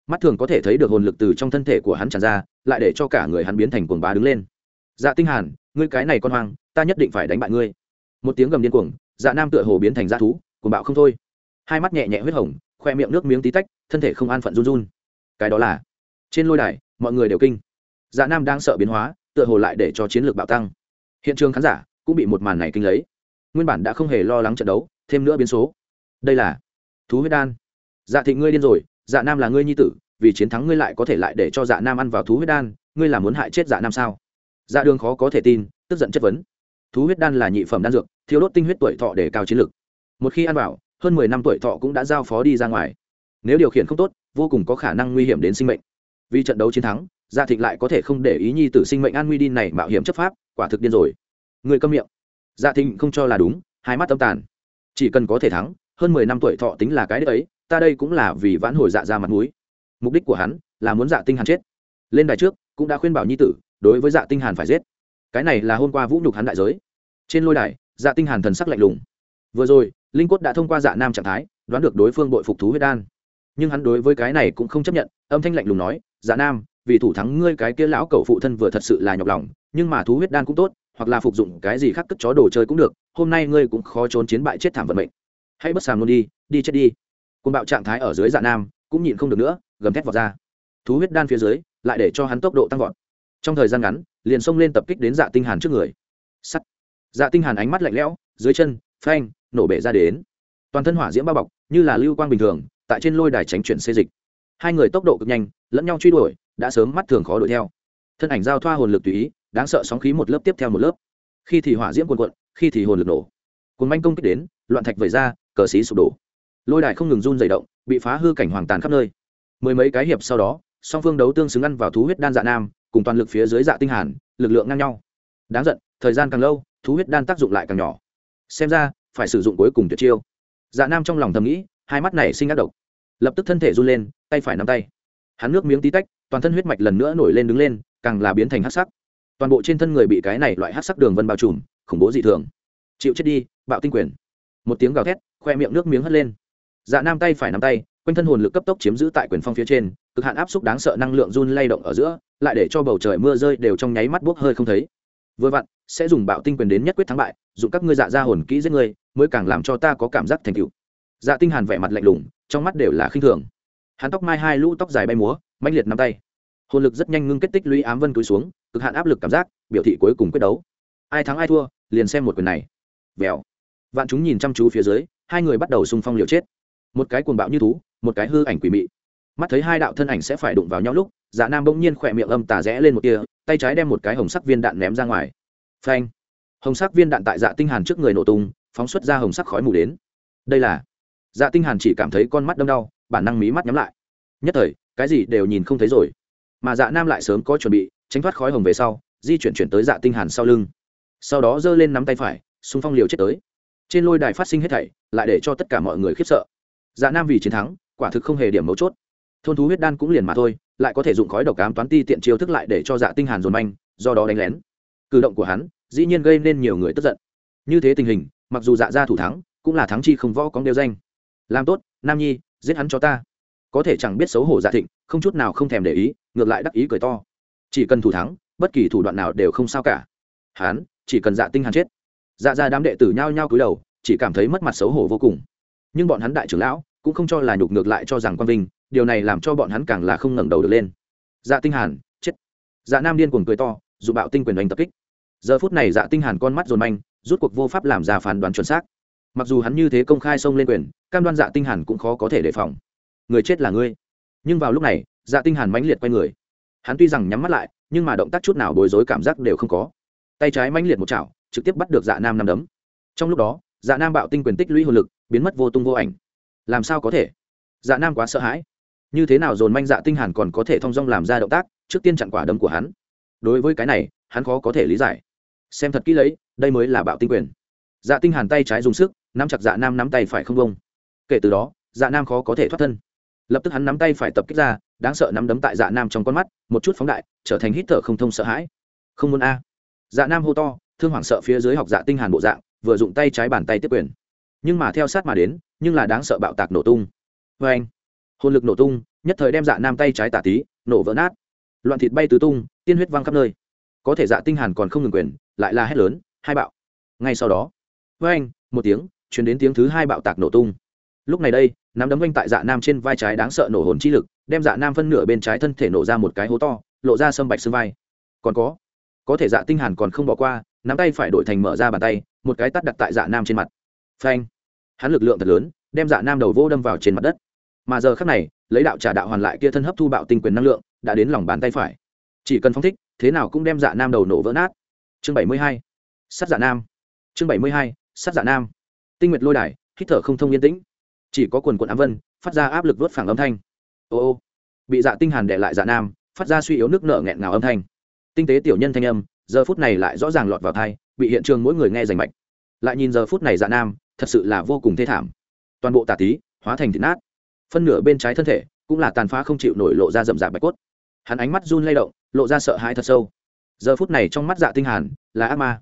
Mắt thường có thể thấy được hồn lực từ trong thân thể của hắn tràn ra, lại để cho cả người hắn biến thành cuồng bá đứng lên. Dạ tinh hàn ngươi cái này con hoang, ta nhất định phải đánh bại ngươi. Một tiếng gầm điên cuồng dạ nam tựa hồ biến thành dã thú, cuồng bạo không thôi. Hai mắt nhẹ nhẹ huyết hồng, khoe miệng nước miếng tí tách, thân thể không an phận run run. Cái đó là, trên lôi đài, mọi người đều kinh. Dạ nam đang sợ biến hóa, tựa hồ lại để cho chiến lược bạo tăng. Hiện trường khán giả cũng bị một màn này kinh lấy. Nguyên bản đã không hề lo lắng trận đấu, thêm nữa biến số. Đây là thú huyết đan. Dạ thị ngươi điên rồi dạ nam là ngươi nhi tử, vì chiến thắng ngươi lại có thể lại để cho dạ nam ăn vào thú huyết đan, ngươi là muốn hại chết dạ nam sao? Dạ đường khó có thể tin, tức giận chất vấn. Thú huyết đan là nhị phẩm đan dược thiếu đốt tinh huyết tuổi thọ để cao chiến lực. Một khi ăn vào, hơn mười năm tuổi thọ cũng đã giao phó đi ra ngoài. Nếu điều khiển không tốt, vô cùng có khả năng nguy hiểm đến sinh mệnh. Vì trận đấu chiến thắng gia thịnh lại có thể không để ý nhi tử sinh mệnh an nguy đi này mạo hiểm chấp pháp, quả thực điên rồi. Người câm miệng. Gia thịnh không cho là đúng, hai mắt tâm tàn. Chỉ cần có thể thắng, hơn mười năm tuổi thọ tính là cái đấy ta đây cũng là vì vãn hồi dạ ra mặt mũi. Mục đích của hắn là muốn dạ tinh hắn chết. Lên đài trước, cũng đã khuyên bảo nhi tử đối với dạ tinh hàn phải giết. Cái này là hôm qua vũ nhục hắn đại giới. Trên lôi đài dạ tinh hàn thần sắc lạnh lùng. Vừa rồi, linh cốt đã thông qua dạ nam trạng thái, đoán được đối phương bội phục thú huyết đan. Nhưng hắn đối với cái này cũng không chấp nhận, âm thanh lạnh lùng nói dạ nam, vì thủ thắng ngươi cái kia lão cầu phụ thân vừa thật sự là nhọc lòng, nhưng mà thú huyết đan cũng tốt, hoặc là phục dụng cái gì khác cất chó đồ chơi cũng được, hôm nay ngươi cũng khó trốn chiến bại chết thảm vận mệnh. Hãy bất sàm luôn đi đi chết đi. Côn bạo trạng thái ở dưới dạ nam, cũng nhịn không được nữa, gầm thét vọt ra. Thú huyết đan phía dưới, lại để cho hắn tốc độ tăng vọt trong thời gian ngắn, liền xông lên tập kích đến dạ tinh hàn trước người. Sắt. Dạ tinh hàn ánh mắt lạnh lẽo, dưới chân, phanh, nổ bể ra đến. Toàn thân hỏa diễm bao bọc, như là lưu quang bình thường, tại trên lôi đài tránh chuyển xê dịch. Hai người tốc độ cực nhanh, lẫn nhau truy đuổi, đã sớm mắt thường khó đuổi theo. Thân ảnh giao thoa hồn lực tùy ý, đáng sợ sóng khí một lớp tiếp theo một lớp. Khi thì hỏa diễm cuồn cuộn, khi thì hồn lực nổ. Cuồn manh công kích đến, loạn thạch vẩy ra, cờ xí sụp đổ. Lôi đài không ngừng run dày động, bị phá hư cảnh hoàng tàn khắp nơi. Mười mấy cái hiệp sau đó, song phương đấu tương xứng ăn vào thú huyết đan dạ nam cùng toàn lực phía dưới dạ tinh hàn, lực lượng ngang nhau. Đáng giận, thời gian càng lâu, thú huyết đan tác dụng lại càng nhỏ. Xem ra, phải sử dụng cuối cùng tuyệt chiêu. Dạ nam trong lòng thầm nghĩ, hai mắt này sinh ác độc. Lập tức thân thể run lên, tay phải nắm tay. Hắn nước miếng tí tách, toàn thân huyết mạch lần nữa nổi lên đứng lên, càng là biến thành hắc sắc. Toàn bộ trên thân người bị cái này loại hắc sắc đường vân bao trùm, khủng bố dị thường. Chịu chết đi, bạo tinh quyền. Một tiếng gào thét, khoe miệng nước miếng hất lên. Dạ nam tay phải nắm tay, quanh thân hồn lực cấp tốc chiếm giữ tại quyền phong phía trên, cực hạn áp xúc đáng sợ năng lượng run lay động ở giữa lại để cho bầu trời mưa rơi đều trong nháy mắt buốc hơi không thấy. Vừa vặn, sẽ dùng bạo tinh quyền đến nhất quyết thắng bại, dùng các ngươi dạ ra hồn kỹ giết ngươi, mới càng làm cho ta có cảm giác thành tựu. Dạ tinh hàn vẻ mặt lạnh lùng, trong mắt đều là khinh thường. Hắn tóc mai hai lũ tóc dài bay múa, mãnh liệt nắm tay. Hồn lực rất nhanh ngưng kết tích lũy ám vân túi xuống, cực hạn áp lực cảm giác, biểu thị cuối cùng quyết đấu. Ai thắng ai thua, liền xem một quyền này. Vèo. Vạn chúng nhìn chăm chú phía dưới, hai người bắt đầu xung phong liều chết. Một cái cuồng bạo như thú, một cái hư ảnh quỷ mị. Mắt thấy hai đạo thân ảnh sẽ phải đụng vào nhau lúc dạ nam bỗng nhiên khỏe miệng âm tà rẽ lên một tia, tay trái đem một cái hồng sắc viên đạn ném ra ngoài. Phanh! Hồng sắc viên đạn tại dạ tinh hàn trước người nổ tung, phóng xuất ra hồng sắc khói mù đến. Đây là? Dạ tinh hàn chỉ cảm thấy con mắt đâm đau, bản năng mí mắt nhắm lại. Nhất thời, cái gì đều nhìn không thấy rồi. Mà dạ nam lại sớm có chuẩn bị, tránh thoát khói hồng về sau, di chuyển chuyển tới dạ tinh hàn sau lưng. Sau đó giơ lên nắm tay phải, xung phong liều chết tới. Trên lôi đài phát sinh hết thảy, lại để cho tất cả mọi người khiếp sợ. Dạ nam vì chiến thắng, quả thực không hề điểm mấu chốt thôn thú huyết đan cũng liền mà thôi, lại có thể dụng khói độc cám toán ti tiện chiêu thức lại để cho dạ tinh hàn dồn manh, do đó đánh lén. Cử động của hắn, dĩ nhiên gây nên nhiều người tức giận. Như thế tình hình, mặc dù dạ gia thủ thắng, cũng là thắng chi không võ có đeo danh. Làm tốt, nam nhi, giết hắn cho ta. Có thể chẳng biết xấu hổ dạ thịnh, không chút nào không thèm để ý, ngược lại đắc ý cười to. Chỉ cần thủ thắng, bất kỳ thủ đoạn nào đều không sao cả. Hắn, chỉ cần dạ tinh hàn chết. Dạ ra đám đệ tử nhao nhao cúi đầu, chỉ cảm thấy mất mặt xấu hổ vô cùng. Nhưng bọn hắn đại trưởng lão, cũng không cho là nhục ngược lại cho rằng quan vinh điều này làm cho bọn hắn càng là không ngẩng đầu được lên. Dạ tinh hàn, chết. Dạ nam điên cuồng cười to dù bạo tinh quyền đánh tập kích. Giờ phút này dạ tinh hàn con mắt dồn manh, rút cuộc vô pháp làm ra phán đoán chuẩn xác. Mặc dù hắn như thế công khai xông lên quyền, cam đoan dạ tinh hàn cũng khó có thể đề phòng. Người chết là ngươi. Nhưng vào lúc này dạ tinh hàn mãnh liệt quay người. Hắn tuy rằng nhắm mắt lại, nhưng mà động tác chút nào bối rối cảm giác đều không có. Tay trái mãnh liệt một chảo, trực tiếp bắt được dạ nam nằm đấm. Trong lúc đó dạ nam bạo tinh quyền tích lũy hồn lực, biến mất vô tung vô ảnh. Làm sao có thể? Dạ nam quá sợ hãi như thế nào dồn manh dạ tinh hàn còn có thể thông dong làm ra động tác, trước tiên chặn quả đấm của hắn. Đối với cái này, hắn khó có thể lý giải. Xem thật kỹ lấy, đây mới là bạo tinh quyền. Dạ tinh hàn tay trái dùng sức, nắm chặt dạ nam nắm tay phải không bông kể từ đó dạ nam khó có thể thoát thân. Lập tức hắn nắm tay phải tập kích ra, đáng sợ nắm đấm tại dạ nam trong con mắt, một chút phóng đại, trở thành hít thở không thông sợ hãi. Không muốn a. Dạ nam hô to, thương hoảng sợ phía dưới học dạ tinh hàn bộ dạng, vừa dụng tay trái bàn tay tiếp quyền. Nhưng mà theo sát mà đến, nhưng là đáng sợ bạo tạc nổ tung. Vê anh hồn lực nổ tung, nhất thời đem dạ nam tay trái tả tí, nổ vỡ nát. Loạn thịt bay tứ tung, tiên huyết văng khắp nơi. Có thể dạ tinh hàn còn không ngừng quyền, lại là hét lớn, hai bạo! Ngay sau đó với anh một tiếng, truyền đến tiếng thứ hai bạo tạc nổ tung. Lúc này đây, nắm đấm anh tại dạ nam trên vai trái đáng sợ nổ hồn chi lực, đem dạ nam phân nửa bên trái thân thể nổ ra một cái hố to, lộ ra sâm bạch xương vai. Còn có có thể dạ tinh hàn còn không bỏ qua, nắm tay phải đổi thành mở ra bàn tay, một cái tát đặt tại dạ nam trên mặt. Phanh! Hắn lực lượng thật lớn, đem dạ nam đầu vô đâm vào trên mặt đất mà giờ khắc này, lấy đạo trả đạo hoàn lại kia thân hấp thu bạo tinh quyền năng lượng, đã đến lòng bàn tay phải. Chỉ cần phong thích, thế nào cũng đem dạ nam đầu nổ vỡ nát. Chương bảy mươi hai, sát dạ nam. Chương bảy mươi hai, sát dạ nam. Tinh nguyệt lôi đài, hít thở không thông yên tĩnh. Chỉ có quần quận ám vân, phát ra áp lực vớt phẳng âm thanh. Ô ô, bị dạ tinh hàn đệ lại dạ nam, phát ra suy yếu nước nở nghẹn ngào âm thanh. Tinh tế tiểu nhân thanh âm, giờ phút này lại rõ ràng lọt vào thai bị hiện trường mỗi người nghe rành mạch. Lại nhìn giờ phút này dạ nam, thật sự là vô cùng thê thảm. Toàn bộ tà tí hóa thành thịt nát phân nửa bên trái thân thể, cũng là tàn phá không chịu nổi lộ ra rậm rạp bạch cốt. Hắn ánh mắt run lay động, lộ ra sợ hãi thật sâu. Giờ phút này trong mắt dạ tinh hàn là ác ma.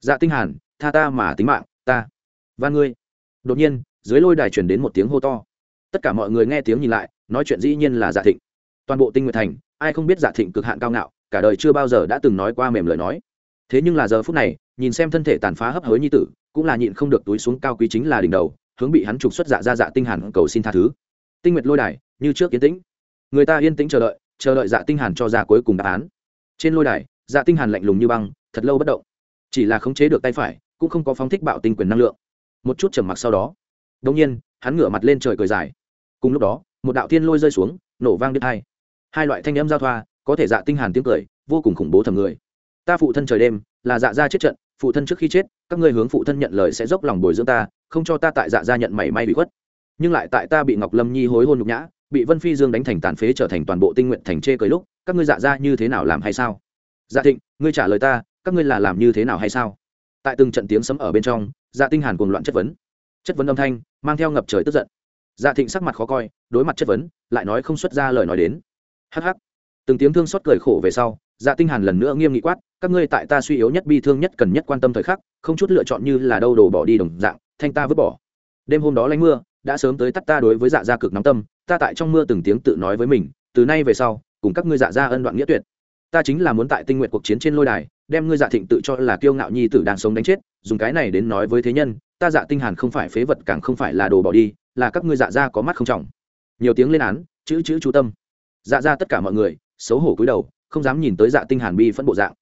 Dạ tinh hàn, tha ta mà tính mạng, ta, van ngươi. Đột nhiên, dưới lôi đài truyền đến một tiếng hô to. Tất cả mọi người nghe tiếng nhìn lại, nói chuyện dĩ nhiên là dạ thịnh. Toàn bộ tinh nguyệt thành, ai không biết dạ thịnh cực hạn cao ngạo, cả đời chưa bao giờ đã từng nói qua mềm lời nói. Thế nhưng là giờ phút này, nhìn xem thân thể tàn phá hấp hối như tử, cũng là nhịn không được túi xuống cao quý chính là đỉnh đầu, hướng bị hắn trục xuất dạ ra dạ tinh hàn cầu xin tha thứ tinh nguyệt lôi đài, như trước yên tĩnh. Người ta yên tĩnh chờ đợi chờ đợi dạ tinh hàn cho ra cuối cùng đáp án. Trên lôi đài dạ tinh hàn lạnh lùng như băng, thật lâu bất động. Chỉ là khống chế được tay phải, cũng không có phóng thích bạo tinh quyền năng lượng. Một chút trầm mặc sau đó, đột nhiên, hắn ngửa mặt lên trời cười dài. Cùng lúc đó, một đạo thiên lôi rơi xuống, nổ vang đứt hai. Hai loại thanh âm giao thoa, có thể dạ tinh hàn tiếng cười, vô cùng khủng bố thầm người. Ta phụ thân trời đêm, là dạ gia chết trận, phụ thân trước khi chết, các ngươi hướng phụ thân nhận lời sẽ dốc lòng bồi dưỡng ta, không cho ta tại dạ gia nhận mảy may bị khuất nhưng lại tại ta bị ngọc lâm nhi hối hôn nhục nhã, bị vân phi dương đánh thành tàn phế trở thành toàn bộ tinh nguyện thành chê cười lúc, các ngươi dạ ra như thế nào làm hay sao? Dạ thịnh, ngươi trả lời ta, các ngươi là làm như thế nào hay sao? Tại từng trận tiếng sấm ở bên trong dạ tinh hàn cuồng loạn chất vấn. Chất vấn âm thanh, mang theo ngập trời tức giận. Dạ thịnh sắc mặt khó coi, đối mặt chất vấn, lại nói không xuất ra lời nói đến. Hắc hắc. Từng tiếng thương xót cười khổ về sau dạ tinh hàn lần nữa nghiêm nghị quát, các ngươi tại ta suy yếu nhất bi thương nhất cần nhất quan tâm thời khắc, không chút lựa chọn như là đâu đồ bỏ đi đồng dạng, thanh ta vứt bỏ. Đêm hôm đó lánh mưa đã sớm tới tắt ta đối với dạ gia cực nóng tâm, ta tại trong mưa từng tiếng tự nói với mình, từ nay về sau, cùng các ngươi dạ gia ân đoạn nghĩa tuyệt. Ta chính là muốn tại tinh nguyện cuộc chiến trên lôi đài, đem ngươi dạ thịnh tự cho là kiêu ngạo nhi tử đang sống đánh chết, dùng cái này đến nói với thế nhân, ta dạ tinh hàn không phải phế vật càng không phải là đồ bỏ đi, là các ngươi dạ gia có mắt không trọng. Nhiều tiếng lên án, chữ chữ chú tâm. Dạ gia tất cả mọi người, xấu hổ cúi đầu, không dám nhìn tới dạ tinh hàn bi phẫn bộ dạng.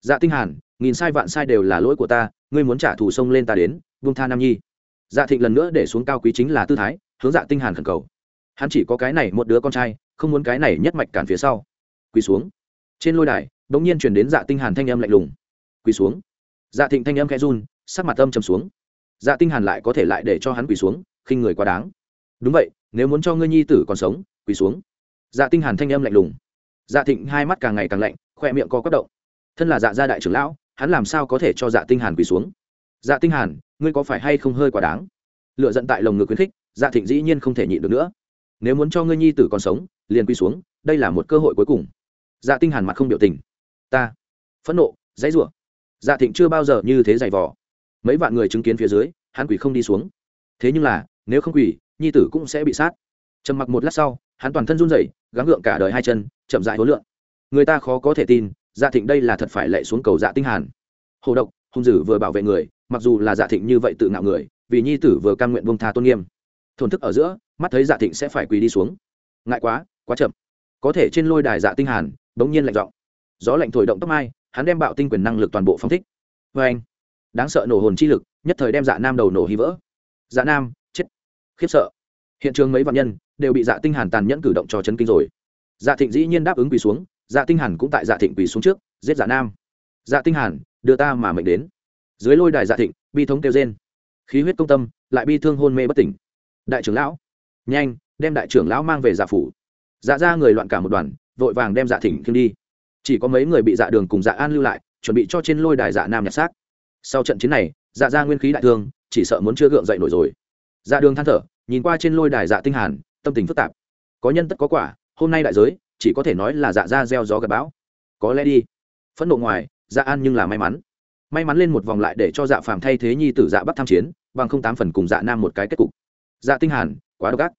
Dạ tinh hàn, nghìn sai vạn sai đều là lỗi của ta, ngươi muốn trả thù sông lên ta đến, buông tha nam nhi dạ thịnh lần nữa để xuống cao quý chính là tư thái, hướng dạ tinh hàn khẩn cầu. Hắn chỉ có cái này một đứa con trai, không muốn cái này nhất mạch cản phía sau. Quỳ xuống. Trên lôi đài đống nhiên truyền đến dạ tinh hàn thanh âm lạnh lùng. Quỳ xuống. Dạ thịnh thanh âm khẽ run, sắc mặt âm trầm xuống. Dạ tinh hàn lại có thể lại để cho hắn quỳ xuống, khinh người quá đáng. Đúng vậy, nếu muốn cho ngươi nhi tử còn sống, quỳ xuống. Dạ tinh hàn thanh âm lạnh lùng. Dạ thịnh hai mắt càng ngày càng lạnh khoe miệng co quắp động. Thân là dạ gia đại trưởng lão, hắn làm sao có thể cho dạ tinh hàn quỳ xuống? Dạ tinh hàn ngươi có phải hay không hơi quá đáng? Lựa giận tại lồng ngực khuyến khích dạ thịnh dĩ nhiên không thể nhịn được nữa. Nếu muốn cho ngươi nhi tử còn sống, liền quỳ xuống, đây là một cơ hội cuối cùng. Dạ tinh hàn mặt không biểu tình. Ta. Phẫn nộ, dãy rủa. Dạ thịnh chưa bao giờ như thế dày vò. Mấy vạn người chứng kiến phía dưới, hắn quỳ không đi xuống. Thế nhưng là, nếu không quỳ, nhi tử cũng sẽ bị sát. Trầm mặc một lát sau, hắn toàn thân run rẩy, gắng gượng cả đời hai chân, chậm dại hối lượng. Người ta khó có thể tin dạ thịnh đây là thật phải lệ xuống cầu dạ tinh hàn. Hồ độc hung dữ vừa bảo vệ người, mặc dù là dạ thịnh như vậy tự ngạo người, vì nhi tử vừa cam nguyện bông tha tôn nghiêm. Thổn thức ở giữa, mắt thấy dạ thịnh sẽ phải quỳ đi xuống. Ngại quá quá chậm. Có thể trên lôi đài dạ tinh hàn, bỗng nhiên lạnh giọng. Gió lạnh thổi động tóc mai, hắn đem bạo tinh quyền năng lực toàn bộ phong thích. Với anh. Đáng sợ nổ hồn chi lực, nhất thời đem dạ nam đầu nổ hí vỡ. Dạ nam, chết. Khiếp sợ. Hiện trường mấy vạn nhân đều bị dạ tinh hàn tàn nhẫn cử động cho chấn kinh rồi. Dạ thịnh dĩ nhiên đáp ứng quỳ xuống dạ tinh hàn cũng tại dạ thịnh quỳ xuống trước, giết dạ nam dạ tinh hàn, đưa ta mà mệnh đến. Dưới lôi đài dạ thịnh, bi thống kêu rên. Khí huyết công tâm, lại bi thương hôn mê bất tỉnh. Đại trưởng lão, nhanh, đem đại trưởng lão mang về dạ phủ. Dạ ra người loạn cả một đoàn, vội vàng đem dạ thịnh khiêng đi. Chỉ có mấy người bị dạ đường cùng dạ an lưu lại, chuẩn bị cho trên lôi đài dạ nam nhặt xác. Sau trận chiến này dạ ra nguyên khí đại thương, chỉ sợ muốn chưa gượng dậy nổi rồi. Dạ đường than thở, nhìn qua trên lôi đài dạ tinh hàn, tâm tình phức tạp. Có nhân tất có quả, hôm nay đại giới, chỉ có thể nói là dạ ra gieo gió gặp bão. Có lẽ đi. Phẫn nộ ngoài dạ an nhưng là may mắn. May mắn lên một vòng lại để cho dạ phàm thay thế nhi tử dạ bắt tham chiến, bằng không tám phần cùng dạ nam một cái kết cục. Dạ tinh hàn, quá độc ác.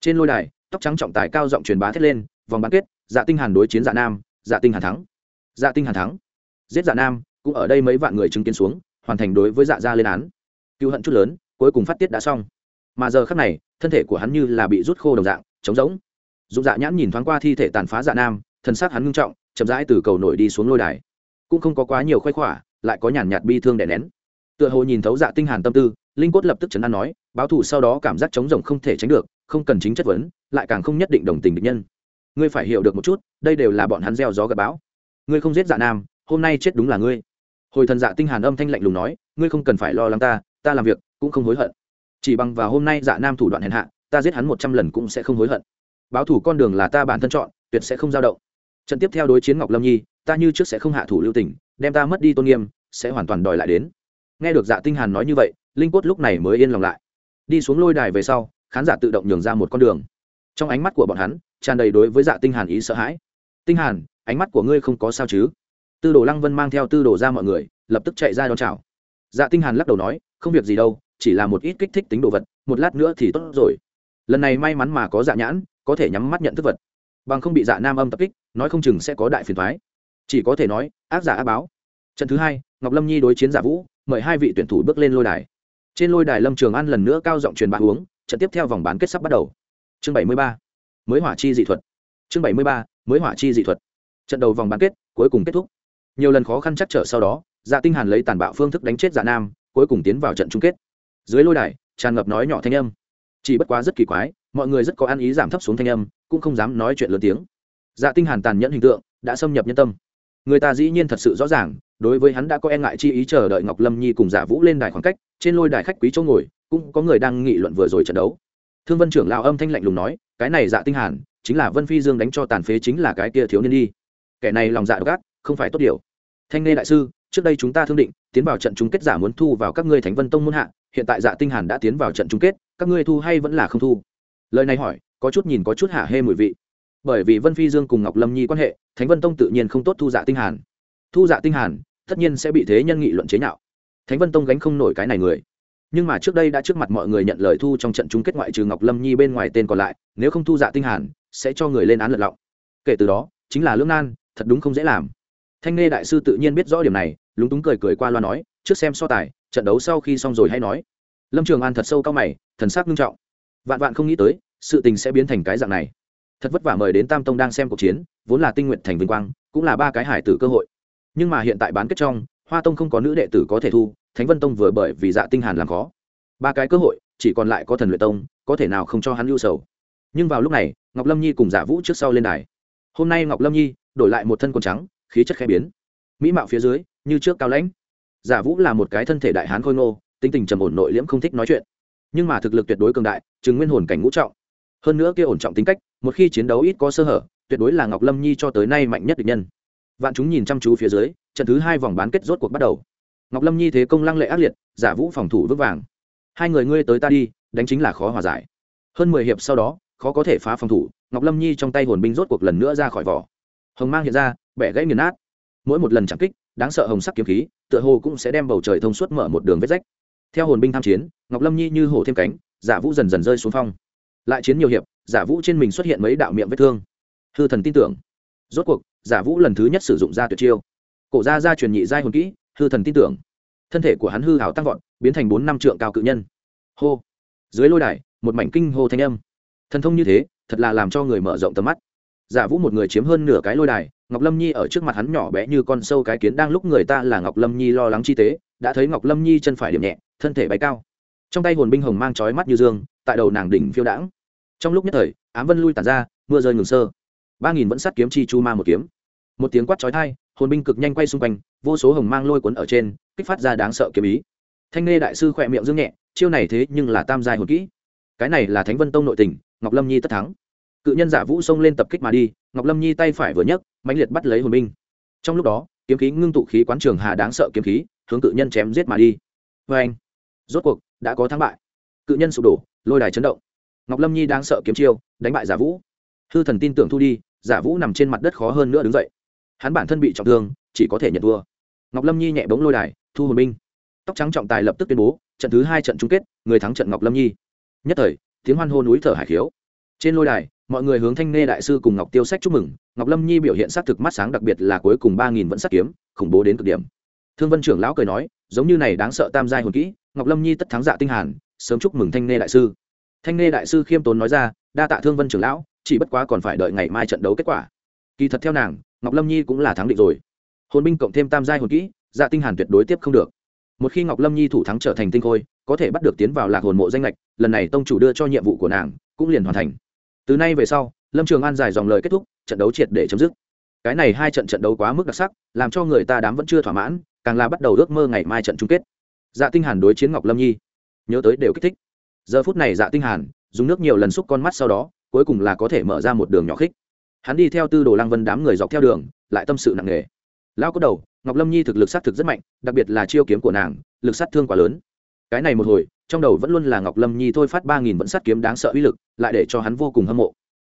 Trên lôi đài, tóc trắng trọng tài cao giọng truyền bá thét lên, vòng bán kết dạ tinh hàn đối chiến dạ nam dạ tinh hàn thắng. Dạ tinh hàn thắng. Giết dạ nam, cũng ở đây mấy vạn người chứng kiến xuống, hoàn thành đối với dạ gia lên án. Cứu hận chút lớn, cuối cùng phát tiết đã xong. Mà giờ khắc này, thân thể của hắn như là bị rút khô đồng dạng, trống rỗng. Dụng dạ nhãn nhìn thoáng qua thi thể tàn phá dạ nam, thân xác hắn ngưng trọng, chậm rãi từ cầu nổi đi xuống lôi đài cũng không có quá nhiều khoái khỏa, lại có nhàn nhạt bi thương đè nén. Tựa hồ nhìn thấu dạ tinh hàn tâm tư, linh Cốt lập tức chấn an nói, báo thù sau đó cảm giác chống rồng không thể tránh được, không cần chính chất vấn, lại càng không nhất định đồng tình địch nhân. Ngươi phải hiểu được một chút, đây đều là bọn hắn gieo gió gặp bão. Ngươi không giết dạ nam, hôm nay chết đúng là ngươi. Hồi thần dạ tinh hàn âm thanh lạnh lùng nói, ngươi không cần phải lo lắng ta ta làm việc cũng không hối hận. Chỉ bằng vào hôm nay dạ nam thủ đoạn hèn hạ, ta giết hắn một trăm lần cũng sẽ không hối hận. Báo thủ con đường là ta bản thân chọn, tuyệt sẽ không dao động. Trận tiếp theo đối chiến ngọc lâm nhi ta như trước sẽ không hạ thủ lưu tình, đem ta mất đi tôn nghiêm, sẽ hoàn toàn đòi lại đến. Nghe được dạ tinh hàn nói như vậy, linh quất lúc này mới yên lòng lại. Đi xuống lôi đài về sau, khán giả tự động nhường ra một con đường. Trong ánh mắt của bọn hắn, tràn đầy đối với dạ tinh hàn ý sợ hãi. Tinh hàn, ánh mắt của ngươi không có sao chứ? Tư đồ lăng vân mang theo tư đồ ra mọi người, lập tức chạy ra đón chào. Dạ tinh hàn lắc đầu nói, không việc gì đâu, chỉ là một ít kích thích tính đồ vật, một lát nữa thì tốt rồi. Lần này may mắn mà có dạ nhãn, có thể nhắm mắt nhận thức vật. Bằng không bị dạ nam âm tập kích, nói không chừng sẽ có đại phiền toái chỉ có thể nói, ác giả ác báo. Trận thứ hai, ngọc lâm nhi đối chiến giả vũ, mời hai vị tuyển thủ bước lên lôi đài. Trên lôi đài lâm trường an lần nữa cao giọng truyền bạc uống, trận tiếp theo vòng bán kết sắp bắt đầu. Chương bảy mươi ba, mới hỏa chi dị thuật. Chương bảy mươi ba, mới hỏa chi dị thuật. Trận đầu vòng bán kết, cuối cùng kết thúc. Nhiều lần khó khăn chắc trở sau đó dạ tinh hàn lấy tàn bạo phương thức đánh chết dạ nam, cuối cùng tiến vào trận chung kết. Dưới lôi đài, tràn ngập nói nhỏ thanh âm. Chỉ bất quá rất kỳ quái, mọi người rất có ăn ý giảm thấp xuống thanh âm, cũng không dám nói chuyện lớn tiếng. Dạ tinh hàn tàn nhẫn hình tượng, đã xâm nhập nhân tâm người ta dĩ nhiên thật sự rõ ràng, đối với hắn đã có e ngại chi ý chờ đợi ngọc lâm nhi cùng giả dạ vũ lên đài khoảng cách, trên lôi đài khách quý chỗ ngồi, cũng có người đang nghị luận vừa rồi trận đấu. Thương vân trưởng lao âm thanh lạnh lùng nói, cái này dạ tinh hàn, chính là vân phi dương đánh cho tàn phế chính là cái kia thiếu niên đi. Kẻ này lòng dạ độc ác, không phải tốt điều. Thanh nê đại sư, trước đây chúng ta thương định, tiến vào trận chung kết giả muốn thu vào các ngươi thánh vân tông muôn hạ, hiện tại dạ tinh hàn đã tiến vào trận chung kết, các ngươi thu hay vẫn là không thu? Lời này hỏi, có chút nhìn có chút hạ hê mùi vị bởi vì vân phi dương cùng ngọc lâm nhi quan hệ, thánh vân tông tự nhiên không tốt thu dạ tinh hàn. Thu dạ tinh hàn, tất nhiên sẽ bị thế nhân nghị luận chế nhạo. Thánh vân tông gánh không nổi cái này người. Nhưng mà trước đây đã trước mặt mọi người nhận lời thu trong trận chung kết ngoại trừ ngọc lâm nhi bên ngoài tên còn lại, nếu không thu dạ tinh hàn, sẽ cho người lên án lật lọng. Kể từ đó, chính là lưỡng nan, thật đúng không dễ làm. Thanh nghe đại sư tự nhiên biết rõ điểm này, lúng túng cười cười qua loa nói, trước xem so tài, trận đấu sau khi xong rồi hay nói. Lâm trường an thật sâu cao mày, thần sắc nghiêm trọng. Vạn vạn không nghĩ tới, sự tình sẽ biến thành cái dạng này thật vất vả mời đến tam tông đang xem cuộc chiến, vốn là tinh nguyện thành vinh quang, cũng là ba cái hải tử cơ hội. Nhưng mà hiện tại bán kết trong, hoa tông không có nữ đệ tử có thể thu, thánh vân tông vừa bởi vì dạ tinh hàn làm khó. Ba cái cơ hội, chỉ còn lại có thần luyện tông, có thể nào không cho hắn lưu sầu. Nhưng vào lúc này, ngọc lâm nhi cùng giả dạ vũ trước sau lên đài. Hôm nay ngọc lâm nhi đổi lại một thân quần trắng, khí chất khẽ biến. Mỹ mạo phía dưới, như trước cao lãnh. Giả dạ vũ là một cái thân thể đại hán khôi ngô, tính tình trầm ổn nội liễm không thích nói chuyện. Nhưng mà thực lực tuyệt đối cường đại, chứng nguyên hồn cảnh ngũ trọng hơn nữa kia ổn trọng tính cách, một khi chiến đấu ít có sơ hở, tuyệt đối là ngọc lâm nhi cho tới nay mạnh nhất địch nhân. Vạn chúng nhìn chăm chú phía dưới, trận thứ hai vòng bán kết rốt cuộc bắt đầu. Ngọc lâm nhi thế công lăng lệ ác liệt, giả vũ phòng thủ vững vàng. Hai người ngươi tới ta đi, đánh chính là khó hòa giải. Hơn mười hiệp sau đó, khó có thể phá phòng thủ, ngọc lâm nhi trong tay hồn binh rốt cuộc lần nữa ra khỏi vỏ. Hồng mang hiện ra, bẻ gãy nghiền nát. Mỗi một lần chạm kích, đáng sợ hồng sắc kiếm khí, tựa hồ cũng sẽ đem bầu trời thông suốt mở một đường vết rách. Theo hồn binh tham chiến, ngọc lâm nhi như hổ thêm cánh, giả vũ dần dần rơi xuống phong lại chiến nhiều hiệp, giả vũ trên mình xuất hiện mấy đạo miệng vết thương. Hư thần tin tưởng. Rốt cuộc, giả vũ lần thứ nhất sử dụng ra tuyệt chiêu. Cổ ra ra truyền nhị giai hồn kỹ, hư thần tin tưởng. Thân thể của hắn hư hảo tăng vọt, biến thành bốn năm trượng cao cự nhân. Hô. Dưới lôi đài, một mảnh kinh hô thanh âm. Thần thông như thế, thật là làm cho người mở rộng tầm mắt. Giả vũ một người chiếm hơn nửa cái lôi đài, ngọc lâm nhi ở trước mặt hắn nhỏ bé như con sâu cái kiến đang lúc người ta là ngọc lâm nhi lo lắng chi tế, đã thấy ngọc lâm nhi chân phải điểm nhẹ, thân thể bay cao. Trong tay hồn binh hồng mang trói mắt như dương tại đầu nàng đỉnh phiêu đãng. Trong lúc nhất thời, ám vân lui tàn ra, mưa rơi ngừng sơ. Ba nghìn vẫn sát kiếm chi chu ma một kiếm. Một tiếng quát trói thai hồn binh cực nhanh quay xung quanh, vô số hồng mang lôi cuốn ở trên, kích phát ra đáng sợ kiếm ý. Thanh nghe đại sư khỏe miệng dương nhẹ, chiêu này thế nhưng là tam giai hồn kỹ. Cái này là thánh vân tông nội tình, ngọc lâm nhi tất thắng. Cự nhân giả vũ xông lên tập kích mà đi, ngọc lâm nhi tay phải vừa nhấc, mãnh liệt bắt lấy hồn binh. Trong lúc đó, kiếm khí ngưng tụ khí quán trường hà đáng sợ kiếm khí, hướng cự nhân chém giết mà đi. Vê anh rốt cuộc, đã có thắng bại. Cự nhân sụp đổ lôi đài chấn động. Ngọc lâm nhi đang sợ kiếm chiêu, đánh bại giả vũ. Hư thần tin tưởng thu đi, giả vũ nằm trên mặt đất khó hơn nữa đứng dậy. Hắn bản thân bị trọng thương, chỉ có thể nhận thua. Ngọc lâm nhi nhẹ bóng lôi đài, thu hồn binh. Tóc trắng trọng tài lập tức tuyên bố, trận thứ hai trận chung kết, người thắng trận ngọc lâm nhi. Nhất thời, tiếng hoan hô núi thở hải khiếu. Trên lôi đài, mọi người hướng thanh nê đại sư cùng ngọc tiêu sách chúc mừng, ngọc lâm nhi biểu hiện s á t thực mắt sáng đặc biệt là cuối cùng ba nghìn vẫn sắt kiếm, khủng bố đến cực điểm. Thương vân trưởng lão cười nói, giống như này đáng sợ tam giai hồn kỹ, ngọc lâm nhi tất thắng dạ tinh hàn sớm chúc mừng thanh nê đại sư. Thanh nê đại sư khiêm tốn nói ra, đa tạ thương vân trưởng lão, chỉ bất quá còn phải đợi ngày mai trận đấu kết quả. Kỳ thật theo nàng, ngọc lâm nhi cũng là thắng định rồi. Hồn binh cộng thêm tam giai hồn kỹ dạ tinh hàn tuyệt đối tiếp không được. Một khi ngọc lâm nhi thủ thắng trở thành tinh khôi, có thể bắt được tiến vào lạc hồn mộ danh lệch, lần này tông chủ đưa cho nhiệm vụ của nàng, cũng liền hoàn thành. Từ nay về sau, lâm trường an dài dòng lời kết thúc, trận đấu triệt để chấm dứt. Cái này hai trận trận đấu quá mức đặc sắc, làm cho người ta đám vẫn chưa thỏa mãn, càng là bắt đầu ước mơ ngày mai trận chung kết. Dạ tinh hàn đối chiến ngọc lâm nhi nhớ tới đều kích thích. Giờ phút này dạ tinh hàn, dùng nước nhiều lần xúc con mắt sau đó, cuối cùng là có thể mở ra một đường nhỏ khích. Hắn đi theo tư đồ lăng vân đám người dọc theo đường, lại tâm sự nặng nề. Lão có đầu, ngọc lâm nhi thực lực sát thực rất mạnh, đặc biệt là chiêu kiếm của nàng, lực sát thương quá lớn. Cái này một hồi, trong đầu vẫn luôn là ngọc lâm nhi thôi phát ba nghìn vẫn sát kiếm đáng sợ uy lực, lại để cho hắn vô cùng hâm mộ.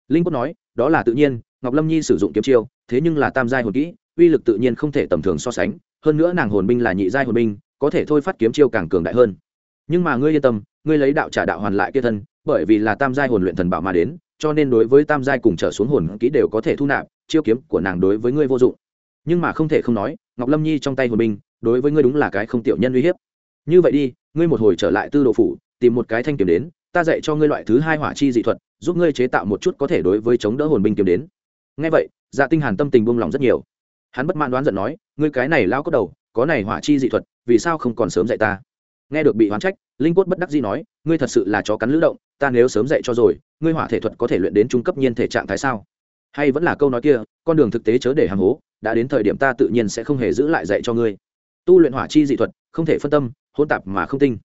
Linh quốc nói, đó là tự nhiên, ngọc lâm nhi sử dụng kiếm chiêu, thế nhưng là tam giai hồn kỹ, uy lực tự nhiên không thể tầm thường so sánh, hơn nữa nàng hồn binh là nhị giai hồn binh, có thể thôi phát kiếm chiêu càng cường đại hơn nhưng mà ngươi yên tâm, ngươi lấy đạo trả đạo hoàn lại kia thân, bởi vì là tam giai hồn luyện thần bảo mà đến, cho nên đối với tam giai cùng trở xuống hồn kỹ đều có thể thu nạp, chiêu kiếm của nàng đối với ngươi vô dụng. Nhưng mà không thể không nói, ngọc lâm nhi trong tay hồn binh, đối với ngươi đúng là cái không tiểu nhân uy hiếp. Như vậy đi, ngươi một hồi trở lại tư độ phủ, tìm một cái thanh kiếm đến, ta dạy cho ngươi loại thứ hai hỏa chi dị thuật, giúp ngươi chế tạo một chút có thể đối với chống đỡ hồn binh kiếm đến. Ngay vậy dạ tinh hàn tâm tình buông lòng rất nhiều. Hắn bất mãn đoán giận nói, ngươi cái này lao cốt đầu, có này hỏa chi dị thuật, vì sao không còn sớm dạy ta? Nghe được bị hoán trách, linh cốt bất đắc dĩ nói, ngươi thật sự là chó cắn lữ động, ta nếu sớm dạy cho rồi, ngươi hỏa thể thuật có thể luyện đến trung cấp nhiên thể trạng thái sao? Hay vẫn là câu nói kia, con đường thực tế chớ để hàng hố, đã đến thời điểm ta tự nhiên sẽ không hề giữ lại dạy cho ngươi. Tu luyện hỏa chi dị thuật, không thể phân tâm, hỗn tạp mà không tinh.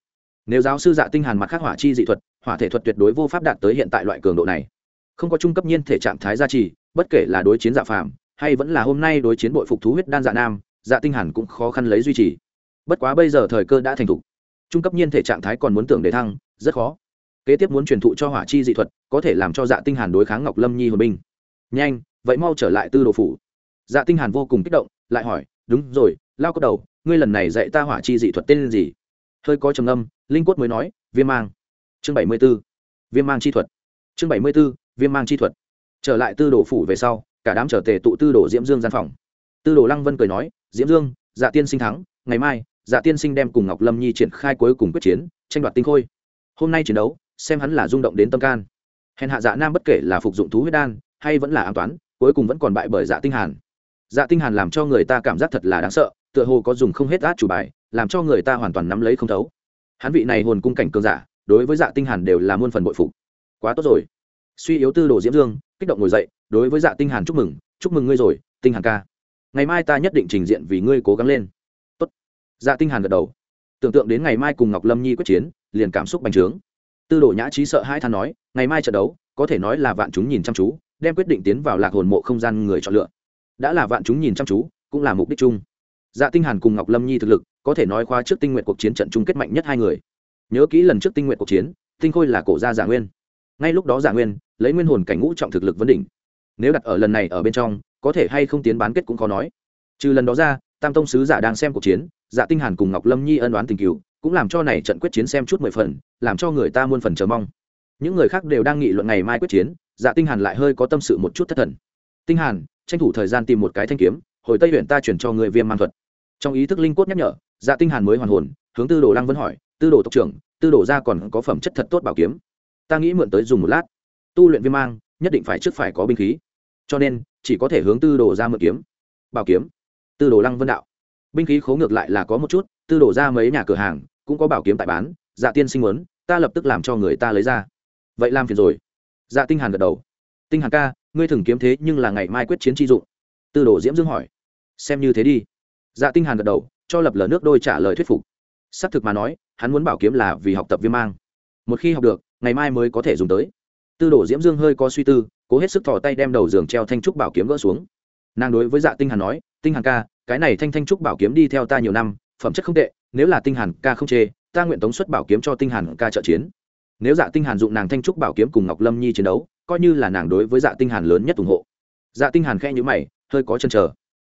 Nếu giáo sư dạ tinh hàn mặt khác hỏa chi dị thuật, hỏa thể thuật tuyệt đối vô pháp đạt tới hiện tại loại cường độ này. Không có trung cấp nhiên thể trạng thái gia trì, bất kể là đối chiến dạ phàm, hay vẫn là hôm nay đối chiến bội phục thú huyết đan dạ nam dạ tinh hàn cũng khó khăn lấy duy trì. Bất quá bây giờ thời cơ đã thành thục trung cấp nhiên thể trạng thái còn muốn tưởng để thăng, rất khó. Kế tiếp muốn truyền thụ cho hỏa chi dị thuật, có thể làm cho dạ tinh hàn đối kháng ngọc lâm nhi hồn binh. Nhanh, vậy mau trở lại tư đồ phủ. Dạ tinh hàn vô cùng kích động, lại hỏi, đúng rồi, lao có đầu, ngươi lần này dạy ta hỏa chi dị thuật tên gì? Hơi có trầm âm linh quất mới nói, viêm mang. Chương bảy mươi 74. viêm mang chi thuật. Chương bảy mươi 74. viêm mang chi thuật. Trở lại tư đồ phủ về sau, cả đám trở tề tụ tư đồ diễm dương gian phòng. Tư đồ lăng vân cười nói, diễm dương dạ tiên sinh thắng, ngày mai dạ tiên sinh đem cùng ngọc lâm nhi triển khai cuối cùng quyết chiến, tranh đoạt tinh khôi. Hôm nay chiến đấu, xem hắn là rung động đến tâm can. Hèn hạ dạ nam bất kể là phục dụng thú huyết đan, hay vẫn là an toán, cuối cùng vẫn còn bại bởi dạ tinh hàn. Dạ tinh hàn làm cho người ta cảm giác thật là đáng sợ, tựa hồ có dùng không hết át chủ bài, làm cho người ta hoàn toàn nắm lấy không thấu. Hắn vị này hồn cung cảnh cường giả, đối với dạ tinh hàn đều là muôn phần bội phục. Quá tốt rồi. Suy yếu tư đồ diễm dương, kích động ngồi dậy, đối với dạ tinh hàn chúc mừng chúc mừng ngươi rồi, tinh hàn ca. Ngày mai ta nhất định trình diện vì ngươi cố gắng lên dạ tinh hàn gật đầu. Tưởng tượng đến ngày mai cùng ngọc lâm nhi quyết chiến, liền cảm xúc bành trướng. Tư đồ nhã trí sợ hai than nói, ngày mai trận đấu, có thể nói là vạn chúng nhìn chăm chú, đem quyết định tiến vào lạc hồn mộ không gian người chọn lựa. Đã là vạn chúng nhìn chăm chú, cũng là mục đích chung. Dạ tinh hàn cùng ngọc lâm nhi thực lực, có thể nói khoa trước tinh nguyện cuộc chiến trận chung kết mạnh nhất hai người. Nhớ kỹ lần trước tinh nguyện cuộc chiến, tinh khôi là cổ gia giả nguyên. Ngay lúc đó giả nguyên, lấy nguyên hồn cảnh ngũ trọng thực lực vấn đỉnh. Nếu đặt ở lần này ở bên trong, có thể hay không tiến bán kết cũng khó nói. Trừ lần đó ra, tam tông sứ giả đang xem cuộc chiến dạ tinh hàn cùng ngọc lâm nhi ân đoán tình cựu cũng làm cho này trận quyết chiến xem chút mười phần, làm cho người ta muôn phần chờ mong. Những người khác đều đang nghị luận ngày mai quyết chiến dạ tinh hàn lại hơi có tâm sự một chút thất thần. Tinh hàn, tranh thủ thời gian tìm một cái thanh kiếm, hồi tây huyện ta chuyển cho người viêm mang thuật. Trong ý thức linh cốt nhắc nhở dạ tinh hàn mới hoàn hồn, hướng tư đồ lăng vân hỏi, tư đồ tộc trưởng, tư đồ gia còn có phẩm chất thật tốt bảo kiếm. Ta nghĩ mượn tới dùng một lát. Tu luyện viêm mang, nhất định phải trước phải có binh khí. Cho nên, chỉ có thể hướng tư đồ ra mượn kiếm. Bảo kiếm? Tư đồ lăng vân đạo binh khí khố ngược lại là có một chút, tư đổ ra mấy nhà cửa hàng, cũng có bảo kiếm tại bán dạ tiên sinh muốn, ta lập tức làm cho người ta lấy ra. Vậy làm phiền rồi. Dạ tinh hàn gật đầu. Tinh hàn ca, ngươi thường kiếm thế nhưng là ngày mai quyết chiến chi dụng. Tư đồ diễm dương hỏi. Xem như thế đi. Dạ tinh hàn gật đầu, cho lập lờ nước đôi trả lời thuyết phục. Xác thực mà nói, hắn muốn bảo kiếm là vì học tập viêm mang. Một khi học được, ngày mai mới có thể dùng tới. Tư đồ diễm dương hơi có suy tư, cố hết sức thò tay đem đầu giường treo thanh trúc bảo kiếm gỡ xuống. Nàng đối với dạ tinh hàn nói, tinh hàn ca cái này thanh thanh trúc bảo kiếm đi theo ta nhiều năm, phẩm chất không tệ, nếu là tinh hàn ca không chê, ta nguyện tống xuất bảo kiếm cho tinh hàn ca trợ chiến. Nếu dạ tinh hàn dụng nàng thanh trúc bảo kiếm cùng ngọc lâm nhi chiến đấu, coi như là nàng đối với dạ tinh hàn lớn nhất ủng hộ. Dạ tinh hàn khẽ nhíu mày, hơi có chần chờ.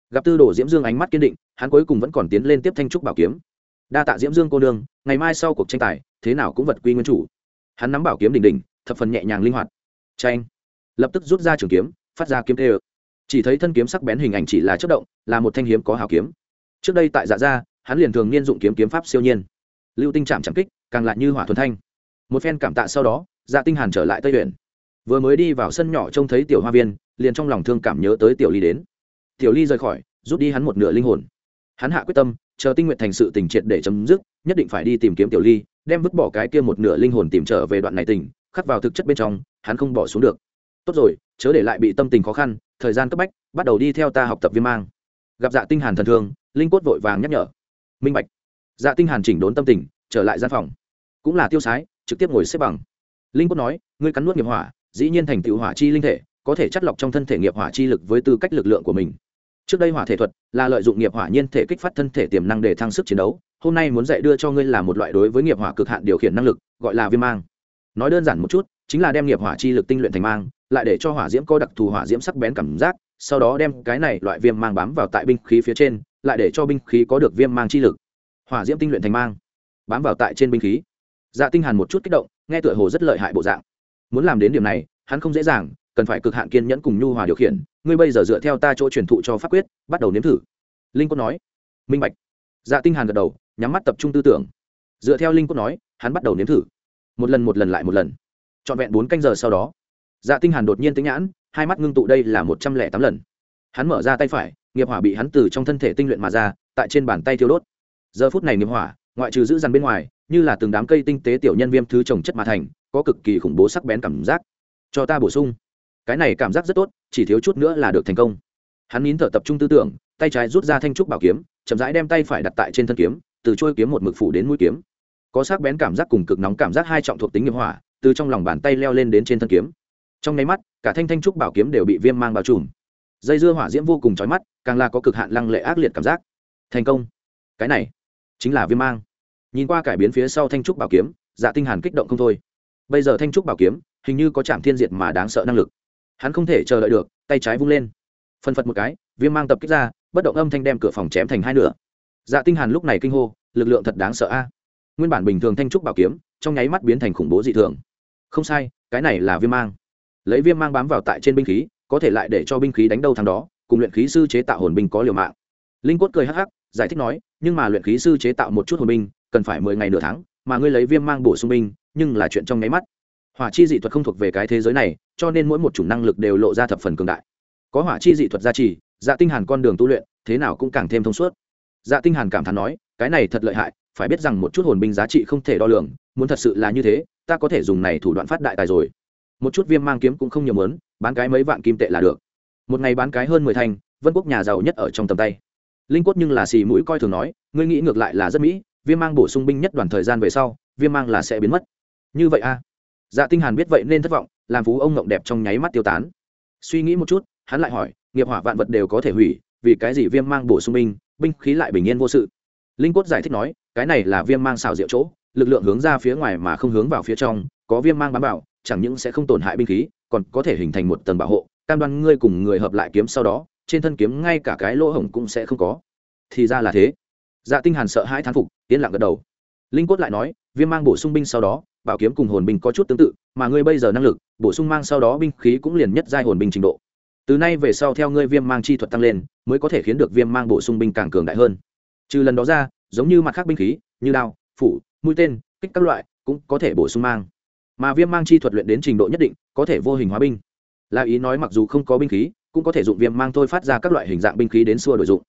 Gặp tư đồ diễm dương ánh mắt kiên định, hắn cuối cùng vẫn còn tiến lên tiếp thanh trúc bảo kiếm. Đa tạ diễm dương cô đơn. ngày mai sau cuộc tranh tài, thế nào cũng vật quy nguyên chủ. Hắn nắm bảo kiếm đỉnh đỉnh, thập phần nhẹ nhàng linh hoạt. Tranh lập tức rút ra trường kiếm, phát ra kiếm tê ực chỉ thấy thân kiếm sắc bén hình ảnh chỉ là chất động, là một thanh hiếm có hào kiếm. Trước đây tại dạ gia, hắn liền thường niên dụng kiếm kiếm pháp siêu nhiên. Lưu tinh chạm chạm kích, càng lại như hỏa thuần thanh. Một phen cảm tạ sau đó dạ tinh hàn trở lại tây huyện vừa mới đi vào sân nhỏ trông thấy tiểu hoa viên, liền trong lòng thương cảm nhớ tới tiểu ly đến. Tiểu ly rời khỏi, rút đi hắn một nửa linh hồn. Hắn hạ quyết tâm, chờ tinh nguyện thành sự tình triệt để chấm dứt, nhất định phải đi tìm kiếm tiểu ly, đem vứt bỏ cái kia một nửa linh hồn tìm trở về đoạn này tình, khắc vào thực chất bên trong, hắn không bỏ xuống được. Tốt rồi, chớ để lại bị tâm tình khó khăn thời gian cấp bách, bắt đầu đi theo ta học tập viêm mang. Gặp dạ tinh hàn thần thương, linh cốt vội vàng nhắc nhở. Minh bạch. Dạ tinh hàn chỉnh đốn tâm tình, trở lại gian phòng. Cũng là tiêu sái, trực tiếp ngồi xếp bằng. Linh cốt nói, ngươi cắn nuốt nghiệp hỏa, dĩ nhiên thành tựu hỏa chi linh thể, có thể chất lọc trong thân thể nghiệp hỏa chi lực với tư cách lực lượng của mình. Trước đây hỏa thể thuật là lợi dụng nghiệp hỏa nhiên thể kích phát thân thể tiềm năng để thăng sức chiến đấu, hôm nay muốn dạy đưa cho ngươi là một loại đối với nghiệp hỏa cực hạn điều khiển năng lực, gọi là viêm mang. Nói đơn giản một chút, chính là đem nghiệp hỏa chi lực tinh luyện thành mang lại để cho hỏa diễm có đặc thù hỏa diễm sắc bén cảm giác, sau đó đem cái này loại viêm mang bám vào tại binh khí phía trên, lại để cho binh khí có được viêm mang chi lực. Hỏa diễm tinh luyện thành mang, bám vào tại trên binh khí. Dạ tinh hàn một chút kích động, nghe tựa hồ rất lợi hại bộ dạng. Muốn làm đến điểm này, hắn không dễ dàng, cần phải cực hạn kiên nhẫn cùng nhu hòa điều khiển. Ngươi bây giờ dựa theo ta chỗ truyền thụ cho pháp quyết, bắt đầu nếm thử. Linh cốt nói. Minh bạch. Dạ tinh hàn gật đầu, nhắm mắt tập trung tư tưởng. Dựa theo linh cốt nói, hắn bắt đầu nếm thử. Một lần một lần lại một lần. Trọn vẹn bốn canh giờ sau đó dạ tinh hàn đột nhiên tính nhãn, hai mắt ngưng tụ đây là một trăm lẻ tám lần. Hắn mở ra tay phải, nghiệp hỏa bị hắn từ trong thân thể tinh luyện mà ra, tại trên bàn tay thiêu đốt. Giờ phút này nghiệp hỏa, ngoại trừ giữ dằn bên ngoài, như là từng đám cây tinh tế tiểu nhân viêm thứ trồng chất mà thành, có cực kỳ khủng bố sắc bén cảm giác. Cho ta bổ sung. Cái này cảm giác rất tốt, chỉ thiếu chút nữa là được thành công. Hắn nín thở tập trung tư tưởng, tay trái rút ra thanh trúc bảo kiếm, chậm rãi đem tay phải đặt tại trên thân kiếm, từ trôi kiếm một mực phủ đến mũi kiếm. Có sắc bén cảm giác cùng cực nóng cảm giác hai trọng thuộc tính nghiệp hỏa, từ trong lòng bàn tay leo lên đến trên thân kiếm trong nháy mắt, cả thanh thanh trúc bảo kiếm đều bị viêm mang bao trùm. Dây dưa hỏa diễm vô cùng trói mắt, càng là có cực hạn lăng lệ ác liệt cảm giác. Thành công. Cái này chính là viêm mang. Nhìn qua cải biến phía sau thanh trúc bảo kiếm dạ tinh hàn kích động không thôi. Bây giờ thanh trúc bảo kiếm, hình như có chạm thiên diệt mà đáng sợ năng lực. Hắn không thể chờ đợi được, tay trái vung lên. Phân phật một cái, viêm mang tập kích ra, bất động âm thanh đem cửa phòng chém thành hai nửa. Dạ tinh hàn lúc này kinh hô, lực lượng thật đáng sợ a. Nguyên bản bình thường thanh trúc bảo kiếm, trong nháy mắt biến thành khủng bố dị thường. Không sai, cái này là viêm mang lấy viêm mang bám vào tại trên binh khí, có thể lại để cho binh khí đánh đâu thằng đó, cùng luyện khí sư chế tạo hồn binh có liều mạng. Linh quất cười hắc hắc, giải thích nói, nhưng mà luyện khí sư chế tạo một chút hồn binh, cần phải mười ngày nửa tháng, mà ngươi lấy viêm mang bổ sung binh, nhưng là chuyện trong nháy mắt. Hỏa chi dị thuật không thuộc về cái thế giới này, cho nên mỗi một chủng năng lực đều lộ ra thập phần cường đại. Có hỏa chi dị thuật gia trì dạ tinh hàn con đường tu luyện, thế nào cũng càng thêm thông suốt. Dạ tinh hàn cảm thán nói, cái này thật lợi hại, phải biết rằng một chút hồn binh giá trị không thể đo lường, muốn thật sự là như thế, ta có thể dùng này thủ đoạn phát đại tài rồi một chút viêm mang kiếm cũng không nhiều mớn, bán cái mấy vạn kim tệ là được. Một ngày bán cái hơn mười thanh, vân quốc nhà giàu nhất ở trong tầm tay. Linh quất nhưng là xì mũi coi thường nói, ngươi nghĩ ngược lại là rất mỹ, viêm mang bổ sung binh nhất đoàn thời gian về sau, viêm mang là sẽ biến mất. Như vậy a à? dạ tinh hàn biết vậy nên thất vọng, làm phú ông ngộng đẹp trong nháy mắt tiêu tán. Suy nghĩ một chút, hắn lại hỏi, nghiệp hỏa vạn vật đều có thể hủy, vì cái gì viêm mang bổ sung binh binh khí lại bình yên vô sự? Linh quất giải thích nói, cái này là viêm mang xào rượu chỗ, lực lượng hướng ra phía ngoài mà không hướng vào phía trong, có viêm mang bám vào chẳng những sẽ không tổn hại binh khí, còn có thể hình thành một tầng bảo hộ, cam đoan ngươi cùng người hợp lại kiếm sau đó, trên thân kiếm ngay cả cái lỗ hổng cũng sẽ không có. Thì ra là thế. Dạ tinh hàn sợ hãi thán phục, yên lặng gật đầu. Linh cốt lại nói, viêm mang bổ sung binh sau đó, bảo kiếm cùng hồn binh có chút tương tự, mà ngươi bây giờ năng lực, bổ sung mang sau đó binh khí cũng liền nhất giai hồn binh trình độ. Từ nay về sau theo ngươi viêm mang chi thuật tăng lên, mới có thể khiến được viêm mang bổ sung binh càng cường đại hơn. Trừ lần đó ra, giống như mặt khác binh khí, như đao, phủ, mũi tên, kích các loại, cũng có thể bổ sung mang mà viêm mang chi thuật luyện đến trình độ nhất định, có thể vô hình hóa binh. Là ý nói mặc dù không có binh khí, cũng có thể dụng viêm mang thôi phát ra các loại hình dạng binh khí đến xua đổi dụng.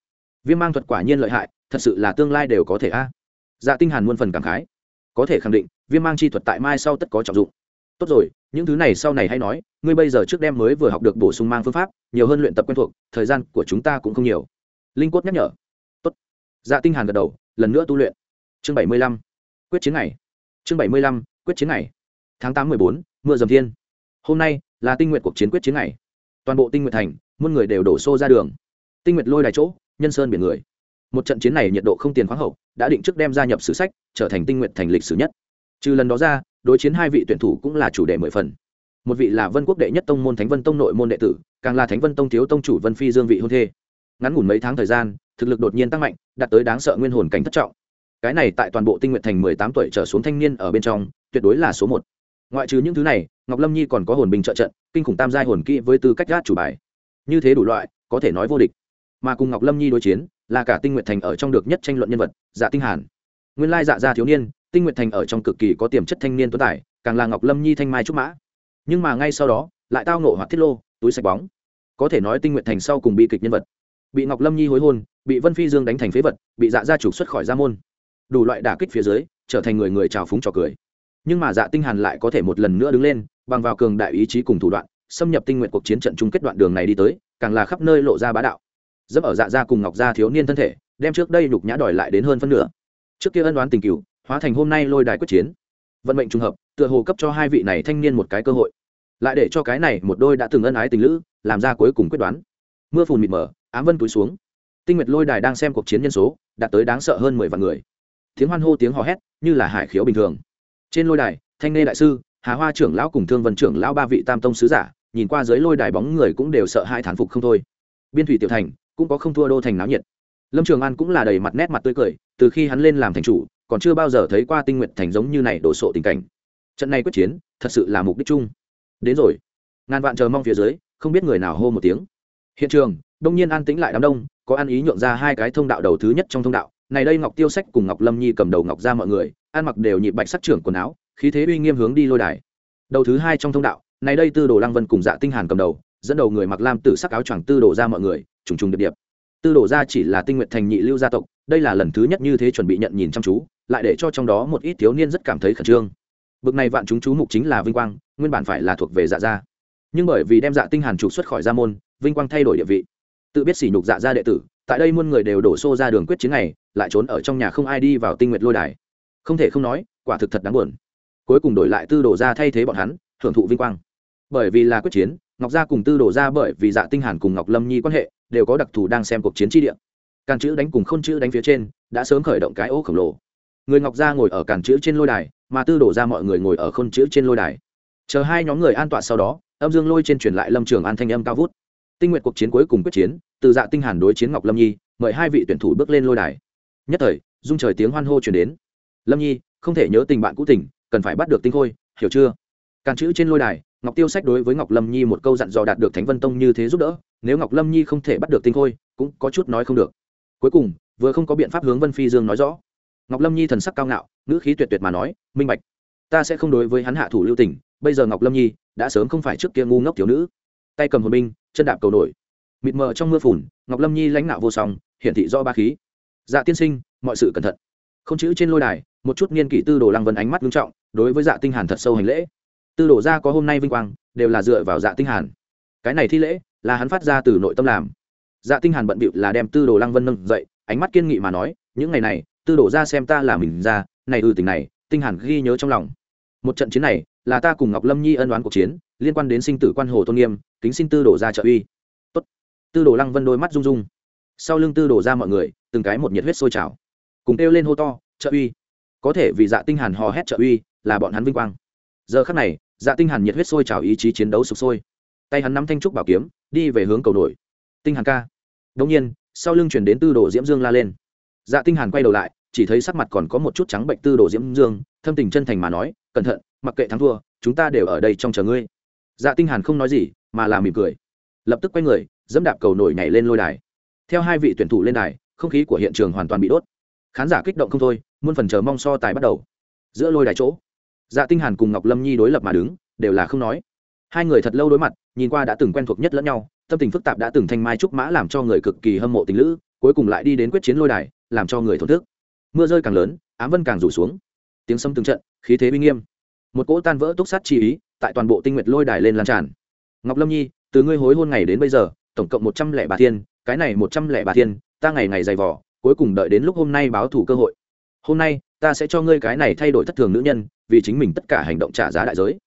Viêm mang thuật quả nhiên lợi hại, thật sự là tương lai đều có thể a. Dạ tinh hàn muôn phần cảm khái. Có thể khẳng định, viêm mang chi thuật tại mai sau tất có trọng dụng. Tốt rồi, những thứ này sau này hay nói, ngươi bây giờ trước đêm mới vừa học được bổ sung mang phương pháp, nhiều hơn luyện tập quen thuộc, thời gian của chúng ta cũng không nhiều. Linh quất nhắc nhở. Tốt. Dạ tinh hàn gật đầu, lần nữa tu luyện. Chương bảy mươi lăm. Quyết chiến ngày. Chương bảy mươi lăm, quyết chiến ngày tháng tám mười bốn, mưa dầm thiên. Hôm nay là tinh nguyện cuộc chiến quyết chiến này toàn bộ tinh nguyện thành, muôn người đều đổ xô ra đường. Tinh nguyện lôi đài chỗ, nhân sơn biển người. Một trận chiến này nhiệt độ không tiền khoáng hậu, đã định trước đem gia nhập sử sách, trở thành tinh nguyện thành lịch sử nhất. Trừ lần đó ra, đối chiến hai vị tuyển thủ cũng là chủ đề mười phần. Một vị là vân quốc đệ nhất tông môn thánh vân tông nội môn đệ tử, càng là thánh vân tông thiếu tông chủ vân phi dương vị hôn thê. Ngắn ngủn mấy tháng thời gian, thực lực đột nhiên tăng mạnh, đạt tới đáng sợ nguyên hồn cảnh thất trọng. Cái này tại toàn bộ tinh nguyện thành mười tám tuổi trở xuống thanh niên ở bên trong, tuyệt đối là số một ngoại trừ những thứ này, ngọc lâm nhi còn có hồn bình trợ trận, kinh khủng tam giai hồn kỹ với tư cách gác chủ bài. Như thế đủ loại, có thể nói vô địch. Mà cùng ngọc lâm nhi đối chiến, là cả tinh nguyện thành ở trong được nhất tranh luận nhân vật dạ tinh hàn. Nguyên lai dạ gia thiếu niên, tinh nguyện thành ở trong cực kỳ có tiềm chất thanh niên tuấn tài, càng là ngọc lâm nhi thanh mai trúc mã. Nhưng mà ngay sau đó, lại tao nộ hoặc thiết lô, túi sạch bóng. Có thể nói tinh nguyện thành sau cùng bị kịch nhân vật. Bị ngọc lâm nhi hối hôn, bị vân phi dương đánh thành phế vật, bị dạ gia trục xuất khỏi gia môn. Đủ loại đả kích phía dưới, trở thành người người trào phúng trò cười nhưng mà dạ tinh hàn lại có thể một lần nữa đứng lên, bằng vào cường đại ý chí cùng thủ đoạn, xâm nhập tinh nguyện cuộc chiến trận chung kết đoạn đường này đi tới, càng là khắp nơi lộ ra bá đạo. Dẫm ở dạ gia cùng ngọc gia thiếu niên thân thể, đem trước đây nhục nhã đòi lại đến hơn phân nửa. Trước kia ân đoán tình cửu, hóa thành hôm nay lôi đài quyết chiến. Vận mệnh trùng hợp, tựa hồ cấp cho hai vị này thanh niên một cái cơ hội. Lại để cho cái này một đôi đã từng ân ái tình lữ, làm ra cuối cùng quyết đoán. Mưa phùn mịt mờ, ám vân túi xuống. Tinh nguyệt lôi đài đang xem cuộc chiến nhân số, đạt tới đáng sợ hơn mười vạn người. Tiếng hoan hô, tiếng hò hét, như là hải khiếu bình thường trên lôi đài, thanh nê đại sư, hà hoa trưởng lão cùng thương vân trưởng lão ba vị tam tông sứ giả, nhìn qua dưới lôi đài bóng người cũng đều sợ hai thán phục không thôi. Biên thủy tiểu thành, cũng có không thua đô thành náo nhiệt. Lâm trường an cũng là đầy mặt nét mặt tươi cười, từ khi hắn lên làm thành chủ, còn chưa bao giờ thấy qua tinh nguyện thành giống như này đổ sộ tình cảnh. Trận này quyết chiến, thật sự là mục đích chung. Đến rồi. Ngàn vạn chờ mong phía dưới, không biết người nào hô một tiếng. Hiện trường, đông nhiên an tĩnh lại đám đông, có ăn ý nhượng ra hai cái thông đạo đầu thứ nhất trong thông đạo. Này đây ngọc tiêu sách cùng ngọc lâm nhi cầm đầu ngọc ra mọi người ăn mặc đều nhịp bạch sắc trưởng quần áo, khí thế uy nghiêm hướng đi lôi đài. Đầu thứ hai trong thông đạo, này đây tư đồ lăng vân cùng dạ tinh hàn cầm đầu, dẫn đầu người mặc lam tử sắc áo choàng tư đồ ra mọi người, trùng trùng điệp điệp. Tư đồ ra chỉ là tinh nguyện thành nhị lưu gia tộc, đây là lần thứ nhất như thế chuẩn bị nhận nhìn chăm chú, lại để cho trong đó một ít thiếu niên rất cảm thấy khẩn trương. Bực này vạn chúng chú mục chính là vinh quang, nguyên bản phải là thuộc về dạ gia. Nhưng bởi vì đem dạ tinh hàn trục xuất khỏi gia môn, vinh quang thay đổi địa vị. Tự biết sỉ nhục dạ gia đệ tử, tại đây muôn người đều đổ xô ra đường quyết chiến này, lại trốn ở trong nhà không ai đi vào tinh nguyện lôi đài không thể không nói, quả thực thật đáng buồn. Cuối cùng đổi lại tư đồ ra thay thế bọn hắn hưởng thụ vinh quang. Bởi vì là quyết chiến, ngọc gia cùng tư đồ ra bởi vì dạ tinh hàn cùng ngọc lâm nhi quan hệ, đều có đặc thù đang xem cuộc chiến tri địa. Càn chữ đánh cùng khôn chữ đánh phía trên, đã sớm khởi động cái ố khổng lồ. Người ngọc gia ngồi ở càn chữ trên lôi đài, mà tư đổ ra mọi người ngồi ở khôn chữ trên lôi đài. Chờ hai nhóm người an tọa sau đó, âm dương lôi trên truyền lại lâm trường an thanh âm cao vút. Tinh nguyện cuộc chiến cuối cùng quyết chiến, từ dạ tinh hàn đối chiến ngọc lâm nhi, mời hai vị tuyển thủ bước lên lôi đài. Nhất thời dung trời tiếng hoan hô truyền đến lâm nhi, không thể nhớ tình bạn cũ tình, cần phải bắt được tinh khôi, hiểu chưa? Càn chữ trên lôi đài, ngọc tiêu sách đối với ngọc lâm nhi một câu dặn dò đạt được thánh vân tông như thế giúp đỡ, nếu ngọc lâm nhi không thể bắt được tinh khôi, cũng có chút nói không được. Cuối cùng, vừa không có biện pháp hướng vân phi dương nói rõ. Ngọc lâm nhi thần sắc cao ngạo, ngữ khí tuyệt tuyệt mà nói, minh bạch, ta sẽ không đối với hắn hạ thủ lưu tình, bây giờ ngọc lâm nhi đã sớm không phải trước kia ngu ngốc thiếu nữ. Tay cầm hồn binh, chân đạp cầu nổi. Mịt mờ trong mưa phùn, ngọc lâm nhi lãnh nạo vô song, hiển thị do ba khí. Dạ tiên sinh, mọi sự cẩn thận. Không chữ trên lôi đài một chút niên kỷ tư đồ lăng vân ánh mắt nghiêm trọng, đối với dạ tinh hàn thật sâu hành lễ. Tư đồ gia có hôm nay vinh quang, đều là dựa vào dạ tinh hàn. Cái này thi lễ, là hắn phát ra từ nội tâm làm. Dạ tinh hàn bận bịu là đem tư đồ lăng vân nâng dậy, ánh mắt kiên nghị mà nói, những ngày này, tư đồ gia xem ta là mình ra, này ư tình này, tinh hàn ghi nhớ trong lòng. Một trận chiến này, là ta cùng ngọc lâm nhi ân đoán cuộc chiến, liên quan đến sinh tử quan hồ tôn nghiêm, kính xin tư đồ gia trợ uy. Tốt. Tư đồ lăng vân đôi mắt rung rung. Sau lưng tư đồ gia mọi người, từng cái một nhiệt huyết sôi trào. Cùng kêu lên hô to, trợ uy có thể vì dạ tinh hàn hò hét trợ uy, là bọn hắn vinh quang. Giờ khắc này dạ tinh hàn nhiệt huyết sôi trào ý chí chiến đấu sục sôi. Tay hắn nắm thanh trúc bảo kiếm, đi về hướng cầu nổi. Tinh hàn ca. Đống nhiên, sau lưng chuyển đến tư đồ diễm dương la lên. Dạ tinh hàn quay đầu lại, chỉ thấy sắc mặt còn có một chút trắng bệnh tư đồ diễm dương, thâm tình chân thành mà nói, cẩn thận, mặc kệ thắng thua, chúng ta đều ở đây trong chờ ngươi. Dạ tinh hàn không nói gì, mà là mỉm cười. Lập tức quay người, dẫm đạp cầu nổi nhảy lên lôi đài. Theo hai vị tuyển thủ lên đài, không khí của hiện trường hoàn toàn bị đốt khán giả kích động không thôi, muôn phần chờ mong so tài bắt đầu. Giữa lôi đài chỗ dạ tinh hàn cùng ngọc lâm nhi đối lập mà đứng, đều là không nói. Hai người thật lâu đối mặt, nhìn qua đã từng quen thuộc nhất lẫn nhau, tâm tình phức tạp đã từng thanh mai trúc mã làm cho người cực kỳ hâm mộ tình lữ, cuối cùng lại đi đến quyết chiến lôi đài, làm cho người thổn thức. Mưa rơi càng lớn, ám vân càng rủ xuống. Tiếng sấm từng trận, khí thế uy nghiêm. Một cỗ tan vỡ túc sát chi ý, tại toàn bộ tinh nguyệt lôi đài lên lan tràn. Ngọc lâm nhi, từ ngươi hối hôn ngày đến bây giờ, tổng cộng một trăm lẻ ba thiên, cái này một trăm lẻ ba thiên, ta ngày ngày dày vỏ cuối cùng đợi đến lúc hôm nay báo thủ cơ hội. Hôm nay, ta sẽ cho ngươi cái này thay đổi thất thường nữ nhân, vì chính mình tất cả hành động trả giá đại giới.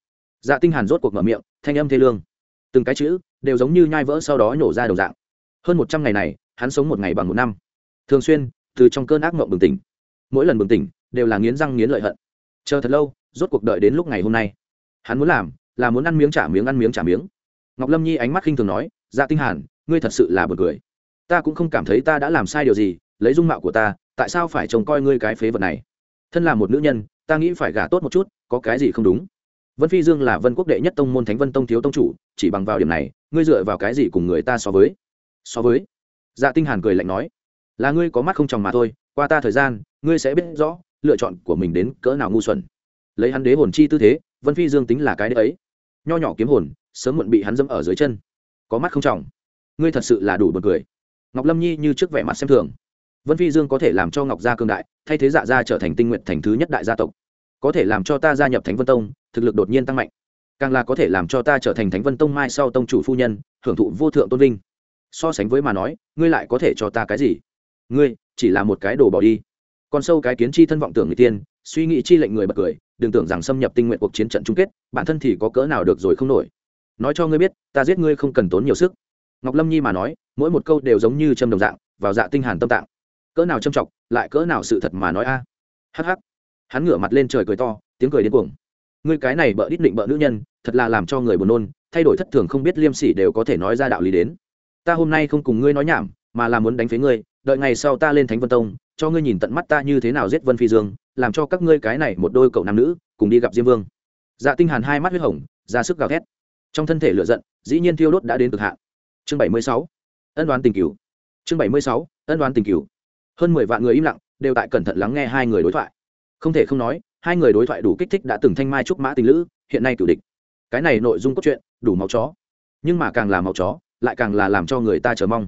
Dạ tinh hàn rốt cuộc mở miệng, thanh âm thê lương. Từng cái chữ đều giống như nhai vỡ sau đó nhổ ra đầu dạng. Hơn một trăm ngày này, hắn sống một ngày bằng một năm. Thường xuyên, từ trong cơn ác mộng bừng tỉnh. Mỗi lần bừng tỉnh, đều là nghiến răng nghiến lợi hận. Chờ thật lâu, rốt cuộc đợi đến lúc ngày hôm nay. Hắn muốn làm là muốn ăn miếng trả miếng ăn miếng trả miếng. Ngọc lâm nhi ánh mắt khinh thường nói dạ tinh hàn, ngươi thật sự là buồn cười. Ta cũng không cảm thấy ta đã làm sai điều gì lấy dung mạo của ta, tại sao phải trông coi ngươi cái phế vật này? Thân là một nữ nhân, ta nghĩ phải gả tốt một chút, có cái gì không đúng? Vân phi dương là vân quốc đệ nhất tông môn thánh vân tông thiếu tông chủ, chỉ bằng vào điểm này, ngươi dựa vào cái gì cùng người ta so với? So với? Dạ tinh hàn cười lạnh nói, là ngươi có mắt không tròng mà thôi, qua ta thời gian, ngươi sẽ biết rõ lựa chọn của mình đến cỡ nào ngu xuẩn. Lấy hắn đế hồn chi tư thế, vân phi dương tính là cái đế ấy. Nho nhỏ kiếm hồn, sớm muộn bị hắn dẫm ở dưới chân. Có mắt không tròng. Ngươi thật sự là đủ buồn cười. Ngọc lâm nhi như trước vẻ mặt xem thường vân phi dương có thể làm cho ngọc gia cương đại, thay thế dạ gia trở thành tinh nguyện thành thứ nhất đại gia tộc. Có thể làm cho ta gia nhập thánh vân tông, thực lực đột nhiên tăng mạnh. Càng là có thể làm cho ta trở thành thánh vân tông mai sau tông chủ phu nhân, hưởng thụ vô thượng tôn vinh. So sánh với mà nói, ngươi lại có thể cho ta cái gì? Ngươi, chỉ là một cái đồ bỏ đi. Còn sâu cái kiến chi thân vọng tưởng người tiên, suy nghĩ chi lệnh người bật cười, đừng tưởng rằng xâm nhập tinh nguyện cuộc chiến trận chung kết, bản thân thì có cỡ nào được rồi không nổi. Nói cho ngươi biết, ta giết ngươi không cần tốn nhiều sức. Ngọc lâm nhi mà nói, mỗi một câu đều giống như châm đồng dạng, vào dạ tinh hàn tâm tạng cỡ nào châm trọng, lại cỡ nào sự thật mà nói a. À. hắc. Hắn ngửa mặt lên trời cười to, tiếng cười điên cuồng. Ngươi cái này bợ đít định bợ nữ nhân, thật là làm cho người buồn nôn, thay đổi thất thường không biết liêm sỉ đều có thể nói ra đạo lý đến. Ta hôm nay không cùng ngươi nói nhảm, mà là muốn đánh phế ngươi, đợi ngày sau ta lên thánh vân tông, cho ngươi nhìn tận mắt ta như thế nào giết vân phi dương, làm cho các ngươi cái này một đôi cậu nam nữ, cùng đi gặp diêm vương. Dạ tinh hàn hai mắt huyết hồng, ra sức gào thét. Trong thân thể lửa giận, dĩ nhiên thiêu đốt đã đến cực hạn. Chương bảy mươi sáu, ân đoán tình cửu. Chương bảy mươi sáu, ân đoán tình cửu hơn mười vạn người im lặng, đều tại cẩn thận lắng nghe hai người đối thoại. Không thể không nói, hai người đối thoại đủ kích thích đã từng thanh mai trúc mã tình lữ, hiện nay cửu địch. Cái này nội dung cốt truyện, đủ máu chó. Nhưng mà càng là máu chó, lại càng là làm cho người ta chờ mong.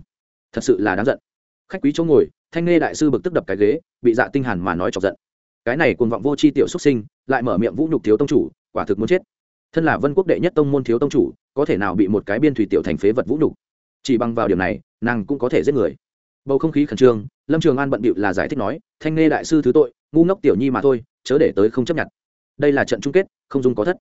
Thật sự là đáng giận. Khách quý chỗ ngồi, thanh nghe đại sư bực tức đập cái ghế, bị dạ tinh hàn mà nói chọc giận. Cái này cuồng vọng vô chi tiểu xuất sinh, lại mở miệng vũ nhục thiếu tông chủ, quả thực muốn chết. Thân là vân quốc đệ nhất tông môn thiếu tông chủ, có thể nào bị một cái biên thủy tiểu thành phế vật vũ nhục? Chỉ bằng vào điểm này, nàng cũng có thể giết người bầu không khí khẩn trương, lâm trường an bận bịu là giải thích nói, thanh nghe đại sư thứ tội, ngu ngốc tiểu nhi mà thôi, chớ để tới không chấp nhận. Đây là trận chung kết, không dung có thất.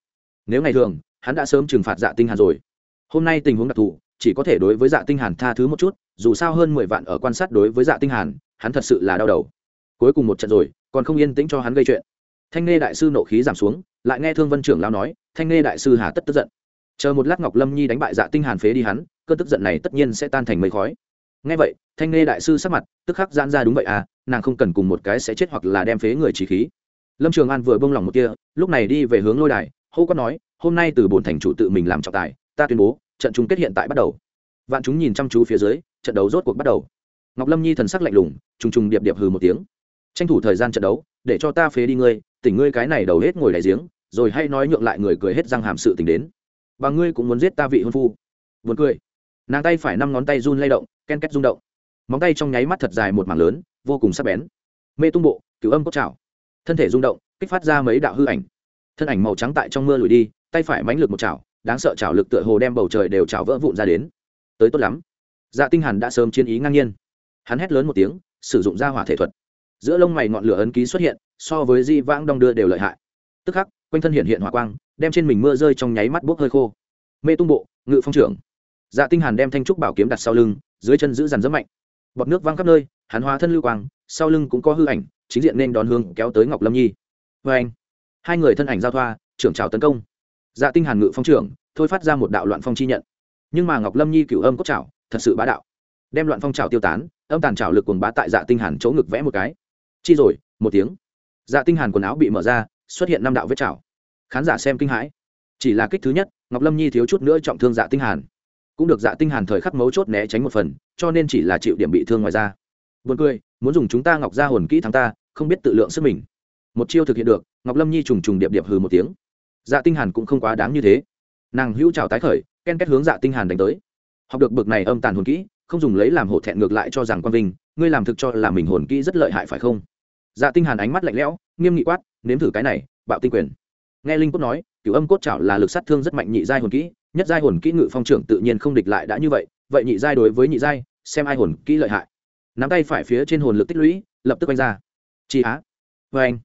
Nếu ngày thường, hắn đã sớm trừng phạt dạ tinh hàn rồi. Hôm nay tình huống đặc thù, chỉ có thể đối với dạ tinh hàn tha thứ một chút, dù sao hơn mười vạn ở quan sát đối với dạ tinh hàn, hắn thật sự là đau đầu. Cuối cùng một trận rồi, còn không yên tĩnh cho hắn gây chuyện. Thanh nghe đại sư nộ khí giảm xuống, lại nghe thương vân trưởng lao nói, thanh nghe đại sư hà tất tức giận. Chờ một lát ngọc lâm nhi đánh bại dạ tinh hàn phế đi hắn, cơn tức giận này tất nhiên sẽ tan thành mây khói. Nghe vậy thanh nghe đại sư sắc mặt, tức khắc giãn ra đúng vậy à nàng không cần cùng một cái sẽ chết hoặc là đem phế người trí khí. Lâm trường an vừa bông lòng một kia lúc này đi về hướng lôi đài, hô quát nói, hôm nay từ bồn thành chủ tự mình làm trọng tài, ta tuyên bố, trận chung kết hiện tại bắt đầu. Vạn chúng nhìn chăm chú phía dưới, trận đấu rốt cuộc bắt đầu. Ngọc lâm nhi thần sắc lạnh lùng, trùng trùng điệp điệp hừ một tiếng. Tranh thủ thời gian trận đấu, để cho ta phế đi ngươi, tỉnh ngươi cái này đầu hết ngồi đại giếng, rồi hay nói nhượng lại người cười hết răng hàm sự tình đến. Và ngươi cũng muốn giết ta vị hôn phu. Buồn cười. Nàng tay phải năm ngón tay run lay động, ken két rung động móng tay trong nháy mắt thật dài một mảng lớn, vô cùng sắc bén. Mê tung bộ cứu âm cốt chảo thân thể rung động, kích phát ra mấy đạo hư ảnh. Thân ảnh màu trắng tại trong mưa lùi đi, tay phải mánh lực một chảo đáng sợ chảo lực tựa hồ đem bầu trời đều chảo vỡ vụn ra đến. Tới tốt lắm. Dạ tinh hàn đã sớm chiến ý ngang nhiên. Hắn hét lớn một tiếng, sử dụng ra hỏa thể thuật. Giữa lông mày ngọn lửa ấn ký xuất hiện, so với di vãng đong đưa đều lợi hại. Tức khắc, quanh thân hiện hiện hỏa quang, đem trên mình mưa rơi trong nháy mắt bốc hơi khô. Mê tung bộ, ngự phong trưởng. Dạ tinh hàn đem thanh trúc bảo kiếm đặt sau lưng, dưới chân giữ dằn rất mạnh bọt nước văng khắp nơi, hắn hóa thân lưu quang, sau lưng cũng có hư ảnh, chính diện nên đón hương kéo tới ngọc lâm nhi. Với anh, hai người thân ảnh giao thoa, trưởng trào tấn công. Dạ tinh hàn ngự phong trưởng, thôi phát ra một đạo loạn phong chi nhận. Nhưng mà ngọc lâm nhi cửu âm cốt trào thật sự bá đạo. Đem loạn phong trào tiêu tán, âm tàn trào lực cuồng bá tại dạ tinh hàn chỗ ngực vẽ một cái. Chi rồi, một tiếng. Dạ tinh hàn quần áo bị mở ra, xuất hiện năm đạo vết trào khán giả xem kinh hãi. Chỉ là kích thứ nhất, ngọc lâm nhi thiếu chút nữa trọng thương dạ tinh hàn cũng được dạ tinh hàn thời khắc mấu chốt né tránh một phần, cho nên chỉ là chịu điểm bị thương ngoài ra buồn cười, muốn dùng chúng ta ngọc gia hồn kỹ thắng ta, không biết tự lượng sức mình. Một chiêu thực hiện được, ngọc lâm nhi trùng trùng điệp điệp hừ một tiếng. Dạ tinh hàn cũng không quá đáng như thế. Nàng hữu trào tái khởi, ken kết hướng dạ tinh hàn đánh tới. Học được bực này âm tàn hồn kỹ, không dùng lấy làm hổ thẹn ngược lại cho rằng quan vinh, ngươi làm thực cho là mình hồn kỹ rất lợi hại phải không? Dạ tinh hàn ánh mắt lạnh lẽo, nghiêm nghị quát, nếm thử cái này, bạo tinh quyền. Nghe linh cốt nói, cửu âm cốt chảo là lực sát thương rất mạnh nhị giai hồn kỹ nhất giai hồn kỹ ngự phong trưởng tự nhiên không địch lại đã như vậy vậy nhị giai đối với nhị giai, xem ai hồn kỹ lợi hại. Nắm tay phải phía trên hồn lực tích lũy, lập tức quanh ra. Chi á. Vê anh.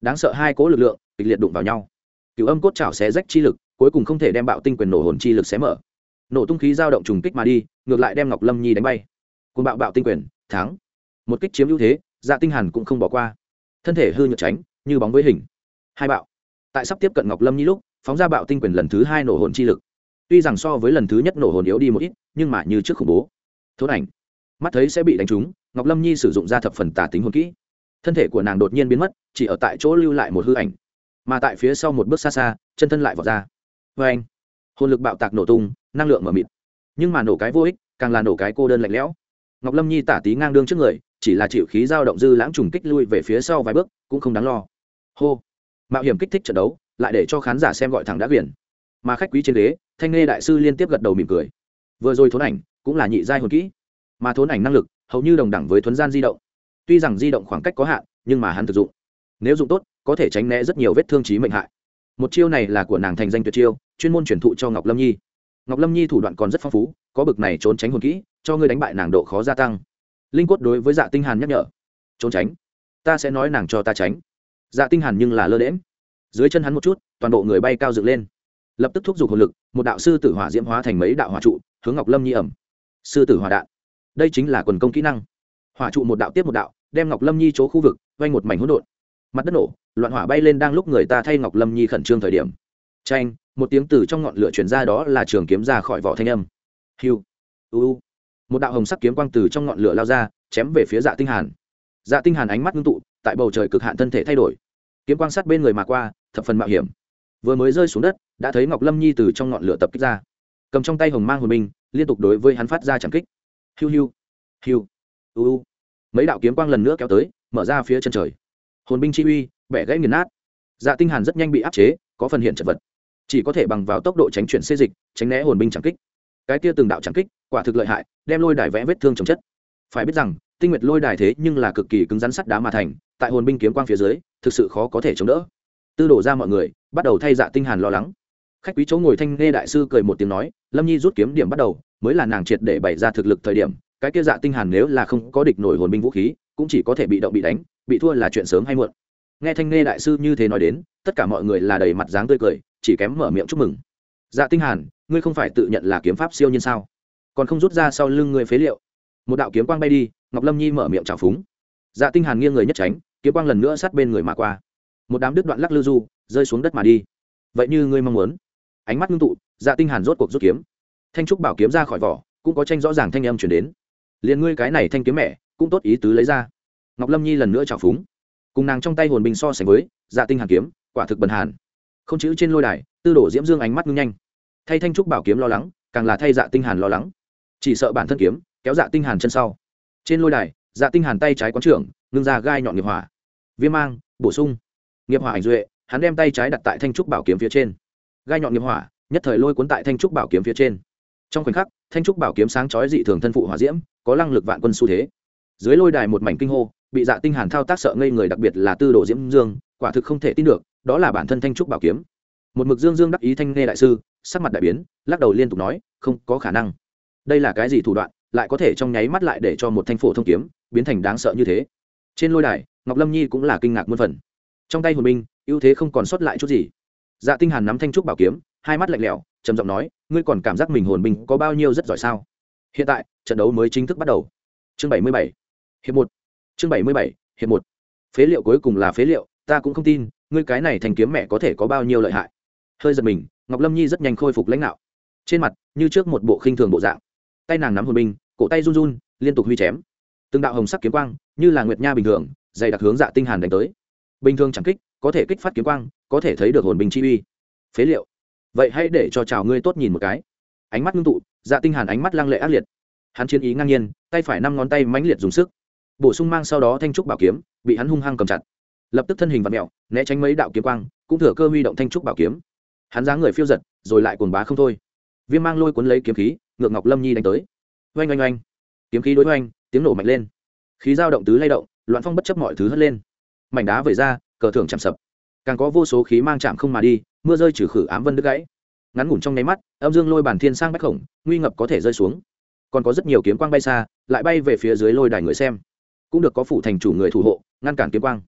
Đáng sợ hai cố lực lượng, kịch liệt đụng vào nhau. Cửu âm cốt chảo xé rách chi lực, cuối cùng không thể đem bạo tinh quyền nổ hồn chi lực xé mở. Nổ tung khí dao động trùng kích mà đi, ngược lại đem ngọc lâm nhi đánh bay. Côn bạo bạo tinh quyền, thắng. Một kích chiếm ưu thế dạ tinh hàn cũng không bỏ qua. Thân thể hư nhược tránh, như bóng với hình. Hai bạo. Tại sắp tiếp cận ngọc lâm nhi lúc, phóng ra bạo tinh quyền lần thứ hai nổ hồn chi lực tuy rằng so với lần thứ nhất nổ hồn yếu đi một ít, nhưng mà như trước khủng bố. Thốt ảnh. Mắt thấy sẽ bị đánh trúng, ngọc lâm nhi sử dụng ra thập phần tà tính hồn kỹ. Thân thể của nàng đột nhiên biến mất, chỉ ở tại chỗ lưu lại một hư ảnh. Mà tại phía sau một bước xa xa, chân thân lại vọt ra. Vê anh, hồn lực bạo tạc nổ tung, năng lượng mở mịt. Nhưng mà nổ cái vô ích, càng là nổ cái cô đơn lạnh lẽo. Ngọc lâm nhi tả tí ngang đương trước người, chỉ là chịu khí dao động dư lãng trùng kích lui về phía sau vài bước, cũng không đáng lo. Hô. Mạo hiểm kích thích trận đấu, lại để cho khán giả xem gọi thẳng đã quyển mà khách quý trên ghế thanh nghe đại sư liên tiếp gật đầu mỉm cười. Vừa rồi thốn ảnh cũng là nhị giai hồn kỹ, mà thốn ảnh năng lực hầu như đồng đẳng với thuấn gian di động. Tuy rằng di động khoảng cách có hạn, nhưng mà hắn thực dụng. Nếu dụng tốt, có thể tránh né rất nhiều vết thương trí mệnh hại. Một chiêu này là của nàng thành danh tuyệt chiêu, chuyên môn truyền thụ cho ngọc lâm nhi. Ngọc lâm nhi thủ đoạn còn rất phong phú, có bực này trốn tránh hồn kỹ, cho ngươi đánh bại nàng độ khó gia tăng. Linh quất đối với dạ tinh hàn nhắc nhở. Trốn tránh. Ta sẽ nói nàng cho ta tránh. Dạ tinh hàn nhưng là lơ đễm dưới chân hắn một chút, toàn bộ người bay cao dựng lên lập tức thúc giục hồn lực, một đạo sư tử hỏa diễm hóa thành mấy đạo hỏa trụ, hướng ngọc lâm nhi ẩm. Sư tử hỏa đạn. Đây chính là quần công kỹ năng. Hỏa trụ một đạo tiếp một đạo, đem ngọc lâm nhi chỗ khu vực vay một mảnh hỗn độn. Mặt đất nổ, loạn hỏa bay lên đang lúc người ta thay ngọc lâm nhi khẩn trương thời điểm. Tranh một tiếng từ trong ngọn lửa chuyển ra đó là trường kiếm ra khỏi vỏ thanh âm. Hiu u. Một đạo hồng sắc kiếm quang từ trong ngọn lửa lao ra, chém về phía dạ tinh hàn. Dạ tinh hàn ánh mắt ngưng tụ, tại bầu trời cực hạn thân thể thay đổi. Kiếm quang sát bên người mà qua, thập phần mạo hiểm vừa mới rơi xuống đất, đã thấy ngọc lâm nhi từ trong ngọn lửa tập kích ra. Cầm trong tay hồng mang hồn binh, liên tục đối với hắn phát ra chẳng kích. Hiu hiu hiu, u mấy đạo kiếm quang lần nữa kéo tới, mở ra phía chân trời. Hồn binh chi uy, bẻ gãy nghiền nát. Dạ tinh hàn rất nhanh bị áp chế, có phần hiện chật vật. Chỉ có thể bằng vào tốc độ tránh chuyển xê dịch, tránh né hồn binh chẳng kích. Cái kia từng đạo chẳng kích, quả thực lợi hại, đem lôi đài vẽ vết thương chồng chất. Phải biết rằng, tinh nguyệt lôi đài thế nhưng là cực kỳ cứng rắn sắt đá mà thành, tại hồn binh kiếm quang phía dưới, thực sự khó có thể chống đỡ. Tư đổ ra mọi người bắt đầu thay dạ tinh hàn lo lắng. Khách quý chỗ ngồi thanh nghe đại sư cười một tiếng nói, lâm nhi rút kiếm điểm bắt đầu, mới là nàng triệt để bày ra thực lực thời điểm, cái kia dạ tinh hàn nếu là không có địch nổi hồn binh vũ khí, cũng chỉ có thể bị động bị đánh, bị thua là chuyện sớm hay muộn. Nghe thanh nghe đại sư như thế nói đến, tất cả mọi người là đầy mặt dáng tươi cười, chỉ kém mở miệng chúc mừng. Dạ tinh hàn, ngươi không phải tự nhận là kiếm pháp siêu nhân sao? Còn không rút ra sau lưng ngươi phế liệu. Một đạo kiếm quang bay đi, ngọc lâm nhi mở miệng chào phúng. Dạ tinh hàn nghiêng người nhất tránh, kiếm quang lần nữa sát bên người mà qua. Một đám đứt đoạn lắc lư du rơi xuống đất mà đi. Vậy như ngươi mong muốn. Ánh mắt ngưng tụ dạ tinh hàn rốt cuộc rút kiếm. Thanh trúc bảo kiếm ra khỏi vỏ, cũng có tranh rõ ràng thanh âm truyền đến. Liền ngươi cái này thanh kiếm mẹ, cũng tốt ý tứ lấy ra. Ngọc lâm nhi lần nữa chào phúng. Cùng nàng trong tay hồn bình so sánh với dạ tinh hàn kiếm, quả thực bần hàn. Không chữ trên lôi đài, tư đổ diễm dương ánh mắt ngưng nhanh. Thay thanh trúc bảo kiếm lo lắng, càng là thay dạ tinh hàn lo lắng. Chỉ sợ bản thân kiếm, kéo dạ tinh hàn chân sau. Trên lôi đài dạ tinh hàn tay trái quán trưởng, ngưng ra gai nhọn nghiệp hỏa. Viêm mang, bổ sung. Nghiệp hỏa ảnh duệ hắn đem tay trái đặt tại thanh trúc bảo kiếm phía trên gai nhọn nghiệp hỏa nhất thời lôi cuốn tại thanh trúc bảo kiếm phía trên trong khoảnh khắc thanh trúc bảo kiếm sáng chói dị thường thân phụ hỏa diễm có năng lực vạn quân xu thế dưới lôi đài một mảnh kinh hô bị dạ tinh hàn thao tác sợ ngây người đặc biệt là tư đồ diễm dương quả thực không thể tin được đó là bản thân thanh trúc bảo kiếm một mực dương dương đắc ý thanh nghe đại sư sắc mặt đại biến lắc đầu liên tục nói không có khả năng đây là cái gì thủ đoạn lại có thể trong nháy mắt lại để cho một thanh phổ thông kiếm biến thành đáng sợ như thế trên lôi đài ngọc lâm nhi cũng là kinh ngạc muôn phần trong tay hồn binh ưu thế không còn sót lại chút gì. Dạ tinh hàn nắm thanh trúc bảo kiếm, hai mắt lạnh lẽo, trầm giọng nói, ngươi còn cảm giác mình hồn binh có bao nhiêu rất giỏi sao? Hiện tại, trận đấu mới chính thức bắt đầu. Chương bảy mươi bảy, hiệp một. Chương bảy mươi bảy, hiệp một. Phế liệu cuối cùng là phế liệu, ta cũng không tin, ngươi cái này thành kiếm mẹ có thể có bao nhiêu lợi hại. Hơi giật mình, ngọc lâm nhi rất nhanh khôi phục lãnh đạo. Trên mặt, như trước một bộ khinh thường bộ dạng. Tay nàng nắm hồn binh, cổ tay run run, liên tục huy chém. Từng đạo hồng sắc kiếm quang, như là nguyệt nha bình thường, dày đặc hướng dạ tinh hàn đánh tới. Bình thường chẳng kích có thể kích phát kiếm quang, có thể thấy được hồn bình chi uy. Phế liệu. Vậy hãy để cho chào ngươi tốt nhìn một cái. Ánh mắt ngưng tụ dạ tinh hàn ánh mắt lăng lệ ác liệt. Hắn chiến ý ngang nhiên, tay phải năm ngón tay mãnh liệt dùng sức. Bổ sung mang sau đó thanh trúc bảo kiếm, bị hắn hung hăng cầm chặt. Lập tức thân hình vặn mèo, né tránh mấy đạo kiếm quang, cũng thừa cơ huy động thanh trúc bảo kiếm. Hắn giáng người phiêu giật, rồi lại cuồng bá không thôi. Viêm mang lôi cuốn lấy kiếm khí, ngược ngọc lâm nhi đánh tới. Oanh oanh oanh. Kiếm khí đối oanh, tiếng nổ mạnh lên. Khí dao động tứ lay động, loạn phong bất chấp mọi thứ hất lên. Mảnh đá vẩy ra cờ thưởng chạm sập. Càng có vô số khí mang chạm không mà đi, mưa rơi trừ khử ám vân đứt gãy. Ngắn ngủn trong nháy mắt, âm dương lôi bản thiên sang bách khổng, nguy ngập có thể rơi xuống. Còn có rất nhiều kiếm quang bay xa, lại bay về phía dưới lôi đài người xem. Cũng được có phủ thành chủ người thủ hộ, ngăn cản kiếm quang.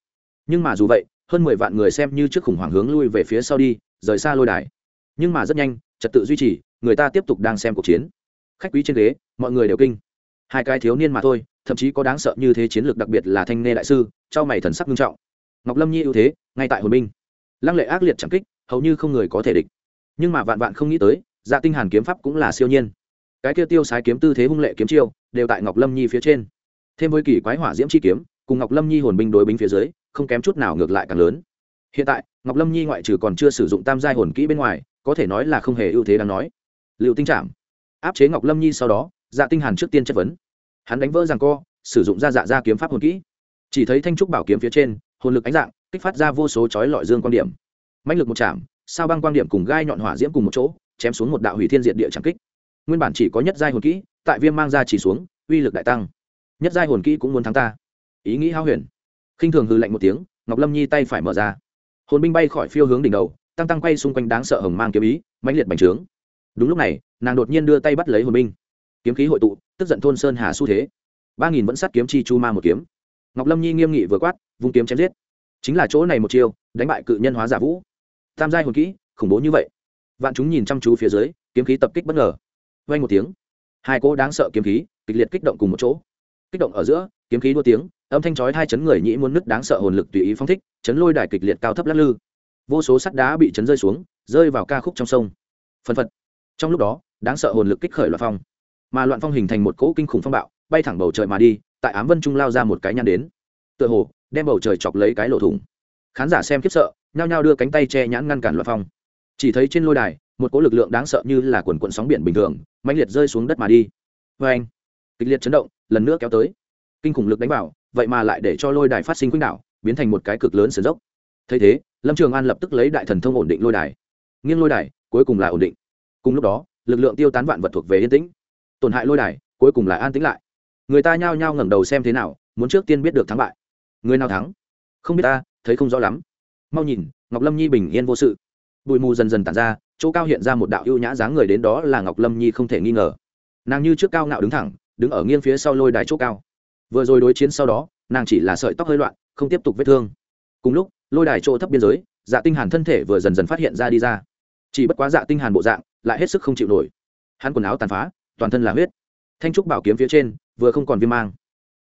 Nhưng mà dù vậy, hơn mười vạn người xem như trước khủng hoảng hướng lui về phía sau đi, rời xa lôi đài. Nhưng mà rất nhanh, trật tự duy trì, người ta tiếp tục đang xem cuộc chiến. Khách quý trên ghế, mọi người đều kinh. Hai cái thiếu niên mà thôi, thậm chí có đáng sợ như thế chiến lược đặc biệt là thanh nê đại sư, trao mày thần sắc nghiêm trọng ngọc lâm nhi ưu thế, ngay tại hồn binh. Lăng lệ ác liệt chẳng kích, hầu như không người có thể địch. Nhưng mà vạn vạn không nghĩ tới dạ tinh hàn kiếm pháp cũng là siêu nhiên. Cái kia tiêu sái kiếm tư thế hung lệ kiếm chiêu, đều tại ngọc lâm nhi phía trên. Thêm với kỳ quái hỏa diễm chi kiếm, cùng ngọc lâm nhi hồn binh đối binh phía dưới, không kém chút nào ngược lại càng lớn. Hiện tại, ngọc lâm nhi ngoại trừ còn chưa sử dụng tam giai hồn kỹ bên ngoài, có thể nói là không hề ưu thế đáng nói. Liệu tinh trảm. Áp chế ngọc lâm nhi sau đó dạ tinh hàn trước tiên chất vấn. Hắn đánh vỡ rằng co, sử dụng ra dạ ra kiếm pháp hồn kỹ. Chỉ thấy thanh trúc bảo kiếm phía trên hồn lực ánh dạng, kích phát ra vô số chói lọi dương quan điểm. Mạnh lực một chạm, sao băng quan điểm cùng gai nhọn hỏa diễm cùng một chỗ, chém xuống một đạo hủy thiên diện địa trạng kích. Nguyên bản chỉ có nhất giai hồn kỹ, tại viêm mang ra chỉ xuống, uy lực đại tăng. Nhất giai hồn kỹ cũng muốn thắng ta. Ý nghĩ hao huyền. Khinh thường hư lạnh một tiếng, ngọc lâm nhi tay phải mở ra. Hồn binh bay khỏi phiêu hướng đỉnh đầu, tăng tăng quay xung quanh đáng sợ hồng mang kiếm ý, mãnh liệt bành trướng. Đúng lúc này, nàng đột nhiên đưa tay bắt lấy hồn binh. Kiếm khí hội tụ, tức giận thôn sơn hà xu thế. Ba nghìn vẫn sát kiếm chi chu ma một kiếm. Ngọc lâm nhi nghiêm nghị vừa quát vung kiếm chém giết. Chính là chỗ này một chiêu, đánh bại cự nhân hóa giả vũ. Tam giai hồn kỹ, khủng bố như vậy. Vạn chúng nhìn chăm chú phía dưới, kiếm khí tập kích bất ngờ. Vang một tiếng. Hai cô đáng sợ kiếm khí, kịch liệt kích động cùng một chỗ. Kích động ở giữa, kiếm khí đua tiếng, âm thanh chói hai chấn người nhĩ muốn nứt đáng sợ hồn lực tùy ý phong thích, chấn lôi đài kịch liệt cao thấp lắc lư. Vô số sắt đá bị chấn rơi xuống, rơi vào ca khúc trong sông. Phân phật. Trong lúc đó, đáng sợ hồn lực kích khởi loạn phong. Mà loạn phong hình thành một cỗ kinh khủng phong bạo, bay thẳng bầu trời mà đi, tại ám vân trung lao ra một cái nhăn đến. Tựa hồ đem bầu trời chọc lấy cái lỗ thủng. Khán giả xem khiếp sợ, nhao nhao đưa cánh tay che nhãn ngăn cản loạn phong. Chỉ thấy trên lôi đài, một cỗ lực lượng đáng sợ như là quần quận sóng biển bình thường mạnh liệt rơi xuống đất mà đi. Vê anh, kịch liệt chấn động, lần nữa kéo tới. Kinh khủng lực đánh vào, vậy mà lại để cho lôi đài phát sinh quýnh đạo, biến thành một cái cực lớn sườn dốc. Thấy thế, lâm trường an lập tức lấy đại thần thông ổn định lôi đài. Nghiêng lôi đài, cuối cùng là ổn định. Cùng lúc đó, lực lượng tiêu tán vạn vật thuộc về yên tĩnh. Tổn hại lôi đài, cuối cùng là an tĩnh lại. Người ta nhao nhao ngẩng đầu xem thế nào, muốn trước tiên biết được thắng bại người nào thắng? Không biết ta, thấy không rõ lắm. Mau nhìn, ngọc lâm nhi bình yên vô sự. Bụi mù dần dần tàn ra, chỗ cao hiện ra một đạo ưu nhã dáng người đến đó là ngọc lâm nhi không thể nghi ngờ. Nàng như trước cao ngạo đứng thẳng, đứng ở nghiêng phía sau lôi đài chỗ cao. Vừa rồi đối chiến sau đó, nàng chỉ là sợi tóc hơi loạn, không tiếp tục vết thương. Cùng lúc, lôi đài chỗ thấp biên giới dạ tinh hàn thân thể vừa dần dần phát hiện ra đi ra. Chỉ bất quá dạ tinh hàn bộ dạng, lại hết sức không chịu nổi. Hắn quần áo tàn phá, toàn thân là huyết. Thanh trúc bảo kiếm phía trên, vừa không còn viêm mang.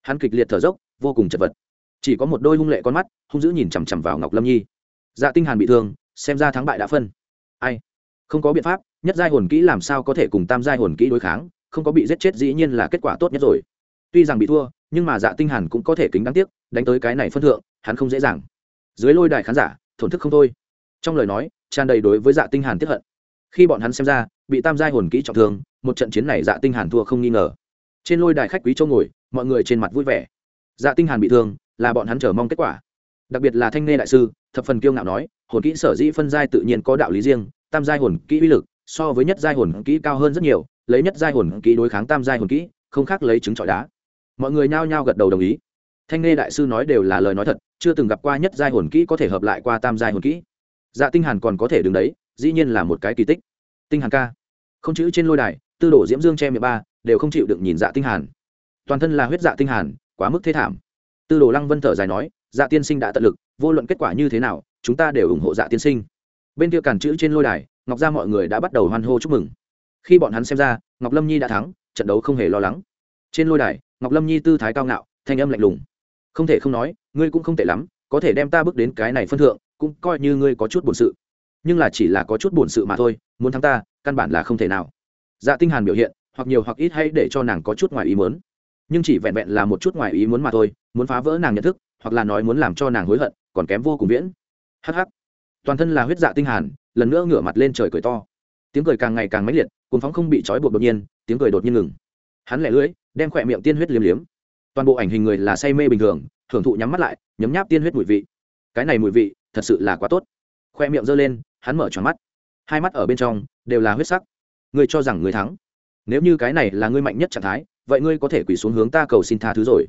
Hắn kịch liệt thở dốc, vô cùng chật vật chỉ có một đôi hung lệ con mắt, hung dữ nhìn chằm chằm vào ngọc lâm nhi. Dạ tinh hàn bị thương, xem ra thắng bại đã phân. Ai? Không có biện pháp, nhất giai hồn kỹ làm sao có thể cùng tam giai hồn kỹ đối kháng, không có bị giết chết dĩ nhiên là kết quả tốt nhất rồi. Tuy rằng bị thua, nhưng mà dạ tinh hàn cũng có thể kính đáng tiếc, đánh tới cái này phân thượng, hắn không dễ dàng. Dưới lôi đài khán giả, thổn thức không thôi. Trong lời nói, tràn đầy đối với dạ tinh hàn tiếc hận. Khi bọn hắn xem ra, bị tam giai hồn kỹ trọng thương, một trận chiến này dạ tinh hàn thua không nghi ngờ. Trên lôi đài khách quý châu ngồi, mọi người trên mặt vui vẻ. Dạ tinh hàn bị thương là bọn hắn chờ mong kết quả. Đặc biệt là thanh nghe đại sư, thập phần kiêu ngạo nói, hồn kỹ sở dĩ phân giai tự nhiên có đạo lý riêng, tam giai hồn kỹ uy lực so với nhất giai hồn kỹ cao hơn rất nhiều, lấy nhất giai hồn kỹ đối kháng tam giai hồn kỹ, không khác lấy trứng trọi đá. Mọi người nhao nhao gật đầu đồng ý. Thanh nghe đại sư nói đều là lời nói thật, chưa từng gặp qua nhất giai hồn kỹ có thể hợp lại qua tam giai hồn kỹ. Dạ tinh hàn còn có thể đứng đấy, dĩ nhiên là một cái kỳ tích. Tinh hàn ca. Không chữ trên lôi đài, tư đổ diễm dương che miệng ba, đều không chịu được nhìn dạ tinh hàn. Toàn thân là huyết dạ tinh hàn, quá mức thế thảm tư đồ lăng vân thở dài nói dạ tiên sinh đã tận lực, vô luận kết quả như thế nào, chúng ta đều ủng hộ dạ tiên sinh. Bên kia cản chữ trên lôi đài, ngọc gia mọi người đã bắt đầu hoan hô chúc mừng. Khi bọn hắn xem ra, ngọc lâm nhi đã thắng, trận đấu không hề lo lắng. Trên lôi đài, ngọc lâm nhi tư thái cao ngạo, thanh âm lạnh lùng. Không thể không nói, ngươi cũng không tệ lắm, có thể đem ta bước đến cái này phân thượng, cũng coi như ngươi có chút buồn sự. Nhưng là chỉ là có chút buồn sự mà thôi, muốn thắng ta, căn bản là không thể nào. Dạ tinh hàn biểu hiện, hoặc nhiều hoặc ít hay để cho nàng có chút ngoài ý muốn nhưng chỉ vẹn vẹn là một chút ngoài ý muốn mà thôi, muốn phá vỡ nàng nhận thức, hoặc là nói muốn làm cho nàng hối hận, còn kém vô cùng viễn. Hắc hắc. Toàn thân là huyết dạ tinh hàn, lần nữa ngửa mặt lên trời cười to. Tiếng cười càng ngày càng mãnh liệt cuốn phóng không bị trói buộc đột nhiên, tiếng cười đột nhiên ngừng. Hắn lẻ lưỡi, đem khỏe miệng tiên huyết liếm liếm. Toàn bộ ảnh hình người là say mê bình thường, thưởng thụ nhắm mắt lại, nhấm nháp tiên huyết mùi vị. Cái này mùi vị, thật sự là quá tốt. Khoe miệng giơ lên, hắn mở tròn mắt. Hai mắt ở bên trong, đều là huyết sắc. Ngươi cho rằng ngươi thắng. Nếu như cái này là ngươi mạnh nhất trạng thái vậy ngươi có thể quỳ xuống hướng ta cầu xin tha thứ rồi.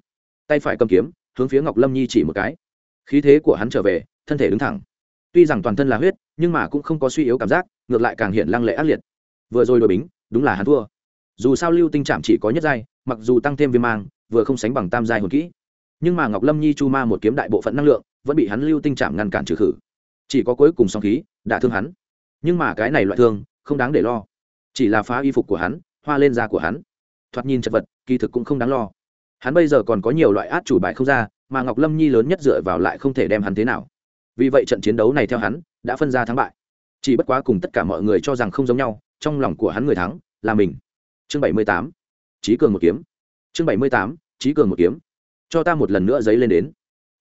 Tay phải cầm kiếm, hướng phía ngọc lâm nhi chỉ một cái. Khí thế của hắn trở về, thân thể đứng thẳng. Tuy rằng toàn thân là huyết, nhưng mà cũng không có suy yếu cảm giác, ngược lại càng hiện lăng lệ ác liệt. Vừa rồi đội bính, đúng là hắn thua. Dù sao lưu tinh trạm chỉ có nhất giai, mặc dù tăng thêm viêm mang, vừa không sánh bằng tam giai hồn kỹ. Nhưng mà ngọc lâm nhi chu ma một kiếm đại bộ phận năng lượng, vẫn bị hắn lưu tinh trạm ngăn cản trừ khử. Chỉ có cuối cùng song khí, đã thương hắn. Nhưng mà cái này loại thương, không đáng để lo. Chỉ là phá y phục của hắn, hoa lên da của hắn thoạt nhìn chật vật, kỳ thực cũng không đáng lo. Hắn bây giờ còn có nhiều loại át chủ bài không ra, mà ngọc lâm nhi lớn nhất dựa vào lại không thể đem hắn thế nào. Vì vậy trận chiến đấu này theo hắn, đã phân ra thắng bại. Chỉ bất quá cùng tất cả mọi người cho rằng không giống nhau, trong lòng của hắn người thắng là mình. Chương bảy mươi tám trí cường một kiếm. Chương bảy mươi tám trí cường một kiếm. Cho ta một lần nữa giấy lên đến.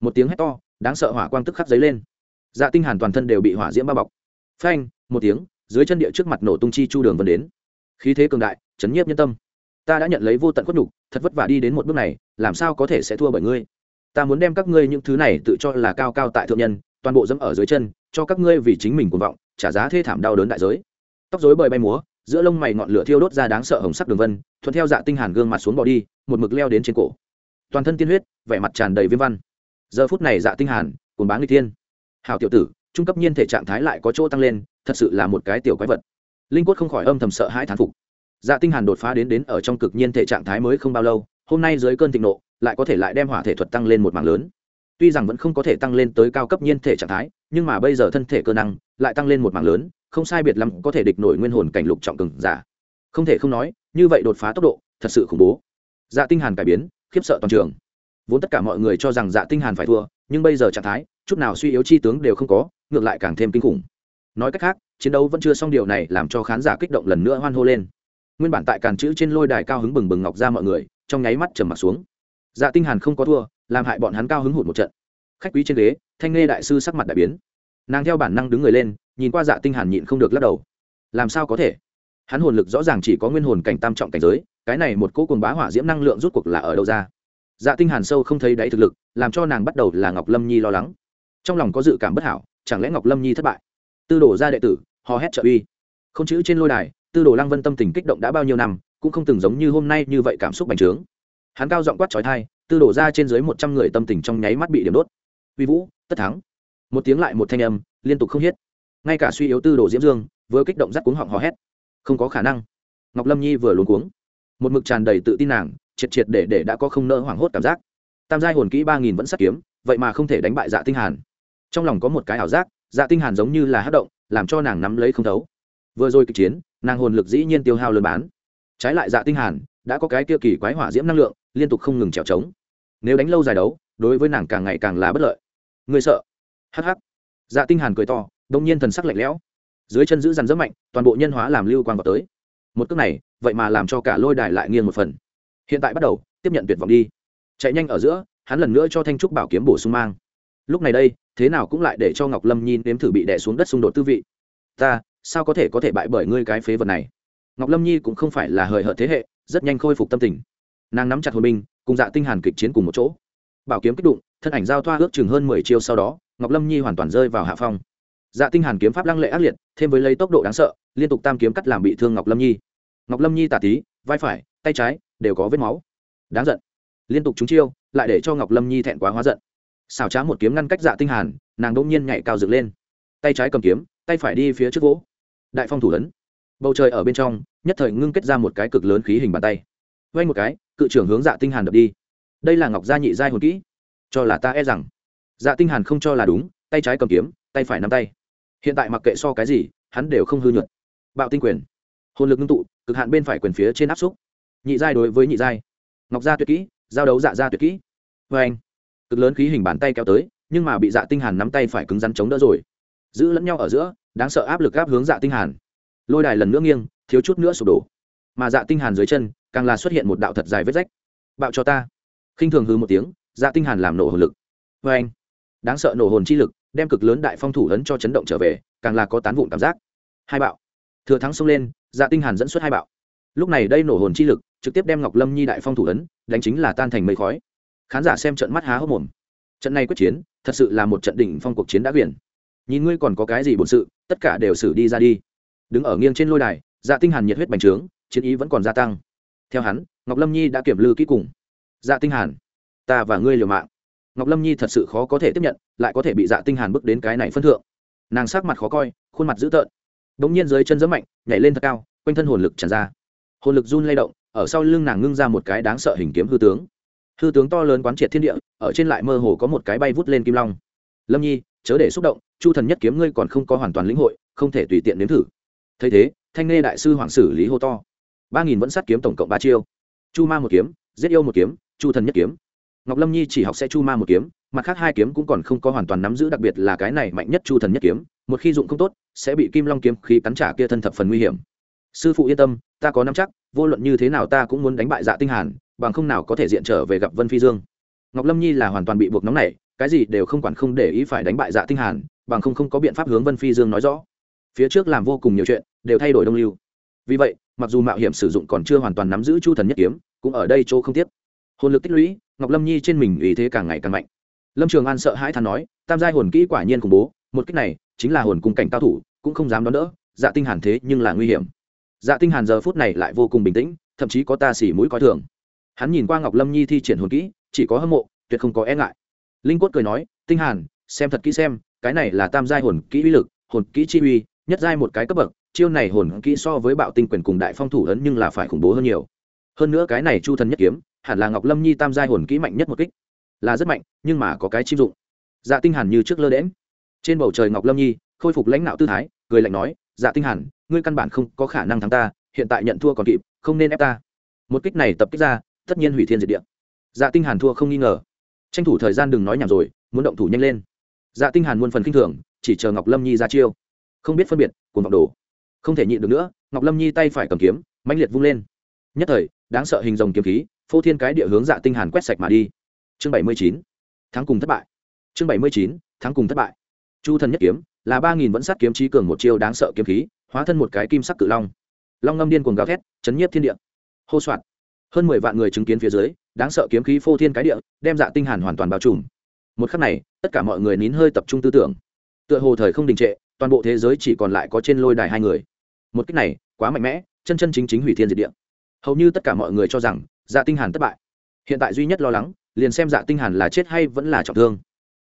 Một tiếng hét to, đáng sợ hỏa quang tức khắc giấy lên. Dạ tinh hàn toàn thân đều bị hỏa diễm bao bọc. Phanh, một tiếng, dưới chân địa trước mặt nổ tung chi chu đường vân đến. Khí thế cường đại, chấn nhiếp nhân tâm ta đã nhận lấy vô tận khuất nhục thật vất vả đi đến một bước này làm sao có thể sẽ thua bởi ngươi? Ta muốn đem các ngươi những thứ này tự cho là cao cao tại thượng nhân toàn bộ dẫm ở dưới chân cho các ngươi vì chính mình cuồng vọng trả giá thê thảm đau đớn đại giới. Tóc rối bời bay múa giữa lông mày ngọn lửa thiêu đốt ra đáng sợ hồng sắc đường vân thuận theo dạ tinh hàn gương mặt xuống bỏ đi một mực leo đến trên cổ. Toàn thân tiên huyết vẻ mặt tràn đầy viêm văn. Giờ phút này dạ tinh hàn cuồng báng người thiên, hảo tiểu tử trung cấp nhiên thể trạng thái lại có chỗ tăng lên thật sự là một cái tiểu quái vật. Linh quất không khỏi âm thầm sợ hãi thán phục dạ tinh hàn đột phá đến đến ở trong cực nhiên thể trạng thái mới không bao lâu, hôm nay dưới cơn thịnh nộ, lại có thể lại đem hỏa thể thuật tăng lên một mảng lớn. Tuy rằng vẫn không có thể tăng lên tới cao cấp nhiên thể trạng thái, nhưng mà bây giờ thân thể cơ năng lại tăng lên một mảng lớn, không sai biệt lắm có thể địch nổi nguyên hồn cảnh lục trọng cường giả. Không thể không nói, như vậy đột phá tốc độ, thật sự khủng bố. Dạ tinh hàn cải biến, khiếp sợ toàn trường. Vốn tất cả mọi người cho rằng dạ tinh hàn phải thua, nhưng bây giờ trạng thái, chút nào suy yếu chi tướng đều không có, ngược lại càng thêm kinh khủng. Nói cách khác, chiến đấu vẫn chưa xong điều này làm cho khán giả kích động lần nữa hoan hô lên nguyên bản tại càn chữ trên lôi đài cao hứng bừng bừng ngọc ra mọi người, trong nháy mắt trầm mặt xuống. Dạ tinh hàn không có thua, làm hại bọn hắn cao hứng hụt một trận. Khách quý trên ghế, thanh nghe đại sư sắc mặt đại biến. Nàng theo bản năng đứng người lên, nhìn qua dạ tinh hàn nhịn không được lắc đầu. Làm sao có thể? Hắn hồn lực rõ ràng chỉ có nguyên hồn cảnh tam trọng cảnh giới, cái này một cỗ cuồng bá hỏa diễm năng lượng rút cuộc là ở đâu ra? Dạ tinh hàn sâu không thấy đáy thực lực, làm cho nàng bắt đầu là ngọc lâm nhi lo lắng. Trong lòng có dự cảm bất hảo, chẳng lẽ ngọc lâm nhi thất bại? Tư đổ ra đệ tử, hò hét trợ uy. Không chữ trên lôi đài tư đồ lăng vân tâm tình kích động đã bao nhiêu năm, cũng không từng giống như hôm nay như vậy cảm xúc bành trướng. Hắn cao giọng quát trói thai tư đổ ra trên dưới một trăm người tâm tình trong nháy mắt bị điểm đốt. Uy vũ, tất thắng. Một tiếng lại một thanh âm, liên tục không hết. ngay cả suy yếu tư đồ diễm dương, vừa kích động rắc cuống họng hò hét. Không có khả năng. Ngọc lâm nhi vừa luống cuống. Một mực tràn đầy tự tin nàng, triệt triệt để để đã có không nỡ hoảng hốt cảm giác. Tam giai hồn kỹ ba nghìn vẫn sắt kiếm, vậy mà không thể đánh bại dạ tinh hàn. Trong lòng có một cái ảo giác dạ tinh hàn giống như là hát động, làm cho nàng nắm lấy không thấu. Vừa rồi kịch chiến nàng hồn lực dĩ nhiên tiêu hao lớn bán. Trái lại dạ tinh hàn, đã có cái kia kỳ quái hỏa diễm năng lượng, liên tục không ngừng trèo trống. Nếu đánh lâu dài đấu, đối với nàng càng ngày càng là bất lợi. Người sợ? Hắc hắc. Dạ tinh hàn cười to, đông nhiên thần sắc lạnh lẽo. Dưới chân giữ dằn rất mạnh, toàn bộ nhân hóa làm lưu quang vào tới. Một cước này, vậy mà làm cho cả lôi đài lại nghiêng một phần. Hiện tại bắt đầu, tiếp nhận tuyệt vọng đi. Chạy nhanh ở giữa, hắn lần nữa cho thanh trúc bảo kiếm bổ sung mang. Lúc này đây, thế nào cũng lại để cho ngọc lâm nhìn nếm thử bị đè xuống đất xung đột tư vị. Ta sao có thể có thể bại bởi ngươi cái phế vật này? Ngọc lâm nhi cũng không phải là hời hợt thế hệ, rất nhanh khôi phục tâm tình. Nàng nắm chặt hồn binh, cùng dạ tinh hàn kịch chiến cùng một chỗ. Bảo kiếm kích đụng, thân ảnh giao thoa ước chừng hơn mười chiêu sau đó, ngọc lâm nhi hoàn toàn rơi vào hạ phong. Dạ tinh hàn kiếm pháp lăng lệ ác liệt, thêm với lấy tốc độ đáng sợ, liên tục tam kiếm cắt làm bị thương ngọc lâm nhi. Ngọc lâm nhi tả tí vai phải, tay trái, đều có vết máu. Đáng giận. Liên tục trúng chiêu, lại để cho ngọc lâm nhi thẹn quá hóa giận. Xảo trá một kiếm ngăn cách dạ tinh hàn, nàng đỗng nhiên nhảy cao dựng lên. Tay trái cầm kiếm, tay phải đi phía trước vỗ đại phong thủ ấn. Bầu trời ở bên trong, nhất thời ngưng kết ra một cái cực lớn khí hình bàn tay. Vây một cái, cự trưởng hướng dạ tinh hàn đập đi. Đây là ngọc gia nhị giai hồn kỹ. Cho là ta e rằng dạ tinh hàn không cho là đúng, tay trái cầm kiếm, tay phải nắm tay. Hiện tại mặc kệ so cái gì, hắn đều không hư nhuận. Bạo tinh quyền. Hồn lực ngưng tụ, cực hạn bên phải quyền phía trên áp xúc. Nhị giai đối với nhị giai. Ngọc gia tuyệt kỹ, giao đấu dạ gia tuyệt kỹ. Vê anh cực lớn khí hình bàn tay kéo tới, nhưng mà bị dạ tinh hàn nắm tay phải cứng rắn chống đỡ rồi giữ lẫn nhau ở giữa, đáng sợ áp lực áp hướng dạ tinh hàn. Lôi đài lần nữa nghiêng, thiếu chút nữa sụp đổ. Mà dạ tinh hàn dưới chân, càng là xuất hiện một đạo thật dài vết rách. Bạo cho ta. Khinh thường hư một tiếng dạ tinh hàn làm nổ hồn lực. Với anh, đáng sợ nổ hồn chi lực, đem cực lớn đại phong thủ ấn cho chấn động trở về, càng là có tán vụn cảm giác. Hai bạo. Thừa thắng xông lên dạ tinh hàn dẫn xuất hai bạo. Lúc này đây nổ hồn chi lực, trực tiếp đem ngọc lâm nhi đại phong thủ ấn, đánh chính là tan thành mây khói. Khán giả xem trận mắt há hốc mồm. Trận này quyết chiến, thật sự là một trận đỉnh phong cuộc chiến đã biển nhìn ngươi còn có cái gì bổn sự, tất cả đều xử đi ra đi. Đứng ở nghiêng trên lôi đài dạ tinh hàn nhiệt huyết bành trướng, chiến ý vẫn còn gia tăng. Theo hắn, ngọc lâm nhi đã kiểm lư kỹ cùng. Dạ tinh hàn, ta và ngươi liều mạng. Ngọc lâm nhi thật sự khó có thể tiếp nhận, lại có thể bị dạ tinh hàn bước đến cái này phân thượng. Nàng sắc mặt khó coi, khuôn mặt dữ tợn. Đống nhiên dưới chân giẫm mạnh, nhảy lên thật cao, quanh thân hồn lực tràn ra. Hồn lực run lay động, ở sau lưng nàng ngưng ra một cái đáng sợ hình kiếm hư tướng. Hư tướng to lớn quán triệt thiên địa, ở trên lại mơ hồ có một cái bay vút lên kim long. Lâm nhi, chớ để xúc động chu thần nhất kiếm ngươi còn không có hoàn toàn lĩnh hội, không thể tùy tiện nếm thử. Thấy thế, thanh nghe đại sư hoàng sử lý hô to. Ba nghìn vẫn sát kiếm tổng cộng ba chiêu. Chu ma một kiếm, giết yêu một kiếm, chu thần nhất kiếm. Ngọc lâm nhi chỉ học sẽ chu ma một kiếm, mặt khác hai kiếm cũng còn không có hoàn toàn nắm giữ, đặc biệt là cái này mạnh nhất chu thần nhất kiếm, một khi dụng không tốt, sẽ bị kim long kiếm khí cắn trả kia thân thập phần nguy hiểm. Sư phụ yên tâm, ta có nắm chắc, vô luận như thế nào ta cũng muốn đánh bại dạ tinh hàn, bằng không nào có thể diện trở về gặp vân phi dương. Ngọc lâm nhi là hoàn toàn bị buộc nóng này cái gì đều không quản không để ý phải đánh bại dạ tinh hàn bằng không không có biện pháp hướng vân phi dương nói rõ. Phía trước làm vô cùng nhiều chuyện, đều thay đổi đông lưu. Vì vậy, mặc dù mạo hiểm sử dụng còn chưa hoàn toàn nắm giữ chu thần nhất kiếm, cũng ở đây chỗ không tiếc. Hồn lực tích lũy, ngọc lâm nhi trên mình ý thế càng ngày càng mạnh. Lâm trường an sợ hãi than nói, tam giai hồn kỹ quả nhiên khủng bố, một cách này chính là hồn cung cảnh cao thủ, cũng không dám đón đỡ dạ tinh hàn thế nhưng là nguy hiểm. Dạ tinh hàn giờ phút này lại vô cùng bình tĩnh, thậm chí có ta xỉ mũi coi thường. Hắn nhìn qua ngọc lâm nhi thi triển hồn kỹ, chỉ có hâm mộ, tuyệt không có e ngại. Linh quất cười nói, tinh hàn, xem thật kỹ xem cái này là tam giai hồn kỹ uy lực, hồn kỹ chi uy, nhất giai một cái cấp bậc, chiêu này hồn kỹ so với bạo tinh quyền cùng đại phong thủ ấn nhưng là phải khủng bố hơn nhiều. Hơn nữa cái này chu thần nhất kiếm, hẳn là ngọc lâm nhi tam giai hồn kỹ mạnh nhất một kích. Là rất mạnh, nhưng mà có cái chim dụng. Dạ tinh hàn như trước lơ đễm trên bầu trời ngọc lâm nhi, khôi phục lãnh đạo tư thái, cười lạnh nói dạ tinh hàn, ngươi căn bản không có khả năng thắng ta, hiện tại nhận thua còn kịp, không nên ép ta. Một kích này tập kích ra, tất nhiên hủy thiên diệt địa. Dạ tinh hàn thua không nghi ngờ. Tranh thủ thời gian đừng nói nhảm rồi, muốn động thủ nhanh lên dạ tinh hàn muôn phần kinh thường, chỉ chờ ngọc lâm nhi ra chiêu. Không biết phân biệt, cuồng vọng đồ không thể nhịn được nữa, ngọc lâm nhi tay phải cầm kiếm, mãnh liệt vung lên. Nhất thời, đáng sợ hình rồng kiếm khí, phô thiên cái địa hướng dạ tinh hàn quét sạch mà đi. Chương bảy mươi chín. Tháng cùng thất bại. Chương bảy mươi chín tháng cùng thất bại. Chu thần nhất kiếm, là ba nghìn vẫn sát kiếm trí cường một chiêu đáng sợ kiếm khí, hóa thân một cái kim sắc cự long. Long ngâm điên cuồng gào thét, chấn nhiếp thiên địa. Hô soạn hơn mười vạn người chứng kiến phía dưới, đáng sợ kiếm khí phô thiên cái địa, đem dạ tinh hàn hoàn toàn bao trùm một khắc này, tất cả mọi người nín hơi tập trung tư tưởng. Tựa hồ thời không đình trệ, toàn bộ thế giới chỉ còn lại có trên lôi đài hai người. Một cách này, quá mạnh mẽ, chân chân chính chính hủy thiên diệt địa. Hầu như tất cả mọi người cho rằng dạ tinh hàn thất bại. Hiện tại duy nhất lo lắng, liền xem dạ tinh hàn là chết hay vẫn là trọng thương.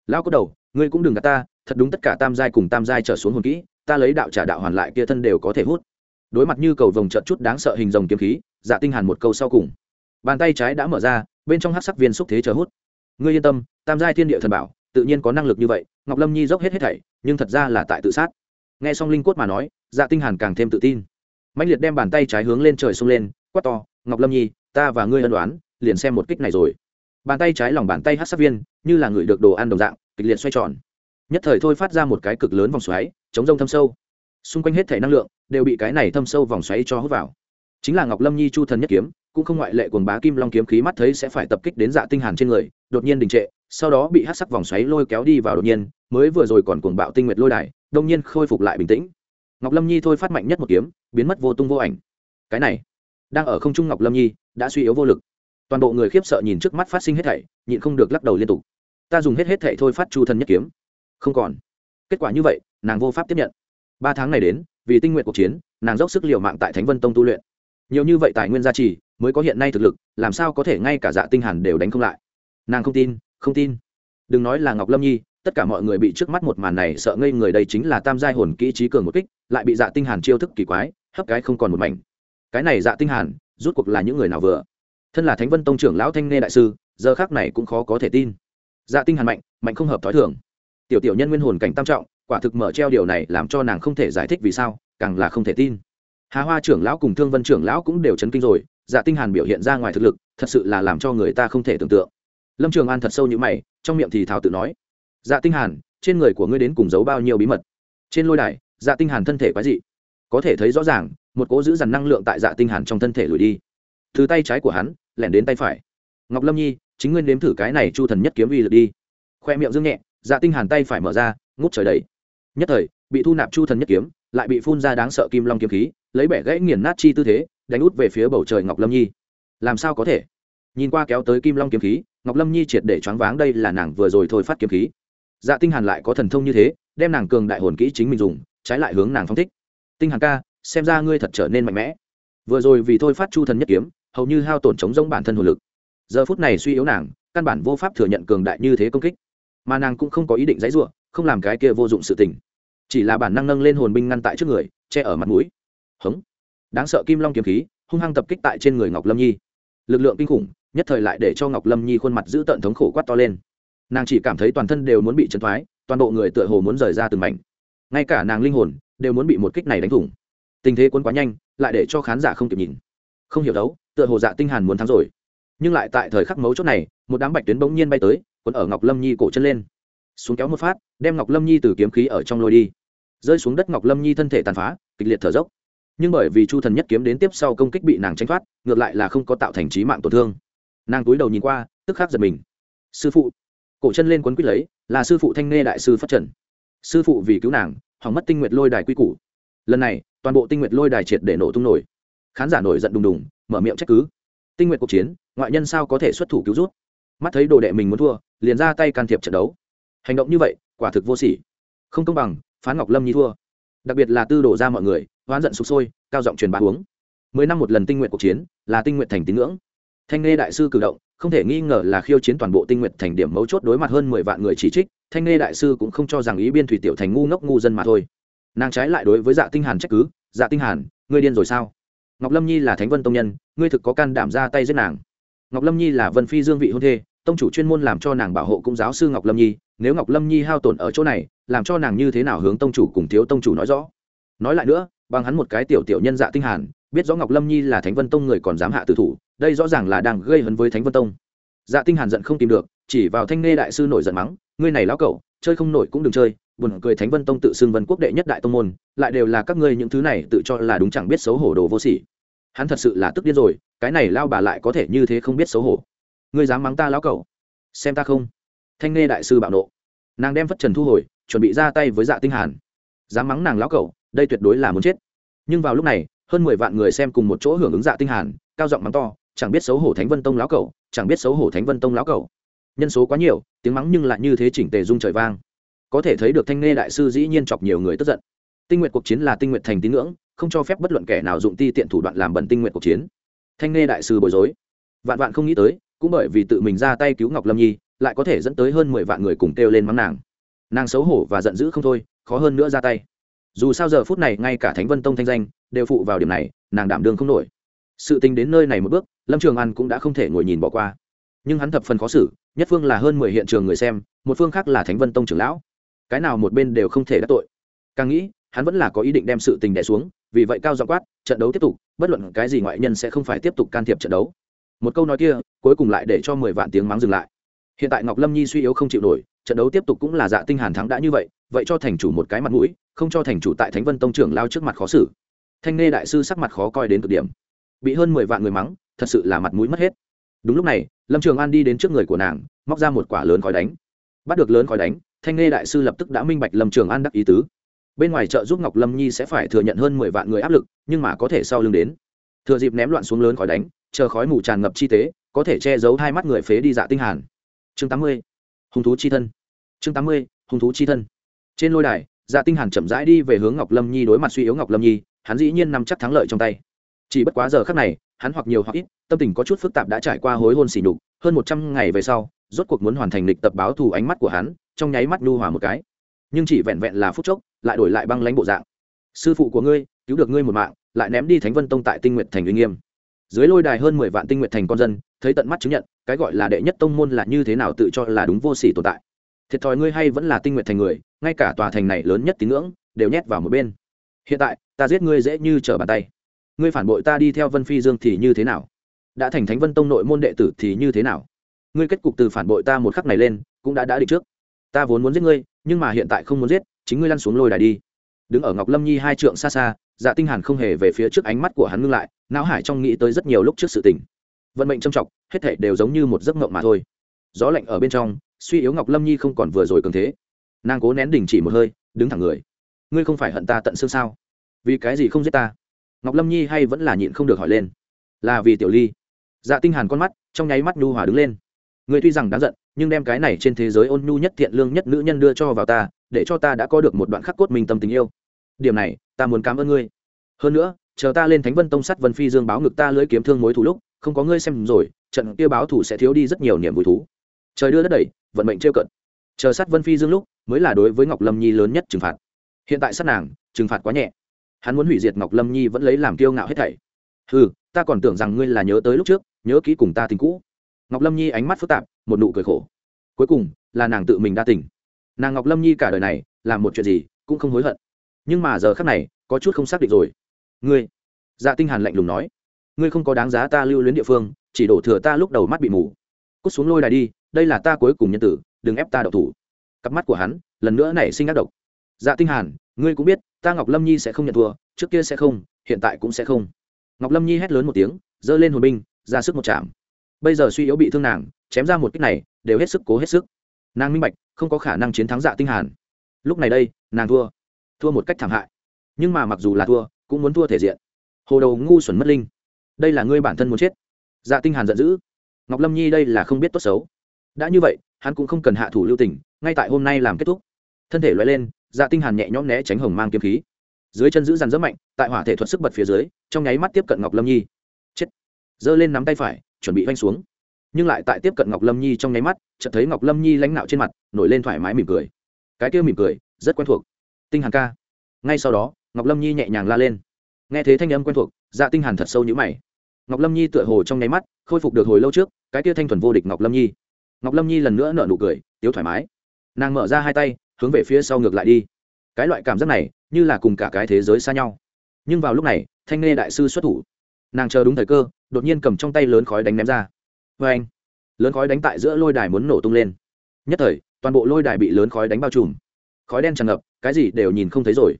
Lão có đầu, ngươi cũng đừng gạt ta, thật đúng tất cả tam giai cùng tam giai trở xuống hồn kỹ, ta lấy đạo trả đạo hoàn lại kia thân đều có thể hút. Đối mặt như cầu vồng trợn chút đáng sợ hình rồng kiếm khí dạ tinh hàn một câu sau cùng. Bàn tay trái đã mở ra, bên trong hắc sắc viên xúc thế chờ hút. Ngươi yên tâm tam giai thiên địa thần bảo, tự nhiên có năng lực như vậy, ngọc lâm nhi dốc hết hết thảy, nhưng thật ra là tại tự sát. Nghe xong linh cốt mà nói dạ tinh hàn càng thêm tự tin. Mạnh liệt đem bàn tay trái hướng lên trời xông lên, quát to, ngọc lâm nhi, ta và ngươi ân đoán liền xem một kích này rồi. Bàn tay trái lòng bàn tay hát sát viên, như là người được đồ ăn đồng dạng, kịch liệt xoay tròn. Nhất thời thôi phát ra một cái cực lớn vòng xoáy, chống rông thâm sâu. Xung quanh hết thể năng lượng, đều bị cái này thâm sâu vòng xoáy cho hút vào. Chính là ngọc lâm nhi chu thần nhất kiếm, cũng không ngoại lệ quần bá kim long kiếm khí mắt thấy sẽ phải tập kích đến dạ tinh hàn trên người, đột nhiên đình trệ sau đó bị hát sắc vòng xoáy lôi kéo đi vào đột nhiên, mới vừa rồi còn cuồng bạo tinh nguyệt lôi đài, đông nhiên khôi phục lại bình tĩnh. Ngọc lâm nhi thôi phát mạnh nhất một kiếm, biến mất vô tung vô ảnh. Cái này, đang ở không trung ngọc lâm nhi, đã suy yếu vô lực. Toàn bộ người khiếp sợ nhìn trước mắt phát sinh hết thảy, nhịn không được lắc đầu liên tục. Ta dùng hết hết thảy thôi phát chu thần nhất kiếm. Không còn. Kết quả như vậy, nàng vô pháp tiếp nhận. Ba tháng này đến, vì tinh nguyện cuộc chiến, nàng dốc sức liều mạng tại thánh vân tông tu luyện. Nhiều như vậy tài nguyên gia trì, mới có hiện nay thực lực, làm sao có thể ngay cả dạ tinh hàn đều đánh không lại. Nàng không tin không tin. Đừng nói là ngọc lâm nhi, tất cả mọi người bị trước mắt một màn này sợ ngây người đây chính là tam giai hồn kỹ trí cường một kích, lại bị dạ tinh hàn chiêu thức kỳ quái, hấp cái không còn một mảnh. Cái này dạ tinh hàn, rút cuộc là những người nào vừa? Thân là thánh vân tông trưởng lão thanh nghe đại sư, giờ khác này cũng khó có thể tin. Dạ tinh hàn mạnh mạnh không hợp thói thường. Tiểu tiểu nhân nguyên hồn cảnh tam trọng, quả thực mở treo điều này làm cho nàng không thể giải thích vì sao, càng là không thể tin. Hà hoa trưởng lão cùng thương vân trưởng lão cũng đều chấn kinh rồi dạ tinh hàn biểu hiện ra ngoài thực lực, thật sự là làm cho người ta không thể tưởng tượng lâm trường an thật sâu như mày, trong miệng thì thảo tự nói dạ tinh hàn, trên người của ngươi đến cùng giấu bao nhiêu bí mật? Trên lôi đài dạ tinh hàn thân thể quái dị. Có thể thấy rõ ràng, một cỗ giữ dằn năng lượng tại dạ tinh hàn trong thân thể lùi đi. Từ tay trái của hắn, lẻn đến tay phải. Ngọc lâm nhi, chính nguyên nếm thử cái này chu thần nhất kiếm uy lực đi. Khoe miệng dương nhẹ dạ tinh hàn tay phải mở ra, ngút trời đầy. Nhất thời, bị thu nạp chu thần nhất kiếm, lại bị phun ra đáng sợ kim long kiếm khí, lấy bẻ gãy nghiền nát chi tư thế, đánh út về phía bầu trời ngọc lâm nhi. Làm sao có thể? Nhìn qua kéo tới kim long kiếm khí, ngọc lâm nhi triệt để choáng váng đây là nàng vừa rồi thôi phát kiếm khí. Dạ tinh hàn lại có thần thông như thế, đem nàng cường đại hồn kỹ chính mình dùng, trái lại hướng nàng phong thích. Tinh hàn ca, xem ra ngươi thật trở nên mạnh mẽ. Vừa rồi vì thôi phát chu thần nhất kiếm, hầu như hao tổn chống giống bản thân hồn lực. Giờ phút này suy yếu nàng, căn bản vô pháp thừa nhận cường đại như thế công kích. Mà nàng cũng không có ý định dãy ruộng không làm cái kia vô dụng sự tình. Chỉ là bản năng nâng lên hồn binh ngăn tại trước người, che ở mặt mũi. Hống. Đáng sợ kim long kiếm khí, hung hăng tập kích tại trên người ngọc lâm nhi. Lực lượng kinh khủng nhất thời lại để cho ngọc lâm nhi khuôn mặt giữ tận thống khổ quát to lên. Nàng chỉ cảm thấy toàn thân đều muốn bị chấn thoái, toàn bộ người tựa hồ muốn rời ra từng mảnh. Ngay cả nàng linh hồn đều muốn bị một kích này đánh thủng. Tình thế cuốn quá nhanh, lại để cho khán giả không kịp nhìn. Không hiểu đấu, tựa hồ dạ tinh hàn muốn thắng rồi. Nhưng lại tại thời khắc mấu chốt này, một đám bạch tuyến bỗng nhiên bay tới, cuốn ở ngọc lâm nhi cổ chân lên. Xuống kéo một phát, đem ngọc lâm nhi từ kiếm khí ở trong lôi đi. Rơi xuống đất ngọc lâm nhi thân thể tàn phá, kịch liệt thở dốc. Nhưng bởi vì chu thần nhất kiếm đến tiếp sau công kích bị nàng tranh thoát, ngược lại là không có tạo thành trí mạng tổn thương nàng túi đầu nhìn qua, tức khắc giật mình. Sư phụ. Cổ chân lên quấn quýt lấy, là sư phụ thanh nghe đại sư phát trần. Sư phụ vì cứu nàng, hỏng mất tinh nguyệt lôi đài quy củ. Lần này, toàn bộ tinh nguyệt lôi đài triệt để nổ tung nổi. Khán giả nổi giận đùng đùng, mở miệng trách cứ. Tinh nguyệt cuộc chiến, ngoại nhân sao có thể xuất thủ cứu rút? Mắt thấy đồ đệ mình muốn thua, liền ra tay can thiệp trận đấu. Hành động như vậy, quả thực vô sỉ. Không công bằng, phán ngọc lâm nhi thua. Đặc biệt là tư đổ ra mọi người, oán giận sụp sôi, cao giọng truyền bá uống. Mười năm một lần tinh nguyện cuộc chiến, là tinh nguyện thành tín ngưỡng thanh nghe đại sư cử động, không thể nghi ngờ là khiêu chiến toàn bộ tinh nguyện thành điểm mấu chốt đối mặt hơn mười vạn người chỉ trích, thanh nghe đại sư cũng không cho rằng ý biên thủy tiểu thành ngu ngốc ngu dân mà thôi. Nàng trái lại đối với dạ tinh hàn trách cứ dạ tinh hàn, ngươi điên rồi sao? Ngọc lâm nhi là thánh vân tông nhân, ngươi thực có can đảm ra tay giết nàng? Ngọc lâm nhi là vân phi dương vị hôn thê, tông chủ chuyên môn làm cho nàng bảo hộ cung giáo sư ngọc lâm nhi, nếu ngọc lâm nhi hao tổn ở chỗ này, làm cho nàng như thế nào hướng tông chủ cùng thiếu tông chủ nói rõ? Nói lại nữa, bằng hắn một cái tiểu tiểu nhân dạ tinh hàn, biết rõ ngọc lâm nhi là thánh vân tông người còn dám hạ tử thủ đây rõ ràng là đang gây hấn với thánh vân tông. Dạ tinh hàn giận không tìm được, chỉ vào thanh nê đại sư nổi giận mắng, ngươi này lão cẩu, chơi không nổi cũng đừng chơi, buồn cười thánh vân tông tự xưng vân quốc đệ nhất đại tông môn, lại đều là các ngươi những thứ này tự cho là đúng chẳng biết xấu hổ đồ vô sỉ. Hắn thật sự là tức điên rồi, cái này lao bà lại có thể như thế không biết xấu hổ. Ngươi dám mắng ta lão cẩu? Xem ta không? Thanh nê đại sư bạo nộ. Nàng đem phất trần thu hồi, chuẩn bị ra tay với dạ tinh hàn. Dám mắng nàng lão cẩu, đây tuyệt đối là muốn chết. Nhưng vào lúc này, hơn mười vạn người xem cùng một chỗ hưởng ứng dạ tinh hàn, cao giọng mắng to chẳng biết xấu hổ thánh vân tông lão cẩu, chẳng biết xấu hổ thánh vân tông lão cẩu. Nhân số quá nhiều, tiếng mắng nhưng lại như thế chỉnh tề dung trời vang. Có thể thấy được thanh nghe đại sư dĩ nhiên chọc nhiều người tức giận. Tinh nguyện cuộc chiến là tinh nguyện thành tín ngưỡng, không cho phép bất luận kẻ nào dụng ti tiện thủ đoạn làm bẩn tinh nguyện cuộc chiến. Thanh nghe đại sư bối rối. Vạn vạn không nghĩ tới, cũng bởi vì tự mình ra tay cứu ngọc lâm nhi, lại có thể dẫn tới hơn mười vạn người cùng kêu lên mắng nàng. Nàng xấu hổ và giận dữ không thôi, khó hơn nữa ra tay. Dù sao giờ phút này ngay cả thánh vân tông thanh danh đều phụ vào điểm này, nàng đảm đương không nổi sự tình đến nơi này một bước, lâm trường an cũng đã không thể ngồi nhìn bỏ qua. Nhưng hắn thập phần khó xử, nhất phương là hơn mười hiện trường người xem, một phương khác là thánh vân tông trưởng lão. Cái nào một bên đều không thể đắc tội. Càng nghĩ, hắn vẫn là có ý định đem sự tình đẻ xuống, vì vậy cao dọ quát, trận đấu tiếp tục, bất luận cái gì ngoại nhân sẽ không phải tiếp tục can thiệp trận đấu. Một câu nói kia, cuối cùng lại để cho mười vạn tiếng mắng dừng lại. Hiện tại ngọc lâm nhi suy yếu không chịu nổi, trận đấu tiếp tục cũng là dạ tinh hàn thắng đã như vậy vậy cho thành chủ một cái mặt mũi, không cho thành chủ tại thánh vân tông trưởng lao trước mặt khó xử. Thanh nghe đại sư sắc mặt khó coi đến cực điểm bị hơn mười vạn người mắng, thật sự là mặt mũi mất hết. Đúng lúc này, lâm trường an đi đến trước người của nàng, móc ra một quả lớn khói đánh. Bắt được lớn khói đánh, thanh nghe đại sư lập tức đã minh bạch lâm trường an đắc ý tứ. Bên ngoài chợ giúp ngọc lâm nhi sẽ phải thừa nhận hơn mười vạn người áp lực, nhưng mà có thể sau lưng đến. Thừa dịp ném loạn xuống lớn khói đánh, chờ khói mù tràn ngập chi tế, có thể che giấu hai mắt người phế đi dạ tinh hàn. Chương tám mươi, hung thú chi thân. Chương tám mươi, hung thú chi thân. Trên lôi đài dạ tinh hàn chậm rãi đi về hướng ngọc lâm nhi đối mặt suy yếu ngọc lâm nhi, hắn dĩ nhiên nắm chắc thắng lợi trong tay chỉ bất quá giờ khắc này, hắn hoặc nhiều hoặc ít, tâm tình có chút phức tạp đã trải qua hối hôn xỉ nhục, hơn một trăm ngày về sau, rốt cuộc muốn hoàn thành lịch tập báo thù ánh mắt của hắn, trong nháy mắt nhu hòa một cái. Nhưng chỉ vẹn vẹn là phút chốc, lại đổi lại băng lãnh bộ dạng. Sư phụ của ngươi, cứu được ngươi một mạng, lại ném đi thánh vân tông tại tinh nguyện thành uy nghiêm. Dưới lôi đài hơn mười vạn tinh nguyện thành con dân, thấy tận mắt chứng nhận, cái gọi là đệ nhất tông môn là như thế nào tự cho là đúng vô sỉ tồn tại. Thiệt thòi ngươi hay vẫn là tinh nguyện thành người, ngay cả tòa thành này lớn nhất tín ngưỡng, đều nhét vào một bên. Hiện tại, ta giết ngươi dễ như trở bàn tay ngươi phản bội ta đi theo vân phi dương thì như thế nào? Đã thành thánh vân tông nội môn đệ tử thì như thế nào? Ngươi kết cục từ phản bội ta một khắc này lên, cũng đã đã định trước. Ta vốn muốn giết ngươi, nhưng mà hiện tại không muốn giết, chính ngươi lăn xuống lôi đài đi. Đứng ở ngọc lâm nhi hai trượng xa xa dạ tinh hàn không hề về phía trước ánh mắt của hắn ngưng lại, não hải trong nghĩ tới rất nhiều lúc trước sự tình. Vận mệnh trầm trọng hết thảy đều giống như một giấc mộng mà thôi. Gió lạnh ở bên trong, suy yếu ngọc lâm nhi không còn vừa rồi cường thế. Nàng cố nén đỉnh chỉ một hơi, đứng thẳng người. Ngươi không phải hận ta tận xương sao? Vì cái gì không giết ta? Ngọc lâm nhi hay vẫn là nhịn không được hỏi lên. Là vì tiểu ly. Dạ tinh hàn con mắt, trong nháy mắt nhu hòa đứng lên. Ngươi tuy rằng đáng giận, nhưng đem cái này trên thế giới ôn nhu nhất thiện lương nhất nữ nhân đưa cho vào ta, để cho ta đã có được một đoạn khắc cốt minh tâm tình yêu. Điểm này, ta muốn cảm ơn ngươi. Hơn nữa, chờ ta lên thánh vân tông sắt vân phi dương báo ngực ta lưỡi kiếm thương mối thủ lúc, không có ngươi xem rồi, trận kia báo thủ sẽ thiếu đi rất nhiều niềm vui thú. Trời đưa đất đẩy, vận mệnh trêu cận. Chờ sát vân phi dương lúc, mới là đối với ngọc lâm nhi lớn nhất trừng phạt. Hiện tại sát nàng, trừng phạt quá nhẹ hắn muốn hủy diệt ngọc lâm nhi vẫn lấy làm kiêu ngạo hết thảy. Ừ ta còn tưởng rằng ngươi là nhớ tới lúc trước, nhớ kỹ cùng ta tình cũ. Ngọc lâm nhi ánh mắt phức tạp, một nụ cười khổ. Cuối cùng, là nàng tự mình đa tình. Nàng ngọc lâm nhi cả đời này, làm một chuyện gì, cũng không hối hận. Nhưng mà giờ khác này, có chút không xác định rồi. Ngươi dạ tinh hàn lạnh lùng nói, ngươi không có đáng giá ta lưu luyến địa phương, chỉ đổ thừa ta lúc đầu mắt bị mù. Cút xuống lôi đài đi, đây là ta cuối cùng nhân tử, đừng ép ta đậu thủ. Cặp mắt của hắn, lần nữa nảy sinh ác độc. Dạ tinh hàn, ngươi cũng biết ta ngọc lâm nhi sẽ không nhận thua, trước kia sẽ không, hiện tại cũng sẽ không. Ngọc lâm nhi hét lớn một tiếng, giơ lên hồn binh, ra sức một chạm. Bây giờ suy yếu bị thương nàng, chém ra một kích này, đều hết sức cố hết sức. Nàng minh bạch, không có khả năng chiến thắng dạ tinh hàn. Lúc này đây, nàng thua. Thua một cách thảm hại. Nhưng mà mặc dù là thua, cũng muốn thua thể diện. Hồ đầu ngu xuẩn mất linh. Đây là ngươi bản thân muốn chết. Dạ tinh hàn giận dữ. Ngọc lâm nhi đây là không biết tốt xấu. Đã như vậy, hắn cũng không cần hạ thủ lưu tình, ngay tại hôm nay làm kết thúc. Thân thể loại lên dạ tinh hàn nhẹ nhõm né tránh hồng mang kiếm khí. Dưới chân giữ dằn rất mạnh, tại hỏa thể thuật sức bật phía dưới, trong nháy mắt tiếp cận ngọc lâm nhi. Chết. Giơ lên nắm tay phải, chuẩn bị vanh xuống. Nhưng lại tại tiếp cận ngọc lâm nhi trong nháy mắt, chợt thấy ngọc lâm nhi lãnh nạo trên mặt, nổi lên thoải mái mỉm cười. Cái kia mỉm cười, rất quen thuộc. Tinh hàn ca. Ngay sau đó, ngọc lâm nhi nhẹ nhàng la lên. Nghe thấy thanh âm quen thuộc dạ tinh hàn thật sâu như mày. Ngọc lâm nhi tựa hồ trong nháy mắt, khôi phục được hồi lâu trước, cái kia thanh thuần vô địch ngọc lâm nhi. Ngọc lâm nhi lần nữa nở nụ cười, tiếu thoải mái. Nàng mở ra hai tay hướng về phía sau ngược lại đi. Cái loại cảm giác này, như là cùng cả cái thế giới xa nhau. Nhưng vào lúc này, thanh nghe đại sư xuất thủ. Nàng chờ đúng thời cơ, đột nhiên cầm trong tay lớn khói đánh ném ra. Vê anh, lớn khói đánh tại giữa lôi đài muốn nổ tung lên. Nhất thời, toàn bộ lôi đài bị lớn khói đánh bao trùm. Khói đen tràn ngập, cái gì đều nhìn không thấy rồi.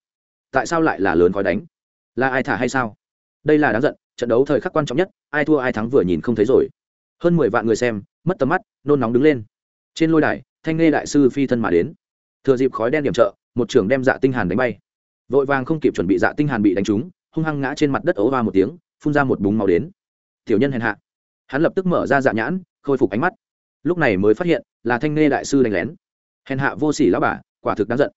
Tại sao lại là lớn khói đánh? Là ai thả hay sao? Đây là đáng giận, trận đấu thời khắc quan trọng nhất, ai thua ai thắng vừa nhìn không thấy rồi. Hơn mười vạn người xem, mất tầm mắt, nôn nóng đứng lên. Trên lôi đài, thanh nghe đại sư phi thân mà đến thừa dịp khói đen điểm trợ một trưởng đem dạ tinh hàn đánh bay. Vội vàng không kịp chuẩn bị dạ tinh hàn bị đánh trúng hung hăng ngã trên mặt đất ố va một tiếng phun ra một búng máu đến. Tiểu nhân hèn hạ. Hắn lập tức mở ra dạ nhãn khôi phục ánh mắt. Lúc này mới phát hiện là thanh nghe đại sư đánh lén. Hèn hạ vô sỉ lão bà quả thực đáng giận.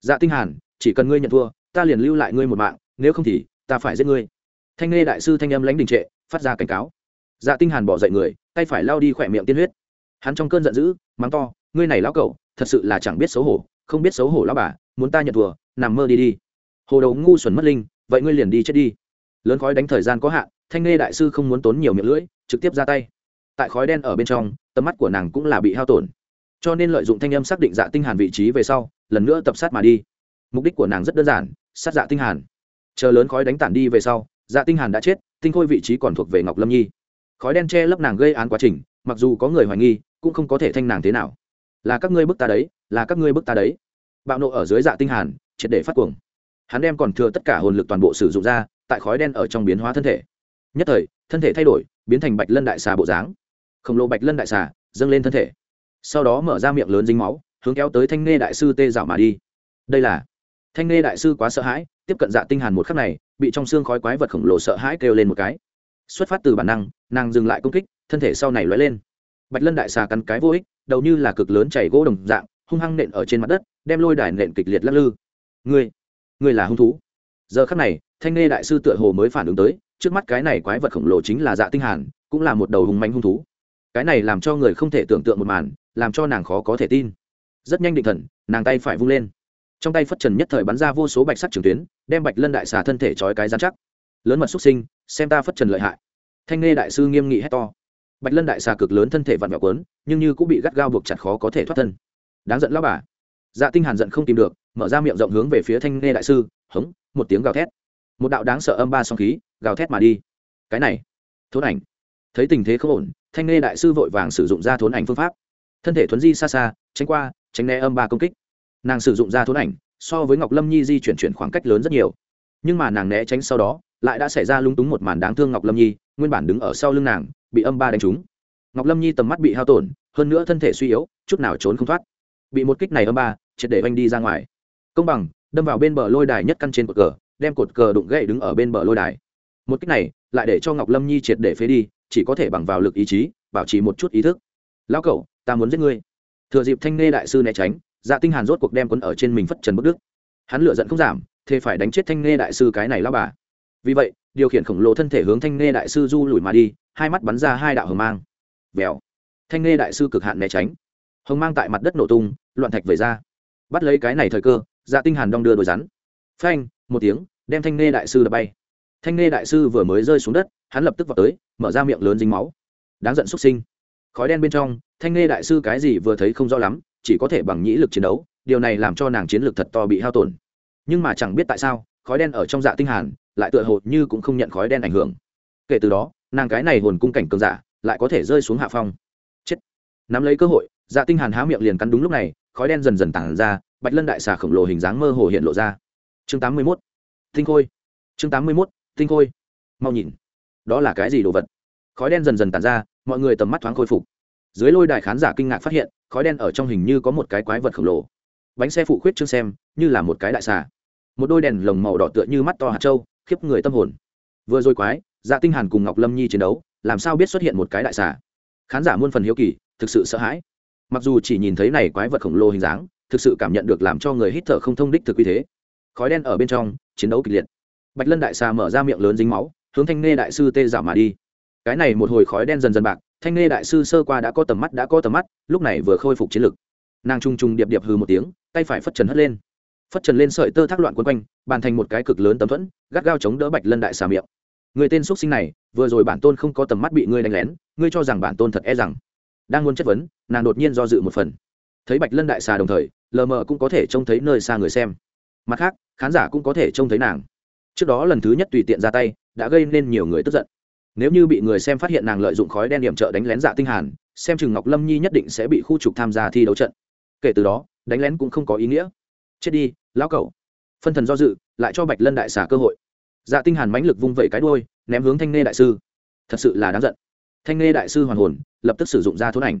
Dạ tinh hàn chỉ cần ngươi nhận thua ta liền lưu lại ngươi một mạng nếu không thì ta phải giết ngươi. Thanh nghe đại sư thanh âm lãnh đình trệ phát ra cảnh cáo. Dạ tinh hàn bỏ dậy người tay phải lao đi khỏe miệng tiên huyết. Hắn trong cơn giận dữ mắng to ngươi này lão cẩu, thật sự là chẳng biết xấu hổ không biết xấu hổ lão bà, muốn ta nhận thùa nằm mơ đi đi. Hồ đầu ngu xuẩn mất linh, vậy ngươi liền đi chết đi. Lớn khói đánh thời gian có hạn, thanh nghe đại sư không muốn tốn nhiều miệng lưỡi, trực tiếp ra tay. Tại khói đen ở bên trong, tầm mắt của nàng cũng là bị hao tổn. Cho nên lợi dụng thanh âm xác định dạ tinh hàn vị trí về sau, lần nữa tập sát mà đi. Mục đích của nàng rất đơn giản, sát dạ tinh hàn. Chờ lớn khói đánh tản đi về sau dạ tinh hàn đã chết, tinh khôi vị trí còn thuộc về ngọc lâm nhi. Khói đen che lấp nàng gây án quá trình, mặc dù có người hoài nghi, cũng không có thể thanh nàng thế nào. Là các ngươi bức ta đấy là các ngươi bức ta đấy. Bạo nộ ở dưới dạ tinh hàn, triệt để phát cuồng. Hắn đem còn thừa tất cả hồn lực toàn bộ sử dụng ra, tại khói đen ở trong biến hóa thân thể. Nhất thời, thân thể thay đổi, biến thành bạch lân đại xà bộ dáng. Khổng lồ bạch lân đại xà dâng lên thân thể. Sau đó mở ra miệng lớn dính máu, hướng kéo tới thanh nghe đại sư tê dạo mà đi. Đây là thanh nghe đại sư quá sợ hãi, tiếp cận dạ tinh hàn một khắc này, bị trong xương khói quái vật khổng lồ sợ hãi kêu lên một cái. Xuất phát từ bản năng, nàng dừng lại công kích, thân thể sau này lóe lên. Bạch lân đại xà cắn cái vô ích, đầu như là cực lớn chảy gỗ đồng dạng hung hăng nện ở trên mặt đất, đem lôi đài nện kịch liệt lắc lư. Ngươi ngươi là hung thú. Giờ khắc này, thanh nghe đại sư tựa hồ mới phản ứng tới, trước mắt cái này quái vật khổng lồ chính là dạ tinh hàn, cũng là một đầu hung manh hung thú. Cái này làm cho người không thể tưởng tượng một màn, làm cho nàng khó có thể tin. Rất nhanh định thần, nàng tay phải vung lên. Trong tay phất trần nhất thời bắn ra vô số bạch sắc trường tuyến, đem bạch lân đại xà thân thể trói cái dán chắc. Lớn mật xuất sinh, xem ta phất trần lợi hại. Thanh nghe đại sư nghiêm nghị hét to. Bạch lân đại xà cực lớn thân thể vặn vẹo quấn nhưng như cũng bị gắt gao buộc chặt khó có thể thoát thân đáng giận lao bà. Dạ tinh hàn giận không tìm được, mở ra miệng rộng hướng về phía thanh nghe đại sư, hống, một tiếng gào thét. Một đạo đáng sợ âm ba song khí, gào thét mà đi. Cái này, thốn ảnh. Thấy tình thế không ổn, thanh nghe đại sư vội vàng sử dụng ra thốn ảnh phương pháp. Thân thể thuấn di xa xa, tránh qua, tránh né âm ba công kích. Nàng sử dụng ra thốn ảnh, so với ngọc lâm nhi di chuyển chuyển khoảng cách lớn rất nhiều. Nhưng mà nàng né tránh sau đó, lại đã xảy ra lung túng một màn đáng thương ngọc lâm nhi, nguyên bản đứng ở sau lưng nàng, bị âm ba đánh trúng. Ngọc lâm nhi tầm mắt bị hao tổn, hơn nữa thân thể suy yếu, chút nào trốn không thoát bị một kích này âm ba, triệt để oanh đi ra ngoài. Công bằng, đâm vào bên bờ lôi đài nhất căn trên cột cờ, đem cột cờ đụng gậy đứng ở bên bờ lôi đài. Một kích này, lại để cho ngọc lâm nhi triệt để phế đi, chỉ có thể bằng vào lực ý chí, bảo trì một chút ý thức. Lão cậu, ta muốn giết ngươi. Thừa dịp thanh nghe đại sư né tránh dạ tinh hàn rốt cuộc đem quân ở trên mình phất trần bất đức. Hắn lửa giận không giảm thế phải đánh chết thanh nghe đại sư cái này lão bà. Vì vậy, điều khiển khổng lồ thân thể hướng thanh nghe đại sư du lùi mà đi, hai mắt bắn ra hai đạo hờ mang. Vèo. Thanh nghe đại sư cực hạn né tránh hồng mang tại mặt đất nổ tung, loạn thạch vẩy ra. Bắt lấy cái này thời cơ dạ tinh hàn đong đưa đôi rắn. Phanh, một tiếng, đem thanh nê đại sư đập bay. Thanh nê đại sư vừa mới rơi xuống đất, hắn lập tức vào tới, mở ra miệng lớn dính máu. Đáng giận xuất sinh. Khói đen bên trong, thanh nê đại sư cái gì vừa thấy không rõ lắm, chỉ có thể bằng nhĩ lực chiến đấu, điều này làm cho nàng chiến lược thật to bị hao tổn. Nhưng mà chẳng biết tại sao, khói đen ở trong dạ tinh hàn, lại tựa hồ như cũng không nhận khói đen ảnh hưởng. Kể từ đó, nàng cái này hồn cung cảnh cường giả, lại có thể rơi xuống hạ phong. Chết. Nắm lấy cơ hội dạ tinh hàn há miệng liền cắn đúng lúc này, khói đen dần dần tản ra, bạch lân đại xà khổng lồ hình dáng mơ hồ hiện lộ ra. Chương 81. tinh khôi. Chương 81. tinh khôi. Mau nhìn. Đó là cái gì đồ vật? Khói đen dần dần tản ra, mọi người tầm mắt thoáng khôi phục. Dưới lôi đài khán giả kinh ngạc phát hiện, khói đen ở trong hình như có một cái quái vật khổng lồ. Bánh xe phụ khuyết trương xem, như là một cái đại xà. Một đôi đèn lồng màu đỏ tựa như mắt to hạt trâu khiếp người tâm hồn. Vừa rồi quái dạ tinh hàn cùng ngọc lâm nhi chiến đấu, làm sao biết xuất hiện một cái đại xà? Khán giả muôn phần hiếu kỳ, thực sự sợ hãi mặc dù chỉ nhìn thấy này quái vật khổng lồ hình dáng, thực sự cảm nhận được làm cho người hít thở không thông đích thực quy thế. Khói đen ở bên trong, chiến đấu kịch liệt. Bạch lân đại xà mở ra miệng lớn dính máu, hướng thanh nghe đại sư tê dạo mà đi. Cái này một hồi khói đen dần dần bạc, thanh nghe đại sư sơ qua đã có tầm mắt, đã có tầm mắt, lúc này vừa khôi phục chiến lực. Nàng trung trung điệp điệp hừ một tiếng, tay phải phất trần hất lên. Phất trần lên sợi tơ thác loạn quấn quanh, bàn thành một cái cực lớn tấm thuẫn, gắt gao chống đỡ bạch lân đại xà miệng. Người tên x sinh này, vừa rồi bản tôn không có tầm mắt bị ngươi đánh lén, ngươi cho rằng bản tôn thật e rằng đang muốn chất vấn, nàng đột nhiên do dự một phần. Thấy bạch lân đại xà đồng thời, lờ mờ cũng có thể trông thấy nơi xa người xem. Mặt khác, khán giả cũng có thể trông thấy nàng. Trước đó lần thứ nhất tùy tiện ra tay, đã gây nên nhiều người tức giận. Nếu như bị người xem phát hiện nàng lợi dụng khói đen điểm trợ đánh lén dạ tinh hàn, xem chừng ngọc lâm nhi nhất định sẽ bị khu trục tham gia thi đấu trận. Kể từ đó, đánh lén cũng không có ý nghĩa. Chết đi, lão cẩu. Phân thần do dự, lại cho bạch lân đại xà cơ hội. Dạ tinh hàn mãnh lực vung vẩy cái đuôi, ném hướng thanh nê đại sư. Thật sự là đáng giận. Thanh nê đại sư hoàn hồn lập tức sử dụng ra thốn ảnh.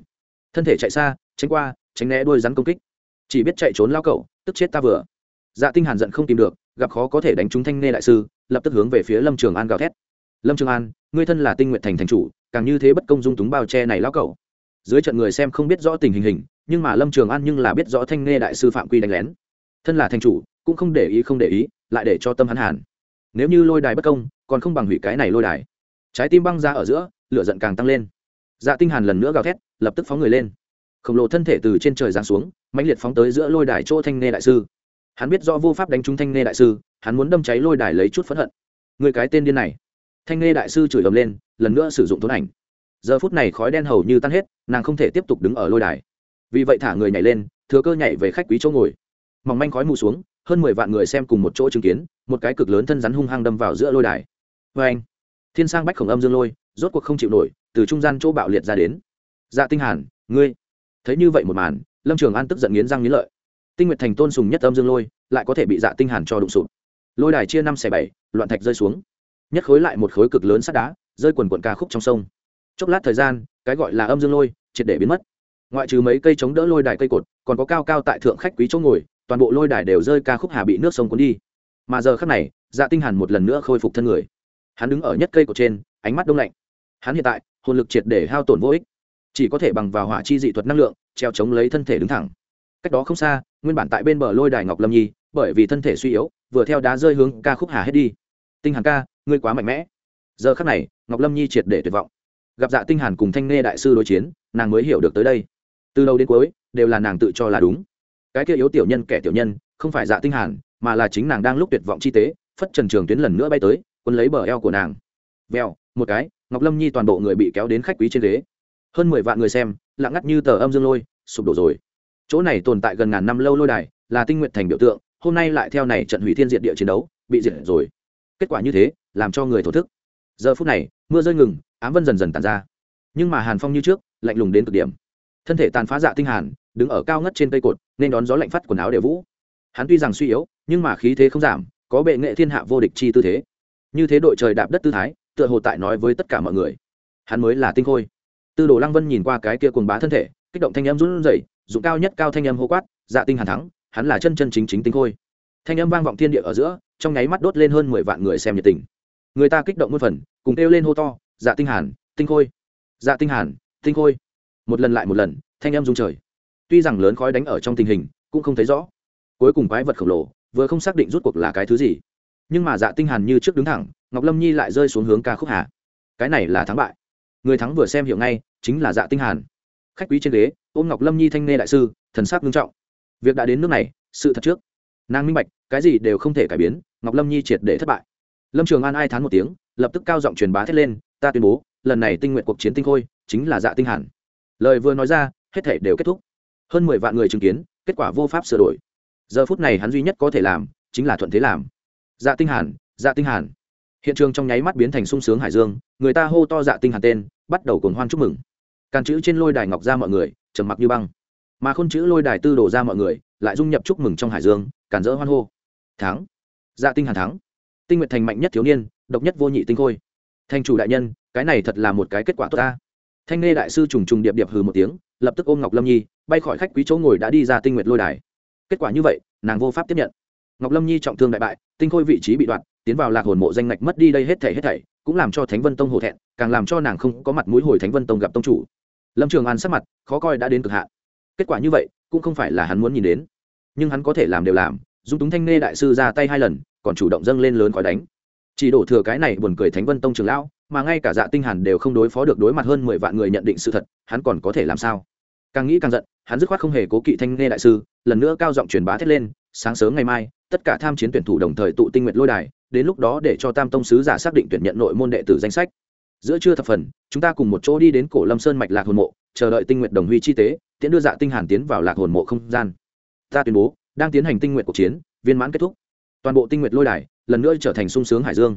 Thân thể chạy xa tránh qua tránh né đuôi rắn công kích. Chỉ biết chạy trốn lao cậu, tức chết ta vừa. Dạ tinh hàn giận không tìm được gặp khó có thể đánh trúng thanh nê đại sư lập tức hướng về phía lâm trường an gào thét. Lâm trường an ngươi thân là tinh nguyện thành thành chủ càng như thế bất công dung túng bao che này lao cậu, dưới trận người xem không biết rõ tình hình hình nhưng mà lâm trường an nhưng là biết rõ thanh nê đại sư phạm quy đánh lén. Thân là thành chủ cũng không để ý không để ý lại để cho tâm hắn hàn. Nếu như lôi đài bất công còn không bằng hủy cái này lôi đài. Trái tim băng ra ở giữa lửa giận càng tăng lên dạ tinh hàn lần nữa gào thét, lập tức phóng người lên. Khổng lồ thân thể từ trên trời giáng xuống, mãnh liệt phóng tới giữa lôi đài chỗ thanh Nê đại sư. Hắn biết rõ vô pháp đánh trúng thanh Nê đại sư, hắn muốn đâm cháy lôi đài lấy chút phẫn hận. Người cái tên điên này. Thanh Nê đại sư chửi ầm lên, lần nữa sử dụng thốn ảnh. Giờ phút này khói đen hầu như tan hết, nàng không thể tiếp tục đứng ở lôi đài. Vì vậy thả người nhảy lên, thừa cơ nhảy về khách quý chỗ ngồi. Mỏng manh khói mù xuống, hơn mười vạn người xem cùng một chỗ chứng kiến, một cái cực lớn thân rắn hung hăng đâm vào giữa lôi đài. Vê anh thiên sang bách khổng âm dương lôi, rốt cuộc không chịu nổi từ trung gian chỗ bạo liệt ra đến. Dạ tinh hàn, ngươi. Thấy như vậy một màn, lâm trường an tức giận nghiến răng nghiến lợi. Tinh nguyệt thành tôn sùng nhất âm dương lôi, lại có thể bị dạ tinh hàn cho đụng sụp. Lôi đài chia năm xẻ bảy, loạn thạch rơi xuống. Nhất khối lại một khối cực lớn sắt đá, rơi quần quần ca khúc trong sông. Chốc lát thời gian, cái gọi là âm dương lôi, triệt để biến mất. Ngoại trừ mấy cây chống đỡ lôi đài cây cột, còn có cao cao tại thượng khách quý chỗ ngồi, toàn bộ lôi đài đều rơi ca khúc hà bị nước sông cuốn đi. Mà giờ khắc này dạ tinh hàn một lần nữa khôi phục thân người. Hắn đứng ở nhất cây cột trên, ánh mắt đông lạnh hắn hiện tại, hồn lực triệt để hao tổn vô ích. Chỉ có thể bằng vào hỏa chi dị thuật năng lượng, treo chống lấy thân thể đứng thẳng. Cách đó không xa, nguyên bản tại bên bờ lôi đài ngọc lâm nhi, bởi vì thân thể suy yếu, vừa theo đá rơi hướng ca khúc hà hết đi. Tinh hàn ca, ngươi quá mạnh mẽ. Giờ khắc này, ngọc lâm nhi triệt để tuyệt vọng. Gặp dạ tinh hàn cùng thanh nghe đại sư đối chiến, nàng mới hiểu được tới đây. Từ đầu đến cuối, đều là nàng tự cho là đúng. Cái kia yếu tiểu nhân, kẻ tiểu nhân, không phải dạ tinh hàn, mà là chính nàng đang lúc tuyệt vọng chi tế, phất trần trường tuyến lần nữa bay tới quân lấy bờ eo của nàng. Vèo một cái, ngọc lâm nhi toàn bộ người bị kéo đến khách quý trên ghế. Hơn mười vạn người xem, lặng ngắt như tờ âm dương lôi, sụp đổ rồi. Chỗ này tồn tại gần ngàn năm lâu lôi đài, là tinh nguyện thành biểu tượng, hôm nay lại theo này trận hủy thiên diện địa chiến đấu, bị diệt rồi. Kết quả như thế, làm cho người thổ thức. Giờ phút này, mưa rơi ngừng, ám vân dần dần tàn ra. Nhưng mà hàn phong như trước, lạnh lùng đến cực điểm. Thân thể tàn phá dạ tinh hàn, đứng ở cao ngất trên cây cột, nên đón gió lạnh phát quần áo đều vũ. Hắn tuy rằng suy yếu, nhưng mà khí thế không giảm, có bệ nghệ thiên hạ vô địch chi tư thế. Như thế đội trời đạp đất tư thái tựa hồ tại nói với tất cả mọi người. Hắn mới là tinh khôi. Tư đồ lăng vân nhìn qua cái kia cuồng bá thân thể, kích động thanh âm run rẩy, dụng cao nhất cao thanh âm hô quát dạ tinh hàn thắng, hắn là chân chân chính chính tinh khôi. Thanh âm vang vọng thiên địa ở giữa, trong nháy mắt đốt lên hơn mười vạn người xem nhiệt tình. Người ta kích động muôn phần, cùng kêu lên hô to dạ tinh hàn, tinh khôi dạ tinh hàn, tinh khôi. Một lần lại một lần, thanh âm rung trời. Tuy rằng lớn khói đánh ở trong tình hình, cũng không thấy rõ. Cuối cùng quái vật khổng lồ, vừa không xác định rút cuộc là cái thứ gì. Nhưng mà dạ tinh hàn như trước đứng thẳng ngọc lâm nhi lại rơi xuống hướng ca khúc hà. Cái này là thắng bại. Người thắng vừa xem hiểu ngay, chính là dạ tinh hàn. Khách quý trên ghế, ôm ngọc lâm nhi thanh nê đại sư, thần sắc nghiêm trọng. Việc đã đến nước này, sự thật trước. Nàng minh bạch, cái gì đều không thể cải biến, ngọc lâm nhi triệt để thất bại. Lâm trường an ai thán một tiếng, lập tức cao giọng truyền bá thét lên, ta tuyên bố, lần này tinh nguyện cuộc chiến tinh khôi, chính là dạ tinh hàn. Lời vừa nói ra, hết thể đều kết thúc. Hơn mười vạn người chứng kiến, kết quả vô pháp sửa đổi. Giờ phút này hắn duy nhất có thể làm, chính là thuận thế làm. Dạ tinh hàn dạ tinh hàn hiện trường trong nháy mắt biến thành sung sướng hải dương, người ta hô to dạ tinh hàn tên, bắt đầu cuồng hoan chúc mừng. Càn chữ trên lôi đài ngọc ra mọi người, trầm mặc như băng. Mà khôn chữ lôi đài tư đổ ra mọi người, lại dung nhập chúc mừng trong hải dương, càn dỡ hoan hô. Thắng. Dạ tinh hàn thắng. Tinh nguyện thành mạnh nhất thiếu niên, độc nhất vô nhị tinh khôi. Thành chủ đại nhân, cái này thật là một cái kết quả tốt ta. Thanh nghe đại sư trùng trùng điệp điệp hừ một tiếng, lập tức ôm ngọc lâm nhi, bay khỏi khách quý chỗ ngồi đã đi ra tinh nguyện lôi đài. Kết quả như vậy, nàng vô pháp tiếp nhận. Ngọc lâm nhi trọng thương đại bại, tinh khôi vị trí bị đoạt tiến vào lạc hồn mộ danh ngạch mất đi đây hết thảy hết thảy, cũng làm cho thánh vân tông hổ thẹn, càng làm cho nàng không có mặt mũi hồi thánh vân tông gặp tông chủ. Lâm trường an sắc mặt khó coi đã đến cực hạn. Kết quả như vậy, cũng không phải là hắn muốn nhìn đến, nhưng hắn có thể làm đều làm. Dung túng thanh nê đại sư ra tay hai lần, còn chủ động dâng lên lớn khói đánh. Chỉ đổ thừa cái này buồn cười thánh vân tông trường lão, mà ngay cả dạ tinh hàn đều không đối phó được đối mặt hơn mười vạn người nhận định sự thật, hắn còn có thể làm sao? Càng nghĩ càng giận, hắn dứt khoát không hề cố kỵ thanh nê đại sư, lần nữa cao giọng truyền bá thét lên sáng sớm ngày mai, tất cả tham chiến tuyển thủ đồng thời tụ tinh nguyện lôi đài, đến lúc đó để cho tam tông sứ giả xác định tuyển nhận nội môn đệ tử danh sách. Giữa trưa thập phần, chúng ta cùng một chỗ đi đến cổ lâm sơn mạch lạc hồn mộ, chờ đợi tinh nguyện đồng huy chi tế, Tiễn đưa dạ tinh hàn tiến vào lạc hồn mộ không gian. Ta tuyên bố, đang tiến hành tinh nguyện cuộc chiến, viên mãn kết thúc. Toàn bộ tinh nguyện lôi đài, lần nữa trở thành sung sướng hải dương.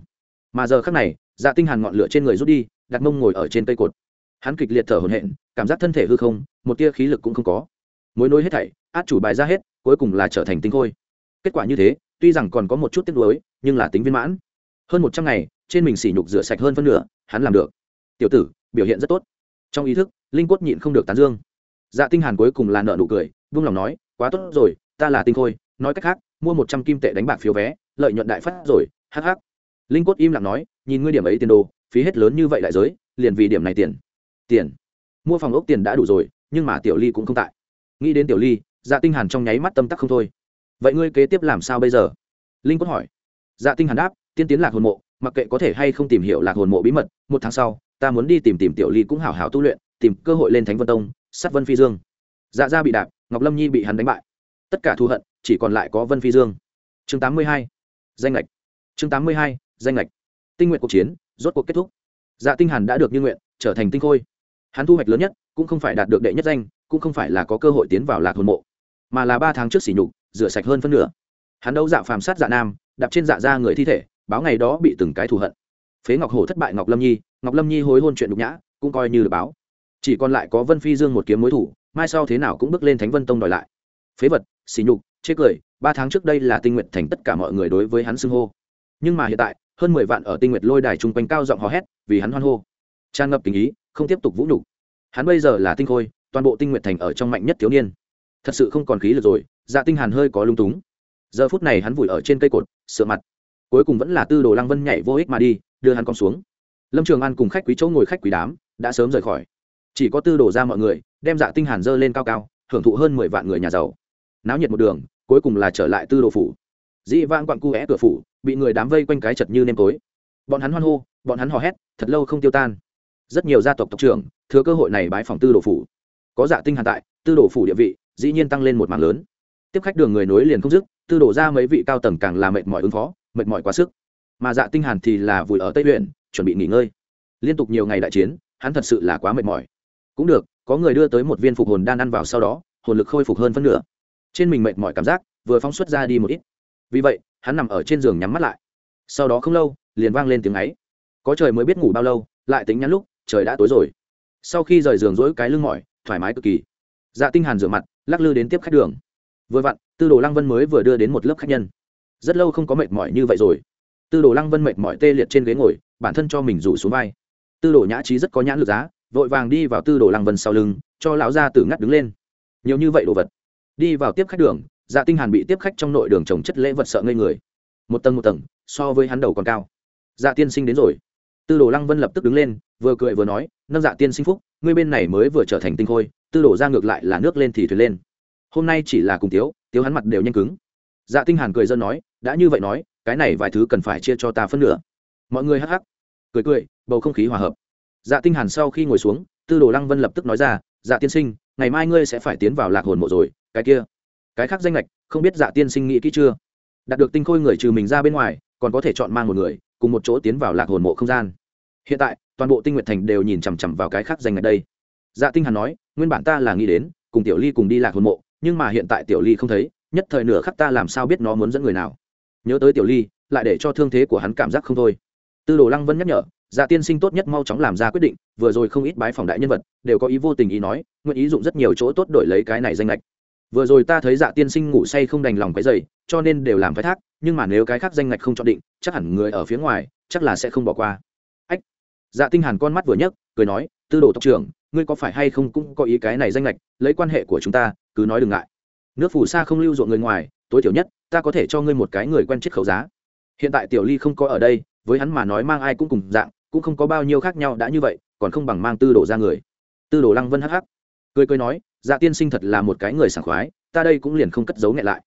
Mà giờ khắc này dạ tinh hàn ngọn lửa trên người rút đi, đặt mông ngồi ở trên cây cột. Hắn kịch liệt thở hổn hển, cảm giác thân thể hư không, một tia khí lực cũng không có. Mối nối hết thảy, át chủ bài ra hết cuối cùng là trở thành tinh khôi. Kết quả như thế, tuy rằng còn có một chút tiếc nuối, nhưng là tính viên mãn. Hơn một trăm ngày, trên mình sỉ nhục rửa sạch hơn phân nửa, hắn làm được. Tiểu tử, biểu hiện rất tốt. Trong ý thức, linh quất nhịn không được tán dương. Dạ tinh hàn cuối cùng là nợ nụ cười vung lòng nói, quá tốt rồi, ta là tinh khôi, nói cách khác, mua một trăm kim tệ đánh bạc phiếu vé, lợi nhuận đại phát rồi, hắc hắc. Linh quất im lặng nói, nhìn ngươi điểm ấy tiền đồ, phí hết lớn như vậy đại giới, liền vì điểm này tiền. Tiền. Mua phòng ốc tiền đã đủ rồi, nhưng mà tiểu ly cũng không tại. Nghĩ đến tiểu ly dạ tinh hàn trong nháy mắt tâm tắc không thôi. Vậy ngươi kế tiếp làm sao bây giờ? Linh quất hỏi. Dạ tinh hàn đáp, tiên tiến lạc hồn mộ, mặc kệ có thể hay không tìm hiểu lạc hồn mộ bí mật, một tháng sau, ta muốn đi tìm tìm tiểu ly cũng hảo hảo tu luyện, tìm cơ hội lên thánh vân tông, sát vân phi dương. Dạ gia bị đạp, ngọc lâm nhi bị hắn đánh bại. Tất cả thù hận, chỉ còn lại có vân phi dương. Chương 82. danh lệch chương 82. danh lệch tinh nguyện cuộc chiến, rốt cuộc kết thúc. Dạ tinh hàn đã được như nguyện, trở thành tinh khôi. Hắn thu hoạch lớn nhất, cũng không phải đạt được đệ nhất danh, cũng không phải là có cơ hội tiến vào lạc hồn mộ mà là ba tháng trước sỉ nhục, rửa sạch hơn phân nửa. Hắn đấu dạ phàm sát dạ nam, đạp trên dạ ra người thi thể, báo ngày đó bị từng cái thù hận. Phế ngọc hổ thất bại ngọc lâm nhi, ngọc lâm nhi hối hôn chuyện nhục nhã, cũng coi như được báo. Chỉ còn lại có vân phi dương một kiếm mối thủ, mai sau thế nào cũng bước lên thánh vân tông đòi lại. Phế vật, xỉ nhục, chê cười, ba tháng trước đây là tinh nguyện thành tất cả mọi người đối với hắn xưng hô. Nhưng mà hiện tại, hơn mười vạn ở tinh nguyệt lôi đài chung quanh cao giọng hò hét, vì hắn hoan hô. Tràn ngập tình ý, không tiếp tục vũ nhục. Hắn bây giờ là tinh khôi, toàn bộ tinh nguyệt thành ở trong mạnh nhất thiếu niên thật sự không còn khí lực rồi dạ tinh hàn hơi có lung túng. Giờ phút này hắn vùi ở trên cây cột, sửa mặt. Cuối cùng vẫn là tư đồ lăng vân nhảy vô ích mà đi, đưa hắn con xuống. Lâm trường an cùng khách quý chỗ ngồi khách quý đám, đã sớm rời khỏi. Chỉ có tư đồ ra mọi người, đem dạ tinh hàn dơ lên cao cao, hưởng thụ hơn mười vạn người nhà giàu. Náo nhiệt một đường, cuối cùng là trở lại tư đồ phủ. Dĩ vãng quặng cu é cửa phủ, bị người đám vây quanh cái chật như nêm tối. Bọn hắn hoan hô, bọn hắn hò hét, thật lâu không tiêu tan. Rất nhiều gia tộc tộc trưởng, thừa cơ hội này bái phòng tư đồ phủ. Có dạ tinh hàn tại, tư đồ phủ địa vị dĩ nhiên tăng lên một mảng lớn. Tiếp khách đường người nối liền không dứt, tư đổ ra mấy vị cao tầng càng là mệt mỏi ứng phó, mệt mỏi quá sức. Mà dạ tinh hàn thì là vùi ở tây huyện, chuẩn bị nghỉ ngơi. Liên tục nhiều ngày đại chiến, hắn thật sự là quá mệt mỏi. Cũng được, có người đưa tới một viên phục hồn đan ăn vào sau đó, hồn lực khôi phục hơn phân nửa. Trên mình mệt mỏi cảm giác, vừa phóng xuất ra đi một ít. Vì vậy, hắn nằm ở trên giường nhắm mắt lại. Sau đó không lâu, liền vang lên tiếng ấy. Có trời mới biết ngủ bao lâu, lại tính nhắn lúc, trời đã tối rồi. Sau khi rời giường rỗi cái lưng mỏi, thoải mái cực kỳ dạ tinh hàn rửa mặt, lắc lư đến tiếp khách đường. Vừa vặn, tư đồ lăng vân mới vừa đưa đến một lớp khách nhân. Rất lâu không có mệt mỏi như vậy rồi. Tư đồ lăng vân mệt mỏi tê liệt trên ghế ngồi, bản thân cho mình rủ xuống vai. Tư đồ nhã trí rất có nhãn lực giá, vội vàng đi vào tư đồ lăng vân sau lưng, cho lão gia tử ngắt đứng lên. Nhiều như vậy đồ vật. Đi vào tiếp khách đường dạ tinh hàn bị tiếp khách trong nội đường trồng chất lễ vật sợ ngây người. Một tầng một tầng, so với hắn đầu còn cao. Dạ tiên sinh đến rồi. Tư đồ lăng vân lập tức đứng lên, vừa cười vừa nói, nâng dạ tiên sinh phúc ngươi bên này mới vừa trở thành tinh khôi, tư đổ ra ngược lại là nước lên thì thuyền lên. Hôm nay chỉ là cùng tiếu tiếu hắn mặt đều nhanh cứng. Dạ tinh hàn cười dân nói, đã như vậy nói, cái này vài thứ cần phải chia cho ta phân nửa. Mọi người hắc hắc. Cười cười, bầu không khí hòa hợp. Dạ tinh hàn sau khi ngồi xuống, tư đồ lăng vân lập tức nói ra dạ tiên sinh, ngày mai ngươi sẽ phải tiến vào lạc hồn mộ rồi, cái kia. Cái khác danh lệch không biết dạ tiên sinh nghĩ kỹ chưa? Đạt được tinh khôi người trừ mình ra bên ngoài, còn có thể chọn mang một người, cùng một chỗ tiến vào lạc hồn mộ không gian. Hiện tại toàn bộ tinh nguyện thành đều nhìn chằm chằm vào cái khác danh ngạch đây. Dạ tinh hàn nói, nguyên bản ta là nghĩ đến, cùng tiểu ly cùng đi lạc hồn mộ, nhưng mà hiện tại tiểu ly không thấy, nhất thời nửa khắc ta làm sao biết nó muốn dẫn người nào. Nhớ tới tiểu ly, lại để cho thương thế của hắn cảm giác không thôi. Tư đồ lăng vân nhắc nhở dạ tiên sinh tốt nhất mau chóng làm ra quyết định, vừa rồi không ít bái phòng đại nhân vật, đều có ý vô tình ý nói, nguyện ý dụng rất nhiều chỗ tốt đổi lấy cái này danh lệch vừa rồi ta thấy dạ tiên sinh ngủ say không đành lòng cái dày cho nên đều làm phái thác, nhưng mà nếu cái khác danh ngạch không chọn định, chắc hẳn người ở phía ngoài, chắc là sẽ không bỏ qua dạ tinh hàn con mắt vừa nhấc, cười nói, tư đồ tộc trưởng, ngươi có phải hay không cũng có ý cái này danh lệch, lấy quan hệ của chúng ta, cứ nói đừng ngại. Nước phù sa không lưu ruộng người ngoài, tối thiểu nhất, ta có thể cho ngươi một cái người quen chết khẩu giá. Hiện tại tiểu ly không có ở đây, với hắn mà nói mang ai cũng cùng dạng, cũng không có bao nhiêu khác nhau đã như vậy, còn không bằng mang tư đồ ra người. Tư đồ lăng vân hắc hắc, cười cười nói dạ tiên sinh thật là một cái người sảng khoái, ta đây cũng liền không cất giấu nhẹ lại.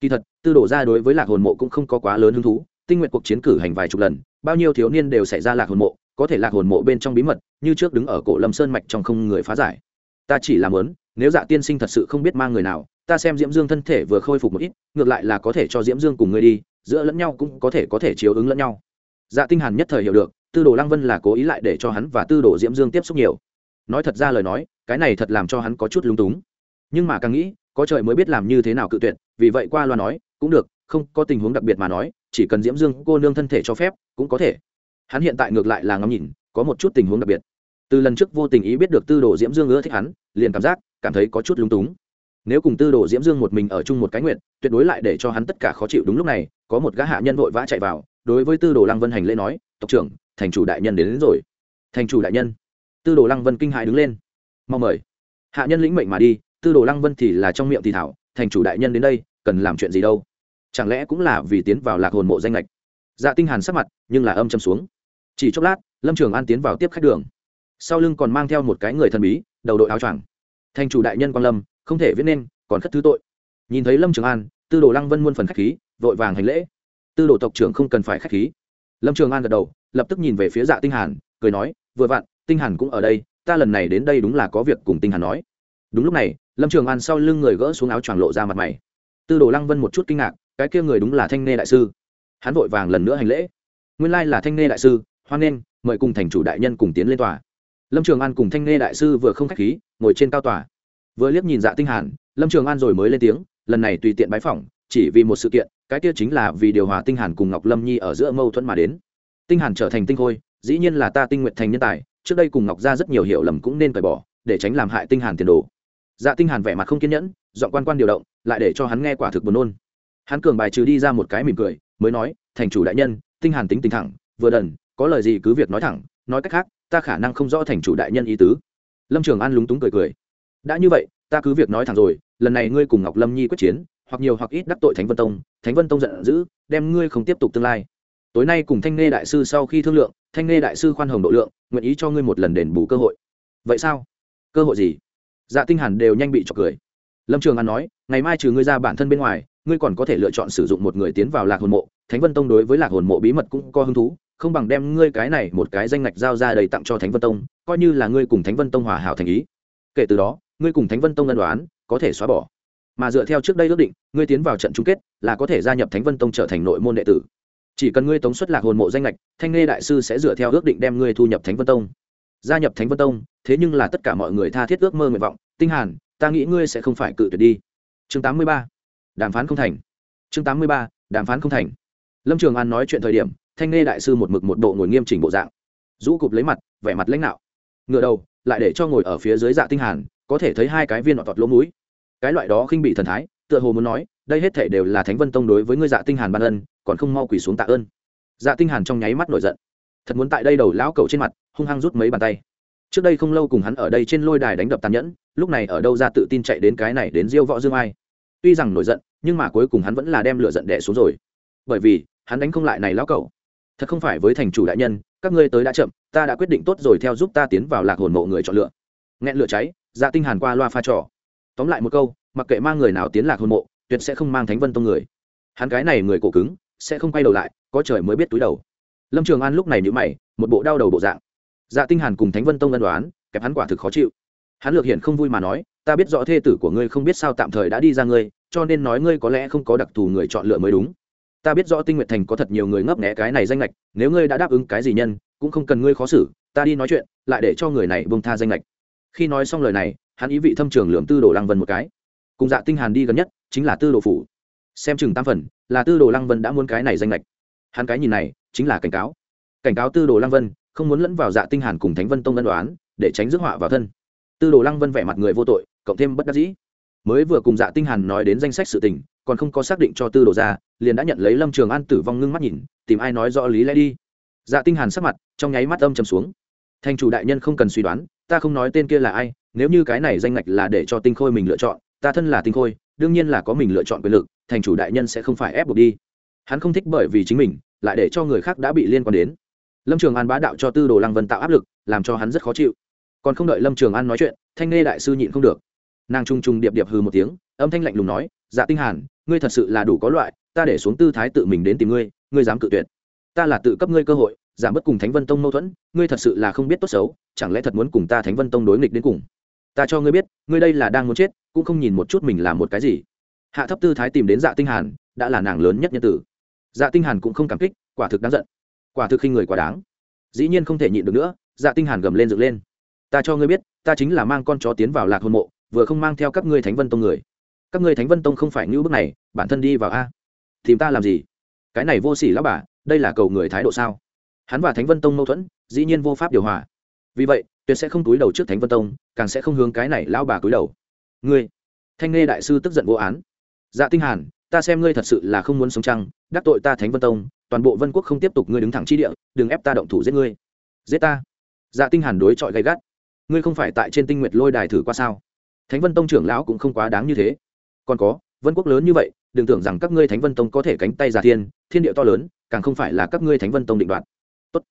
Kỳ thật, tư đồ ra đối với lạc hồn mộ cũng không có quá lớn hứng thú, tinh nguyện cuộc chiến cử hành vài chục lần, bao nhiêu thiếu niên đều xảy ra lạc hồn mộ có thể lạc hồn mộ bên trong bí mật, như trước đứng ở cổ lâm sơn mạch trong không người phá giải. Ta chỉ làm lớn nếu dạ tiên sinh thật sự không biết mang người nào, ta xem diễm dương thân thể vừa khôi phục một ít, ngược lại là có thể cho diễm dương cùng ngươi đi, giữa lẫn nhau cũng có thể có thể chiếu ứng lẫn nhau. Dạ tinh hàn nhất thời hiểu được, tư đồ lăng vân là cố ý lại để cho hắn và tư đồ diễm dương tiếp xúc nhiều. Nói thật ra lời nói, cái này thật làm cho hắn có chút lung túng. Nhưng mà càng nghĩ, có trời mới biết làm như thế nào cự tuyệt, vì vậy qua loa nói, cũng được, không có tình huống đặc biệt mà nói, chỉ cần diễm dương cô nương thân thể cho phép, cũng có thể hắn hiện tại ngược lại là ngắm nhìn có một chút tình huống đặc biệt. Từ lần trước vô tình ý biết được tư đồ diễm dương ưa thích hắn liền cảm giác cảm thấy có chút lung túng. Nếu cùng tư đồ diễm dương một mình ở chung một cái nguyện tuyệt đối lại để cho hắn tất cả khó chịu đúng lúc này có một gã hạ nhân vội vã chạy vào đối với tư đồ lăng vân hành lễ nói tộc trưởng thành chủ đại nhân đến, đến rồi. Thành chủ đại nhân? Tư đồ lăng vân kinh hại đứng lên. Mong mời. Hạ nhân lĩnh mệnh mà đi tư đồ lăng vân thì là trong miệng thì thảo thành chủ đại nhân đến đây cần làm chuyện gì đâu? Chẳng lẽ cũng là vì tiến vào lạc hồn mộ danh lệch dạ tinh hàn sắc mặt nhưng là âm châm xuống chỉ chốc lát, lâm trường an tiến vào tiếp khách đường. Sau lưng còn mang theo một cái người thần bí, đầu đội áo choàng. Thành chủ đại nhân quan lâm, không thể viết nên, còn khất thứ tội. Nhìn thấy lâm trường an, tư đồ lăng vân muôn phần khách khí, vội vàng hành lễ. Tư đồ tộc trưởng không cần phải khách khí. Lâm trường an gật đầu, lập tức nhìn về phía dạ tinh hàn, cười nói, vừa vặn, tinh hàn cũng ở đây, ta lần này đến đây đúng là có việc cùng tinh hàn nói. Đúng lúc này, lâm trường an sau lưng người gỡ xuống áo choàng lộ ra mặt mày. Tư đồ lăng vân một chút kinh ngạc, cái kia người đúng là thanh nê đại sư. Hắn vội vàng lần nữa hành lễ. Nguyên lai là thanh nê đại sư hoan nghênh, mời cùng thành chủ đại nhân cùng tiến lên tòa. Lâm trường an cùng thanh nê đại sư vừa không khách khí, ngồi trên cao tòa. Vừa liếc nhìn dạ tinh hàn, lâm trường an rồi mới lên tiếng, lần này tùy tiện bái phỏng, chỉ vì một sự kiện, cái kia chính là vì điều hòa tinh hàn cùng ngọc lâm nhi ở giữa mâu thuẫn mà đến. Tinh hàn trở thành tinh khôi, dĩ nhiên là ta tinh nguyện thành nhân tài, trước đây cùng ngọc ra rất nhiều hiểu lầm cũng nên cởi bỏ, để tránh làm hại tinh hàn tiền đồ. Dạ tinh hàn vẻ mặt không kiên nhẫn dọn quan quan điều động, lại để cho hắn nghe quả thực buồn nôn. Hắn cường bài trừ đi ra một cái mỉm cười, mới nói, thành chủ đại nhân, tinh hàn tính tình thẳng, vừa đần có lời gì cứ việc nói thẳng, nói cách khác, ta khả năng không rõ thành chủ đại nhân ý tứ. Lâm trường an lúng túng cười cười. Đã như vậy, ta cứ việc nói thẳng rồi, lần này ngươi cùng ngọc lâm nhi quyết chiến, hoặc nhiều hoặc ít đắc tội thánh vân tông, thánh vân tông giận dữ, đem ngươi không tiếp tục tương lai. Tối nay cùng thanh nghe đại sư sau khi thương lượng, thanh nghe đại sư khoan hồng độ lượng, nguyện ý cho ngươi một lần đền bù cơ hội. Vậy sao? Cơ hội gì? Dạ tinh hàn đều nhanh bị chọc cười. Lâm trường an nói, ngày mai trừ ngươi ra bản thân bên ngoài, ngươi còn có thể lựa chọn sử dụng một người tiến vào lạc hồn mộ. Thánh vân tông đối với lạc hồn mộ bí mật cũng có hứng thú không bằng đem ngươi cái này một cái danh ngạch giao ra đầy tặng cho thánh vân tông, coi như là ngươi cùng thánh vân tông hòa hảo thành ý. Kể từ đó, ngươi cùng thánh vân tông ân đoán có thể xóa bỏ. Mà dựa theo trước đây ước định, ngươi tiến vào trận chung kết, là có thể gia nhập thánh vân tông trở thành nội môn đệ tử. Chỉ cần ngươi tống xuất lạc hồn mộ danh lệch thanh nghe đại sư sẽ dựa theo ước định đem ngươi thu nhập thánh vân tông. Gia nhập thánh vân tông, thế nhưng là tất cả mọi người tha thiết ước mơ nguyện vọng, tinh hàn, ta nghĩ ngươi sẽ không phải cự tuyệt đi. Chương 83. đàm phán không thành. Chương 83. đàm phán không thành. Lâm trường an nói chuyện thời điểm thanh nghe đại sư một mực một bộ ngồi nghiêm chỉnh bộ dạng, rũ cụp lấy mặt, vẻ mặt lãnh đạo ngựa đầu, lại để cho ngồi ở phía dưới dạ tinh hàn, có thể thấy hai cái viên nọt lỗ mũi. Cái loại đó khinh bị thần thái, tựa hồ muốn nói, đây hết thể đều là thánh vân tông đối với ngươi dạ tinh hàn ban ân, còn không mau quỳ xuống tạ ơn. Dạ tinh hàn trong nháy mắt nổi giận. Thật muốn tại đây đầu lão cầu trên mặt, hung hăng rút mấy bàn tay. Trước đây không lâu cùng hắn ở đây trên lôi đài đánh đập tàn nhẫn, lúc này ở đâu ra tự tin chạy đến cái này đến diêu võ dương ai. Tuy rằng nổi giận, nhưng mà cuối cùng hắn vẫn là đem lửa giận đẻ xuống rồi. Bởi vì, hắn đánh không lại này lão cẩu thật không phải với thành chủ đại nhân, các ngươi tới đã chậm, ta đã quyết định tốt rồi theo giúp ta tiến vào lạc hồn mộ người chọn lựa. Nghẹn lửa cháy dạ tinh hàn qua loa pha trò. Tóm lại một câu, mặc kệ mang người nào tiến lạc hồn mộ, tuyệt sẽ không mang thánh vân tông người. Hắn cái này người cổ cứng, sẽ không quay đầu lại, có trời mới biết túi đầu. Lâm trường an lúc này nhíu mày, một bộ đau đầu bộ dạng. Dạ tinh hàn cùng thánh vân tông ân đoán kẹp hắn quả thực khó chịu. Hắn lược hiện không vui mà nói, ta biết rõ thê tử của ngươi không biết sao tạm thời đã đi ra ngươi, cho nên nói ngươi có lẽ không có đặc thù người chọn lựa mới đúng ta biết rõ tinh nguyệt thành có thật nhiều người ngấp nghé cái này danh lệch nếu ngươi đã đáp ứng cái gì nhân, cũng không cần ngươi khó xử, ta đi nói chuyện, lại để cho người này bông tha danh lệch khi nói xong lời này, hắn ý vị thâm trường lượm tư đồ lăng vân một cái. Cùng dạ tinh hàn đi gần nhất, chính là tư đồ phủ. Xem chừng tam phần, là tư đồ lăng vân đã muốn cái này danh lệch hắn cái nhìn này, chính là cảnh cáo. Cảnh cáo tư đồ lăng vân, không muốn lẫn vào dạ tinh hàn cùng thánh vân tông ân đoán để tránh rước họa vào thân. Tư đồ lăng vân vẻ mặt người vô tội, cộng thêm bất đắc dĩ mới vừa cùng dạ tinh hàn nói đến danh sách sự tình, còn không có xác định cho tư đồ ra, liền đã nhận lấy lâm trường an tử vong ngưng mắt nhìn, tìm ai nói rõ lý lẽ đi. Dạ tinh hàn sắc mặt, trong nháy mắt âm trầm xuống. Thành chủ đại nhân không cần suy đoán, ta không nói tên kia là ai, nếu như cái này danh ngạch là để cho tinh khôi mình lựa chọn, ta thân là tinh khôi, đương nhiên là có mình lựa chọn quyền lực, thành chủ đại nhân sẽ không phải ép buộc đi. Hắn không thích bởi vì chính mình, lại để cho người khác đã bị liên quan đến. Lâm trường an bá đạo cho tư đồ lăng vân tạo áp lực, làm cho hắn rất khó chịu. Còn không đợi lâm trường an nói chuyện, thanh nghe đại sư nhịn không được nàng trung trung điệp điệp hừ một tiếng, âm thanh lạnh lùng nói dạ tinh hàn, ngươi thật sự là đủ có loại, ta để xuống tư thái tự mình đến tìm ngươi ngươi dám cự tuyệt. Ta là tự cấp ngươi cơ hội, giảm bớt cùng thánh vân tông mâu thuẫn, ngươi thật sự là không biết tốt xấu, chẳng lẽ thật muốn cùng ta thánh vân tông đối nghịch đến cùng? Ta cho ngươi biết, ngươi đây là đang muốn chết, cũng không nhìn một chút mình làm một cái gì. Hạ thấp tư thái tìm đến dạ tinh hàn, đã là nàng lớn nhất nhân tử. Dạ tinh hàn cũng không cảm kích, quả thực đáng giận. Quả thực khinh người quá đáng. Dĩ nhiên không thể nhịn được nữa dạ tinh hàn gầm lên dựng lên. Ta cho ngươi biết, ta chính là mang con chó tiến vào lạc hôn mộ vừa không mang theo các ngươi thánh vân tông người. Các ngươi thánh vân tông không phải như bước này, bản thân đi vào a. Tìm ta làm gì? Cái này vô sỉ lão bà, đây là cầu người thái độ sao? Hắn và thánh vân tông mâu thuẫn, dĩ nhiên vô pháp điều hòa. Vì vậy, tuyệt sẽ không túi đầu trước thánh vân tông, càng sẽ không hướng cái này lão bà túi đầu. Ngươi, thanh nghe đại sư tức giận vô án. Dạ tinh hàn, ta xem ngươi thật sự là không muốn sống trăng đắc tội ta thánh vân tông, toàn bộ vân quốc không tiếp tục ngươi đứng thẳng chi địa, đừng ép ta động thủ giết ngươi. Giết ta. Dạ tinh hàn đối chọi gay gắt. Ngươi không phải tại trên tinh nguyệt lôi đài thử qua sao? Thánh vân tông trưởng lão cũng không quá đáng như thế. Còn có, vân quốc lớn như vậy, đừng tưởng rằng các ngươi thánh vân tông có thể cánh tay giả thiên thiên địa to lớn, càng không phải là các ngươi thánh vân tông định đoạt. Tốt.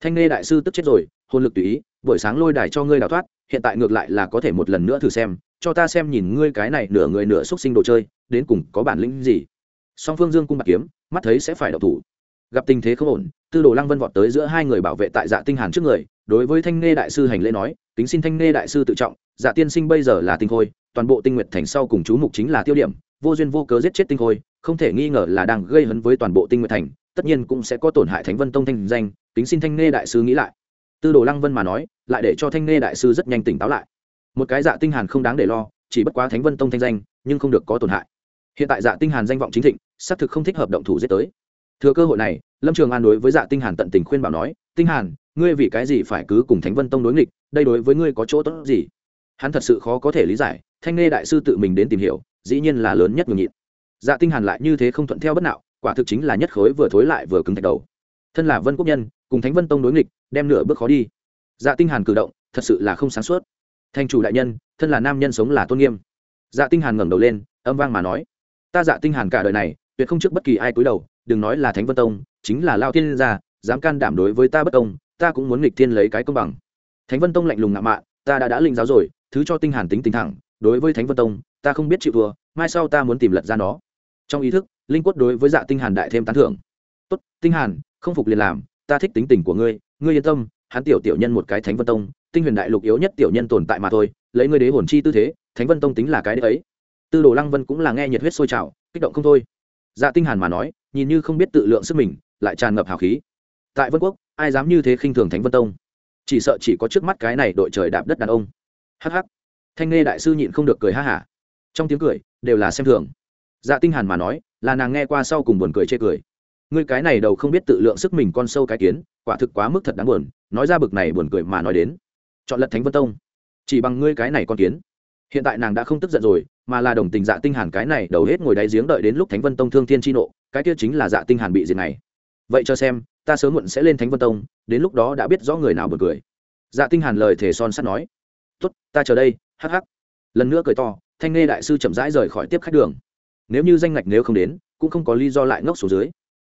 Thanh nghe đại sư tức chết rồi hôn lực tùy ý, buổi sáng lôi đài cho ngươi đào thoát, hiện tại ngược lại là có thể một lần nữa thử xem, cho ta xem nhìn ngươi cái này nửa người nửa xúc sinh đồ chơi, đến cùng có bản lĩnh gì. Song phương dương cung bạc kiếm, mắt thấy sẽ phải đậu thủ. Gặp tình thế không ổn, tư đồ lăng vân vọt tới giữa hai người bảo vệ tại dạ tinh hàn trước người, đối với thanh nghe đại sư hành lễ nói, kính xin thanh nghe đại sư tự trọng dạ tiên sinh bây giờ là tinh khôi, toàn bộ tinh nguyệt thành sau cùng chú mục chính là tiêu điểm, vô duyên vô cớ giết chết tinh khôi, không thể nghi ngờ là đang gây hấn với toàn bộ tinh nguyệt thành, tất nhiên cũng sẽ có tổn hại thánh vân tông thanh danh Tính xin thanh nghe đại sư nghĩ lại. Tư đồ lăng vân mà nói, lại để cho thanh nghe đại sư rất nhanh tỉnh táo lại. Một cái dạ tinh hàn không đáng để lo, chỉ bất quá thánh vân tông thanh danh, nhưng không được có tổn hại. Hiện tại dạ tinh hàn danh vọng chính thịnh, xác thực không thích hợp động thủ giết tới. Thừa cơ hội này, lâm trường an đối với dạ tinh hàn tận tình khuyên bảo nói, tinh hàn, ngươi vì cái gì phải cứ cùng thánh vân tông đối nghịch, đây đối với ngươi có chỗ tốt gì? Hắn thật sự khó có thể lý giải, thanh nghe đại sư tự mình đến tìm hiểu, dĩ nhiên là lớn nhất ngừng nhịn. Dạ tinh hàn lại như thế không thuận theo bất nào quả thực chính là nhất khối vừa thối lại vừa cứng thạch đầu. Thân là vân quốc nhân, cùng thánh vân tông đối nghịch, đem nửa bước khó đi. Dạ tinh hàn cử động, thật sự là không sáng suốt. Thành chủ đại nhân, thân là nam nhân sống là tôn nghiêm. Dạ tinh hàn ngẩng đầu lên, âm vang mà nói, ta dạ tinh hàn cả đời này, tuyệt không trước bất kỳ ai cúi đầu, đừng nói là thánh vân tông, chính là lao thiên gia, dám can đảm đối với ta bất công, ta cũng muốn nghịch thiên lấy cái công bằng. Thánh vân tông lạnh lùng ngạo mạn, ta đã đã linh giáo rồi thứ cho tinh hàn tính tình thẳng, đối với thánh vân tông, ta không biết chịu thua, mai sau ta muốn tìm lật ra nó. Trong ý thức, linh quất đối với dạ tinh hàn đại thêm tán thưởng. Tốt, tinh hàn, không phục liền làm, ta thích tính tình của ngươi ngươi yên tâm, hắn tiểu tiểu nhân một cái thánh vân tông, tinh huyền đại lục yếu nhất tiểu nhân tồn tại mà thôi, lấy ngươi đế hồn chi tư thế, thánh vân tông tính là cái đấy tư đồ lăng vân cũng là nghe nhiệt huyết sôi trào, kích động không thôi. Dạ tinh hàn mà nói, nhìn như không biết tự lượng sức mình, lại tràn ngập hào khí. Tại vân quốc, ai dám như thế khinh thường thánh vân tông? Chỉ sợ chỉ có trước mắt cái này đội trời đạp đất đàn ông hắc hắc. Thanh nghe đại sư nhịn không được cười ha hả. Trong tiếng cười, đều là xem thường. Dạ tinh hàn mà nói, là nàng nghe qua sau cùng buồn cười chê cười. Ngươi cái này đầu không biết tự lượng sức mình con sâu cái kiến, quả thực quá mức thật đáng buồn, nói ra bực này buồn cười mà nói đến. Chọn lật thánh vân tông. Chỉ bằng ngươi cái này con kiến. Hiện tại nàng đã không tức giận rồi, mà là đồng tình dạ tinh hàn cái này đầu hết ngồi đáy giếng đợi đến lúc thánh vân tông thương thiên chi nộ, cái kia chính là dạ tinh hàn bị diệt này. Vậy cho xem, ta sớm muộn sẽ lên thánh vân tông, đến lúc đó đã biết rõ người nào buồn cười. Dạ tinh hàn lời thể son sắt nói tốt, ta chờ đây, hắc hắc. Lần nữa cười to, thanh nghe đại sư chậm rãi rời khỏi tiếp khách đường. Nếu như danh ngạch nếu không đến, cũng không có lý do lại ngốc xuống dưới.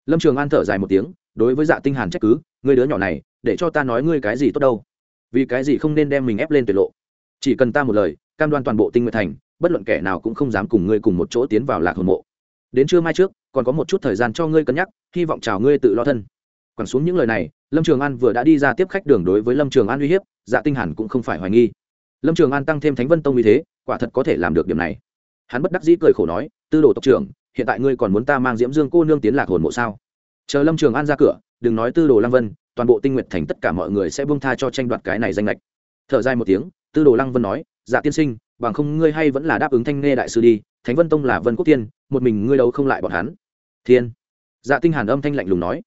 Lâm trường an thở dài một tiếng, đối với dạ tinh hàn trách cứ người đứa nhỏ này, để cho ta nói ngươi cái gì tốt đâu. Vì cái gì không nên đem mình ép lên tuyệt lộ? Chỉ cần ta một lời, cam đoan toàn bộ tinh nguyện thành, bất luận kẻ nào cũng không dám cùng ngươi cùng một chỗ tiến vào lạc hồn mộ. Đến trưa mai trước, còn có một chút thời gian cho ngươi cân nhắc, hy vọng chào ngươi tự lo thân. Quẳng xuống những lời này, lâm trường an vừa đã đi ra tiếp khách đường đối với lâm trường an uy hiếp dạ tinh hàn cũng không phải hoài nghi lâm trường an tăng thêm thánh vân tông như thế, quả thật có thể làm được điểm này. Hắn bất đắc dĩ cười khổ nói, tư đồ tộc trưởng, hiện tại ngươi còn muốn ta mang diễm dương cô nương tiến lạc hồn mộ sao? Chờ lâm trường an ra cửa, đừng nói tư đồ lăng vân, toàn bộ tinh nguyện thành tất cả mọi người sẽ buông tha cho tranh đoạt cái này danh lệch thở dài một tiếng, tư đồ lăng vân nói dạ tiên sinh, bằng không ngươi hay vẫn là đáp ứng thanh nghe đại sư đi, thánh vân tông là vân quốc tiên một mình ngươi đấu không lại bọn hắn. Thiên. Dạ tinh hàn âm thanh lạnh lùng nói,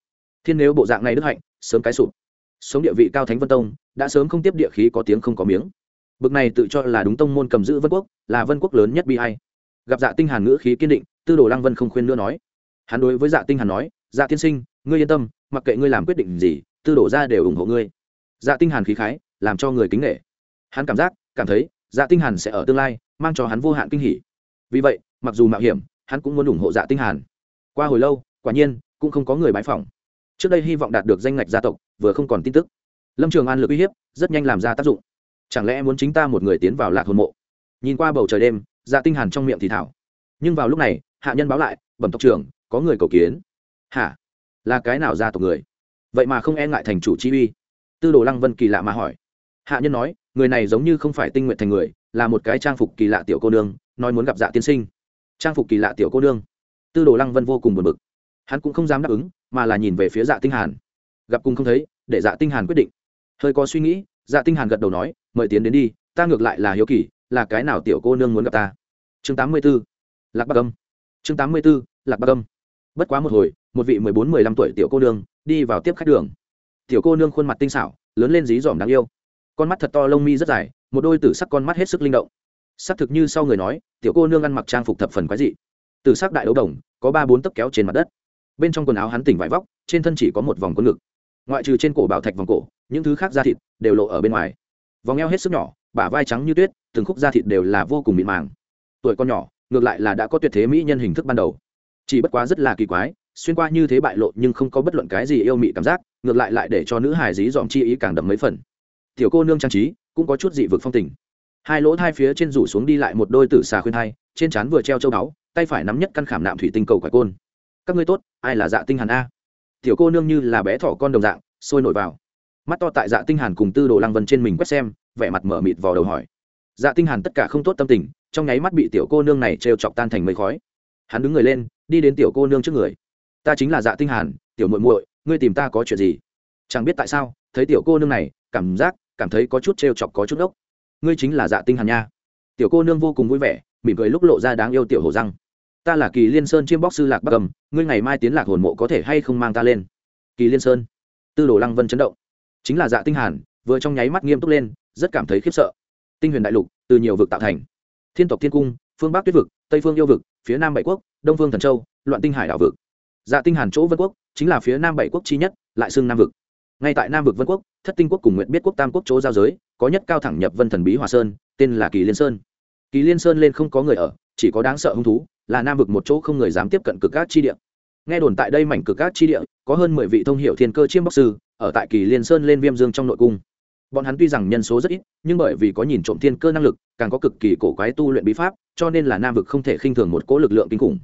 thiên nếu bộ dạng này đức hạnh, sớm cái sụp. Sống địa vị cao thánh vân tông, đã sớm không tiếp địa khí có tiếng không có miếng bực này tự cho là đúng tông môn cầm giữ vân quốc, là vân quốc lớn nhất bi hay gặp dạ tinh hàn ngữ khí kiên định, tư đồ lăng vân không khuyên nữa nói. Hắn đối với dạ tinh hàn nói dạ tiên sinh, ngươi yên tâm, mặc kệ ngươi làm quyết định gì, tư đồ ra đều ủng hộ ngươi. Dạ tinh hàn khí khái, làm cho người kính nể. Hắn cảm giác, cảm thấy dạ tinh hàn sẽ ở tương lai, mang cho hắn vô hạn kinh hỉ. Vì vậy, mặc dù mạo hiểm, hắn cũng muốn ủng hộ dạ tinh hàn. Qua hồi lâu, quả nhiên, cũng không có người bái phỏng. Trước đây hy vọng đạt được danh ngạch gia tộc, vừa không còn tin tức. Lâm trường an lực uy hiếp, rất nhanh làm ra tác dụng chẳng lẽ muốn chính ta một người tiến vào lạc hồn mộ? Nhìn qua bầu trời đêm dạ tinh hàn trong miệng thì thảo. Nhưng vào lúc này, hạ nhân báo lại, bẩm tộc trưởng, có người cầu kiến. Hả? Là cái nào gia tộc người? Vậy mà không e ngại thành chủ chi uy. Tư đồ lăng vân kỳ lạ mà hỏi. Hạ nhân nói, người này giống như không phải tinh nguyện thành người, là một cái trang phục kỳ lạ tiểu cô nương, nói muốn gặp dạ tiên sinh. Trang phục kỳ lạ tiểu cô nương? Tư đồ lăng vân vô cùng buồn bực. Hắn cũng không dám đáp ứng, mà là nhìn về phía dạ tinh hàn. Gặp cùng không thấy, để dạ tinh hàn quyết định. Hơi có suy nghĩ dạ tinh hàn gật đầu nói, mời tiến đến đi, ta ngược lại là hiếu kỳ, là cái nào tiểu cô nương muốn gặp ta? Chương 84. lạc bắc âm. Chương 84. lạc bắc âm. Bất quá một hồi, một vị 14-15 tuổi tiểu cô nương đi vào tiếp khách đường. Tiểu cô nương khuôn mặt tinh xảo, lớn lên dí dỏm đáng yêu. Con mắt thật to, lông mi rất dài, một đôi tử sắc con mắt hết sức linh động. Sắc thực như sau người nói, tiểu cô nương ăn mặc trang phục thập phần quái dị. Tử sắc đại đấu đồng, có ba bốn tấc kéo trên mặt đất. Bên trong quần áo hắn tỉnh vải vóc, trên thân chỉ có một vòng quân ngực ngoại trừ trên cổ bảo thạch vòng cổ, những thứ khác da thịt đều lộ ở bên ngoài. Vòng eo hết sức nhỏ, bả vai trắng như tuyết, từng khúc da thịt đều là vô cùng mịn màng. Tuổi con nhỏ, ngược lại là đã có tuyệt thế mỹ nhân hình thức ban đầu. Chỉ bất quá rất là kỳ quái, xuyên qua như thế bại lộ nhưng không có bất luận cái gì yêu mị cảm giác, ngược lại lại để cho nữ hài dí dòm chi ý càng đậm mấy phần. Tiểu cô nương trang trí cũng có chút dị vực phong tình. Hai lỗ hai phía trên rủ xuống đi lại một đôi tử xà khuyên hai trên trán vừa treo châu đáo tay phải nắm nhất căn khảm nạm thủy tinh cầu quải côn. Các ngươi tốt, ai là dạ tinh hàn a? Tiểu cô nương như là bé thỏ con đồng dạng, sôi nổi vào. Mắt to tại dạ tinh hàn cùng tư đồ lăng vân trên mình quét xem, vẻ mặt mở mịt vào đầu hỏi. Dạ tinh hàn tất cả không tốt tâm tình, trong nháy mắt bị tiểu cô nương này treo chọc tan thành mây khói. Hắn đứng người lên, đi đến tiểu cô nương trước người. Ta chính là dạ tinh hàn, tiểu muội muội, ngươi tìm ta có chuyện gì? Chẳng biết tại sao, thấy tiểu cô nương này, cảm giác, cảm thấy có chút treo chọc, có chút ốc ngươi chính là dạ tinh hàn nha. Tiểu cô nương vô cùng vui vẻ, mỉm cười lúc lộ ra đáng yêu tiểu hồ răng ta là kỳ liên sơn chiêm bóc sư lạc bắc cầm ngươi ngày mai tiến lạc hồn mộ có thể hay không mang ta lên? Kỳ liên sơn. Tư đồ lăng vân chấn động. Chính là dạ tinh hàn, vừa trong nháy mắt nghiêm túc lên, rất cảm thấy khiếp sợ. Tinh huyền đại lục, từ nhiều vực tạo thành. Thiên tộc thiên cung, phương bắc tuyết vực, tây phương yêu vực, phía nam bảy quốc, đông phương thần châu, loạn tinh hải đảo vực. Dạ tinh hàn chỗ vân quốc, chính là phía nam bảy quốc chi nhất, lại xưng nam vực. Ngay tại nam vực vân quốc, thất tinh quốc cùng nguyện biết quốc tam quốc chỗ giao giới, có nhất cao thẳng nhập vân thần bí hòa sơn, tên là kỳ liên sơn. Kỳ liên sơn lên không có người ở, chỉ có đáng sợ hung thú là nam vực một chỗ không người dám tiếp cận cực các chi địa. Nghe đồn tại đây mảnh cực các chi địa, có hơn mười vị thông hiệu thiên cơ chiêm bóc sư, ở tại kỳ liên sơn lên viêm dương trong nội cung. Bọn hắn tuy rằng nhân số rất ít, nhưng bởi vì có nhìn trộm thiên cơ năng lực, càng có cực kỳ cổ quái tu luyện bí pháp, cho nên là nam vực không thể khinh thường một cỗ lực lượng kinh khủng.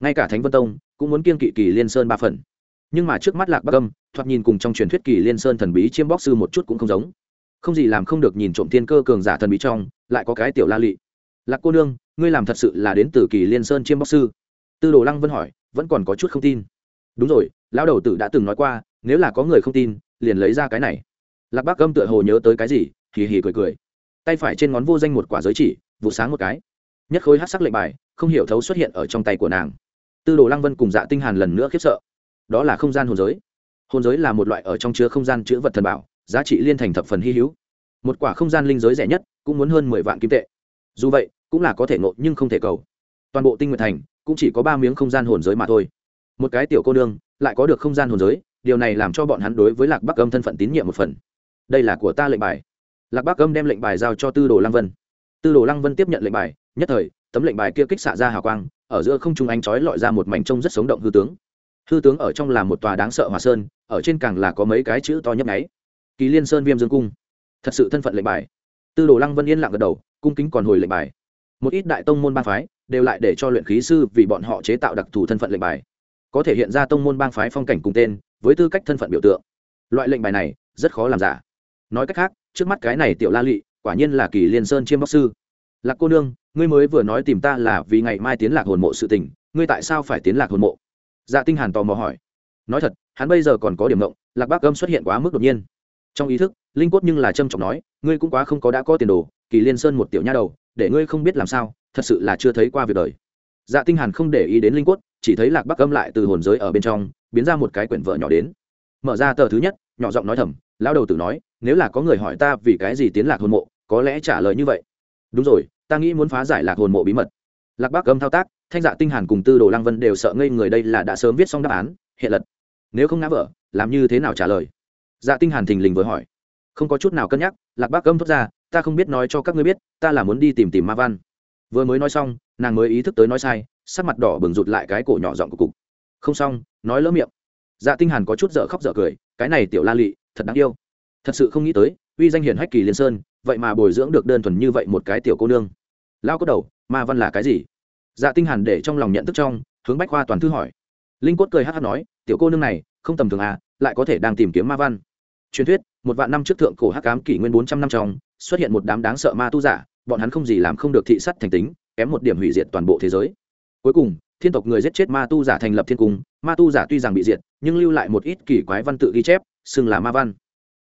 Ngay cả thánh vân tông, cũng muốn kiên kỵ kỳ liên sơn ba phần. Nhưng mà trước mắt lạc bắc âm, thoạt nhìn cùng trong truyền thuyết kỳ liên sơn thần bí chiêm bóc sư một chút cũng không giống. Không gì làm không được nhìn trộm thiên cơ cường giả thần bí trong, lại có cái tiểu la lị lạc cô nương, ngươi làm thật sự là đến từ kỳ liên sơn chiêm bóc sư. Tư đồ lăng vân hỏi, vẫn còn có chút không tin. Đúng rồi, lão đầu tử đã từng nói qua, nếu là có người không tin, liền lấy ra cái này. Lạc bác gâm tựa hồ nhớ tới cái gì, hì hì cười cười. Tay phải trên ngón vô danh một quả giới chỉ, vụ sáng một cái. Nhất khối hát sắc lệnh bài, không hiểu thấu xuất hiện ở trong tay của nàng. Tư đồ lăng vân cùng dạ tinh hàn lần nữa khiếp sợ. Đó là không gian hồn giới. Hồn giới là một loại ở trong chứa không gian chứa vật thần bảo, giá trị liên thành thập phần hy hữu. Một quả không gian linh giới rẻ nhất, cũng muốn hơn mười vạn kim tệ. Dù vậy cũng là có thể ngộ nhưng không thể cầu. Toàn bộ tinh nguyện thành cũng chỉ có ba miếng không gian hồn giới mà thôi. Một cái tiểu cô nương lại có được không gian hồn giới, điều này làm cho bọn hắn đối với lạc bắc âm thân phận tín nhiệm một phần. Đây là của ta lệnh bài. Lạc bắc âm đem lệnh bài giao cho tư đồ lăng vân. Tư đồ lăng vân tiếp nhận lệnh bài, nhất thời, tấm lệnh bài kia kích xạ ra hào quang, ở giữa không trung ánh chói lọi ra một mảnh trông rất sống động hư tướng. Hư tướng ở trong là một tòa đáng sợ hòa sơn, ở trên càng là có mấy cái chữ to nhấp nháy. Kỳ liên sơn viêm dương cung. Thật sự thân phận lệnh bài. Tư đồ lăng vân yên lặng gật đầu, cung kính còn hồi lệnh bài một ít đại tông môn bang phái đều lại để cho luyện khí sư vì bọn họ chế tạo đặc thù thân phận lệnh bài. Có thể hiện ra tông môn bang phái phong cảnh cùng tên, với tư cách thân phận biểu tượng. Loại lệnh bài này rất khó làm giả. Nói cách khác, trước mắt cái này tiểu la lị, quả nhiên là kỳ liên sơn chiêm bóc sư. Lạc cô nương, ngươi mới vừa nói tìm ta là vì ngày mai tiến lạc hồn mộ sự tình, ngươi tại sao phải tiến lạc hồn mộ? Dạ tinh hàn tò mò hỏi. Nói thật, hắn bây giờ còn có điểm ngộng, lạc bác âm xuất hiện quá mức đột nhiên. Trong ý thức, linh cốt nhưng là trâm trọng nói, ngươi cũng quá không có đã có tiền đồ, kỳ liên sơn một tiểu nha đầu để ngươi không biết làm sao thật sự là chưa thấy qua việc đời. Dạ tinh hàn không để ý đến linh Quất, chỉ thấy lạc bắc âm lại từ hồn giới ở bên trong biến ra một cái quyển vợ nhỏ đến. Mở ra tờ thứ nhất nhỏ giọng nói thầm lão đầu tử nói nếu là có người hỏi ta vì cái gì tiến lạc hồn mộ có lẽ trả lời như vậy. Đúng rồi ta nghĩ muốn phá giải lạc hồn mộ bí mật. Lạc bắc âm thao tác thanh dạ tinh hàn cùng tư đồ lăng vân đều sợ ngây người đây là đã sớm viết xong đáp án hiện lật. Nếu không ngã vợ làm như thế nào trả lời? Dạ tinh hàn thình lình vừa hỏi. Không có chút nào cân nhắc lạc Bắc âm thốt ra ta không biết nói cho các ngươi biết, ta là muốn đi tìm tìm ma văn. Vừa mới nói xong, nàng mới ý thức tới nói sai, sắc mặt đỏ bừng rụt lại cái cổ nhỏ giọng của cục. Không xong, nói lỡ miệng. Dạ tinh hàn có chút dở khóc dở cười, cái này tiểu la lị, thật đáng yêu. Thật sự không nghĩ tới, uy danh hiển hách kỳ liên sơn, vậy mà bồi dưỡng được đơn thuần như vậy một cái tiểu cô nương. Lao có đầu, ma văn là cái gì? Dạ tinh hàn để trong lòng nhận thức trong, hướng bách khoa toàn thư hỏi. Linh quất cười hắt hắt nói, tiểu cô nương này, không tầm thường à lại có thể đang tìm kiếm ma văn truyền thuyết, một vạn năm trước thượng cổ hắc ám kỷ nguyên bốn trăm năm trong, xuất hiện một đám đáng sợ ma tu giả, bọn hắn không gì làm không được thị sắt thành tính, kém một điểm hủy diệt toàn bộ thế giới. Cuối cùng, thiên tộc người giết chết ma tu giả thành lập thiên cung, ma tu giả tuy rằng bị diệt, nhưng lưu lại một ít kỳ quái văn tự ghi chép, xưng là ma văn.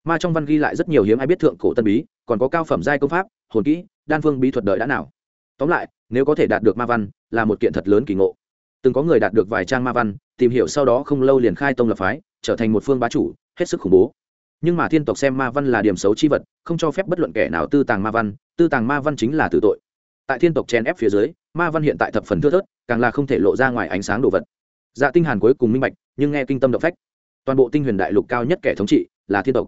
Ma trong văn ghi lại rất nhiều hiếm ai biết thượng cổ tân bí, còn có cao phẩm giai công pháp, hồn kỹ, đan phương bí thuật đợi đã nào. Tóm lại, nếu có thể đạt được ma văn, là một kiện thật lớn kỳ ngộ. Từng có người đạt được vài trang ma văn, tìm hiểu sau đó không lâu liền khai tông lập phái, trở thành một phương bá chủ, hết sức khủng bố nhưng mà thiên tộc xem ma văn là điểm xấu chi vật, không cho phép bất luận kẻ nào tư tàng ma văn, tư tàng ma văn chính là tử tội. Tại thiên tộc chen ép phía dưới, ma văn hiện tại thập phần thưa thớt, càng là không thể lộ ra ngoài ánh sáng đồ vật. Dạ tinh hàn cuối cùng minh bạch, nhưng nghe kinh tâm động phách. Toàn bộ tinh huyền đại lục cao nhất kẻ thống trị là thiên tộc.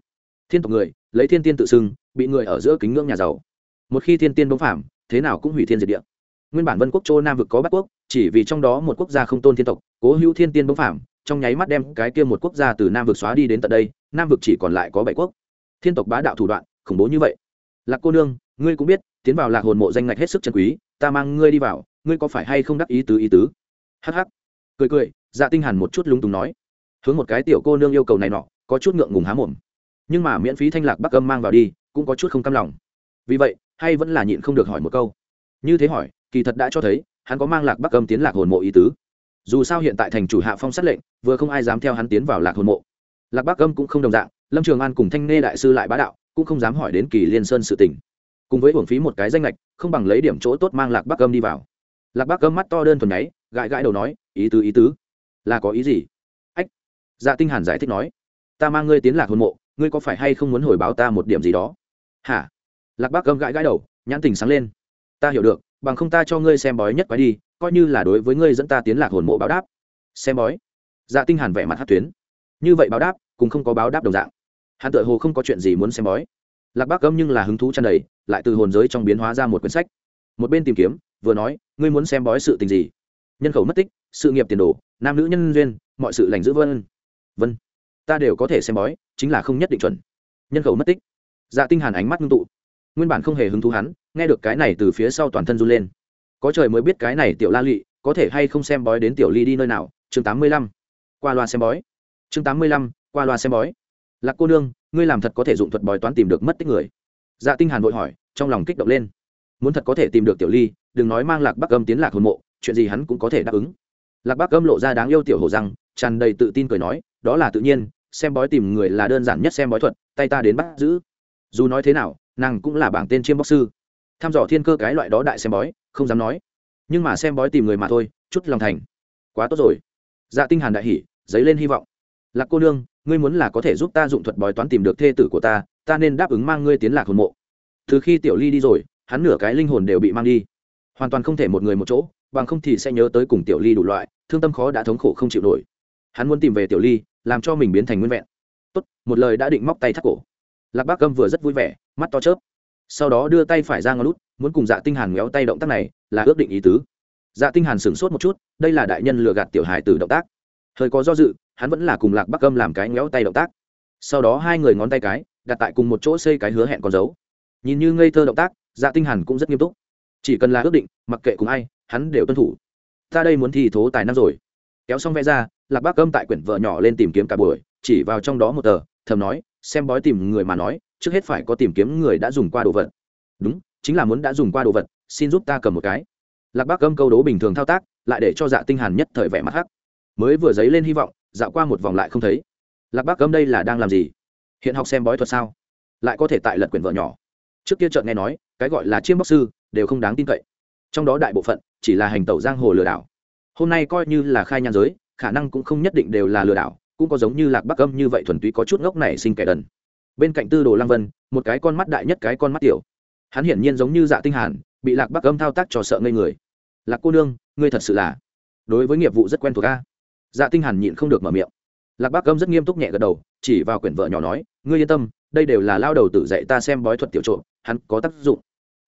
Thiên tộc người, lấy thiên tiên tự xưng, bị người ở giữa kính ngưỡng nhà giàu. Một khi thiên tiên bỗng phạm thế nào cũng hủy thiên diệt địa. Nguyên bản vân quốc châu nam vực có bát quốc, chỉ vì trong đó một quốc gia không tôn thiên tộc, cố hữu thiên tiên bỗng phạm trong nháy mắt đem cái kia một quốc gia từ nam vực xóa đi đến tận đây nam vực chỉ còn lại có bảy quốc. Thiên tộc bá đạo thủ đoạn, khủng bố như vậy. Lạc cô nương, ngươi cũng biết, tiến vào lạc hồn mộ danh ngạch hết sức chân quý, ta mang ngươi đi vào, ngươi có phải hay không đắc ý tứ ý tứ? Hh cười cười dạ tinh hàn một chút lúng túng nói. Hướng một cái tiểu cô nương yêu cầu này nọ, có chút ngượng ngùng há mồm. Nhưng mà miễn phí thanh lạc bắc âm mang vào đi, cũng có chút không cam lòng. Vì vậy, hay vẫn là nhịn không được hỏi một câu. Như thế hỏi, kỳ thật đã cho thấy, hắn có mang lạc bắc âm tiến lạc hồn mộ ý tứ. Dù sao hiện tại thành chủ hạ phong sát lệnh, vừa không ai dám theo hắn tiến vào lạc hồn mộ lạc bắc âm cũng không đồng dạng, lâm trường an cùng thanh nê đại sư lại bá đạo, cũng không dám hỏi đến kỳ liên sơn sự tình. Cùng với hưởng phí một cái danh lệch, không bằng lấy điểm chỗ tốt mang lạc bắc âm đi vào. Lạc bắc âm mắt to đơn thuần nháy, gãi gãi đầu nói, ý tứ ý tứ. Là có ý gì? Ách. Dạ tinh hàn giải thích nói, ta mang ngươi tiến lạc hồn mộ, ngươi có phải hay không muốn hồi báo ta một điểm gì đó? Hả? Lạc bắc âm gãi gãi đầu, nhãn tình sáng lên. Ta hiểu được, bằng không ta cho ngươi xem bói nhất quái đi, coi như là đối với ngươi dẫn ta tiến lạc hồn mộ báo đáp. Xem bói? Dạ tinh hàn vẻ mặt hát tuyến như vậy báo đáp cũng không có báo đáp đồng dạng. Hắn tựa hồ không có chuyện gì muốn xem bói. Lạc bác âm nhưng là hứng thú tràn đầy, lại từ hồn giới trong biến hóa ra một quyển sách. Một bên tìm kiếm, vừa nói, ngươi muốn xem bói sự tình gì? Nhân khẩu mất tích, sự nghiệp tiền đồ, nam nữ nhân duyên, mọi sự lành giữ vân. Vân, ta đều có thể xem bói, chính là không nhất định chuẩn. Nhân khẩu mất tích. Dạ tinh hàn ánh mắt ngưng tụ. Nguyên bản không hề hứng thú hắn, nghe được cái này từ phía sau toàn thân run lên. Có trời mới biết cái này tiểu la lị có thể hay không xem bói đến tiểu ly đi nơi nào, chương tám mươi lăm. Qua loa xem bói chương tám mươi lăm, qua loa xem bói. Lạc cô nương, ngươi làm thật có thể dụng thuật bói toán tìm được mất tích người. Dạ tinh hàn vội hỏi, trong lòng kích động lên. Muốn thật có thể tìm được tiểu ly, đừng nói mang lạc bắc âm tiến lạc hồn mộ, chuyện gì hắn cũng có thể đáp ứng. Lạc bắc âm lộ ra đáng yêu tiểu hồ răng, tràn đầy tự tin cười nói, đó là tự nhiên, xem bói tìm người là đơn giản nhất xem bói thuật, tay ta đến bắt giữ. Dù nói thế nào, nàng cũng là bảng tên chiêm bóc sư. Tham dò thiên cơ cái loại đó đại xem bói, không dám nói. Nhưng mà xem bói tìm người mà thôi, chút lòng thành. Quá tốt rồi. Dạ tinh hàn đại hỉ, dấy lên hy vọng lạc cô nương, ngươi muốn là có thể giúp ta dụng thuật bói toán tìm được thê tử của ta ta nên đáp ứng mang ngươi tiến lạc hồn mộ. Từ khi tiểu ly đi rồi, hắn nửa cái linh hồn đều bị mang đi. Hoàn toàn không thể một người một chỗ, bằng không thì sẽ nhớ tới cùng tiểu ly đủ loại, thương tâm khó đã thống khổ không chịu nổi. Hắn muốn tìm về tiểu ly, làm cho mình biến thành nguyên vẹn. Tốt, một lời đã định móc tay thắt cổ. Lạc bác gâm vừa rất vui vẻ, mắt to chớp. Sau đó đưa tay phải ra ngón lút muốn cùng dạ tinh hàn méo tay động tác này, là ước định ý tứ. Dạ tinh hàn sửng sốt một chút, đây là đại nhân lừa gạt tiểu hài từ động tác. Hơi có do dự hắn vẫn là cùng lạc bắc âm làm cái ngéo tay động tác. Sau đó hai người ngón tay cái, đặt tại cùng một chỗ xây cái hứa hẹn con dấu. Nhìn như ngây thơ động tác dạ tinh hàn cũng rất nghiêm túc. Chỉ cần là ước định, mặc kệ cùng ai, hắn đều tuân thủ. Ta đây muốn thi thố tài năng rồi. Kéo xong vẽ ra, lạc bác âm tại quyển vợ nhỏ lên tìm kiếm cả buổi, chỉ vào trong đó một tờ, thầm nói, xem bói tìm người mà nói, trước hết phải có tìm kiếm người đã dùng qua đồ vật. Đúng, chính là muốn đã dùng qua đồ vật, xin giúp ta cầm một cái. Lạc bác âm câu đố bình thường thao tác, lại để cho dạ tinh hàn nhất thời vẻ mặt hắc. Mới vừa giấy lên hy vọng dạo qua một vòng lại không thấy. Lạc bác cấm đây là đang làm gì? Hiện học xem bói thuật sao? Lại có thể tại lật quyển vợ nhỏ. Trước kia chợt nghe nói, cái gọi là chiêm bóc sư, đều không đáng tin cậy. Trong đó đại bộ phận, chỉ là hành tẩu giang hồ lừa đảo. Hôm nay coi như là khai nhan giới, khả năng cũng không nhất định đều là lừa đảo, cũng có giống như lạc bắc âm như vậy thuần túy có chút ngốc này sinh kẻ đần. Bên cạnh tư đồ lăng vân, một cái con mắt đại nhất cái con mắt tiểu. Hắn hiển nhiên giống như dạ tinh hàn, bị lạc bắc âm thao tác cho sợ ngây người. Lạc cô nương, ngươi thật sự là, đối với nghiệp vụ rất quen thuộc a dạ tinh hàn nhịn không được mở miệng. Lạc Bác âm rất nghiêm túc nhẹ gật đầu, chỉ vào quyển vợ nhỏ nói, ngươi yên tâm, đây đều là lao đầu tử dạy ta xem bói thuật tiểu trộm, hắn có tác dụng.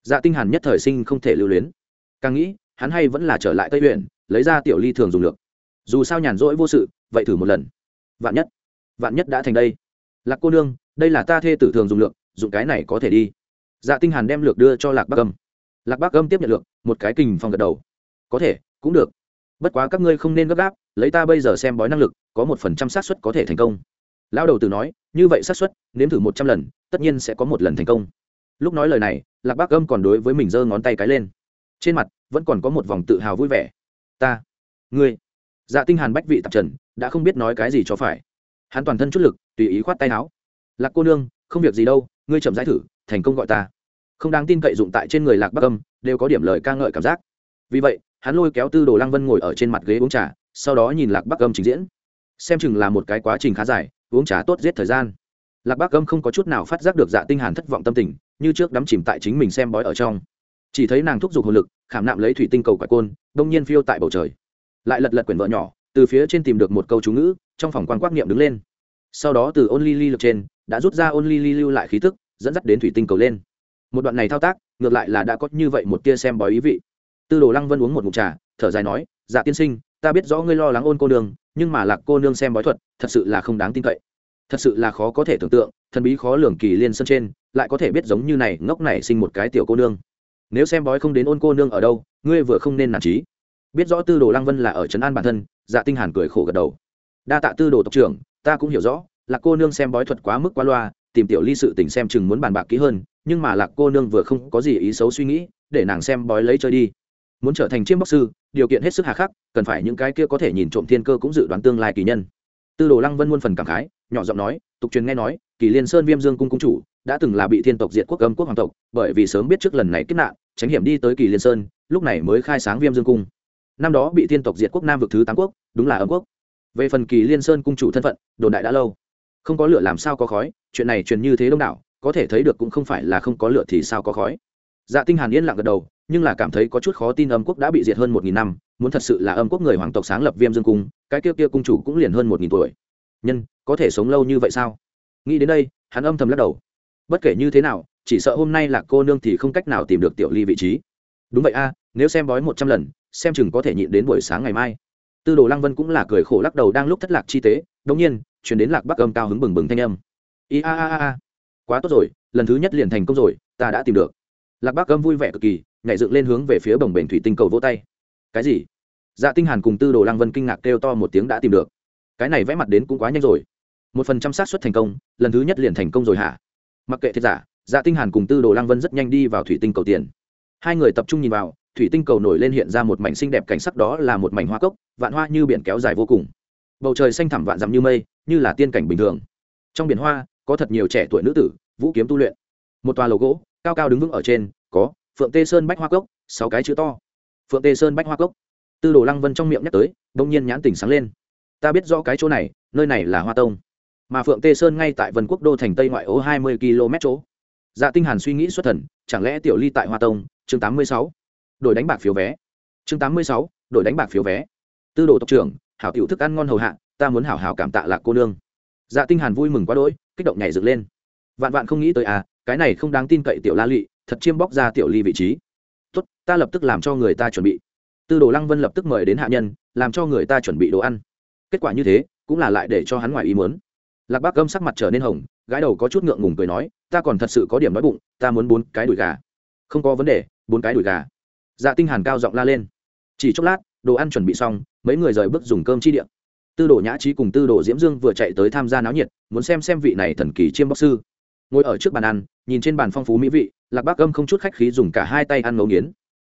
Dạ tinh hàn nhất thời sinh không thể lưu luyến. Càng nghĩ, hắn hay vẫn là trở lại tây huyện lấy ra tiểu ly thường dùng lược dù sao nhàn rỗi vô sự, vậy thử một lần. Vạn nhất vạn nhất đã thành đây. Lạc cô nương, đây là ta thê tử thường dùng lược, dùng cái này có thể đi. Dạ tinh hàn đem lược đưa cho lạc Bác âm lạc Bác âm tiếp nhận lược, một cái kình phong gật đầu. Có thể, cũng được bất quá các ngươi không nên gấp gáp, lấy ta bây giờ xem bói năng lực, có một phần trăm xác suất có thể thành công. Lão đầu từ nói, như vậy xác suất, nếm thử một trăm lần, tất nhiên sẽ có một lần thành công. Lúc nói lời này, lạc bác âm còn đối với mình giơ ngón tay cái lên. Trên mặt, vẫn còn có một vòng tự hào vui vẻ. Ta, ngươi dạ tinh hàn bách vị tạp trần, đã không biết nói cái gì cho phải. Hắn toàn thân chút lực, tùy ý khoát tay áo. Lạc cô nương, không việc gì đâu, ngươi chậm giải thử, thành công gọi ta. Không đáng tin cậy dụng tại trên người lạc bắc âm, đều có điểm lời ca ngợi cảm giác. Vì vậy hắn lôi kéo tư đồ lăng vân ngồi ở trên mặt ghế uống trà, sau đó nhìn lạc bắc âm trình diễn. Xem chừng là một cái quá trình khá dài, uống trà tốt giết thời gian. Lạc bắc âm không có chút nào phát giác được dạ tinh hàn thất vọng tâm tình, như trước đắm chìm tại chính mình xem bói ở trong. Chỉ thấy nàng thúc giục hồn lực, khảm nạm lấy thủy tinh cầu quả côn, đông nhiên phiêu tại bầu trời. Lại lật lật quyển vợ nhỏ, từ phía trên tìm được một câu chú ngữ, trong phòng quan quắc niệm đứng lên. Sau đó từ ôn ly ly lực trên, đã rút ra ôn ly ly lưu lại khí tức, dẫn dắt đến thủy tinh cầu lên. Một đoạn này thao tác, ngược lại là đã có như vậy một tia xem bói ý vị tư đồ lăng vân uống một ngụm trà, thở dài nói dạ tiên sinh, ta biết rõ ngươi lo lắng ôn cô nương, nhưng mà lạc cô nương xem bói thuật, thật sự là không đáng tin cậy. Thật sự là khó có thể tưởng tượng, thần bí khó lường kỳ liên sân trên, lại có thể biết giống như này ngốc này sinh một cái tiểu cô nương. Nếu xem bói không đến ôn cô nương ở đâu, ngươi vừa không nên nản trí biết rõ tư đồ lăng vân là ở trấn an bản thân dạ tinh hàn cười khổ gật đầu. Đa tạ tư đồ tộc trưởng, ta cũng hiểu rõ, lạc cô nương xem bói thuật quá mức quá loa, tìm tiểu ly sự tình xem chừng muốn bàn bạc kỹ hơn, nhưng mà lạc cô nương vừa không có gì ý xấu suy nghĩ, để nàng xem bói lấy chơi đi muốn trở thành chiêm bóc sư, điều kiện hết sức hà khắc, cần phải những cái kia có thể nhìn trộm thiên cơ cũng dự đoán tương lai kỳ nhân. Tư đồ lăng vân muôn phần cảm khái, nhỏ giọng nói, tục truyền nghe nói, kỳ liên sơn viêm dương cung cung chủ đã từng là bị thiên tộc diệt quốc âm quốc hoàng tộc, bởi vì sớm biết trước lần này kiếp nạn, tránh hiểm đi tới kỳ liên sơn, lúc này mới khai sáng viêm dương cung. Năm đó bị thiên tộc diệt quốc nam vực thứ tám quốc, đúng là âm quốc. Về phần kỳ liên sơn cung chủ thân phận, đồn đại đã lâu. Không có lửa làm sao có khói, chuyện này truyền như thế đông đảo, có thể thấy được cũng không phải là không có lửa thì sao có khói. Dạ tinh hàn yên lặng gật đầu nhưng là cảm thấy có chút khó tin âm quốc đã bị diệt hơn một nghìn năm, muốn thật sự là âm quốc người hoàng tộc sáng lập viêm dương cung, cái kia kia cung chủ cũng liền hơn một nghìn tuổi. Nhân, có thể sống lâu như vậy sao? Nghĩ đến đây, hắn âm thầm lắc đầu. Bất kể như thế nào, chỉ sợ hôm nay là cô nương thì không cách nào tìm được tiểu ly vị trí. Đúng vậy a, nếu xem bói một trăm lần, xem chừng có thể nhịn đến buổi sáng ngày mai. Tư đồ lăng vân cũng là cười khổ lắc đầu đang lúc thất lạc chi tế đông nhiên chuyển đến lạc bắc âm cao hứng bừng bừng thanh âm. I a a a. Quá tốt rồi, lần thứ nhất liền thành công rồi, ta đã tìm được. Lạc bắc âm vui vẻ cực kỳ nhảy dựng lên hướng về phía bồng bềnh thủy tinh cầu vỗ tay. Cái gì? Dạ tinh hàn cùng tư đồ lăng vân kinh ngạc kêu to một tiếng đã tìm được. Cái này vẽ mặt đến cũng quá nhanh rồi. Một phần trăm xác suất thành công, lần thứ nhất liền thành công rồi hả? Mặc kệ thiệt giả dạ tinh hàn cùng tư đồ lăng vân rất nhanh đi vào thủy tinh cầu tiền. Hai người tập trung nhìn vào, thủy tinh cầu nổi lên hiện ra một mảnh xinh đẹp cảnh sắc đó là một mảnh hoa cốc, vạn hoa như biển kéo dài vô cùng. Bầu trời xanh thẳm vạn dặm như mây, như là tiên cảnh bình thường. Trong biển hoa, có thật nhiều trẻ tuổi nữ tử, vũ kiếm tu luyện. Một tòa lầu gỗ, cao cao đứng vững ở trên, có phượng tê sơn bách hoa cốc, sáu cái chữ to. Phượng tê sơn bách hoa cốc. Tư đồ lăng vân trong miệng nhắc tới đông nhiên nhãn tỉnh sáng lên. Ta biết rõ cái chỗ này, nơi này là hoa tông. Mà phượng tê sơn ngay tại vân quốc đô thành tây ngoại ô hai mươi km chỗ. Dạ tinh hàn suy nghĩ xuất thần, chẳng lẽ tiểu ly tại hoa tông? Chương tám mươi sáu. Đổi đánh bạc phiếu vé. Chương tám mươi sáu, đổi đánh bạc phiếu vé. Tư đồ tộc trưởng, hảo tiểu thức ăn ngon hầu hạ, ta muốn hảo hảo cảm tạ lạc cô nương. Dạ tinh hàn vui mừng quá đỗi, kích động nhảy dựng lên. Vạn vạn không nghĩ tới à cái này không đáng tin cậy tiểu la lị thật chiêm bóc ra tiểu ly vị trí. Tốt, ta lập tức làm cho người ta chuẩn bị. Tư đồ lăng vân lập tức mời đến hạ nhân, làm cho người ta chuẩn bị đồ ăn. Kết quả như thế, cũng là lại để cho hắn ngoài ý muốn. Lạc bác gâm sắc mặt trở nên hồng gái đầu có chút ngượng ngùng cười nói, ta còn thật sự có điểm nói bụng, ta muốn bốn cái đùi gà. Không có vấn đề, bốn cái đùi gà. Dạ tinh hàn cao giọng la lên. Chỉ chốc lát, đồ ăn chuẩn bị xong, mấy người rời bước dùng cơm chi điện tư đồ nhã trí cùng tư đồ diễm dương vừa chạy tới tham gia náo nhiệt, muốn xem xem vị này thần kỳ chiêm bóc sư. Ngồi ở trước bàn ăn, nhìn trên bàn phong phú mỹ vị lạc bác âm không chút khách khí dùng cả hai tay ăn ngấu nghiến.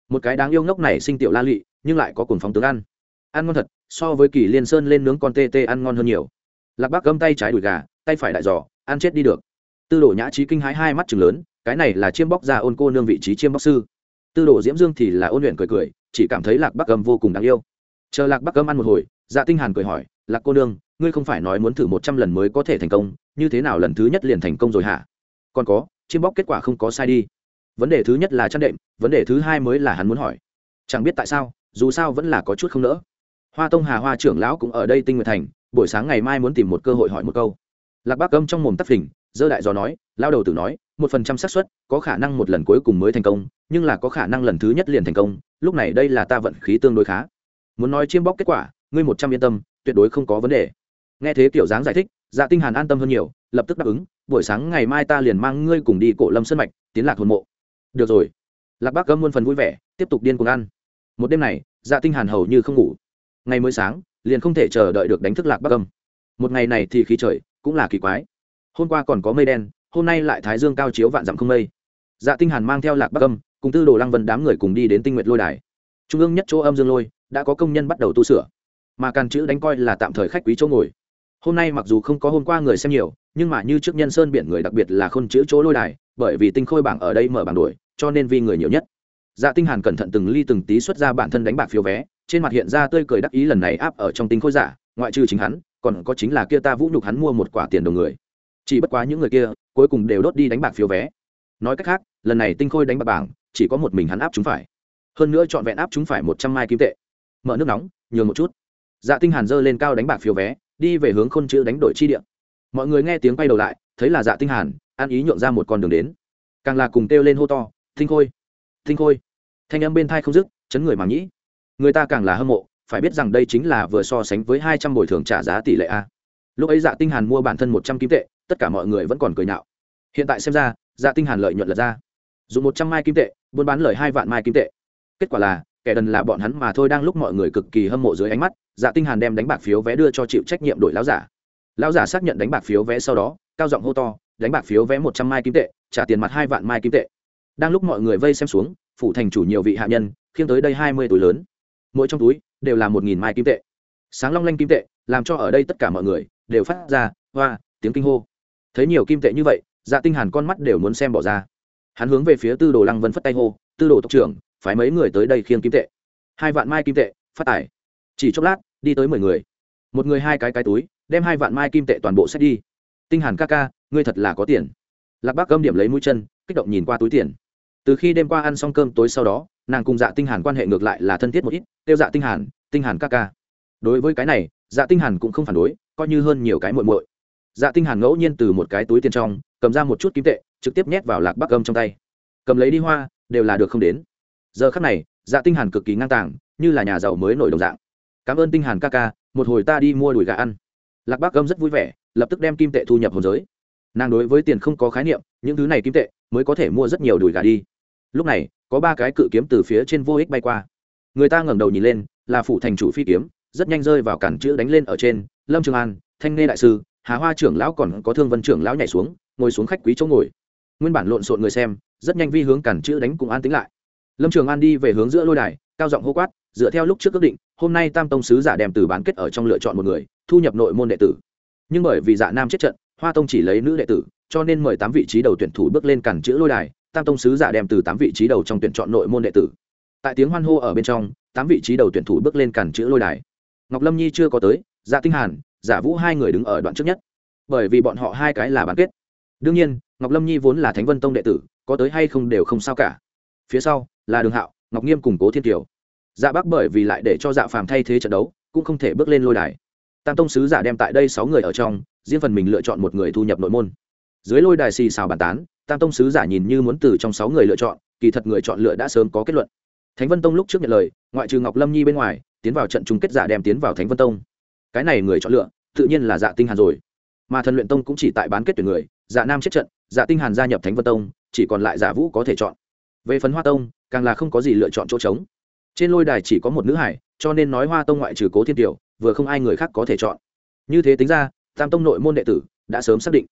Một cái đáng yêu ngốc này sinh tiểu la lị, nhưng lại có cuồng phóng tướng ăn. Ăn ngon thật, so với kỳ liên sơn lên nướng con tê tê ăn ngon hơn nhiều. Lạc bác gâm tay trái đùi gà, tay phải đại giò, ăn chết đi được. Tư đồ nhã trí kinh hãi hai mắt chừng lớn, cái này là chiêm bóc ra ôn cô nương vị trí chiêm bóc sư. Tư đồ diễm dương thì là ôn luyện cười cười, chỉ cảm thấy lạc bắc gâm vô cùng đáng yêu. Chờ lạc bắc gâm ăn một hồi dạ tinh hàn cười hỏi, lạc cô nương, ngươi không phải nói muốn thử một trăm lần mới có thể thành công, như thế nào lần thứ nhất liền thành công rồi hả? Còn có chiêm bóc kết quả không có sai đi. Vấn đề thứ nhất là chăn đệm, vấn đề thứ hai mới là hắn muốn hỏi. Chẳng biết tại sao, dù sao vẫn là có chút không nỡ. Hoa tông hà hoa trưởng lão cũng ở đây tinh nguyệt thành, buổi sáng ngày mai muốn tìm một cơ hội hỏi một câu. Lạc bác âm trong mồm tắt phình dơ đại dò nói lao đầu tử nói, một phần trăm xác suất, có khả năng một lần cuối cùng mới thành công, nhưng là có khả năng lần thứ nhất liền thành công, lúc này đây là ta vận khí tương đối khá. Muốn nói chiêm bóc kết quả, ngươi một trăm yên tâm, tuyệt đối không có vấn đề. Nghe thế kiểu dáng giải thích dạ tinh hàn an tâm hơn nhiều, lập tức đáp ứng, buổi sáng ngày mai ta liền mang ngươi cùng đi cổ lâm sơn mạch, tiến lạc hồn mộ. Được rồi. Lạc bác cấm muôn phần vui vẻ, tiếp tục điên cuồng ăn. Một đêm này dạ tinh hàn hầu như không ngủ. Ngày mới sáng, liền không thể chờ đợi được đánh thức lạc bắc âm. Một ngày này thì khí trời cũng là kỳ quái. Hôm qua còn có mây đen, hôm nay lại thái dương cao chiếu vạn dặm không mây. Dạ tinh hàn mang theo lạc bắc âm, cùng tư đồ lăng vân đám người cùng đi đến tinh nguyệt lôi đài. Trung ương nhất chỗ âm dương lôi, đã có công nhân bắt đầu tu sửa. Mà càn chữ đánh coi là tạm thời khách quý chỗ ngồi hôm nay mặc dù không có hôm qua người xem nhiều, nhưng mà như trước nhân sơn biển người đặc biệt là khôn chữ chỗ lôi đài, bởi vì tinh khôi bảng ở đây mở bảng đuổi cho nên vì người nhiều nhất. Dạ tinh hàn cẩn thận từng ly từng tí xuất ra bản thân đánh bạc phiếu vé, trên mặt hiện ra tươi cười đắc ý lần này áp ở trong tinh khôi giả, ngoại trừ chính hắn, còn có chính là kia ta vũ nhục hắn mua một quả tiền đồng người. Chỉ bất quá những người kia, cuối cùng đều đốt đi đánh bạc phiếu vé. Nói cách khác, lần này tinh khôi đánh bạc bảng, chỉ có một mình hắn áp chúng phải. Hơn nữa chọn vẹn áp chúng phải một trăm mai kim tệ. Mở nước nóng, nhường một chút. Dạ tinh hàn dơ lên cao đánh bạc phiếu vé đi về hướng khôn chữ đánh đổi chi địa. Mọi người nghe tiếng quay đầu lại, thấy là dạ tinh hàn, an ý nhượng ra một con đường đến. Càng là cùng kêu lên hô to, tinh khôi! Tinh khôi! Thanh âm bên thai không dứt, chấn người mà nhĩ. Người ta càng là hâm mộ, phải biết rằng đây chính là vừa so sánh với hai trăm bồi thường trả giá tỷ lệ a. Lúc ấy dạ tinh hàn mua bản thân một trăm kim tệ, tất cả mọi người vẫn còn cười nhạo. Hiện tại xem ra dạ tinh hàn lợi nhuận lật ra. Dùng một trăm mai kim tệ, buôn bán lời hai vạn mai kim tệ. Kết quả là kẻ đần là bọn hắn mà thôi đang lúc mọi người cực kỳ hâm mộ dưới ánh mắt dạ tinh hàn đem đánh bạc phiếu vé đưa cho chịu trách nhiệm đổi lão giả. Lão giả xác nhận đánh bạc phiếu vé sau đó, cao giọng hô to, đánh bạc phiếu vé một trăm mai kim tệ, trả tiền mặt hai vạn mai kim tệ. Đang lúc mọi người vây xem xuống, phủ thành chủ nhiều vị hạ nhân, khiêng tới đây hai mươi túi lớn. Mỗi trong túi đều là một nghìn mai kim tệ. Sáng long lanh kim tệ, làm cho ở đây tất cả mọi người đều phát ra hoa, tiếng kinh hô. Thấy nhiều kim tệ như vậy dạ tinh hàn con mắt đều muốn xem bỏ ra. Hắn hướng về phía tư đồ lăng vân phất tay hô, tư đồ tộc trưởng phái mấy người tới đây khiêng kim tệ. Hai vạn mai kim tệ, phát tải. Chỉ chốc lát, đi tới mười người. Một người hai cái cái túi, đem hai vạn mai kim tệ toàn bộ xét đi. Tinh hàn ca ca, ngươi thật là có tiền. Lạc bác gâm điểm lấy mũi chân, kích động nhìn qua túi tiền. Từ khi đêm qua ăn xong cơm tối sau đó, nàng cùng dạ tinh hàn quan hệ ngược lại là thân thiết một ít, tiêu dạ tinh hàn tinh hàn ca ca. Đối với cái này dạ tinh hàn cũng không phản đối, coi như hơn nhiều cái muội muội. Dạ tinh hàn ngẫu nhiên từ một cái túi tiền trong, cầm ra một chút kim tệ, trực tiếp nhét vào lạc bắc âm trong tay. Cầm lấy đi hoa, đều là được không đến giờ khắc này dạ tinh hàn cực kỳ ngang tàng, như là nhà giàu mới nổi đồng dạng. Cảm ơn tinh hàn ca ca, một hồi ta đi mua đùi gà ăn. Lạc bác gâm rất vui vẻ, lập tức đem kim tệ thu nhập hồn giới. Nàng đối với tiền không có khái niệm, những thứ này kim tệ mới có thể mua rất nhiều đùi gà đi. Lúc này, có ba cái cự kiếm từ phía trên vô ích bay qua. Người ta ngẩng đầu nhìn lên, là phủ thành chủ phi kiếm, rất nhanh rơi vào cản chữ đánh lên ở trên, lâm trường an, thanh nê đại sư, hà hoa trưởng lão còn có thương vân trưởng lão nhảy xuống, ngồi xuống khách quý chỗ ngồi. Nguyên bản lộn xộn người xem, rất nhanh vi hướng cản chữ đánh cùng an tính lại lâm trường an đi về hướng giữa lôi đài, cao giọng hô quát, dựa theo lúc trước ước định, hôm nay tam tông sứ giả đem từ bán kết ở trong lựa chọn một người, thu nhập nội môn đệ tử. Nhưng bởi vì dạ nam chết trận, hoa tông chỉ lấy nữ đệ tử, cho nên mời tám vị trí đầu tuyển thủ bước lên cản chữ lôi đài, tam tông sứ giả đem từ tám vị trí đầu trong tuyển chọn nội môn đệ tử. Tại tiếng hoan hô ở bên trong, tám vị trí đầu tuyển thủ bước lên cản chữ lôi đài. Ngọc lâm nhi chưa có tới dạ tinh hàn giả vũ hai người đứng ở đoạn trước nhất. Bởi vì bọn họ hai cái là bán kết. Đương nhiên, ngọc lâm nhi vốn là thánh vân tông đệ tử, có tới hay không đều không sao cả. Phía sau là đường hạo, ngọc nghiêm củng cố thiên kiều. Dạ bắc bởi vì lại để cho dạ phàm thay thế trận đấu, cũng không thể bước lên lôi đài. Tam tông sứ giả đem tại đây sáu người ở trong, riêng phần mình lựa chọn một người thu nhập nội môn. Dưới lôi đài xì xào bàn tán, tam tông sứ giả nhìn như muốn từ trong sáu người lựa chọn, kỳ thật người chọn lựa đã sớm có kết luận. Thánh vân tông lúc trước nhận lời, ngoại trừ ngọc lâm nhi bên ngoài, tiến vào trận chung kết giả đem tiến vào thánh vân tông. Cái này người chọn lựa, tự nhiên là dạ tinh hàn rồi. Mà thần luyện tông cũng chỉ tại bán kết tuyển người dạ nam chết trận dạ tinh hàn gia nhập thánh vân tông, chỉ còn lại dạ vũ có thể chọn về phần hoa tông, càng là không có gì lựa chọn chỗ trống. Trên lôi đài chỉ có một nữ hải, cho nên nói hoa tông ngoại trừ cố thiên tiểu vừa không ai người khác có thể chọn. Như thế tính ra, tam tông nội môn đệ tử đã sớm xác định.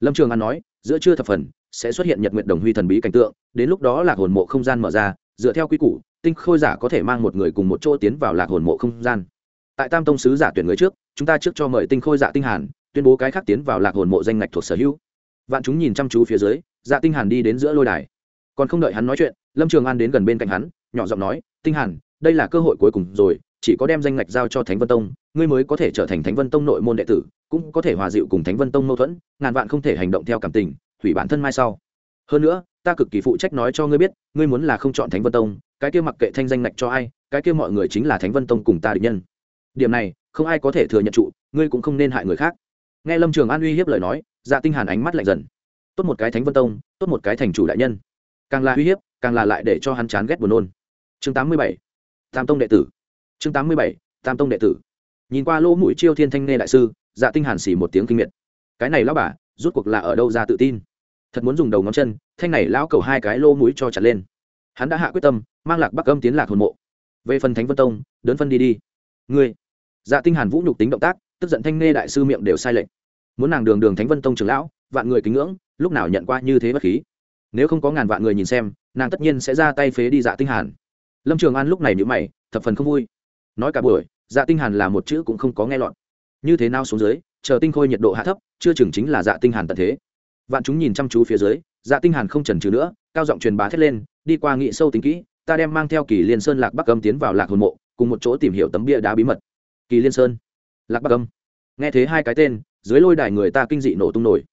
Lâm trường an nói, giữa trưa thập phần, sẽ xuất hiện nhật nguyện đồng huy thần bí cảnh tượng, đến lúc đó lạc hồn mộ không gian mở ra, dựa theo quy củ, tinh khôi giả có thể mang một người cùng một chỗ tiến vào lạc hồn mộ không gian. Tại tam tông sứ giả tuyển người trước, chúng ta trước cho mời tinh khôi giả tinh hàn, tuyên bố cái khác tiến vào lạc hồn mộ danh ngạch thuộc sở hữu. Vạn chúng nhìn chăm chú phía dưới dạ tinh hàn đi đến giữa lôi đài còn không đợi hắn nói chuyện, lâm trường an đến gần bên cạnh hắn, nhỏ giọng nói, tinh hàn, đây là cơ hội cuối cùng rồi, chỉ có đem danh ngạch giao cho thánh vân tông, ngươi mới có thể trở thành thánh vân tông nội môn đệ tử, cũng có thể hòa dịu cùng thánh vân tông mâu thuẫn, ngàn vạn không thể hành động theo cảm tình, hủy bản thân mai sau. Hơn nữa, ta cực kỳ phụ trách nói cho ngươi biết, ngươi muốn là không chọn thánh vân tông, cái kia mặc kệ thanh danh ngạch cho ai, cái kia mọi người chính là thánh vân tông cùng ta định nhân. Điểm này, không ai có thể thừa nhận trụ, ngươi cũng không nên hại người khác. Nghe lâm trường an uy hiếp lời nói dạ tinh hàn ánh mắt lạnh dần. Tốt một cái thánh vân tông, tốt một cái thành chủ đại nhân càng là uy hiếp, càng là lại để cho hắn chán ghét buồn nôn. Chương 87. tam tông đệ tử. Chương 87. tam tông đệ tử. Nhìn qua lỗ mũi chiêu thiên thanh nghe đại sư dạ tinh hàn xỉ một tiếng kinh miệt. Cái này lão bà rút cuộc là ở đâu ra tự tin? Thật muốn dùng đầu ngón chân, thanh này lão cầu hai cái lỗ mũi cho chặt lên. Hắn đã hạ quyết tâm, mang lạc bắc âm tiến lạc hồn mộ. Về phần thánh vân tông, đớn phân đi đi. Ngươi. Dạ tinh hàn vũ nhục tính động tác, tức giận thanh nghe đại sư miệng đều sai lệch. Muốn nàng đường đường thánh vân tông trưởng lão, vạn người kính ngưỡng, lúc nào nhận qua như thế bất khí? Nếu không có ngàn vạn người nhìn xem, nàng tất nhiên sẽ ra tay phế đi dạ tinh hàn. Lâm trường an lúc này nhíu mày, thập phần không vui. Nói cả buổi dạ tinh hàn là một chữ cũng không có nghe lọt. Như thế nào xuống dưới, chờ tinh khôi nhiệt độ hạ thấp, chưa chừng chính là dạ tinh hàn tận thế. Vạn chúng nhìn chăm chú phía dưới dạ tinh hàn không chần chừ nữa, cao giọng truyền bá thét lên, đi qua nghị sâu tính kỹ, ta đem mang theo kỳ liên sơn lạc bắc âm tiến vào lạc hồn mộ, cùng một chỗ tìm hiểu tấm bia đá bí mật. Kỳ liên sơn, lạc bắc âm. Nghe thế hai cái tên, dưới lôi đài người ta kinh dị nổ tung nổi.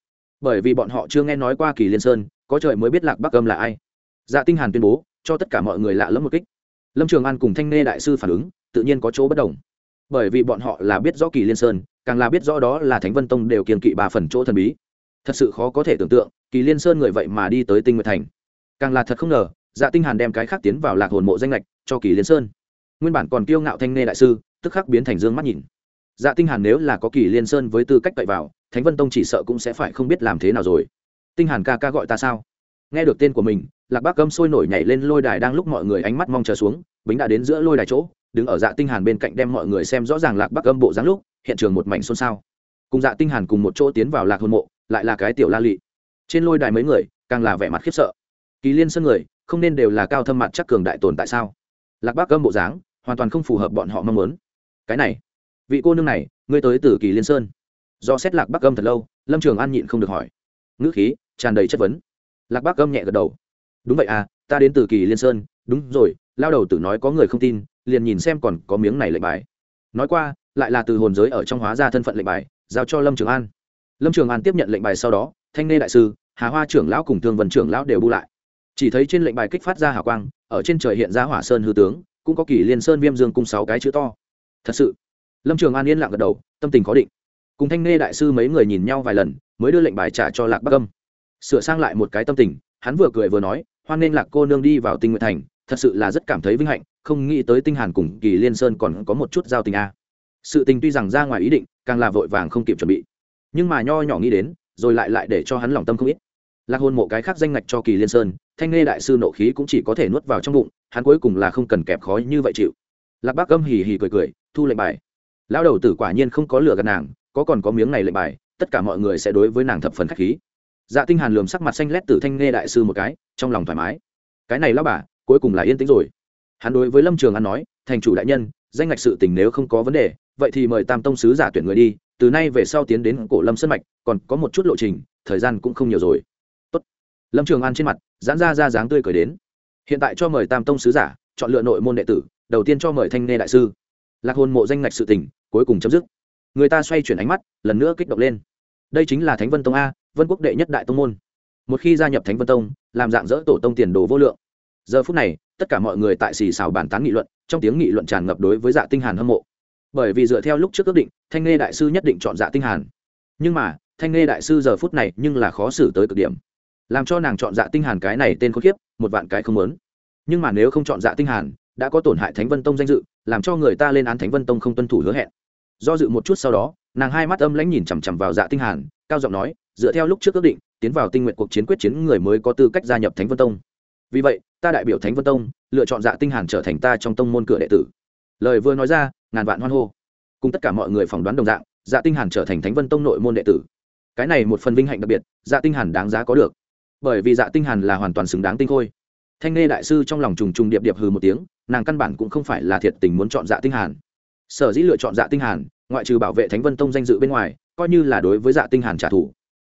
Bởi vì bọn họ chưa nghe nói qua kỳ liên sơn có trời mới biết lạc bắc âm là ai. Dạ tinh hàn tuyên bố, cho tất cả mọi người lạ lẫm một kích. Lâm trường an cùng thanh nê đại sư phản ứng, tự nhiên có chỗ bất đồng. Bởi vì bọn họ là biết rõ kỳ liên sơn, càng là biết rõ đó là thánh vân tông đều kiên kỵ ba phần chỗ thần bí. Thật sự khó có thể tưởng tượng, kỳ liên sơn người vậy mà đi tới tinh nguyệt thành. Càng là thật không ngờ dạ tinh hàn đem cái khác tiến vào lạc hồn mộ danh lệch cho kỳ liên sơn. Nguyên bản còn kiêu ngạo thanh nê đại sư, tức khắc biến thành dương mắt nhìn. Dạ tinh hàn nếu là có kỳ liên sơn với tư cách cậy vào, thánh vân tông chỉ sợ cũng sẽ phải không biết làm thế nào rồi tinh hàn ca ca gọi ta sao? Nghe được tên của mình, lạc bác gâm sôi nổi nhảy lên lôi đài đang lúc mọi người ánh mắt mong chờ xuống, bính đã đến giữa lôi đài chỗ, đứng ở dạ tinh hàn bên cạnh đem mọi người xem rõ ràng lạc bác gâm bộ dáng lúc, hiện trường một mảnh xôn xao. Cùng dạ tinh hàn cùng một chỗ tiến vào lạc hôn mộ, lại là cái tiểu la lị. Trên lôi đài mấy người, càng là vẻ mặt khiếp sợ. Kỳ liên sơn người, không nên đều là cao thâm mặt chắc cường đại tồn tại sao? Lạc bác gâm bộ dáng, hoàn toàn không phù hợp bọn họ mong muốn. Cái này, vị cô nương này, ngươi tới từ kỳ liên sơn. Do xét lạc bắc âm thật lâu, lâm trường an nhịn không được hỏi ngữ khí tràn đầy chất vấn. Lạc bác gâm nhẹ gật đầu. Đúng vậy à ta đến từ kỳ liên sơn. Đúng rồi, lao đầu tử nói có người không tin, liền nhìn xem còn có miếng này lệnh bài. Nói qua, lại là từ hồn giới ở trong hóa ra thân phận lệnh bài, giao cho lâm trường an. Lâm trường an tiếp nhận lệnh bài sau đó, thanh nê đại sư, hà hoa trưởng lão cùng thương vân trưởng lão đều bu lại. Chỉ thấy trên lệnh bài kích phát ra hào quang, ở trên trời hiện ra hỏa sơn hư tướng, cũng có kỳ liên sơn viêm dương cung sáu cái chữ to. Thật sự, lâm trường an yên lặng gật đầu, tâm tình khó định. Cùng thanh nê đại sư mấy người nhìn nhau vài lần mới đưa lệnh bài trả cho lạc bắc âm. Sửa sang lại một cái tâm tình, hắn vừa cười vừa nói, hoan nên lạc cô nương đi vào tinh nguyện thành, thật sự là rất cảm thấy vinh hạnh, không nghĩ tới tinh hàn cùng kỳ liên sơn còn có một chút giao tình a. À. sự tình tuy rằng ra ngoài ý định, càng là vội vàng không kịp chuẩn bị. Nhưng mà nho nhỏ nghĩ đến, rồi lại lại để cho hắn lòng tâm không ít. Lạc hôn mộ cái khác danh ngạch cho kỳ liên sơn, thanh nghe đại sư nộ khí cũng chỉ có thể nuốt vào trong bụng, hắn cuối cùng là không cần kẹp khói như vậy chịu. Lạc bác âm hì hì cười cười, thu lệnh bài. Lão đầu tử quả nhiên không có lửa gần nàng, có còn có miếng này lệnh bài tất cả mọi người sẽ đối với nàng thập phần khách khí. Dạ tinh hàn lườm sắc mặt xanh lét tử thanh nghe đại sư một cái, trong lòng thoải mái. Cái này lão bà, cuối cùng là yên tĩnh rồi. Hắn đối với lâm trường an nói, thành chủ đại nhân, danh ngạch sự tình nếu không có vấn đề, vậy thì mời tam tông sứ giả tuyển người đi, từ nay về sau tiến đến cổ lâm sân mạch, còn có một chút lộ trình, thời gian cũng không nhiều rồi. Tốt. lâm trường an trên mặt, giãn ra ra dáng tươi cười đến. Hiện tại cho mời tam tông sứ giả, chọn lựa nội môn đệ tử, đầu tiên cho mời thanh nê đại sư. Lạc hồn mộ danh ngạch sự tình, cuối cùng chấm dứt người ta xoay chuyển ánh mắt, lần nữa kích động lên. Đây chính là thánh vân tông a, vân quốc đệ nhất đại tông môn. Một khi gia nhập thánh vân tông, làm dạng dỡ tổ tông tiền đồ vô lượng. Giờ phút này, tất cả mọi người tại xì xào bàn tán nghị luận, trong tiếng nghị luận tràn ngập đối với dạ tinh hàn hâm mộ. Bởi vì dựa theo lúc trước ước định, thanh nghe đại sư nhất định chọn dạ tinh hàn. Nhưng mà, thanh nghe đại sư giờ phút này nhưng là khó xử tới cực điểm. Làm cho nàng chọn dạ tinh hàn cái này tên khốn kiếp, một vạn cái không muốn. Nhưng mà nếu không chọn dạ tinh hàn, đã có tổn hại thánh vân tông danh dự, làm cho người ta lên án thánh vân tông không tuân thủ hứa hẹn do dự một chút sau đó, nàng hai mắt âm lãnh nhìn chằm chằm vào dạ tinh hàn, cao giọng nói, dựa theo lúc trước ước định, tiến vào tinh nguyện cuộc chiến quyết chiến người mới có tư cách gia nhập thánh vân tông. Vì vậy, ta đại biểu thánh vân tông, lựa chọn dạ tinh hàn trở thành ta trong tông môn cửa đệ tử. Lời vừa nói ra, ngàn vạn hoan hô. Cùng tất cả mọi người phỏng đoán đồng dạng dạ tinh hàn trở thành thánh vân tông nội môn đệ tử. Cái này một phần vinh hạnh đặc biệt dạ tinh hàn đáng giá có được. Bởi vì dạ tinh hàn là hoàn toàn xứng đáng tinh khôi. Thanh nghe đại sư trong lòng trùng trùng điệp điệp hừ một tiếng, nàng căn bản cũng không phải là thiệt tình muốn chọn dạ tinh hàn sở dĩ lựa chọn dạ tinh hàn, ngoại trừ bảo vệ thánh vân tông danh dự bên ngoài, coi như là đối với dạ tinh hàn trả thù.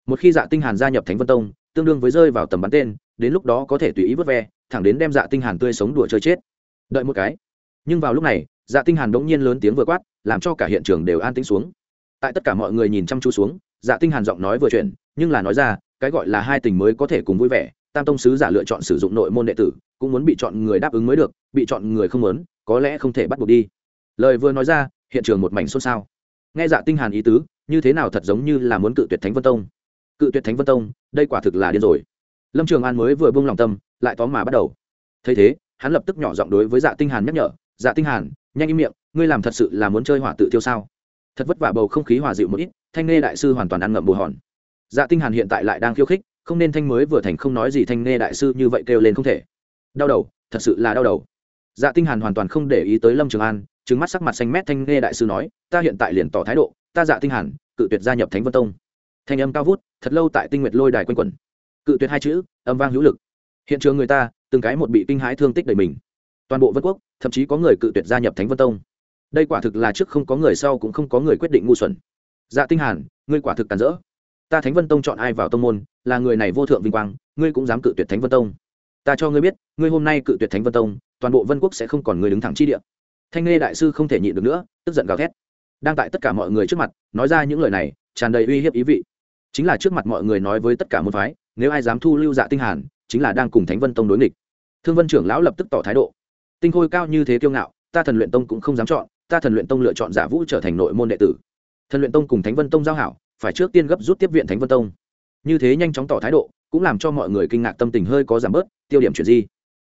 Một khi dạ tinh hàn gia nhập thánh vân tông, tương đương với rơi vào tầm bắn tên, đến lúc đó có thể tùy ý vớt ve, thẳng đến đem dạ tinh hàn tươi sống đùa chơi chết. Đợi một cái. Nhưng vào lúc này dạ tinh hàn đống nhiên lớn tiếng vừa quát, làm cho cả hiện trường đều an tĩnh xuống. Tại tất cả mọi người nhìn chăm chú xuống dạ tinh hàn giọng nói vừa chuyển, nhưng là nói ra, cái gọi là hai tình mới có thể cùng vui vẻ, tam tông sứ giả lựa chọn sử dụng nội môn đệ tử, cũng muốn bị chọn người đáp ứng mới được, bị chọn người không muốn, có lẽ không thể bắt buộc đi lời vừa nói ra, hiện trường một mảnh xôn xao. Nghe dạ tinh hàn ý tứ, như thế nào thật giống như là muốn cự tuyệt thánh vân tông. Cự tuyệt thánh vân tông, đây quả thực là điên rồi. Lâm trường an mới vừa buông lòng tâm, lại tóm mà bắt đầu. Thấy thế, hắn lập tức nhỏ giọng đối với dạ tinh hàn nhắc nhở dạ tinh hàn, nhanh im miệng, ngươi làm thật sự là muốn chơi hỏa tự tiêu sao? Thật vất vả bầu không khí hòa dịu một ít, thanh nghe đại sư hoàn toàn ăn ngậm bù hòn. Dạ tinh hàn hiện tại lại đang khiêu khích, không nên thanh mới vừa thành không nói gì thanh nghe đại sư như vậy kêu lên không thể. Đau đầu, thật sự là đau đầu. Dạ tinh hàn hoàn toàn không để ý tới lâm trường an trừng mắt sắc mặt xanh mét thanh nghe đại sư nói, ta hiện tại liền tỏ thái độ, ta dạ tinh hàn, cự tuyệt gia nhập thánh vân tông. Thanh âm cao vút, thật lâu tại tinh nguyệt lôi đài quanh quẩn. Cự tuyệt hai chữ, âm vang hữu lực. Hiện trường người ta, từng cái một bị kinh hãi thương tích đầy mình. Toàn bộ vân quốc, thậm chí có người cự tuyệt gia nhập thánh vân tông. Đây quả thực là trước không có người sau cũng không có người quyết định ngu xuẩn. Dạ tinh hàn, ngươi quả thực tàn rỡ. Ta thánh vân tông chọn ai vào tông môn, là người này vô thượng vinh quang, ngươi cũng dám cự tuyệt thánh vân tông. Ta cho ngươi biết, ngươi hôm nay cự tuyệt thánh vân tông, toàn bộ vân quốc sẽ không còn người đứng thẳng chi địa thanh nghe đại sư không thể nhịn được nữa, tức giận gào thét. Đang tại tất cả mọi người trước mặt, nói ra những lời này, tràn đầy uy hiếp ý vị. Chính là trước mặt mọi người nói với tất cả môn phái, nếu ai dám thu lưu dạ tinh hàn, chính là đang cùng thánh vân tông đối nghịch. Thương vân trưởng lão lập tức tỏ thái độ. Tinh khôi cao như thế kiêu ngạo, ta thần luyện tông cũng không dám chọn, ta thần luyện tông lựa chọn giả vũ trở thành nội môn đệ tử. Thần luyện tông cùng thánh vân tông giao hảo, phải trước tiên gấp rút tiếp viện thánh vân tông. Như thế nhanh chóng tỏ thái độ, cũng làm cho mọi người kinh ngạc tâm tình hơi có giảm bớt, tiêu điểm chuyện gì?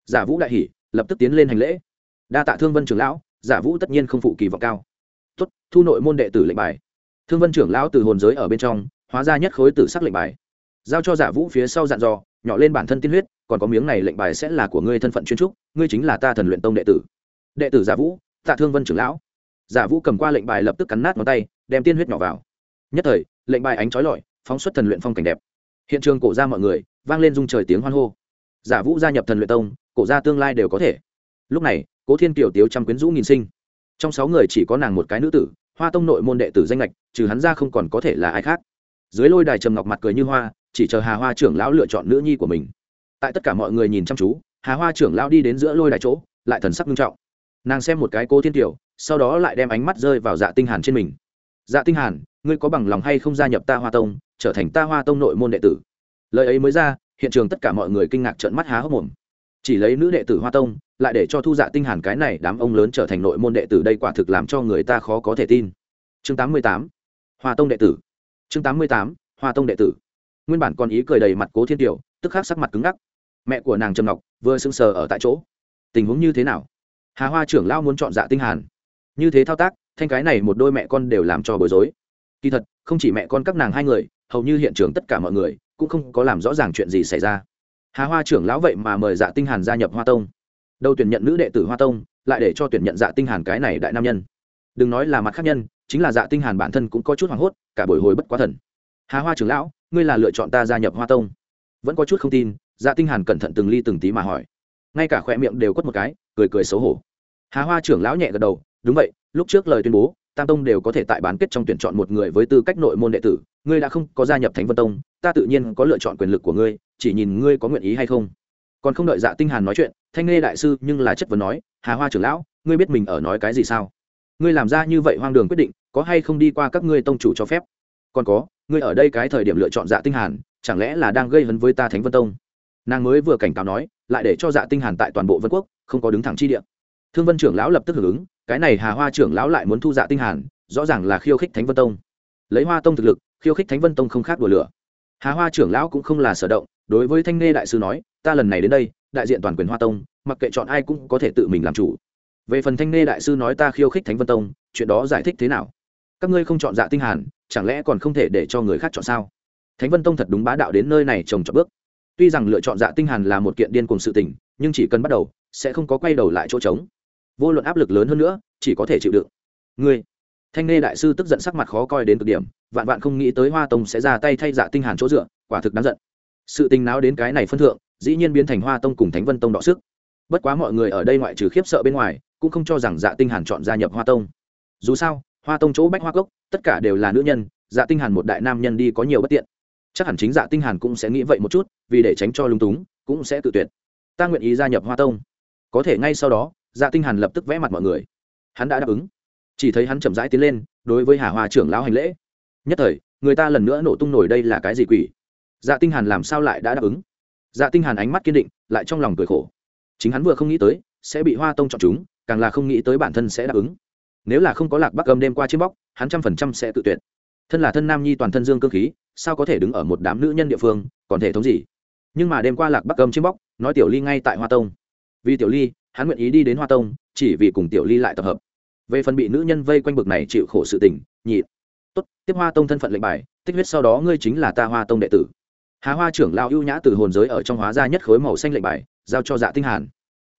giả vũ đại hỉ, lập tức tiến lên hành lễ. Đa tạ thương vân trưởng lão giả vũ tất nhiên không phụ kỳ vọng cao. Tuất thu nội môn đệ tử lệnh bài. Thương vân trưởng lão từ hồn giới ở bên trong, hóa ra nhất khối tử sắc lệnh bài. Giao cho giả vũ phía sau dặn dò, nhỏ lên bản thân tiên huyết, còn có miếng này lệnh bài sẽ là của ngươi thân phận chuyên trúc, ngươi chính là ta thần luyện tông đệ tử. Đệ tử giả vũ, tạ thương vân trưởng lão. Giả vũ cầm qua lệnh bài lập tức cắn nát ngón tay, đem tiên huyết nhỏ vào. Nhất thời, lệnh bài ánh trói lọi, phóng xuất thần luyện phong cảnh đẹp. Hiện trường cổ ra mọi người, vang lên dung trời tiếng hoan hô. Giả vũ gia nhập thần luyện tông, cổ ra tương lai đều có thể. Lúc này cố thiên kiều tiếu trăm quyến rũ nghìn sinh. Trong sáu người chỉ có nàng một cái nữ tử, hoa tông nội môn đệ tử danh lệch trừ hắn ra không còn có thể là ai khác. Dưới lôi đài trầm ngọc mặt cười như hoa, chỉ chờ hà hoa trưởng lão lựa chọn nữ nhi của mình. Tại tất cả mọi người nhìn chăm chú, hà hoa trưởng lão đi đến giữa lôi đài chỗ, lại thần sắc nghiêm trọng. Nàng xem một cái cô thiên tiểu sau đó lại đem ánh mắt rơi vào dạ tinh hàn trên mình. Dạ tinh hàn, ngươi có bằng lòng hay không gia nhập ta hoa tông, trở thành ta hoa tông nội môn đệ tử? Lời ấy mới ra, hiện trường tất cả mọi người kinh ngạc trợn mắt há hốc mồm. Chỉ lấy nữ đệ tử hoa tông lại để cho thu dạ tinh hàn cái này đám ông lớn trở thành nội môn đệ tử đây quả thực làm cho người ta khó có thể tin. Chương 88 hoa tông đệ tử. Chương 88 hoa tông đệ tử. Nguyên bản còn ý cười đầy mặt cố thiên tiểu tức khắc sắc mặt cứng ngắc. Mẹ của nàng trầm ngọc, vừa sững sờ ở tại chỗ. Tình huống như thế nào? Hà hoa trưởng lao muốn chọn dạ tinh hàn. Như thế thao tác, thanh cái này một đôi mẹ con đều làm cho bối rối. Kỳ thật, không chỉ mẹ con các nàng hai người, hầu như hiện trường tất cả mọi người cũng không có làm rõ ràng chuyện gì xảy ra. Hà hoa trưởng lão vậy mà mời dạ tinh hàn gia nhập hoa tông đâu tuyển nhận nữ đệ tử hoa tông, lại để cho tuyển nhận dạ tinh hàn cái này đại nam nhân. Đừng nói là mặt khác nhân, chính là dạ tinh hàn bản thân cũng có chút hoảng hốt, cả buổi hồi bất quá thần. Hà hoa trưởng lão, ngươi là lựa chọn ta gia nhập hoa tông? Vẫn có chút không tin dạ tinh hàn cẩn thận từng ly từng tí mà hỏi. Ngay cả khoe miệng đều quất một cái, cười cười xấu hổ. Hà hoa trưởng lão nhẹ gật đầu, đúng vậy, lúc trước lời tuyên bố, tam tông đều có thể tại bán kết trong tuyển chọn một người với tư cách nội môn đệ tử, ngươi đã không có gia nhập thánh vân tông, ta tự nhiên có lựa chọn quyền lực của ngươi, chỉ nhìn ngươi có nguyện ý hay không. Còn không đợi dạ tinh hàn nói chuyện thanh nghe đại sư nhưng là chất vấn nói, hà hoa trưởng lão, ngươi biết mình ở nói cái gì sao? Ngươi làm ra như vậy hoang đường quyết định, có hay không đi qua các ngươi tông chủ cho phép? Còn có, ngươi ở đây cái thời điểm lựa chọn dạ tinh hàn, chẳng lẽ là đang gây hấn với ta thánh vân tông? Nàng mới vừa cảnh cáo nói, lại để cho dạ tinh hàn tại toàn bộ vân quốc, không có đứng thẳng chi địa. Thương vân trưởng lão lập tức hưởng ứng, cái này hà hoa trưởng lão lại muốn thu dạ tinh hàn, rõ ràng là khiêu khích thánh vân tông. Lấy hoa tông thực lực, khiêu khích thánh vân tông không khác đùa lửa. Hà hoa trưởng lão cũng không là sở động, đối với thanh nê đại sư nói, ta lần này đến đây đại diện toàn quyền hoa tông, mặc kệ chọn ai cũng có thể tự mình làm chủ. Về phần thanh nê đại sư nói ta khiêu khích thánh vân tông, chuyện đó giải thích thế nào? Các ngươi không chọn dạ tinh hàn, chẳng lẽ còn không thể để cho người khác chọn sao? Thánh vân tông thật đúng bá đạo đến nơi này trồng trọt bước. Tuy rằng lựa chọn dạ tinh hàn là một kiện điên cuồng sự tình, nhưng chỉ cần bắt đầu, sẽ không có quay đầu lại chỗ trống. Vô luận áp lực lớn hơn nữa, chỉ có thể chịu đựng. Ngươi, thanh nê đại sư tức giận sắc mặt khó coi đến cực điểm, vạn vạn không nghĩ tới hoa tông sẽ ra tay thay dạ tinh hàn chỗ dựa, quả thực đáng giận. Sự tình náo đến cái này phân thượng dĩ nhiên biến thành hoa tông cùng thánh vân tông đọ sức. Bất quá mọi người ở đây ngoại trừ khiếp sợ bên ngoài, cũng không cho rằng dạ tinh hàn chọn gia nhập hoa tông. Dù sao, hoa tông chỗ bách hoa cốc, tất cả đều là nữ nhân dạ tinh hàn một đại nam nhân đi có nhiều bất tiện. Chắc hẳn chính dạ tinh hàn cũng sẽ nghĩ vậy một chút, vì để tránh cho lung túng, cũng sẽ tự tuyệt. Ta nguyện ý gia nhập hoa tông. Có thể ngay sau đó dạ tinh hàn lập tức vẽ mặt mọi người. Hắn đã đáp ứng. Chỉ thấy hắn chậm rãi tiến lên, đối với hà hoa trưởng lão hành lễ. Nhất thời, người ta lần nữa nổ tung nổi đây là cái gì quỷ? Dạ tinh hàn làm sao lại đã đáp ứng? Dạ tinh hàn ánh mắt kiên định, lại trong lòng cười khổ. Chính hắn vừa không nghĩ tới, sẽ bị hoa tông chọn chúng, càng là không nghĩ tới bản thân sẽ đáp ứng. Nếu là không có lạc bắc âm đêm qua chiếm bóc, hắn trăm phần trăm sẽ tự tuyệt. Thân là thân nam nhi toàn thân dương cơ khí, sao có thể đứng ở một đám nữ nhân địa phương, còn thể thống gì? Nhưng mà đêm qua lạc bắc âm chiếm bóc, nói tiểu ly ngay tại hoa tông. Vì tiểu ly, hắn nguyện ý đi đến hoa tông, chỉ vì cùng tiểu ly lại tập hợp. Về phần bị nữ nhân vây quanh bực này chịu khổ sự tình, nhị. Tốt, tiếp hoa tông thân phận lệnh bài, tích huyết sau đó ngươi chính là ta hoa tông đệ tử hà hoa trưởng lao ưu nhã từ hồn giới ở trong hóa ra nhất khối màu xanh lệnh bài, giao cho dạ tinh hàn.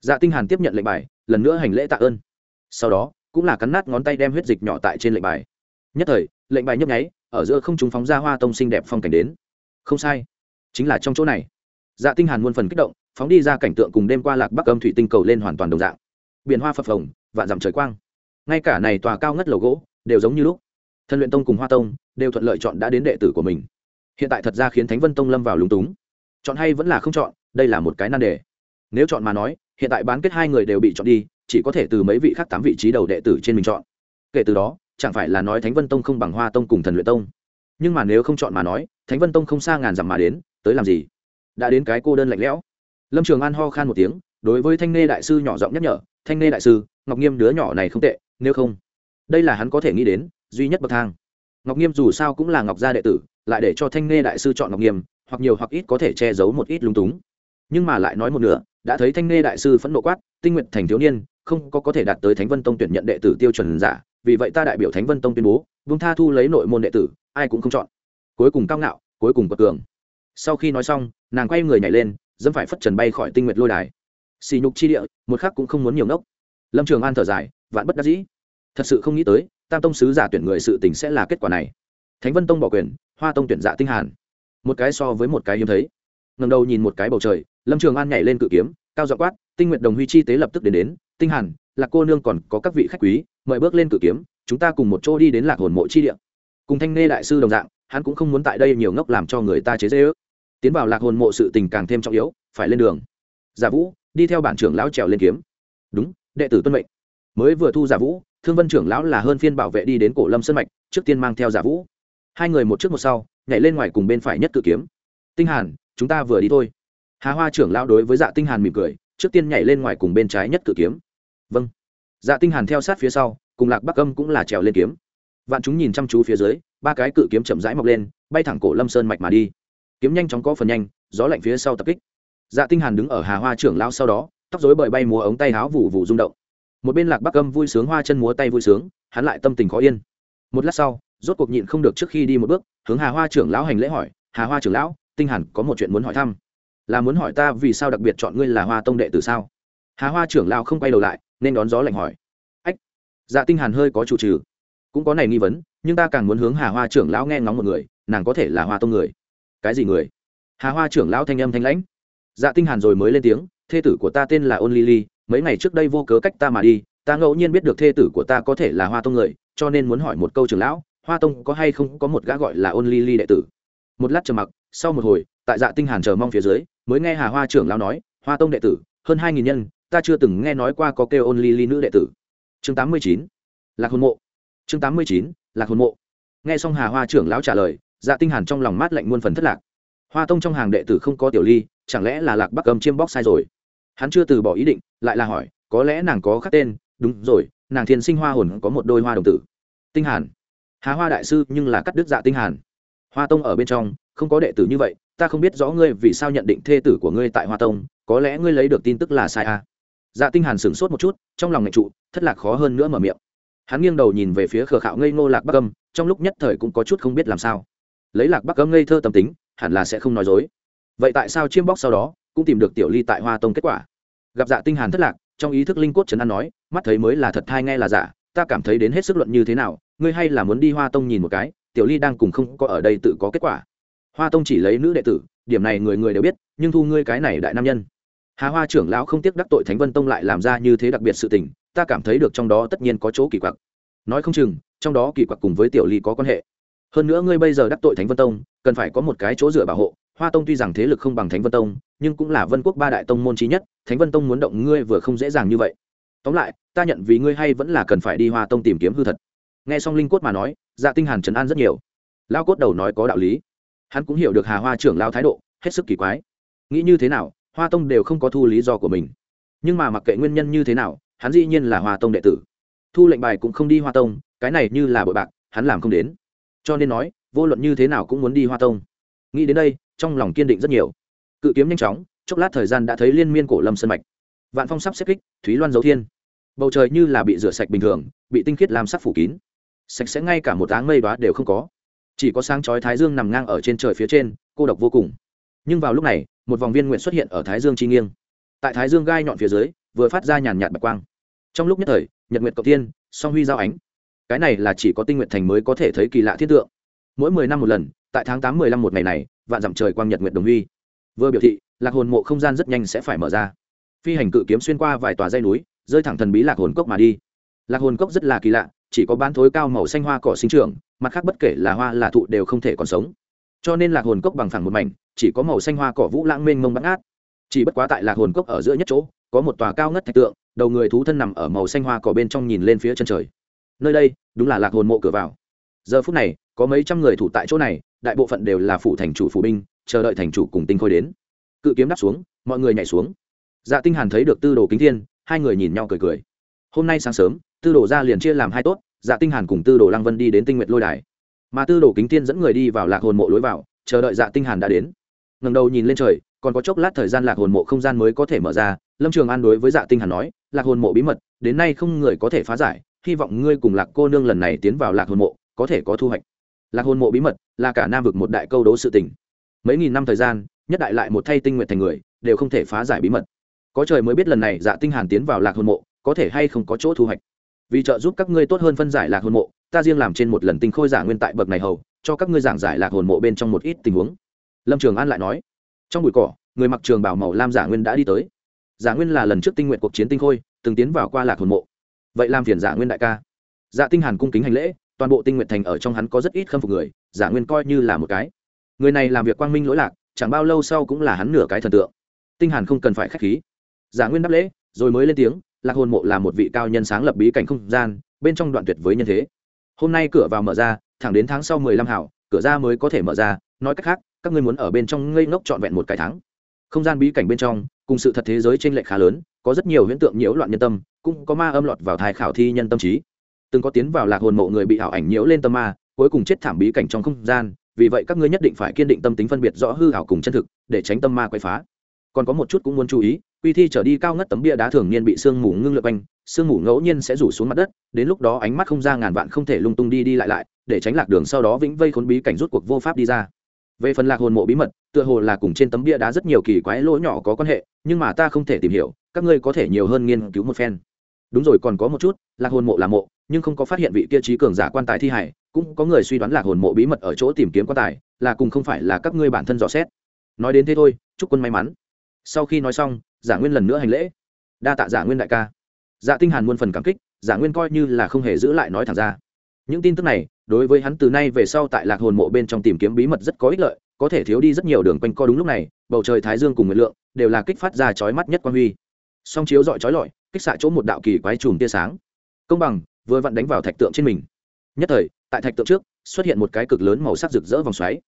Dạ tinh hàn tiếp nhận lệnh bài, lần nữa hành lễ tạ ơn. Sau đó, cũng là cắn nát ngón tay đem huyết dịch nhỏ tại trên lệnh bài. Nhất thời, lệnh bài nhấp nháy, ở giữa không trung phóng ra hoa tông xinh đẹp phong cảnh đến. Không sai, chính là trong chỗ này. Dạ tinh hàn muôn phần kích động, phóng đi ra cảnh tượng cùng đêm qua lạc bắc âm thủy tinh cầu lên hoàn toàn đồng dạng. Biển hoa phập phồng, vạn dặm trời quang. Ngay cả này tòa cao ngất lầu gỗ, đều giống như lúc. Thân luyện tông cùng hoa tông, đều thuận lợi chọn đã đến đệ tử của mình hiện tại thật ra khiến thánh vân tông lâm vào lúng túng. Chọn hay vẫn là không chọn, đây là một cái nan đề. Nếu chọn mà nói, hiện tại bán kết hai người đều bị chọn đi, chỉ có thể từ mấy vị khác tám vị trí đầu đệ tử trên mình chọn. Kể từ đó, chẳng phải là nói thánh vân tông không bằng hoa tông cùng thần luyện tông. Nhưng mà nếu không chọn mà nói, thánh vân tông không xa ngàn dặm mà đến, tới làm gì? Đã đến cái cô đơn lạnh lẽo. Lâm trường an ho khan một tiếng, đối với thanh nê đại sư nhỏ giọng nhắc nhở, thanh nê đại sư, ngọc nghiêm đứa nhỏ này không tệ, nếu không, đây là hắn có thể nghĩ đến, duy nhất bậc thang ngọc nghiêm dù sao cũng là ngọc gia đệ tử, lại để cho thanh nê đại sư chọn ngọc nghiêm, hoặc nhiều hoặc ít có thể che giấu một ít lung túng. Nhưng mà lại nói một nửa, đã thấy thanh nê đại sư phẫn nộ quát, tinh nguyện thành thiếu niên, không có có thể đạt tới thánh vân tông tuyển nhận đệ tử tiêu chuẩn giả, vì vậy ta đại biểu thánh vân tông tuyên bố, vương tha thu lấy nội môn đệ tử, ai cũng không chọn. Cuối cùng cao ngạo, cuối cùng bậc cường. Sau khi nói xong, nàng quay người nhảy lên, dẫm phải phất trần bay khỏi tinh nguyệt lôi đài. Xì nhục chi địa, một khắc cũng không muốn nhiều ngốc. Lâm trường an thở dài, vạn bất đắc dĩ. Thật sự không nghĩ tới tam tông sứ giả tuyển người sự tình sẽ là kết quả này. Thánh vân tông bỏ quyền, hoa tông tuyển dạ tinh hàn. Một cái so với một cái hiếm thấy. Ngầm đầu nhìn một cái bầu trời, lâm trường an nhảy lên cự kiếm, cao dọ quát, tinh nguyện đồng huy chi tế lập tức đến đến, tinh hàn, lạc cô nương còn có các vị khách quý, mời bước lên cự kiếm, chúng ta cùng một chỗ đi đến lạc hồn mộ chi địa. Cùng thanh nê đại sư đồng dạng, hắn cũng không muốn tại đây nhiều ngốc làm cho người ta chế dễ ước tiến vào lạc hồn mộ sự tình càng thêm trọng yếu, phải lên đường. Giả vũ, đi theo bản trưởng lão trèo lên kiếm. Đúng, đệ tử tuân mệnh. Mới vừa thu giả vũ thương vân trưởng lão là hơn phiên bảo vệ đi đến cổ lâm sân mạch, trước tiên mang theo giả vũ. Hai người một trước một sau, nhảy lên ngoài cùng bên phải nhất cự kiếm. Tinh hàn, chúng ta vừa đi thôi. Hà hoa trưởng lão đối với dạ tinh hàn mỉm cười, trước tiên nhảy lên ngoài cùng bên trái nhất cự kiếm. Vâng. Dạ tinh hàn theo sát phía sau, cùng lạc bắc âm cũng là trèo lên kiếm. Vạn chúng nhìn chăm chú phía dưới, ba cái cự kiếm chậm rãi mọc lên, bay thẳng cổ lâm sơn mạch mà đi. Kiếm nhanh chóng có phần nhanh, gió lạnh phía sau tập kích. Dạ tinh hàn đứng ở hà hoa trưởng lão sau đó, tóc rối bời bay múa ống tay áo vụ vụ rung động một bên lạc bắc âm vui sướng hoa chân múa tay vui sướng hắn lại tâm tình khó yên một lát sau rốt cuộc nhịn không được trước khi đi một bước hướng hà hoa trưởng lão hành lễ hỏi hà hoa trưởng lão tinh hàn có một chuyện muốn hỏi thăm là muốn hỏi ta vì sao đặc biệt chọn ngươi là hoa tông đệ tử sao hà hoa trưởng lão không quay đầu lại nên đón gió lạnh hỏi ách dạ tinh hàn hơi có chủ trừ cũng có này nghi vấn nhưng ta càng muốn hướng hà hoa trưởng lão nghe ngóng một người nàng có thể là hoa tông người cái gì người hà hoa trưởng lão thanh âm thanh lãnh dạ tinh hàn rồi mới lên tiếng thê tử của ta tên là ôn lily mấy ngày trước đây vô cớ cách ta mà đi, ta ngẫu nhiên biết được thê tử của ta có thể là hoa tông người, cho nên muốn hỏi một câu trưởng lão, hoa tông có hay không có một gã gọi là ôn lily đệ tử? Một lát trầm mặc, sau một hồi, tại dạ tinh hàn chờ mong phía dưới, mới nghe hà hoa trưởng lão nói, hoa tông đệ tử, hơn hai nghìn nhân, ta chưa từng nghe nói qua có kêu ôn lily nữ đệ tử. Chương tám mươi chín, lạc hôn mộ. Chương tám mươi chín, lạc hôn mộ. Nghe xong hà hoa trưởng lão trả lời dạ tinh hàn trong lòng mát lạnh muôn phần thất lạc. Hoa tông trong hàng đệ tử không có tiểu ly, chẳng lẽ là lạc bắc Cầm chiêm bóc sai rồi? Hắn chưa từ bỏ ý định, lại là hỏi, có lẽ nàng có khắc tên? Đúng rồi, nàng thiên sinh hoa hồn có một đôi hoa đồng tử. Tinh hàn. Há hoa đại sư, nhưng là cắt đứt dạ tinh hàn. Hoa tông ở bên trong, không có đệ tử như vậy, ta không biết rõ ngươi vì sao nhận định thê tử của ngươi tại hoa tông, có lẽ ngươi lấy được tin tức là sai à? Dạ tinh hàn sửng sốt một chút, trong lòng ngạch trụ, thất lạc khó hơn nữa mở miệng. Hắn nghiêng đầu nhìn về phía khờ khạo ngây ngô lạc bắc âm, trong lúc nhất thời cũng có chút không biết làm sao. Lấy lạc bắc âm ngây thơ tâm tính, hẳn là sẽ không nói dối. Vậy tại sao chiêm bóc sau đó cũng tìm được tiểu ly tại hoa tông kết quả. Gặp dạ tinh hàn thất lạc, trong ý thức linh cốt trấn an nói, mắt thấy mới là thật thai nghe là giả, ta cảm thấy đến hết sức luận như thế nào, ngươi hay là muốn đi hoa tông nhìn một cái, tiểu ly đang cùng không có ở đây tự có kết quả. Hoa tông chỉ lấy nữ đệ tử, điểm này người người đều biết, nhưng thu ngươi cái này đại nam nhân. Hà hoa trưởng lão không tiếc đắc tội thánh vân tông lại làm ra như thế đặc biệt sự tình, ta cảm thấy được trong đó tất nhiên có chỗ kỳ quặc. Nói không chừng, trong đó kỳ quặc cùng với tiểu ly có quan hệ. Hơn nữa ngươi bây giờ đắc tội thánh vân tông, cần phải có một cái chỗ dựa bảo hộ, hoa tông tuy rằng thế lực không bằng thánh vân tông nhưng cũng là vân quốc ba đại tông môn trí nhất, thánh vân tông muốn động ngươi vừa không dễ dàng như vậy. Tóm lại, ta nhận vì ngươi hay vẫn là cần phải đi hoa tông tìm kiếm hư thật. Nghe xong linh cốt mà nói dạ tinh hàn trấn an rất nhiều. Lao cốt đầu nói có đạo lý. Hắn cũng hiểu được hà hoa trưởng lao thái độ, hết sức kỳ quái. Nghĩ như thế nào, hoa tông đều không có thu lý do của mình. Nhưng mà mặc kệ nguyên nhân như thế nào, hắn dĩ nhiên là hoa tông đệ tử. Thu lệnh bài cũng không đi hoa tông, cái này như là bội bạc, hắn làm không đến. Cho nên nói, vô luận như thế nào cũng muốn đi hoa tông. Nghĩ đến đây, trong lòng kiên định rất nhiều cự kiếm nhanh chóng, chốc lát thời gian đã thấy liên miên cổ lâm sân mạch. Vạn phong sắp xếp kích, thúy loan dấu thiên. Bầu trời như là bị rửa sạch bình thường, bị tinh khiết làm sắc phủ kín. Sạch sẽ ngay cả một áng mây đoá đều không có. Chỉ có sáng chói thái dương nằm ngang ở trên trời phía trên, cô độc vô cùng. Nhưng vào lúc này, một vòng viên nguyện xuất hiện ở thái dương chi nghiêng. Tại thái dương gai nhọn phía dưới, vừa phát ra nhàn nhạt bạch quang. Trong lúc nhất thời, nhật nguyệt cộng tiên song huy giao ánh. Cái này là chỉ có tinh nguyện thành mới có thể thấy kỳ lạ thiết tượng. Mỗi mười năm một lần, tại tháng tám mười lăm một ngày này, vạn dặm trời quang nhật nguyệt đồng huy vừa biểu thị, lạc hồn mộ không gian rất nhanh sẽ phải mở ra. Phi hành cự kiếm xuyên qua vài tòa dây núi, rơi thẳng thần bí lạc hồn cốc mà đi. Lạc hồn cốc rất là kỳ lạ, chỉ có bán thối cao màu xanh hoa cỏ sinh trưởng, mặt khác bất kể là hoa là thụ đều không thể còn sống. Cho nên lạc hồn cốc bằng phẳng một mảnh, chỉ có màu xanh hoa cỏ vũ lãng mênh mông bắn át chỉ bất quá tại lạc hồn cốc ở giữa nhất chỗ, có một tòa cao ngất thạch tượng, đầu người thú thân nằm ở màu xanh hoa cỏ bên trong nhìn lên phía chân trời. Nơi đây, đúng là lạc hồn mộ cửa vào. Giờ phút này, có mấy trăm người thủ tại chỗ này, đại bộ phận đều là phủ thành chủ phủ binh chờ đợi thành chủ cùng tinh khôi đến. Cự kiếm đáp xuống, mọi người nhảy xuống. Dạ tinh hàn thấy được tư đồ kính thiên, hai người nhìn nhau cười cười. Hôm nay sáng sớm, tư đồ ra liền chia làm hai tốt dạ tinh hàn cùng tư đồ lăng vân đi đến tinh nguyệt lôi đài. Mà tư đồ kính thiên dẫn người đi vào lạc hồn mộ lối vào, chờ đợi dạ tinh hàn đã đến. Ngẩng đầu nhìn lên trời, còn có chốc lát thời gian lạc hồn mộ không gian mới có thể mở ra, lâm trường an đối với dạ tinh hàn nói, lạc hồn mộ bí mật, đến nay không người có thể phá giải, hy vọng ngươi cùng lạc cô nương lần này tiến vào lạc hồn mộ, có thể có thu hoạch. Lạc hồn mộ bí mật là cả nam vực một đại câu đố sự tình mấy nghìn năm thời gian, nhất đại lại một thay tinh nguyện thành người, đều không thể phá giải bí mật. Có trời mới biết lần này dạ tinh hàn tiến vào lạc hồn mộ, có thể hay không có chỗ thu hoạch. Vì trợ giúp các ngươi tốt hơn phân giải lạc hồn mộ, ta riêng làm trên một lần tinh khôi giả nguyên tại bậc này hầu, cho các ngươi giảng giải lạc hồn mộ bên trong một ít tình huống. Lâm trường an lại nói. Trong bụi cỏ, người mặc trường bảo màu lam giả nguyên đã đi tới. Giả nguyên là lần trước tinh nguyện cuộc chiến tinh khôi, từng tiến vào qua lạc hồn mộ. Vậy làm phiền giả nguyên đại ca. Dạ tinh hàn cung kính hành lễ, toàn bộ tinh nguyện thành ở trong hắn có rất ít khâm phục người giả nguyên coi như là một cái người này làm việc quang minh lỗi lạc, chẳng bao lâu sau cũng là hắn nửa cái thần tượng. Tinh hàn không cần phải khách khí. Giả nguyên đáp lễ, rồi mới lên tiếng, lạc hồn mộ là một vị cao nhân sáng lập bí cảnh không gian, bên trong đoạn tuyệt với nhân thế. Hôm nay cửa vào mở ra, thẳng đến tháng sau mười lăm hảo, cửa ra mới có thể mở ra, nói cách khác, các ngươi muốn ở bên trong ngây ngốc trọn vẹn một cái tháng. Không gian bí cảnh bên trong, cùng sự thật thế giới trên lệch khá lớn, có rất nhiều hiện tượng nhiễu loạn nhân tâm, cũng có ma âm lọt vào thai khảo thi nhân tâm trí. Từng có tiến vào lạc hồn mộ người bị ảo ảnh nhiễu lên tâm ma, cuối cùng chết thảm bí cảnh trong không gian vì vậy các ngươi nhất định phải kiên định tâm tính phân biệt rõ hư ảo cùng chân thực, để tránh tâm ma quay phá. Còn có một chút cũng muốn chú ý, quy thi trở đi cao ngất tấm bia đá thường niên bị sương mù ngưng lượt quanh, sương mù ngẫu nhiên sẽ rủ xuống mặt đất, đến lúc đó ánh mắt không ra ngàn vạn không thể lung tung đi đi lại lại, để tránh lạc đường sau đó vĩnh vây khốn bí cảnh rút cuộc vô pháp đi ra. Về phần lạc hồn mộ bí mật, tựa hồ là cùng trên tấm bia đá rất nhiều kỳ quái lỗ nhỏ có quan hệ, nhưng mà ta không thể tìm hiểu, các ngươi có thể nhiều hơn nghiên cứu một phen. Đúng rồi còn có một chút, lạc hồn mộ là mộ nhưng không có phát hiện vị kia trí cường giả quan tài thi hải cũng có người suy đoán lạc hồn mộ bí mật ở chỗ tìm kiếm quan tài, là cùng không phải là các ngươi bản thân dò xét. Nói đến thế thôi, chúc quân may mắn. Sau khi nói xong, giả nguyên lần nữa hành lễ. Đa tạ giả nguyên đại ca. Dạ tinh hàn muôn phần cảm kích, giả nguyên coi như là không hề giữ lại nói thẳng ra. Những tin tức này, đối với hắn từ nay về sau tại lạc hồn mộ bên trong tìm kiếm bí mật rất có ích lợi, có thể thiếu đi rất nhiều đường quanh co đúng lúc này, bầu trời thái dương cùng nguyệt lượng đều là kích phát ra chói mắt nhất quan huy. Song chiếu dọi chói lọi, kích xạ chỗ một đạo kỳ quái chùm tia sáng. Công bằng vừa vặn đánh vào thạch tượng trên mình. Nhất thời, tại thạch tượng trước, xuất hiện một cái cực lớn màu sắc rực rỡ vòng xoáy.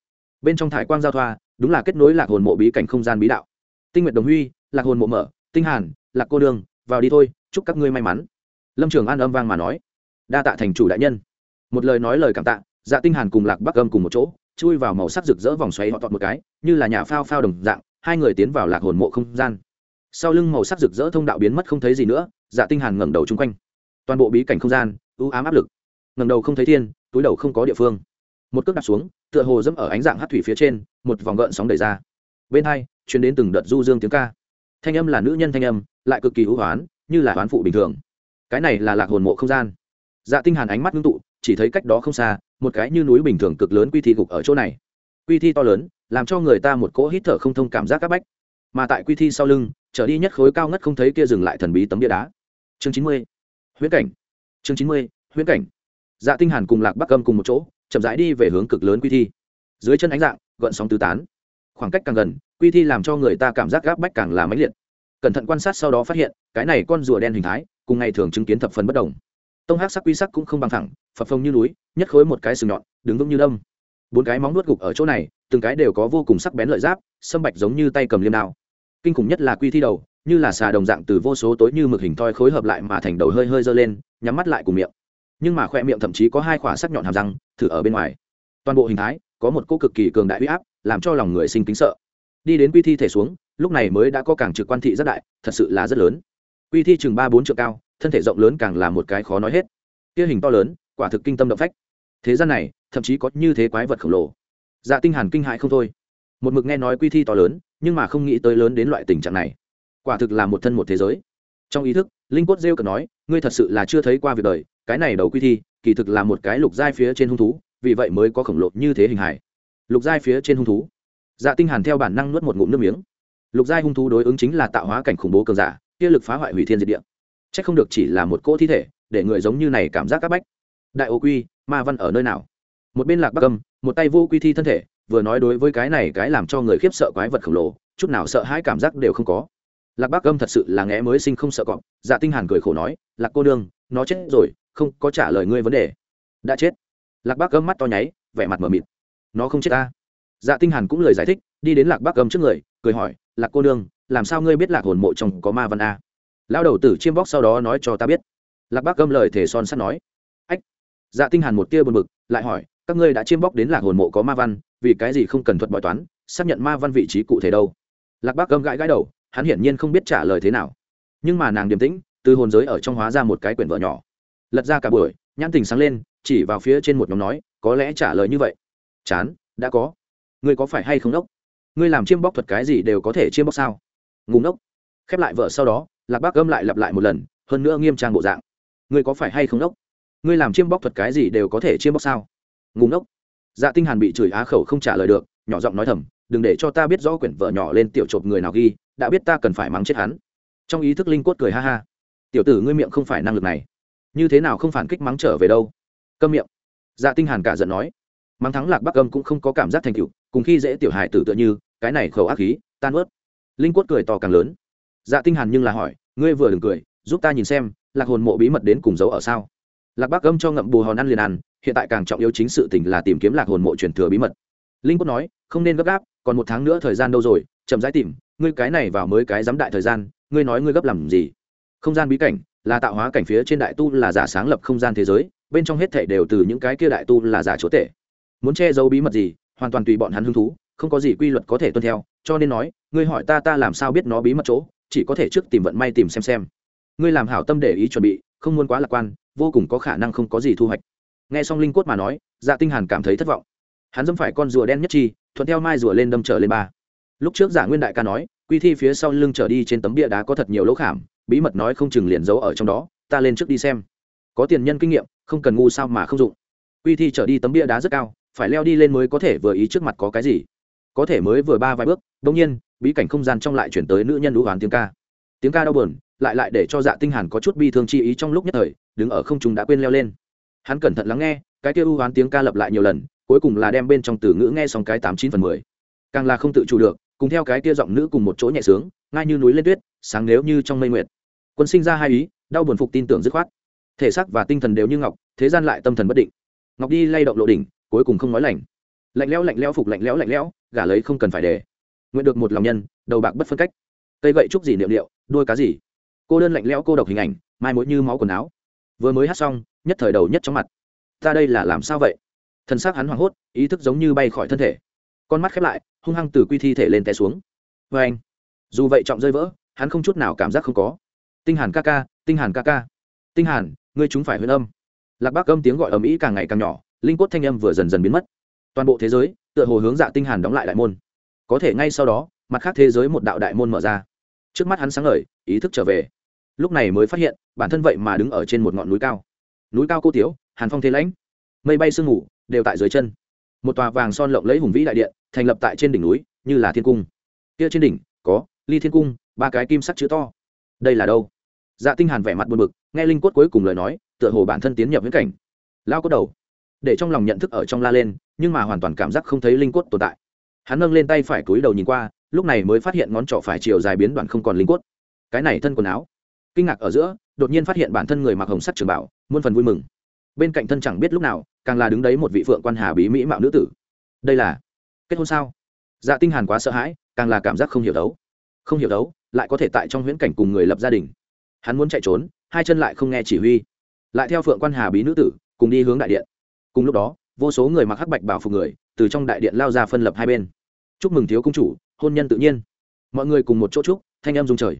Bên trong thải quang giao thoa, đúng là kết nối lạc hồn mộ bí cảnh không gian bí đạo. Tinh nguyệt đồng huy, lạc hồn mộ mở, tinh hàn, lạc cô đường, vào đi thôi, chúc các ngươi may mắn. Lâm trường an âm vang mà nói. Đa tạ thành chủ đại nhân. Một lời nói lời cảm tạ dạ tinh hàn cùng lạc bắc âm cùng một chỗ, chui vào màu sắc rực rỡ vòng xoáy họ tọt một cái, như là nhà phao phao đồng dạng, hai người tiến vào lạc hồn mộ không gian. Sau lưng màu sắc rực rỡ thông đạo biến mất không thấy gì nữa dạ tinh hàn ngẩng đầu chung quanh toàn bộ bí cảnh không gian, u ám áp lực. Ngẩng đầu không thấy thiên, túi đầu không có địa phương. Một cước đặt xuống, tựa hồ dẫm ở ánh dạng hát thủy phía trên, một vòng gợn sóng đẩy ra. Bên hai, truyền đến từng đợt du dương tiếng ca. Thanh âm là nữ nhân thanh âm, lại cực kỳ hữu hoán, như là hoán phụ bình thường. Cái này là lạc hồn mộ không gian. Dạ tinh hàn ánh mắt ngưng tụ, chỉ thấy cách đó không xa, một cái như núi bình thường cực lớn quy thi gục ở chỗ này. Quy thi to lớn, làm cho người ta một cỗ hít thở không thông cảm giác các bách. Mà tại quy thi sau lưng, trở đi nhất khối cao ngất không thấy kia dừng lại thần bí tấm địa đá. Chương chín mươi huyễn cảnh. Chương chín mươi, huyễn cảnh. Dạ tinh hàn cùng lạc bắc âm cùng một chỗ, chậm rãi đi về hướng cực lớn quy thi. Dưới chân ánh dạng, gợn sóng tứ tán. Khoảng cách càng gần, quy thi làm cho người ta cảm giác gáp bách càng là mãnh liệt. Cẩn thận quan sát sau đó phát hiện, cái này con rùa đen hình thái, cùng ngày thường chứng kiến thập phần bất đồng. Tông hát sắc quy sắc cũng không bằng thẳng, phập phồng như núi, nhất khối một cái sừng nhọn, đứng vững như đâm bốn cái móng nuốt gục ở chỗ này, từng cái đều có vô cùng sắc bén lợi giáp, sâm bạch giống như tay cầm liêm đao. Kinh khủng nhất là quy thi đầu như là xà đồng dạng từ vô số tối như mực hình thoi khối hợp lại mà thành đầu hơi hơi dơ lên, nhắm mắt lại cùng miệng. Nhưng mà khoe miệng thậm chí có hai khỏa sắc nhọn hàm răng, thử ở bên ngoài. Toàn bộ hình thái, có một cô cực kỳ cường đại huy áp, làm cho lòng người sinh kính sợ. Đi đến quy thi thể xuống, lúc này mới đã có càng trực quan thị rất đại, thật sự là rất lớn. Quy thi chừng ba bốn triệu cao, thân thể rộng lớn càng là một cái khó nói hết. Kia hình to lớn, quả thực kinh tâm động phách. Thế gian này, thậm chí có như thế quái vật khổng lồ. Dạ tinh hàn kinh hại không thôi. Một mực nghe nói quy thi to lớn, nhưng mà không nghĩ tới lớn đến loại tình trạng này quả thực là một thân một thế giới. Trong ý thức, linh cốt rêu cần nói, ngươi thật sự là chưa thấy qua việc đời, cái này đầu quy thi, kỳ thực là một cái lục giai phía trên hung thú, vì vậy mới có khổng lồ như thế hình hài. Lục giai phía trên hung thú. Dạ tinh hàn theo bản năng nuốt một ngụm nước miếng. Lục giai hung thú đối ứng chính là tạo hóa cảnh khủng bố cường giả, kia lực phá hoại hủy thiên diệt địa. Chắc không được chỉ là một cỗ thi thể, để người giống như này cảm giác các bách. Đại ô quy, ma văn ở nơi nào? Một bên lạc bắc âm, một tay vô quy thi thân thể, vừa nói đối với cái này cái làm cho người khiếp sợ quái vật khổng lồ, chút nào sợ hãi cảm giác đều không có lạc Bác âm thật sự là nghe mới sinh không sợ cọp. Dạ tinh hàn cười khổ nói, lạc cô đương nó chết rồi, không có trả lời ngươi vấn đề. Đã chết. Lạc Bác âm mắt to nháy, vẻ mặt mờ mịt. Nó không chết ta. Dạ tinh hàn cũng lời giải thích, đi đến lạc Bác âm trước người, cười hỏi, lạc cô đương làm sao ngươi biết lạc hồn mộ trong có ma văn a? Lao đầu tử chiêm bóc sau đó nói cho ta biết. Lạc Bác âm lời thể son sắt nói. Ách. Dạ tinh hàn một tia buồn bực, lại hỏi, các ngươi đã chiêm bóc đến lạc hồn mộ có ma văn, vì cái gì không cần thuật bói toán, xác nhận ma văn vị trí cụ thể đâu? Lạc Bác âm gãi gãi đầu hắn hiển nhiên không biết trả lời thế nào. Nhưng mà nàng điềm tĩnh, từ hồn giới ở trong hóa ra một cái quyển vợ nhỏ. Lật ra cả buổi, nhãn tình sáng lên, chỉ vào phía trên một nhóm nói, có lẽ trả lời như vậy. Chán, đã có. Ngươi có phải hay không đốc? Ngươi làm chiêm bóc thuật cái gì đều có thể chiêm bóc sao? Ngùng đốc khép lại vợ sau đó, lạc bác âm lại lặp lại một lần, hơn nữa nghiêm trang bộ dạng. Ngươi có phải hay không đốc? Ngươi làm chiêm bóc thuật cái gì đều có thể chiêm bóc sao? Ngùng đốc dạ tinh hàn bị chửi á khẩu không trả lời được, nhỏ giọng nói thầm đừng để cho ta biết rõ quyển vợ nhỏ lên tiểu chộp người nào ghi, đã biết ta cần phải mắng chết hắn. Trong ý thức linh quất cười ha ha. Tiểu tử ngươi miệng không phải năng lực này. Như thế nào không phản kích mắng trở về đâu? Câm miệng. Dạ tinh hàn cả giận nói. Mắng thắng lạc bắc âm cũng không có cảm giác thành tựu, cùng khi dễ tiểu hài tử tựa như, cái này khẩu ác khí, tan ướt. Linh quất cười to càng lớn. Dạ tinh hàn nhưng là hỏi, ngươi vừa đừng cười, giúp ta nhìn xem, lạc hồn mộ bí mật đến cùng giấu ở sao? Lạc bắc âm cho ngậm bù hòn ăn liền ăn, hiện tại càng trọng yếu chính sự tình là tìm kiếm lạc hồn mộ truyền thừa bí mật. Linh quất nói, không nên gấp gáp còn một tháng nữa thời gian đâu rồi, chậm rãi tìm, ngươi cái này vào mới cái giám đại thời gian, ngươi nói ngươi gấp làm gì? Không gian bí cảnh là tạo hóa cảnh phía trên đại tu là giả sáng lập không gian thế giới, bên trong hết thảy đều từ những cái kia đại tu là giả chúa tể. Muốn che giấu bí mật gì, hoàn toàn tùy bọn hắn hứng thú, không có gì quy luật có thể tuân theo, cho nên nói, ngươi hỏi ta ta làm sao biết nó bí mật chỗ, chỉ có thể trước tìm vận may tìm xem xem. Ngươi làm hảo tâm để ý chuẩn bị, không muốn quá lạc quan, vô cùng có khả năng không có gì thu hoạch. Nghe xong linh quất mà nói dạ tinh hàn cảm thấy thất vọng. Hắn dẫm phải con rùa đen nhất chi thuận theo mai rùa lên đâm trở lên ba. Lúc trước giả nguyên đại ca nói, quy thi phía sau lưng trở đi trên tấm bia đá có thật nhiều lỗ khảm, bí mật nói không chừng liền giấu ở trong đó, ta lên trước đi xem. Có tiền nhân kinh nghiệm, không cần ngu sao mà không dụng. Quy thi trở đi tấm bia đá rất cao, phải leo đi lên mới có thể vừa ý trước mặt có cái gì. Có thể mới vừa ba vài bước đông nhiên, bí cảnh không gian trong lại chuyển tới nữ nhân đũ hoán tiếng ca. Tiếng ca đau buồn, lại lại để cho dạ tinh hàn có chút bi thương chi ý trong lúc nhất thời, đứng ở không trung đã quên leo lên. Hắn cẩn thận lắng nghe, cái kia u hoán tiếng ca lặp lại nhiều lần cuối cùng là đem bên trong từ ngữ nghe xong cái tám chín phần mười. Càng là không tự chủ được, cùng theo cái kia giọng nữ cùng một chỗ nhẹ sướng, ngay như núi lên tuyết, sáng nếu như trong mây nguyệt. Quân sinh ra hai ý, đau buồn phục tin tưởng dứt khoát. Thể xác và tinh thần đều như ngọc, thế gian lại tâm thần bất định. Ngọc đi lay động lộ đỉnh, cuối cùng không nói lành. Lạnh lẽo lạnh lẽo phục lạnh lẽo lạnh lẽo, gả lấy không cần phải để. Nguyện được một lòng nhân, đầu bạc bất phân cách. Cây gậy trúc gì niệm liệu đôi cá gì. Cô đơn lạnh lẽo cô độc hình ảnh, mai mối như máu quần áo. Vừa mới hát xong, nhất thời đầu nhất trong mặt. Ta đây là làm sao vậy? Thân xác hắn hoảng hốt, ý thức giống như bay khỏi thân thể. Con mắt khép lại, hung hăng từ quy thi thể lên té xuống. Vê anh, dù vậy trọng rơi vỡ, hắn không chút nào cảm giác không có. Tinh hàn ca ca, tinh hàn ca ca. Tinh hàn, ngươi chúng phải huyền âm. Lạc bác âm tiếng gọi ầm ĩ càng ngày càng nhỏ, linh cốt thanh âm vừa dần dần biến mất. Toàn bộ thế giới, tựa hồ hướng dạ tinh hàn đóng lại đại môn. Có thể ngay sau đó, mặt khác thế giới một đạo đại môn mở ra. Trước mắt hắn sáng ngời, ý thức trở về. Lúc này mới phát hiện, bản thân vậy mà đứng ở trên một ngọn núi cao. Núi cao cô tiếu, hàn phong thế lãnh. Mây bay sương ngủ đều tại dưới chân. Một tòa vàng son lộng lẫy hùng vĩ đại điện, thành lập tại trên đỉnh núi, như là thiên cung. Kia trên đỉnh, có ly thiên cung, ba cái kim sắc chữ to. Đây là đâu? Dạ tinh hàn vẻ mặt buồn bực, nghe linh cốt cuối cùng lời nói, tựa hồ bản thân tiến nhập viễn cảnh. Lao cốt đầu. Để trong lòng nhận thức ở trong la lên, nhưng mà hoàn toàn cảm giác không thấy linh cốt tồn tại. Hắn nâng lên tay phải cúi đầu nhìn qua, lúc này mới phát hiện ngón trỏ phải chiều dài biến đoạn không còn linh cốt. Cái này thân quần áo. Kinh ngạc ở giữa, đột nhiên phát hiện bản thân người mặc hồng sắc trường bảo, muôn phần vui mừng bên cạnh thân chẳng biết lúc nào, càng là đứng đấy một vị phượng quan hà bí mỹ mạo nữ tử. Đây là kết hôn sao? Dạ tinh hàn quá sợ hãi, càng là cảm giác không hiểu đấu. Không hiểu đấu, lại có thể tại trong huyễn cảnh cùng người lập gia đình. Hắn muốn chạy trốn, hai chân lại không nghe chỉ huy. Lại theo phượng quan hà bí nữ tử, cùng đi hướng đại điện. Cùng lúc đó, vô số người mặc hắc bạch bảo phục người, từ trong đại điện lao ra phân lập hai bên. Chúc mừng thiếu công chủ, hôn nhân tự nhiên. Mọi người cùng một chỗ chúc, thanh em dung trời.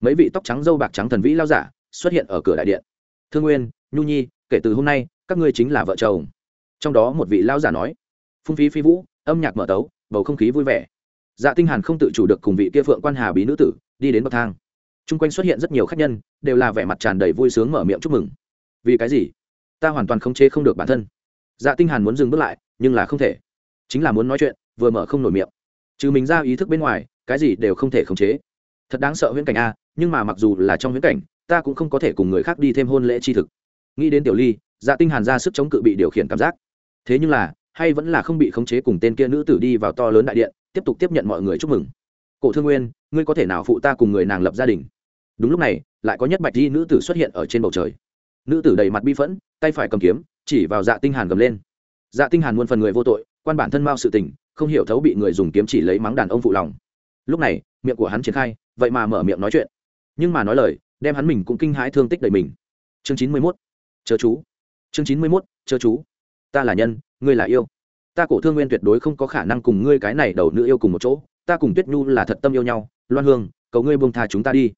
Mấy vị tóc trắng dâu bạc trắng thần vĩ lao giả xuất hiện ở cửa đại điện. Thương nguyên, nhu nhi kể từ hôm nay, các ngươi chính là vợ chồng. Trong đó một vị lao giả nói, phung phí phi vũ, âm nhạc mở tấu, bầu không khí vui vẻ. Dạ tinh hàn không tự chủ được cùng vị kia phượng quan hà bí nữ tử đi đến bậc thang. Chung quanh xuất hiện rất nhiều khách nhân, đều là vẻ mặt tràn đầy vui sướng mở miệng chúc mừng. Vì cái gì? Ta hoàn toàn không chế không được bản thân. Dạ tinh hàn muốn dừng bước lại, nhưng là không thể. Chính là muốn nói chuyện, vừa mở không nổi miệng. Trừ mình ra ý thức bên ngoài, cái gì đều không thể khống chế. Thật đáng sợ huyễn cảnh a, nhưng mà mặc dù là trong huyễn cảnh, ta cũng không có thể cùng người khác đi thêm hôn lễ chi thực nghĩ đến tiểu ly dạ tinh hàn ra sức chống cự bị điều khiển cảm giác. Thế nhưng là, hay vẫn là không bị khống chế cùng tên kia nữ tử đi vào to lớn đại điện, tiếp tục tiếp nhận mọi người chúc mừng. Cổ thương nguyên, ngươi có thể nào phụ ta cùng người nàng lập gia đình? Đúng lúc này, lại có nhất bạch di nữ tử xuất hiện ở trên bầu trời. Nữ tử đầy mặt bi phẫn, tay phải cầm kiếm, chỉ vào dạ tinh hàn gầm lên. Dạ tinh hàn muôn phần người vô tội, quan bản thân mau sự tình, không hiểu thấu bị người dùng kiếm chỉ lấy mắng đàn ông phụ lòng. Lúc này, miệng của hắn triển khai, vậy mà mở miệng nói chuyện. Nhưng mà nói lời, đem hắn mình cũng kinh hãi thương tích đầy mình. Chương chín mươi 91 chớ chú. Chương chín mươi mốt, chớ chú. Ta là nhân, ngươi là yêu. Ta cổ thương nguyên tuyệt đối không có khả năng cùng ngươi cái này đầu nữ yêu cùng một chỗ. Ta cùng tuyết nhu là thật tâm yêu nhau. Loan hương, cầu ngươi buông tha chúng ta đi.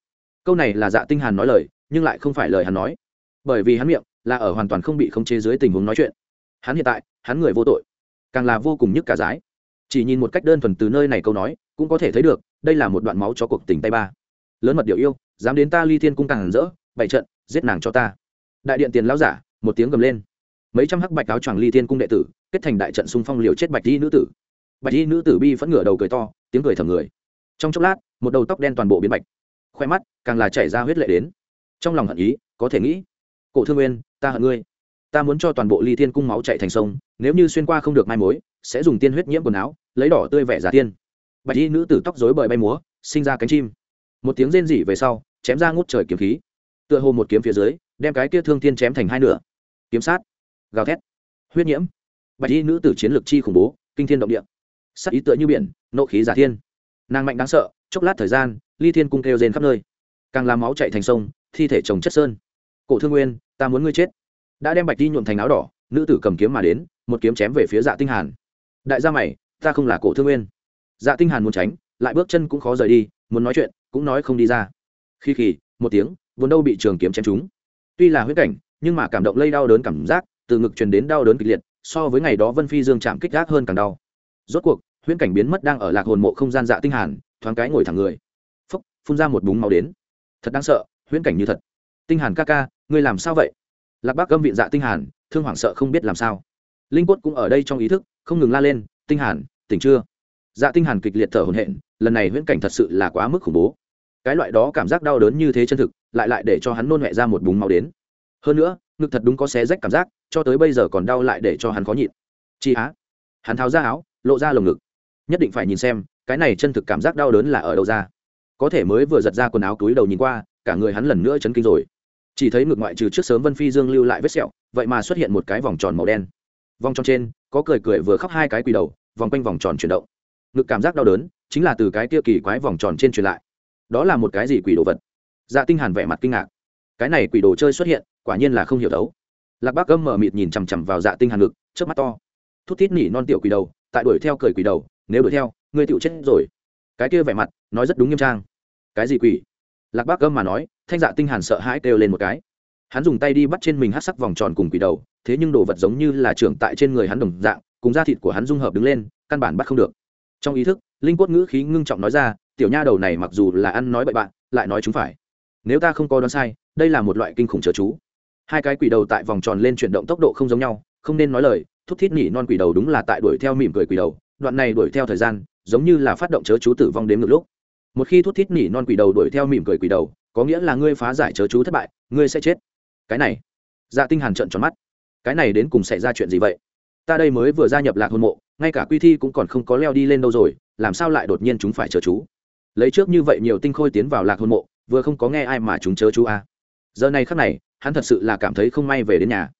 Câu này là dạ tinh hàn nói lời, nhưng lại không phải lời hắn nói. Bởi vì hắn miệng là ở hoàn toàn không bị khống chế dưới tình huống nói chuyện. Hắn hiện tại, hắn người vô tội. Càng là vô cùng nhức cả giái chỉ nhìn một cách đơn thuần từ nơi này câu nói, cũng có thể thấy được, đây là một đoạn máu cho cuộc tình tay ba. Lớn mật điệu yêu, dám đến ta ly thiên cung càng rỡ bảy trận, giết nàng cho ta đại điện tiền lão giả, một tiếng gầm lên. Mấy trăm hắc bạch áo choàng ly thiên cung đệ tử, kết thành đại trận xung phong liều chết bạch y nữ tử. Bạch y nữ tử bi phẫn ngửa đầu cười to, tiếng cười thầm người. Trong chốc lát, một đầu tóc đen toàn bộ biến bạch. Khoe mắt, càng là chảy ra huyết lệ đến. Trong lòng hận ý, có thể nghĩ, cổ thương nguyên, ta hận ngươi. Ta muốn cho toàn bộ ly thiên cung máu chạy thành sông, nếu như xuyên qua không được mai mối, sẽ dùng tiên huyết nhiễm quần áo, lấy đỏ tươi vẻ giả tiên. Bạch y nữ tử tóc rối bời bay múa, sinh ra cánh chim. Một tiếng rên rỉ về sau, chém ra ngút trời kiếm khí. Tựa hồ một kiếm phía dưới đem cái kia thương thiên chém thành hai nửa. Kiếm sát, gào thét, huyết nhiễm. Bạch y nữ tử chiến lược chi khủng bố, kinh thiên động địa. Sắc ý tựa như biển, nộ khí giả thiên. Nàng mạnh đáng sợ, chốc lát thời gian, ly thiên cung kêu rên khắp nơi. Càng làm máu chạy thành sông, thi thể chồng chất sơn. Cổ thương nguyên, ta muốn ngươi chết. Đã đem bạch đi nhuộm thành áo đỏ, nữ tử cầm kiếm mà đến, một kiếm chém về phía dạ tinh hàn. Đại gia mày, ta không là cổ thương nguyên. Dạ tinh hàn muốn tránh, lại bước chân cũng khó rời đi, muốn nói chuyện, cũng nói không đi ra. Khi khỉ một tiếng vốn đâu bị trường kiếm chém trúng tuy là huyết cảnh, nhưng mà cảm động lây đau đớn cảm giác, từ ngực truyền đến đau đớn kịch liệt, so với ngày đó vân phi dương chạm kích gác hơn càng đau. Rốt cuộc, huyễn cảnh biến mất đang ở lạc hồn mộ không gian dạ tinh hàn, thoáng cái ngồi thẳng người. Phúc, phun ra một búng máu đến. Thật đáng sợ, huyễn cảnh như thật. Tinh hàn ca ca, ngươi làm sao vậy? Lạc bác gâm viện dạ tinh hàn, thương hoảng sợ không biết làm sao. Linh quất cũng ở đây trong ý thức, không ngừng la lên, tinh hàn, tỉnh chưa? Dạ tinh hàn kịch liệt thở hổn hển, lần này huyễn cảnh thật sự là quá mức khủng bố. Cái loại đó cảm giác đau đớn như thế chân thực lại lại để cho hắn nôn mẹ ra một búng máu đến. Hơn nữa, ngực thật đúng có xé rách cảm giác, cho tới bây giờ còn đau lại để cho hắn khó nhịn. Chi á. Hắn tháo ra áo, lộ ra lồng ngực. Nhất định phải nhìn xem, cái này chân thực cảm giác đau đớn là ở đâu ra. Có thể mới vừa giật ra quần áo túi đầu nhìn qua, cả người hắn lần nữa chấn kinh rồi. Chỉ thấy ngược ngoại trừ trước sớm vân phi dương lưu lại vết sẹo, vậy mà xuất hiện một cái vòng tròn màu đen. Vòng tròn trên, có cười cười vừa khóc hai cái quỳ đầu, vòng quanh vòng tròn chuyển động. Ngực cảm giác đau đớn, chính là từ cái kia kỳ quái vòng tròn trên truyền lại. Đó là một cái gì quỷ đồ vật? Dạ tinh hàn vẻ mặt kinh ngạc. Cái này quỷ đồ chơi xuất hiện, quả nhiên là không hiểu đấu lạc bác âm mở mịt nhìn chằm chằm vào dạ tinh hàn ngực trước mắt to. Thút thít nỉ non tiểu quỷ đầu, tại đuổi theo cười quỷ đầu, nếu đuổi theo, ngươi tiểu chết rồi. Cái kia vẻ mặt, nói rất đúng nghiêm trang. Cái gì quỷ? Lạc bác gâm mà nói, thanh dạ tinh hàn sợ hãi kêu lên một cái. Hắn dùng tay đi bắt trên mình hắc sắc vòng tròn cùng quỷ đầu, thế nhưng đồ vật giống như là trưởng tại trên người hắn đồng dạng, cùng da thịt của hắn dung hợp đứng lên, căn bản bắt không được. Trong ý thức, linh quất ngữ khí ngưng trọng nói ra, tiểu nha đầu này mặc dù là ăn nói bậy bạn, lại nói chúng phải nếu ta không có đoán sai, đây là một loại kinh khủng chớ chú. Hai cái quỷ đầu tại vòng tròn lên chuyển động tốc độ không giống nhau, không nên nói lời thúc thiết nỉ non quỷ đầu đúng là tại đuổi theo mỉm cười quỷ đầu, đoạn này đuổi theo thời gian, giống như là phát động chớ chú tử vong đến ngược lúc. Một khi thúc thiết nỉ non quỷ đầu đuổi theo mỉm cười quỷ đầu, có nghĩa là ngươi phá giải chớ chú thất bại, ngươi sẽ chết. Cái này dạ tinh hàn trợn tròn mắt. Cái này đến cùng xảy ra chuyện gì vậy? Ta đây mới vừa gia nhập lạc hôn mộ, ngay cả quy thi cũng còn không có leo đi lên đâu rồi, làm sao lại đột nhiên chúng phải chớ chú? Lấy trước như vậy nhiều tinh khôi tiến vào lạc hôn mộ vừa không có nghe ai mà chúng chớ chú a. À. giờ này khắc này, hắn thật sự là cảm thấy không may về đến nhà.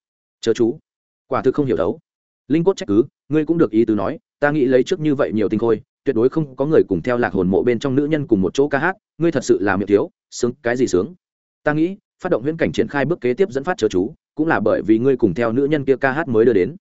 Chớ chú. Quả thực không hiểu đấu. Linh cốt trách cứ, ngươi cũng được ý tứ nói, ta nghĩ lấy trước như vậy nhiều tinh khôi, tuyệt đối không có người cùng theo lạc hồn mộ bên trong nữ nhân cùng một chỗ ca hát, ngươi thật sự là miệng thiếu, sướng, cái gì sướng? Ta nghĩ, phát động huyễn cảnh triển khai bước kế tiếp dẫn phát chớ chú, cũng là bởi vì ngươi cùng theo nữ nhân kia ca hát mới đưa đến.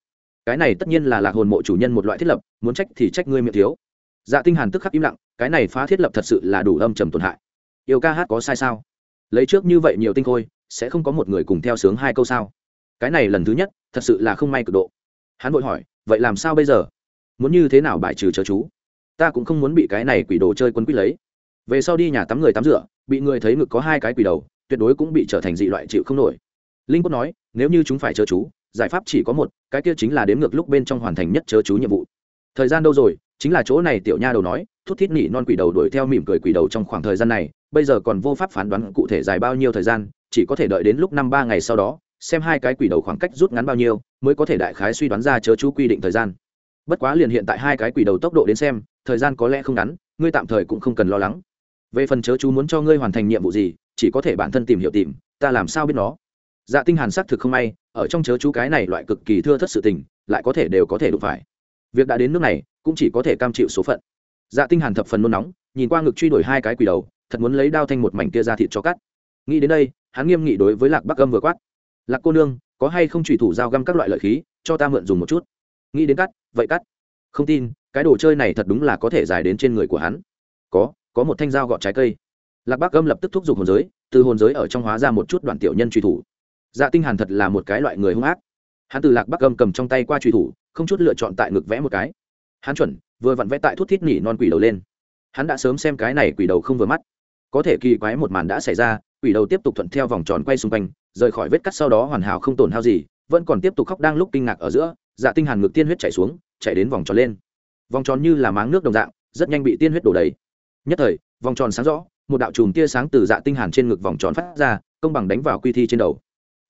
Cái này tất nhiên là lạc hồn mộ chủ nhân một loại thiết lập, muốn trách thì trách ngươi miệng thiếu. Dạ tinh hàn tức khắc im lặng, cái này phá thiết lập thật sự là đủ âm trầm tổn hại yêu ca hát có sai sao? Lấy trước như vậy nhiều tinh khôi, sẽ không có một người cùng theo sướng hai câu sao? Cái này lần thứ nhất, thật sự là không may cực độ. Hắn vội hỏi, vậy làm sao bây giờ? Muốn như thế nào bài trừ chớ chú? Ta cũng không muốn bị cái này quỷ đồ chơi quân quýt lấy. Về sau đi nhà tắm người tắm rửa, bị người thấy ngực có hai cái quỷ đầu, tuyệt đối cũng bị trở thành dị loại chịu không nổi. Linh cốt nói, nếu như chúng phải chớ chú, giải pháp chỉ có một, cái kia chính là đếm ngược lúc bên trong hoàn thành nhất chớ chú nhiệm vụ. Thời gian đâu rồi? Chính là chỗ này tiểu nha đầu nói, thút thít nỉ non quỷ đầu đuổi theo mỉm cười quỷ đầu trong khoảng thời gian này, bây giờ còn vô pháp phán đoán cụ thể dài bao nhiêu thời gian, chỉ có thể đợi đến lúc năm ba ngày sau đó, xem hai cái quỷ đầu khoảng cách rút ngắn bao nhiêu, mới có thể đại khái suy đoán ra chớ chú quy định thời gian. Bất quá liền hiện tại hai cái quỷ đầu tốc độ đến xem, thời gian có lẽ không ngắn, ngươi tạm thời cũng không cần lo lắng. Về phần chớ chú muốn cho ngươi hoàn thành nhiệm vụ gì, chỉ có thể bản thân tìm hiểu tìm, ta làm sao biết nó? Dạ tinh hàn xác thực không may, ở trong chớ chú cái này loại cực kỳ thưa thất sự tình, lại có thể đều có thể đụng phải. Việc đã đến nước này cũng chỉ có thể cam chịu số phận. Dạ tinh hàn thập phần nôn nóng, nhìn qua ngực truy đuổi hai cái quỷ đầu, thật muốn lấy đao thanh một mảnh kia ra thịt cho cắt. Nghĩ đến đây, hắn nghiêm nghị đối với lạc bắc âm vừa quát. Lạc cô nương, có hay không chủy thủ dao găm các loại lợi khí, cho ta mượn dùng một chút? Nghĩ đến cắt, vậy cắt. Không tin, cái đồ chơi này thật đúng là có thể dài đến trên người của hắn. Có có một thanh dao gọt trái cây. Lạc bắc âm lập tức thúc giục hồn giới, từ hồn giới ở trong hóa ra một chút đoạn tiểu nhân truy thủ. Dạ tinh hàn thật là một cái loại người hung ác. Hắn từ lạc bắc âm cầm trong tay qua truy thủ, không chút lựa chọn tại ngực vẽ một cái hắn chuẩn, vừa vặn vẽ tại thuốc thiết nỉ non quỷ đầu lên. Hắn đã sớm xem cái này quỷ đầu không vừa mắt. Có thể kỳ quái một màn đã xảy ra, quỷ đầu tiếp tục thuận theo vòng tròn quay xung quanh, rời khỏi vết cắt sau đó hoàn hảo không tổn hao gì, vẫn còn tiếp tục khóc đang lúc kinh ngạc ở giữa dạ tinh hàn ngực tiên huyết chảy xuống, chảy đến vòng tròn lên. Vòng tròn như là máng nước đồng dạng, rất nhanh bị tiên huyết đổ đầy. Nhất thời, vòng tròn sáng rõ, một đạo chùm tia sáng từ dạ tinh hàn trên ngực vòng tròn phát ra, công bằng đánh vào quy thi trên đầu.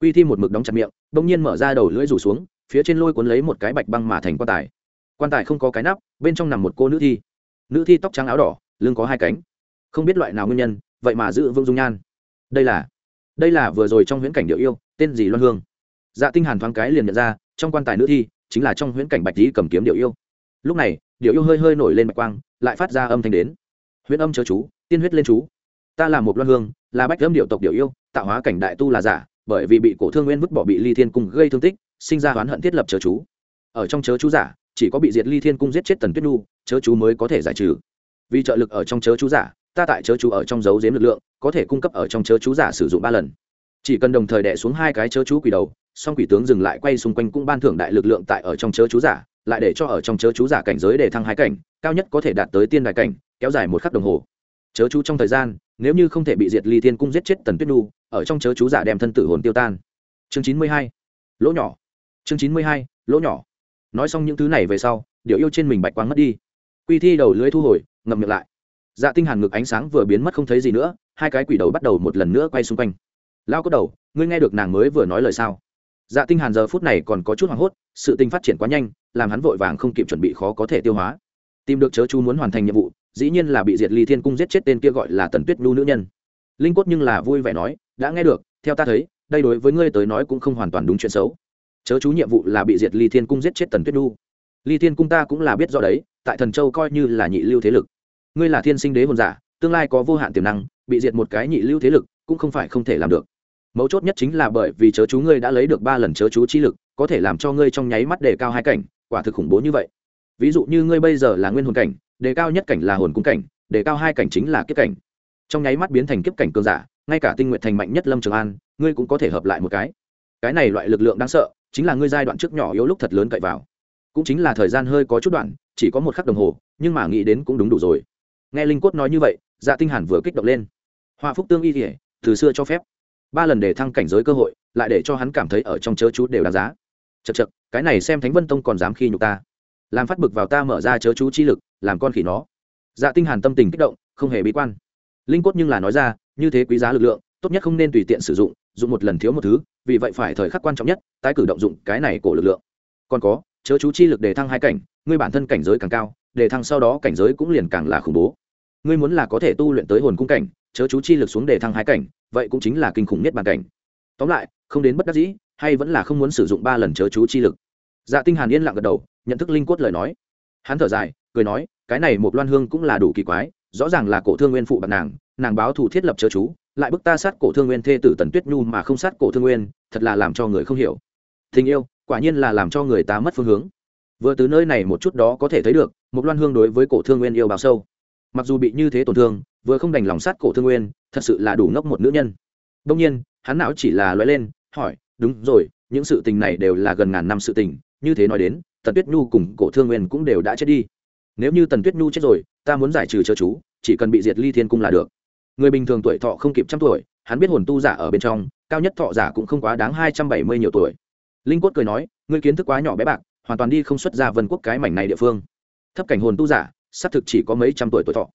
Quy thi một mực đóng chặt miệng đung nhiên mở ra đầu lưỡi rủ xuống, phía trên lôi cuốn lấy một cái bạch băng mà thành quan tài quan tài không có cái nắp, bên trong nằm một cô nữ thi. Nữ thi tóc trắng áo đỏ, lưng có hai cánh. Không biết loại nào nguyên nhân, vậy mà giữ vương dung nhan. Đây là đây là vừa rồi trong huyễn cảnh điệu yêu, tên gì loan hương? Dạ tinh hàn thoáng cái liền nhận ra, trong quan tài nữ thi, chính là trong huyễn cảnh bạch tí cầm kiếm điệu yêu. Lúc này, điệu yêu hơi hơi nổi lên bạch quang, lại phát ra âm thanh đến. Huyễn âm chớ chú, tiên huyết lên chú. Ta là một loan hương, là bách âm điệu tộc điệu yêu, tạo hóa cảnh đại tu là giả, bởi vì bị cổ thương nguyên vứt bỏ bị ly thiên cung gây thương tích, sinh ra oán hận thiết lập chớ chú. Ở trong chớ chú giả chỉ có bị diệt ly thiên cung giết chết tần tuyết nhu, chớ chú mới có thể giải trừ. Vì trợ lực ở trong chớ chú giả, ta tại chớ chú ở trong dấu giếm lực lượng, có thể cung cấp ở trong chớ chú giả sử dụng ba lần. Chỉ cần đồng thời đẻ xuống hai cái chớ chú quỷ đầu, song quỷ tướng dừng lại quay xung quanh cũng ban thưởng đại lực lượng tại ở trong chớ chú giả, lại để cho ở trong chớ chú giả cảnh giới để thăng hai cảnh, cao nhất có thể đạt tới tiên đại cảnh, kéo dài một khắc đồng hồ. Chớ chú trong thời gian, nếu như không thể bị diệt ly thiên cung giết chết tần tuyết nhu, ở trong chớ chú giả đem thân tử hồn tiêu tan. Chương chín mươi hai, lỗ nhỏ. Chương chín mươi hai, lỗ nhỏ nói xong những thứ này về sau điệu yêu trên mình bạch quang mất đi. Quy thi đầu lưới thu hồi, ngậm miệng lại. Dạ tinh hàn ngực ánh sáng vừa biến mất không thấy gì nữa, hai cái quỷ đầu bắt đầu một lần nữa quay xung quanh. Lao có đầu, ngươi nghe được nàng mới vừa nói lời sao? Dạ tinh hàn giờ phút này còn có chút hoảng hốt, sự tình phát triển quá nhanh, làm hắn vội vàng không kịp chuẩn bị khó có thể tiêu hóa. Tìm được chớ chú muốn hoàn thành nhiệm vụ, dĩ nhiên là bị diệt ly thiên cung giết chết tên kia gọi là tần tuyết nhu nữ nhân. Linh cốt nhưng là vui vẻ nói, đã nghe được, theo ta thấy, đây đối với ngươi tới nói cũng không hoàn toàn đúng chuyện xấu chớ chú nhiệm vụ là bị diệt ly thiên cung giết chết tần tuyết nhu. Ly thiên cung ta cũng là biết rõ đấy, tại thần châu coi như là nhị lưu thế lực. Ngươi là thiên sinh đế hồn giả, tương lai có vô hạn tiềm năng, bị diệt một cái nhị lưu thế lực cũng không phải không thể làm được. Mấu chốt nhất chính là bởi vì chớ chú ngươi đã lấy được ba lần chớ chú chi lực, có thể làm cho ngươi trong nháy mắt đề cao hai cảnh, quả thực khủng bố như vậy. Ví dụ như ngươi bây giờ là nguyên hồn cảnh, đề cao nhất cảnh là hồn cung cảnh, đề cao hai cảnh chính là kiếp cảnh. Trong nháy mắt biến thành kiếp cảnh cường giả, ngay cả tinh nguyện thành mạnh nhất lâm trường an, ngươi cũng có thể hợp lại một cái. Cái này loại lực lượng đáng sợ chính là ngươi giai đoạn trước nhỏ yếu lúc thật lớn cậy vào. Cũng chính là thời gian hơi có chút đoạn, chỉ có một khắc đồng hồ, nhưng mà nghĩ đến cũng đúng đủ rồi. Nghe linh quất nói như vậy dạ tinh hàn vừa kích động lên. Hoa phúc tương y thể từ xưa cho phép. Ba lần để thăng cảnh giới cơ hội, lại để cho hắn cảm thấy ở trong chớ chú đều đáng giá. Chật chật cái này xem thánh vân tông còn dám khi nhục ta. Làm phát bực vào ta mở ra chớ chú chi lực, làm con khỉ nó. Dạ tinh hàn tâm tình kích động, không hề bí quan. Linh cốt nhưng là nói ra, như thế quý giá lực lượng, tốt nhất không nên tùy tiện sử dụng dùng một lần thiếu một thứ, vì vậy phải thời khắc quan trọng nhất, tái cử động dụng cái này của lực lượng. Còn có, chớ chú chi lực để thăng hai cảnh, ngươi bản thân cảnh giới càng cao, để thăng sau đó cảnh giới cũng liền càng là khủng bố. Ngươi muốn là có thể tu luyện tới hồn cung cảnh, chớ chú chi lực xuống để thăng hai cảnh, vậy cũng chính là kinh khủng nhất bàn cảnh. Tóm lại, không đến bất đắc dĩ, hay vẫn là không muốn sử dụng ba lần chớ chú chi lực. Dạ tinh hàn yên lặng gật đầu, nhận thức linh quất lời nói. Hắn thở dài, cười nói, cái này một loan hương cũng là đủ kỳ quái, rõ ràng là cổ thương nguyên phụ bạc nàng nàng báo thù thiết lập chớ chú lại bức ta sát cổ thương nguyên thê tử tần tuyết nhu mà không sát cổ thương nguyên, thật là làm cho người không hiểu. Tình yêu, quả nhiên là làm cho người ta mất phương hướng. Vừa từ nơi này một chút đó có thể thấy được một loan hương đối với cổ thương nguyên yêu bao sâu. Mặc dù bị như thế tổn thương, vừa không đành lòng sát cổ thương nguyên, thật sự là đủ ngốc một nữ nhân. Đông nhiên, hắn não chỉ là loay lên, hỏi, đúng rồi, những sự tình này đều là gần ngàn năm sự tình, như thế nói đến, tần tuyết nhu cùng cổ thương nguyên cũng đều đã chết đi. Nếu như tần tuyết nhu chết rồi, ta muốn giải trừ chớ chú, chỉ cần bị diệt ly thiên cung là được người bình thường tuổi thọ không kịp trăm tuổi, hắn biết hồn tu giả ở bên trong, cao nhất thọ giả cũng không quá đáng hai trăm bảy mươi nhiều tuổi. Linh quất cười nói, ngươi kiến thức quá nhỏ bé bạc, hoàn toàn đi không xuất ra vân quốc cái mảnh này địa phương. Thấp cảnh hồn tu giả, xác thực chỉ có mấy trăm tuổi tuổi thọ.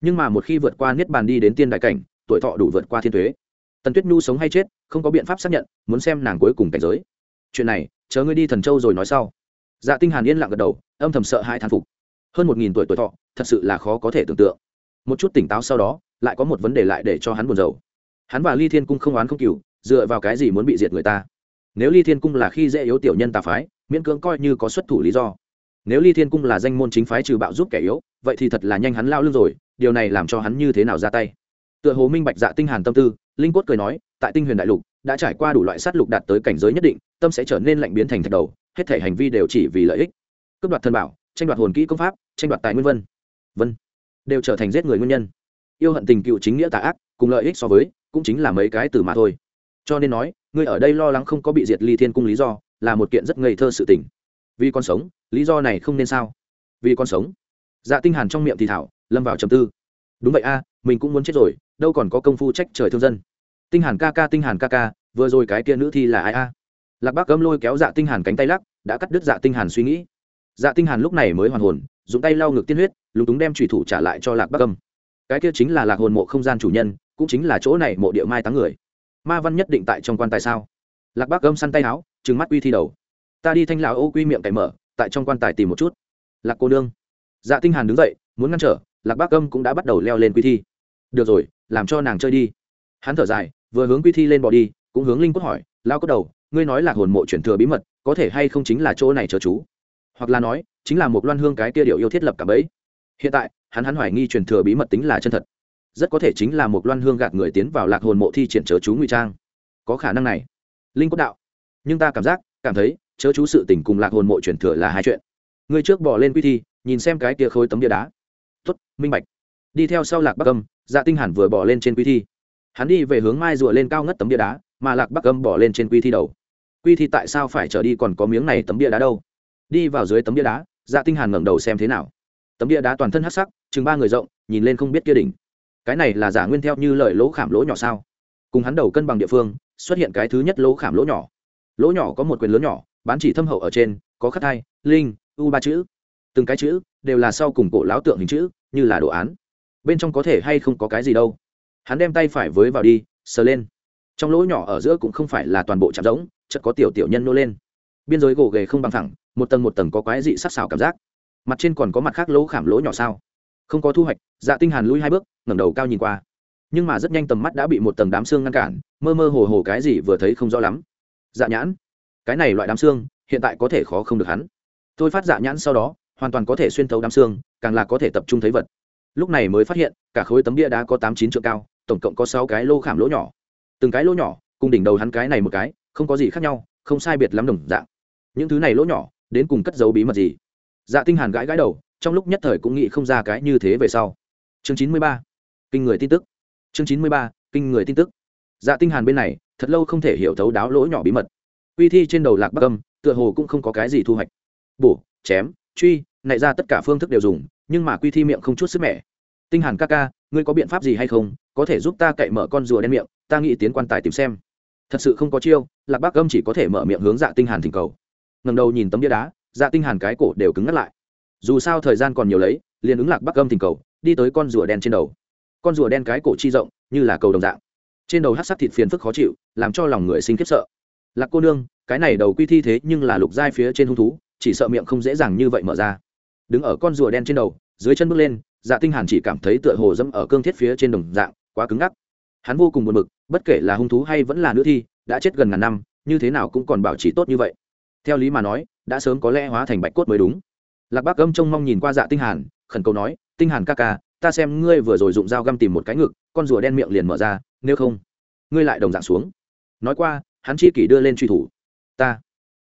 Nhưng mà một khi vượt qua niết bàn đi đến tiên đại cảnh, tuổi thọ đủ vượt qua thiên thuế tần tuyết nhu sống hay chết, không có biện pháp xác nhận, muốn xem nàng cuối cùng cảnh giới. Chuyện này, chờ ngươi đi thần châu rồi nói sau. Dạ tinh hàn yên lặng gật đầu, âm thầm sợ hai thán phục. Hơn một nghìn tuổi tuổi thọ, thật sự là khó có thể tưởng tượng. Một chút tỉnh táo sau đó lại có một vấn đề lại để cho hắn buồn rầu. Hắn và ly thiên cung không oán không cừu, dựa vào cái gì muốn bị diệt người ta? Nếu ly thiên cung là khi dễ yếu tiểu nhân tà phái, miễn cưỡng coi như có xuất thủ lý do. Nếu ly thiên cung là danh môn chính phái trừ bạo giúp kẻ yếu, vậy thì thật là nhanh hắn lao lưng rồi, điều này làm cho hắn như thế nào ra tay? Tựa hồ minh bạch dạ tinh hàn tâm tư, linh quất cười nói, tại tinh huyền đại lục, đã trải qua đủ loại sát lục đạt tới cảnh giới nhất định, tâm sẽ trở nên lạnh biến thành thạch đầu, hết thể hành vi đều chỉ vì lợi ích. Cướp đoạt thân bảo, tranh đoạt hồn kỹ công pháp, tranh đoạt tài nguyên vân. Vân. Đều trở thành giết người nguyên nhân yêu hận tình cựu chính nghĩa tà ác, cùng lợi ích so với, cũng chính là mấy cái từ mà thôi. Cho nên nói, ngươi ở đây lo lắng không có bị diệt ly thiên cung lý do, là một kiện rất ngây thơ sự tình. Vì con sống, lý do này không nên sao? Vì con sống. Dạ tinh hàn trong miệng thì thảo, lâm vào trầm tư. Đúng vậy a, mình cũng muốn chết rồi, đâu còn có công phu trách trời thương dân. Tinh hàn ca ca, tinh hàn ca ca, vừa rồi cái kia nữ thi là ai a? Lạc bác cấm lôi kéo dạ tinh hàn cánh tay lắc, đã cắt đứt dạ tinh hàn suy nghĩ. Dạ tinh hàn lúc này mới hoàn hồn, dùng tay lau ngực tiên huyết, lúng túng đem trùy thủ trả lại cho lạc bác cấm cái kia chính là lạc hồn mộ không gian chủ nhân, cũng chính là chỗ này mộ địa mai táng người. Ma văn nhất định tại trong quan tài sao? Lạc bác gâm săn tay áo, trừng mắt uy thi đầu. Ta đi thanh lão ô quy miệng cày mở, tại trong quan tài tìm một chút. Lạc cô nương. Dạ tinh hàn đứng dậy, muốn ngăn trở, lạc bác gâm cũng đã bắt đầu leo lên quy thi. Được rồi, làm cho nàng chơi đi. Hắn thở dài, vừa hướng quy thi lên bỏ đi, cũng hướng linh quốc hỏi lao cốt đầu, ngươi nói là hồn mộ chuyển thừa bí mật, có thể hay không chính là chỗ này chờ chú? Hoặc là nói, chính là một loan hương cái kia điều yêu thiết lập cả bấy hiện tại hắn hắn hoài nghi truyền thừa bí mật tính là chân thật. Rất có thể chính là một loan hương gạt người tiến vào lạc hồn mộ thi triển chớ chú ngụy trang. Có khả năng này. Linh quốc đạo. Nhưng ta cảm giác, cảm thấy, chớ chú sự tình cùng lạc hồn mộ truyền thừa là hai chuyện. Ngươi trước bỏ lên quy thi, nhìn xem cái kia khối tấm bia đá. Tuất minh bạch. Đi theo sau lạc bắc âm dạ tinh hẳn vừa bỏ lên trên quy thi. Hắn đi về hướng mai rùa lên cao ngất tấm bia đá, mà lạc bắc âm bỏ lên trên quy thi đầu. Quy thi tại sao phải trở đi còn có miếng này tấm bia đá đâu? Đi vào dưới tấm bia đá dạ tinh hàn ngẩng đầu xem thế nào. Tấm bia đá toàn thân hắc sắc chừng ba người rộng, nhìn lên không biết kia đỉnh. Cái này là giả nguyên theo như lời lỗ khảm lỗ nhỏ sao? Cùng hắn đầu cân bằng địa phương, xuất hiện cái thứ nhất lỗ khảm lỗ nhỏ. Lỗ nhỏ có một quyền lớn nhỏ, bán chỉ thâm hậu ở trên, có khắc thai linh, u ba chữ. Từng cái chữ đều là sau cùng cổ láo tượng hình chữ, như là đồ án. Bên trong có thể hay không có cái gì đâu. Hắn đem tay phải với vào đi, sờ lên. Trong lỗ nhỏ ở giữa cũng không phải là toàn bộ chạm rỗng, chợt có tiểu tiểu nhân nô lên. Biên giới gỗ ghề không bằng thẳng một tầng một tầng có quái dị sắc xào cảm giác. Mặt trên còn có mặt khác lỗ khảm lỗ nhỏ sao? Không có thu hoạch dạ tinh hàn lui hai bước, ngẩng đầu cao nhìn qua. Nhưng mà rất nhanh tầm mắt đã bị một tầng đám xương ngăn cản, mơ mơ hồ hồ cái gì vừa thấy không rõ lắm. Dạ nhãn, cái này loại đám xương, hiện tại có thể khó không được hắn. Tôi phát dạ nhãn sau đó, hoàn toàn có thể xuyên thấu đám xương, càng là có thể tập trung thấy vật. Lúc này mới phát hiện, cả khối tấm bia đá có tám chín trượng cao, tổng cộng có sáu cái lô khảm lỗ nhỏ. Từng cái lỗ nhỏ, cùng đỉnh đầu hắn cái này một cái, không có gì khác nhau, không sai biệt lắm đồng dạng. Những thứ này lỗ nhỏ, đến cùng cất giấu bí mật gì? Dạ tinh hàn gãi gãi đầu trong lúc nhất thời cũng nghĩ không ra cái như thế về sau. Chương chín mươi ba, kinh người tin tức. Chương chín mươi ba, kinh người tin tức. Dạ tinh hàn bên này, thật lâu không thể hiểu thấu đáo lỗ nhỏ bí mật. Quy thi trên đầu lạc bắc âm, tựa hồ cũng không có cái gì thu hoạch. Bổ, chém, truy, nảy ra tất cả phương thức đều dùng, nhưng mà quy thi miệng không chút sức mẻ. Tinh hàn ca ca, ngươi có biện pháp gì hay không? Có thể giúp ta cậy mở con rùa đen miệng, ta nghĩ tiến quan tài tìm xem. Thật sự không có chiêu, lạc bắc âm chỉ có thể mở miệng hướng dạ tinh hàn thỉnh cầu. Ngẩng đầu nhìn tấm bia đá dạ tinh hàn cái cổ đều cứng ngắt lại dù sao thời gian còn nhiều lấy, liền ứng lạc bắc âm thỉnh cầu, đi tới con rùa đen trên đầu. Con rùa đen cái cổ chi rộng, như là cầu đồng dạng. Trên đầu hát sắc thịt phiền phức khó chịu, làm cho lòng người sinh khiếp sợ. Lạc cô nương, cái này đầu quy thi thế nhưng là lục giai phía trên hung thú, chỉ sợ miệng không dễ dàng như vậy mở ra. Đứng ở con rùa đen trên đầu, dưới chân bước lên dạ tinh hàn chỉ cảm thấy tựa hồ dẫm ở cương thiết phía trên đồng dạng, quá cứng ngắc. Hắn vô cùng buồn bực, bất kể là hung thú hay vẫn là nữ thi, đã chết gần ngàn năm, như thế nào cũng còn bảo trì tốt như vậy. Theo lý mà nói, đã sớm có lẽ hóa thành bạch cốt mới đúng lạc bác âm trông mong nhìn qua dạ tinh hàn, khẩn cầu nói, tinh hàn ca ca, ta xem ngươi vừa rồi dụng dao găm tìm một cái ngực, con rùa đen miệng liền mở ra, nếu không, ngươi lại đồng dạng xuống. Nói qua, hắn chi kỷ đưa lên truy thủ. Ta.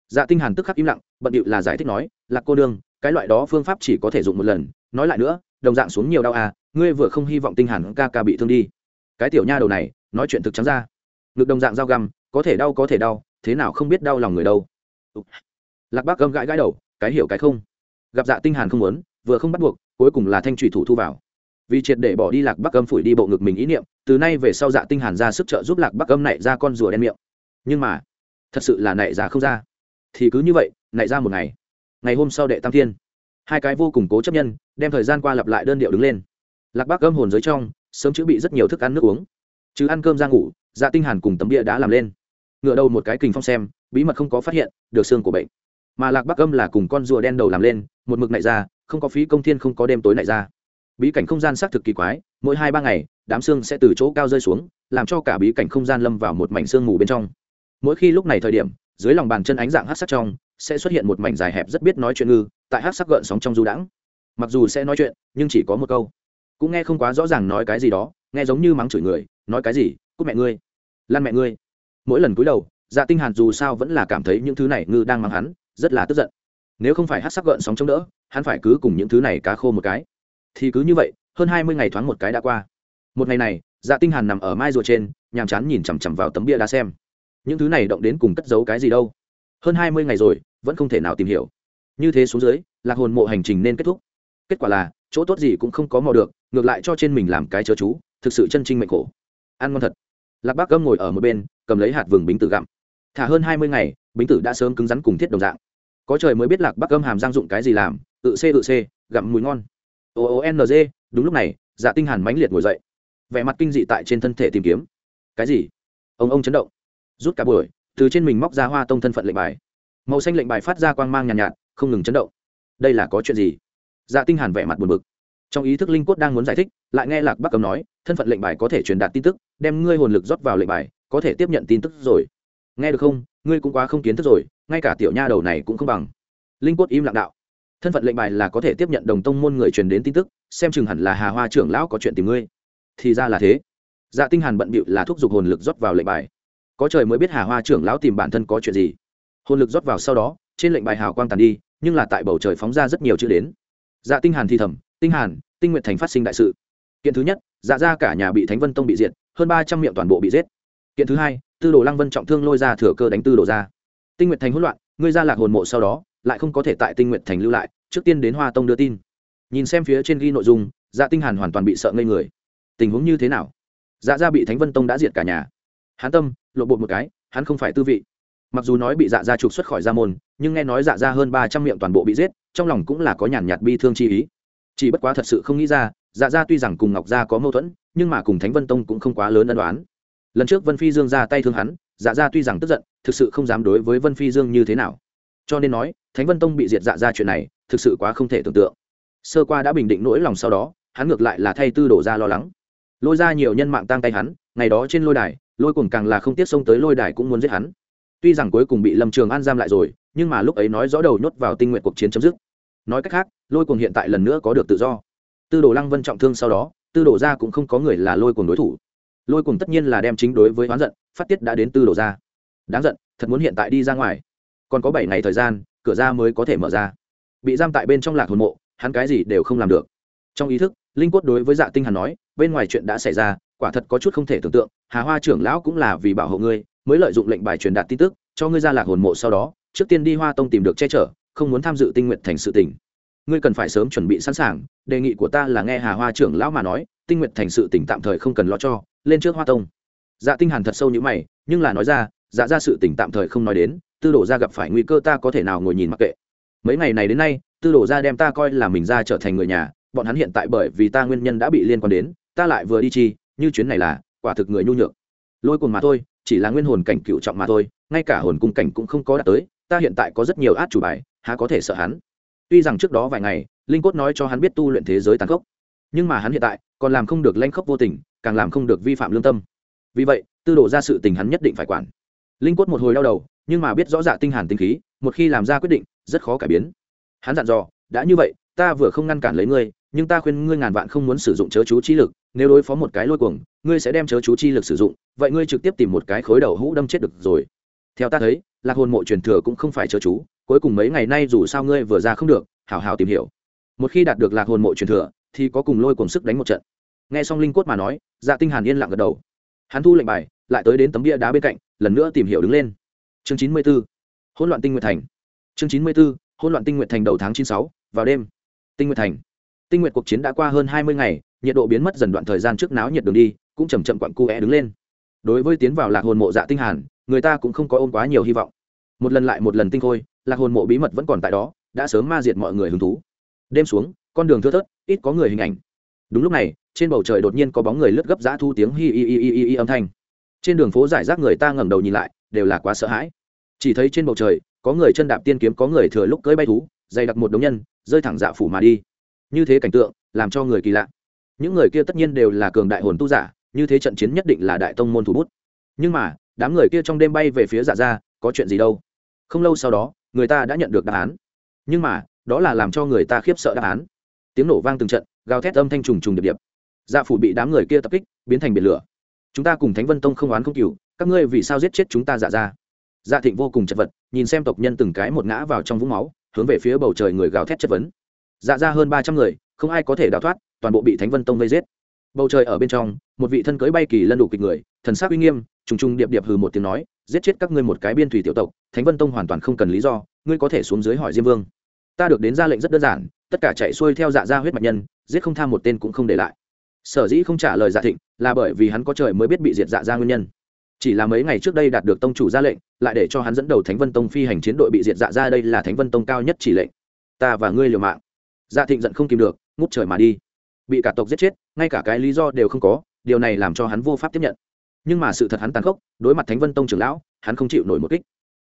Dạ tinh hàn tức khắc im lặng, bận điệu là giải thích nói, lạc cô đương cái loại đó phương pháp chỉ có thể dùng một lần, nói lại nữa, đồng dạng xuống nhiều đau à ngươi vừa không hy vọng tinh hàn ca ca bị thương đi. Cái tiểu nha đầu này, nói chuyện thực trắng ra. Ngực đồng dạng dao găm, có thể đau có thể đau, thế nào không biết đau lòng người đâu. Lạc bác gầm gãi gãi đầu, cái hiểu cái không? Gặp dạ tinh hàn không muốn, vừa không bắt buộc, cuối cùng là thanh thủy thủ thu vào. Vì triệt để bỏ đi lạc bắc âm phủi đi bộ ngực mình ý niệm, từ nay về sau dạ tinh hàn ra sức trợ giúp lạc bắc âm nảy ra con rùa đen miệng. Nhưng mà, thật sự là nảy ra không ra. Thì cứ như vậy, nảy ra một ngày. Ngày hôm sau đệ tam thiên, hai cái vô cùng cố chấp nhân, đem thời gian qua lặp lại đơn điệu đứng lên. Lạc bắc âm hồn giới trong, sớm chữa bị rất nhiều thức ăn nước uống. Chứ ăn cơm ra ngủ dạ tinh hàn cùng tấm bia đã làm lên. Ngựa đầu một cái kình phong xem, bí mật không có phát hiện, được xương của bệnh mà lạc bắc âm là cùng con rùa đen đầu làm lên, một mực nại ra, không có phí công thiên không có đêm tối nại ra. Bí cảnh không gian xác thực kỳ quái, mỗi hai ba ngày, đám xương sẽ từ chỗ cao rơi xuống, làm cho cả bí cảnh không gian lâm vào một mảnh xương mù bên trong. Mỗi khi lúc này thời điểm, dưới lòng bàn chân ánh dạng hát sắc trong, sẽ xuất hiện một mảnh dài hẹp rất biết nói chuyện ngư, tại hát sắc gợn sóng trong du đãng. Mặc dù sẽ nói chuyện, nhưng chỉ có một câu. Cũng nghe không quá rõ ràng nói cái gì đó, nghe giống như mắng chửi người, nói cái gì cúc mẹ ngươi lan mẹ ngươi. Mỗi lần cúi đầu dạ tinh hàn dù sao vẫn là cảm thấy những thứ này ngư đang mắng hắn rất là tức giận. Nếu không phải hát sắc gợn sóng chống đỡ, hắn phải cứ cùng những thứ này cá khô một cái. Thì cứ như vậy, hơn hai mươi ngày thoáng một cái đã qua. Một ngày này dạ tinh hàn nằm ở mai rùa trên, nhàm chán nhìn chằm chằm vào tấm bia đá xem. Những thứ này động đến cùng cất giấu cái gì đâu? Hơn hai mươi ngày rồi, vẫn không thể nào tìm hiểu. Như thế xuống dưới, lạc hồn mộ hành trình nên kết thúc. Kết quả là, chỗ tốt gì cũng không có mò được, ngược lại cho trên mình làm cái chớ chú, thực sự chân trinh mệnh khổ. Ăn ngon thật. Lạc bác cơm ngồi ở một bên, cầm lấy hạt vừng bính tự gặm. Thả hơn hai mươi ngày bính tử đã sớm cứng rắn cùng thiết đồng dạng. Có trời mới biết lạc bắc âm hàm giang dụng cái gì làm tự c tự c gặm mùi ngon. O o n g đúng lúc này dạ tinh hàn mãnh liệt ngồi dậy. Vẻ mặt kinh dị tại trên thân thể tìm kiếm. Cái gì? Ông ông chấn động. Rút cả buổi từ trên mình móc ra hoa tông thân phận lệnh bài. Màu xanh lệnh bài phát ra quang mang nhàn nhạt, nhạt không ngừng chấn động. Đây là có chuyện gì? Dạ tinh hàn vẻ mặt buồn bực. Trong ý thức linh cốt đang muốn giải thích lại nghe lạc bắc cầm nói thân phận lệnh bài có thể truyền đạt tin tức đem ngươi hồn lực rót vào lệnh bài có thể tiếp nhận tin tức rồi nghe được không? Ngươi cũng quá không kiến thức rồi, ngay cả tiểu nha đầu này cũng không bằng. Linh Quất im lặng đạo. Thân phận lệnh bài là có thể tiếp nhận đồng tông môn người truyền đến tin tức, xem chừng hẳn là hà hoa trưởng lão có chuyện tìm ngươi. Thì ra là thế. Dạ tinh hàn bận bịu là thúc giục hồn lực rót vào lệnh bài. Có trời mới biết hà hoa trưởng lão tìm bản thân có chuyện gì. Hồn lực rót vào sau đó, trên lệnh bài hào quang tàn đi, nhưng là tại bầu trời phóng ra rất nhiều chữ đến. Dạ tinh hàn thì thầm, tinh hàn, tinh nguyện thành phát sinh đại sự. Kiện thứ nhất dạ ra cả nhà bị thánh vân tông bị diệt, hơn ba trăm miệng toàn bộ bị giết. Kiện thứ hai tư đồ lăng vân trọng thương lôi ra thừa cơ đánh tư đồ ra. Tinh nguyện thành hỗn loạn, ngươi ra lạc hồn mộ sau đó, lại không có thể tại tinh nguyện thành lưu lại, trước tiên đến hoa tông đưa tin. Nhìn xem phía trên ghi nội dung dạ tinh hàn hoàn toàn bị sợ ngây người. Tình huống như thế nào? Dạ gia bị thánh vân tông đã diệt cả nhà. Hắn tâm lộ bộ một cái, hắn không phải tư vị. Mặc dù nói bị dạ gia trục xuất khỏi gia môn, nhưng nghe nói dạ gia hơn ba trăm miệng toàn bộ bị giết, trong lòng cũng là có nhàn nhạt bi thương chi ý. Chỉ bất quá thật sự không nghĩ ra dạ gia tuy rằng cùng ngọc gia có mâu thuẫn, nhưng mà cùng thánh vân tông cũng không quá lớn ân đoán lần trước vân phi dương ra tay thương hắn dạ gia tuy rằng tức giận, thực sự không dám đối với vân phi dương như thế nào. Cho nên nói, thánh vân tông bị diệt dạ ra chuyện này, thực sự quá không thể tưởng tượng. Sơ qua đã bình định nỗi lòng sau đó, hắn ngược lại là thay tư đổ ra lo lắng. Lôi ra nhiều nhân mạng tang tay hắn, ngày đó trên lôi đài, lôi Cuồng càng là không tiếp xông tới lôi đài cũng muốn giết hắn. Tuy rằng cuối cùng bị lâm trường an giam lại rồi, nhưng mà lúc ấy nói rõ đầu nhốt vào tinh nguyện cuộc chiến chấm dứt. Nói cách khác, lôi Cuồng hiện tại lần nữa có được tự do. Tư đồ lăng vân trọng thương sau đó, tư đồ ra cũng không có người là lôi Cuồng đối thủ lôi cùng tất nhiên là đem chính đối với oán giận, phát tiết đã đến tư đồ ra. Đáng giận, thật muốn hiện tại đi ra ngoài. Còn có bảy ngày thời gian, cửa ra mới có thể mở ra. Bị giam tại bên trong lạc hồn mộ, hắn cái gì đều không làm được. Trong ý thức, linh quất đối với dạ tinh hàn nói, bên ngoài chuyện đã xảy ra, quả thật có chút không thể tưởng tượng, hà hoa trưởng lão cũng là vì bảo hộ ngươi, mới lợi dụng lệnh bài truyền đạt tin tức, cho ngươi ra lạc hồn mộ sau đó, trước tiên đi hoa tông tìm được che chở, không muốn tham dự tinh nguyện thành sự tình. Ngươi cần phải sớm chuẩn bị sẵn sàng, đề nghị của ta là nghe hà hoa trưởng lão mà nói, tinh nguyện thành sự tình tạm thời không cần lo cho lên trước hoa tông. Dạ tinh hàn thật sâu như mày, nhưng là nói ra dạ ra sự tình tạm thời không nói đến, tư đổ ra gặp phải nguy cơ ta có thể nào ngồi nhìn mặc kệ. Mấy ngày này đến nay, tư đổ ra đem ta coi là mình ra trở thành người nhà, bọn hắn hiện tại bởi vì ta nguyên nhân đã bị liên quan đến, ta lại vừa đi chi, như chuyến này là, quả thực người nhu nhược. Lôi cuồng mà thôi, chỉ là nguyên hồn cảnh cựu trọng mà thôi, ngay cả hồn cung cảnh cũng không có đạt tới, ta hiện tại có rất nhiều át chủ bài, há có thể sợ hắn? Tuy rằng trước đó vài ngày, linh cốt nói cho hắn biết tu luyện thế giới tàn khốc, nhưng mà hắn hiện tại còn làm không được lanh khốc vô tình càng làm không được vi phạm lương tâm. Vì vậy, tư đổ ra sự tình hắn nhất định phải quản. Linh cốt một hồi đau đầu, nhưng mà biết rõ dạ tinh hàn tinh khí, một khi làm ra quyết định, rất khó cải biến. Hắn dặn dò, đã như vậy, ta vừa không ngăn cản lấy ngươi, nhưng ta khuyên ngươi ngàn vạn không muốn sử dụng chớ chú chi lực, nếu đối phó một cái lôi cuồng, ngươi sẽ đem chớ chú chi lực sử dụng, vậy ngươi trực tiếp tìm một cái khối đầu hũ đâm chết được rồi. Theo ta thấy, lạc hồn mộ truyền thừa cũng không phải chớ chú, cuối cùng mấy ngày nay dù sao ngươi vừa ra không được, hảo hảo tìm hiểu. Một khi đạt được lạc hồn mộ truyền thừa, thì có cùng lôi cùng sức đánh một trận nghe xong linh cốt mà nói dạ tinh hàn yên lặng gật đầu. Hắn thu lệnh bài, lại tới đến tấm bia đá bên cạnh, lần nữa tìm hiểu đứng lên. Chương chín mươi 94. hỗn loạn tinh nguyệt thành. Chương chín mươi 94. hỗn loạn tinh nguyệt thành đầu tháng chín sáu, vào đêm. Tinh nguyệt thành. Tinh nguyệt cuộc chiến đã qua hơn hai mươi ngày, nhiệt độ biến mất dần đoạn thời gian trước náo nhiệt đường đi, cũng chầm chậm quặn cu é đứng lên. Đối với tiến vào lạc hồn mộ dạ tinh hàn, người ta cũng không có ôm quá nhiều hy vọng. Một lần lại một lần tinh khôi, lạc hồn mộ bí mật vẫn còn tại đó, đã sớm ma diệt mọi người hứng thú. Đêm xuống, con đường thưa thớt, ít có người hình ảnh. Đúng lúc này trên bầu trời đột nhiên có bóng người lướt gấp giã thu tiếng hi hi hi hi hi âm thanh. Trên đường phố giải rác người ta ngẩng đầu nhìn lại, đều là quá sợ hãi. Chỉ thấy trên bầu trời, có người chân đạp tiên kiếm, có người thừa lúc cưỡi bay thú, dày đặc một đống nhân, rơi thẳng dạ phủ mà đi. Như thế cảnh tượng, làm cho người kỳ lạ. Những người kia tất nhiên đều là cường đại hồn tu giả, như thế trận chiến nhất định là đại tông môn thủ bút. Nhưng mà, đám người kia trong đêm bay về phía dạ ra có chuyện gì đâu? Không lâu sau đó, người ta đã nhận được đáp án. Nhưng mà, đó là làm cho người ta khiếp sợ đáp án. Tiếng nổ vang từng trận, gào thét âm thanh trùng trùng điệp điệp dạ phủ bị đám người kia tập kích, biến thành biển lửa. Chúng ta cùng thánh vân tông không oán không cừu, các ngươi vì sao giết chết chúng ta dạ ra dạ thịnh vô cùng chật vật, nhìn xem tộc nhân từng cái một ngã vào trong vũng máu, hướng về phía bầu trời người gào thét chất vấn. Dạ ra hơn ba trăm người, không ai có thể đào thoát, toàn bộ bị thánh vân tông vây giết. Bầu trời ở bên trong, một vị thân cưới bay kỳ lân đủ kịch người, thần sắc uy nghiêm, trùng trùng điệp điệp hừ một tiếng nói, giết chết các ngươi một cái biên thủy tiểu tộc, thánh vân tông hoàn toàn không cần lý do, ngươi có thể xuống dưới hỏi diêm vương. Ta được đến ra lệnh rất đơn giản, tất cả chạy xuôi theo dạ gia huyết mạch nhân, giết không tham một tên cũng không để lại sở dĩ không trả lời dạ thịnh là bởi vì hắn có trời mới biết bị diệt dạ gia nguyên nhân. Chỉ là mấy ngày trước đây đạt được tông chủ ra lệnh, lại để cho hắn dẫn đầu thánh vân tông phi hành chiến đội bị diệt dạ gia đây là thánh vân tông cao nhất chỉ lệnh. Ta và ngươi liều mạng. Dạ thịnh giận không kìm được, ngút trời mà đi. Bị cả tộc giết chết, ngay cả cái lý do đều không có, điều này làm cho hắn vô pháp tiếp nhận. Nhưng mà sự thật hắn tàn khốc, đối mặt thánh vân tông trưởng lão, hắn không chịu nổi một kích.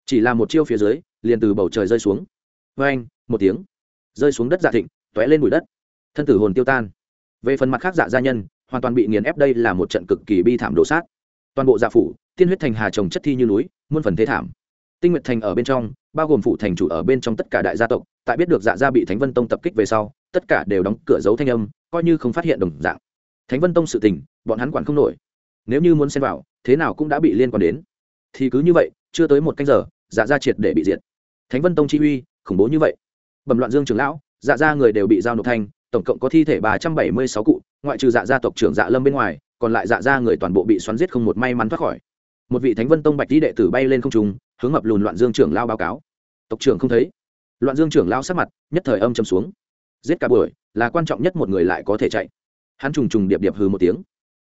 Chỉ là một chiêu phía dưới, liền từ bầu trời rơi xuống. Vê anh một tiếng. Rơi xuống đất dạ thịnh t ó é lên bụi đất. Thân tử hồn tiêu tan về phần mặt khác dạ gia nhân, hoàn toàn bị nghiền ép đây là một trận cực kỳ bi thảm đổ sát. Toàn bộ dạ phủ, tiên huyết thành hà trồng chất thi như núi, muôn phần thế thảm. Tinh nguyệt thành ở bên trong, bao gồm phụ thành chủ ở bên trong tất cả đại gia tộc, tại biết được dạ gia bị thánh vân tông tập kích về sau, tất cả đều đóng cửa giấu thanh âm, coi như không phát hiện đồng dạng. Thánh vân tông sự tình, bọn hắn quản không nổi. Nếu như muốn xem vào, thế nào cũng đã bị liên quan đến. Thì cứ như vậy, chưa tới một canh giờ dạ gia triệt để bị diệt. Thánh vân tông chi uy, khủng bố như vậy. Bẩm loạn dương trưởng lão dạ gia người đều bị giao nộp thanh tổng cộng có thi thể ba trăm bảy mươi sáu cụ, ngoại trừ dạ gia tộc trưởng dạ lâm bên ngoài, còn lại dạ gia người toàn bộ bị xoắn giết không một may mắn thoát khỏi. Một vị thánh vân tông bạch lý đệ tử bay lên không trung, hướng mập lùn loạn dương trưởng lao báo cáo. Tộc trưởng không thấy. Loạn dương trưởng lao sát mặt, nhất thời âm châm xuống. Giết cả buổi, là quan trọng nhất một người lại có thể chạy. Hắn trùng trùng điệp điệp hừ một tiếng.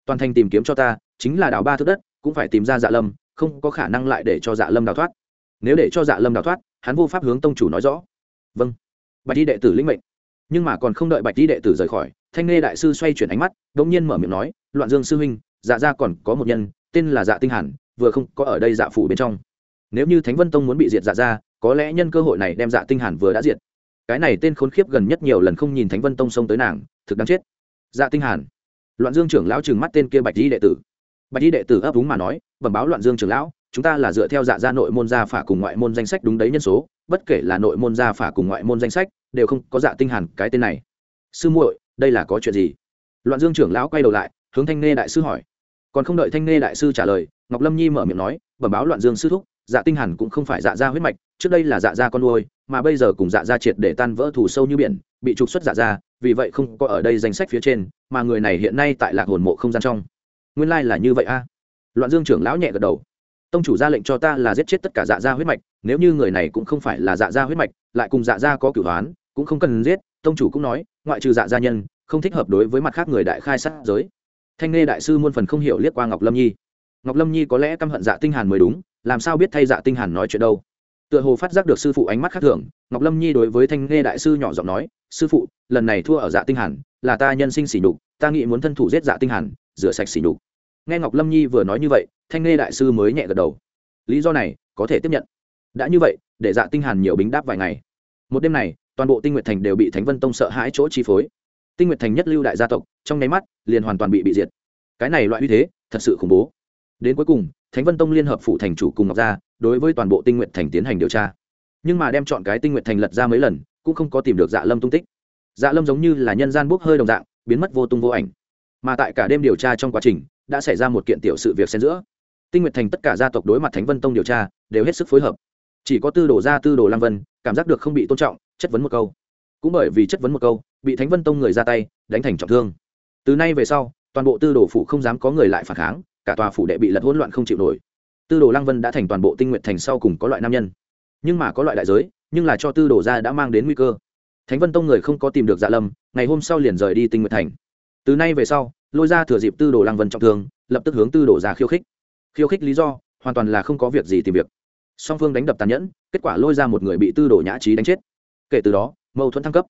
Toàn thành tìm kiếm cho ta, chính là đào ba thước đất, cũng phải tìm ra dạ lâm, không có khả năng lại để cho dạ lâm đào thoát. Nếu để cho dạ lâm đào thoát, hắn vô pháp hướng tông chủ nói rõ. Vâng. Bạch y đệ tử lĩnh mệnh nhưng mà còn không đợi bạch y đệ tử rời khỏi, thanh nghe đại sư xoay chuyển ánh mắt đ ỗ n g nhiên mở miệng nói, loạn dương sư huynh dạ ra còn có một nhân, tên là dạ tinh hàn, vừa không có ở đây dạ phủ bên trong. Nếu như thánh vân tông muốn bị diệt dạ ra có lẽ nhân cơ hội này đem dạ tinh hàn vừa đã diệt. Cái này tên khốn khiếp gần nhất nhiều lần không nhìn thánh vân tông xông tới nàng, thực đáng chết. Dạ tinh hàn. Loạn dương trưởng lão trừng mắt tên kia bạch di đệ tử. Bạch di đệ tử ấp úng mà nói, bẩm báo loạn dương trưởng lão chúng ta là dựa theo dạ gia nội môn gia phả cùng ngoại môn danh sách đúng đấy nhân số, bất kể là nội môn gia phả cùng ngoại môn danh sách, đều không có dạ tinh hàn cái tên này. Sư muội, đây là có chuyện gì? Loạn dương trưởng lão quay đầu lại, hướng thanh nghe đại sư hỏi. Còn không đợi thanh nghe đại sư trả lời, ngọc lâm nhi mở miệng nói, bẩm báo loạn dương sư thúc dạ tinh hàn cũng không phải dạ gia huyết mạch, trước đây là dạ gia con nuôi, mà bây giờ cùng dạ gia triệt để tan vỡ thù sâu như biển, bị trục xuất dạ gia, vì vậy không có ở đây danh sách phía trên, mà người này hiện nay tại lạc hồn mộ không gian trong. Nguyên lai là như vậy a. Loạn dương trưởng lão nhẹ gật đầu tông chủ ra lệnh cho ta là giết chết tất cả dạ gia huyết mạch, nếu như người này cũng không phải là dạ gia huyết mạch, lại cùng dạ gia có cửu đoán cũng không cần giết, tông chủ cũng nói, ngoại trừ dạ gia nhân, không thích hợp đối với mặt khác người đại khai sát giới. Thanh nghe đại sư muôn phần không hiểu liếc qua ngọc lâm nhi. Ngọc lâm nhi có lẽ căm hận dạ tinh hàn mới đúng, làm sao biết thay dạ tinh hàn nói chuyện đâu? Tựa hồ phát giác được sư phụ ánh mắt khác thường, ngọc lâm nhi đối với thanh nghe đại sư nhỏ giọng nói, sư phụ, lần này thua ở dạ tinh hàn, là ta nhân sinh sỉ nhục, ta nghĩ muốn thân thủ giết dạ tinh hàn, rửa sạch sỉ nhục. Nghe ngọc lâm nhi vừa nói như vậy thanh nghe đại sư mới nhẹ gật đầu. Lý do này, có thể tiếp nhận. Đã như vậy, để dạ tinh hàn nhiều bính đáp vài ngày. Một đêm này, toàn bộ tinh nguyệt thành đều bị thánh vân tông sợ hãi chỗ chi phối. Tinh nguyệt thành nhất lưu đại gia tộc, trong nháy mắt, liền hoàn toàn bị bị diệt. Cái này loại uy thế, thật sự khủng bố. Đến cuối cùng, thánh vân tông liên hợp phụ thành chủ cùng ngọc gia, đối với toàn bộ tinh nguyệt thành tiến hành điều tra. Nhưng mà đem chọn cái tinh nguyệt thành lật ra mấy lần, cũng không có tìm được dạ lâm tung tích. Dạ lâm giống như là nhân gian bốc hơi đồng dạng, biến mất vô tung vô ảnh. Mà tại cả đêm điều tra trong quá trình, đã xảy ra một kiện tiểu sự việc xen giữa tinh nguyệt thành tất cả gia tộc đối mặt thánh vân tông điều tra, đều hết sức phối hợp. Chỉ có tư đồ gia, tư đồ lang vân, cảm giác được không bị tôn trọng, chất vấn một câu. Cũng bởi vì chất vấn một câu, bị thánh vân tông người ra tay, đánh thành trọng thương. Từ nay về sau, toàn bộ tư đồ phủ không dám có người lại phản kháng, cả tòa phủ đệ bị lật hỗn loạn không chịu nổi. Tư đồ lăng vân đã thành toàn bộ tinh nguyện thành sau cùng có loại nam nhân. Nhưng mà có loại đại giới, nhưng là cho tư đồ gia đã mang đến nguy cơ. Thánh vân tông người không có tìm được dạ lâm, ngày hôm sau liền rời đi tinh nguyện thành. Từ nay về sau, lôi ra thừa dịp tư đồ lăng vân trọng thương, lập tức hướng tư đồ gia khiêu khích khiêu khích lý do, hoàn toàn là không có việc gì tìm việc. Song phương đánh đập tàn nhẫn, kết quả lôi ra một người bị tư đồ nhã trí đánh chết. Kể từ đó, mâu thuẫn thăng cấp.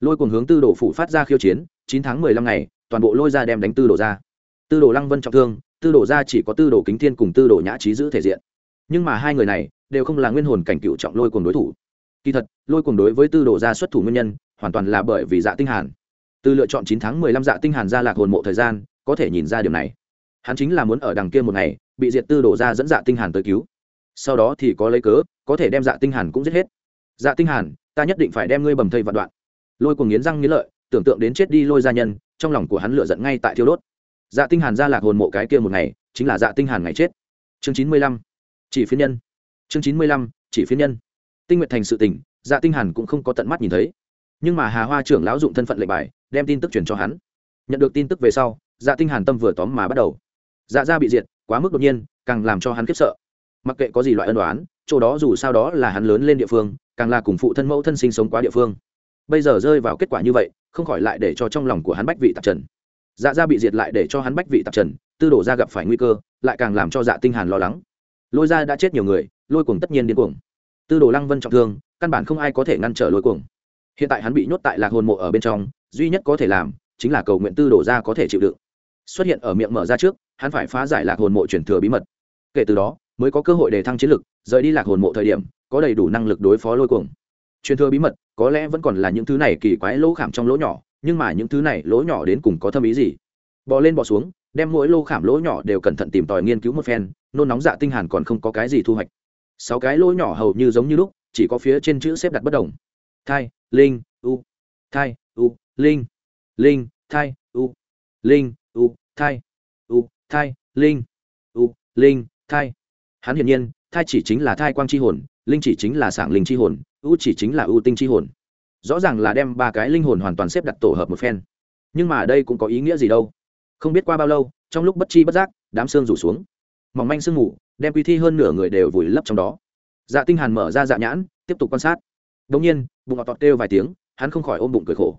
Lôi cùng hướng tư đồ phủ phát ra khiêu chiến, chín tháng mười lăm ngày, toàn bộ lôi ra đem đánh tư đồ ra. Tư đồ lăng vân trọng thương, tư đồ ra chỉ có tư đồ kính thiên cùng tư đồ nhã trí giữ thể diện. Nhưng mà hai người này đều không là nguyên hồn cảnh cựu trọng lôi cùng đối thủ. Kỳ thật, lôi cùng đối với tư đồ ra xuất thủ nguyên nhân, hoàn toàn là bởi vì dạ tinh hàn. Từ lựa chọn chín tháng mười lăm dạ tinh hàn ra lạc hồn mộ thời gian, có thể nhìn ra điều này. Hắn chính là muốn ở đằng kia một ngày bị diệt tư đổ ra dẫn dạ tinh hàn tới cứu. Sau đó thì có lấy cớ, có thể đem dạ tinh hàn cũng giết hết. Dạ tinh hàn, ta nhất định phải đem ngươi bầm thây vạn đoạn. Lôi cuồng nghiến răng nghiến lợi, tưởng tượng đến chết đi lôi gia nhân, trong lòng của hắn lửa giận ngay tại thiêu đốt. Dạ tinh hàn ra lạc hồn mộ cái kia một ngày, chính là dạ tinh hàn ngày chết. Chương chín mươi lăm, chỉ phiến nhân. Chương chín mươi lăm, chỉ phiến nhân. Tinh nguyện thành sự tình dạ tinh hàn cũng không có tận mắt nhìn thấy. Nhưng mà hà hoa trưởng lão dụng thân phận lệnh bài, đem tin tức truyền cho hắn. Nhận được tin tức về sau dạ tinh hàn tâm vừa tóm mà bắt đầu. Dạ gia bị diệt quá mức đột nhiên, càng làm cho hắn khiếp sợ. Mặc kệ có gì loại ân đoán chỗ đó dù sao đó là hắn lớn lên địa phương, càng là cùng phụ thân mẫu thân sinh sống quá địa phương. Bây giờ rơi vào kết quả như vậy, không khỏi lại để cho trong lòng của hắn bách vị tạp trần. Dạ gia bị diệt lại để cho hắn bách vị tạp trần, tư đổ ra gặp phải nguy cơ, lại càng làm cho dạ tinh hàn lo lắng. Lôi ra đã chết nhiều người, lôi cuồng tất nhiên điên cuồng. Tư đồ lăng vân trọng thương, căn bản không ai có thể ngăn trở lôi cuồng. Hiện tại hắn bị nhốt tại lạc hồn mộ ở bên trong, duy nhất có thể làm, chính là cầu nguyện tư Đồ ra có thể chịu đựng xuất hiện ở miệng mở ra trước, hắn phải phá giải lạc hồn mộ chuyển thừa bí mật. Kể từ đó, mới có cơ hội để thăng chiến lực, rời đi lạc hồn mộ thời điểm, có đầy đủ năng lực đối phó lôi cuồng. Truyền thừa bí mật, có lẽ vẫn còn là những thứ này kỳ quái lỗ khảm trong lỗ nhỏ, nhưng mà những thứ này lỗ nhỏ đến cùng có thâm ý gì? Bò lên bò xuống, đem mỗi lô khảm lỗ nhỏ đều cẩn thận tìm tòi nghiên cứu một phen, nôn nóng dạ tinh hàn còn không có cái gì thu hoạch. Sáu cái lỗ nhỏ hầu như giống như lúc, chỉ có phía trên chữ xếp đặt bất đồng. Thai, linh, u. Thai, u. Linh. Linh, thai, u. Linh u thai. U thai linh. U linh thai. Hắn hiển nhiên thai chỉ chính là thai quang chi hồn linh chỉ chính là sảng linh chi hồn u chỉ chính là u tinh chi hồn. Rõ ràng là đem ba cái linh hồn hoàn toàn xếp đặt tổ hợp một phen. Nhưng mà đây cũng có ý nghĩa gì đâu? Không biết qua bao lâu trong lúc bất chi bất giác đám xương rủ xuống. Mỏng manh sương ngủ, đem quy thi hơn nửa người đều vùi lấp trong đó. Dạ tinh hàn mở ra dạ nhãn tiếp tục quan sát. Đống nhiên bụng ngọt tọt kêu vài tiếng hắn không khỏi ôm bụng cười khổ.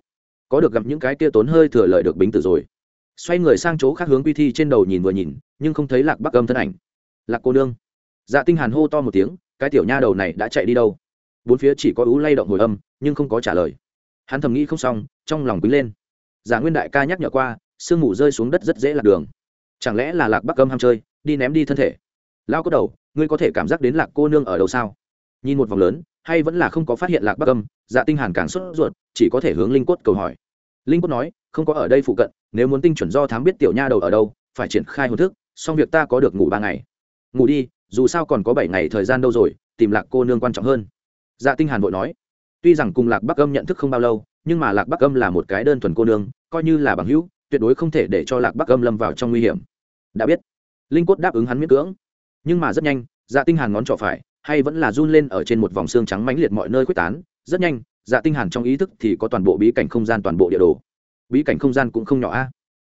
Có được gặp những cái kia tốn hơi thừa lợi được bính tử rồi xoay người sang chỗ khác hướng quy thi trên đầu nhìn vừa nhìn, nhưng không thấy lạc bắc âm thân ảnh. Lạc cô nương. Dạ tinh hàn hô to một tiếng, cái tiểu nha đầu này đã chạy đi đâu? Bốn phía chỉ có ú lay động hồi âm, nhưng không có trả lời. Hắn thầm nghĩ không xong, trong lòng quýnh lên. Giả nguyên đại ca nhắc nhở qua, sương mù rơi xuống đất rất dễ lạc đường. Chẳng lẽ là lạc bắc âm ham chơi, đi ném đi thân thể? Lao có đầu, ngươi có thể cảm giác đến lạc cô nương ở đâu sao? Nhìn một vòng lớn, hay vẫn là không có phát hiện lạc bắc âm dạ tinh hàn càng sốt ruột, chỉ có thể hướng linh quất cầu hỏi linh quất nói, không có ở đây phụ cận, nếu muốn tinh chuẩn do thám biết tiểu nha đầu ở đâu, phải triển khai hồn thức, xong việc ta có được ngủ ba ngày. Ngủ đi, dù sao còn có bảy ngày thời gian đâu rồi, tìm lạc cô nương quan trọng hơn. Dạ tinh hàn vội nói, tuy rằng cùng lạc bắc âm nhận thức không bao lâu, nhưng mà lạc bắc âm là một cái đơn thuần cô nương, coi như là bằng hữu, tuyệt đối không thể để cho lạc bắc âm lâm vào trong nguy hiểm. Đã biết. Linh cốt đáp ứng hắn miễn cưỡng. Nhưng mà rất nhanh dạ tinh hàn ngón trỏ phải, hay vẫn là run lên ở trên một vòng xương trắng mãnh liệt mọi nơi quyết tán, rất nhanh dạ tinh hàn trong ý thức thì có toàn bộ bí cảnh không gian toàn bộ địa đồ. Bí cảnh không gian cũng không nhỏ a.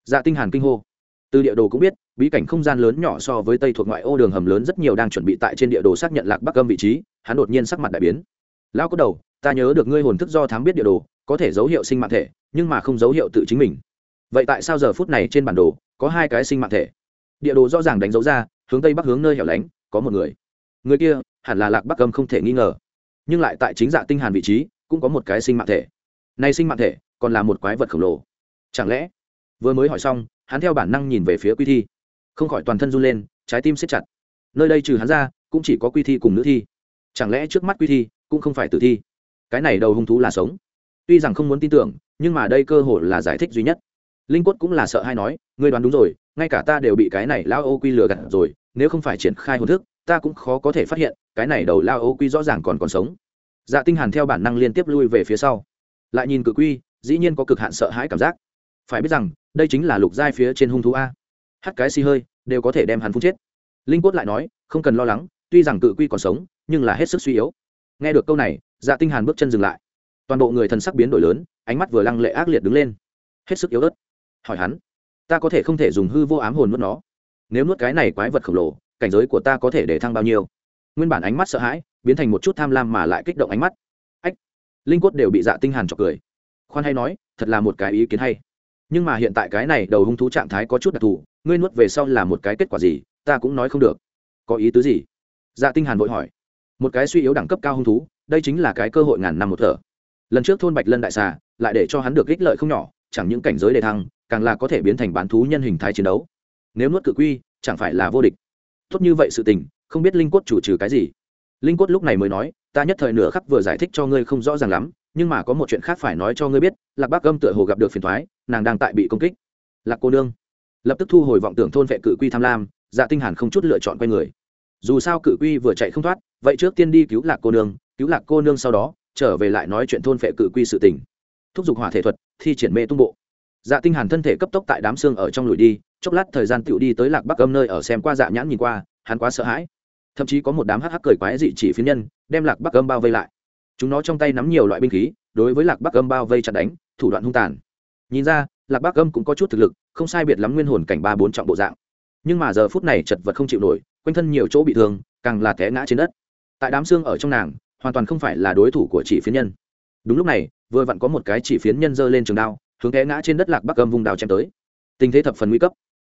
Dạ tinh hàn kinh hô. Từ địa đồ cũng biết, bí cảnh không gian lớn nhỏ so với tây thuộc ngoại ô đường hầm lớn rất nhiều đang chuẩn bị tại trên địa đồ xác nhận lạc bắc âm vị trí, hắn đột nhiên sắc mặt đại biến. Lão có đầu, ta nhớ được ngươi hồn thức do thám biết địa đồ, có thể dấu hiệu sinh mạng thể, nhưng mà không dấu hiệu tự chính mình. Vậy tại sao giờ phút này trên bản đồ có hai cái sinh mạng thể? Địa đồ rõ ràng đánh dấu ra, hướng tây bắc hướng nơi hẻo lánh, có một người. Người kia hẳn là lạc bắc âm không thể nghi ngờ. Nhưng lại tại chính dạ tinh hàn vị trí cũng có một cái sinh mạng thể. Nay sinh mạng thể còn là một quái vật khổng lồ. Chẳng lẽ? Vừa mới hỏi xong, hắn theo bản năng nhìn về phía quy thi. Không khỏi toàn thân run lên, trái tim siết chặt. Nơi đây trừ hắn ra, cũng chỉ có quy thi cùng nữ thi. Chẳng lẽ trước mắt quy thi cũng không phải tử thi? Cái này đầu hung thú là sống. Tuy rằng không muốn tin tưởng, nhưng mà đây cơ hội là giải thích duy nhất. Linh quất cũng là sợ hay nói, ngươi đoán đúng rồi, ngay cả ta đều bị cái này lao ô quy lừa gạt rồi, nếu không phải triển khai hồn thức, ta cũng khó có thể phát hiện, cái này đầu lao ô quy rõ ràng còn còn sống dạ tinh hàn theo bản năng liên tiếp lui về phía sau. Lại nhìn cự quy, dĩ nhiên có cực hạn sợ hãi cảm giác. Phải biết rằng, đây chính là lục giai phía trên hung thú a. Hắt cái xì hơi, đều có thể đem hắn phun chết. Linh quất lại nói, không cần lo lắng, tuy rằng cự quy còn sống, nhưng là hết sức suy yếu. Nghe được câu này dạ tinh hàn bước chân dừng lại. Toàn bộ người thần sắc biến đổi lớn, ánh mắt vừa lăng lệ ác liệt đứng lên. Hết sức yếu ớt. Hỏi hắn, ta có thể không thể dùng hư vô ám hồn nuốt nó? Nếu nuốt cái này quái vật khổng lồ, cảnh giới của ta có thể để thăng bao nhiêu? Nguyên bản ánh mắt sợ hãi biến thành một chút tham lam mà lại kích động ánh mắt. Ách, linh quất đều bị dạ tinh hàn chọc cười. Khoan hay nói, thật là một cái ý kiến hay. Nhưng mà hiện tại cái này đầu hung thú trạng thái có chút đặc thù, ngươi nuốt về sau là một cái kết quả gì, ta cũng nói không được. Có ý tứ gì? Dạ tinh hàn vội hỏi. Một cái suy yếu đẳng cấp cao hung thú, đây chính là cái cơ hội ngàn năm một thở. Lần trước thôn bạch lân đại xà, lại để cho hắn được ích lợi không nhỏ, chẳng những cảnh giới đề thăng, càng là có thể biến thành bán thú nhân hình thái chiến đấu. Nếu nuốt cự quy, chẳng phải là vô địch. Tốt như vậy sự tình, không biết linh cốt chủ trừ cái gì linh cốt lúc này mới nói, ta nhất thời nửa khắc vừa giải thích cho ngươi không rõ ràng lắm, nhưng mà có một chuyện khác phải nói cho ngươi biết, lạc bác gâm tựa hồ gặp được phiền thoái nàng đang tại bị công kích. Lạc cô nương. Lập tức thu hồi vọng tưởng thôn vệ cự quy tham lam dạ tinh hàn không chút lựa chọn quay người. Dù sao cự quy vừa chạy không thoát, vậy trước tiên đi cứu lạc cô nương, cứu lạc cô nương sau đó, trở về lại nói chuyện thôn vệ cự quy sự tình. Thúc giục hỏa thể thuật, thi triển mê tung bộ. Dạ tinh hàn thân thể cấp tốc tại đám xương ở trong lùi đi, chốc lát thời gian tiểu đi tới lạc bắc âm nơi ở xem qua dạ nhãn nhìn qua, hắn quá sợ hãi thậm chí có một đám hắc hắc cười quái dị chỉ phiến nhân, đem lạc bắc âm bao vây lại. Chúng nó trong tay nắm nhiều loại binh khí, đối với lạc bắc âm bao vây chặt đánh, thủ đoạn hung tàn. Nhìn ra, lạc bắc âm cũng có chút thực lực, không sai biệt lắm nguyên hồn cảnh ba bốn trọng bộ dạng. Nhưng mà giờ phút này chật vật không chịu nổi, quanh thân nhiều chỗ bị thương, càng là té ngã trên đất. Tại đám xương ở trong nàng, hoàn toàn không phải là đối thủ của chỉ phiến nhân. Đúng lúc này, vừa vặn có một cái chỉ phiến nhân giơ lên trường đao, hướng té ngã trên đất lạc bắc âm vùng đào chém tới. Tình thế thập phần nguy cấp.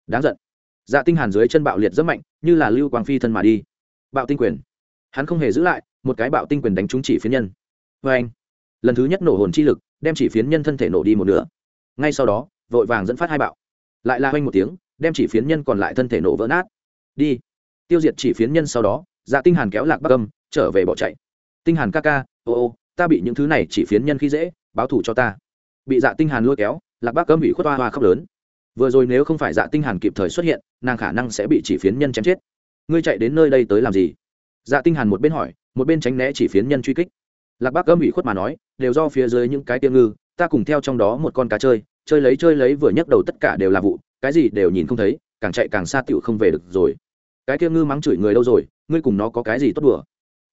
Đáng giận. Dạ tinh hàn dưới chân bạo liệt rất mạnh, như là lưu quang phi thân mà đi bạo tinh quyền. Hắn không hề giữ lại, một cái bạo tinh quyền đánh trúng chỉ phiến nhân. Với anh, lần thứ nhất nổ hồn chi lực, đem chỉ phiến nhân thân thể nổ đi một nửa. Ngay sau đó, vội vàng dẫn phát hai bạo. Lại la hoanh một tiếng, đem chỉ phiến nhân còn lại thân thể nổ vỡ nát. Đi. Tiêu diệt chỉ phiến nhân sau đó dạ tinh hàn kéo lạc bắc âm, trở về bỏ chạy. Tinh hàn ca ca, ô ô, ta bị những thứ này chỉ phiến nhân khi dễ, báo thù cho ta. Bị dạ tinh hàn lôi kéo, lạc bắc âm bị khuất hoa hoa khóc lớn. Vừa rồi nếu không phải dạ tinh hàn kịp thời xuất hiện, nàng khả năng sẽ bị chỉ phiến nhân chém chết ngươi chạy đến nơi đây tới làm gì? Dạ tinh hàn một bên hỏi, một bên tránh né chỉ phiến nhân truy kích. Lạc bác gâm ủy khuất mà nói, đều do phía dưới những cái tiêu ngư, ta cùng theo trong đó một con cá chơi chơi lấy chơi lấy vừa nhấc đầu tất cả đều là vụ, cái gì đều nhìn không thấy, càng chạy càng xa tiểu không về được rồi. Cái kia ngư mắng chửi người đâu rồi, ngươi cùng nó có cái gì tốt đùa?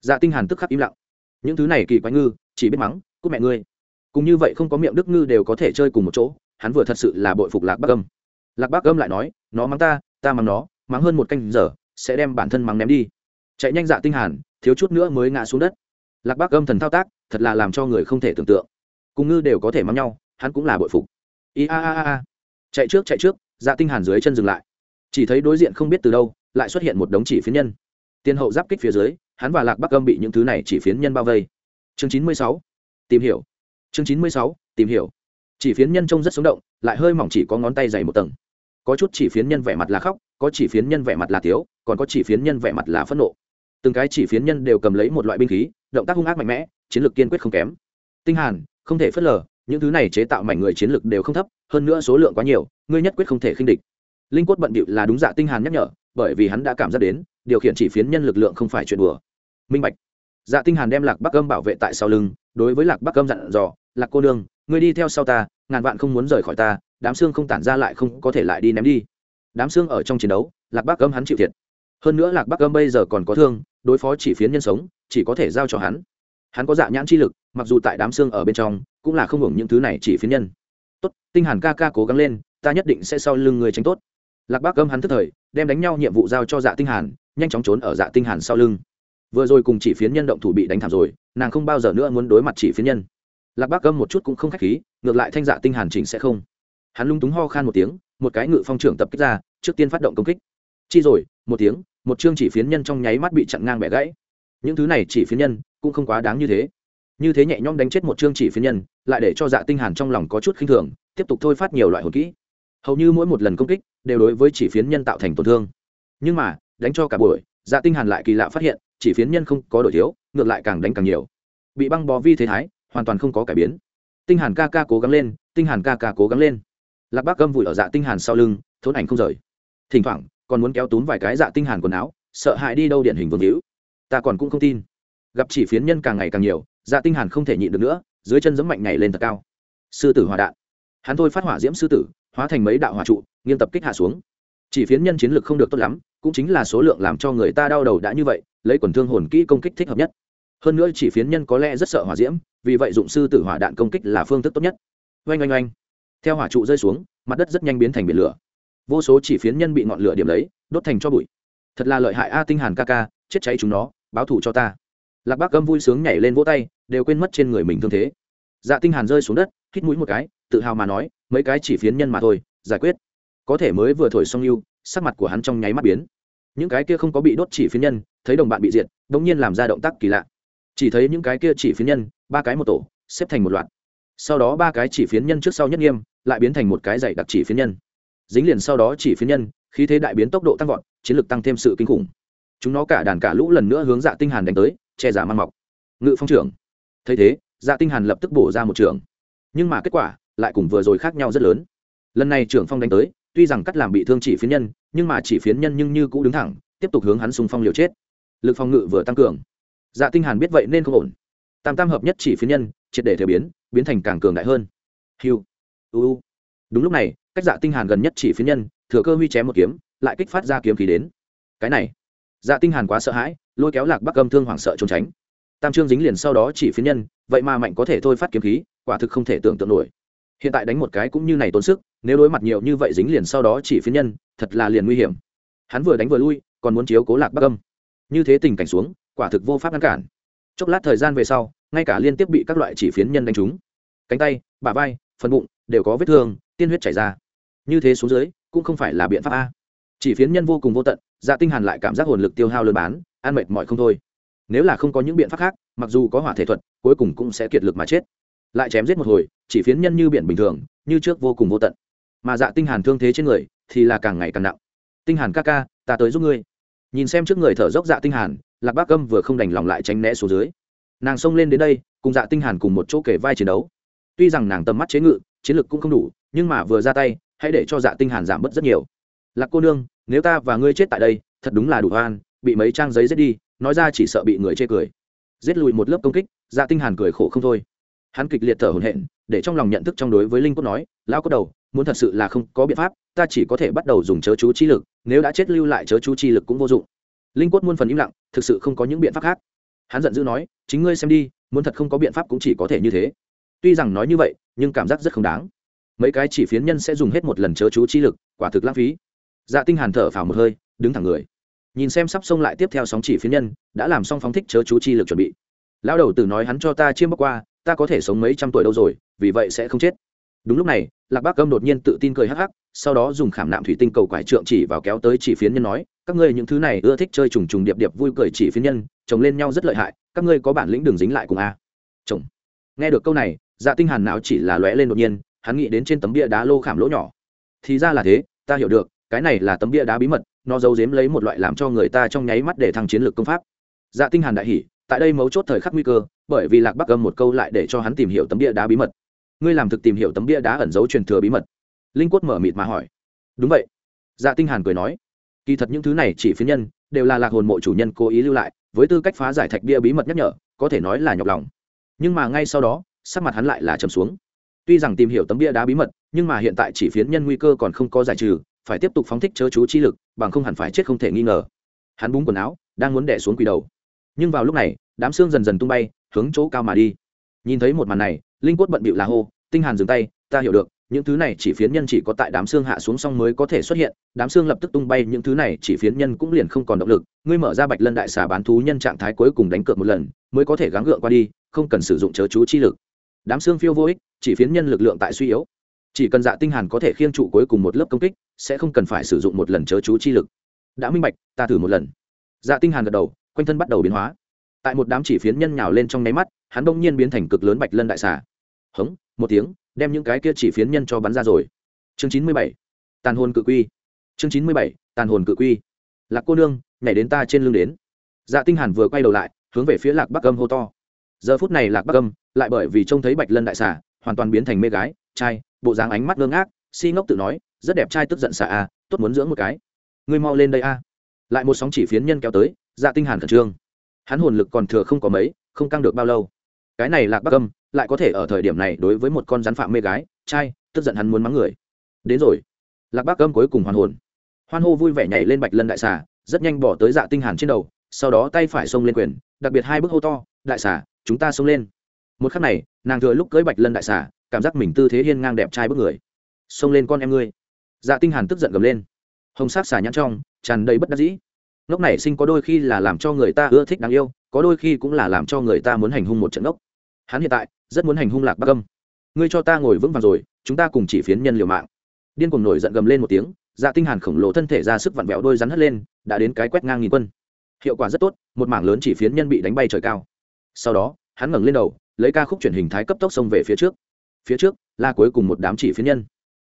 Dạ tinh hàn tức khắc im lặng. Những thứ này kỳ quái ngư, chỉ biết mắng, cút mẹ ngươi. Cùng như vậy không có miệng đức ngư đều có thể chơi cùng một chỗ, hắn vừa thật sự là bội phục lạc bác âm lạc bác âm lại nói, nó mắng ta ta mắng nó, mắng hơn một canh giờ sẽ đem bản thân mắng ném đi. Chạy nhanh dạ tinh hàn, thiếu chút nữa mới ngã xuống đất. Lạc bác âm thần thao tác, thật là làm cho người không thể tưởng tượng. Cùng ngư đều có thể mắng nhau, hắn cũng là bội phục. I a a a. Chạy trước chạy trước dạ tinh hàn dưới chân dừng lại. Chỉ thấy đối diện không biết từ đâu, lại xuất hiện một đống chỉ phiến nhân. Tiên hậu giáp kích phía dưới, hắn và lạc bắc âm bị những thứ này chỉ phiến nhân bao vây. Chương chín mươi sáu, tìm hiểu. Chương chín mươi sáu, tìm hiểu. Chỉ phiến nhân trông rất sống động, lại hơi mỏng chỉ có ngón tay dày một tầng. Có chút chỉ phiến nhân vẻ mặt là khóc có chỉ phiến nhân vẻ mặt là tiếu còn có chỉ phiến nhân vẻ mặt là phẫn nộ. Từng cái chỉ phiến nhân đều cầm lấy một loại binh khí, động tác hung ác mạnh mẽ, chiến lược kiên quyết không kém. Tinh hàn, không thể phớt lờ, những thứ này chế tạo mảnh người chiến lược đều không thấp, hơn nữa số lượng quá nhiều, ngươi nhất quyết không thể khinh địch. Linh quất bận bịu là đúng dạ tinh hàn nhắc nhở, bởi vì hắn đã cảm giác đến, điều khiển chỉ phiến nhân lực lượng không phải chuyện đùa. Minh bạch. Dạ tinh hàn đem lạc bắc âm bảo vệ tại sau lưng, đối với lạc bắc âm dặn dò, lạc cô nương, ngươi đi theo sau ta, ngàn vạn không muốn rời khỏi ta, đám xương không tản ra lại không có thể lại đi ném đi đám xương ở trong chiến đấu, lạc bắc âm hắn chịu thiệt. Hơn nữa lạc bắc âm bây giờ còn có thương, đối phó chỉ phiến nhân sống, chỉ có thể giao cho hắn. Hắn có dạ nhãn chi lực, mặc dù tại đám xương ở bên trong, cũng là không hưởng những thứ này chỉ phiến nhân. Tốt, tinh hàn ca ca cố gắng lên, ta nhất định sẽ sau lưng người tránh tốt. Lạc bắc âm hắn thức thời, đem đánh nhau nhiệm vụ giao cho dạ tinh hàn, nhanh chóng trốn ở dạ tinh hàn sau lưng. Vừa rồi cùng chỉ phiến nhân động thủ bị đánh thảm rồi, nàng không bao giờ nữa muốn đối mặt chỉ phiến nhân. Lạc bác âm một chút cũng không khách khí, ngược lại thanh dạ tinh hàn chỉnh sẽ không. Hắn lung túng ho khan một tiếng một cái ngự phong trưởng tập kích ra, trước tiên phát động công kích. Chi rồi, một tiếng, một chương chỉ phiến nhân trong nháy mắt bị chặn ngang bẻ gãy. Những thứ này chỉ phiến nhân, cũng không quá đáng như thế. Như thế nhẹ nhõm đánh chết một chương chỉ phiến nhân, lại để cho dạ tinh hàn trong lòng có chút khinh thường, tiếp tục thôi phát nhiều loại hồn kỹ. Hầu như mỗi một lần công kích, đều đối với chỉ phiến nhân tạo thành tổn thương. Nhưng mà, đánh cho cả buổi dạ tinh hàn lại kỳ lạ phát hiện, chỉ phiến nhân không có đổi thiếu, ngược lại càng đánh càng nhiều. Bị băng bó vi thế thái, hoàn toàn không có cải biến. Tinh hàn ca ca cố gắng lên, tinh hàn ca ca cố gắng lên lạc bác gâm vùi ở dạ tinh hàn sau lưng, thốn ảnh không rời. Thỉnh thoảng, còn muốn kéo túm vài cái dạ tinh hàn quần áo, sợ hãi đi đâu điển hình vương hữu ta còn cũng không tin. Gặp chỉ phiến nhân càng ngày càng nhiều dạ tinh hàn không thể nhịn được nữa, dưới chân giẫm mạnh nhảy lên thật cao. Sư tử hỏa đạn. Hắn thôi phát hỏa diễm sư tử, hóa thành mấy đạo hỏa trụ, nghiêng tập kích hạ xuống. Chỉ phiến nhân chiến lực không được tốt lắm, cũng chính là số lượng làm cho người ta đau đầu đã như vậy, lấy quần thương hồn kỹ công kích thích hợp nhất. Hơn nữa chỉ phiến nhân có lẽ rất sợ hỏa diễm, vì vậy dụng sư tử hỏa đạn công kích là phương thức tốt nhất. Oanh oanh oanh theo hỏa trụ rơi xuống, mặt đất rất nhanh biến thành biển lửa. Vô số chỉ phiến nhân bị ngọn lửa điểm lấy, đốt thành cho bụi. Thật là lợi hại a, tinh hàn ca ca, chết cháy chúng nó, báo thù cho ta. Lạc bác gâm vui sướng nhảy lên vỗ tay, đều quên mất trên người mình thương thế. Dạ tinh hàn rơi xuống đất, hít mũi một cái, tự hào mà nói, mấy cái chỉ phiến nhân mà thôi, giải quyết. Có thể mới vừa thổi xong lưu sắc mặt của hắn trong nháy mắt biến. Những cái kia không có bị đốt chỉ phiến nhân, thấy đồng bạn bị diệt, đống nhiên làm ra động tác kỳ lạ. Chỉ thấy những cái kia chỉ phiến nhân, ba cái một tổ, xếp thành một loạt. Sau đó ba cái chỉ phiến nhân trước sau nhất nghiêm lại biến thành một cái dày đặc chỉ phiến nhân. Dính liền sau đó chỉ phiến nhân, khí thế đại biến tốc độ tăng vọt, chiến lược tăng thêm sự kinh khủng. Chúng nó cả đàn cả lũ lần nữa hướng dạ tinh hàn đánh tới, che giả mang mọc. Ngự phong trưởng. Thấy thế dạ tinh hàn lập tức bổ ra một trường. Nhưng mà kết quả lại cùng vừa rồi khác nhau rất lớn. Lần này trưởng phong đánh tới, tuy rằng cắt làm bị thương chỉ phiến nhân, nhưng mà chỉ phiến nhân nhưng như cũ đứng thẳng, tiếp tục hướng hắn xung phong liều chết. Lực phòng ngự vừa tăng cường. Dạ tinh hàn biết vậy nên không ổn. Tam tam hợp nhất chỉ phiến nhân, triệt để thay biến biến thành càng cường đại hơn. Hiu u đúng lúc này, cách dạ tinh hàn gần nhất chỉ phiến nhân, thừa cơ huy chém một kiếm, lại kích phát ra kiếm khí đến. Cái này dạ tinh hàn quá sợ hãi, lôi kéo lạc bắc âm thương hoảng sợ trốn tránh. Tam trương dính liền sau đó chỉ phiến nhân, vậy mà mạnh có thể thôi phát kiếm khí, quả thực không thể tưởng tượng nổi. Hiện tại đánh một cái cũng như này tốn sức, nếu đối mặt nhiều như vậy dính liền sau đó chỉ phiến nhân, thật là liền nguy hiểm. Hắn vừa đánh vừa lui, còn muốn chiếu cố lạc bắc âm. Như thế tình cảnh xuống, quả thực vô pháp ngăn cản. Chốc lát thời gian về sau, ngay cả liên tiếp bị các loại chỉ phiến nhân đánh trúng. Cánh tay, bả vai, phần bụng đều có vết thương, tiên huyết chảy ra. Như thế xuống dưới, cũng không phải là biện pháp a. Chỉ phiến nhân vô cùng vô tận dạ tinh hàn lại cảm giác hồn lực tiêu hao lớn bán, ăn mệt mỏi không thôi. Nếu là không có những biện pháp khác, mặc dù có hỏa thể thuật, cuối cùng cũng sẽ kiệt lực mà chết. Lại chém giết một hồi, chỉ phiến nhân như biển bình thường, như trước vô cùng vô tận. Mà dạ tinh hàn thương thế trên người, thì là càng ngày càng nặng. Tinh hàn ca ca, ta tới giúp ngươi. Nhìn xem trước người thở dốc dạ tinh hàn, lạc bác âm vừa không đành lòng lại tránh né xuống dưới. Nàng xông lên đến đây, cùng dạ tinh hàn cùng một chỗ kể vai chiến đấu. Tuy rằng nàng tầm mắt chế ngự chiến lực cũng không đủ, nhưng mà vừa ra tay, hãy để cho dạ tinh hàn giảm bớt rất nhiều. Lạc cô nương, nếu ta và ngươi chết tại đây, thật đúng là đủ oan, bị mấy trang giấy giết đi, nói ra chỉ sợ bị người chê cười. Giết lùi một lớp công kích dạ tinh hàn cười khổ không thôi. Hắn kịch liệt thở hổn hển, để trong lòng nhận thức trong đối với linh cốt nói, lão có đầu, muốn thật sự là không có biện pháp, ta chỉ có thể bắt đầu dùng chớ chú chi lực, nếu đã chết lưu lại chớ chú chi lực cũng vô dụng. Linh cốt muôn phần im lặng, thực sự không có những biện pháp khác. Hắn giận dữ nói, chính ngươi xem đi, muốn thật không có biện pháp cũng chỉ có thể như thế tuy rằng nói như vậy, nhưng cảm giác rất không đáng. Mấy cái chỉ phiến nhân sẽ dùng hết một lần chớ chú chi lực, quả thực lãng phí. Dạ tinh hàn thở phào một hơi, đứng thẳng người. Nhìn xem sắp xông lại tiếp theo sóng chỉ phiến nhân, đã làm xong phóng thích chớ chú chi lực chuẩn bị. Lão đầu tử nói hắn cho ta chiêm bóc qua, ta có thể sống mấy trăm tuổi đâu rồi, vì vậy sẽ không chết. Đúng lúc này, lạc bác âm đột nhiên tự tin cười hắc hắc, sau đó dùng khảm nạm thủy tinh cầu quải trượng chỉ vào kéo tới chỉ phiến nhân nói, các ngươi những thứ này ưa thích chơi trùng trùng điệp điệp vui cười chỉ phiến nhân, chồng lên nhau rất lợi hại, các ngươi có bản lĩnh đường dính lại cùng a. Chồng. Nghe được câu này dạ tinh hàn não chỉ là lóe lên đột nhiên, hắn nghĩ đến trên tấm bia đá lô khảm lỗ nhỏ. Thì ra là thế, ta hiểu được, cái này là tấm bia đá bí mật, nó giấu giếm lấy một loại làm cho người ta trong nháy mắt để thăng chiến lược công pháp. Dạ tinh hàn đại hỉ, tại đây mấu chốt thời khắc nguy cơ, bởi vì lạc bắc âm một câu lại để cho hắn tìm hiểu tấm bia đá bí mật. Ngươi làm thực tìm hiểu tấm bia đá ẩn giấu truyền thừa bí mật. Linh quất mở mịt mà hỏi. Đúng vậy. Dạ tinh hàn cười nói. Kỳ thật những thứ này chỉ phiến nhân, đều là lạc hồn mộ chủ nhân cố ý lưu lại, với tư cách phá giải thạch bia bí mật nhắc nhở, có thể nói là nhọc lòng. Nhưng mà ngay sau đó sắc mặt hắn lại là trầm xuống. Tuy rằng tìm hiểu tấm bia đá bí mật, nhưng mà hiện tại chỉ phiến nhân nguy cơ còn không có giải trừ, phải tiếp tục phóng thích chớ chú chi lực, bằng không hẳn phải chết không thể nghi ngờ. Hắn búng quần áo, đang muốn đẻ xuống quỳ đầu. Nhưng vào lúc này, đám xương dần dần tung bay, hướng chỗ cao mà đi. Nhìn thấy một màn này, linh quất bận bịu là hô, tinh hàn dừng tay, ta hiểu được, những thứ này chỉ phiến nhân chỉ có tại đám xương hạ xuống xong mới có thể xuất hiện, đám xương lập tức tung bay, những thứ này chỉ phiến nhân cũng liền không còn động lực, ngươi mở ra bạch lân đại xà bán thú nhân trạng thái cuối cùng đánh cược một lần, mới có thể gắng gượng qua đi, không cần sử dụng chớ chú chi lực đám xương phiêu vô ích, chỉ phiến nhân lực lượng tại suy yếu. Chỉ cần dạ tinh hàn có thể khiêng trụ cuối cùng một lớp công kích, sẽ không cần phải sử dụng một lần chớ chú chi lực. Đã minh bạch, ta thử một lần. Dạ tinh hàn gật đầu, quanh thân bắt đầu biến hóa. Tại một đám chỉ phiến nhân nhào lên trong nháy mắt, hắn bỗng nhiên biến thành cực lớn bạch lân đại xà. Hống, một tiếng, đem những cái kia chỉ phiến nhân cho bắn ra rồi. Chương chín mươi bảy, tàn hồn cự quy. Chương chín mươi bảy, tàn hồn cự quy. Lạc cô nương, nhảy đến ta trên lưng đến. Dạ tinh hàn vừa quay đầu lại, hướng về phía lạc bắc âm hô to giờ phút này lạc bắc âm, lại bởi vì trông thấy bạch lân đại xà, hoàn toàn biến thành mê gái, trai, bộ dáng ánh mắt ngơ ngác, si ngốc tự nói, rất đẹp trai tức giận xà a, tốt muốn dưỡng một cái. Ngươi mau lên đây a. Lại một sóng chỉ phiến nhân kéo tới dạ tinh hàn khẩn trương. Hắn hồn lực còn thừa không có mấy, không căng được bao lâu. Cái này lạc bắc âm, lại có thể ở thời điểm này đối với một con rắn phạm mê gái, trai, tức giận hắn muốn mắng người. Đến rồi. Lạc bắc âm cuối cùng hoàn hồn. Hoan hô vui vẻ nhảy lên bạch lân đại xà, rất nhanh bỏ tới dạ tinh hàn trên đầu, sau đó tay phải xông lên quyền, đặc biệt hai bước hô to, đại xà chúng ta xông lên. Một khắc này, nàng thừa lúc cưới bạch lân đại xà, cảm giác mình tư thế hiên ngang đẹp trai bước người. Xông lên con em ngươi. Dạ tinh hàn tức giận gầm lên. Hồng sắc xà nhãn trong, tràn đầy bất đắc dĩ. Ngốc này sinh có đôi khi là làm cho người ta ưa thích đáng yêu, có đôi khi cũng là làm cho người ta muốn hành hung một trận ngốc. Hắn hiện tại, rất muốn hành hung lạc bắc âm. Ngươi cho ta ngồi vững vàng rồi, chúng ta cùng chỉ phiến nhân liều mạng. Điên cuồng nổi giận gầm lên một tiếng dạ tinh hàn khổng lồ thân thể ra sức vặn vẹo đôi rắn hất lên, đã đến cái quét ngang nghìn quân. Hiệu quả rất tốt, một mảng lớn chỉ phiến nhân bị đánh bay trời cao sau đó, hắn ngẩng lên đầu, lấy ca khúc chuyển hình thái cấp tốc xông về phía trước. Phía trước, là cuối cùng một đám chỉ phiến nhân.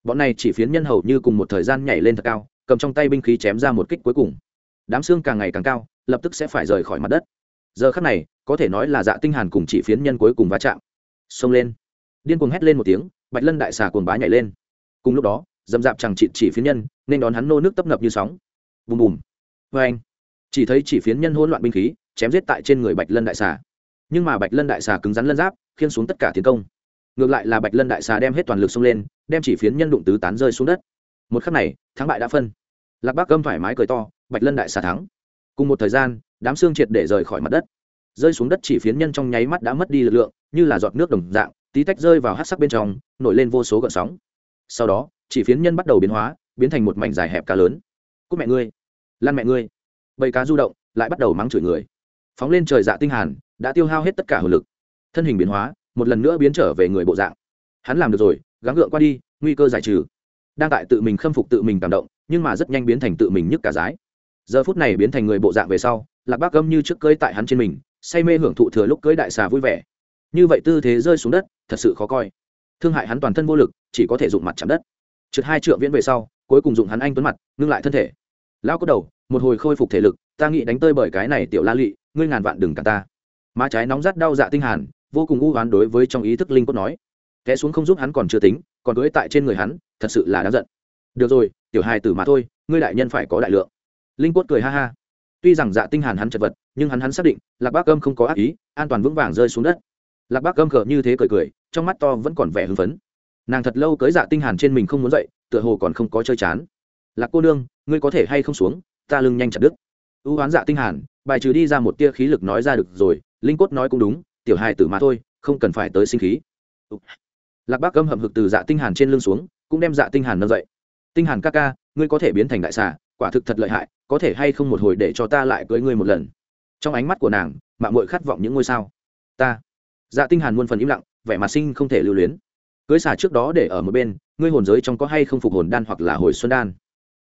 Bọn này chỉ phiến nhân hầu như cùng một thời gian nhảy lên thật cao, cầm trong tay binh khí chém ra một kích cuối cùng. Đám xương càng ngày càng cao, lập tức sẽ phải rời khỏi mặt đất. Giờ khắc này, có thể nói là dạ tinh hàn cùng chỉ phiến nhân cuối cùng va chạm. Xông lên. Điên cuồng hét lên một tiếng, bạch lân đại xà cuồng bá nhảy lên. Cùng lúc đó, dầm dạp chẳng chị chỉ phiến nhân, nên đón hắn nô nước tấp nập như sóng. Bùm bùm. Vê anh chỉ thấy chỉ phiến nhân hỗn loạn binh khí, chém giết tại trên người bạch lân đại xà nhưng mà bạch lân đại xà cứng rắn lân giáp khiên xuống tất cả tiến công. Ngược lại là bạch lân đại xà đem hết toàn lực xông lên, đem chỉ phiến nhân đụng tứ tán rơi xuống đất. Một khắc này, thắng bại đã phân. Lạc bác cơm thoải mái cười to, bạch lân đại xà thắng. Cùng một thời gian, đám xương triệt để rời khỏi mặt đất. Rơi xuống đất chỉ phiến nhân trong nháy mắt đã mất đi lực lượng, như là giọt nước đồng dạng, tí tách rơi vào hát sắc bên trong, nổi lên vô số gợn sóng. Sau đó, chỉ phiến nhân bắt đầu biến hóa, biến thành một mảnh dài hẹp cá lớn. Cúc mẹ ngươi! Lan mẹ ngươi! Bầy cá du động, lại bắt đầu mắng chửi người. Phóng lên trời dạ tinh hàn đã tiêu hao hết tất cả hồn lực. Thân hình biến hóa một lần nữa biến trở về người bộ dạng. Hắn làm được rồi gắng gượng qua đi nguy cơ giải trừ. Đang tại tự mình khâm phục tự mình cảm động nhưng mà rất nhanh biến thành tự mình nhức cả dái giờ phút này biến thành người bộ dạng về sau lạc bác gâm như trước cưới tại hắn trên mình say mê hưởng thụ thừa lúc cưới đại xà vui vẻ. Như vậy tư thế rơi xuống đất thật sự khó coi. Thương hại hắn toàn thân vô lực chỉ có thể dùng mặt chạm đất. Trượt hai trượng viễn về sau cuối cùng dùng hắn anh tuấn mặt ngưng lại thân thể. Lão có đầu một hồi khôi phục thể lực ta nghĩ đánh tơi bởi cái này tiểu la lị, ngươi ngàn vạn đừng cả ta má trái nóng rát đau dạ tinh hàn, vô cùng u oán đối với trong ý thức linh cốt nói. Té xuống không giúp hắn còn chưa tính, còn cưỡi tại trên người hắn, thật sự là đáng giận. Được rồi, tiểu hài tử mà thôi, ngươi đại nhân phải có đại lượng. Linh cốt cười ha ha. Tuy rằng dạ tinh hàn hắn chật vật, nhưng hắn hắn xác định, lạc bác âm không có ác ý, an toàn vững vàng rơi xuống đất. Lạc bác âm cờ như thế cười cười, trong mắt to vẫn còn vẻ hưng phấn. Nàng thật lâu cưới dạ tinh hàn trên mình không muốn dậy, tựa hồ còn không có chơi chán. Lạc cô nương, ngươi có thể hay không xuống, ta lưng nhanh chặt đứt. Ưu hoán dạ tinh hàn, bài trừ đi ra một tia khí lực nói ra được rồi linh cốt nói cũng đúng, tiểu hài tử mà thôi, không cần phải tới sinh khí. Lạc bác gâm hậm hực từ dạ tinh hàn trên lưng xuống, cũng đem dạ tinh hàn nâng dậy. Tinh hàn ca ca, ngươi có thể biến thành đại xà, quả thực thật lợi hại, có thể hay không một hồi để cho ta lại cưới ngươi một lần? Trong ánh mắt của nàng mạng muội khát vọng những ngôi sao. Ta. Dạ tinh hàn muôn phần im lặng, vẻ mặt sinh không thể lưu luyến. Cưới xà trước đó để ở một bên, ngươi hồn giới trong có hay không phục hồn đan hoặc là hồi xuân đan?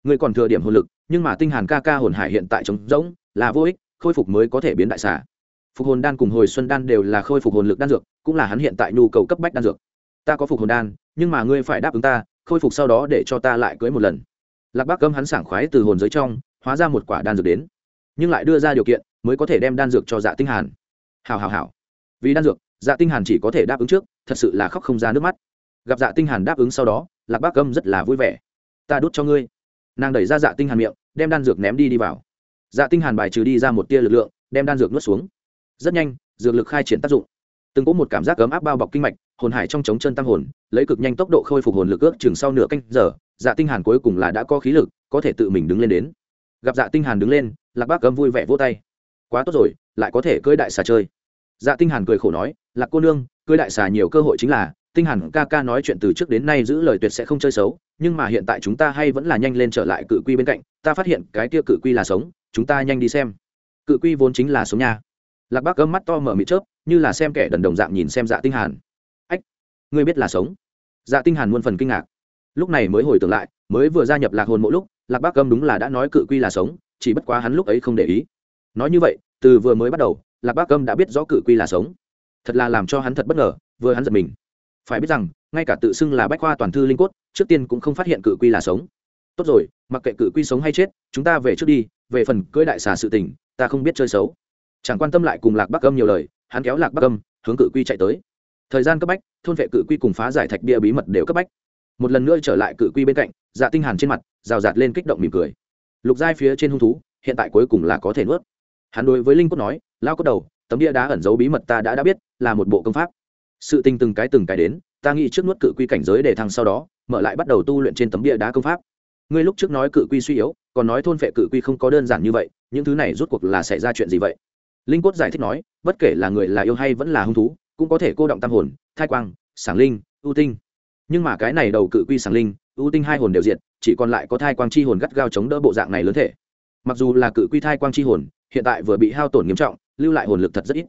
Ngươi còn thừa điểm hồn lực, nhưng mà tinh hàn ca ca hồn hải hiện tại trống rỗng, là vô ích, khôi phục mới có thể biến đại xà phục hồn đan cùng hồi xuân đan đều là khôi phục hồn lực đan dược, cũng là hắn hiện tại nhu cầu cấp bách đan dược. Ta có phục hồn đan, nhưng mà ngươi phải đáp ứng ta, khôi phục sau đó để cho ta lại cưới một lần. Lạc bác gâm hắn sảng khoái từ hồn giới trong, hóa ra một quả đan dược đến. Nhưng lại đưa ra điều kiện, mới có thể đem đan dược cho dạ tinh hàn. Hào hào hào vì đan dược dạ tinh hàn chỉ có thể đáp ứng trước, thật sự là khóc không ra nước mắt. Gặp dạ tinh hàn đáp ứng sau đó, lạc bác gâm rất là vui vẻ. Ta đút cho ngươi. Nàng đẩy ra dạ tinh hàn miệng, đem đan dược ném đi đi vào. Dạ tinh hàn bài trừ đi ra một tia lực lượng, đem đan dược nuốt xuống rất nhanh, dược lực khai triển tác dụng. Từng có một cảm giác ấm áp bao bọc kinh mạch, hồn hải trong chống chân tăng hồn, lấy cực nhanh tốc độ khôi phục hồn lực ước chừng sau nửa canh giờ dạ tinh hàn cuối cùng là đã có khí lực, có thể tự mình đứng lên đến. Gặp dạ tinh hàn đứng lên, lạc bác cấm vui vẻ vỗ tay. Quá tốt rồi, lại có thể cưỡi đại xà chơi. Dạ tinh hàn cười khổ nói, lạc cô nương, cưỡi đại xà nhiều cơ hội chính là, tinh hàn ca ca nói chuyện từ trước đến nay giữ lời tuyệt sẽ không chơi xấu, nhưng mà hiện tại chúng ta hay vẫn là nhanh lên trở lại cự quy bên cạnh, ta phát hiện cái kia cự quy là sống, chúng ta nhanh đi xem. Cự quy vốn chính là sống nha lạc bác gấm mắt to mở mịt chớp, như là xem kẻ đần đồng dạng nhìn xem dạ tinh hàn. Ách, ngươi biết là sống? Dạ tinh hàn muôn phần kinh ngạc. Lúc này mới hồi tưởng lại, mới vừa gia nhập lạc hồn mỗi lúc, lạc bác gấm đúng là đã nói cự quy là sống, chỉ bất quá hắn lúc ấy không để ý. Nói như vậy, từ vừa mới bắt đầu, lạc bác gấm đã biết rõ cự quy là sống. Thật là làm cho hắn thật bất ngờ, vừa hắn giật mình. Phải biết rằng, ngay cả tự xưng là bách khoa toàn thư linh cốt, trước tiên cũng không phát hiện cự quy là sống. Tốt rồi, mặc kệ cự quy sống hay chết, chúng ta về trước đi, về phần cưỡi đại xà sự tình, ta không biết chơi xấu chẳng quan tâm lại cùng lạc bắc âm nhiều lời, hắn kéo lạc bắc âm, hướng cự quy chạy tới. Thời gian cấp bách, thôn vệ cự quy cùng phá giải thạch bia bí mật đều cấp bách. Một lần nữa trở lại cự quy bên cạnh dạ tinh hàn trên mặt, rào rạt lên kích động mỉm cười. Lục giai phía trên hung thú, hiện tại cuối cùng là có thể nuốt. Hắn đối với linh cốt nói lao cốt đầu, tấm bia đá ẩn giấu bí mật ta đã đã biết, là một bộ công pháp. Sự tình từng cái từng cái đến, ta nghĩ trước nuốt cự quy cảnh giới để thăng sau đó, mở lại bắt đầu tu luyện trên tấm bia đá công pháp. Ngươi lúc trước nói cự quy suy yếu, còn nói thôn phệ cự quy không có đơn giản như vậy, những thứ này rút cuộc là xảy ra chuyện gì vậy? Linh cốt giải thích nói, bất kể là người là yêu hay vẫn là hung thú, cũng có thể cô động tam hồn, thai quang, sảng linh, ưu tinh. Nhưng mà cái này đầu cự quy sảng linh, ưu tinh hai hồn đều diện chỉ còn lại có thai quang chi hồn gắt gao chống đỡ bộ dạng này lớn thể. Mặc dù là cự quy thai quang chi hồn, hiện tại vừa bị hao tổn nghiêm trọng, lưu lại hồn lực thật rất ít.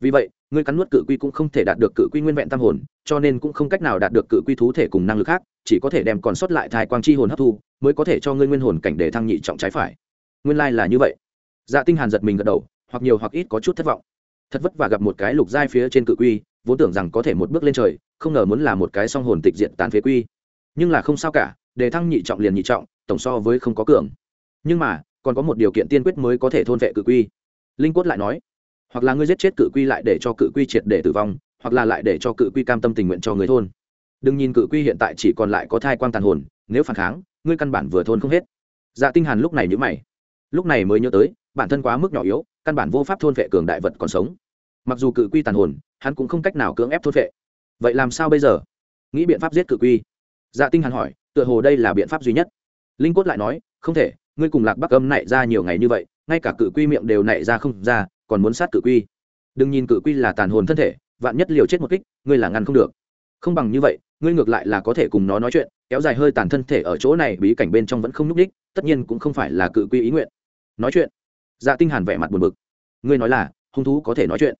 Vì vậy ngươi cắn nuốt cự quy cũng không thể đạt được cự quy nguyên vẹn tam hồn, cho nên cũng không cách nào đạt được cự quy thú thể cùng năng lực khác, chỉ có thể đem còn sót lại thai quang chi hồn hấp thu, mới có thể cho ngươi nguyên hồn cảnh để thăng nhị trọng trái phải. Nguyên lai là như vậy. Dạ tinh hàn giật mình gật đầu hoặc nhiều hoặc ít có chút thất vọng. Thật vất vả gặp một cái lục giai phía trên cự quy, vốn tưởng rằng có thể một bước lên trời, không ngờ muốn là một cái song hồn tịch diện tán phế quy. Nhưng là không sao cả, đề thăng nhị trọng liền nhị trọng, tổng so với không có cường. Nhưng mà, còn có một điều kiện tiên quyết mới có thể thôn vệ cự quy. Linh quất lại nói, hoặc là ngươi giết chết cự quy lại để cho cự quy triệt để tử vong, hoặc là lại để cho cự quy cam tâm tình nguyện cho người thôn. Đừng nhìn cự quy hiện tại chỉ còn lại có thai quang tàn hồn, nếu phản kháng, ngươi căn bản vừa thôn không hết. Dạ tinh hàn lúc này nhíu mày. Lúc này mới nhớ tới bản thân quá mức nhỏ yếu, căn bản vô pháp thôn vệ cường đại vật còn sống. Mặc dù cự quy tàn hồn, hắn cũng không cách nào cưỡng ép thôn vệ. Vậy làm sao bây giờ? Nghĩ biện pháp giết cự quy. Dạ tinh hàn hỏi, tựa hồ đây là biện pháp duy nhất. Linh cốt lại nói, không thể, ngươi cùng lạc bắc âm nảy ra nhiều ngày như vậy, ngay cả cự quy miệng đều nảy ra không ra, còn muốn sát cự quy. Đừng nhìn cự quy là tàn hồn thân thể, vạn nhất liều chết một kích, ngươi là ngăn không được. Không bằng như vậy, ngươi ngược lại là có thể cùng nó nói chuyện, kéo dài hơi tàn thân thể ở chỗ này, bí cảnh bên trong vẫn không n ú c đích tất nhiên cũng không phải là cự quy ý nguyện. Nói chuyện dạ tinh hàn vẻ mặt buồn bực. Ngươi nói là, hung thú có thể nói chuyện.